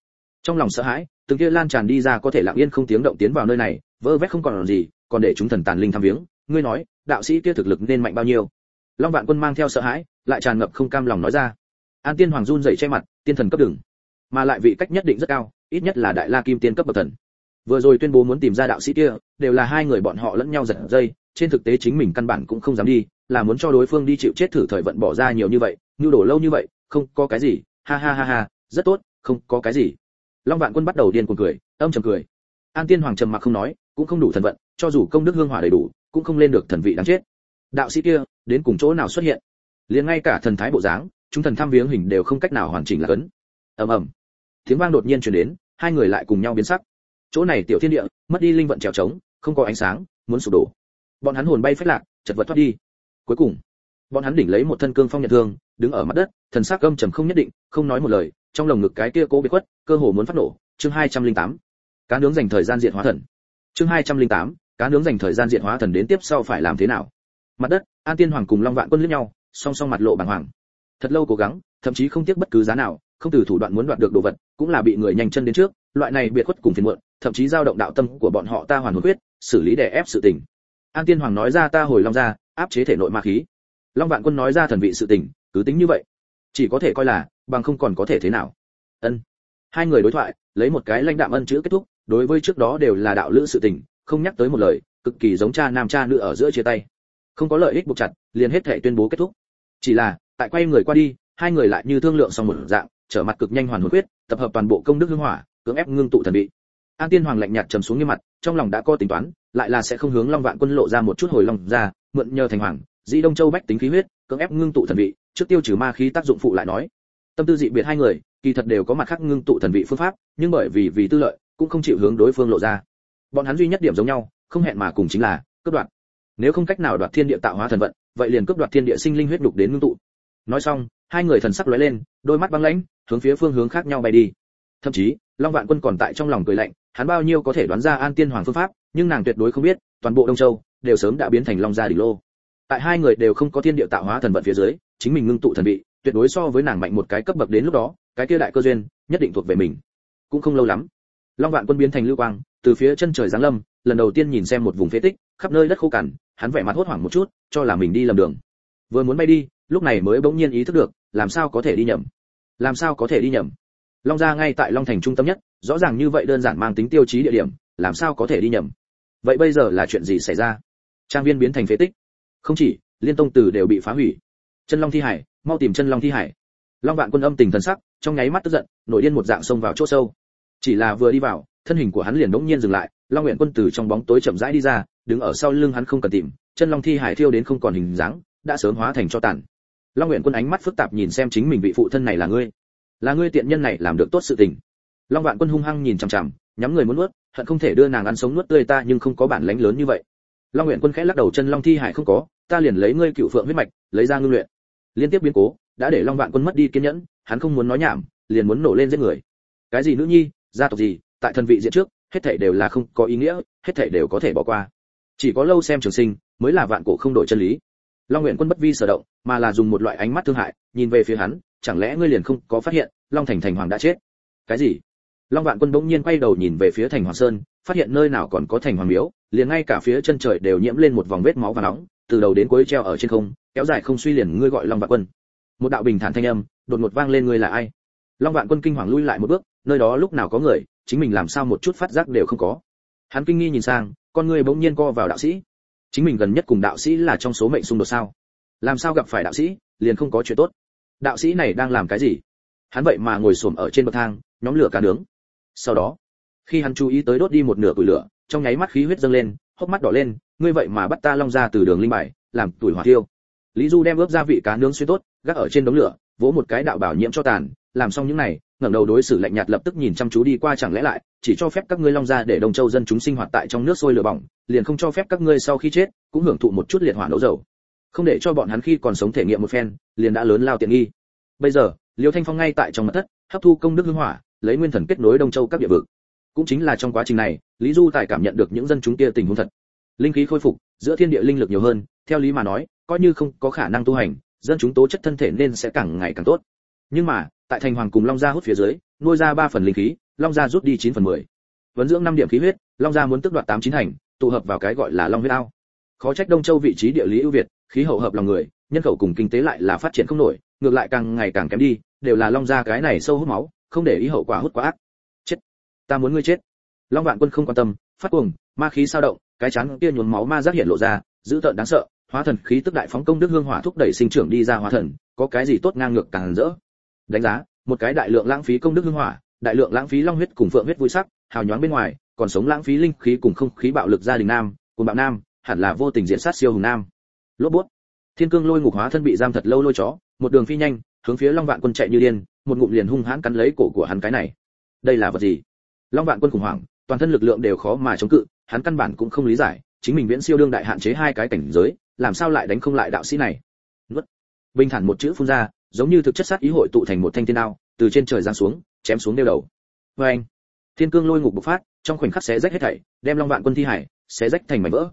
Trong lòng sợ hãi, từng kia lan tràn đi ra có thể lặng yên không tiếng động tiến vào nơi này, vơ vét không còn làm gì, còn để chúng thần tàn linh tham viếng. Ngươi nói, đạo sĩ kia thực lực nên mạnh bao nhiêu? Long vạn quân mang theo sợ hãi, lại tràn ngập không cam lòng nói ra. An tiên hoàng run rẩy che mặt, tiên thần cấp đừng mà lại vị cách nhất định rất cao, ít nhất là đại la kim tiên cấp bậc thần. Vừa rồi tuyên bố muốn tìm ra đạo sĩ kia, đều là hai người bọn họ lẫn nhau giật dây, trên thực tế chính mình căn bản cũng không dám đi, là muốn cho đối phương đi chịu chết thử thời vận bỏ ra nhiều như vậy, nhu đổ lâu như vậy, không có cái gì, ha ha ha ha, rất tốt, không có cái gì. Long vạn quân bắt đầu điên cuồng cười, âm trầm cười. An tiên hoàng trầm mặc không nói, cũng không đủ thần vận, cho dù công đức hương hỏa đầy đủ, cũng không lên được thần vị đáng chết. Đạo sĩ kia, đến cùng chỗ nào xuất hiện? Liền ngay cả thần thái bộ dáng, chúng thần tham viếng hình đều không cách nào hoàn chỉnh là cấn ầm ầm. Tiếng vang đột nhiên truyền đến hai người lại cùng nhau biến sắc. Chỗ này tiểu thiên địa mất đi linh vận trèo trống không có ánh sáng muốn sụp đổ. Bọn hắn hồn bay phách lạc chật vật thoát đi. Cuối cùng bọn hắn đỉnh lấy một thân cương phong nhận thương đứng ở mặt đất thần sắc âm trầm không nhất định không nói một lời trong lồng ngực cái kia cố bị khuất cơ hồ muốn phát nổ chương 208. cá nướng dành thời gian diện hóa thần. Chương 208, cá nướng dành thời gian diện hóa thần đến tiếp sau phải làm thế nào? Mặt đất an tiên hoàng cùng long vạn quân liếc nhau song song mặt lộ bàng hoàng. Thật lâu cố gắng thậm chí không tiếc bất cứ giá nào không từ thủ đoạn muốn đoạt được đồ vật, cũng là bị người nhanh chân đến trước, loại này biệt khuất cùng phiền muộn, thậm chí dao động đạo tâm của bọn họ ta hoàn hồn quyết, xử lý đè ép sự tình. An tiên hoàng nói ra ta hồi long ra áp chế thể nội ma khí. Long vạn quân nói ra thần vị sự tình, cứ tính như vậy. Chỉ có thể coi là, bằng không còn có thể thế nào. Ân. Hai người đối thoại, lấy một cái lãnh đạm ân chữ kết thúc, đối với trước đó đều là đạo lữ sự tình, không nhắc tới một lời, cực kỳ giống cha nam cha nữ ở giữa chia tay. Không có lợi ích buộc chặt, liền hết thể tuyên bố kết thúc. Chỉ là, tại quay người qua đi, hai người lại như thương lượng xong một dạng trở mặt cực nhanh hoàn hồn quyết, tập hợp toàn bộ công đức hương hỏa, cưỡng ép ngưng tụ thần vị. An tiên hoàng lạnh nhạt trầm xuống như mặt, trong lòng đã có tính toán, lại là sẽ không hướng long vạn quân lộ ra một chút hồi lòng ra, mượn nhờ thành hoàng, dĩ đông châu bách tính khí huyết, cưỡng ép ngưng tụ thần vị, trước tiêu trừ ma khí tác dụng phụ lại nói. Tâm tư dị biệt hai người, kỳ thật đều có mặt khác ngưng tụ thần vị phương pháp, nhưng bởi vì vì tư lợi, cũng không chịu hướng đối phương lộ ra. Bọn hắn duy nhất điểm giống nhau, không hẹn mà cùng chính là cướp đoạt. Nếu không cách nào đoạt thiên địa tạo hóa thần vận, vậy liền cướp đoạt thiên địa sinh linh huyết đục đến ngưng tụ. Nói xong hai người thần sắc lóe lên, đôi mắt băng lãnh, hướng phía phương hướng khác nhau bay đi. Thậm chí, long vạn quân còn tại trong lòng cười lạnh, hắn bao nhiêu có thể đoán ra an tiên hoàng phương pháp, nhưng nàng tuyệt đối không biết, toàn bộ đông châu đều sớm đã biến thành long gia đỉnh lô. Tại hai người đều không có thiên địa tạo hóa thần vận phía dưới, chính mình ngưng tụ thần vị, tuyệt đối so với nàng mạnh một cái cấp bậc đến lúc đó, cái kia đại cơ duyên, nhất định thuộc về mình. Cũng không lâu lắm, long vạn quân biến thành lưu quang, từ phía chân trời giáng lâm, lần đầu tiên nhìn xem một vùng phế tích, khắp nơi đất khô cằn, hắn vẻ mặt hốt hoảng một chút, cho là mình đi lầm đường. Vừa muốn bay đi lúc này mới bỗng nhiên ý thức được, làm sao có thể đi nhầm? Làm sao có thể đi nhầm? Long gia ngay tại long thành trung tâm nhất, rõ ràng như vậy đơn giản mang tính tiêu chí địa điểm, làm sao có thể đi nhầm? Vậy bây giờ là chuyện gì xảy ra? Trang viên biến thành phế tích. Không chỉ, liên tông tử đều bị phá hủy. Chân long thi hải, mau tìm chân long thi hải. Long vạn quân âm tình thần sắc, trong nháy mắt tức giận, nổi điên một dạng xông vào chỗ sâu. Chỉ là vừa đi vào, thân hình của hắn liền bỗng nhiên dừng lại, long nguyện quân Tử trong bóng tối chậm rãi đi ra, đứng ở sau lưng hắn không cần tìm, chân long thi hải thiêu đến không còn hình dáng, đã sớm hóa thành cho tàn long nguyện quân ánh mắt phức tạp nhìn xem chính mình vị phụ thân này là ngươi. Là ngươi tiện nhân này làm được tốt sự tình. Long vạn quân hung hăng nhìn chằm chằm, nhắm người muốn nuốt, hận không thể đưa nàng ăn sống nuốt tươi ta nhưng không có bản lãnh lớn như vậy. Long nguyện quân khẽ lắc đầu chân long thi hải không có, ta liền lấy ngươi cựu phượng huyết mạch, lấy ra ngưng luyện. Liên tiếp biến cố, đã để long vạn quân mất đi kiên nhẫn, hắn không muốn nói nhảm, liền muốn nổ lên giết người. Cái gì nữ nhi, gia tộc gì, tại thần vị diện trước, hết thảy đều là không có ý nghĩa, hết thảy đều có thể bỏ qua. Chỉ có lâu xem trường sinh, mới là vạn cổ không đổi chân lý. Long nguyện quân bất vi sở động mà là dùng một loại ánh mắt thương hại, nhìn về phía hắn, chẳng lẽ ngươi liền không có phát hiện long thành thành hoàng đã chết? Cái gì? Long vạn quân bỗng nhiên quay đầu nhìn về phía thành hoàng sơn, phát hiện nơi nào còn có thành hoàng miếu, liền ngay cả phía chân trời đều nhiễm lên một vòng vết máu và nóng, từ đầu đến cuối treo ở trên không, kéo dài không suy liền ngươi gọi long vạn quân. Một đạo bình thản thanh âm, đột ngột vang lên ngươi là ai? Long vạn quân kinh hoàng lui lại một bước, nơi đó lúc nào có người, chính mình làm sao một chút phát giác đều không có. Hắn kinh nghi nhìn sang, con ngươi bỗng nhiên co vào đạo sĩ. Chính mình gần nhất cùng đạo sĩ là trong số mệnh xung đột sao? Làm sao gặp phải đạo sĩ, liền không có chuyện tốt. Đạo sĩ này đang làm cái gì? Hắn vậy mà ngồi xổm ở trên bậc thang, nhóm lửa cá nướng. Sau đó, khi hắn chú ý tới đốt đi một nửa củi lửa, trong nháy mắt khí huyết dâng lên, hốc mắt đỏ lên, ngươi vậy mà bắt ta long ra từ đường linh bài, làm tuổi hỏa tiêu lý du đem ướp gia vị cá nướng xuyên tốt, gác ở trên đống lửa, vỗ một cái đạo bảo nhiễm cho tàn, làm xong những này, ngẩng đầu đối xử lạnh nhạt lập tức nhìn chăm chú đi qua chẳng lẽ lại, chỉ cho phép các ngươi long ra để đồng châu dân chúng sinh hoạt tại trong nước sôi lửa bỏng, liền không cho phép các ngươi sau khi chết, cũng hưởng thụ một chút liệt hỏa nấu dầu không để cho bọn hắn khi còn sống thể nghiệm một phen, liền đã lớn lao tiện nghi. Bây giờ, liêu thanh phong ngay tại trong mật thất, hấp thu công đức hương hỏa, lấy nguyên thần kết nối đông châu các địa vực. Cũng chính là trong quá trình này, lý du tài cảm nhận được những dân chúng kia tình huống thật. Linh khí khôi phục, giữa thiên địa linh lực nhiều hơn, theo lý mà nói, coi như không có khả năng tu hành, dân chúng tố chất thân thể nên sẽ càng ngày càng tốt. Nhưng mà, tại thành hoàng cùng long gia hút phía dưới, nuôi ra ba phần linh khí, long gia rút đi chín phần mười. Vấn dưỡng năm điểm khí huyết, long gia muốn tức đoạt tám chín thành tụ hợp vào cái gọi là long huyết ao. Khó trách đông châu vị trí địa lý ưu việt khí hậu hợp lòng người, nhân khẩu cùng kinh tế lại là phát triển không nổi, ngược lại càng ngày càng kém đi, đều là long gia cái này sâu hút máu, không để ý hậu quả hút quá ác. Chết! Ta muốn ngươi chết! Long vạn quân không quan tâm, phát cuồng, ma khí sao động, cái chán kia nhuốm máu ma giác hiện lộ ra, dữ tợn đáng sợ, hóa thần khí tức đại phóng công đức hương hỏa thúc đẩy sinh trưởng đi ra hóa thần, có cái gì tốt ngang ngược càng rỡ. Đánh giá, một cái đại lượng lãng phí công đức hương hỏa, đại lượng lãng phí long huyết cùng phượng huyết vui sắc, hào nhoáng bên ngoài, còn sống lãng phí linh khí cùng không khí bạo lực gia đình nam, cùng bạo nam, hẳn là vô tình diện sát siêu hùng nam lốp bút. Thiên cương lôi ngục hóa thân bị giam thật lâu lôi chó, một đường phi nhanh, hướng phía long vạn quân chạy như điên, một ngụm liền hung hãn cắn lấy cổ của hắn cái này. Đây là vật gì? Long vạn quân khủng hoảng, toàn thân lực lượng đều khó mà chống cự, hắn căn bản cũng không lý giải, chính mình viễn siêu đương đại hạn chế hai cái cảnh giới, làm sao lại đánh không lại đạo sĩ này? Nuốt. Bình thản một chữ phun ra, giống như thực chất sát ý hội tụ thành một thanh thiên đao, từ trên trời giáng xuống, chém xuống đeo đầu. Vê anh thiên cương lôi ngục bộc phát, trong khoảnh khắc xé rách hết thảy, đem long vạn quân thi hải xé rách thành mảnh vỡ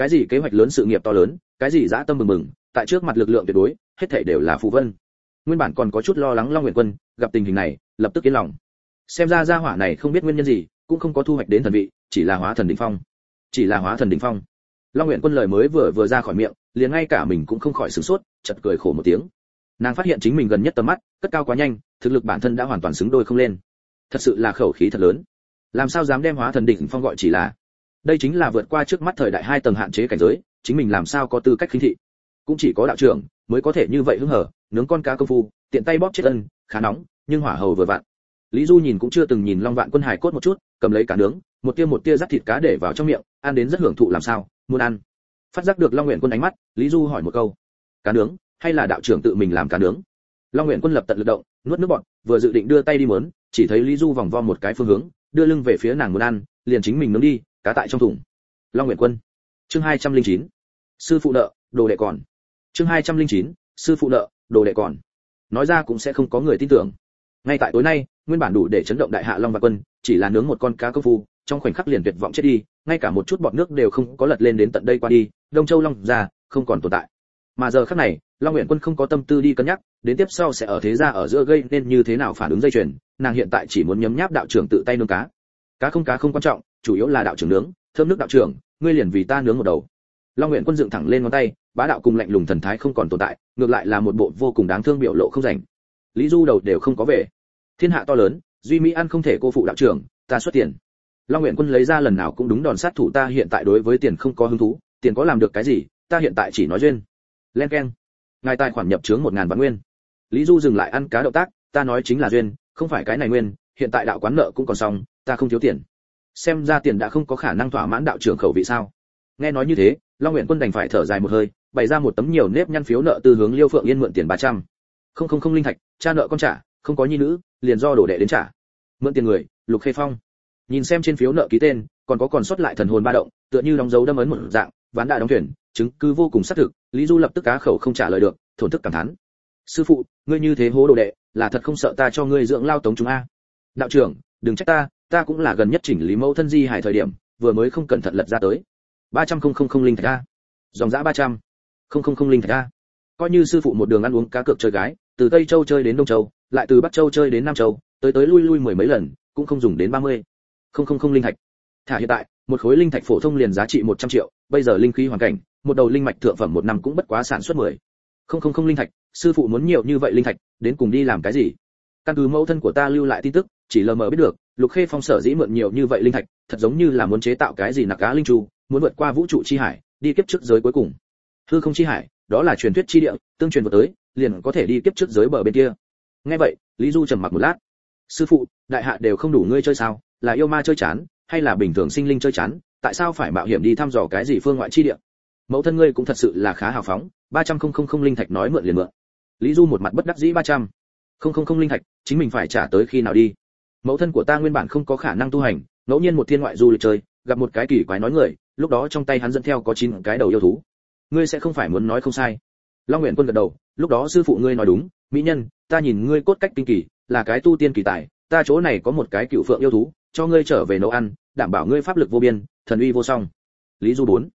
cái gì kế hoạch lớn sự nghiệp to lớn, cái gì dã tâm mừng mừng, tại trước mặt lực lượng tuyệt đối, hết thảy đều là phù vân. Nguyên bản còn có chút lo lắng long nguyện quân, gặp tình hình này, lập tức yên lòng. Xem ra gia hỏa này không biết nguyên nhân gì, cũng không có thu hoạch đến thần vị, chỉ là hóa thần đỉnh phong. Chỉ là hóa thần đỉnh phong. Long nguyện quân lời mới vừa vừa ra khỏi miệng, liền ngay cả mình cũng không khỏi sửng sốt chật cười khổ một tiếng. Nàng phát hiện chính mình gần nhất tầm mắt, cất cao quá nhanh, thực lực bản thân đã hoàn toàn xứng đôi không lên. Thật sự là khẩu khí thật lớn. Làm sao dám đem hóa thần đỉnh phong gọi chỉ là đây chính là vượt qua trước mắt thời đại hai tầng hạn chế cảnh giới, chính mình làm sao có tư cách khinh thị. Cũng chỉ có đạo trưởng mới có thể như vậy hứng hở, nướng con cá công phu, tiện tay bóp chết ân, khá nóng, nhưng hỏa hầu vừa vặn. Lý du nhìn cũng chưa từng nhìn long vạn quân hải cốt một chút, cầm lấy cá nướng, một tia một tia rắc thịt cá để vào trong miệng, ăn đến rất hưởng thụ làm sao, muốn ăn. Phát giác được long nguyện quân ánh mắt, lý du hỏi một câu, cá nướng, hay là đạo trưởng tự mình làm cá nướng? Long nguyện quân lập tận lực động, nuốt nước bọt, vừa dự định đưa tay đi muốn chỉ thấy lý du vòng vo một cái phương hướng, đưa lưng về phía nàng muốn ăn, liền chính mình nướng đi cá tại trong thùng. Long nguyện quân. Chương hai trăm linh chín. Sư phụ nợ, đồ đệ còn. Chương hai trăm linh chín, sư phụ nợ, đồ đệ còn. Nói ra cũng sẽ không có người tin tưởng. Ngay tại tối nay, nguyên bản đủ để chấn động đại hạ long và quân, chỉ là nướng một con cá công phu, trong khoảnh khắc liền tuyệt vọng chết đi, ngay cả một chút bọt nước đều không có lật lên đến tận đây qua đi, đông châu long ra, không còn tồn tại. Mà giờ khắc này, long nguyện quân không có tâm tư đi cân nhắc, đến tiếp sau sẽ ở thế gia ở giữa gây nên như thế nào phản ứng dây chuyền, nàng hiện tại chỉ muốn nhấm nháp đạo trưởng tự tay nướng cá. Cá không cá không quan trọng chủ yếu là đạo trưởng nướng, thơm nước đạo trưởng, ngươi liền vì ta nướng một đầu. Long nguyện quân dựng thẳng lên ngón tay, bá đạo cùng lạnh lùng thần thái không còn tồn tại, ngược lại là một bộ vô cùng đáng thương biểu lộ không rảnh. Lý du đầu đều không có về. Thiên hạ to lớn, duy mỹ ăn không thể cô phụ đạo trưởng, ta xuất tiền. Long nguyện quân lấy ra lần nào cũng đúng đòn sát thủ ta hiện tại đối với tiền không có hứng thú, tiền có làm được cái gì, ta hiện tại chỉ nói duyên. Len keng. Ngài tài khoản nhập chướng một ngàn vạn nguyên. Lý du dừng lại ăn cá động tác, ta nói chính là duyên, không phải cái này nguyên, hiện tại đạo quán nợ cũng còn xong, ta không thiếu tiền xem ra tiền đã không có khả năng thỏa mãn đạo trưởng khẩu vị sao. Nghe nói như thế, long nguyện quân đành phải thở dài một hơi, bày ra một tấm nhiều nếp nhăn phiếu nợ từ hướng liêu phượng yên mượn tiền ba trăm. Không không không linh thạch, cha nợ con trả, không có nhi nữ, liền do đổ đệ đến trả. Mượn tiền người, lục khê phong. Nhìn xem trên phiếu nợ ký tên, còn có còn sót lại thần hồn ba động, tựa như đóng dấu đâm ấn một dạng, ván đại đóng thuyền, chứng cứ vô cùng xác thực, lý du lập tức cá khẩu không trả lời được, thổn thức cảm thán. Sư phụ, ngươi như thế hố đồ đệ, là thật không sợ ta cho ngươi dưỡng lao tống chúng a. Đạo trưởng, đừng trách ta ta cũng là gần nhất chỉnh lý mẫu thân di hải thời điểm, vừa mới không cẩn thận lật ra tới. Ba trăm không không không linh thạch a. Dòng giã ba trăm không không không linh thạch a. Coi như sư phụ một đường ăn uống cá cược chơi gái, từ tây châu chơi đến đông châu, lại từ bắc châu chơi đến nam châu, tới tới lui lui mười mấy lần, cũng không dùng đến ba mươi. Không không không linh thạch. Thả hiện tại, một khối linh thạch phổ thông liền giá trị một trăm triệu, bây giờ linh khí hoàn cảnh, một đầu linh mạch thượng phẩm một năm cũng bất quá sản xuất mười. Không không không linh thạch, sư phụ muốn nhiều như vậy linh thạch, đến cùng đi làm cái gì? Căn cứ mẫu thân của ta lưu lại tin tức, chỉ lờ mờ biết được lục khê phong sở dĩ mượn nhiều như vậy linh thạch, thật giống như là muốn chế tạo cái gì nặc cá linh chu, muốn vượt qua vũ trụ chi hải, đi kiếp trước giới cuối cùng. Hư không chi hải, đó là truyền thuyết chi địa, tương truyền vừa tới, liền có thể đi kiếp trước giới bờ bên kia. Nghe vậy, lý du trầm mặc một lát. Sư phụ, đại hạ đều không đủ ngươi chơi sao? Là yêu ma chơi chán, hay là bình thường sinh linh chơi chán? Tại sao phải mạo hiểm đi thăm dò cái gì phương ngoại chi địa? Mẫu thân ngươi cũng thật sự là khá hào phóng, ba trăm không không không linh thạch nói mượn liền mượn. Lý du một mặt bất đắc dĩ ba trăm. Không không không linh thạch, chính mình phải trả tới khi nào đi? Mẫu thân của ta nguyên bản không có khả năng tu hành, ngẫu nhiên một thiên ngoại du lịch chơi, gặp một cái kỳ quái nói người, lúc đó trong tay hắn dẫn theo có chín cái đầu yêu thú. Ngươi sẽ không phải muốn nói không sai. Long nguyện quân gật đầu, lúc đó sư phụ ngươi nói đúng, mỹ nhân, ta nhìn ngươi cốt cách tinh kỳ, là cái tu tiên kỳ tài, ta chỗ này có một cái cựu phượng yêu thú, cho ngươi trở về nấu ăn, đảm bảo ngươi pháp lực vô biên, thần uy vô song. Lý du bốn.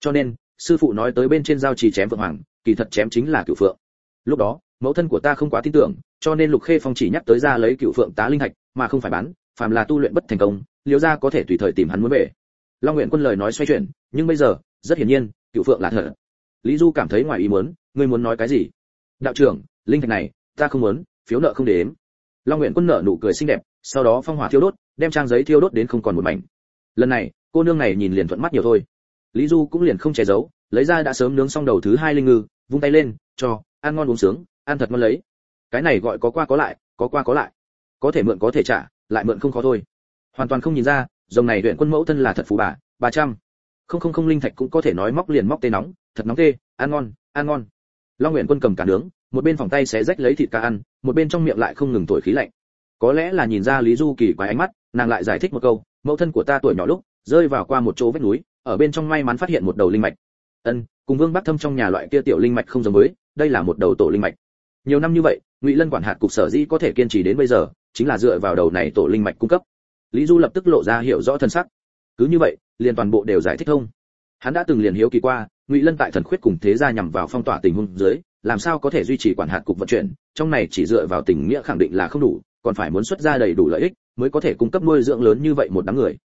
Cho nên, sư phụ nói tới bên trên giao trì chém phượng hoàng, kỳ thật chém chính là cựu phượng. Lúc đó, mẫu thân của ta không quá tin tưởng, cho nên lục khê phong chỉ nhắc tới ra lấy cựu phượng tá linh thạch mà không phải bán, phàm là tu luyện bất thành công liễu gia có thể tùy thời tìm hắn muốn về. Long nguyện quân lời nói xoay chuyển, nhưng bây giờ, rất hiển nhiên, cựu phượng là thật. Lý du cảm thấy ngoài ý muốn, ngươi muốn nói cái gì? Đạo trưởng, linh thạch này, ta không muốn, phiếu nợ không để đếm. Long nguyện quân nợ nụ cười xinh đẹp, sau đó phong hỏa thiêu đốt, đem trang giấy thiêu đốt đến không còn một mảnh. Lần này, cô nương này nhìn liền thuận mắt nhiều thôi. Lý du cũng liền không che giấu, lấy ra đã sớm nướng xong đầu thứ hai linh ngư, vung tay lên, cho, ăn ngon uống sướng, ăn thật ngon lấy. Cái này gọi có qua có lại, có qua có lại có thể mượn có thể trả, lại mượn không khó thôi. Hoàn toàn không nhìn ra, dòng này huyện quân mẫu thân là thật phú bà ba trăm. Không không không linh thạch cũng có thể nói móc liền móc tê nóng, thật nóng tê, ăn ngon ăn ngon. Long nguyện quân cầm cả nướng, một bên phòng tay sẽ rách lấy thịt cá ăn, một bên trong miệng lại không ngừng thổi khí lạnh. Có lẽ là nhìn ra lý du kỳ quái ánh mắt, nàng lại giải thích một câu, mẫu thân của ta tuổi nhỏ lúc, rơi vào qua một chỗ vách núi, ở bên trong may mắn phát hiện một đầu linh mạch. Ân, cùng vương bắc thâm trong nhà loại kia tiểu linh mạch không giống với, đây là một đầu tổ linh mạch. Nhiều năm như vậy, ngụy lân quản hạt cục sở dĩ có thể kiên trì đến bây giờ chính là dựa vào đầu này tổ linh mạch cung cấp. Lý du lập tức lộ ra hiểu rõ thân sắc. Cứ như vậy, liền toàn bộ đều giải thích thông hắn đã từng liền hiếu kỳ qua, ngụy lân tại thần khuyết cùng thế gia nhằm vào phong tỏa tình huống dưới, làm sao có thể duy trì quản hạt cục vận chuyển, trong này chỉ dựa vào tình nghĩa khẳng định là không đủ, còn phải muốn xuất ra đầy đủ lợi ích, mới có thể cung cấp nuôi dưỡng lớn như vậy một đám người.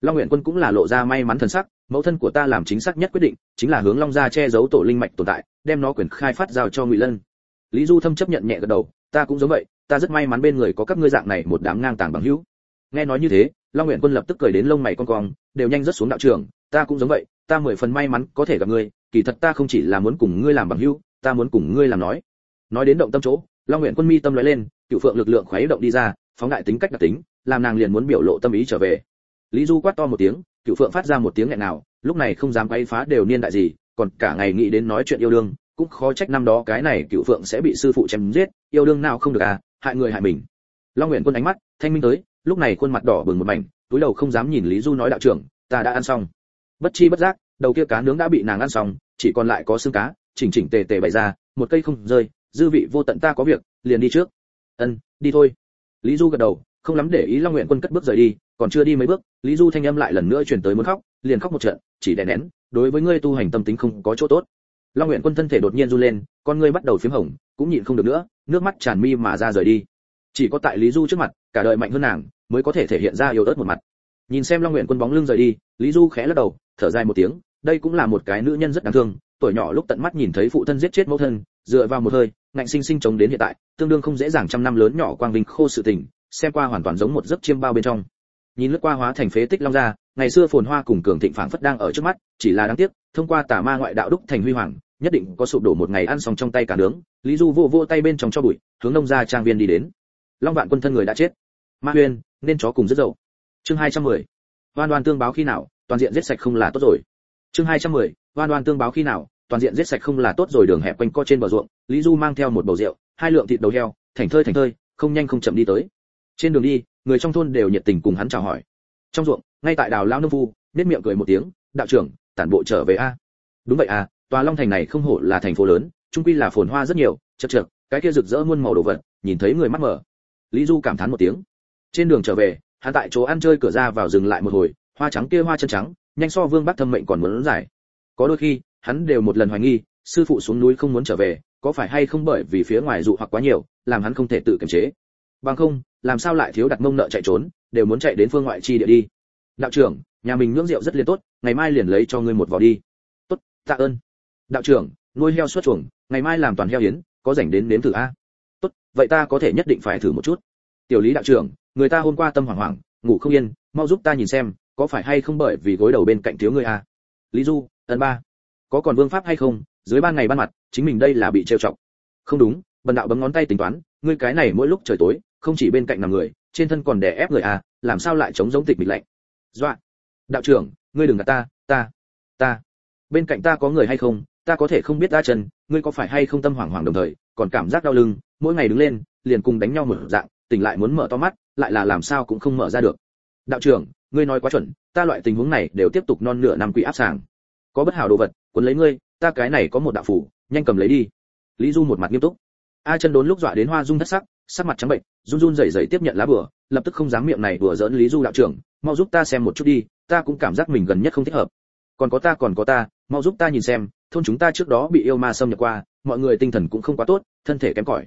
Long nguyện quân cũng là lộ ra may mắn thần sắc, mẫu thân của ta làm chính xác nhất quyết định, chính là hướng long gia che giấu tổ linh mạch tồn tại, đem nó quyền khai phát giao cho ngụy lân. Lý du thâm chấp nhận nhẹ gật đầu, ta cũng giống vậy ta rất may mắn bên người có các ngươi dạng này một đám ngang tàng bằng hữu. Nghe nói như thế, long nguyện quân lập tức cười đến lông mày con cong, đều nhanh rất xuống đạo trường ta cũng giống vậy, ta mười phần may mắn có thể gặp ngươi, kỳ thật ta không chỉ là muốn cùng ngươi làm bằng hữu, ta muốn cùng ngươi làm nói. Nói đến động tâm chỗ, long nguyện quân mi tâm lóe lên, cựu phượng lực lượng khuấy động đi ra, phóng đại tính cách đặc tính, làm nàng liền muốn biểu lộ tâm ý trở về. Lý du quát to một tiếng, cựu phượng phát ra một tiếng nghẹn nào, lúc này không dám quay phá đều niên đại gì, còn cả ngày nghĩ đến nói chuyện yêu đương, cũng khó trách năm đó cái này cựu phượng sẽ bị sư phụ chém giết, yêu đương nào không được à hại người hại mình. Long nguyện quân ánh mắt, thanh minh tới, lúc này khuôn mặt đỏ bừng một mảnh, túi đầu không dám nhìn lý du nói đạo trưởng, ta đã ăn xong. Bất chi bất giác, đầu kia cá nướng đã bị nàng ăn xong, chỉ còn lại có xương cá, chỉnh chỉnh tề tề bày ra, một cây không rơi, dư vị vô tận ta có việc, liền đi trước. Ân, đi thôi. Lý du gật đầu, không lắm để ý long nguyện quân cất bước rời đi, còn chưa đi mấy bước, lý du thanh âm lại lần nữa chuyển tới muốn khóc, liền khóc một trận, chỉ đè nén, đối với ngươi tu hành tâm tính không có chỗ tốt long nguyện quân thân thể đột nhiên run lên, con ngươi bắt đầu phím hồng, cũng nhịn không được nữa, nước mắt tràn mi mà ra rời đi. Chỉ có tại lý du trước mặt, cả đời mạnh hơn nàng, mới có thể thể hiện ra yếu ớt một mặt. Nhìn xem long nguyện quân bóng lưng rời đi, lý du khẽ lắc đầu, thở dài một tiếng, đây cũng là một cái nữ nhân rất đáng thương, tuổi nhỏ lúc tận mắt nhìn thấy phụ thân giết chết mẫu thân, dựa vào một hơi, ngạnh sinh sinh chống đến hiện tại, tương đương không dễ dàng trăm năm lớn nhỏ quang vinh khô sự tình, xem qua hoàn toàn giống một giấc chiêm bao bên trong. Nhìn lướt qua hóa thành phế tích long ra, ngày xưa phồn hoa cùng cường thịnh phảng phất đang ở trước mắt, chỉ là đáng tiếc, thông qua tà ma ngoại đạo đúc thành huy hoàng nhất định có sụp đổ một ngày ăn xong trong tay cả nướng, lý du vô vô tay bên trong cho bụi, hướng nông ra trang viên đi đến. Long vạn quân thân người đã chết. Ma huyên, nên chó cùng rất dậu. Chương 210. oan oan tương báo khi nào, toàn diện giết sạch không là tốt rồi. Chương 210. oan oan tương báo khi nào, toàn diện giết sạch không là tốt rồi đường hẹp quanh co trên bờ ruộng, lý du mang theo một bầu rượu, hai lượng thịt đầu heo, thành thơi thành thơi, không nhanh không chậm đi tới. Trên đường đi, người trong thôn đều nhiệt tình cùng hắn chào hỏi. Trong ruộng, ngay tại đào lao nông phu, nét miệng cười một tiếng, đạo trưởng, tản bộ trở về a. Đúng vậy à tòa long thành này không hổ là thành phố lớn trung quy là phồn hoa rất nhiều, chật chật cái kia rực rỡ muôn màu đồ vật, nhìn thấy người mắt mở. Lý du cảm thán một tiếng. Trên đường trở về, hắn tại chỗ ăn chơi cửa ra vào dừng lại một hồi, hoa trắng kia hoa chân trắng, nhanh so vương bắc thâm mệnh còn muốn giải có đôi khi, hắn đều một lần hoài nghi, sư phụ xuống núi không muốn trở về, có phải hay không bởi vì phía ngoài dụ hoặc quá nhiều, làm hắn không thể tự kiềm chế. Bằng không, làm sao lại thiếu đặt mông nợ chạy trốn, đều muốn chạy đến phương ngoại chi địa đi. Đạo trưởng, nhà mình nướng rượu rất liên tốt, ngày mai liền lấy cho ngươi một vò đi. Tốt, tạ ơn đạo trưởng nuôi heo xuất chuồng ngày mai làm toàn heo yến, có rảnh đến nếm thử a? Tốt vậy ta có thể nhất định phải thử một chút. Tiểu lý đạo trưởng người ta hôm qua tâm hoảng hoảng ngủ không yên mau giúp ta nhìn xem có phải hay không bởi vì gối đầu bên cạnh thiếu người a? Lý du ấn ba. Có còn vương pháp hay không? Dưới ban ngày ban mặt chính mình đây là bị trêu chọc. Không đúng bần đạo bấm ngón tay tính toán ngươi cái này mỗi lúc trời tối không chỉ bên cạnh nằm người trên thân còn đè ép người à làm sao lại chống giống tịch mịch lạnh? Dọa. Đạo trưởng ngươi đừng gạt ta ta ta. Bên cạnh ta có người hay không? Ta có thể không biết ta chân ngươi có phải hay không tâm hoảng hoảng đồng thời còn cảm giác đau lưng mỗi ngày đứng lên liền cùng đánh nhau mở dạng tỉnh lại muốn mở to mắt lại là làm sao cũng không mở ra được. Đạo trưởng ngươi nói quá chuẩn ta loại tình huống này đều tiếp tục non nửa năm quỷ áp sàng. Có bất hảo đồ vật cuốn lấy ngươi ta cái này có một đạo phủ nhanh cầm lấy đi. Lý du một mặt nghiêm túc. A chân đốn lúc dọa đến hoa dung thất sắc sắc mặt trắng bệnh run run rẩy rẩy tiếp nhận lá bừa, lập tức không dám miệng này đùa giỡn lý du đạo trưởng mau giúp ta xem một chút đi ta cũng cảm giác mình gần nhất không thích hợp. Còn có ta còn có ta mau giúp ta nhìn xem thôn chúng ta trước đó bị yêu ma xâm nhập qua, mọi người tinh thần cũng không quá tốt, thân thể kém cỏi.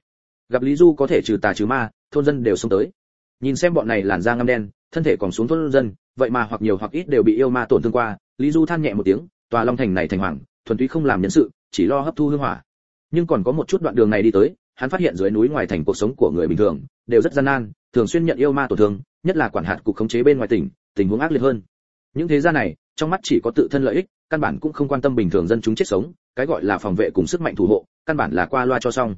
Gặp lý du có thể trừ tà trừ ma, thôn dân đều xông tới. Nhìn xem bọn này làn da ngăm đen, thân thể còn xuống thôn dân, vậy mà hoặc nhiều hoặc ít đều bị yêu ma tổn thương qua, lý du than nhẹ một tiếng, tòa long thành này thành hoàng, thuần túy không làm nhân sự, chỉ lo hấp thu hương hỏa. Nhưng còn có một chút đoạn đường này đi tới, hắn phát hiện dưới núi ngoài thành cuộc sống của người bình thường, đều rất gian nan, thường xuyên nhận yêu ma tổn thương, nhất là quản hạt cục khống chế bên ngoài tỉnh, tình huống ác liệt hơn. Những thế gia này, trong mắt chỉ có tự thân lợi ích căn bản cũng không quan tâm bình thường dân chúng chết sống, cái gọi là phòng vệ cùng sức mạnh thủ hộ, căn bản là qua loa cho xong.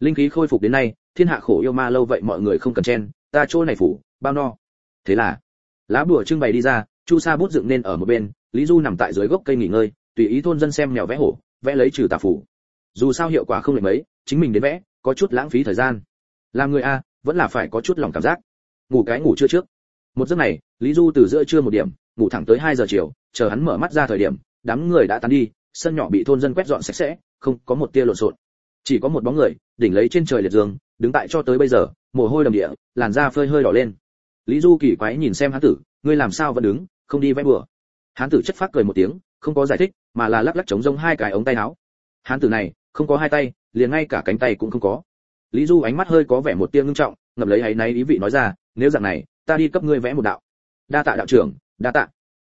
Linh khí khôi phục đến nay, thiên hạ khổ yêu ma lâu vậy mọi người không cần chen, ta chỗ này phủ, bao no. Thế là, lá bùa trưng bày đi ra, chu sa bút dựng nên ở một bên, lý du nằm tại dưới gốc cây nghỉ ngơi, tùy ý thôn dân xem mèo vẽ hổ, vẽ lấy trừ tà phủ. Dù sao hiệu quả không lệch mấy, chính mình đến vẽ, có chút lãng phí thời gian. Làm người a, vẫn là phải có chút lòng cảm giác. Ngủ cái ngủ chưa trước. Một giấc này, lý du từ giữa trưa một điểm, ngủ thẳng tới 2 giờ chiều, chờ hắn mở mắt ra thời điểm đám người đã tán đi, sân nhỏ bị thôn dân quét dọn sạch sẽ, không có một tia lộn xộn. Chỉ có một bóng người, đỉnh lấy trên trời liệt dương, đứng tại cho tới bây giờ, mồ hôi đầm địa, làn da phơi hơi đỏ lên. Lý du kỳ quái nhìn xem hắn tử, ngươi làm sao vẫn đứng, không đi vẽ bừa. Hắn tử chất phát cười một tiếng, không có giải thích, mà là lắc lắc chống rông hai cái ống tay áo. Hắn tử này, không có hai tay, liền ngay cả cánh tay cũng không có. Lý du ánh mắt hơi có vẻ một tia ngưng trọng ngập lấy hay náy ý vị nói ra, nếu dạng này, ta đi cấp ngươi vẽ một đạo. Đa tạ đạo trưởng, đa tạ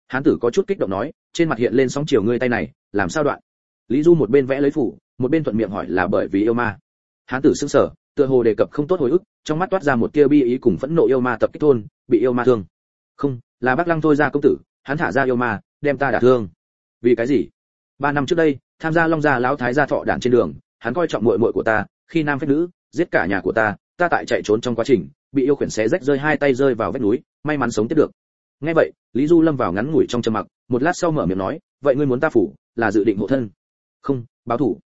hán tử có chút kích động nói, trên mặt hiện lên sóng chiều ngươi tay này, làm sao đoạn? Lý du một bên vẽ lấy phủ, một bên thuận miệng hỏi là bởi vì yêu ma. Hán tử sững sờ, tựa hồ đề cập không tốt hồi ức, trong mắt toát ra một tia bi ý cùng phẫn nộ yêu ma tập kích thôn, bị yêu ma thương. Không, là bác lăng thôi ra công tử, hắn thả ra yêu ma, đem ta đả thương. Vì cái gì? Ba năm trước đây, tham gia long gia lão thái gia thọ đản trên đường, hắn coi trọng muội muội của ta, khi nam phép nữ, giết cả nhà của ta ta tại chạy trốn trong quá trình, bị yêu khuyển xé rách rơi hai tay rơi vào vách núi, may mắn sống tiếp được nghe vậy, lý du lâm vào ngắn ngủi trong trầm mặc, một lát sau mở miệng nói, vậy ngươi muốn ta phủ là dự định hộ thân? Không, báo thủ.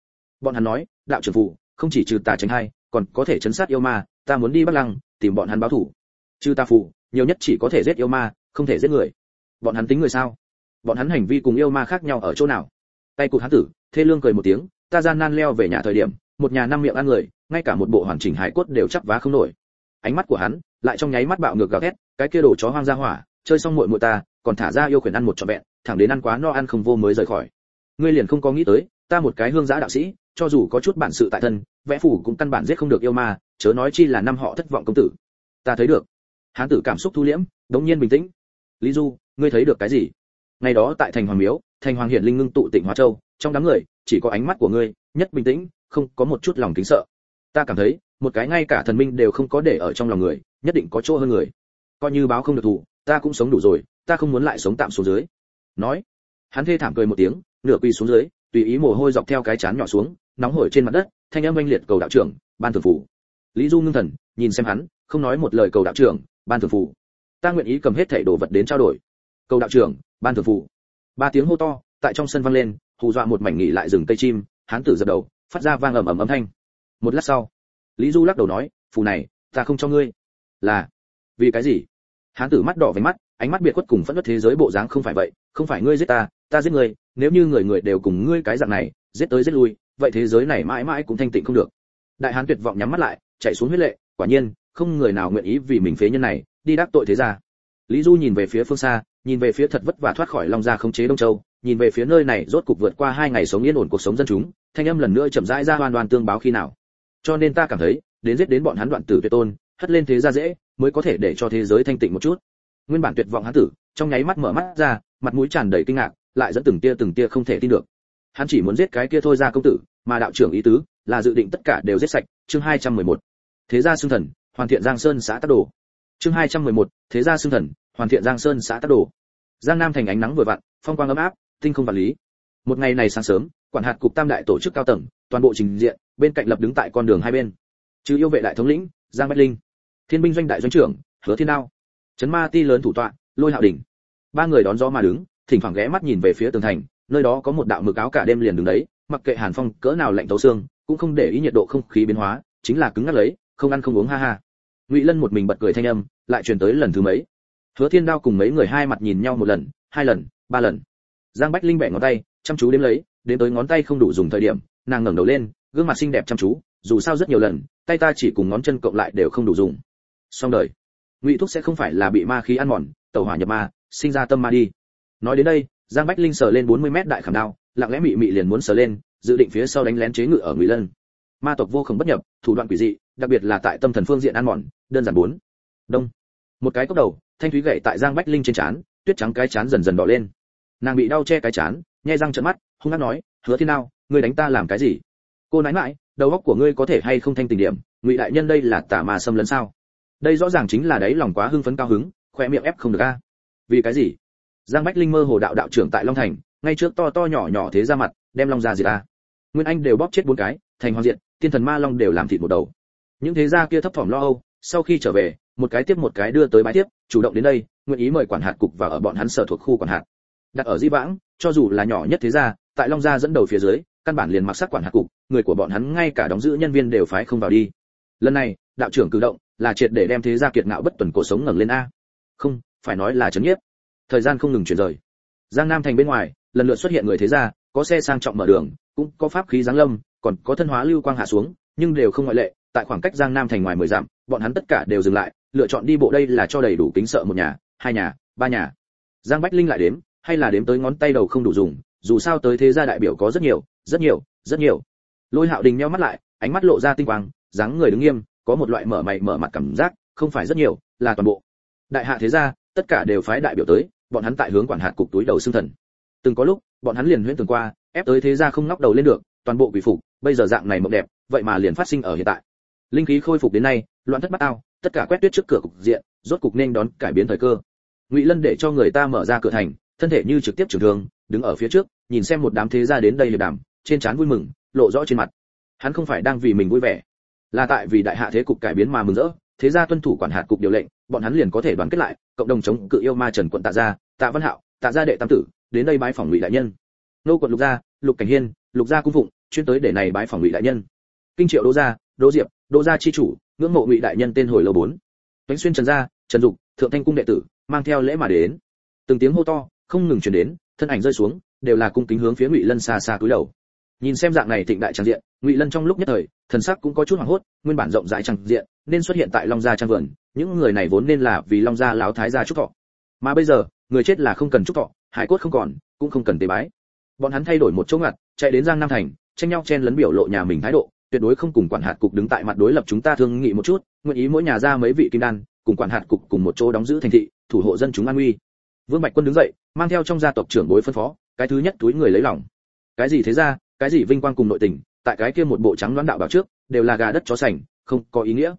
Bọn hắn nói, đạo trưởng phủ, không chỉ trừ tà tránh hai, còn có thể chấn sát yêu ma, ta muốn đi bắc lăng, tìm bọn hắn báo thủ. Trừ ta phủ, nhiều nhất chỉ có thể giết yêu ma, không thể giết người. Bọn hắn tính người sao? Bọn hắn hành vi cùng yêu ma khác nhau ở chỗ nào? Tay cụt hắn tử, thê lương cười một tiếng, ta gian nan leo về nhà thời điểm, một nhà năm miệng ăn người, ngay cả một bộ hoàn chỉnh hải cốt đều chắp vá không nổi. Ánh mắt của hắn lại trong nháy mắt bạo ngược gào thét, cái kia đồ chó hoang ra hỏa chơi xong muội muội ta, còn thả ra yêu khuyển ăn một trọn vẹn, thẳng đến ăn quá no ăn không vô mới rời khỏi. Ngươi liền không có nghĩ tới, ta một cái hương giã đạo sĩ, cho dù có chút bản sự tại thân, vẽ phủ cũng căn bản giết không được yêu ma, chớ nói chi là năm họ thất vọng công tử. Ta thấy được. Hán tử cảm xúc thu liễm, đống nhiên bình tĩnh. Lý du, ngươi thấy được cái gì? Ngày đó tại thành hoàng miếu, thành hoàng hiển linh ngưng tụ tỉnh hóa châu, trong đám người, chỉ có ánh mắt của ngươi, nhất bình tĩnh, không có một chút lòng kính sợ. Ta cảm thấy, một cái ngay cả thần minh đều không có để ở trong lòng người, nhất định có chỗ hơn người. Coi như báo không được thủ ta cũng sống đủ rồi, ta không muốn lại sống tạm xuống dưới. Nói, hắn thê thảm cười một tiếng, nửa quỳ xuống dưới, tùy ý mồ hôi dọc theo cái chán nhỏ xuống, nóng hổi trên mặt đất, thanh âm oanh liệt cầu đạo trưởng, ban thường phủ. Lý du ngưng thần, nhìn xem hắn, không nói một lời cầu đạo trưởng, ban thường phủ. Ta nguyện ý cầm hết thảy đồ vật đến trao đổi. Cầu đạo trưởng, ban thường phủ. Ba tiếng hô to, tại trong sân vang lên, hù dọa một mảnh nghỉ lại rừng cây chim hắn tử dập đầu, phát ra vang ầm ầm âm thanh. Một lát sau, lý du lắc đầu nói, phù này, ta không cho ngươi. Là, vì cái gì? Hán tử mắt đỏ với mắt, ánh mắt biệt khuất cùng phẫn nộ thế giới bộ dáng không phải vậy, không phải ngươi giết ta ta giết ngươi, nếu như người người đều cùng ngươi cái dạng này, giết tới giết lui, vậy thế giới này mãi mãi cũng thanh tịnh không được. Đại hán tuyệt vọng nhắm mắt lại, chạy xuống huyết lệ, quả nhiên, không người nào nguyện ý vì mình phế nhân này, đi đắc tội thế gia. Lý du nhìn về phía phương xa, nhìn về phía thật vất vả thoát khỏi long gia khống chế đông châu, nhìn về phía nơi này rốt cục vượt qua hai ngày sống yên ổn cuộc sống dân chúng, thanh âm lần nữa chậm rãi ra hoàn toàn tương báo khi nào. Cho nên ta cảm thấy, đến giết đến bọn hắn đoạn tử tuyệt tôn hất lên thế gia dễ mới có thể để cho thế giới thanh tịnh một chút. Nguyên bản tuyệt vọng hắn tử trong nháy mắt mở mắt ra mặt mũi tràn đầy kinh ngạc lại dẫn từng tia từng tia không thể tin được. Hắn chỉ muốn giết cái kia thôi ra công tử mà đạo trưởng ý tứ là dự định tất cả đều giết sạch. Chương 211. thế gia xương thần hoàn thiện giang sơn xã tắc đồ. Chương 211, thế gia xương thần hoàn thiện giang sơn xã tắc đồ. Giang nam thành ánh nắng vừa vặn phong quang ấm áp tinh không vật lý. Một ngày này sáng sớm quản hạt cục tam đại tổ chức cao tầng toàn bộ trình diện bên cạnh lập đứng tại con đường hai bên. Chứ yêu vệ đại thống lĩnh giang bách linh thiên binh doanh đại doanh trưởng, hứa thiên đao. Chấn ma ti lớn thủ tọa, lôi hạo đỉnh. Ba người đón gió mà đứng, thỉnh thoảng ghé mắt nhìn về phía tường thành, nơi đó có một đạo mực áo cả đêm liền đứng đấy, mặc kệ hàn phong cỡ nào lạnh tấu xương, cũng không để ý nhiệt độ không khí biến hóa, chính là cứng ngắc lấy, không ăn không uống ha ha. Ngụy lân một mình bật cười thanh âm, lại truyền tới lần thứ mấy. Hứa thiên đao cùng mấy người hai mặt nhìn nhau một lần, hai lần, ba lần. Giang bách linh bẻ ngón tay, chăm chú đếm lấy, đến tới ngón tay không đủ dùng thời điểm, nàng ngẩng đầu lên, gương mặt xinh đẹp chăm chú, dù sao rất nhiều lần, tay ta chỉ cùng ngón chân cộng lại đều không đủ dùng xong đời. Ngụy thúc sẽ không phải là bị ma khí ăn mòn tẩu hỏa nhập ma sinh ra tâm ma đi. Nói đến đây giang bách linh sờ lên 40 mét đại khảm đao lặng lẽ mị mị liền muốn sờ lên dự định phía sau đánh lén chế ngự ở ngụy lân. Ma tộc vô cùng bất nhập thủ đoạn quỷ dị đặc biệt là tại tâm thần phương diện ăn mòn đơn giản bốn. Đông. Một cái cốc đầu thanh thúy gậy tại giang bách linh trên trán tuyết trắng cái chán dần dần đỏ lên. Nàng bị đau che cái chán, nhai răng trợn mắt hung hăng nói hứa thế nào ngươi đánh ta làm cái gì? Cô nói mãi đầu óc của ngươi có thể hay không thanh tình điểm? Ngụy đại nhân đây là tà mà xâm lấn sao? Đây rõ ràng chính là đấy lòng quá hưng phấn cao hứng, khoe miệng ép không được a. Vì cái gì? Giang bách linh mơ hồ đạo đạo trưởng tại long thành, ngay trước to to nhỏ nhỏ thế ra mặt, đem long ra gì ta nguyên anh đều bóp chết bốn cái, thành hoàng diện tiên thần ma long đều làm thịt một đầu. Những thế gia kia thấp thỏm lo âu, sau khi trở về, một cái tiếp một cái đưa tới bãi tiếp, chủ động đến đây, nguyện ý mời quản hạt cục và ở bọn hắn sở thuộc khu quản hạt. Đặt ở di vãng, cho dù là nhỏ nhất thế gia, tại long gia dẫn đầu phía dưới, căn bản liền mặc sắc quản hạt cục, người của bọn hắn ngay cả đóng giữ nhân viên đều phái không vào đi. Lần này, đạo trưởng cử động là triệt để đem thế gia kiệt ngạo bất tuần cổ sống ngẩng lên a. Không, phải nói là chấn nhiếp. Thời gian không ngừng chuyển rời. Giang nam thành bên ngoài, lần lượt xuất hiện người thế gia, có xe sang trọng mở đường, cũng có pháp khí giáng lâm, còn có thân hóa lưu quang hạ xuống, nhưng đều không ngoại lệ. Tại khoảng cách giang nam thành ngoài mười dặm, bọn hắn tất cả đều dừng lại, lựa chọn đi bộ đây là cho đầy đủ kính sợ một nhà, hai nhà, ba nhà. Giang bách linh lại đếm, hay là đếm tới ngón tay đầu không đủ dùng, dù sao tới thế gia đại biểu có rất nhiều rất nhiều rất nhiều. Lôi hạo đình meo mắt lại, ánh mắt lộ ra tinh quang, dáng người đứng nghiêm có một loại mở mày mở mặt cảm giác, không phải rất nhiều, là toàn bộ. Đại hạ thế gia, tất cả đều phái đại biểu tới, bọn hắn tại hướng quản hạt cục túi đầu xương thần. Từng có lúc, bọn hắn liền huyễn tưởng qua, ép tới thế gia không ngóc đầu lên được, toàn bộ quỷ phục, bây giờ dạng này mộng đẹp, vậy mà liền phát sinh ở hiện tại. Linh khí khôi phục đến nay, loạn thất bát ao, tất cả quét tuyết trước cửa cục diện, rốt cục nên đón cải biến thời cơ. Ngụy lân để cho người ta mở ra cửa thành, thân thể như trực tiếp trường thường đứng ở phía trước, nhìn xem một đám thế gia đến đây liệp đàm, trên trán vui mừng, lộ rõ trên mặt. Hắn không phải đang vì mình vui vẻ là tại vì đại hạ thế cục cải biến mà mừng rỡ, thế gia tuân thủ quản hạt cục điều lệnh, bọn hắn liền có thể đoàn kết lại, cộng đồng chống cự yêu ma trần quận tạ gia, tạ văn hạo, tạ gia đệ tam tử, đến đây bái phỏng ngụy đại nhân. Nô quận lục gia, lục cảnh hiên, lục gia cung phụng, chuyên tới để này bái phỏng ngụy đại nhân. Kinh triệu đô gia, đô diệp, đô gia chi chủ, ngưỡng mộ ngụy đại nhân tên hồi lâu bốn. Tuấn xuyên trần gia, trần dục, thượng thanh cung đệ tử, mang theo lễ mà đến. Từng tiếng hô to, không ngừng truyền đến, thân ảnh rơi xuống, đều là cung kính hướng phía ngụy lân xa xa cúi đầu. Nhìn xem dạng này thịnh đại trang diện, ngụy lân trong lúc nhất thời thần sắc cũng có chút hoảng hốt, nguyên bản rộng rãi chẳng diện, nên xuất hiện tại long gia trang vườn, những người này vốn nên là vì long gia lão thái gia chúc thọ. Mà bây giờ, người chết là không cần chúc thọ, hải cốt không còn, cũng không cần tế bái. Bọn hắn thay đổi một chỗ ngặt, chạy đến giang nam thành, tranh nhau chen lấn biểu lộ nhà mình thái độ, tuyệt đối không cùng quản hạt cục đứng tại mặt đối lập chúng ta thương nghị một chút, nguyện ý mỗi nhà ra mấy vị kim đan, cùng quản hạt cục cùng một chỗ đóng giữ thành thị, thủ hộ dân chúng an nguy. vương bạch quân đứng dậy, mang theo trong gia tộc trưởng bối phân phó, cái thứ nhất túi người lấy lòng. Cái gì thế ra, cái gì vinh quang cùng nội tình tại cái kia một bộ trắng đoán đạo bảo trước, đều là gà đất chó sành, không có ý nghĩa.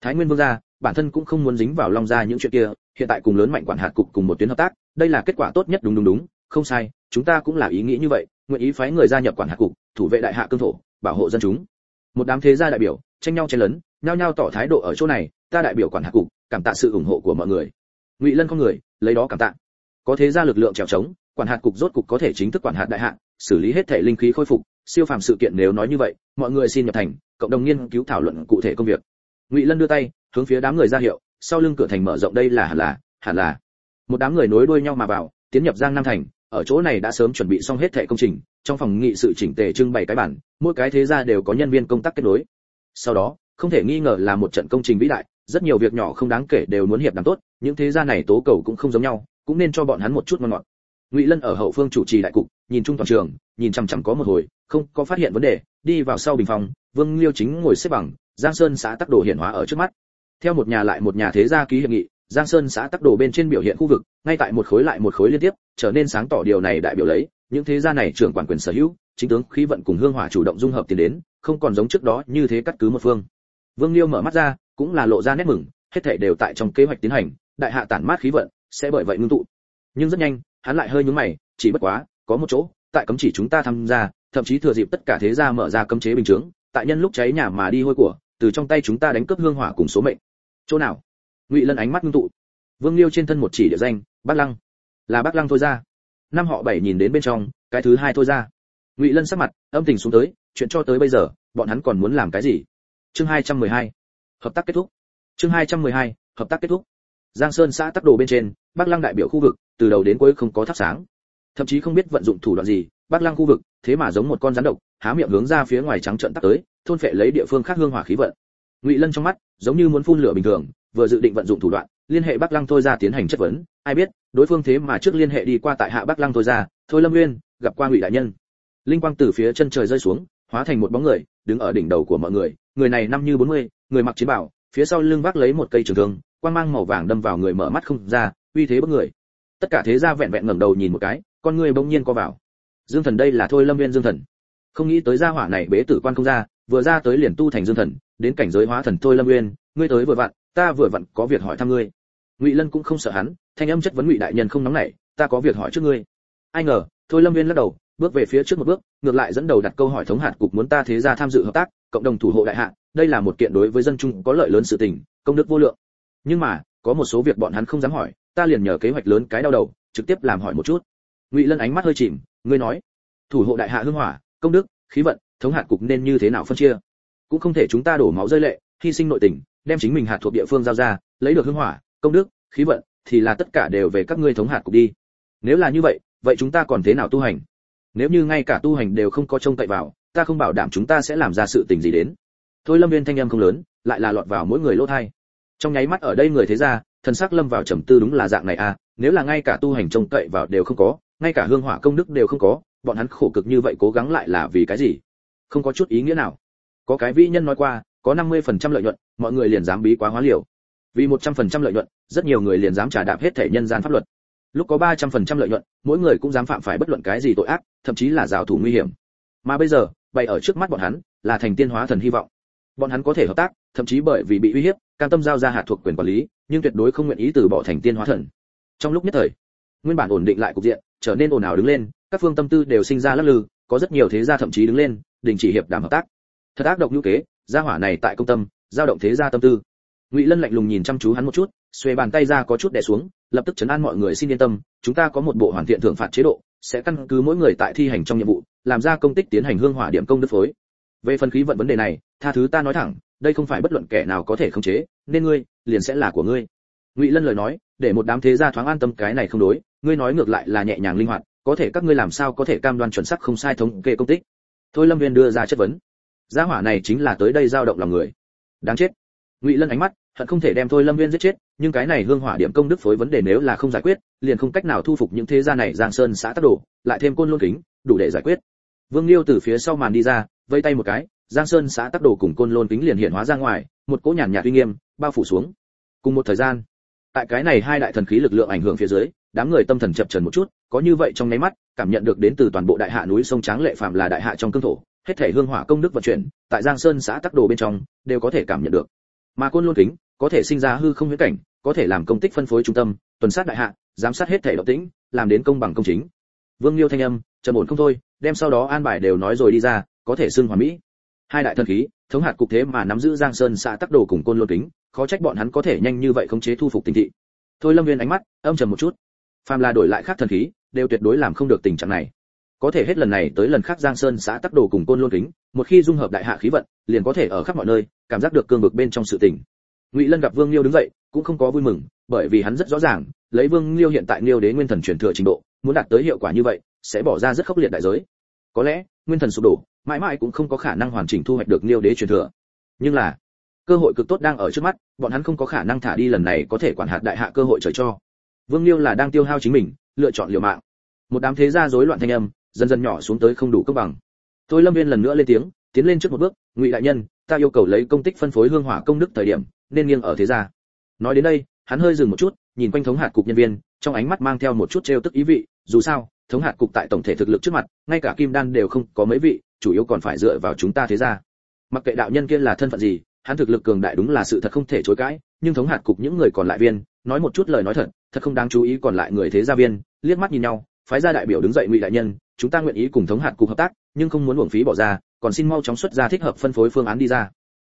Thái nguyên vương gia, bản thân cũng không muốn dính vào long gia những chuyện kia, hiện tại cùng lớn mạnh quản hạt cục cùng một tuyến hợp tác, đây là kết quả tốt nhất đúng đúng đúng, không sai, chúng ta cũng là ý nghĩ như vậy, nguyện ý phái người gia nhập quản hạt cục, thủ vệ đại hạ cương thổ, bảo hộ dân chúng. Một đám thế gia đại biểu, tranh nhau chen lớn nhao nhao tỏ thái độ ở chỗ này, ta đại biểu quản hạt cục, cảm tạ sự ủng hộ của mọi người. Ngụy lân con người, lấy đó cảm tạ. Có thế gia lực lượng trèo trống, quản hạt cục rốt cục có thể chính thức quản hạt đại hạ, xử lý hết thể linh khí khôi phục siêu phàm sự kiện nếu nói như vậy, mọi người xin nhập thành, cộng đồng nghiên cứu thảo luận cụ thể công việc. Ngụy lân đưa tay, hướng phía đám người ra hiệu, sau lưng cửa thành mở rộng đây là hẳn là hẳn là. Một đám người nối đuôi nhau mà vào, tiến nhập giang nam thành, ở chỗ này đã sớm chuẩn bị xong hết thẻ công trình, trong phòng nghị sự chỉnh tề trưng bày cái bản, mỗi cái thế gia đều có nhân viên công tác kết nối. Sau đó, không thể nghi ngờ là một trận công trình vĩ đại, rất nhiều việc nhỏ không đáng kể đều muốn hiệp đàm tốt, những thế gia này tố cầu cũng không giống nhau, cũng nên cho bọn hắn một chút ngon ngọt. Ngụy lân ở hậu phương chủ trì đại cục, nhìn chung toàn trường, nhìn chằm chằm có một hồi không có phát hiện vấn đề, đi vào sau bình phòng, vương liêu chính ngồi xếp bằng, giang sơn xã tắc đồ hiển hóa ở trước mắt. Theo một nhà lại một nhà thế gia ký hiệp nghị, giang sơn xã tắc đồ bên trên biểu hiện khu vực, ngay tại một khối lại một khối liên tiếp, trở nên sáng tỏ điều này đại biểu lấy, những thế gia này trưởng quản quyền sở hữu, chính tướng khí vận cùng hương hỏa chủ động dung hợp tiền đến, không còn giống trước đó như thế cắt cứ một phương. Vương liêu mở mắt ra, cũng là lộ ra nét mừng, hết thảy đều tại trong kế hoạch tiến hành, đại hạ tản mát khí vận, sẽ bởi vậy ngưng tụ. Nhưng rất nhanh, hắn lại hơi nhướng mày, chỉ bất quá, có một chỗ, tại cấm chỉ chúng ta tham gia thậm chí thừa dịp tất cả thế gia mở ra cấm chế bình chứng tại nhân lúc cháy nhà mà đi hôi của, từ trong tay chúng ta đánh cướp hương hỏa cùng số mệnh. Chỗ nào? Ngụy lân ánh mắt ngưng tụ. Vương liêu trên thân một chỉ địa danh, bác lăng. Là bác lăng thôi ra. Năm họ bảy nhìn đến bên trong, cái thứ hai thôi ra. Ngụy lân sắc mặt, âm tình xuống tới, chuyện cho tới bây giờ, bọn hắn còn muốn làm cái gì? Chương 212. hợp tác kết thúc. Chương 212. hợp tác kết thúc. Giang sơn xã tắc đồ bên trên bắc lăng đại biểu khu vực, từ đầu đến cuối không có thắp sáng. Thậm chí không biết vận dụng thủ đoạn gì bắc lăng khu vực thế mà giống một con rắn độc há miệng hướng ra phía ngoài trắng trợn tắt tới thôn phệ lấy địa phương khác hương hỏa khí vận. Ngụy lân trong mắt giống như muốn phun lửa bình thường vừa dự định vận dụng thủ đoạn liên hệ bắc lăng thôi ra tiến hành chất vấn. Ai biết đối phương thế mà trước liên hệ đi qua tại hạ bắc lăng thôi ra thôi lâm nguyên gặp qua ngụy đại nhân. Linh quang từ phía chân trời rơi xuống hóa thành một bóng người đứng ở đỉnh đầu của mọi người. Người này năm như 40, người mặc chiến bào phía sau lưng vác lấy một cây trường thương quang mang màu vàng đâm vào người mở mắt không ra uy thế bất người. Tất cả thế gia vẹn vẹn ngẩng đầu nhìn một cái con người bỗng nhiên co vào dương thần đây là thôi lâm viên dương thần. Không nghĩ tới gia hỏa này bế tử quan không ra, vừa ra tới liền tu thành dương thần, đến cảnh giới hóa thần thôi lâm uyên ngươi tới vừa vặn, ta vừa vặn có việc hỏi thăm ngươi. Ngụy lân cũng không sợ hắn, thanh âm chất vấn ngụy đại nhân không nóng nảy, ta có việc hỏi trước ngươi. Ai ngờ, thôi lâm uyên lắc đầu, bước về phía trước một bước, ngược lại dẫn đầu đặt câu hỏi thống hạt cục muốn ta thế gia tham dự hợp tác, cộng đồng thủ hộ đại hạ, đây là một kiện đối với dân chúng có lợi lớn sự tình, công đức vô lượng. Nhưng mà, có một số việc bọn hắn không dám hỏi, ta liền nhờ kế hoạch lớn cái đau đầu, trực tiếp làm hỏi một chút. Ngụy lân ánh mắt hơi chìm ngươi nói, thủ hộ đại hạ hương hỏa, công đức, khí vận, thống hạt cục nên như thế nào phân chia? Cũng không thể chúng ta đổ máu rơi lệ, hy sinh nội tình, đem chính mình hạt thuộc địa phương giao ra, lấy được hương hỏa, công đức, khí vận, thì là tất cả đều về các ngươi thống hạt cục đi. Nếu là như vậy vậy chúng ta còn thế nào tu hành? Nếu như ngay cả tu hành đều không có trông cậy vào, ta không bảo đảm chúng ta sẽ làm ra sự tình gì đến. Thôi lâm viên thanh âm không lớn, lại là lọt vào mỗi người lỗ thai. Trong nháy mắt ở đây người thế ra thần sắc lâm vào trầm tư đúng là dạng này à nếu là ngay cả tu hành trông cậy vào đều không có ngay cả hương hỏa công đức đều không có, bọn hắn khổ cực như vậy cố gắng lại là vì cái gì? Không có chút ý nghĩa nào. Có cái vĩ nhân nói qua, có 50% lợi nhuận, mọi người liền dám bí quá hóa liều. Vì 100% lợi nhuận, rất nhiều người liền dám trả đạp hết thể nhân gian pháp luật. Lúc có 300% lợi nhuận, mỗi người cũng dám phạm phải bất luận cái gì tội ác, thậm chí là giáo thủ nguy hiểm. Mà bây giờ, bày ở trước mắt bọn hắn, là thành tiên hóa thần hy vọng. Bọn hắn có thể hợp tác, thậm chí bởi vì bị uy hiếp, cam tâm giao ra hạt thuộc quyền quản lý, nhưng tuyệt đối không nguyện ý từ bỏ thành tiên hóa thần. Trong lúc nhất thời, nguyên bản ổn định lại cục diện trở nên ồn ào đứng lên, các phương tâm tư đều sinh ra lắc lư, có rất nhiều thế gia thậm chí đứng lên, đình chỉ hiệp đàm hợp tác. Thật ác độc như kế, gia hỏa này tại công tâm, giao động thế gia tâm tư. Ngụy lân lạnh lùng nhìn chăm chú hắn một chút, xuề bàn tay ra có chút đè xuống, lập tức chấn an mọi người xin yên tâm, chúng ta có một bộ hoàn thiện thưởng phạt chế độ, sẽ căn cứ mỗi người tại thi hành trong nhiệm vụ, làm ra công tích tiến hành hương hỏa điểm công đức phối. Về phần khí vận vấn đề này, tha thứ ta nói thẳng, đây không phải bất luận kẻ nào có thể khống chế, nên ngươi, liền sẽ là của ngươi. Ngụy lân lời nói để một đám thế gia thoáng an tâm, cái này không đối, ngươi nói ngược lại là nhẹ nhàng linh hoạt, có thể các ngươi làm sao có thể cam đoan chuẩn xác không sai thống kê công tích? Thôi lâm viên đưa ra chất vấn. Gia hỏa này chính là tới đây giao động lòng người. Đáng chết. Ngụy lân ánh mắt, hận không thể đem thôi lâm viên giết chết, nhưng cái này hương hỏa điểm công đức phối vấn đề nếu là không giải quyết, liền không cách nào thu phục những thế gia này giang sơn xã tắc đổ lại thêm côn lôn kính, đủ để giải quyết. Vương liêu từ phía sau màn đi ra, vây tay một cái, giang sơn xã tắc đồ cùng côn lôn kính liền hiện hóa ra ngoài, một cỗ nhàn nhạt uy nghiêm, bao phủ xuống. Cùng một thời gian tại cái này hai đại thần khí lực lượng ảnh hưởng phía dưới, đám người tâm thần chập chờn một chút, có như vậy trong nháy mắt, cảm nhận được đến từ toàn bộ đại hạ núi sông tráng lệ phạm là đại hạ trong cương thổ, hết thể hương hỏa công đức vận chuyển, tại giang sơn xã tắc đồ bên trong, đều có thể cảm nhận được. Mà côn luôn kính, có thể sinh ra hư không huyễn cảnh, có thể làm công tích phân phối trung tâm, tuần sát đại hạ, giám sát hết thể động tĩnh, làm đến công bằng công chính. Vương liêu thanh âm, trầm ổn không thôi, đem sau đó an bài đều nói rồi đi ra, có thể xưng hòa mỹ. Hai đại thần khí thống hạt cục thế mà nắm giữ giang sơn xã tắc đồ cùng côn lôn kính, khó trách bọn hắn có thể nhanh như vậy khống chế thu phục tình thị. Thôi lâm viên ánh mắt âm trầm một chút. Phàm là đổi lại khác thần khí, đều tuyệt đối làm không được tình trạng này. Có thể hết lần này tới lần khác giang sơn xã tắc đồ cùng côn lôn kính, một khi dung hợp đại hạ khí vận, liền có thể ở khắp mọi nơi, cảm giác được cương vực bên trong sự tình. Ngụy lân gặp vương liêu đứng dậy, cũng không có vui mừng, bởi vì hắn rất rõ ràng, lấy vương liêu hiện tại liêu đế nguyên thần truyền thừa trình độ, muốn đạt tới hiệu quả như vậy, sẽ bỏ ra rất khốc liệt đại giới. Có lẽ, nguyên thần sụp đổ mãi mãi cũng không có khả năng hoàn chỉnh thu hoạch được liêu đế truyền thừa. Nhưng là, cơ hội cực tốt đang ở trước mắt, bọn hắn không có khả năng thả đi lần này có thể quản hạt đại hạ cơ hội trời cho. Vương liêu là đang tiêu hao chính mình, lựa chọn liều mạng. Một đám thế gia rối loạn thanh âm, dần dần nhỏ xuống tới không đủ cấp bằng. Tôi lâm viên lần nữa lên tiếng, tiến lên trước một bước, ngụy đại nhân, ta yêu cầu lấy công tích phân phối hương hỏa công đức thời điểm, nên nghiêng ở thế gia. Nói đến đây, hắn hơi dừng một chút, nhìn quanh thống hạt cục nhân viên, trong ánh mắt mang theo một chút trêu tức ý vị, dù sao, thống hạt cục tại tổng thể thực lực trước mặt, ngay cả kim đan đều không có mấy vị chủ yếu còn phải dựa vào chúng ta thế gia. Mặc kệ đạo nhân kia là thân phận gì, hắn thực lực cường đại đúng là sự thật không thể chối cãi, nhưng thống hạt cục những người còn lại viên, nói một chút lời nói thật thật không đáng chú ý còn lại người thế gia viên, liếc mắt nhìn nhau, phái gia đại biểu đứng dậy ngụy đại nhân, chúng ta nguyện ý cùng thống hạt cục hợp tác, nhưng không muốn uổng phí bỏ ra, còn xin mau chóng xuất ra thích hợp phân phối phương án đi ra.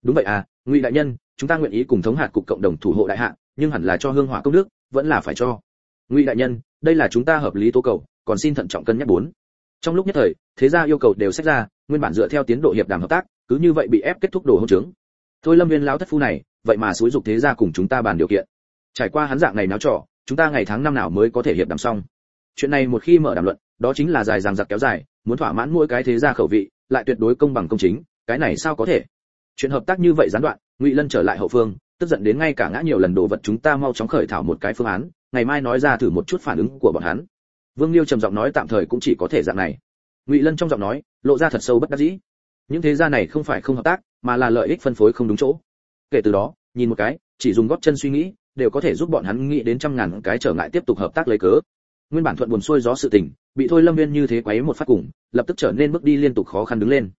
Đúng vậy à ngụy đại nhân, chúng ta nguyện ý cùng thống hạt cục cộng đồng thủ hộ đại hạ, nhưng hẳn là cho hương hỏa công đức, vẫn là phải cho. Ngụy đại nhân, đây là chúng ta hợp lý tố cầu, còn xin thận trọng cân nhắc bốn trong lúc nhất thời, thế gia yêu cầu đều xét ra, nguyên bản dựa theo tiến độ hiệp đàm hợp tác, cứ như vậy bị ép kết thúc đồ hôn trướng. Thôi lâm viên lão thất phu này, vậy mà xúi dục thế gia cùng chúng ta bàn điều kiện. Trải qua hắn dạng này náo trò, chúng ta ngày tháng năm nào mới có thể hiệp đàm xong. Chuyện này một khi mở đàm luận, đó chính là dài dằng dặc kéo dài, muốn thỏa mãn mỗi cái thế gia khẩu vị, lại tuyệt đối công bằng công chính, cái này sao có thể? Chuyện hợp tác như vậy gián đoạn, ngụy lân trở lại hậu phương, tức giận đến ngay cả ngã nhiều lần đồ vật chúng ta mau chóng khởi thảo một cái phương án, ngày mai nói ra thử một chút phản ứng của bọn hắn vương liêu trầm giọng nói tạm thời cũng chỉ có thể dạng này. Ngụy lân trong giọng nói, lộ ra thật sâu bất đắc dĩ. Những thế gia này không phải không hợp tác, mà là lợi ích phân phối không đúng chỗ. Kể từ đó, nhìn một cái, chỉ dùng góp chân suy nghĩ, đều có thể giúp bọn hắn nghĩ đến trăm ngàn cái trở ngại tiếp tục hợp tác lấy cớ. Nguyên bản thuận buồn xuôi gió sự tình, bị thôi lâm viên như thế quấy một phát cùng, lập tức trở nên bước đi liên tục khó khăn đứng lên.